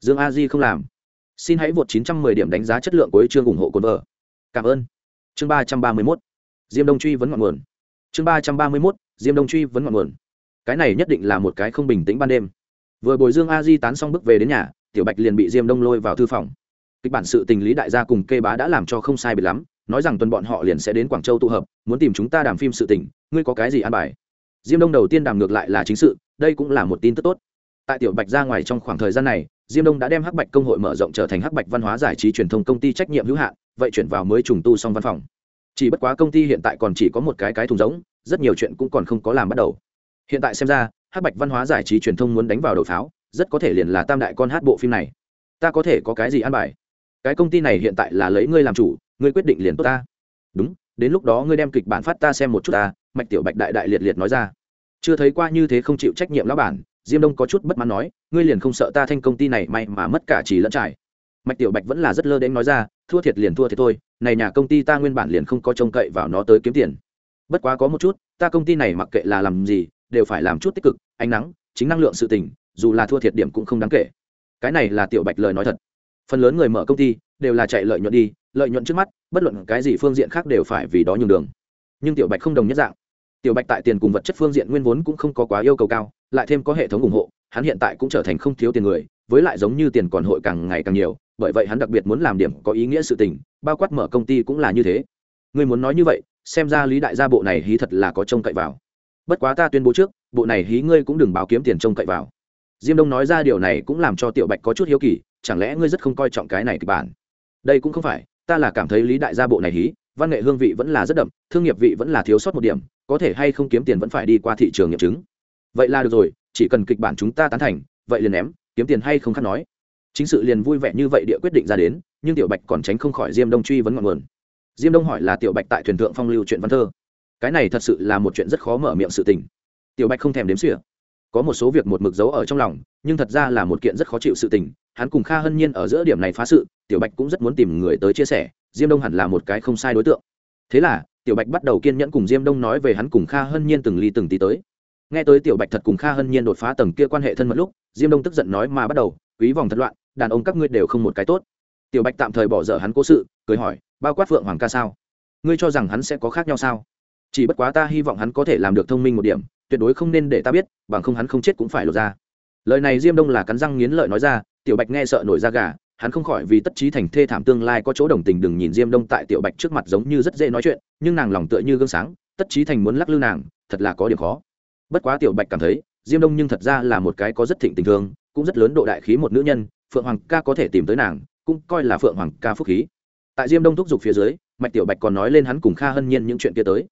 Dương a di không làm. Xin hãy vượt 910 điểm đánh giá chất lượng của chương ủng hộ cồn vợ cảm ơn. Chương 331. diêm đông truy vẫn ngọn nguồn. Chương 331. diêm đông truy vẫn ngọn nguồn. Cái này nhất định là một cái không bình tĩnh ban đêm. Vừa bồi dương a di tán xong bước về đến nhà, tiểu bạch liền bị diêm đông lôi vào thư phòng. Kịch bản sự tình lý đại gia cùng kê bá đã làm cho không sai biệt lắm, nói rằng tuần bọn họ liền sẽ đến quảng châu tụ hợp, muốn tìm chúng ta đàm phim sự tình, ngươi có cái gì an bài? Diêm đông đầu tiên đàm ngược lại là chính sự, đây cũng là một tin tức tốt. Tại tiểu bạch ra ngoài trong khoảng thời gian này diêm đông đã đem hắc bạch công hội mở rộng trở thành hắc bạch văn hóa giải trí truyền thông công ty trách nhiệm hữu hạn vậy chuyển vào mới trùng tu xong văn phòng. Chỉ bất quá công ty hiện tại còn chỉ có một cái cái thùng rỗng, rất nhiều chuyện cũng còn không có làm bắt đầu. Hiện tại xem ra hắc bạch văn hóa giải trí truyền thông muốn đánh vào đầu pháo rất có thể liền là tam đại con hát bộ phim này. Ta có thể có cái gì an bài? Cái công ty này hiện tại là lấy ngươi làm chủ ngươi quyết định liền tốt ta. Đúng đến lúc đó ngươi đem kịch bản phát ta xem một chút ta mạch tiểu bạch đại đại liệt liệt nói ra. Chưa thấy qua như thế không chịu trách nhiệm lão bản diêm đông có chút bất mãn nói, ngươi liền không sợ ta thanh công ty này may mà mất cả chỉ lẫn trải? Mạch tiểu bạch vẫn là rất lơ đến nói ra, thua thiệt liền thua thiệt thôi, này nhà công ty ta nguyên bản liền không có trông cậy vào nó tới kiếm tiền. Bất quá có một chút, ta công ty này mặc kệ là làm gì, đều phải làm chút tích cực, ánh nắng, chính năng lượng sự tình, dù là thua thiệt điểm cũng không đáng kể. Cái này là tiểu bạch lời nói thật. Phần lớn người mở công ty, đều là chạy lợi nhuận đi, lợi nhuận trước mắt, bất luận cái gì phương diện khác đều phải vì đó nhường đường. Nhưng tiểu bạch không đồng nhất dạng tiểu bạch tại tiền cùng vật chất phương diện nguyên vốn cũng không có quá yêu cầu cao, lại thêm có hệ thống ủng hộ, hắn hiện tại cũng trở thành không thiếu tiền người, với lại giống như tiền còn hội càng ngày càng nhiều, bởi vậy hắn đặc biệt muốn làm điểm có ý nghĩa sự tình, bao quát mở công ty cũng là như thế. Người muốn nói như vậy, xem ra lý đại gia bộ này hí thật là có trông cậy vào. Bất quá ta tuyên bố trước, bộ này hí ngươi cũng đừng báo kiếm tiền trông cậy vào. Diêm đông nói ra điều này cũng làm cho tiểu bạch có chút hiếu kỳ, chẳng lẽ ngươi rất không coi trọng cái này kịch bản? Đây cũng không phải, ta là cảm thấy lý đại gia bộ này hí văn nghệ hương vị vẫn là rất đậm, thương nghiệp vị vẫn là thiếu sót một điểm, có thể hay không kiếm tiền vẫn phải đi qua thị trường nghiệm chứng. Vậy là được rồi, chỉ cần kịch bản chúng ta tán thành, vậy liền ném, kiếm tiền hay không khác nói. Chính sự liền vui vẻ như vậy địa quyết định ra đến, nhưng tiểu bạch còn tránh không khỏi diêm đông truy vấn ngọn nguồn. Diêm đông hỏi là tiểu bạch tại thuyền thượng phong lưu chuyện văn thơ. Cái này thật sự là một chuyện rất khó mở miệng sự tình. Tiểu bạch không thèm đếm xỉa có một số việc một mực giấu ở trong lòng, nhưng thật ra là một kiện rất khó chịu sự tình, hắn cùng kha hân nhiên ở giữa điểm này phá sự, tiểu bạch cũng rất muốn tìm người tới chia sẻ, diêm đông hẳn là một cái không sai đối tượng. Thế là, tiểu bạch bắt đầu kiên nhẫn cùng diêm đông nói về hắn cùng kha hân nhiên từng ly từng tí tới. Nghe tới tiểu bạch thật cùng kha hân nhiên đột phá tầng kia quan hệ thân mật lúc, diêm đông tức giận nói mà bắt đầu, quý vòng thật loạn, đàn ông các ngươi đều không một cái tốt. Tiểu bạch tạm thời bỏ dở hắn cố sự, cười hỏi, bao quát phượng hoàng ca sao? Ngươi cho rằng hắn sẽ có khác nhau sao? Chỉ bất quá ta hy vọng hắn có thể làm được thông minh một điểm tuyệt đối không nên để ta biết, bằng không hắn không chết cũng phải lột ra. Lời này diêm đông là cắn răng nghiến lợi nói ra, tiểu bạch nghe sợ nổi da gà, hắn không khỏi vì tất trí thành thê thảm tương lai có chỗ đồng tình đừng nhìn diêm đông tại tiểu bạch trước mặt giống như rất dễ nói chuyện, nhưng nàng lòng tựa như gương sáng, tất trí thành muốn lắc lư nàng, thật là có điểm khó. Bất quá tiểu bạch cảm thấy, diêm đông nhưng thật ra là một cái có rất thịnh tình thương, cũng rất lớn độ đại khí một nữ nhân, phượng hoàng ca có thể tìm tới nàng, cũng coi là phượng hoàng ca phúc khí. Tại diêm đông thúc giục phía dưới, mạch tiểu bạch còn nói lên hắn cùng kha hân nhiên những chuyện kia tới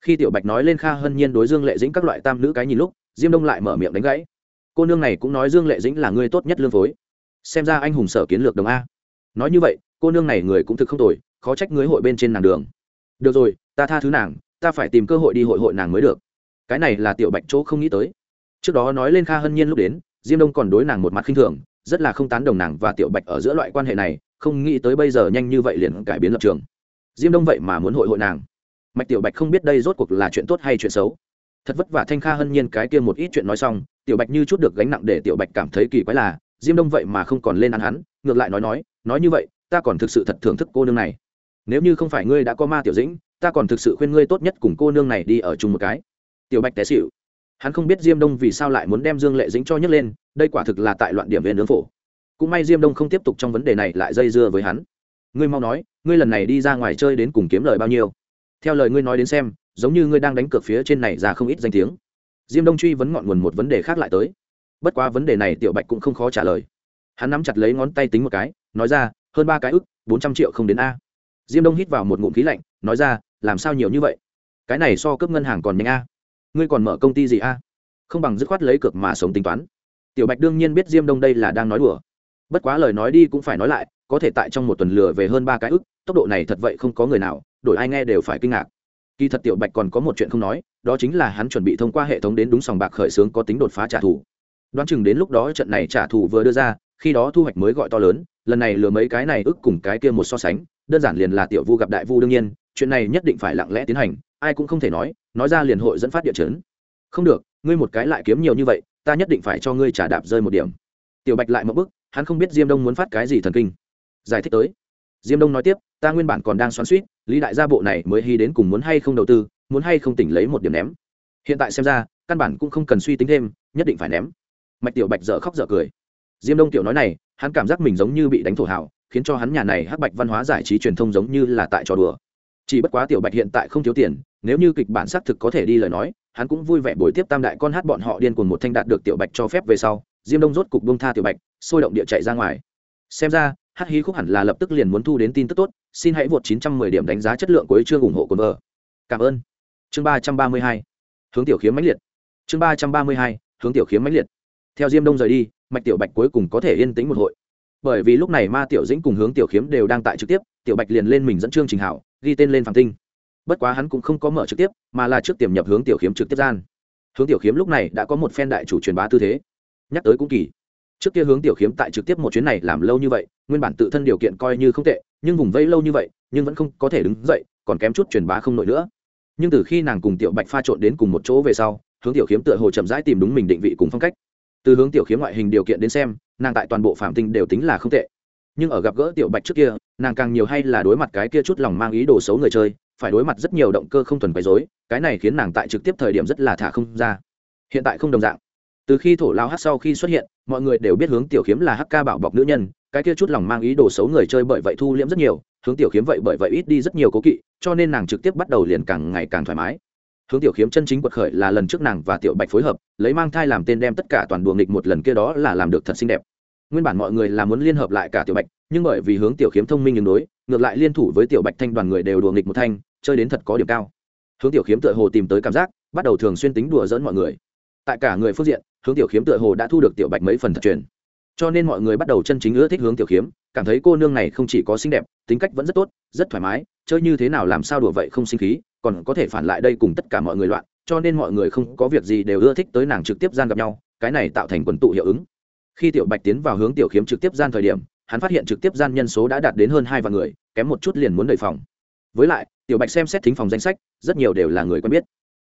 khi tiểu bạch nói lên kha hân nhiên đối dương lệ dĩnh các loại tam nữ cái nhìn lúc diêm đông lại mở miệng đánh gãy cô nương này cũng nói dương lệ dĩnh là người tốt nhất lương phối xem ra anh hùng sở kiến lược đồng a nói như vậy cô nương này người cũng thực không tồi khó trách người hội bên trên nàng đường được rồi ta tha thứ nàng ta phải tìm cơ hội đi hội hội nàng mới được cái này là tiểu bạch chỗ không nghĩ tới trước đó nói lên kha hân nhiên lúc đến diêm đông còn đối nàng một mặt khinh thường rất là không tán đồng nàng và tiểu bạch ở giữa loại quan hệ này không nghĩ tới bây giờ nhanh như vậy liền cải biến lập trường diêm đông vậy mà muốn hội hội nàng mạch tiểu bạch không biết đây rốt cuộc là chuyện tốt hay chuyện xấu. Thật vất vả thanh kha hân nhiên cái kia một ít chuyện nói xong, tiểu bạch như chút được gánh nặng để tiểu bạch cảm thấy kỳ quái là, diêm đông vậy mà không còn lên ăn hắn, ngược lại nói nói nói như vậy, ta còn thực sự thật thưởng thức cô nương này. Nếu như không phải ngươi đã có ma tiểu dĩnh, ta còn thực sự khuyên ngươi tốt nhất cùng cô nương này đi ở chung một cái. Tiểu bạch té xịu hắn không biết diêm đông vì sao lại muốn đem dương lệ dĩnh cho nhấc lên, đây quả thực là tại loạn điểm về nướng phổ. Cũng may diêm đông không tiếp tục trong vấn đề này lại dây dưa với hắn. Ngươi mau nói, ngươi lần này đi ra ngoài chơi đến cùng kiếm lời bao nhiêu? Theo lời ngươi nói đến xem, giống như ngươi đang đánh cược phía trên này ra không ít danh tiếng. Diêm đông truy vấn ngọn nguồn một vấn đề khác lại tới. Bất quá vấn đề này tiểu bạch cũng không khó trả lời. Hắn nắm chặt lấy ngón tay tính một cái, nói ra, hơn ba cái ức, bốn trăm triệu không đến a. Diêm đông hít vào một ngụm khí lạnh, nói ra, làm sao nhiều như vậy? Cái này so cướp ngân hàng còn nhanh a. Ngươi còn mở công ty gì a? Không bằng dứt khoát lấy cược mà sống tính toán. Tiểu bạch đương nhiên biết diêm đông đây là đang nói đùa. Bất quá lời nói đi cũng phải nói lại có thể tại trong một tuần lừa về hơn ba cái ức, tốc độ này thật vậy không có người nào, đổi ai nghe đều phải kinh ngạc. Kỳ thật tiểu bạch còn có một chuyện không nói, đó chính là hắn chuẩn bị thông qua hệ thống đến đúng sòng bạc khởi xướng có tính đột phá trả thù. Đoán chừng đến lúc đó trận này trả thù vừa đưa ra, khi đó thu hoạch mới gọi to lớn, lần này lừa mấy cái này ức cùng cái kia một so sánh, đơn giản liền là tiểu vu gặp đại vu đương nhiên, chuyện này nhất định phải lặng lẽ tiến hành, ai cũng không thể nói nói ra liền hội dẫn phát địa chấn. Không được, ngươi một cái lại kiếm nhiều như vậy, ta nhất định phải cho ngươi trả đạp rơi một điểm. Tiểu bạch lại một bức hắn không biết diêm đông muốn phát cái gì thần kinh giải thích tới. Diêm đông nói tiếp ta nguyên bản còn đang xoắn suýt lý đại gia bộ này mới hy đến cùng muốn hay không đầu tư muốn hay không tỉnh lấy một điểm ném. Hiện tại xem ra căn bản cũng không cần suy tính thêm nhất định phải ném. Mạch tiểu bạch dở khóc dở cười. Diêm đông tiểu nói này hắn cảm giác mình giống như bị đánh thổ hào, khiến cho hắn nhà này hắc bạch văn hóa giải trí truyền thông giống như là tại trò đùa. Chỉ bất quá tiểu bạch hiện tại không thiếu tiền nếu như kịch bản xác thực có thể đi lời nói hắn cũng vui vẻ buổi tiếp tam đại con hát bọn họ điên cuồng một thanh đạt được tiểu bạch cho phép về sau diêm đông rốt cục bông tha tiểu bạch sôi động địa chạy ra ngoài. Xem ra hát hí khúc hẳn là lập tức liền muốn thu đến tin tức tốt, xin hãy vượt 910 điểm đánh giá chất lượng cuối chương ủng hộ cồn vợ. Cảm ơn. Chương 332 hướng tiểu khiếm mãnh liệt. Chương 332 hướng tiểu khiếm mãnh liệt. Theo diêm đông rời đi, mạch tiểu bạch cuối cùng có thể yên tĩnh một hội. Bởi vì lúc này ma tiểu dĩnh cùng hướng tiểu khiếm đều đang tại trực tiếp, tiểu bạch liền lên mình dẫn chương trình hảo, ghi tên lên phàm tinh. Bất quá hắn cũng không có mở trực tiếp, mà là trước tiềm nhập hướng tiểu khiếm trực tiếp gian. Hướng tiểu khiếm lúc này đã có một phen đại chủ truyền bá tư thế. Nhắc tới cũng kỳ trước kia hướng tiểu khiếm tại trực tiếp một chuyến này làm lâu như vậy, nguyên bản tự thân điều kiện coi như không tệ, nhưng vùng vây lâu như vậy, nhưng vẫn không có thể đứng dậy, còn kém chút truyền bá không nổi nữa. Nhưng từ khi nàng cùng tiểu bạch pha trộn đến cùng một chỗ về sau, hướng tiểu khiếm tựa hồ chậm rãi tìm đúng mình định vị cùng phong cách. Từ hướng tiểu khiếm ngoại hình điều kiện đến xem, nàng tại toàn bộ phạm tinh đều tính là không tệ. Nhưng ở gặp gỡ tiểu bạch trước kia, nàng càng nhiều hay là đối mặt cái kia chút lòng mang ý đồ xấu người chơi, phải đối mặt rất nhiều động cơ không thuần quấy dối cái này khiến nàng tại trực tiếp thời điểm rất là thả không ra. Hiện tại không đồng dạng từ khi thổ lao hát sau khi xuất hiện, mọi người đều biết hướng tiểu khiếm là hát ca bảo bọc nữ nhân, cái kia chút lòng mang ý đồ xấu người chơi bởi vậy thu liễm rất nhiều, hướng tiểu khiếm vậy bởi vậy ít đi rất nhiều cố kỵ, cho nên nàng trực tiếp bắt đầu liền càng ngày càng thoải mái. Hướng tiểu khiếm chân chính quật khởi là lần trước nàng và tiểu bạch phối hợp, lấy mang thai làm tên đem tất cả toàn đùa nghịch một lần kia đó là làm được thật xinh đẹp. Nguyên bản mọi người là muốn liên hợp lại cả tiểu bạch, nhưng bởi vì hướng tiểu khiếm thông minh đường đối, ngược lại liên thủ với tiểu bạch thanh đoàn người đều đùa nghịch một thanh, chơi đến thật có điểm cao. Hướng tiểu khiếm tựa hồ tìm tới cảm giác, bắt đầu thường xuyên tính đùa dẫn mọi người tại cả người phương diện, hướng tiểu khiếm tựa hồ đã thu được tiểu bạch mấy phần thật truyền. Cho nên mọi người bắt đầu chân chính ưa thích hướng tiểu khiếm, cảm thấy cô nương này không chỉ có xinh đẹp, tính cách vẫn rất tốt, rất thoải mái, chơi như thế nào làm sao đùa vậy không sinh khí, còn có thể phản lại đây cùng tất cả mọi người loạn, cho nên mọi người không có việc gì đều ưa thích tới nàng trực tiếp gian gặp nhau, cái này tạo thành quần tụ hiệu ứng. Khi tiểu bạch tiến vào hướng tiểu khiếm trực tiếp gian thời điểm, hắn phát hiện trực tiếp gian nhân số đã đạt đến hơn hai vạn người, kém một chút liền muốn đợi phòng. Với lại, tiểu bạch xem xét thính phòng danh sách, rất nhiều đều là người quen biết.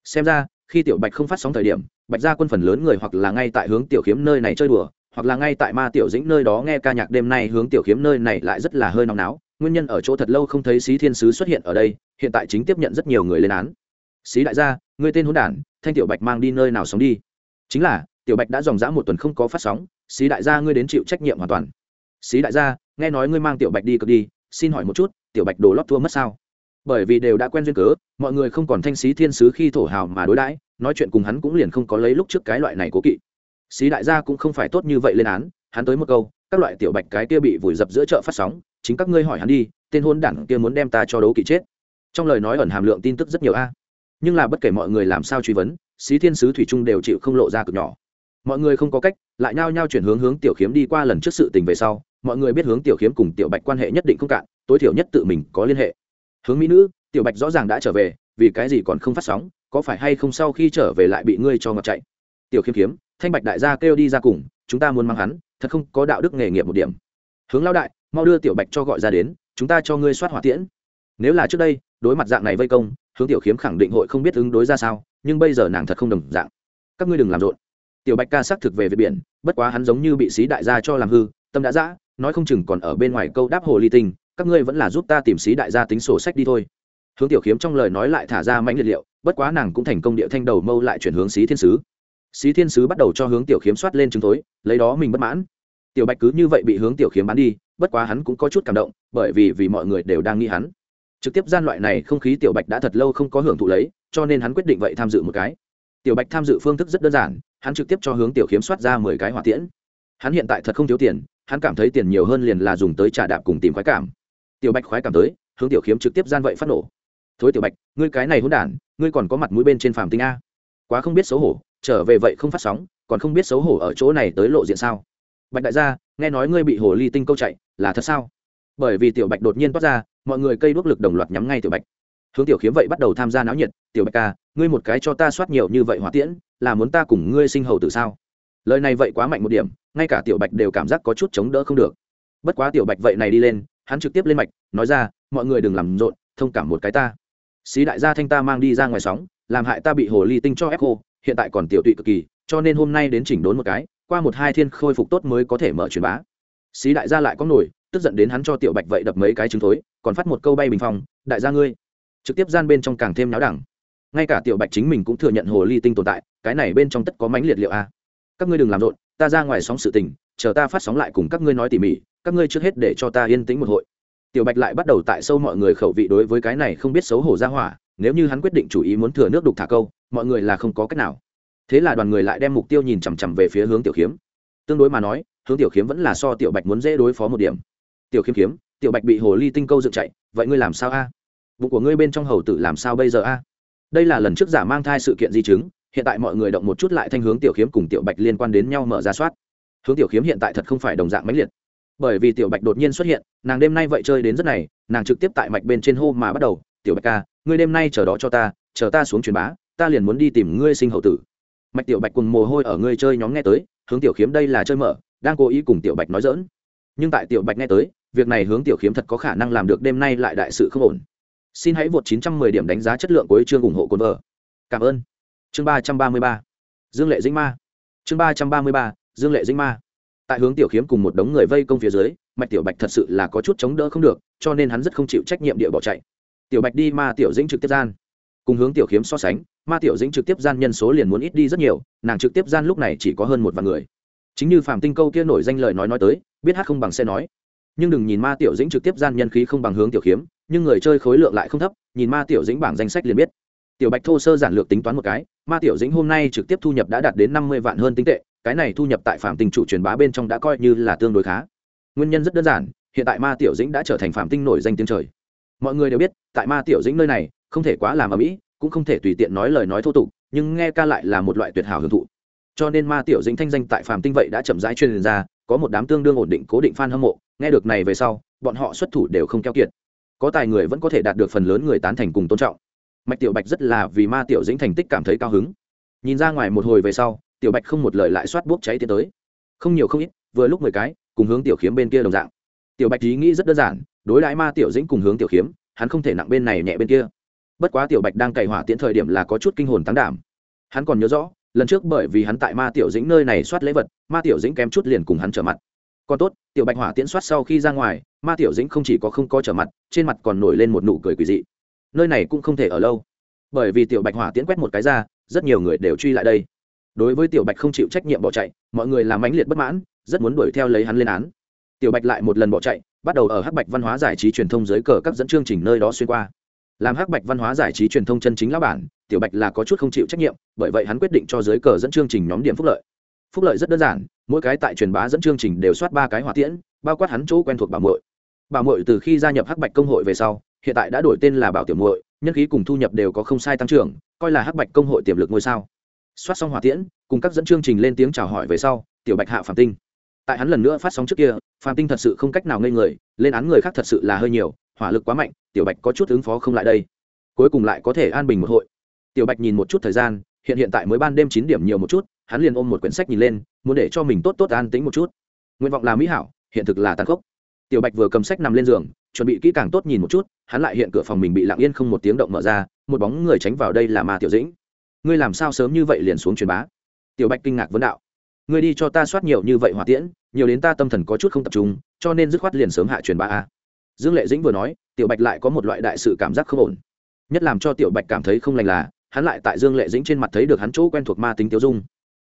Xem ra, khi tiểu bạch không phát sóng thời điểm bạch gia quân phần lớn người hoặc là ngay tại hướng tiểu khiếm nơi này chơi đùa, hoặc là ngay tại ma tiểu dĩnh nơi đó nghe ca nhạc đêm nay hướng tiểu khiếm nơi này lại rất là hơi nóng náo. Nguyên nhân ở chỗ thật lâu không thấy xí thiên sứ xuất hiện ở đây, hiện tại chính tiếp nhận rất nhiều người lên án. Xí đại gia người tên hôn đản, thanh tiểu bạch mang đi nơi nào sống đi? Chính là, tiểu bạch đã dòng dã một tuần không có phát sóng, xí đại gia, ngươi đến chịu trách nhiệm hoàn toàn. Xí đại gia, nghe nói ngươi mang tiểu bạch đi cực đi, xin hỏi một chút, tiểu bạch đồ lót thua mất sao? Bởi vì đều đã quen duyên cớ, mọi người không còn thanh xí thiên sứ khi thổ hào mà đối đãi, nói chuyện cùng hắn cũng liền không có lấy lúc trước cái loại này cố kỵ. Xí đại gia cũng không phải tốt như vậy lên án, hắn tới một câu, các loại tiểu bạch cái kia bị vùi dập giữa chợ phát sóng, chính các ngươi hỏi hắn đi, tên hôn đảng kia muốn đem ta cho đấu kỵ chết. Trong lời nói ẩn hàm lượng tin tức rất nhiều a. Nhưng là bất kể mọi người làm sao truy vấn, xí thiên sứ thủy trung đều chịu không lộ ra cực nhỏ. Mọi người không có cách, lại nhao nhao chuyển hướng hướng tiểu khiếm đi qua lần trước sự tình về sau, mọi người biết hướng tiểu khiếm cùng tiểu bạch quan hệ nhất định không cạn, tối thiểu nhất tự mình có liên hệ hướng mỹ nữ, tiểu bạch rõ ràng đã trở về, vì cái gì còn không phát sóng, có phải hay không sau khi trở về lại bị ngươi cho ngọt chạy? Tiểu khiêm khiếm thanh bạch đại gia kêu đi ra cùng, chúng ta muốn mang hắn, thật không có đạo đức nghề nghiệp một điểm. Hướng lao đại, mau đưa tiểu bạch cho gọi ra đến, chúng ta cho ngươi soát hỏa tiễn. Nếu là trước đây, đối mặt dạng này vây công, hướng tiểu khiếm khẳng định hội không biết ứng đối ra sao, nhưng bây giờ nàng thật không đồng dạng. Các ngươi đừng làm rộn. Tiểu bạch ca xác thực về về biển, bất quá hắn giống như bị xí đại gia cho làm hư, tâm đã dã, nói không chừng còn ở bên ngoài câu đáp hồ ly tinh các ngươi vẫn là giúp ta tìm xí đại gia tính sổ sách đi thôi. Hướng tiểu khiếm trong lời nói lại thả ra mãnh liệt liệu, bất quá nàng cũng thành công địa thanh đầu mâu lại chuyển hướng xí thiên sứ. Xí thiên sứ bắt đầu cho hướng tiểu khiếm soát lên chứng thối, lấy đó mình bất mãn. Tiểu bạch cứ như vậy bị hướng tiểu khiếm bán đi, bất quá hắn cũng có chút cảm động, bởi vì vì mọi người đều đang nghĩ hắn. Trực tiếp gian loại này không khí tiểu bạch đã thật lâu không có hưởng thụ lấy, cho nên hắn quyết định vậy tham dự một cái. Tiểu bạch tham dự phương thức rất đơn giản, hắn trực tiếp cho hướng tiểu khiếm soát ra mười cái hỏa tiễn. Hắn hiện tại thật không thiếu tiền, hắn cảm thấy tiền nhiều hơn liền là dùng tới trả đạp cùng tìm khoái cảm tiểu bạch khoái cảm tới, hướng tiểu khiếm trực tiếp gian vậy phát nổ. Thối tiểu bạch, ngươi cái này hôn đản, ngươi còn có mặt mũi bên trên phàm tinh a. Quá không biết xấu hổ, trở về vậy không phát sóng, còn không biết xấu hổ ở chỗ này tới lộ diện sao? Bạch đại gia, nghe nói ngươi bị hồ ly tinh câu chạy, là thật sao? Bởi vì tiểu bạch đột nhiên toát ra, mọi người cây đuốc lực đồng loạt nhắm ngay tiểu bạch. Hướng tiểu khiếm vậy bắt đầu tham gia náo nhiệt, tiểu bạch ca ngươi một cái cho ta soát nhiều như vậy hỏa tiễn, là muốn ta cùng ngươi sinh hầu từ sao? Lời này vậy quá mạnh một điểm, ngay cả tiểu bạch đều cảm giác có chút chống đỡ không được. Bất quá tiểu bạch vậy này đi lên hắn trực tiếp lên mạch, nói ra, mọi người đừng làm rộn, thông cảm một cái ta. Xí đại gia thanh ta mang đi ra ngoài sóng, làm hại ta bị hồ ly tinh cho ép khô, hiện tại còn tiểu tụy cực kỳ, cho nên hôm nay đến chỉnh đốn một cái, qua một hai thiên khôi phục tốt mới có thể mở truyền bá. Xí đại gia lại có nổi, tức giận đến hắn cho tiểu bạch vậy đập mấy cái trứng thối, còn phát một câu bay bình phong, đại gia ngươi. Trực tiếp gian bên trong càng thêm náo đẳng. Ngay cả tiểu bạch chính mình cũng thừa nhận hồ ly tinh tồn tại, cái này bên trong tất có mánh liệt liệu a. Các ngươi đừng làm rộn, ta ra ngoài sóng sự tình, chờ ta phát sóng lại cùng các ngươi nói tỉ mỉ các ngươi trước hết để cho ta yên tĩnh một hội. Tiểu bạch lại bắt đầu tại sâu mọi người khẩu vị đối với cái này không biết xấu hổ ra hỏa, nếu như hắn quyết định chủ ý muốn thừa nước đục thả câu, mọi người là không có cách nào. Thế là đoàn người lại đem mục tiêu nhìn chằm chằm về phía hướng tiểu khiếm tương đối mà nói, hướng tiểu khiếm vẫn là so tiểu bạch muốn dễ đối phó một điểm. Tiểu khiếm khiếm tiểu bạch bị hồ ly tinh câu dựng chạy, vậy ngươi làm sao a? À? bụng của ngươi bên trong hầu tử làm sao bây giờ a? Đây là lần trước giả mang thai sự kiện di chứng, hiện tại mọi người động một chút lại thanh hướng tiểu khiếm cùng tiểu bạch liên quan đến nhau mở ra soát. Hướng tiểu khiếm hiện tại thật không phải đồng dạng mãnh liệt bởi vì tiểu bạch đột nhiên xuất hiện, nàng đêm nay vậy chơi đến rất này, nàng trực tiếp tại mạch bên trên hô mà bắt đầu, tiểu bạch ca, ngươi đêm nay chờ đó cho ta, chờ ta xuống truyền bá, ta liền muốn đi tìm ngươi sinh hậu tử. Mạch tiểu bạch cùng mồ hôi ở ngươi chơi nhóm nghe tới, hướng tiểu khiếm đây là chơi mở, đang cố ý cùng tiểu bạch nói dỡn nhưng tại tiểu bạch nghe tới, việc này hướng tiểu khiếm thật có khả năng làm được đêm nay lại đại sự không ổn. Xin hãy vượt 910 điểm đánh giá chất lượng của chương ủng hộ cồn vợ. Cảm ơn. Chương 333 dương lệ dĩnh ma. Chương 333 dương lệ dĩnh ma tại hướng tiểu khiếm cùng một đống người vây công phía dưới, mạch tiểu bạch thật sự là có chút chống đỡ không được, cho nên hắn rất không chịu trách nhiệm địa bỏ chạy. Tiểu bạch đi ma tiểu dĩnh trực tiếp gian. Cùng hướng tiểu khiếm so sánh, ma tiểu dĩnh trực tiếp gian nhân số liền muốn ít đi rất nhiều, nàng trực tiếp gian lúc này chỉ có hơn một vạn người. Chính như phạm tinh câu kia nổi danh lời nói nói tới, biết hát không bằng xe nói. Nhưng đừng nhìn ma tiểu dĩnh trực tiếp gian nhân khí không bằng hướng tiểu khiếm, nhưng người chơi khối lượng lại không thấp, nhìn ma tiểu dĩnh bảng danh sách liền biết. Tiểu bạch thô sơ giản lược tính toán một cái, ma tiểu dĩnh hôm nay trực tiếp thu nhập đã đạt đến năm mươi vạn hơn tinh tệ cái này thu nhập tại phạm tinh chủ truyền bá bên trong đã coi như là tương đối khá. Nguyên nhân rất đơn giản, hiện tại ma tiểu dĩnh đã trở thành phạm tinh nổi danh tiếng trời. Mọi người đều biết, tại ma tiểu dĩnh nơi này, không thể quá làm ở mỹ cũng không thể tùy tiện nói lời nói thô tục, nhưng nghe ca lại là một loại tuyệt hảo hưởng thụ. Cho nên ma tiểu dĩnh thanh danh tại phạm tinh vậy đã chậm rãi truyền ra, có một đám tương đương ổn định cố định fan hâm mộ, nghe được này về sau, bọn họ xuất thủ đều không keo kiệt. Có tài người vẫn có thể đạt được phần lớn người tán thành cùng tôn trọng. Mạch tiểu bạch rất là vì ma tiểu dĩnh thành tích cảm thấy cao hứng. Nhìn ra ngoài một hồi về sau tiểu bạch không một lời lại soát bốc cháy tiến tới. Không nhiều không ít, vừa lúc mười cái, cùng hướng tiểu khiếm bên kia đồng dạng. Tiểu bạch ý nghĩ rất đơn giản, đối đãi ma tiểu dĩnh cùng hướng tiểu khiếm, hắn không thể nặng bên này nhẹ bên kia. Bất quá tiểu bạch đang cày hỏa tiễn thời điểm là có chút kinh hồn tán đảm. Hắn còn nhớ rõ, lần trước bởi vì hắn tại ma tiểu dĩnh nơi này soát lễ vật, ma tiểu dĩnh kém chút liền cùng hắn trở mặt. Còn tốt, tiểu bạch hỏa tiễn soát sau khi ra ngoài, ma tiểu dĩnh không chỉ có không có trở mặt, trên mặt còn nổi lên một nụ cười quỳ dị. Nơi này cũng không thể ở lâu. Bởi vì tiểu bạch hỏa tiễn quét một cái ra, rất nhiều người đều truy lại đây đối với tiểu bạch không chịu trách nhiệm bỏ chạy, mọi người làm mãnh liệt bất mãn, rất muốn đuổi theo lấy hắn lên án. Tiểu bạch lại một lần bỏ chạy, bắt đầu ở hắc bạch văn hóa giải trí truyền thông dưới cờ các dẫn chương trình nơi đó xuyên qua. Làm hắc bạch văn hóa giải trí truyền thông chân chính lão bản, tiểu bạch là có chút không chịu trách nhiệm, bởi vậy hắn quyết định cho dưới cờ dẫn chương trình nhóm điểm phúc lợi. Phúc lợi rất đơn giản, mỗi cái tại truyền bá dẫn chương trình đều soát ba cái hỏa tiễn, bao quát hắn chỗ quen thuộc bảo mội bảo mội từ khi gia nhập hắc bạch công hội về sau, hiện tại đã đổi tên là bảo tiểu muội, nhân khí cùng thu nhập đều có không sai tăng trưởng, coi là hắc bạch công hội tiềm lực ngôi sao soát xong hỏa tiễn, cùng các dẫn chương trình lên tiếng chào hỏi về sau, tiểu bạch hạ phạm tinh. Tại hắn lần nữa phát sóng trước kia phạm tinh thật sự không cách nào ngây người, lên án người khác thật sự là hơi nhiều, hỏa lực quá mạnh, tiểu bạch có chút ứng phó không lại đây. Cuối cùng lại có thể an bình một hội. Tiểu bạch nhìn một chút thời gian, hiện hiện tại mới ban đêm chín điểm nhiều một chút, hắn liền ôm một quyển sách nhìn lên, muốn để cho mình tốt tốt an tính một chút. Nguyện vọng là mỹ hảo, hiện thực là tàn khốc. Tiểu bạch vừa cầm sách nằm lên giường, chuẩn bị kỹ càng tốt nhìn một chút, hắn lại hiện cửa phòng mình bị lặng yên không một tiếng động mở ra, một bóng người tránh vào đây là ma tiểu dĩnh ngươi làm sao sớm như vậy liền xuống truyền bá? Tiểu bạch kinh ngạc vấn đạo. Ngươi đi cho ta soát nhiều như vậy hỏa tiễn, nhiều đến ta tâm thần có chút không tập trung, cho nên dứt khoát liền sớm hạ truyền bá a. Dương lệ dĩnh vừa nói, tiểu bạch lại có một loại đại sự cảm giác không ổn. Nhất làm cho tiểu bạch cảm thấy không lành là, hắn lại tại dương lệ dĩnh trên mặt thấy được hắn chỗ quen thuộc ma tính tiêu dung.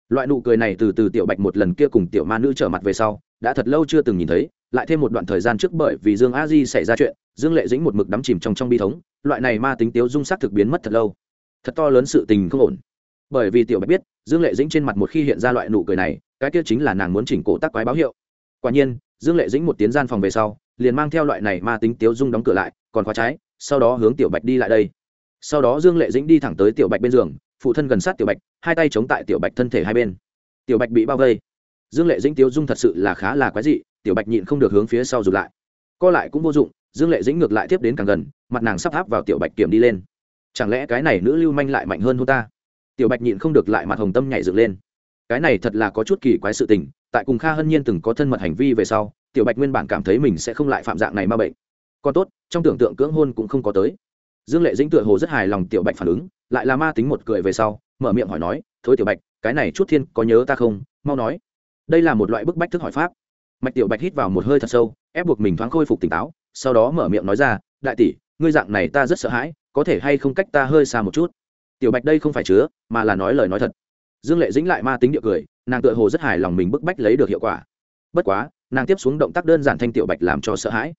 Loại nụ cười này từ từ tiểu bạch một lần kia cùng tiểu ma nữ trở mặt về sau, đã thật lâu chưa từng nhìn thấy, lại thêm một đoạn thời gian trước bởi vì dương a di xảy ra chuyện, dương lệ dĩnh một mực đắm chìm trong trong bi thống, loại này ma tính tiêu dung sắc thực biến mất thật lâu thật to lớn sự tình không ổn. Bởi vì tiểu bạch biết, dương lệ dĩnh trên mặt một khi hiện ra loại nụ cười này, cái kia chính là nàng muốn chỉnh cổ tác quái báo hiệu. Quả nhiên, dương lệ dĩnh một tiến gian phòng về sau, liền mang theo loại này ma tính tiếu dung đóng cửa lại, còn khóa trái, sau đó hướng tiểu bạch đi lại đây. Sau đó dương lệ dĩnh đi thẳng tới tiểu bạch bên giường, phụ thân gần sát tiểu bạch, hai tay chống tại tiểu bạch thân thể hai bên. Tiểu bạch bị bao vây. Dương lệ dĩnh tiếu dung thật sự là khá là quái dị, tiểu bạch nhịn không được hướng phía sau rụt lại. Co lại cũng vô dụng, dương lệ dĩnh ngược lại tiếp đến càng gần, mặt nàng sắp áp vào tiểu bạch kiểm đi lên chẳng lẽ cái này nữ lưu manh lại mạnh hơn hôn ta? Tiểu bạch nhịn không được lại mặt hồng tâm nhảy dựng lên. Cái này thật là có chút kỳ quái sự tình, tại cùng kha hân nhiên từng có thân mật hành vi về sau, tiểu bạch nguyên bản cảm thấy mình sẽ không lại phạm dạng này ma bệnh. Còn tốt, trong tưởng tượng cưỡng hôn cũng không có tới. Dương lệ dĩnh tựa hồ rất hài lòng tiểu bạch phản ứng, lại là ma tính một cười về sau, mở miệng hỏi nói thối tiểu bạch, cái này chút thiên có nhớ ta không? Mau nói. Đây là một loại bức bách thức hỏi pháp. Mạch tiểu bạch hít vào một hơi thật sâu, ép buộc mình thoáng khôi phục tỉnh táo, sau đó mở miệng nói ra, đại tỷ ngươi dạng này ta rất sợ hãi, có thể hay không cách ta hơi xa một chút? Tiểu bạch đây không phải chứa, mà là nói lời nói thật. Dương lệ dĩnh lại ma tính địa cười, nàng tựa hồ rất hài lòng mình bức bách lấy được hiệu quả. Bất quá, nàng tiếp xuống động tác đơn giản thanh tiểu bạch làm cho sợ hãi.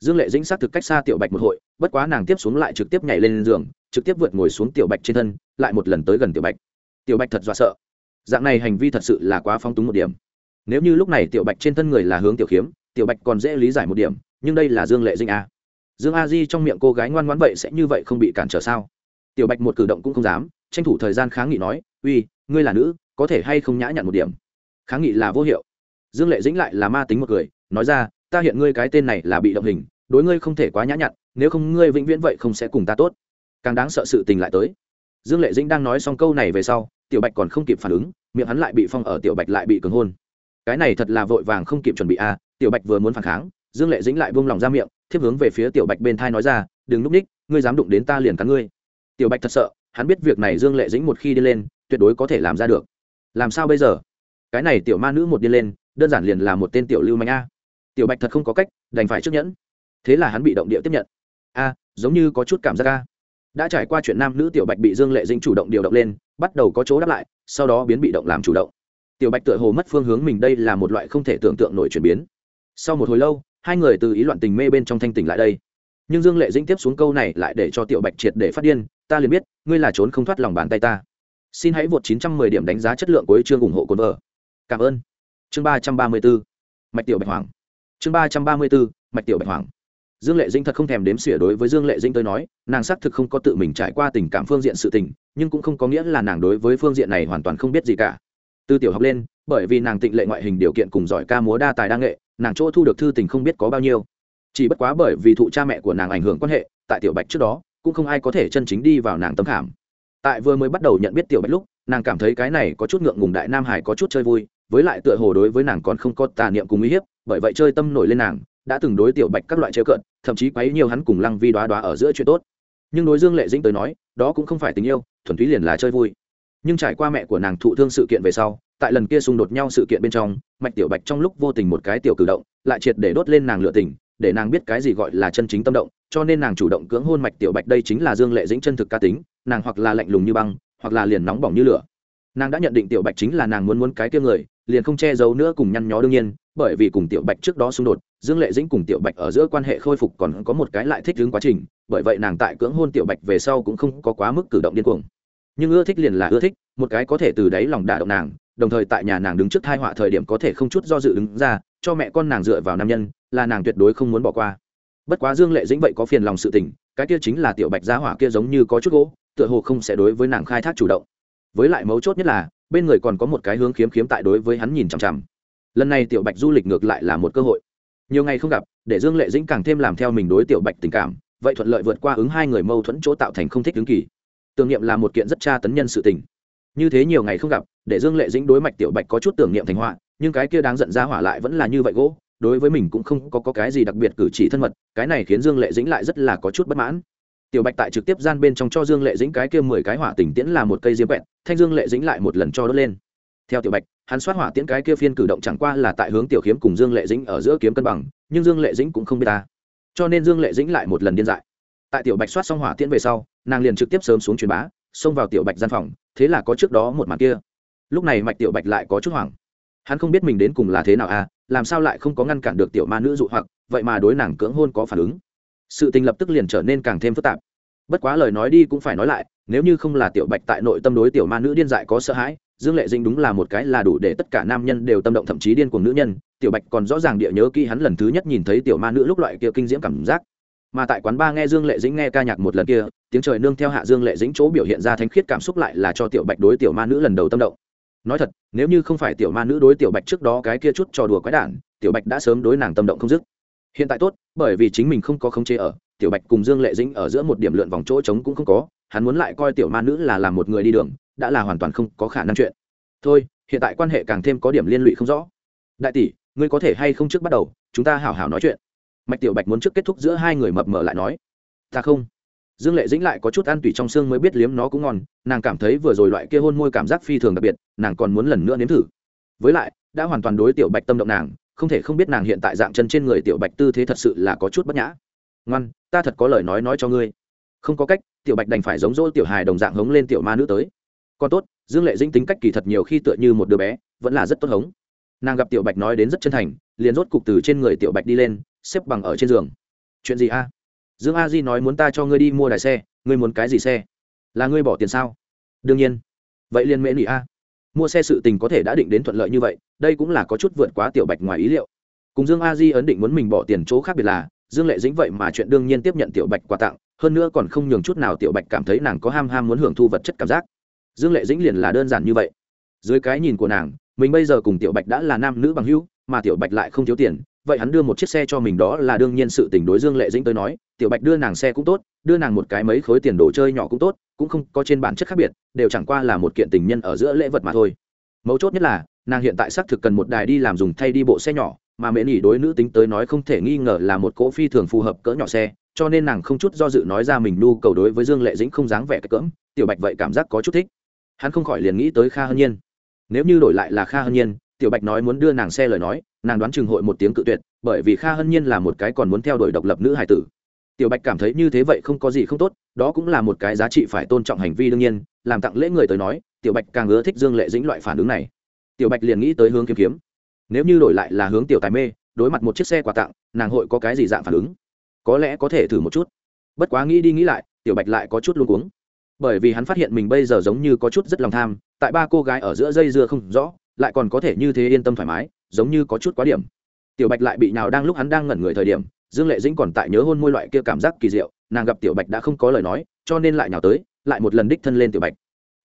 Dương lệ dĩnh xác thực cách xa tiểu bạch một hội, bất quá nàng tiếp xuống lại trực tiếp nhảy lên giường, trực tiếp vượt ngồi xuống tiểu bạch trên thân, lại một lần tới gần tiểu bạch. Tiểu bạch thật dọa sợ. Dạng này hành vi thật sự là quá phong túng một điểm. Nếu như lúc này tiểu bạch trên thân người là hướng tiểu khiếm tiểu bạch còn dễ lý giải một điểm, nhưng đây là dương lệ dinh a à dương a di trong miệng cô gái ngoan ngoãn vậy sẽ như vậy không bị cản trở sao? Tiểu bạch một cử động cũng không dám tranh thủ thời gian kháng nghị nói uy ngươi là nữ có thể hay không nhã nhặn một điểm? Kháng nghị là vô hiệu. Dương lệ dĩnh lại là ma tính một người nói ra ta hiện ngươi cái tên này là bị động hình đối ngươi không thể quá nhã nhặn nếu không ngươi vĩnh viễn vậy không sẽ cùng ta tốt. Càng đáng sợ sự tình lại tới. Dương lệ dĩnh đang nói xong câu này về sau tiểu bạch còn không kịp phản ứng miệng hắn lại bị phong ở tiểu bạch lại bị cường hôn. Cái này thật là vội vàng không kịp chuẩn bị a à, tiểu bạch vừa muốn phản kháng dương lệ dĩnh lại buông lòng ra miệng thiếp hướng về phía tiểu bạch bên thai nói ra, đừng núp ních, ngươi dám đụng đến ta liền cắn ngươi. Tiểu bạch thật sợ, hắn biết việc này dương lệ dĩnh một khi đi lên, tuyệt đối có thể làm ra được. Làm sao bây giờ? Cái này tiểu ma nữ một đi lên, đơn giản liền là một tên tiểu lưu manh a. Tiểu bạch thật không có cách, đành phải trước nhẫn. Thế là hắn bị động địa tiếp nhận. A, giống như có chút cảm giác a. Đã trải qua chuyện nam nữ, tiểu bạch bị dương lệ dĩnh chủ động điều động lên, bắt đầu có chỗ đáp lại, sau đó biến bị động làm chủ động. Tiểu bạch tựa hồ mất phương hướng mình, đây là một loại không thể tưởng tượng nổi chuyển biến. Sau một hồi lâu hai người từ ý loạn tình mê bên trong thanh tỉnh lại đây. Nhưng dương lệ dĩnh tiếp xuống câu này lại để cho tiểu bạch triệt để phát điên, ta liền biết, ngươi là trốn không thoát lòng bàn tay ta. Xin hãy vượt 910 điểm đánh giá chất lượng của chương ủng hộ cồn vợ cảm ơn. Chương 334 mạch tiểu bạch hoàng. Chương 334 mạch tiểu bạch hoàng. Dương lệ dĩnh thật không thèm đếm xỉa đối với dương lệ dĩnh tới nói, nàng xác thực không có tự mình trải qua tình cảm phương diện sự tình, nhưng cũng không có nghĩa là nàng đối với phương diện này hoàn toàn không biết gì cả. Từ tiểu học lên, bởi vì nàng tịnh lệ ngoại hình điều kiện cùng giỏi ca múa đa tài đa nghệ nàng chỗ thu được thư tình không biết có bao nhiêu. Chỉ bất quá bởi vì thụ cha mẹ của nàng ảnh hưởng quan hệ, tại tiểu bạch trước đó, cũng không ai có thể chân chính đi vào nàng tâm khảm. Tại vừa mới bắt đầu nhận biết tiểu bạch lúc, nàng cảm thấy cái này có chút ngượng ngùng đại nam hải có chút chơi vui, với lại tựa hồ đối với nàng còn không có tà niệm cùng uy hiếp, bởi vậy chơi tâm nổi lên nàng, đã từng đối tiểu bạch các loại chơi cợt, thậm chí quấy nhiều hắn cùng lăng vi đoá đoá ở giữa chuyện tốt. Nhưng đối dương lệ dĩnh tới nói, đó cũng không phải tình yêu, thuần túy liền là chơi vui nhưng trải qua mẹ của nàng thụ thương sự kiện về sau, tại lần kia xung đột nhau sự kiện bên trong, mạch tiểu bạch trong lúc vô tình một cái tiểu cử động, lại triệt để đốt lên nàng lựa tình để nàng biết cái gì gọi là chân chính tâm động, cho nên nàng chủ động cưỡng hôn mạch tiểu bạch đây chính là dương lệ dĩnh chân thực ca tính, nàng hoặc là lạnh lùng như băng, hoặc là liền nóng bỏng như lửa. Nàng đã nhận định tiểu bạch chính là nàng muốn muốn cái kia người, liền không che giấu nữa cùng nhăn nhó đương nhiên, bởi vì cùng tiểu bạch trước đó xung đột, dương lệ dĩnh cùng tiểu bạch ở giữa quan hệ khôi phục còn có một cái lại thích đứng quá trình, bởi vậy nàng tại cưỡng hôn tiểu bạch về sau cũng không có quá mức cử động điên cuồng nhưng ưa thích liền là ưa thích, một cái có thể từ đáy lòng đả động nàng, đồng thời tại nhà nàng đứng trước thai họa thời điểm có thể không chút do dự đứng ra, cho mẹ con nàng dựa vào nam nhân, là nàng tuyệt đối không muốn bỏ qua. Bất quá dương lệ dĩnh vậy có phiền lòng sự tình, cái kia chính là tiểu bạch giá hỏa kia giống như có chút gỗ, tựa hồ không sẽ đối với nàng khai thác chủ động. Với lại mấu chốt nhất là, bên người còn có một cái hướng khiếm khiếm tại đối với hắn nhìn chằm chằm. Lần này tiểu bạch du lịch ngược lại là một cơ hội. Nhiều ngày không gặp, để dương lệ dĩnh càng thêm làm theo mình đối tiểu bạch tình cảm, vậy thuận lợi vượt qua ứng hai người mâu thuẫn chỗ tạo thành không thích ứng kỳ tưởng niệm là một kiện rất tra tấn nhân sự tình. Như thế nhiều ngày không gặp để dương lệ dĩnh đối mạch tiểu bạch có chút tưởng niệm thành họa nhưng cái kia đáng giận ra hỏa lại vẫn là như vậy gỗ đối với mình cũng không có, có cái gì đặc biệt cử chỉ thân mật cái này khiến dương lệ dĩnh lại rất là có chút bất mãn. Tiểu bạch tại trực tiếp gian bên trong cho dương lệ dĩnh cái kia mười cái hỏa tỉnh tiễn là một cây diêm vẹn thanh dương lệ dĩnh lại một lần cho đốt lên. Theo tiểu bạch hắn soát hỏa tiễn cái kia phiên cử động chẳng qua là tại hướng tiểu khiếm cùng dương lệ dĩnh ở giữa kiếm cân bằng nhưng dương lệ dĩnh cũng không biết ta. Cho nên dương lệ dĩnh lại một lần điên dại. Tại tiểu bạch soát xong hỏa tiễn về sau nàng liền trực tiếp sớm xuống truyền bá, xông vào tiểu bạch gian phòng, thế là có trước đó một màn kia. Lúc này mạch tiểu bạch lại có chút hoảng. Hắn không biết mình đến cùng là thế nào à làm sao lại không có ngăn cản được tiểu ma nữ dụ hoặc, vậy mà đối nàng cưỡng hôn có phản ứng. Sự tình lập tức liền trở nên càng thêm phức tạp. Bất quá lời nói đi cũng phải nói lại, nếu như không là tiểu bạch tại nội tâm đối tiểu ma nữ điên dại có sợ hãi, dương lệ dinh đúng là một cái là đủ để tất cả nam nhân đều tâm động thậm chí điên cuồng nữ nhân. Tiểu bạch còn rõ ràng địa nhớ kỹ hắn lần thứ nhất nhìn thấy tiểu ma nữ lúc loại kia kinh diễm cảm giác mà tại quán ba nghe dương lệ dĩnh nghe ca nhạc một lần kia, tiếng trời nương theo hạ dương lệ dĩnh chỗ biểu hiện ra thánh khiết cảm xúc lại là cho tiểu bạch đối tiểu ma nữ lần đầu tâm động. Nói thật, nếu như không phải tiểu ma nữ đối tiểu bạch trước đó cái kia chút trò đùa quái đản, tiểu bạch đã sớm đối nàng tâm động không dứt. Hiện tại tốt, bởi vì chính mình không có khống chế ở, tiểu bạch cùng dương lệ dĩnh ở giữa một điểm lượn vòng chỗ trống cũng không có, hắn muốn lại coi tiểu ma nữ là làm một người đi đường, đã là hoàn toàn không có khả năng chuyện. Thôi, hiện tại quan hệ càng thêm có điểm liên lụy không rõ. Đại tỷ, ngươi có thể hay không trước bắt đầu, chúng ta hảo hảo nói chuyện mạch tiểu bạch muốn trước kết thúc giữa hai người mập mờ lại nói, ta không. Dương lệ dĩnh lại có chút ăn tủy trong xương mới biết liếm nó cũng ngon, nàng cảm thấy vừa rồi loại kia hôn môi cảm giác phi thường đặc biệt, nàng còn muốn lần nữa nếm thử. Với lại, đã hoàn toàn đối tiểu bạch tâm động nàng, không thể không biết nàng hiện tại dạng chân trên người tiểu bạch tư thế thật sự là có chút bất nhã. Ngoan, ta thật có lời nói nói cho ngươi. Không có cách, tiểu bạch đành phải giống dỗ tiểu hài đồng dạng hống lên tiểu ma nữ tới. Còn tốt, dương lệ dĩnh tính cách kỳ thật nhiều khi tựa như một đứa bé, vẫn là rất tốt hống. Nàng gặp tiểu bạch nói đến rất chân thành, liền rốt cục từ trên người tiểu bạch đi lên xếp bằng ở trên giường. Chuyện gì a? Dương a di nói muốn ta cho ngươi đi mua đài xe, ngươi muốn cái gì xe? Là ngươi bỏ tiền sao? Đương nhiên. Vậy liền mễ nỉ a. Mua xe sự tình có thể đã định đến thuận lợi như vậy, đây cũng là có chút vượt quá tiểu bạch ngoài ý liệu. Cùng dương a di ấn định muốn mình bỏ tiền chỗ khác biệt là, dương lệ dính vậy mà chuyện đương nhiên tiếp nhận tiểu bạch quà tặng, hơn nữa còn không nhường chút nào tiểu bạch cảm thấy nàng có ham ham muốn hưởng thu vật chất cảm giác. Dương lệ dĩnh liền là đơn giản như vậy. Dưới cái nhìn của nàng mình bây giờ cùng tiểu bạch đã là nam nữ bằng hữu, mà tiểu bạch lại không thiếu tiền, vậy hắn đưa một chiếc xe cho mình đó là đương nhiên sự tình đối dương lệ dĩnh tới nói, tiểu bạch đưa nàng xe cũng tốt, đưa nàng một cái mấy khối tiền đồ chơi nhỏ cũng tốt, cũng không có trên bản chất khác biệt, đều chẳng qua là một kiện tình nhân ở giữa lễ vật mà thôi. Mấu chốt nhất là, nàng hiện tại xác thực cần một đài đi làm dùng thay đi bộ xe nhỏ, mà mẹ nỉ đối nữ tính tới nói không thể nghi ngờ là một cỗ phi thường phù hợp cỡ nhỏ xe, cho nên nàng không chút do dự nói ra mình nhu cầu đối với dương lệ dĩnh không dáng vẻ cỡm tiểu bạch vậy cảm giác có chút thích. Hắn không khỏi liền nghĩ tới kha hân nhiên nếu như đổi lại là kha hân nhiên, tiểu bạch nói muốn đưa nàng xe lời nói, nàng đoán chừng hội một tiếng cự tuyệt, bởi vì kha hân nhiên là một cái còn muốn theo đuổi độc lập nữ hải tử. Tiểu bạch cảm thấy như thế vậy không có gì không tốt, đó cũng là một cái giá trị phải tôn trọng hành vi đương nhiên, làm tặng lễ người tới nói, tiểu bạch càng ưa thích dương lệ dĩnh loại phản ứng này. Tiểu bạch liền nghĩ tới hướng kiếm kiếm. Nếu như đổi lại là hướng tiểu tài mê, đối mặt một chiếc xe quà tặng, nàng hội có cái gì dạng phản ứng? Có lẽ có thể thử một chút. Bất quá nghĩ đi nghĩ lại, tiểu bạch lại có chút luôn cuống. Bởi vì hắn phát hiện mình bây giờ giống như có chút rất lòng tham tại ba cô gái ở giữa dây dưa không rõ, lại còn có thể như thế yên tâm thoải mái, giống như có chút quá điểm. Tiểu bạch lại bị nào đang lúc hắn đang ngẩn người thời điểm, dương lệ dĩnh còn tại nhớ hôn môi loại kia cảm giác kỳ diệu, nàng gặp tiểu bạch đã không có lời nói, cho nên lại nhào tới, lại một lần đích thân lên tiểu bạch.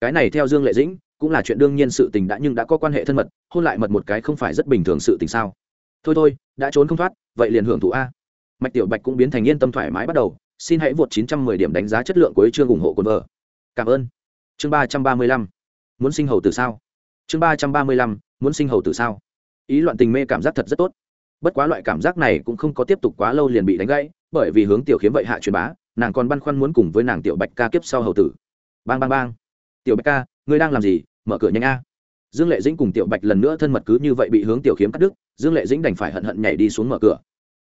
Cái này theo dương lệ dĩnh, cũng là chuyện đương nhiên sự tình đã nhưng đã có quan hệ thân mật, hôn lại mật một cái không phải rất bình thường sự tình sao? Thôi thôi, đã trốn không thoát, vậy liền hưởng thụ a. Mạch tiểu bạch cũng biến thành yên tâm thoải mái bắt đầu, xin hãy vượt 910 điểm đánh giá chất lượng của chương ủng hộ quân vợ cảm ơn. Chương 335 muốn sinh hầu từ sao? Chương 335 muốn sinh hầu từ sao? Ý loạn tình mê cảm giác thật rất tốt. Bất quá loại cảm giác này cũng không có tiếp tục quá lâu liền bị đánh gãy, bởi vì hướng tiểu khiếm vậy hạ truyền bá, nàng còn băn khoăn muốn cùng với nàng tiểu bạch ca kiếp sau hầu tử. Bang bang bang. Tiểu bạch ca, ngươi đang làm gì? Mở cửa nhanh a. Dương lệ dĩnh cùng tiểu bạch lần nữa thân mật cứ như vậy bị hướng tiểu khiếm cắt đứt, dương lệ dĩnh đành phải hận hận nhảy đi xuống mở cửa.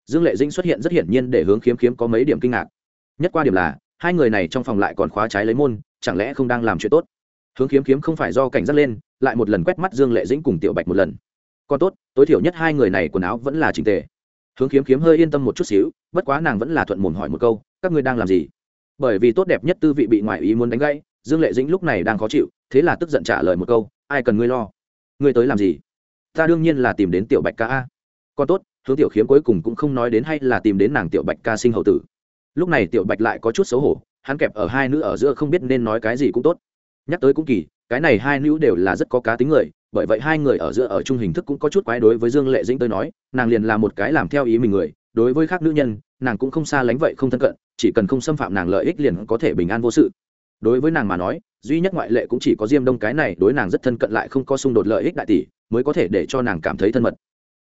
Dương lệ dĩnh xuất hiện rất hiển nhiên để hướng khiếm khiếm có mấy điểm kinh ngạc. Nhất qua điểm là, hai người này trong phòng lại còn khóa trái lấy môn, chẳng lẽ không đang làm chuyện tốt? Hướng khiếm khiếm không phải do cảnh giác lên, lại một lần quét mắt dương lệ dĩnh cùng tiểu bạch một lần. Còn tốt, tối thiểu nhất hai người này quần áo vẫn là trình tề. Hướng khiếm khiếm hơi yên tâm một chút xíu, bất quá nàng vẫn là thuận mồm hỏi một câu, các ngươi đang làm gì? Bởi vì tốt đẹp nhất tư vị bị ngoại ý muốn đánh gãy, dương lệ dĩnh lúc này đang khó chịu, thế là tức giận trả lời một câu, ai cần ngươi lo? Ngươi tới làm gì? Ta đương nhiên là tìm đến tiểu bạch ca a. Còn tốt, hướng tiểu khiếm cuối cùng cũng không nói đến hay là tìm đến nàng tiểu bạch ca sinh hậu tử. Lúc này tiểu bạch lại có chút xấu hổ, hắn kẹp ở hai nữ ở giữa không biết nên nói cái gì cũng tốt nhắc tới cũng kỳ, cái này hai nữ đều là rất có cá tính người, bởi vậy hai người ở giữa ở chung hình thức cũng có chút quái đối với dương lệ dĩnh tới nói, nàng liền là một cái làm theo ý mình người, đối với khác nữ nhân, nàng cũng không xa lánh vậy không thân cận, chỉ cần không xâm phạm nàng lợi ích liền có thể bình an vô sự. Đối với nàng mà nói, duy nhất ngoại lệ cũng chỉ có diêm đông cái này đối nàng rất thân cận lại không có xung đột lợi ích đại tỷ, mới có thể để cho nàng cảm thấy thân mật.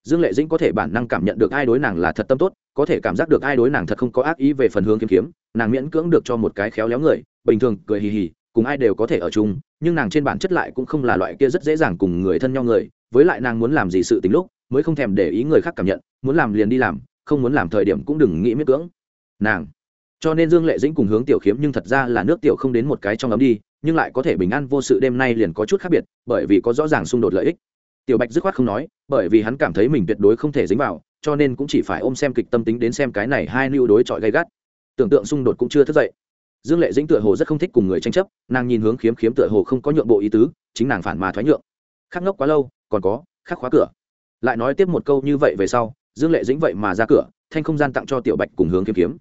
Dương lệ dĩnh có thể bản năng cảm nhận được ai đối nàng là thật tâm tốt, có thể cảm giác được ai đối nàng thật không có ác ý về phần hướng kiếm kiếm, nàng miễn cưỡng được cho một cái khéo léo người, bình thường cười hì hì cùng ai đều có thể ở chung, nhưng nàng trên bản chất lại cũng không là loại kia rất dễ dàng cùng người thân nhau người, với lại nàng muốn làm gì sự tính lúc, mới không thèm để ý người khác cảm nhận, muốn làm liền đi làm, không muốn làm thời điểm cũng đừng nghĩ miễn cưỡng. Nàng. Cho nên dương lệ dĩnh cùng hướng tiểu khiếm nhưng thật ra là nước tiểu không đến một cái trong ấm đi, nhưng lại có thể bình an vô sự đêm nay liền có chút khác biệt, bởi vì có rõ ràng xung đột lợi ích. Tiểu bạch dứt khoát không nói, bởi vì hắn cảm thấy mình tuyệt đối không thể dính vào, cho nên cũng chỉ phải ôm xem kịch tâm tính đến xem cái này hai lưu đối chọi gay gắt. Tưởng tượng xung đột cũng chưa thức dậy dương lệ dĩnh tựa hồ rất không thích cùng người tranh chấp, nàng nhìn hướng khiếm khiếm tựa hồ không có nhượng bộ ý tứ, chính nàng phản mà thoái nhượng. Khắc ngốc quá lâu, còn có, khắc khóa cửa. Lại nói tiếp một câu như vậy về sau, dương lệ dĩnh vậy mà ra cửa, thanh không gian tặng cho tiểu bạch cùng hướng kiếm kiếm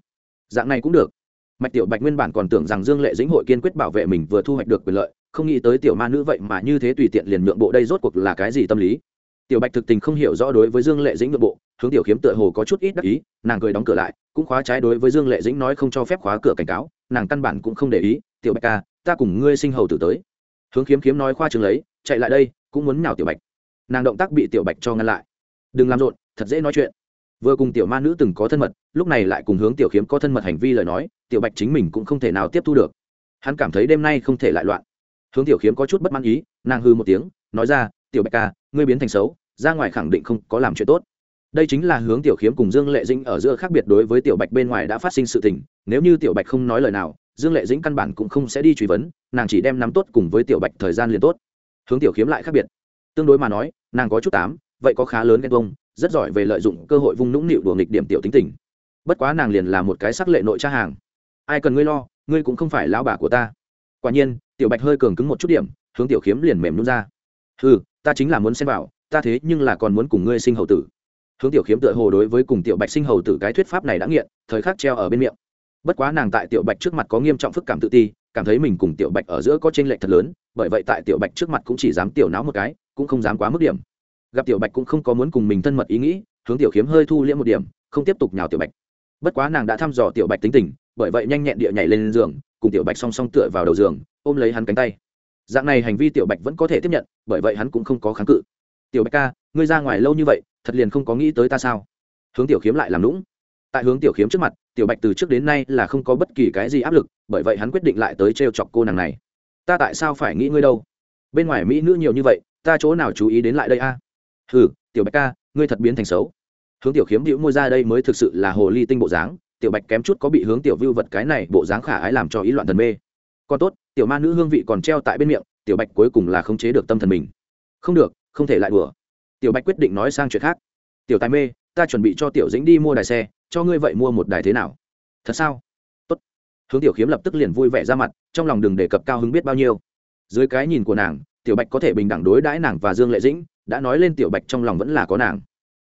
dạng này cũng được. Mạch tiểu bạch nguyên bản còn tưởng rằng dương lệ dĩnh hội kiên quyết bảo vệ mình vừa thu hoạch được quyền lợi, không nghĩ tới tiểu ma nữ vậy mà như thế tùy tiện liền nhượng bộ đây rốt cuộc là cái gì tâm lý tiểu bạch thực tình không hiểu rõ đối với dương lệ dĩnh nội bộ, hướng tiểu kiếm tựa hồ có chút ít đắc ý, nàng cười đóng cửa lại, cũng khóa trái đối với dương lệ dĩnh nói không cho phép khóa cửa cảnh cáo, nàng căn bản cũng không để ý, tiểu bạch ca ta cùng ngươi sinh hầu tử tới. Hướng kiếm kiếm nói khoa trường lấy, chạy lại đây, cũng muốn nhào tiểu bạch. Nàng động tác bị tiểu bạch cho ngăn lại. Đừng làm rộn, thật dễ nói chuyện. Vừa cùng tiểu ma nữ từng có thân mật, lúc này lại cùng hướng tiểu khiếm có thân mật hành vi lời nói, tiểu bạch chính mình cũng không thể nào tiếp thu được. Hắn cảm thấy đêm nay không thể lại loạn. Hướng tiểu khiếm có chút bất mãn ý, nàng hư một tiếng, nói ra, tiểu bạch ca ngươi biến thành xấu, ra ngoài khẳng định không có làm chuyện tốt. Đây chính là hướng tiểu khiếm cùng dương lệ dĩnh ở giữa khác biệt đối với tiểu bạch bên ngoài đã phát sinh sự tình, nếu như tiểu bạch không nói lời nào, dương lệ dĩnh căn bản cũng không sẽ đi truy vấn, nàng chỉ đem nắm tốt cùng với tiểu bạch thời gian liền tốt. Hướng tiểu khiếm lại khác biệt. Tương đối mà nói, nàng có chút tám vậy có khá lớn ghen bông rất giỏi về lợi dụng cơ hội vung nũng nịu đùa nghịch điểm tiểu tính tình. Bất quá nàng liền là một cái sắc lệ nội tra hàng. Ai cần ngươi lo, ngươi cũng không phải lão bà của ta. Quả nhiên, tiểu bạch hơi cường cứng một chút điểm, hướng tiểu khiếm liền mềm nhún ra. Ừ ta chính là muốn xem vào, ta thế nhưng là còn muốn cùng ngươi sinh hầu tử. Hướng tiểu khiếm tựa hồ đối với cùng tiểu bạch sinh hầu tử cái thuyết pháp này đã nghiện, thời khắc treo ở bên miệng. Bất quá nàng tại tiểu bạch trước mặt có nghiêm trọng phức cảm tự ti, cảm thấy mình cùng tiểu bạch ở giữa có tranh lệch thật lớn, bởi vậy tại tiểu bạch trước mặt cũng chỉ dám tiểu náo một cái, cũng không dám quá mức điểm. Gặp tiểu bạch cũng không có muốn cùng mình thân mật ý nghĩ, hướng tiểu khiếm hơi thu liễm một điểm, không tiếp tục nhào tiểu bạch. Bất quá nàng đã thăm dò tiểu bạch tính tình, bởi vậy nhanh nhẹn địa nhảy lên giường, cùng tiểu bạch song song tựa vào đầu giường, ôm lấy hắn cánh tay dạng này hành vi tiểu bạch vẫn có thể tiếp nhận, bởi vậy hắn cũng không có kháng cự. Tiểu bạch ca, ngươi ra ngoài lâu như vậy, thật liền không có nghĩ tới ta sao? Hướng tiểu khiếm lại làm lũng tại hướng tiểu khiếm trước mặt, tiểu bạch từ trước đến nay là không có bất kỳ cái gì áp lực, bởi vậy hắn quyết định lại tới t chọc cô nàng này. Ta tại sao phải nghĩ ngươi đâu? Bên ngoài mỹ nữ nhiều như vậy, ta chỗ nào chú ý đến lại đây a? À? hừ, tiểu bạch ca, ngươi thật biến thành xấu. Hướng tiểu khiếm hữu môi ra đây mới thực sự là hồ ly tinh bộ dáng, tiểu bạch kém chút có bị hướng tiểu vưu vật cái này bộ dáng khả ái làm cho ý loạn thần mê. Còn tốt tiểu ma nữ hương vị còn treo tại bên miệng, tiểu bạch cuối cùng là khống chế được tâm thần mình. Không được, không thể lại đùa. Tiểu bạch quyết định nói sang chuyện khác. Tiểu tài mê, ta chuẩn bị cho tiểu dĩnh đi mua đài xe, cho ngươi vậy mua một đài thế nào? Thật sao? Tốt. Hướng tiểu khiếm lập tức liền vui vẻ ra mặt, trong lòng đừng đề cập cao hứng biết bao nhiêu. Dưới cái nhìn của nàng, tiểu bạch có thể bình đẳng đối đãi nàng và dương lệ dĩnh, đã nói lên tiểu bạch trong lòng vẫn là có nàng.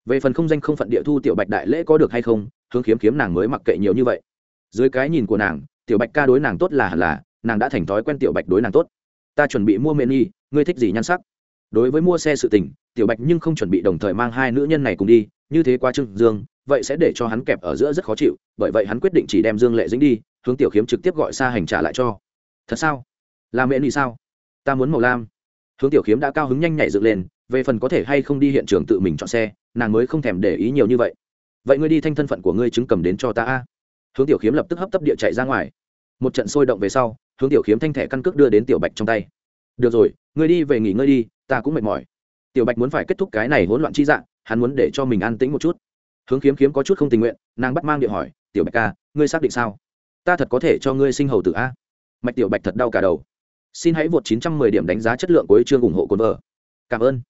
Về phần không danh không phận địa thu tiểu bạch đại lễ có được hay không, hướng kiếm kiếm nàng mới mặc kệ nhiều như vậy. Dưới cái nhìn của nàng, tiểu bạch ca đối nàng tốt là hẳn là nàng đã thành thói quen tiểu bạch đối nàng tốt. Ta chuẩn bị mua meni ngươi thích gì nhan sắc? Đối với mua xe sự tình, tiểu bạch nhưng không chuẩn bị đồng thời mang hai nữ nhân này cùng đi, như thế qua trương dương, vậy sẽ để cho hắn kẹp ở giữa rất khó chịu, bởi vậy hắn quyết định chỉ đem dương lệ dính đi, hướng tiểu khiếm trực tiếp gọi xa hành trả lại cho. Thật sao? Là mẹ nị sao? Ta muốn màu lam. Hướng tiểu khiếm đã cao hứng nhanh nhảy dựng lên, về phần có thể hay không đi hiện trường tự mình chọn xe, nàng mới không thèm để ý nhiều như vậy. Vậy ngươi đi thanh thân phận của ngươi chứng cầm đến cho ta a. Hướng tiểu khiếm lập tức hấp tấp địa chạy ra ngoài một trận sôi động về sau, hướng tiểu khiếm thanh thẻ căn cước đưa đến tiểu bạch trong tay. Được rồi, ngươi đi về nghỉ ngơi đi, ta cũng mệt mỏi. Tiểu bạch muốn phải kết thúc cái này hỗn loạn chi dạng, hắn muốn để cho mình an tĩnh một chút. Hướng kiếm kiếm có chút không tình nguyện, nàng bắt mang điện hỏi, tiểu bạch ca, ngươi xác định sao? Ta thật có thể cho ngươi sinh hầu tử a? Mạch tiểu bạch thật đau cả đầu. Xin hãy vượt 910 điểm đánh giá chất lượng của chương ủng hộ cồn vợ. Cảm ơn.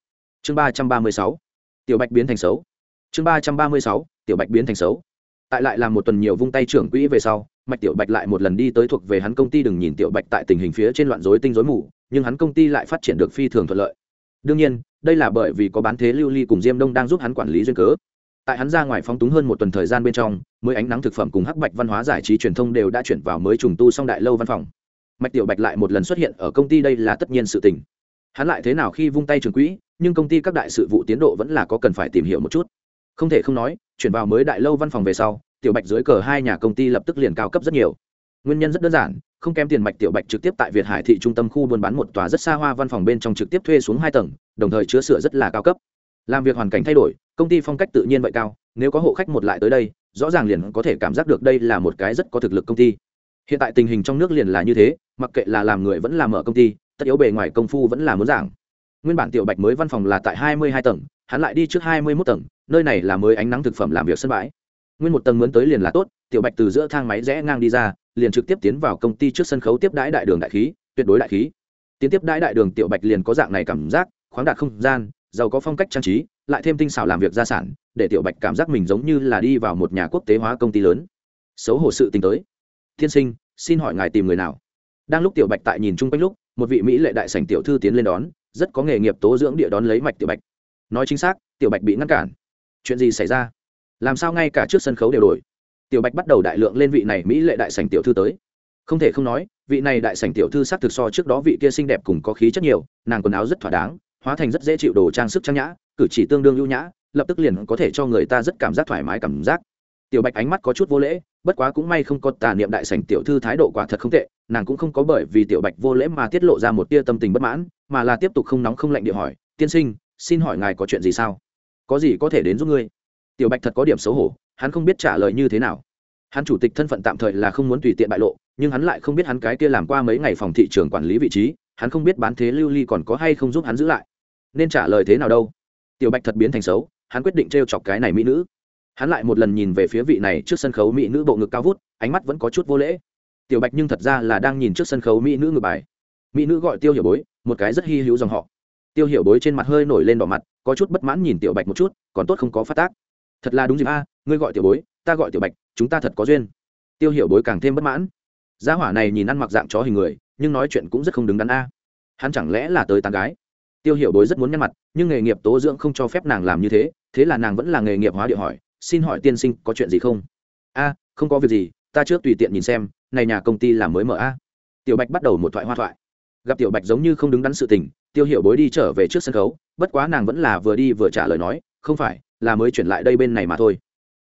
Chương 336. tiểu bạch biến thành xấu. Chương 336. tiểu bạch biến thành xấu tại lại làm một tuần nhiều vung tay trưởng quỹ về sau, mạch tiểu bạch lại một lần đi tới thuộc về hắn công ty đừng nhìn tiểu bạch tại tình hình phía trên loạn rối tinh rối mù, nhưng hắn công ty lại phát triển được phi thường thuận lợi. Đương nhiên, đây là bởi vì có bán thế lưu ly cùng diêm đông đang giúp hắn quản lý duyên cớ. Tại hắn ra ngoài phóng túng hơn một tuần thời gian bên trong, mới ánh nắng thực phẩm cùng hắc bạch văn hóa giải trí truyền thông đều đã chuyển vào mới trùng tu xong đại lâu văn phòng. Mạch tiểu bạch lại một lần xuất hiện ở công ty đây là tất nhiên sự tình. Hắn lại thế nào khi vung tay trường quỹ, nhưng công ty các đại sự vụ tiến độ vẫn là có cần phải tìm hiểu một chút. Không thể không nói chuyển vào mới đại lâu văn phòng về sau, tiểu bạch dưới cờ hai nhà công ty lập tức liền cao cấp rất nhiều. Nguyên nhân rất đơn giản, không kém tiền mạch tiểu bạch trực tiếp tại việt hải thị trung tâm khu buôn bán một tòa rất xa hoa văn phòng bên trong trực tiếp thuê xuống hai tầng, đồng thời chứa sửa rất là cao cấp. Làm việc hoàn cảnh thay đổi, công ty phong cách tự nhiên vậy cao, nếu có hộ khách một lại tới đây, rõ ràng liền có thể cảm giác được đây là một cái rất có thực lực công ty. Hiện tại tình hình trong nước liền là như thế, mặc kệ là làm người vẫn làm ở công ty, tất yếu bề ngoài công phu vẫn là muốn giảng. Nguyên bản tiểu bạch mới văn phòng là tại hai mươi hai tầng hắn lại đi trước hai mươi mốt tầng, nơi này là mới ánh nắng thực phẩm làm việc sân bãi. Nguyên một tầng mướn tới liền là tốt, tiểu bạch từ giữa thang máy rẽ ngang đi ra, liền trực tiếp tiến vào công ty trước sân khấu tiếp đãi đại đường đại khí, tuyệt đối đại khí. Tiến tiếp đãi đại đường tiểu bạch liền có dạng này cảm giác, khoáng đạt không gian, giàu có phong cách trang trí, lại thêm tinh xảo làm việc gia sản, để tiểu bạch cảm giác mình giống như là đi vào một nhà quốc tế hóa công ty lớn. Xấu hổ sự tính tới. Tiên sinh, xin hỏi ngài tìm người nào? Đang lúc tiểu bạch tại nhìn chung quanh lúc, một vị mỹ lệ đại sảnh tiểu thư tiến lên đón, rất có nghề nghiệp tố dưỡng địa đón lấy mạch tiểu bạch nói chính xác, tiểu bạch bị ngăn cản. Chuyện gì xảy ra? Làm sao ngay cả trước sân khấu đều đổi? Tiểu bạch bắt đầu đại lượng lên vị này mỹ lệ đại sảnh tiểu thư tới. Không thể không nói, vị này đại sảnh tiểu thư sắc thực so trước đó vị kia xinh đẹp cùng có khí chất nhiều, nàng quần áo rất thỏa đáng, hóa thành rất dễ chịu đồ trang sức trang nhã, cử chỉ tương đương ưu nhã, lập tức liền có thể cho người ta rất cảm giác thoải mái cảm giác. Tiểu bạch ánh mắt có chút vô lễ, bất quá cũng may không có tà niệm đại sảnh tiểu thư thái độ quả thật không tệ, nàng cũng không có bởi vì tiểu bạch vô lễ mà tiết lộ ra một tia tâm tình bất mãn, mà là tiếp tục không nóng không lạnh địa hỏi, tiên sinh xin hỏi ngài có chuyện gì sao? Có gì có thể đến giúp ngươi? Tiểu bạch thật có điểm xấu hổ, hắn không biết trả lời như thế nào. Hắn chủ tịch thân phận tạm thời là không muốn tùy tiện bại lộ, nhưng hắn lại không biết hắn cái kia làm qua mấy ngày phòng thị trường quản lý vị trí, hắn không biết bán thế lưu ly còn có hay không giúp hắn giữ lại. Nên trả lời thế nào đâu? Tiểu bạch thật biến thành xấu, hắn quyết định t r e o chọc cái này mỹ nữ. Hắn lại một lần nhìn về phía vị này trước sân khấu mỹ nữ bộ ngực cao vút, ánh mắt vẫn có chút vô lễ. Tiểu bạch nhưng thật ra là đang nhìn trước sân khấu mỹ nữ ngược bài. Mỹ nữ gọi tiêu hiểu bối, một cái rất hy hữu dòng họ tiêu hiểu bối trên mặt hơi nổi lên đỏ mặt, có chút bất mãn nhìn tiểu bạch một chút, còn tốt không có phát tác. Thật là đúng dịp a, ngươi gọi tiểu bối, ta gọi tiểu bạch, chúng ta thật có duyên. Tiêu hiểu bối càng thêm bất mãn. Gia hỏa này nhìn ăn mặc dạng chó hình người, nhưng nói chuyện cũng rất không đứng đắn a. Hắn chẳng lẽ là tới tán gái? Tiêu hiểu bối rất muốn nhăn mặt, nhưng nghề nghiệp tố dưỡng không cho phép nàng làm như thế thế là nàng vẫn là nghề nghiệp hóa địa hỏi, xin hỏi tiên sinh có chuyện gì không? A, không có việc gì, ta trước tùy tiện nhìn xem, này nhà công ty làm mới mở a. Tiểu bạch bắt đầu một thoại hoa thoại gặp tiểu bạch giống như không đứng đắn sự tình, tiêu hiểu bối đi trở về trước sân khấu, bất quá nàng vẫn là vừa đi vừa trả lời nói, không phải, là mới chuyển lại đây bên này mà thôi.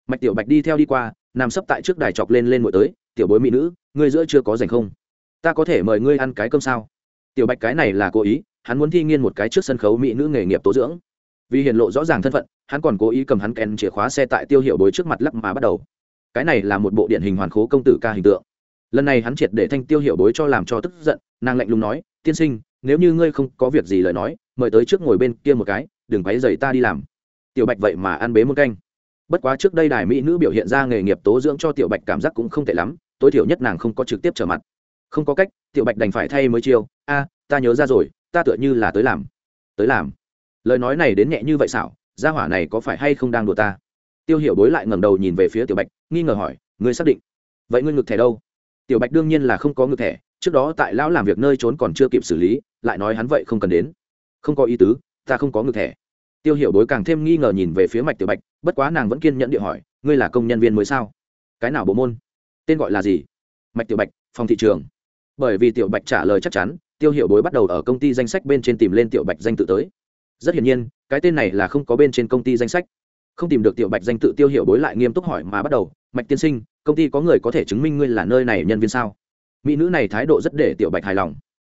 Mạch tiểu bạch đi theo đi qua, nằm sấp tại trước đài chọc lên lên mỗi tới, tiểu bối mỹ nữ, ngươi giữa chưa có dành không? Ta có thể mời ngươi ăn cái cơm sao? Tiểu bạch cái này là cố ý, hắn muốn thi nghiên một cái trước sân khấu mỹ nữ nghề nghiệp tố dưỡng. Vì hiện lộ rõ ràng thân phận, hắn còn cố ý cầm hắn kèn chìa khóa xe tại tiêu hiệu bối trước mặt lắc mà bắt đầu. Cái này là một bộ điện hình hoàn khố công tử ca hình tượng lần này hắn triệt để thanh tiêu hiểu bối cho làm cho tức giận, nàng lạnh lùng nói, tiên sinh, nếu như ngươi không có việc gì lời nói, mời tới trước ngồi bên kia một cái, đừng quấy dày ta đi làm. Tiểu bạch vậy mà ăn bế một canh. Bất quá trước đây đài mỹ nữ biểu hiện ra nghề nghiệp tố dưỡng cho tiểu bạch cảm giác cũng không tệ lắm, tối thiểu nhất nàng không có trực tiếp trở mặt. Không có cách, tiểu bạch đành phải thay mới chiêu, a, ta nhớ ra rồi, ta tựa như là tới làm. Tới làm? Lời nói này đến nhẹ như vậy xảo, gia hỏa này có phải hay không đang đùa ta? Tiêu hiểu bối lại ngẩng đầu nhìn về phía tiểu bạch, nghi ngờ hỏi, ngươi xác định? Vậy ngươi ngực thẻ đâu? Tiểu bạch đương nhiên là không có ngược thẻ, trước đó tại lão làm việc nơi trốn còn chưa kịp xử lý, lại nói hắn vậy không cần đến. Không có ý tứ, ta không có ngược thẻ. Tiêu hiểu bối càng thêm nghi ngờ nhìn về phía mạch tiểu bạch, bất quá nàng vẫn kiên nhẫn địa hỏi, ngươi là công nhân viên mới sao? Cái nào bộ môn? Tên gọi là gì? Mạch tiểu bạch, phòng thị trường. Bởi vì tiểu bạch trả lời chắc chắn, tiêu hiểu bối bắt đầu ở công ty danh sách bên trên tìm lên tiểu bạch danh tự tới. Rất hiển nhiên, cái tên này là không có bên trên công ty danh sách. Không tìm được tiểu bạch danh tự, tiêu hiểu bối lại nghiêm túc hỏi mà bắt đầu, mạch tiên sinh công ty có người có thể chứng minh ngươi là nơi này nhân viên sao? Mỹ nữ này thái độ rất để tiểu bạch hài lòng.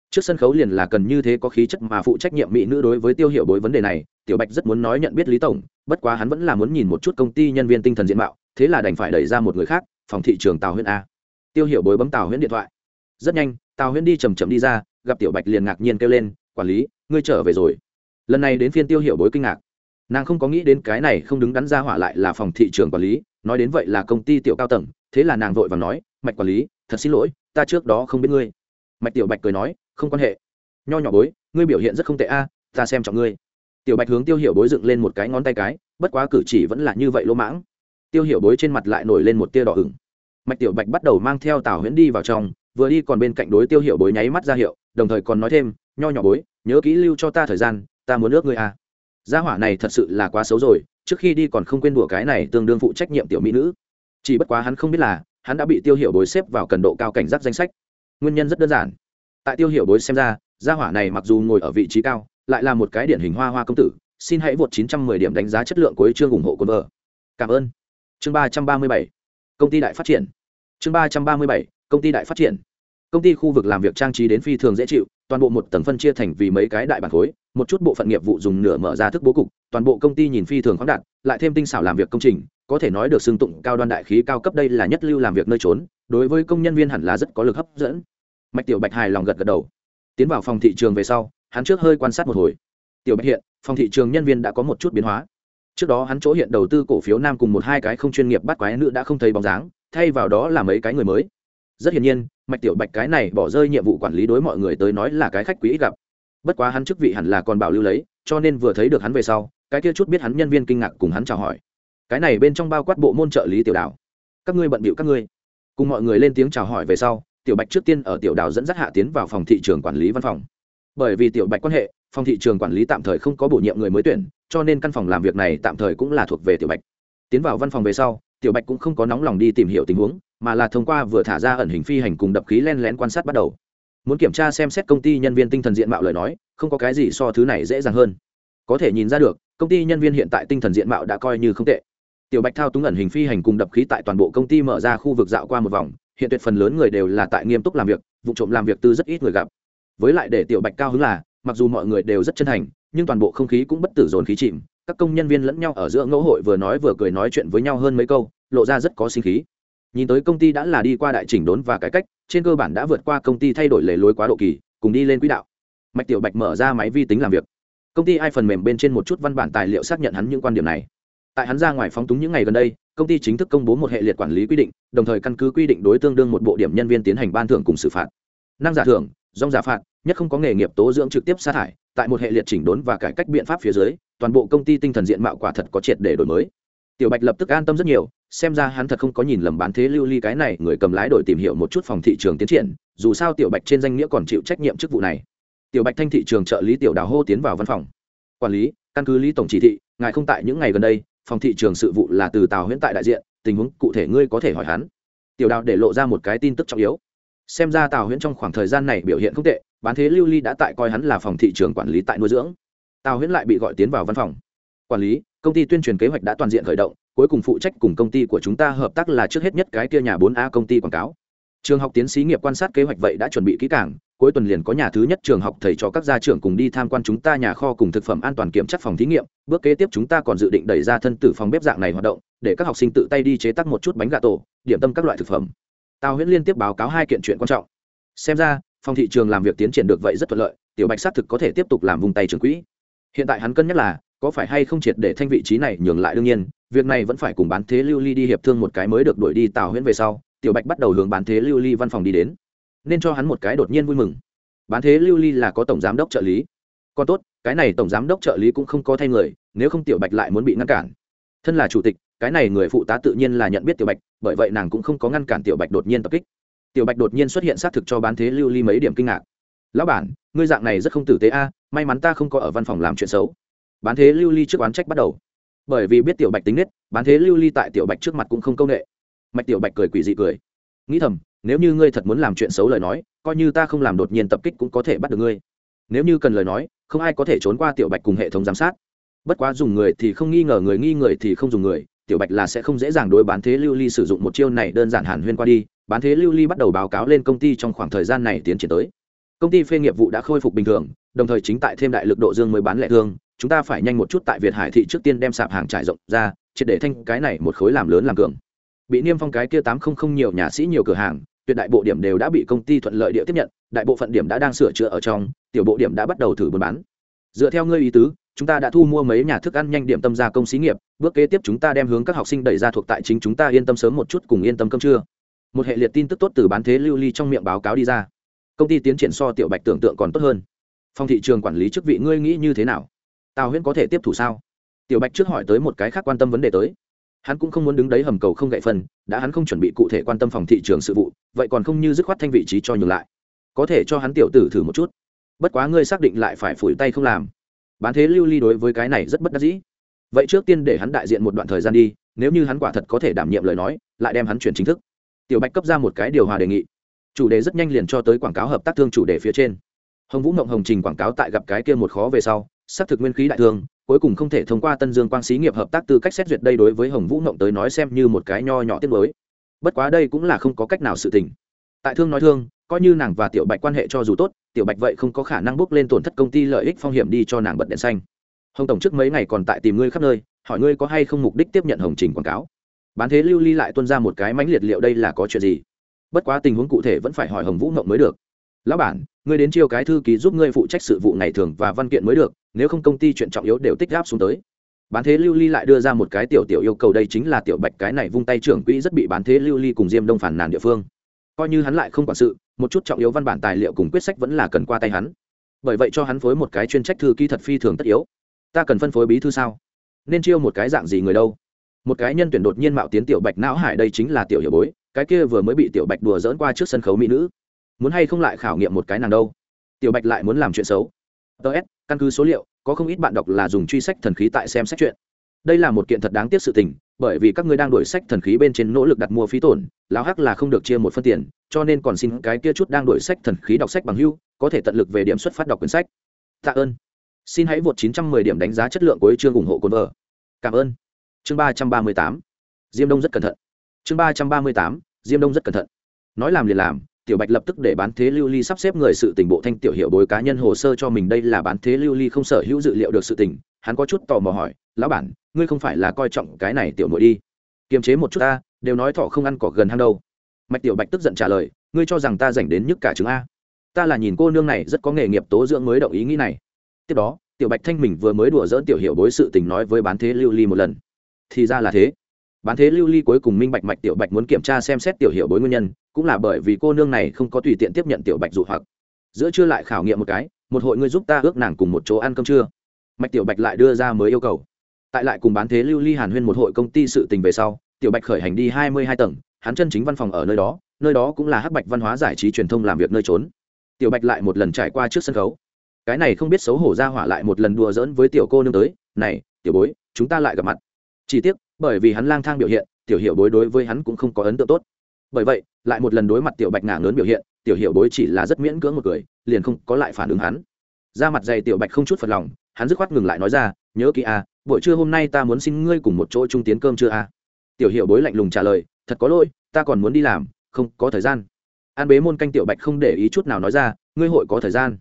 Trước sân khấu liền là cần như thế có khí chất mà phụ trách nhiệm mỹ nữ đối với tiêu hiểu bối vấn đề này, tiểu bạch rất muốn nói nhận biết lý tổng, bất quá hắn vẫn là muốn nhìn một chút công ty nhân viên tinh thần diện mạo, thế là đành phải đẩy ra một người khác, phòng thị trường tào huyễn a. Tiêu hiểu bối bấm tào huyễn điện thoại. Rất nhanh, tào huyễn đi chầm chậm đi ra, gặp tiểu bạch liền ngạc nhiên kêu lên, quản lý, ngươi trở về rồi. Lần này đến phiên tiêu hiểu bối kinh ngạc nàng không có nghĩ đến cái này không đứng đắn ra hỏa lại là phòng thị trường quản lý, nói đến vậy là công ty tiểu cao tầng, thế là nàng vội và nói, mạch quản lý, thật xin lỗi, ta trước đó không biết ngươi. Mạch tiểu bạch cười nói, không quan hệ. Nho nhỏ bối, ngươi biểu hiện rất không tệ a, ta xem trọng ngươi. Tiểu bạch hướng tiêu hiểu bối dựng lên một cái ngón tay cái, bất quá cử chỉ vẫn là như vậy lỗ mãng. Tiêu hiểu bối trên mặt lại nổi lên một tia đỏ ửng. Mạch tiểu bạch bắt đầu mang theo tào huyễn đi vào trong, vừa đi còn bên cạnh đối tiêu hiểu bối nháy mắt ra hiệu, đồng thời còn nói thêm, nho nhỏ bối, nhớ kỹ lưu cho ta thời gian, ta muốn ước ngươi a gia hỏa này thật sự là quá xấu rồi, trước khi đi còn không quên đùa cái này tương đương phụ trách nhiệm tiểu mỹ nữ. Chỉ bất quá hắn không biết là, hắn đã bị tiêu hiệu bối xếp vào cần độ cao cảnh giác danh sách. Nguyên nhân rất đơn giản. Tại tiêu hiệu bối xem ra, gia hỏa này mặc dù ngồi ở vị trí cao, lại là một cái điển hình hoa hoa công tử, xin hãy vượt 910 điểm đánh giá chất lượng cuối chương ủng hộ cồn vợ. Cảm ơn. Chương 337 công ty đại phát triển. Chương 337 công ty đại phát triển. Công ty khu vực làm việc trang trí đến phi thường dễ chịu toàn bộ một tầng phân chia thành vì mấy cái đại bản khối, một chút bộ phận nghiệp vụ dùng nửa mở ra thức bố cục, toàn bộ công ty nhìn phi thường khoáng đạt, lại thêm tinh xảo làm việc công trình, có thể nói được xưng tụng cao đoan đại khí cao cấp đây là nhất lưu làm việc nơi trốn, đối với công nhân viên hẳn là rất có lực hấp dẫn. Mạch tiểu bạch hài lòng gật gật đầu. Tiến vào phòng thị trường về sau, hắn trước hơi quan sát một hồi. Tiểu bạch hiện, phòng thị trường nhân viên đã có một chút biến hóa. Trước đó hắn chỗ hiện đầu tư cổ phiếu nam cùng một hai cái không chuyên nghiệp bắt quái nữ đã không thấy bóng dáng, thay vào đó là mấy cái người mới rất hiển nhiên, mạch tiểu bạch cái này bỏ rơi nhiệm vụ quản lý đối mọi người tới nói là cái khách quý ít gặp. Bất quá hắn chức vị hẳn là còn bảo lưu lấy, cho nên vừa thấy được hắn về sau, cái kia chút biết hắn nhân viên kinh ngạc cùng hắn chào hỏi. Cái này bên trong bao quát bộ môn trợ lý tiểu đảo. Các ngươi bận bịu các ngươi. Cùng mọi người lên tiếng chào hỏi về sau, tiểu bạch trước tiên ở tiểu đảo dẫn dắt hạ tiến vào phòng thị trường quản lý văn phòng. Bởi vì tiểu bạch quan hệ, phòng thị trường quản lý tạm thời không có bổ nhiệm người mới tuyển, cho nên căn phòng làm việc này tạm thời cũng là thuộc về tiểu bạch. Tiến vào văn phòng về sau, tiểu bạch cũng không có nóng lòng đi tìm hiểu tình huống mà là thông qua vừa thả ra ẩn hình phi hành cùng đập khí len lén quan sát bắt đầu. Muốn kiểm tra xem xét công ty nhân viên tinh thần diện mạo lời nói, không có cái gì so thứ này dễ dàng hơn. Có thể nhìn ra được, công ty nhân viên hiện tại tinh thần diện mạo đã coi như không tệ. Tiểu bạch thao túng ẩn hình phi hành cùng đập khí tại toàn bộ công ty mở ra khu vực dạo qua một vòng, hiện tuyệt phần lớn người đều là tại nghiêm túc làm việc, vụ trộm làm việc tư rất ít người gặp. Với lại để tiểu bạch cao hứng là, mặc dù mọi người đều rất chân thành, nhưng toàn bộ không khí cũng bất tử dồn khí chìm, các công nhân viên lẫn nhau ở giữa ngẫu hội vừa nói vừa cười nói chuyện với nhau hơn mấy câu, lộ ra rất có sinh khí nhìn tới công ty đã là đi qua đại chỉnh đốn và cải cách, trên cơ bản đã vượt qua công ty thay đổi lề lối quá độ kỳ, cùng đi lên quỹ đạo. Mạch tiểu bạch mở ra máy vi tính làm việc. Công ty ai phần mềm bên trên một chút văn bản tài liệu xác nhận hắn những quan điểm này. Tại hắn ra ngoài phóng túng những ngày gần đây, công ty chính thức công bố một hệ liệt quản lý quy định, đồng thời căn cứ quy định đối tương đương một bộ điểm nhân viên tiến hành ban thưởng cùng xử phạt. Năng giả thưởng dòng giả phạt, nhất không có nghề nghiệp tố dưỡng trực tiếp sa thải, tại một hệ liệt chỉnh đốn và cải cách biện pháp phía dưới, toàn bộ công ty tinh thần diện mạo quả thật có triệt để đổi mới. Tiểu bạch lập tức an tâm rất nhiều xem ra hắn thật không có nhìn lầm bán thế lưu ly cái này, người cầm lái đổi tìm hiểu một chút phòng thị trường tiến triển, dù sao tiểu bạch trên danh nghĩa còn chịu trách nhiệm chức vụ này. Tiểu bạch thanh thị trường trợ lý tiểu đào hô tiến vào văn phòng. Quản lý, căn cứ lý tổng chỉ thị, ngài không tại những ngày gần đây, phòng thị trường sự vụ là từ tào huyễn tại đại diện, tình huống cụ thể ngươi có thể hỏi hắn. Tiểu đào để lộ ra một cái tin tức trọng yếu. Xem ra tào huyễn trong khoảng thời gian này biểu hiện không tệ, bán thế lưu ly đã tại coi hắn là phòng thị trường quản lý tại nuôi dưỡng. Tào huyễn lại bị gọi tiến vào văn phòng. Quản lý, công ty tuyên truyền kế hoạch đã toàn diện khởi động cuối cùng phụ trách cùng công ty của chúng ta hợp tác là trước hết nhất cái kia nhà bốn a công ty quảng cáo. Trường học tiến sĩ nghiệp quan sát kế hoạch vậy đã chuẩn bị kỹ càng, cuối tuần liền có nhà thứ nhất trường học thầy cho các gia trưởng cùng đi tham quan chúng ta nhà kho cùng thực phẩm an toàn kiểm chất phòng thí nghiệm, bước kế tiếp chúng ta còn dự định đẩy ra thân tử phòng bếp dạng này hoạt động, để các học sinh tự tay đi chế tác một chút bánh gà tổ, điểm tâm các loại thực phẩm. Tào huyễn liên tiếp báo cáo hai kiện chuyện quan trọng. Xem ra, phòng thị trường làm việc tiến triển được vậy rất thuận lợi, tiểu bạch xác thực có thể tiếp tục làm vùng tay trường quỹ. Hiện tại hắn cân nhắc là có phải hay không triệt để thanh vị trí này nhường lại đương nhiên, việc này vẫn phải cùng bán thế lưu ly đi hiệp thương một cái mới được đuổi đi tào huyễn về sau, tiểu bạch bắt đầu hướng bán thế lưu ly văn phòng đi đến. Nên cho hắn một cái đột nhiên vui mừng. Bán thế lưu ly là có tổng giám đốc trợ lý. Còn tốt, cái này tổng giám đốc trợ lý cũng không có thay người, nếu không tiểu bạch lại muốn bị ngăn cản. Thân là chủ tịch, cái này người phụ tá tự nhiên là nhận biết tiểu bạch, bởi vậy nàng cũng không có ngăn cản tiểu bạch đột nhiên tập kích. Tiểu bạch đột nhiên xuất hiện xác thực cho bán thế lưu ly mấy điểm kinh ngạc. Lão bản, ngươi dạng này rất không tử tế a, may mắn ta không có ở văn phòng làm chuyện xấu bán thế lưu ly trước oán trách bắt đầu. Bởi vì biết tiểu bạch tính nết, bán thế lưu ly tại tiểu bạch trước mặt cũng không công nghệ mạch tiểu bạch cười quỷ dị cười. Nghĩ thầm, nếu như ngươi thật muốn làm chuyện xấu lời nói, coi như ta không làm đột nhiên tập kích cũng có thể bắt được ngươi. Nếu như cần lời nói, không ai có thể trốn qua tiểu bạch cùng hệ thống giám sát. Bất quá dùng người thì không nghi ngờ người nghi người thì không dùng người, tiểu bạch là sẽ không dễ dàng đối bán thế lưu ly sử dụng một chiêu này đơn giản hàn huyên qua đi. Bán thế lưu ly bắt đầu báo cáo lên công ty trong khoảng thời gian này tiến triển tới. Công ty phê nghiệp vụ đã khôi phục bình thường, đồng thời chính tại thêm đại lực độ dương mới bán lẻ thương chúng ta phải nhanh một chút tại việt hải thị trước tiên đem sạp hàng trải rộng ra, triệt để thanh cái này một khối làm lớn làm cường. Bị niêm phong cái kia tám không không nhiều nhà sĩ nhiều cửa hàng, tuyệt đại bộ điểm đều đã bị công ty thuận lợi địa tiếp nhận, đại bộ phận điểm đã đang sửa chữa ở trong, tiểu bộ điểm đã bắt đầu thử buôn bán. Dựa theo ngươi ý tứ, chúng ta đã thu mua mấy nhà thức ăn nhanh điểm tâm gia công xí nghiệp, bước kế tiếp chúng ta đem hướng các học sinh đẩy ra thuộc tại chính chúng ta yên tâm sớm một chút cùng yên tâm cơm trưa. Một hệ liệt tin tức tốt từ bán thế lưu ly trong miệng báo cáo đi ra. Công ty tiến triển so tiểu bạch tưởng tượng còn tốt hơn. Phòng thị trường quản lý chức vị ngươi nghĩ như thế nào? Tào huyễn có thể tiếp thủ sao? Tiểu bạch trước hỏi tới một cái khác quan tâm vấn đề tới. Hắn cũng không muốn đứng đấy hầm cầu không gậy phân đã hắn không chuẩn bị cụ thể quan tâm phòng thị trường sự vụ, vậy còn không như dứt khoát thanh vị trí cho nhường lại. Có thể cho hắn tiểu tử thử một chút. Bất quá ngươi xác định lại phải phủi tay không làm. Bán thế lưu ly đối với cái này rất bất đắc dĩ. Vậy trước tiên để hắn đại diện một đoạn thời gian đi, nếu như hắn quả thật có thể đảm nhiệm lời nói, lại đem hắn chuyển chính thức. Tiểu bạch cấp ra một cái điều hòa đề nghị. Chủ đề rất nhanh liền cho tới quảng cáo hợp tác thương chủ đề phía trên. Hồng vũ mộng hồng trình quảng cáo tại gặp cái kia một khó về sau xác thực nguyên khí đại thương cuối cùng không thể thông qua tân dương quang xí nghiệp hợp tác tư cách xét duyệt đây đối với hồng vũ mộng tới nói xem như một cái nho nhỏ tiết mới. Bất quá đây cũng là không có cách nào sự tình. Tại thương nói thương, coi như nàng và tiểu bạch quan hệ cho dù tốt, tiểu bạch vậy không có khả năng bước lên tổn thất công ty lợi ích phong hiểm đi cho nàng bật đèn xanh. Hồng tổng trước mấy ngày còn tại tìm ngươi khắp nơi, hỏi ngươi có hay không mục đích tiếp nhận hồng trình quảng cáo. Bán thế lưu ly lại tuân ra một cái mãnh liệt liệu đây là có chuyện gì? Bất quá tình huống cụ thể vẫn phải hỏi hồng vũ mộng mới được. Lão bản, ngươi đến chiêu cái thư ký giúp ngươi phụ trách sự vụ ngày thường và văn kiện mới được nếu không công ty chuyện trọng yếu đều tích gáp xuống tới. Bán thế lưu ly lại đưa ra một cái tiểu tiểu yêu cầu đây chính là tiểu bạch cái này vung tay trưởng quỹ rất bị bán thế lưu ly cùng diêm đông phản nàn địa phương. Coi như hắn lại không quản sự, một chút trọng yếu văn bản tài liệu cùng quyết sách vẫn là cần qua tay hắn. Bởi vậy cho hắn phối một cái chuyên trách thư ký thật phi thường tất yếu. Ta cần phân phối bí thư sao? Nên chiêu một cái dạng gì người đâu? Một cái nhân tuyển đột nhiên mạo tiến tiểu bạch não hải đây chính là tiểu hiểu bối, cái kia vừa mới bị tiểu bạch đùa dỡn qua trước sân khấu mỹ nữ. Muốn hay không lại khảo nghiệm một cái nàng đâu? Tiểu bạch lại muốn làm chuyện xấu. Ts căn cứ số liệu, có không ít bạn đọc là dùng truy sách thần khí tại xem sách chuyện. Đây là một kiện thật đáng tiếc sự tình, bởi vì các ngươi đang đổi sách thần khí bên trên nỗ lực đặt mua phí tổn, lão hắc là không được chia một phân tiền, cho nên còn xin cái kia chút đang đổi sách thần khí đọc sách bằng hưu, có thể tận lực về điểm xuất phát đọc quyển sách. Tạ ơn. Xin hãy vượt 910 điểm đánh giá chất lượng của chương ủng hộ cồn vợ. Cảm ơn. Chương 338 diêm đông rất cẩn thận. Chương 338 diêm đông rất cẩn thận. Nói làm liền làm tiểu bạch lập tức để bán thế lưu ly sắp xếp người sự tình, bộ thanh tiểu hiệu bối cá nhân hồ sơ cho mình, đây là bán thế lưu ly không sở hữu dự liệu được sự tình. Hắn có chút tò mò hỏi, lão bản, ngươi không phải là coi trọng cái này tiểu nội đi? Kiềm chế một chút ta, đều nói thọ không ăn cỏ gần hang đâu. Mạch tiểu bạch tức giận trả lời, ngươi cho rằng ta dành đến nhức cả chứng a? Ta là nhìn cô nương này rất có nghề nghiệp tố dưỡng mới động ý nghĩ này. Tiếp đó, tiểu bạch thanh mình vừa mới đùa dỡn tiểu hiệu bối sự tình nói với bán thế lưu ly một lần. Thì ra là thế bán thế lưu ly cuối cùng minh bạch mạch tiểu bạch muốn kiểm tra xem xét tiểu hiệu bối nguyên nhân, cũng là bởi vì cô nương này không có tùy tiện tiếp nhận tiểu bạch dụ hoặc. Giữa trưa lại khảo nghiệm một cái, một hội ngươi giúp ta ước nàng cùng một chỗ ăn cơm trưa. Mạch tiểu bạch lại đưa ra mới yêu cầu. Tại lại cùng bán thế lưu ly hàn huyên một hội công ty sự tình về sau, tiểu bạch khởi hành đi hai mươi hai tầng, hắn chân chính văn phòng ở nơi đó nơi đó cũng là hắc bạch văn hóa giải trí truyền thông làm việc nơi trốn. Tiểu bạch lại một lần trải qua trước sân khấu. Cái này không biết xấu hổ ra hỏa lại một lần đùa giỡn với tiểu cô nương tới, này, tiểu bối, chúng ta lại gặp mặt. Chỉ tiếc bởi vì hắn lang thang biểu hiện, tiểu hiệu bối đối với hắn cũng không có ấn tượng tốt. Bởi vậy, lại một lần đối mặt tiểu bạch ngả lớn biểu hiện, tiểu hiệu bối chỉ là rất miễn cưỡng một cười, liền không có lại phản ứng hắn. Ra mặt dày tiểu bạch không chút phật lòng, hắn dứt khoát ngừng lại nói ra, nhớ kỹ à buổi trưa hôm nay ta muốn xin ngươi cùng một chỗ trung tiến cơm chưa à tiểu hiệu bối lạnh lùng trả lời, thật có lỗi, ta còn muốn đi làm, không có thời gian. An bế môn canh tiểu bạch không để ý chút nào nói ra, ngươi hội có thời gian.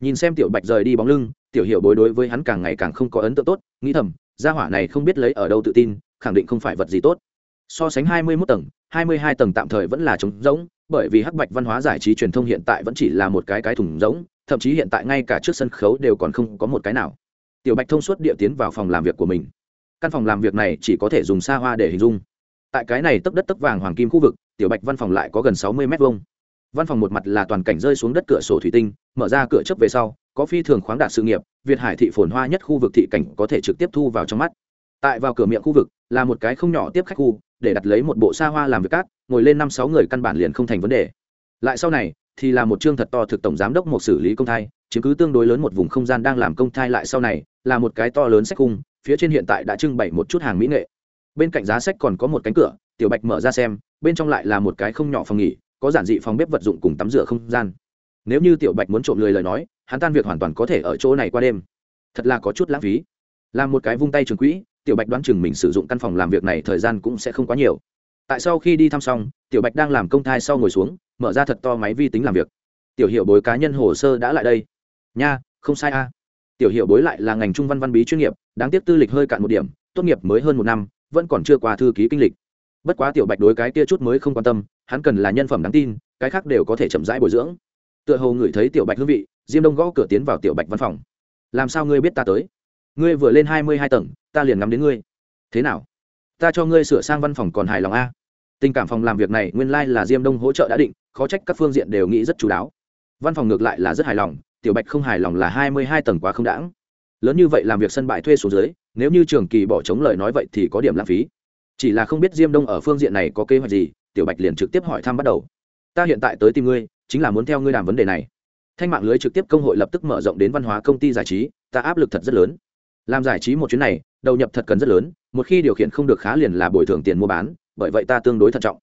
Nhìn xem tiểu bạch rời đi bóng lưng, tiểu hiệu bối đối với hắn càng ngày càng không có ấn tượng tốt, nghĩ thầm, gia hỏa này không biết lấy ở đâu tự tin khẳng định không phải vật gì tốt. So sánh hai mươi 21 tầng, hai mươi hai tầng tạm thời vẫn là trống rỗng, bởi vì hắc bạch văn hóa giải trí truyền thông hiện tại vẫn chỉ là một cái cái thùng rỗng, thậm chí hiện tại ngay cả trước sân khấu đều còn không có một cái nào. Tiểu bạch thông suốt địa tiến vào phòng làm việc của mình. Căn phòng làm việc này chỉ có thể dùng xa hoa để hình dung. Tại cái này tấp đất tấp vàng hoàng kim khu vực, tiểu bạch văn phòng lại có gần sáu mươi m hai văn phòng một mặt là toàn cảnh rơi xuống đất cửa sổ thủy tinh, mở ra cửa chấp về sau, có phi thường khoáng đạt sự nghiệp, việt hải thị phồn hoa nhất khu vực thị cảnh có thể trực tiếp thu vào trong mắt tại vào cửa miệng khu vực, là một cái không nhỏ tiếp khách khu, để đặt lấy một bộ xa hoa làm việc cát, ngồi lên năm sáu người căn bản liền không thành vấn đề. Lại sau này, thì là một chương thật to thực tổng giám đốc một xử lý công thai, chiếm cứ tương đối lớn một vùng không gian đang làm công thai lại sau này, là một cái to lớn sách khung, phía trên hiện tại đã trưng bày một chút hàng mỹ nghệ. Bên cạnh giá sách còn có một cánh cửa, tiểu bạch mở ra xem, bên trong lại là một cái không nhỏ phòng nghỉ, có giản dị phòng bếp vật dụng cùng tắm rửa không gian. Nếu như tiểu bạch muốn trộm lười lời nói, hắn tan việc hoàn toàn có thể ở chỗ này qua đêm. Thật là có chút lãng phí. Làm một cái vung tay trường quỹ tiểu bạch đoán chừng mình sử dụng căn phòng làm việc này thời gian cũng sẽ không quá nhiều. Tại sau khi đi thăm xong, tiểu bạch đang làm công thai sau ngồi xuống, mở ra thật to máy vi tính làm việc. Tiểu hiệu bối cá nhân hồ sơ đã lại đây. Nha, không sai a. Tiểu hiệu bối lại là ngành trung văn văn bí chuyên nghiệp, đáng tiếc tư lịch hơi cạn một điểm, tốt nghiệp mới hơn một năm, vẫn còn chưa qua thư ký kinh lịch. Bất quá tiểu bạch đối cái kia chút mới không quan tâm, hắn cần là nhân phẩm đáng tin, cái khác đều có thể chậm rãi bồi dưỡng. Tựa hồ ngửi thấy tiểu bạch hương vị, diêm đông gõ cửa tiến vào tiểu bạch văn phòng. Làm sao ngươi biết ta tới? Ngươi vừa lên hai mươi hai tầng, ta liền ngắm đến ngươi. Thế nào? Ta cho ngươi sửa sang văn phòng còn hài lòng a. Tình cảm phòng làm việc này nguyên lai、like、là diêm đông hỗ trợ đã định, khó trách các phương diện đều nghĩ rất chú đáo. Văn phòng ngược lại là rất hài lòng, tiểu bạch không hài lòng là hai mươi hai tầng quá không đãng lớn như vậy làm việc sân bãi thuê xuống dưới, nếu như trường kỳ bỏ chống lời nói vậy thì có điểm lãng phí. Chỉ là không biết diêm đông ở phương diện này có kế hoạch gì, tiểu bạch liền trực tiếp hỏi thăm bắt đầu. Ta hiện tại tới tìm ngươi, chính là muốn theo ngươi làm vấn đề này. Thanh mạng lưới trực tiếp công hội lập tức mở rộng đến văn hóa công ty giải trí, ta áp lực thật rất lớn làm giải trí một chuyến này, đầu nhập thật cần rất lớn, một khi điều khiển không được khá liền là bồi thường tiền mua bán, bởi vậy ta tương đối thận trọng.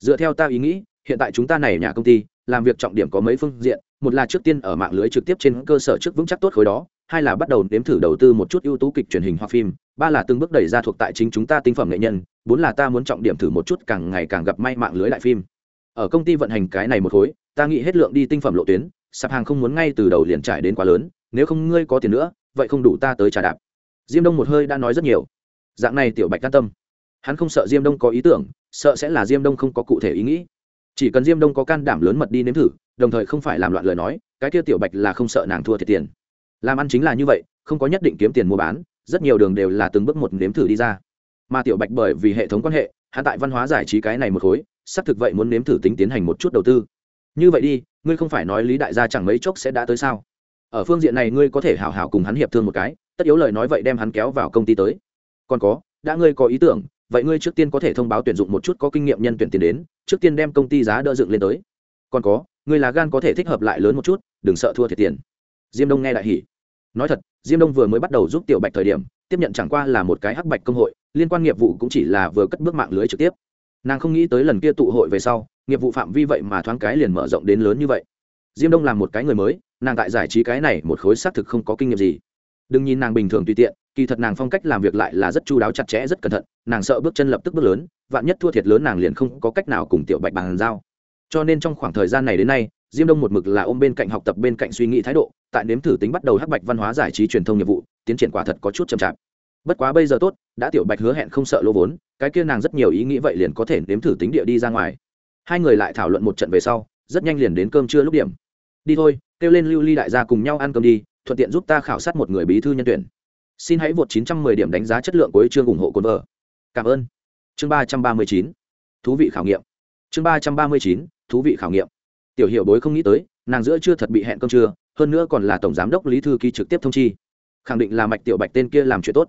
Dựa theo ta ý nghĩ, hiện tại chúng ta này nhà công ty, làm việc trọng điểm có mấy phương diện, một là trước tiên ở mạng lưới trực tiếp trên cơ sở trước vững chắc tốt khối đó, hai là bắt đầu nếm thử đầu tư một chút ưu tú kịch truyền hình hoặc phim, ba là từng bước đẩy ra thuộc tại chính chúng ta tinh phẩm nghệ nhân, bốn là ta muốn trọng điểm thử một chút càng ngày càng gặp may mạng lưới đại phim. Ở công ty vận hành cái này một khối, ta nghĩ hết lượng đi tinh phẩm lộ tuyến, sạp hàng không muốn ngay từ đầu liền trải đến quá lớn, nếu không ngươi có tiền nữa, vậy không đủ ta tới trả đạp diêm đông một hơi đã nói rất nhiều. Dạng này tiểu bạch can tâm, hắn không sợ diêm đông có ý tưởng, sợ sẽ là diêm đông không có cụ thể ý nghĩ. Chỉ cần diêm đông có can đảm lớn mật đi nếm thử, đồng thời không phải làm loạn lời nói, cái kia tiểu bạch là không sợ nàng thua thiệt tiền. Làm ăn chính là như vậy, không có nhất định kiếm tiền mua bán, rất nhiều đường đều là từng bước một nếm thử đi ra. Mà tiểu bạch bởi vì hệ thống quan hệ, hắn tại văn hóa giải trí cái này một khối, xác thực vậy muốn nếm thử tính tiến hành một chút đầu tư. Như vậy đi, ngươi không phải nói lý đại gia chẳng mấy chốc sẽ đã tới sao? Ở phương diện này ngươi có thể hảo hảo cùng hắn hiệp thương một cái tất yếu lời nói vậy đem hắn kéo vào công ty tới. Còn có, đã ngươi có ý tưởng, vậy ngươi trước tiên có thể thông báo tuyển dụng một chút có kinh nghiệm nhân tuyển tiền đến, trước tiên đem công ty giá đỡ dựng lên tới. Còn có, ngươi là gan có thể thích hợp lại lớn một chút, đừng sợ thua thiệt tiền. Diêm đông nghe đại hỉ. Nói thật, diêm đông vừa mới bắt đầu giúp tiểu bạch thời điểm, tiếp nhận chẳng qua là một cái hắc bạch công hội, liên quan nghiệp vụ cũng chỉ là vừa cất bước mạng lưới trực tiếp. Nàng không nghĩ tới lần kia tụ hội về sau, nghiệp vụ phạm vi vậy mà thoáng cái liền mở rộng đến lớn như vậy. Diêm đông làm một cái người mới, nàng tại giải trí cái này một khối xác thực không có kinh nghiệm gì đừng nhìn nàng bình thường tùy tiện, kỳ thật nàng phong cách làm việc lại là rất chu đáo chặt chẽ, rất cẩn thận. Nàng sợ bước chân lập tức bước lớn, vạn nhất thua thiệt lớn nàng liền không có cách nào cùng tiểu bạch bàn giao. Cho nên trong khoảng thời gian này đến nay, diêm đông một mực là ôm bên cạnh học tập, bên cạnh suy nghĩ thái độ, tại nếm thử tính bắt đầu hắc bạch văn hóa giải trí truyền thông nghiệp vụ, tiến triển quả thật có chút chậm chạp. Bất quá bây giờ tốt, đã tiểu bạch hứa hẹn không sợ lỗ vốn, cái kia nàng rất nhiều ý nghĩ vậy liền có thể nếm thử tính địa đi ra ngoài. Hai người lại thảo luận một trận về sau, rất nhanh liền đến cơm trưa lúc điểm. Đi thôi, kêu lên lưu ly đại gia cùng nhau ăn cơm đi thuận tiện giúp ta khảo sát một người bí thư nhân tuyển. Xin hãy vượt 910 điểm đánh giá chất lượng của chương ủng hộ cồn vợ. Cảm ơn. Chương 339 thú vị khảo nghiệm. Chương 339 thú vị khảo nghiệm. Tiểu hiệu bối không nghĩ tới, nàng giữa chưa thật bị hẹn cơm trưa, hơn nữa còn là tổng giám đốc lý thư ký trực tiếp thông chi. Khẳng định là mạch tiểu bạch tên kia làm chuyện tốt.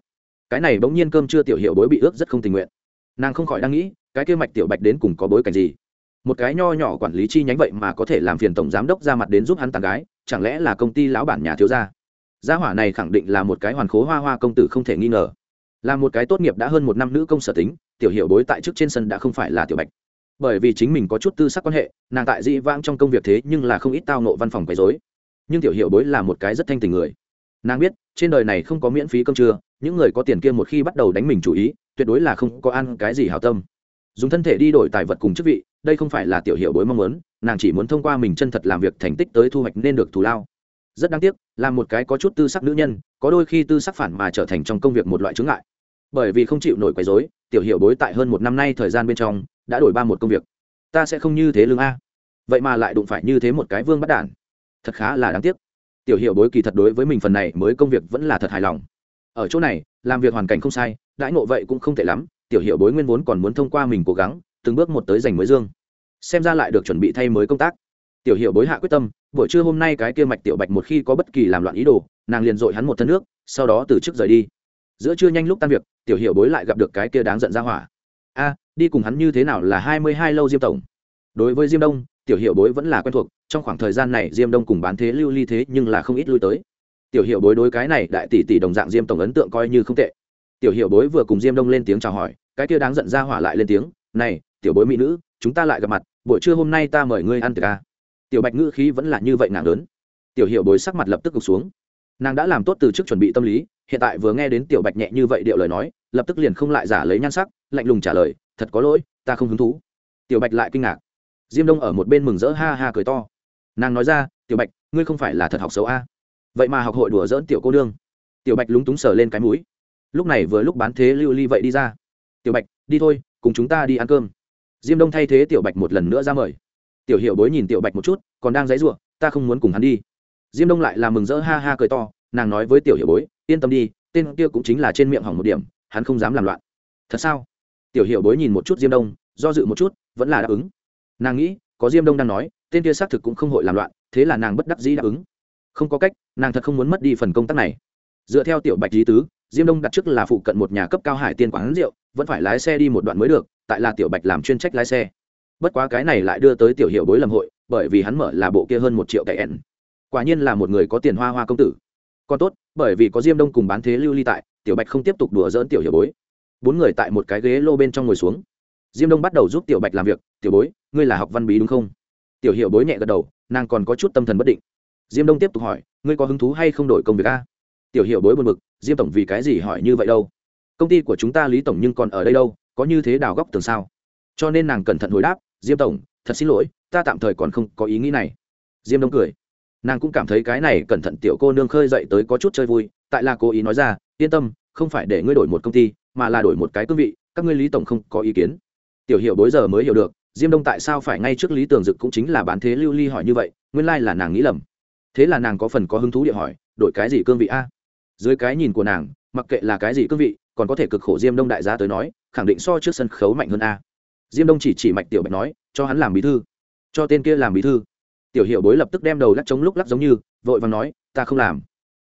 Cái này bỗng nhiên cơm trưa tiểu hiệu bối bị ước rất không tình nguyện. Nàng không khỏi đang nghĩ, cái kia mạch tiểu bạch đến cùng có bối cảnh gì? Một cái nho nhỏ quản lý chi nhánh vậy mà có thể làm phiền tổng giám đốc ra mặt đến giúp hắn tàn gái, chẳng lẽ là công ty lão bản nhà thiếu gia? Gia hỏa này khẳng định là một cái hoàn khố hoa hoa công tử không thể nghi ngờ. Là một cái tốt nghiệp đã hơn một năm nữ công sở tính, tiểu hiệu bối tại trước trên sân đã không phải là tiểu bạch. Bởi vì chính mình có chút tư sắc quan hệ, nàng tại dị vãng trong công việc thế nhưng là không ít tao nộ văn phòng quấy dối nhưng tiểu hiệu bối là một cái rất thanh tình người. Nàng biết, trên đời này không có miễn phí cơm trưa, những người có tiền kia một khi bắt đầu đánh mình chủ ý, tuyệt đối là không có ăn cái gì hào tâm. Dùng thân thể đi đổi tài vật cùng chức vị đây không phải là tiểu hiệu bối mong muốn, nàng chỉ muốn thông qua mình chân thật làm việc thành tích tới thu hoạch nên được thù lao. Rất đáng tiếc, là một cái có chút tư sắc nữ nhân, có đôi khi tư sắc phản mà trở thành trong công việc một loại chướng ngại. Bởi vì không chịu nổi quấy dối tiểu hiệu bối tại hơn một năm nay thời gian bên trong, đã đổi ba một công việc. Ta sẽ không như thế lương a. Vậy mà lại đụng phải như thế một cái vương bắt đản. Thật khá là đáng tiếc. Tiểu hiệu bối kỳ thật đối với mình phần này mới công việc vẫn là thật hài lòng. Ở chỗ này, làm việc hoàn cảnh không sai, đãi ngộ vậy cũng không tệ lắm. Tiểu hiệu bối nguyên vốn còn muốn thông qua mình cố gắng từng bước một tới giành mới dương. Xem ra lại được chuẩn bị thay mới công tác. Tiểu hiệu bối hạ quyết tâm, buổi trưa hôm nay cái kia mạch tiểu bạch một khi có bất kỳ làm loạn ý đồ, nàng liền dội hắn một thân nước, sau đó từ chức rời đi. Giữa trưa nhanh lúc tan việc, tiểu hiệu bối lại gặp được cái kia đáng giận ra hỏa. A, đi cùng hắn như thế nào là hai mươi hai lâu diêm tổng? Đối với diêm đông, tiểu hiệu bối vẫn là quen thuộc, trong khoảng thời gian này diêm đông cùng bán thế lưu ly thế nhưng là không ít lui tới. Tiểu hiệu bối đối cái này đại tỷ tỷ đồng dạng diêm tổng ấn tượng coi như không tệ. Tiểu hiệu bối vừa cùng diêm đông lên tiếng chào hỏi, cái kia đáng giận ra hỏa lại lên tiếng này, tiểu bối mỹ nữ, chúng ta lại gặp mặt, buổi trưa hôm nay ta mời ngươi ăn tiệc a. tiểu bạch ngữ khí vẫn là như vậy nàng lớn. Tiểu hiệu bối sắc mặt lập tức gục xuống. Nàng đã làm tốt từ trước chuẩn bị tâm lý, hiện tại vừa nghe đến tiểu bạch nhẹ như vậy điệu lời nói, lập tức liền không lại giả lấy nhan sắc, lạnh lùng trả lời, thật có lỗi, ta không hứng thú. Tiểu bạch lại kinh ngạc. Diêm đông ở một bên mừng rỡ ha ha cười to. Nàng nói ra, tiểu bạch, ngươi không phải là thật học xấu a vậy mà học hội đùa dỡn tiểu cô nương. Tiểu bạch lúng túng sờ lên cái mũi. Lúc này vừa lúc bán thế lưu ly vậy đi ra. Tiểu bạch, đi thôi cùng chúng ta đi ăn cơm. Diêm đông thay thế tiểu bạch một lần nữa ra mời. Tiểu hiệu bối nhìn tiểu bạch một chút, còn đang dãy ruộng ta không muốn cùng hắn đi. Diêm đông lại là mừng rỡ, ha ha cười to, nàng nói với tiểu hiệu bối, yên tâm đi, tên kia cũng chính là trên miệng hỏng một điểm, hắn không dám làm loạn. Thật sao? Tiểu hiệu bối nhìn một chút diêm đông, do dự một chút, vẫn là đáp ứng. Nàng nghĩ, có diêm đông đang nói, tên kia xác thực cũng không hội làm loạn, thế là nàng bất đắc dĩ đáp ứng. Không có cách, nàng thật không muốn mất đi phần công tác này. Dựa theo tiểu bạch lý tứ, diêm đông đặt trước là phụ cận một nhà cấp cao hải tiên quán rượu vẫn phải lái xe đi một đoạn mới được, tại là tiểu bạch làm chuyên trách lái xe. Bất quá cái này lại đưa tới tiểu hiệu bối lầm hội, bởi vì hắn mở là bộ kia hơn một triệu cậy ẻn quả nhiên là một người có tiền hoa hoa công tử. Còn tốt, bởi vì có diêm đông cùng bán thế lưu ly tại, tiểu bạch không tiếp tục đùa dỡn tiểu hiểu bối. Bốn người tại một cái ghế lô bên trong ngồi xuống. Diêm đông bắt đầu giúp tiểu bạch làm việc, tiểu bối, ngươi là học văn bí đúng không? Tiểu hiểu bối nhẹ gật đầu, nàng còn có chút tâm thần bất định. Diêm đông tiếp tục hỏi, ngươi có hứng thú hay không đổi công việc a? Tiểu hiểu bối buồn b ự c diêm tổng vì cái gì hỏi như vậy đâu? Công ty của chúng ta lý tổng nhưng còn ở đây đâu, có như thế đào góc tường sao? Cho nên nàng cẩn thận hồi đáp, diêm tổng, thật xin lỗi, ta tạm thời còn không có ý nghĩ này. Diêm đông cười. Nàng cũng cảm thấy cái này cẩn thận tiểu cô nương khơi dậy tới có chút chơi vui, tại là cố ý nói ra, yên tâm, không phải để ngươi đổi một công ty, mà là đổi một cái cương vị, các ngươi lý tổng không có ý kiến. Tiểu hiệu bối giờ mới hiểu được, diêm đông tại sao phải ngay trước lý tường dực cũng chính là bán thế lưu ly hỏi như vậy, nguyên lai là nàng nghĩ lầm. Thế là nàng có phần có hứng thú địa hỏi, đổi cái gì cương vị a? Dưới cái nhìn của nàng, mặc kệ là cái gì cương vị còn có thể cực khổ diêm đông đại gia tới nói, khẳng định so trước sân khấu mạnh hơn a. Diêm đông chỉ chỉ mạch tiểu bạch nói, cho hắn làm bí thư. Cho tên kia làm bí thư. Tiểu hiệu bối lập tức đem đầu lắc chống lúc lắc giống như, vội và nói, ta không làm.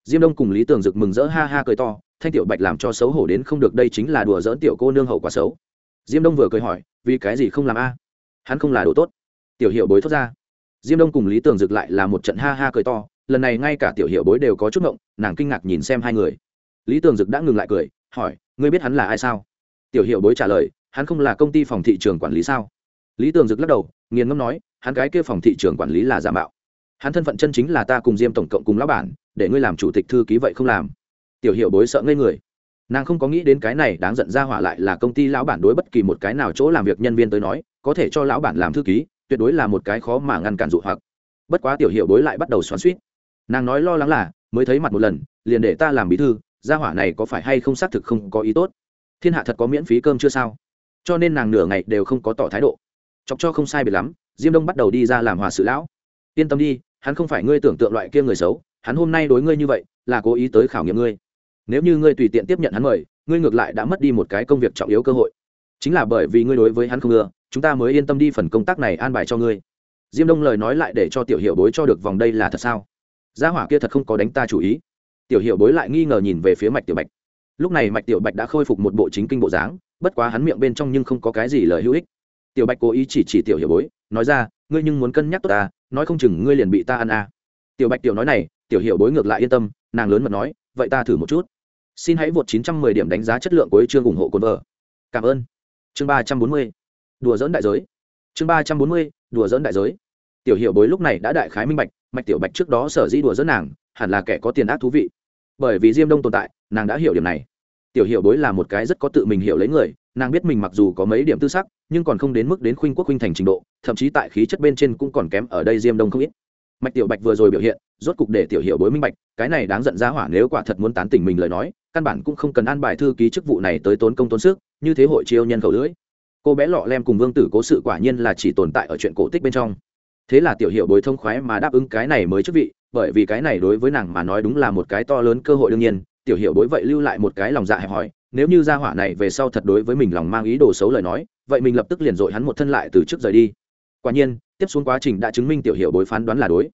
Diêm đông cùng lý tường rực mừng rỡ ha ha cười to, thanh tiểu bạch làm cho xấu hổ đến không được đây chính là đùa dỡn tiểu cô nương hậu quả xấu. Diêm đông vừa cười hỏi, vì cái gì không làm a? Hắn không là đồ tốt. Tiểu hiệu bối thốt ra. Diêm đông cùng lý tường rực lại là một trận ha ha cười to, lần này ngay cả tiểu hiệu bối đều có chút ngộng, nàng kinh ngạc nhìn xem hai người. Lý tường dực đã ngừng lại cười hỏi, ngươi biết hắn là ai sao? Tiểu hiệu bối trả lời, hắn không là công ty phòng thị trường quản lý sao? Lý tường dực lắc đầu, nghiền ngâm nói, hắn cái kia phòng thị trường quản lý là giả mạo. Hắn thân phận chân chính là ta cùng diêm tổng cộng cùng lão bản, để ngươi làm chủ tịch thư ký vậy không làm. Tiểu hiệu bối sợ ngây người. Nàng không có nghĩ đến cái này đáng giận ra hỏa lại là công ty lão bản đối bất kỳ một cái nào chỗ làm việc nhân viên tới nói, có thể cho lão bản làm thư ký, tuyệt đối là một cái khó mà ngăn cản dụ hoặc. Bất quá tiểu hiệu bối lại bắt đầu xoắn suýt nàng nói lo lắng là, mới thấy mặt một lần, liền để ta làm bí thư gia hỏa này có phải hay không xác thực không có ý tốt? Thiên hạ thật có miễn phí cơm chưa sao? Cho nên nàng nửa ngày đều không có tỏ thái độ. Chọc cho không sai biệt lắm, diêm đông bắt đầu đi ra làm hòa sự lão. Yên tâm đi, hắn không phải ngươi tưởng tượng loại kia người xấu, hắn hôm nay đối ngươi như vậy, là cố ý tới khảo nghiệm ngươi. Nếu như ngươi tùy tiện tiếp nhận hắn mời, ngươi ngược lại đã mất đi một cái công việc trọng yếu cơ hội. Chính là bởi vì ngươi đối với hắn không ưa, chúng ta mới yên tâm đi phần công tác này an bài cho ngươi. Diêm đông lời nói lại để cho tiểu hiệu bối cho được vòng đây là thật sao? Gia hỏa kia thật không có đánh ta chủ ý tiểu hiệu bối lại nghi ngờ nhìn về phía mạch tiểu bạch lúc này mạch tiểu bạch đã khôi phục một bộ chính kinh bộ dáng, bất quá hắn miệng bên trong nhưng không có cái gì lời hữu ích tiểu bạch cố ý chỉ chỉ tiểu hiệu bối, nói ra, ngươi nhưng muốn cân nhắc tốt ta, nói không chừng ngươi liền bị ta ăn à. tiểu bạch tiểu nói này, tiểu hiệu bối ngược lại yên tâm, nàng lớn mật nói, vậy ta thử một chút xin hãy vượt 910 điểm đánh giá chất lượng của chương ủng hộ cồn vợ cảm ơn chương 340. đùa dỡn đại giới chương 340. đùa dỡn đại giới tiểu hiệu bối lúc này đã đại khái minh bạch, mạch tiểu bạch trước đó sở dĩ đùa dỡn nàng hẳn là kẻ có tiền ác thú vị. Bởi vì diêm đông tồn tại, nàng đã hiểu điểm này. Tiểu hiệu bối là một cái rất có tự mình hiểu lấy người, nàng biết mình mặc dù có mấy điểm tư sắc, nhưng còn không đến mức đến khuynh quốc khuynh thành trình độ, thậm chí tại khí chất bên trên cũng còn kém ở đây diêm đông không ít. Mạch tiểu bạch vừa rồi biểu hiện, rốt cục để tiểu hiệu bối minh bạch, cái này đáng giận ra hỏa nếu quả thật muốn tán tỉnh mình lời nói, căn bản cũng không cần an bài thư ký chức vụ này tới tốn công tốn sức, như thế hội chiêu nhân khẩu lưỡi. Cô bé lọ lem cùng vương tử cố sự quả nhiên là chỉ tồn tại ở chuyện cổ tích bên trong. Thế là tiểu hiệu bối thông khoái mà đáp ứng cái này mới chức vị bởi vì cái này đối với nàng mà nói đúng là một cái to lớn cơ hội đương nhiên, tiểu hiệu đối vậy lưu lại một cái lòng dạ hẹp hòi, nếu như gia hỏa này về sau thật đối với mình lòng mang ý đồ xấu lời nói, vậy mình lập tức liền dội hắn một thân lại từ trước rời đi. Quả nhiên, tiếp xuống quá trình đã chứng minh tiểu hiệu bối phán đoán là đối.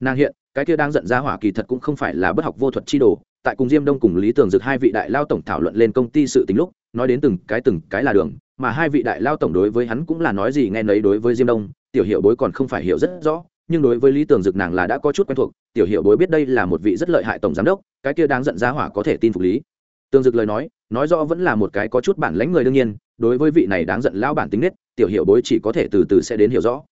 Nàng hiện, cái kia đang giận gia hỏa kỳ thật cũng không phải là bất học vô thuật chi đồ, tại cùng diêm đông cùng lý tường dực hai vị đại lao tổng thảo luận lên công ty sự tính lúc, nói đến từng cái từng cái là đường, mà hai vị đại lao tổng đối với hắn cũng là nói gì nghe nấy đối với diêm đông, tiểu hiệu bối còn không phải hiểu rất rõ nhưng đối với lý tường dực nàng là đã có chút quen thuộc, tiểu hiệu bối biết đây là một vị rất lợi hại tổng giám đốc, cái kia đáng giận giá hỏa có thể tin phục lý. Tường dực lời nói nói rõ vẫn là một cái có chút bản lãnh người đương nhiên, đối với vị này đáng giận lao bản tính nết, tiểu hiệu bối chỉ có thể từ từ sẽ đến hiểu rõ.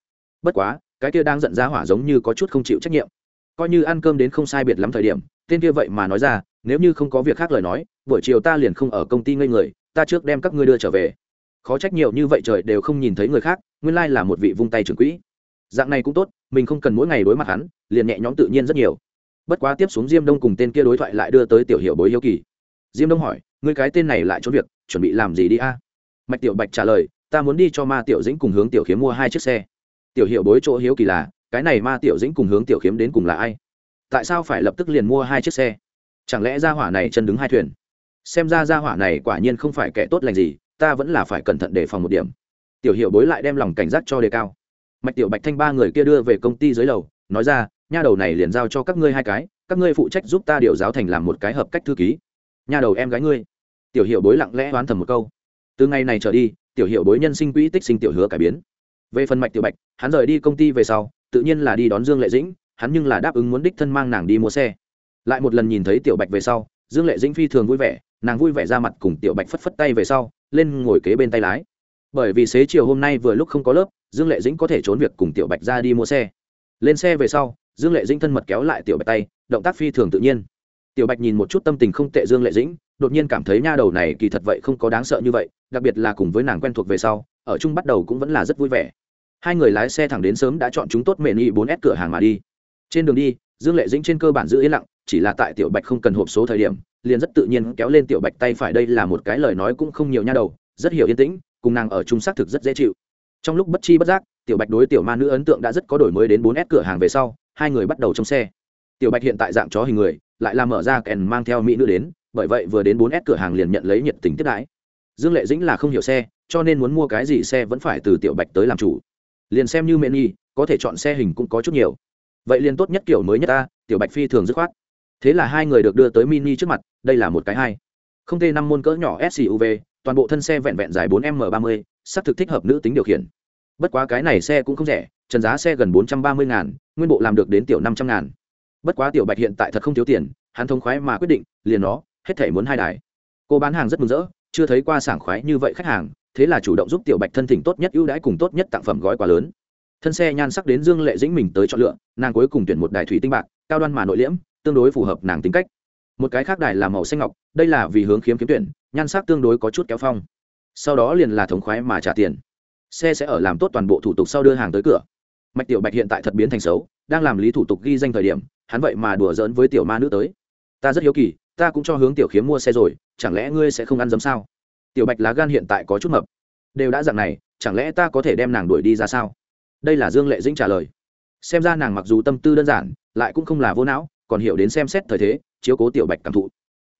Bất quá, cái kia đang giận giá hỏa giống như có chút không chịu trách nhiệm. Coi như ăn cơm đến không sai biệt lắm thời điểm, tên kia vậy mà nói ra, nếu như không có việc khác lời nói, buổi chiều ta liền không ở công ty ngây người, ta trước đem các ngươi đưa trở về. Khó trách nhiều như vậy trời đều không nhìn thấy người khác, nguyên lai là một vị vung tay trưởng quỹ. Dạng này cũng tốt mình không cần mỗi ngày đối mặt hắn, liền nhẹ nhõm tự nhiên rất nhiều. Bất quá tiếp xuống diêm đông cùng tên kia đối thoại lại đưa tới tiểu hiệu bối hiếu kỳ. Diêm đông hỏi, ngươi cái tên này lại trốn việc, chuẩn bị làm gì đi a? Mạch tiểu bạch trả lời, ta muốn đi cho ma tiểu dĩnh cùng hướng tiểu khiếm mua hai chiếc xe. Tiểu hiệu bối chỗ hiếu kỳ là, cái này ma tiểu dĩnh cùng hướng tiểu khiếm đến cùng là ai? Tại sao phải lập tức liền mua hai chiếc xe? Chẳng lẽ ra hỏa này chân đứng hai thuyền? Xem ra ra hỏa này quả nhiên không phải kẻ tốt lành gì, ta vẫn là phải cẩn thận đề phòng một điểm. Tiểu hiệu bối lại đem lòng cảnh giác cho đề cao mạch tiểu bạch thanh ba người kia đưa về công ty dưới lầu, nói ra, nha đầu này liền giao cho các ngươi hai cái, các ngươi phụ trách giúp ta điều giáo thành làm một cái hợp cách thư ký. Nha đầu em gái ngươi. Tiểu hiệu bối lặng lẽ đoán thầm một câu. Từ ngày này trở đi, tiểu hiệu bối nhân sinh quỹ tích sinh tiểu hứa cải biến. Về phần mạch tiểu bạch, hắn rời đi công ty về sau, tự nhiên là đi đón dương lệ dĩnh, hắn nhưng là đáp ứng muốn đích thân mang nàng đi mua xe. Lại một lần nhìn thấy tiểu bạch về sau, dương lệ dĩnh phi thường vui vẻ, nàng vui vẻ ra mặt cùng tiểu bạch phất phất tay về sau, lên ngồi kế bên tay lái bởi vì xế chiều hôm nay vừa lúc không có lớp, dương lệ dĩnh có thể trốn việc cùng tiểu bạch ra đi mua xe. Lên xe về sau, dương lệ dĩnh thân mật kéo lại tiểu bạch tay, động tác phi thường tự nhiên. Tiểu bạch nhìn một chút tâm tình không tệ dương lệ dĩnh, đột nhiên cảm thấy nha đầu này kỳ thật vậy không có đáng sợ như vậy, đặc biệt là cùng với nàng quen thuộc về sau, ở chung bắt đầu cũng vẫn là rất vui vẻ. Hai người lái xe thẳng đến sớm đã chọn chúng tốt mệ nghị bốn s cửa hàng mà đi. Trên đường đi, dương lệ dĩnh trên cơ bản giữ yên lặng, chỉ là tại tiểu bạch không cần hộp số thời điểm, liền rất tự nhiên kéo lên tiểu bạch tay phải. Đây là một cái lời nói cũng không nhiều nha đầu, rất hiểu yên tĩnh cùng nàng ở chung xác thực rất dễ chịu. Trong lúc bất chi bất giác, tiểu bạch đối tiểu ma nữ ấn tượng đã rất có đổi mới đến bốn s cửa hàng về sau, hai người bắt đầu trong xe. Tiểu bạch hiện tại dạng chó hình người, lại làm mở ra kèn mang theo mỹ nữ đến, bởi vậy vừa đến bốn s cửa hàng liền nhận lấy nhiệt tình tiếp đãi. Dương lệ dĩnh là không hiểu xe, cho nên muốn mua cái gì xe vẫn phải từ tiểu bạch tới làm chủ. Liền xem như mẹ nhi có thể chọn xe hình cũng có chút nhiều. Vậy liền tốt nhất kiểu mới nhất ta, tiểu bạch phi thường dứt khoát. Thế là hai người được đưa tới mini trước mặt, đây là một cái hai không t năm môn cỡ nhỏ suv toàn bộ thân xe vẹn vẹn dài 4 m 30 sắp thực thích hợp nữ tính điều khiển. Bất quá cái này xe cũng không rẻ, trần giá xe gần 430 ngàn, nguyên bộ làm được đến tiểu 500 ngàn. Bất quá tiểu bạch hiện tại thật không thiếu tiền, hắn thông khoái mà quyết định, liền nó, hết thể muốn hai đài. Cô bán hàng rất mừng rỡ, chưa thấy qua sảng khoái như vậy khách hàng, thế là chủ động giúp tiểu bạch thân thỉnh tốt nhất ưu đãi cùng tốt nhất tặng phẩm gói quà lớn. Thân xe nhan sắc đến dương lệ dĩnh mình tới chọn lựa, nàng cuối cùng tuyển một đài thủy tinh bạc, cao đoan mà nội liễm, tương đối phù hợp nàng tính cách một cái khác đài là màu xanh ngọc, đây là vì hướng khiếm kiếm tuyển, nhan sắc tương đối có chút kéo phong. Sau đó liền là thống khoái mà trả tiền. Xe sẽ ở làm tốt toàn bộ thủ tục sau đưa hàng tới cửa. Mạch tiểu bạch hiện tại thật biến thành xấu, đang làm lý thủ tục ghi danh thời điểm, hắn vậy mà đùa giỡn với tiểu ma nữ tới. Ta rất hiếu kỳ, ta cũng cho hướng tiểu khiếm mua xe rồi, chẳng lẽ ngươi sẽ không ăn dấm sao? Tiểu bạch lá gan hiện tại có chút mập. Đều đã dặn này, chẳng lẽ ta có thể đem nàng đuổi đi ra sao? Đây là dương lệ dĩnh trả lời. Xem ra nàng mặc dù tâm tư đơn giản, lại cũng không là vô não, còn hiểu đến xem xét thời thế chiếu cố tiểu bạch cảm thụ.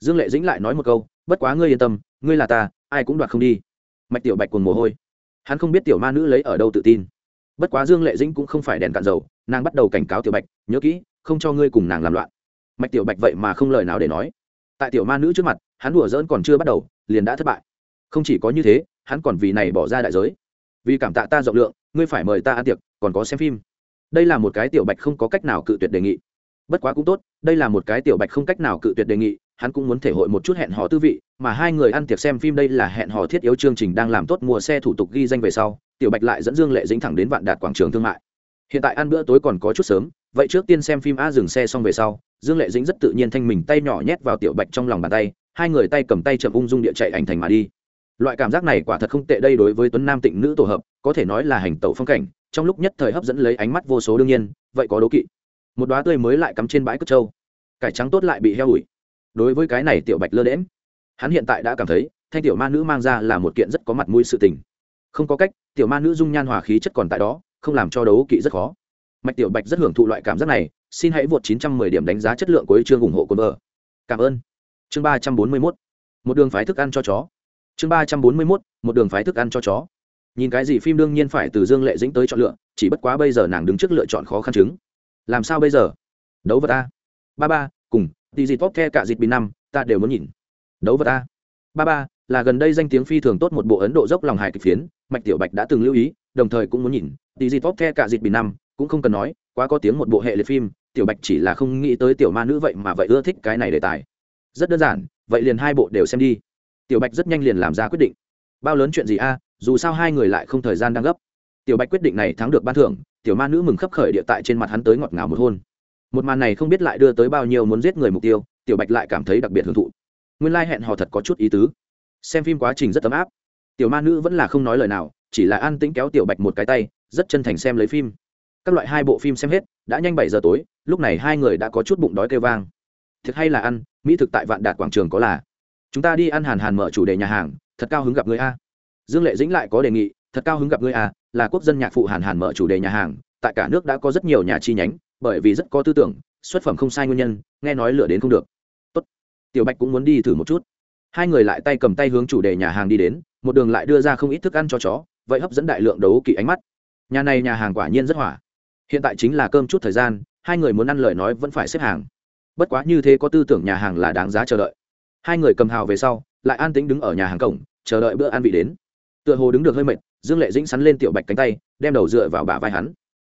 Dương lệ dĩnh lại nói một câu, bất quá ngươi yên tâm, ngươi là ta, ai cũng đoạt không đi. Mạch tiểu bạch còn mồ hôi. Hắn không biết tiểu ma nữ lấy ở đâu tự tin. Bất quá dương lệ dĩnh cũng không phải đèn cạn dầu, nàng bắt đầu cảnh cáo tiểu bạch, nhớ kỹ, không cho ngươi cùng nàng làm loạn. Mạch tiểu bạch vậy mà không lời nào để nói. Tại tiểu ma nữ trước mặt, hắn đùa dỡn còn chưa bắt đầu, liền đã thất bại. Không chỉ có như thế, hắn còn vì này bỏ ra đại giới. Vì cảm tạ ta rộng lượng, ngươi phải mời ta ăn tiệc, còn có xem phim. Đây là một cái tiểu bạch không có cách nào cự tuyệt đề nghị bất quá cũng tốt, đây là một cái tiểu bạch không cách nào cự tuyệt đề nghị, hắn cũng muốn thể hội một chút hẹn hò tư vị, mà hai người ăn tiệc xem phim đây là hẹn hò thiết yếu chương trình đang làm tốt mùa xe thủ tục ghi danh về sau, tiểu bạch lại dẫn dương lệ dính thẳng đến vạn đạt quảng trường thương mại. Hiện tại ăn bữa tối còn có chút sớm, vậy trước tiên xem phim a dừng xe xong về sau, dương lệ dính rất tự nhiên thanh mình tay nhỏ nhét vào tiểu bạch trong lòng bàn tay, hai người tay cầm tay chậm ung dung địa chạy ảnh thành mà đi. Loại cảm giác này quả thật không tệ đây đối với tuấn nam tịnh nữ tổ hợp, có thể nói là hành tẩu phong cảnh, trong lúc nhất thời hấp dẫn lấy ánh mắt vô số đương nhiên, vậy có đố kỵ một đoá tươi mới lại cắm trên bãi cất trâu. Cải trắng tốt lại bị heo ủi. Đối với cái này tiểu bạch lơ đễm, hắn hiện tại đã cảm thấy thanh tiểu ma nữ mang ra là một kiện rất có mặt mũi sự tình. Không có cách, tiểu ma nữ dung nhan hòa khí chất còn tại đó, không làm cho đấu kỵ rất khó. Mạch tiểu bạch rất hưởng thụ loại cảm giác này, xin hãy vượt 910 điểm đánh giá chất lượng của chương ủng hộ cồn vợ. Cảm ơn. Chương 341 một đường phái thức ăn cho chó. Chương 341 một đường phái thức ăn cho chó. Nhìn cái gì phim đương nhiên phải từ dương lệ dĩnh tới chọn lựa, chỉ bất quá bây giờ nàng đứng trước lựa chọn khó khăn chứng làm sao bây giờ? Đấu vật a. Ba ba, cùng tỷ dịt tốt the cả dịt bình năm ta đều muốn nhìn. Đấu vật a. Ba ba, là gần đây danh tiếng phi thường tốt một bộ ấn độ dốc lòng hài kịch phiến, mạch tiểu bạch đã từng lưu ý, đồng thời cũng muốn nhìn. Tỷ dịt tốt the cả dịt bình năm cũng không cần nói, quá có tiếng một bộ hệ liệt phim, tiểu bạch chỉ là không nghĩ tới tiểu ma nữ vậy mà vậy ưa thích cái này đề tài. Rất đơn giản, vậy liền hai bộ đều xem đi. Tiểu bạch rất nhanh liền làm ra quyết định. Bao lớn chuyện gì a, dù sao hai người lại không thời gian đang gấp. Tiểu bạch quyết định này thắng được ban thưởng tiểu ma nữ mừng khấp khởi địa tại trên mặt hắn tới ngọt ngào một hôn. Một màn này không biết lại đưa tới bao nhiêu muốn giết người mục tiêu, tiểu bạch lại cảm thấy đặc biệt hưởng thụ. Nguyên lai、like、hẹn hẹn hò thật có chút ý tứ. Xem phim quá trình rất ấm áp. Tiểu ma nữ vẫn là không nói lời nào, chỉ là an tĩnh kéo tiểu bạch một cái tay, rất chân thành xem lấy phim. Các loại hai bộ phim xem hết, đã nhanh bảy giờ tối, lúc này hai người đã có chút bụng đói kêu vang. Thực hay là ăn, mỹ thực tại vạn đạt quảng trường có là. Chúng ta đi ăn hàn hàn mở chủ đề nhà hàng, thật cao hứng gặp người a. Dương lệ dĩnh lại có đề nghị thật cao hứng gặp ngươi à? là quốc dân nhạc phụ hàn hàn mở chủ đề nhà hàng, tại cả nước đã có rất nhiều nhà chi nhánh, bởi vì rất có tư tưởng, xuất phẩm không sai nguyên nhân, nghe nói lựa đến không được. Tốt. tiểu bạch cũng muốn đi thử một chút. Hai người lại tay cầm tay hướng chủ đề nhà hàng đi đến, một đường lại đưa ra không ít thức ăn cho chó, vậy hấp dẫn đại lượng đấu kỵ ánh mắt. Nhà này nhà hàng quả nhiên rất hỏa. Hiện tại chính là cơm chút thời gian, hai người muốn ăn lời nói vẫn phải xếp hàng. Bất quá như thế có tư tưởng nhà hàng là đáng giá chờ đợi. Hai người cầm hào về sau, lại an tĩnh đứng ở nhà hàng cổng, chờ đợi bữa ăn vị đến. Tựa hồ đứng được hơi mệt dương lệ dĩnh sắn lên tiểu bạch cánh tay, đem đầu dựa vào bả vai hắn.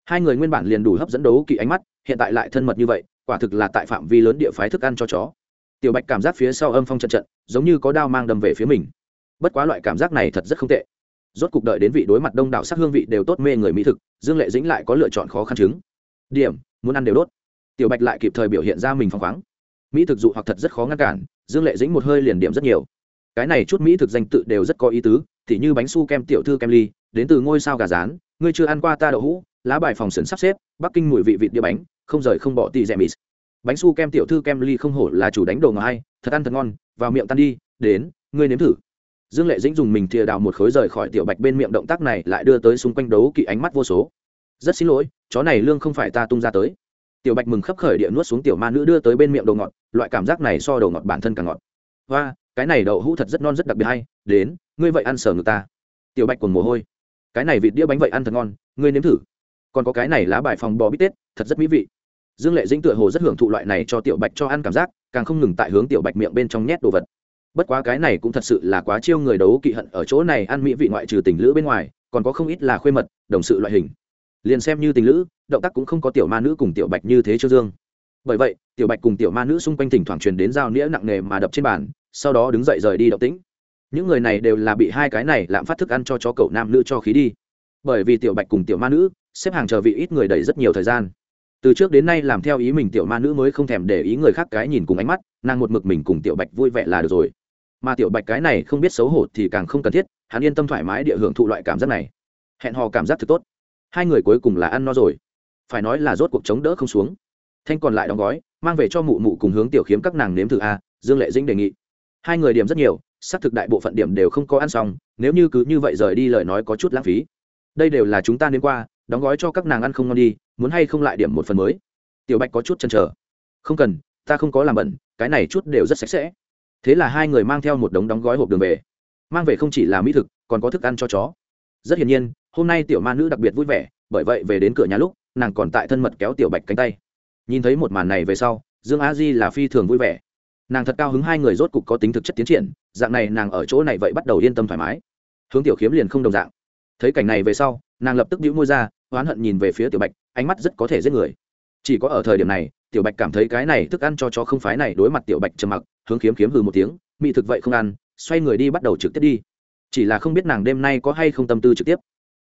Hai người nguyên bản liền đủ hấp dẫn đấu kỵ ánh mắt, hiện tại lại thân mật như vậy, quả thực là tại phạm vi lớn địa phái thức ăn cho chó. Tiểu bạch cảm giác phía sau âm phong trận trận, giống như có đao mang đâm về phía mình. Bất quá loại cảm giác này thật rất không tệ. Rốt cuộc đợi đến vị đối mặt đông đảo sắc hương vị đều tốt mê người mỹ thực, dương lệ dĩnh lại có lựa chọn khó khăn chứng. Điểm, muốn ăn đều đốt. Tiểu bạch lại kịp thời biểu hiện ra mình phăng khoáng. Mỹ thực dụ hoặc thật rất khó ngăn cản, dương lệ dĩnh một hơi liền điểm rất nhiều. Cái này chút mỹ thực danh tự đều rất có ý tứ thì như bánh su kem tiểu thư kem ly, đến từ ngôi sao gà rán, ngươi chưa ăn qua ta đậu hũ, lá bài phòng sườn sắp xếp, bắc kinh mùi vị vịt đĩa bánh, không rời không bỏ tì rẻ mịt. Bánh su kem tiểu thư kem ly không hổ là chủ đánh đồ ngò hay, thật ăn thật ngon, vào miệng tan đi, đến, ngươi nếm thử. Dương lệ dĩnh dùng mình thìa đào một khối rời khỏi tiểu bạch bên miệng động tác này lại đưa tới xung quanh đấu kỵ ánh mắt vô số. Rất xin lỗi, chó này lương không phải ta tung ra tới. Tiểu bạch mừng khấp khởi địa nuốt xuống tiểu ma nữ đưa tới bên miệng đồ ngọt, loại cảm giác này so đồ ngọt bản thân càng ngọt. Và cái này đậu hũ thật rất non rất đặc biệt hay, đến ngươi vậy ăn sở ngực ta. Tiểu bạch còn mồ hôi. Cái này vịt đĩa bánh vậy ăn thật ngon, ngươi nếm thử. Còn có cái này lá bài phòng bò bít tết, thật rất mỹ vị. Dương lệ dĩnh tựa hồ rất hưởng thụ loại này cho tiểu bạch cho ăn cảm giác, càng không ngừng tại hướng tiểu bạch miệng bên trong nhét đồ vật. Bất quá cái này cũng thật sự là quá chiêu người đấu kỵ hận ở chỗ này ăn mỹ vị ngoại trừ tình lữ bên ngoài, còn có không ít là khuê mật, đồng sự loại hình. Liền xem như tình lữ, động tác cũng không có tiểu ma nữ cùng tiểu bạch như thế trương dương. Bởi vậy, tiểu bạch cùng tiểu ma nữ xung quanh thỉnh thoảng truyền đến dao nĩa nặng nề mà đập trên bàn, sau đó đứng dậy rời đi động tĩnh những người này đều là bị hai cái này lạm phát thức ăn cho chó cậu nam nữ cho khí đi. Bởi vì tiểu bạch cùng tiểu ma nữ xếp hàng chờ vị ít người đầy rất nhiều thời gian. Từ trước đến nay làm theo ý mình tiểu ma nữ mới không thèm để ý người khác cái nhìn cùng ánh mắt, nàng một mực mình cùng tiểu bạch vui vẻ là được rồi. Mà tiểu bạch cái này không biết xấu hổ thì càng không cần thiết, hắn yên tâm thoải mái địa hưởng thụ loại cảm giác này. Hẹn hò cảm giác thật tốt. Hai người cuối cùng là ăn no rồi. Phải nói là rốt cuộc chống đỡ không xuống. Thanh còn lại đóng gói, mang về cho mụ mụ cùng hướng tiểu khiếm các nàng nếm thử a, dương lệ dĩnh đề nghị. Hai người điểm rất nhiều xác thực đại bộ phận điểm đều không có ăn xong, nếu như cứ như vậy rời đi lời nói có chút lãng phí. Đây đều là chúng ta nên qua, đóng gói cho các nàng ăn không ngon đi, muốn hay không lại điểm một phần mới. Tiểu bạch có chút chần trở không cần, ta không có làm bẩn, cái này chút đều rất sạch sẽ. Thế là hai người mang theo một đống đóng gói hộp đường về. Mang về không chỉ là mỹ thực, còn có thức ăn cho chó. Rất hiển nhiên, hôm nay tiểu ma nữ đặc biệt vui vẻ, bởi vậy về đến cửa nhà lúc, nàng còn tại thân mật kéo tiểu bạch cánh tay. Nhìn thấy một màn này về sau, dương a di là phi thường vui vẻ nàng thật cao hứng hai người rốt cục có tính thực chất tiến triển, dạng này nàng ở chỗ này vậy bắt đầu yên tâm thoải mái. Hướng tiểu khiếm liền không đồng dạng. Thấy cảnh này về sau, nàng lập tức đĩu môi ra, oán hận nhìn về phía tiểu bạch, ánh mắt rất có thể giết người. Chỉ có ở thời điểm này, tiểu bạch cảm thấy cái này thức ăn cho chó không phái này đối mặt tiểu bạch trầm mặc, hướng khiếm khiếm hừ một tiếng, mị thực vậy không ăn, xoay người đi bắt đầu trực tiếp đi. Chỉ là không biết nàng đêm nay có hay không tâm tư trực tiếp.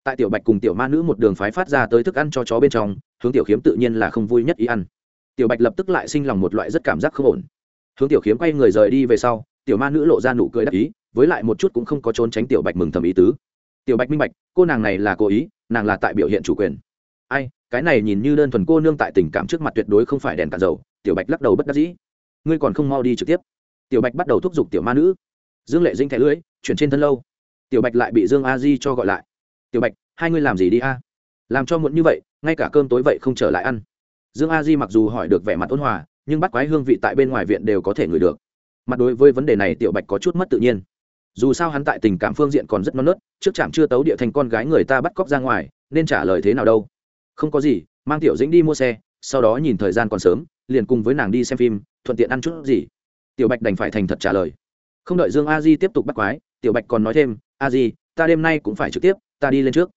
Tại tiểu bạch cùng tiểu ma nữ một đường phái phát ra tới thức ăn cho chó bên trong, hướng tiểu khiếm tự nhiên là không vui nhất ý ăn. Tiểu bạch lập tức lại sinh lòng một loại rất cảm giác không ổn hướng tiểu khiếm quay người rời đi về sau, tiểu ma nữ lộ ra nụ cười đắc ý, với lại một chút cũng không có trốn tránh tiểu bạch mừng thầm ý tứ. Tiểu bạch minh bạch, cô nàng này là cố ý, nàng là tại biểu hiện chủ quyền. Ai, cái này nhìn như đơn thuần cô nương tại tình cảm trước mặt tuyệt đối không phải đèn cả dầu, tiểu bạch lắc đầu bất đắc dĩ. Ngươi còn không mau đi trực tiếp. Tiểu bạch bắt đầu thúc giục tiểu ma nữ. Dương lệ dinh thẻ lưỡi, chuyển trên thân lâu. Tiểu bạch lại bị dương a di cho gọi lại. Tiểu bạch, hai ngươi làm gì đi a? Làm cho muộn như vậy, ngay cả cơm tối vậy không trở lại ăn. Dương a di mặc dù hỏi được vẻ mặt ôn hòa nhưng bắt quái hương vị tại bên ngoài viện đều có thể ngửi được. Mặt đối với vấn đề này tiểu bạch có chút mất tự nhiên. Dù sao hắn tại tình cảm phương diện còn rất non nớt, trước chạm chưa tấu địa thành con gái người ta bắt cóc ra ngoài, nên trả lời thế nào đâu. Không có gì, mang tiểu dĩnh đi mua xe, sau đó nhìn thời gian còn sớm, liền cùng với nàng đi xem phim, thuận tiện ăn chút gì. Tiểu bạch đành phải thành thật trả lời. Không đợi dương a di tiếp tục bắt quái, tiểu bạch còn nói thêm, a di, ta đêm nay cũng phải trực tiếp, ta đi lên trước.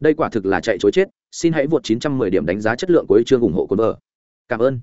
Đây quả thực là chạy chối chết, xin hãy vượt 910 điểm đánh giá chất lượng của chương ủng hộ của vợ. Cảm ơn.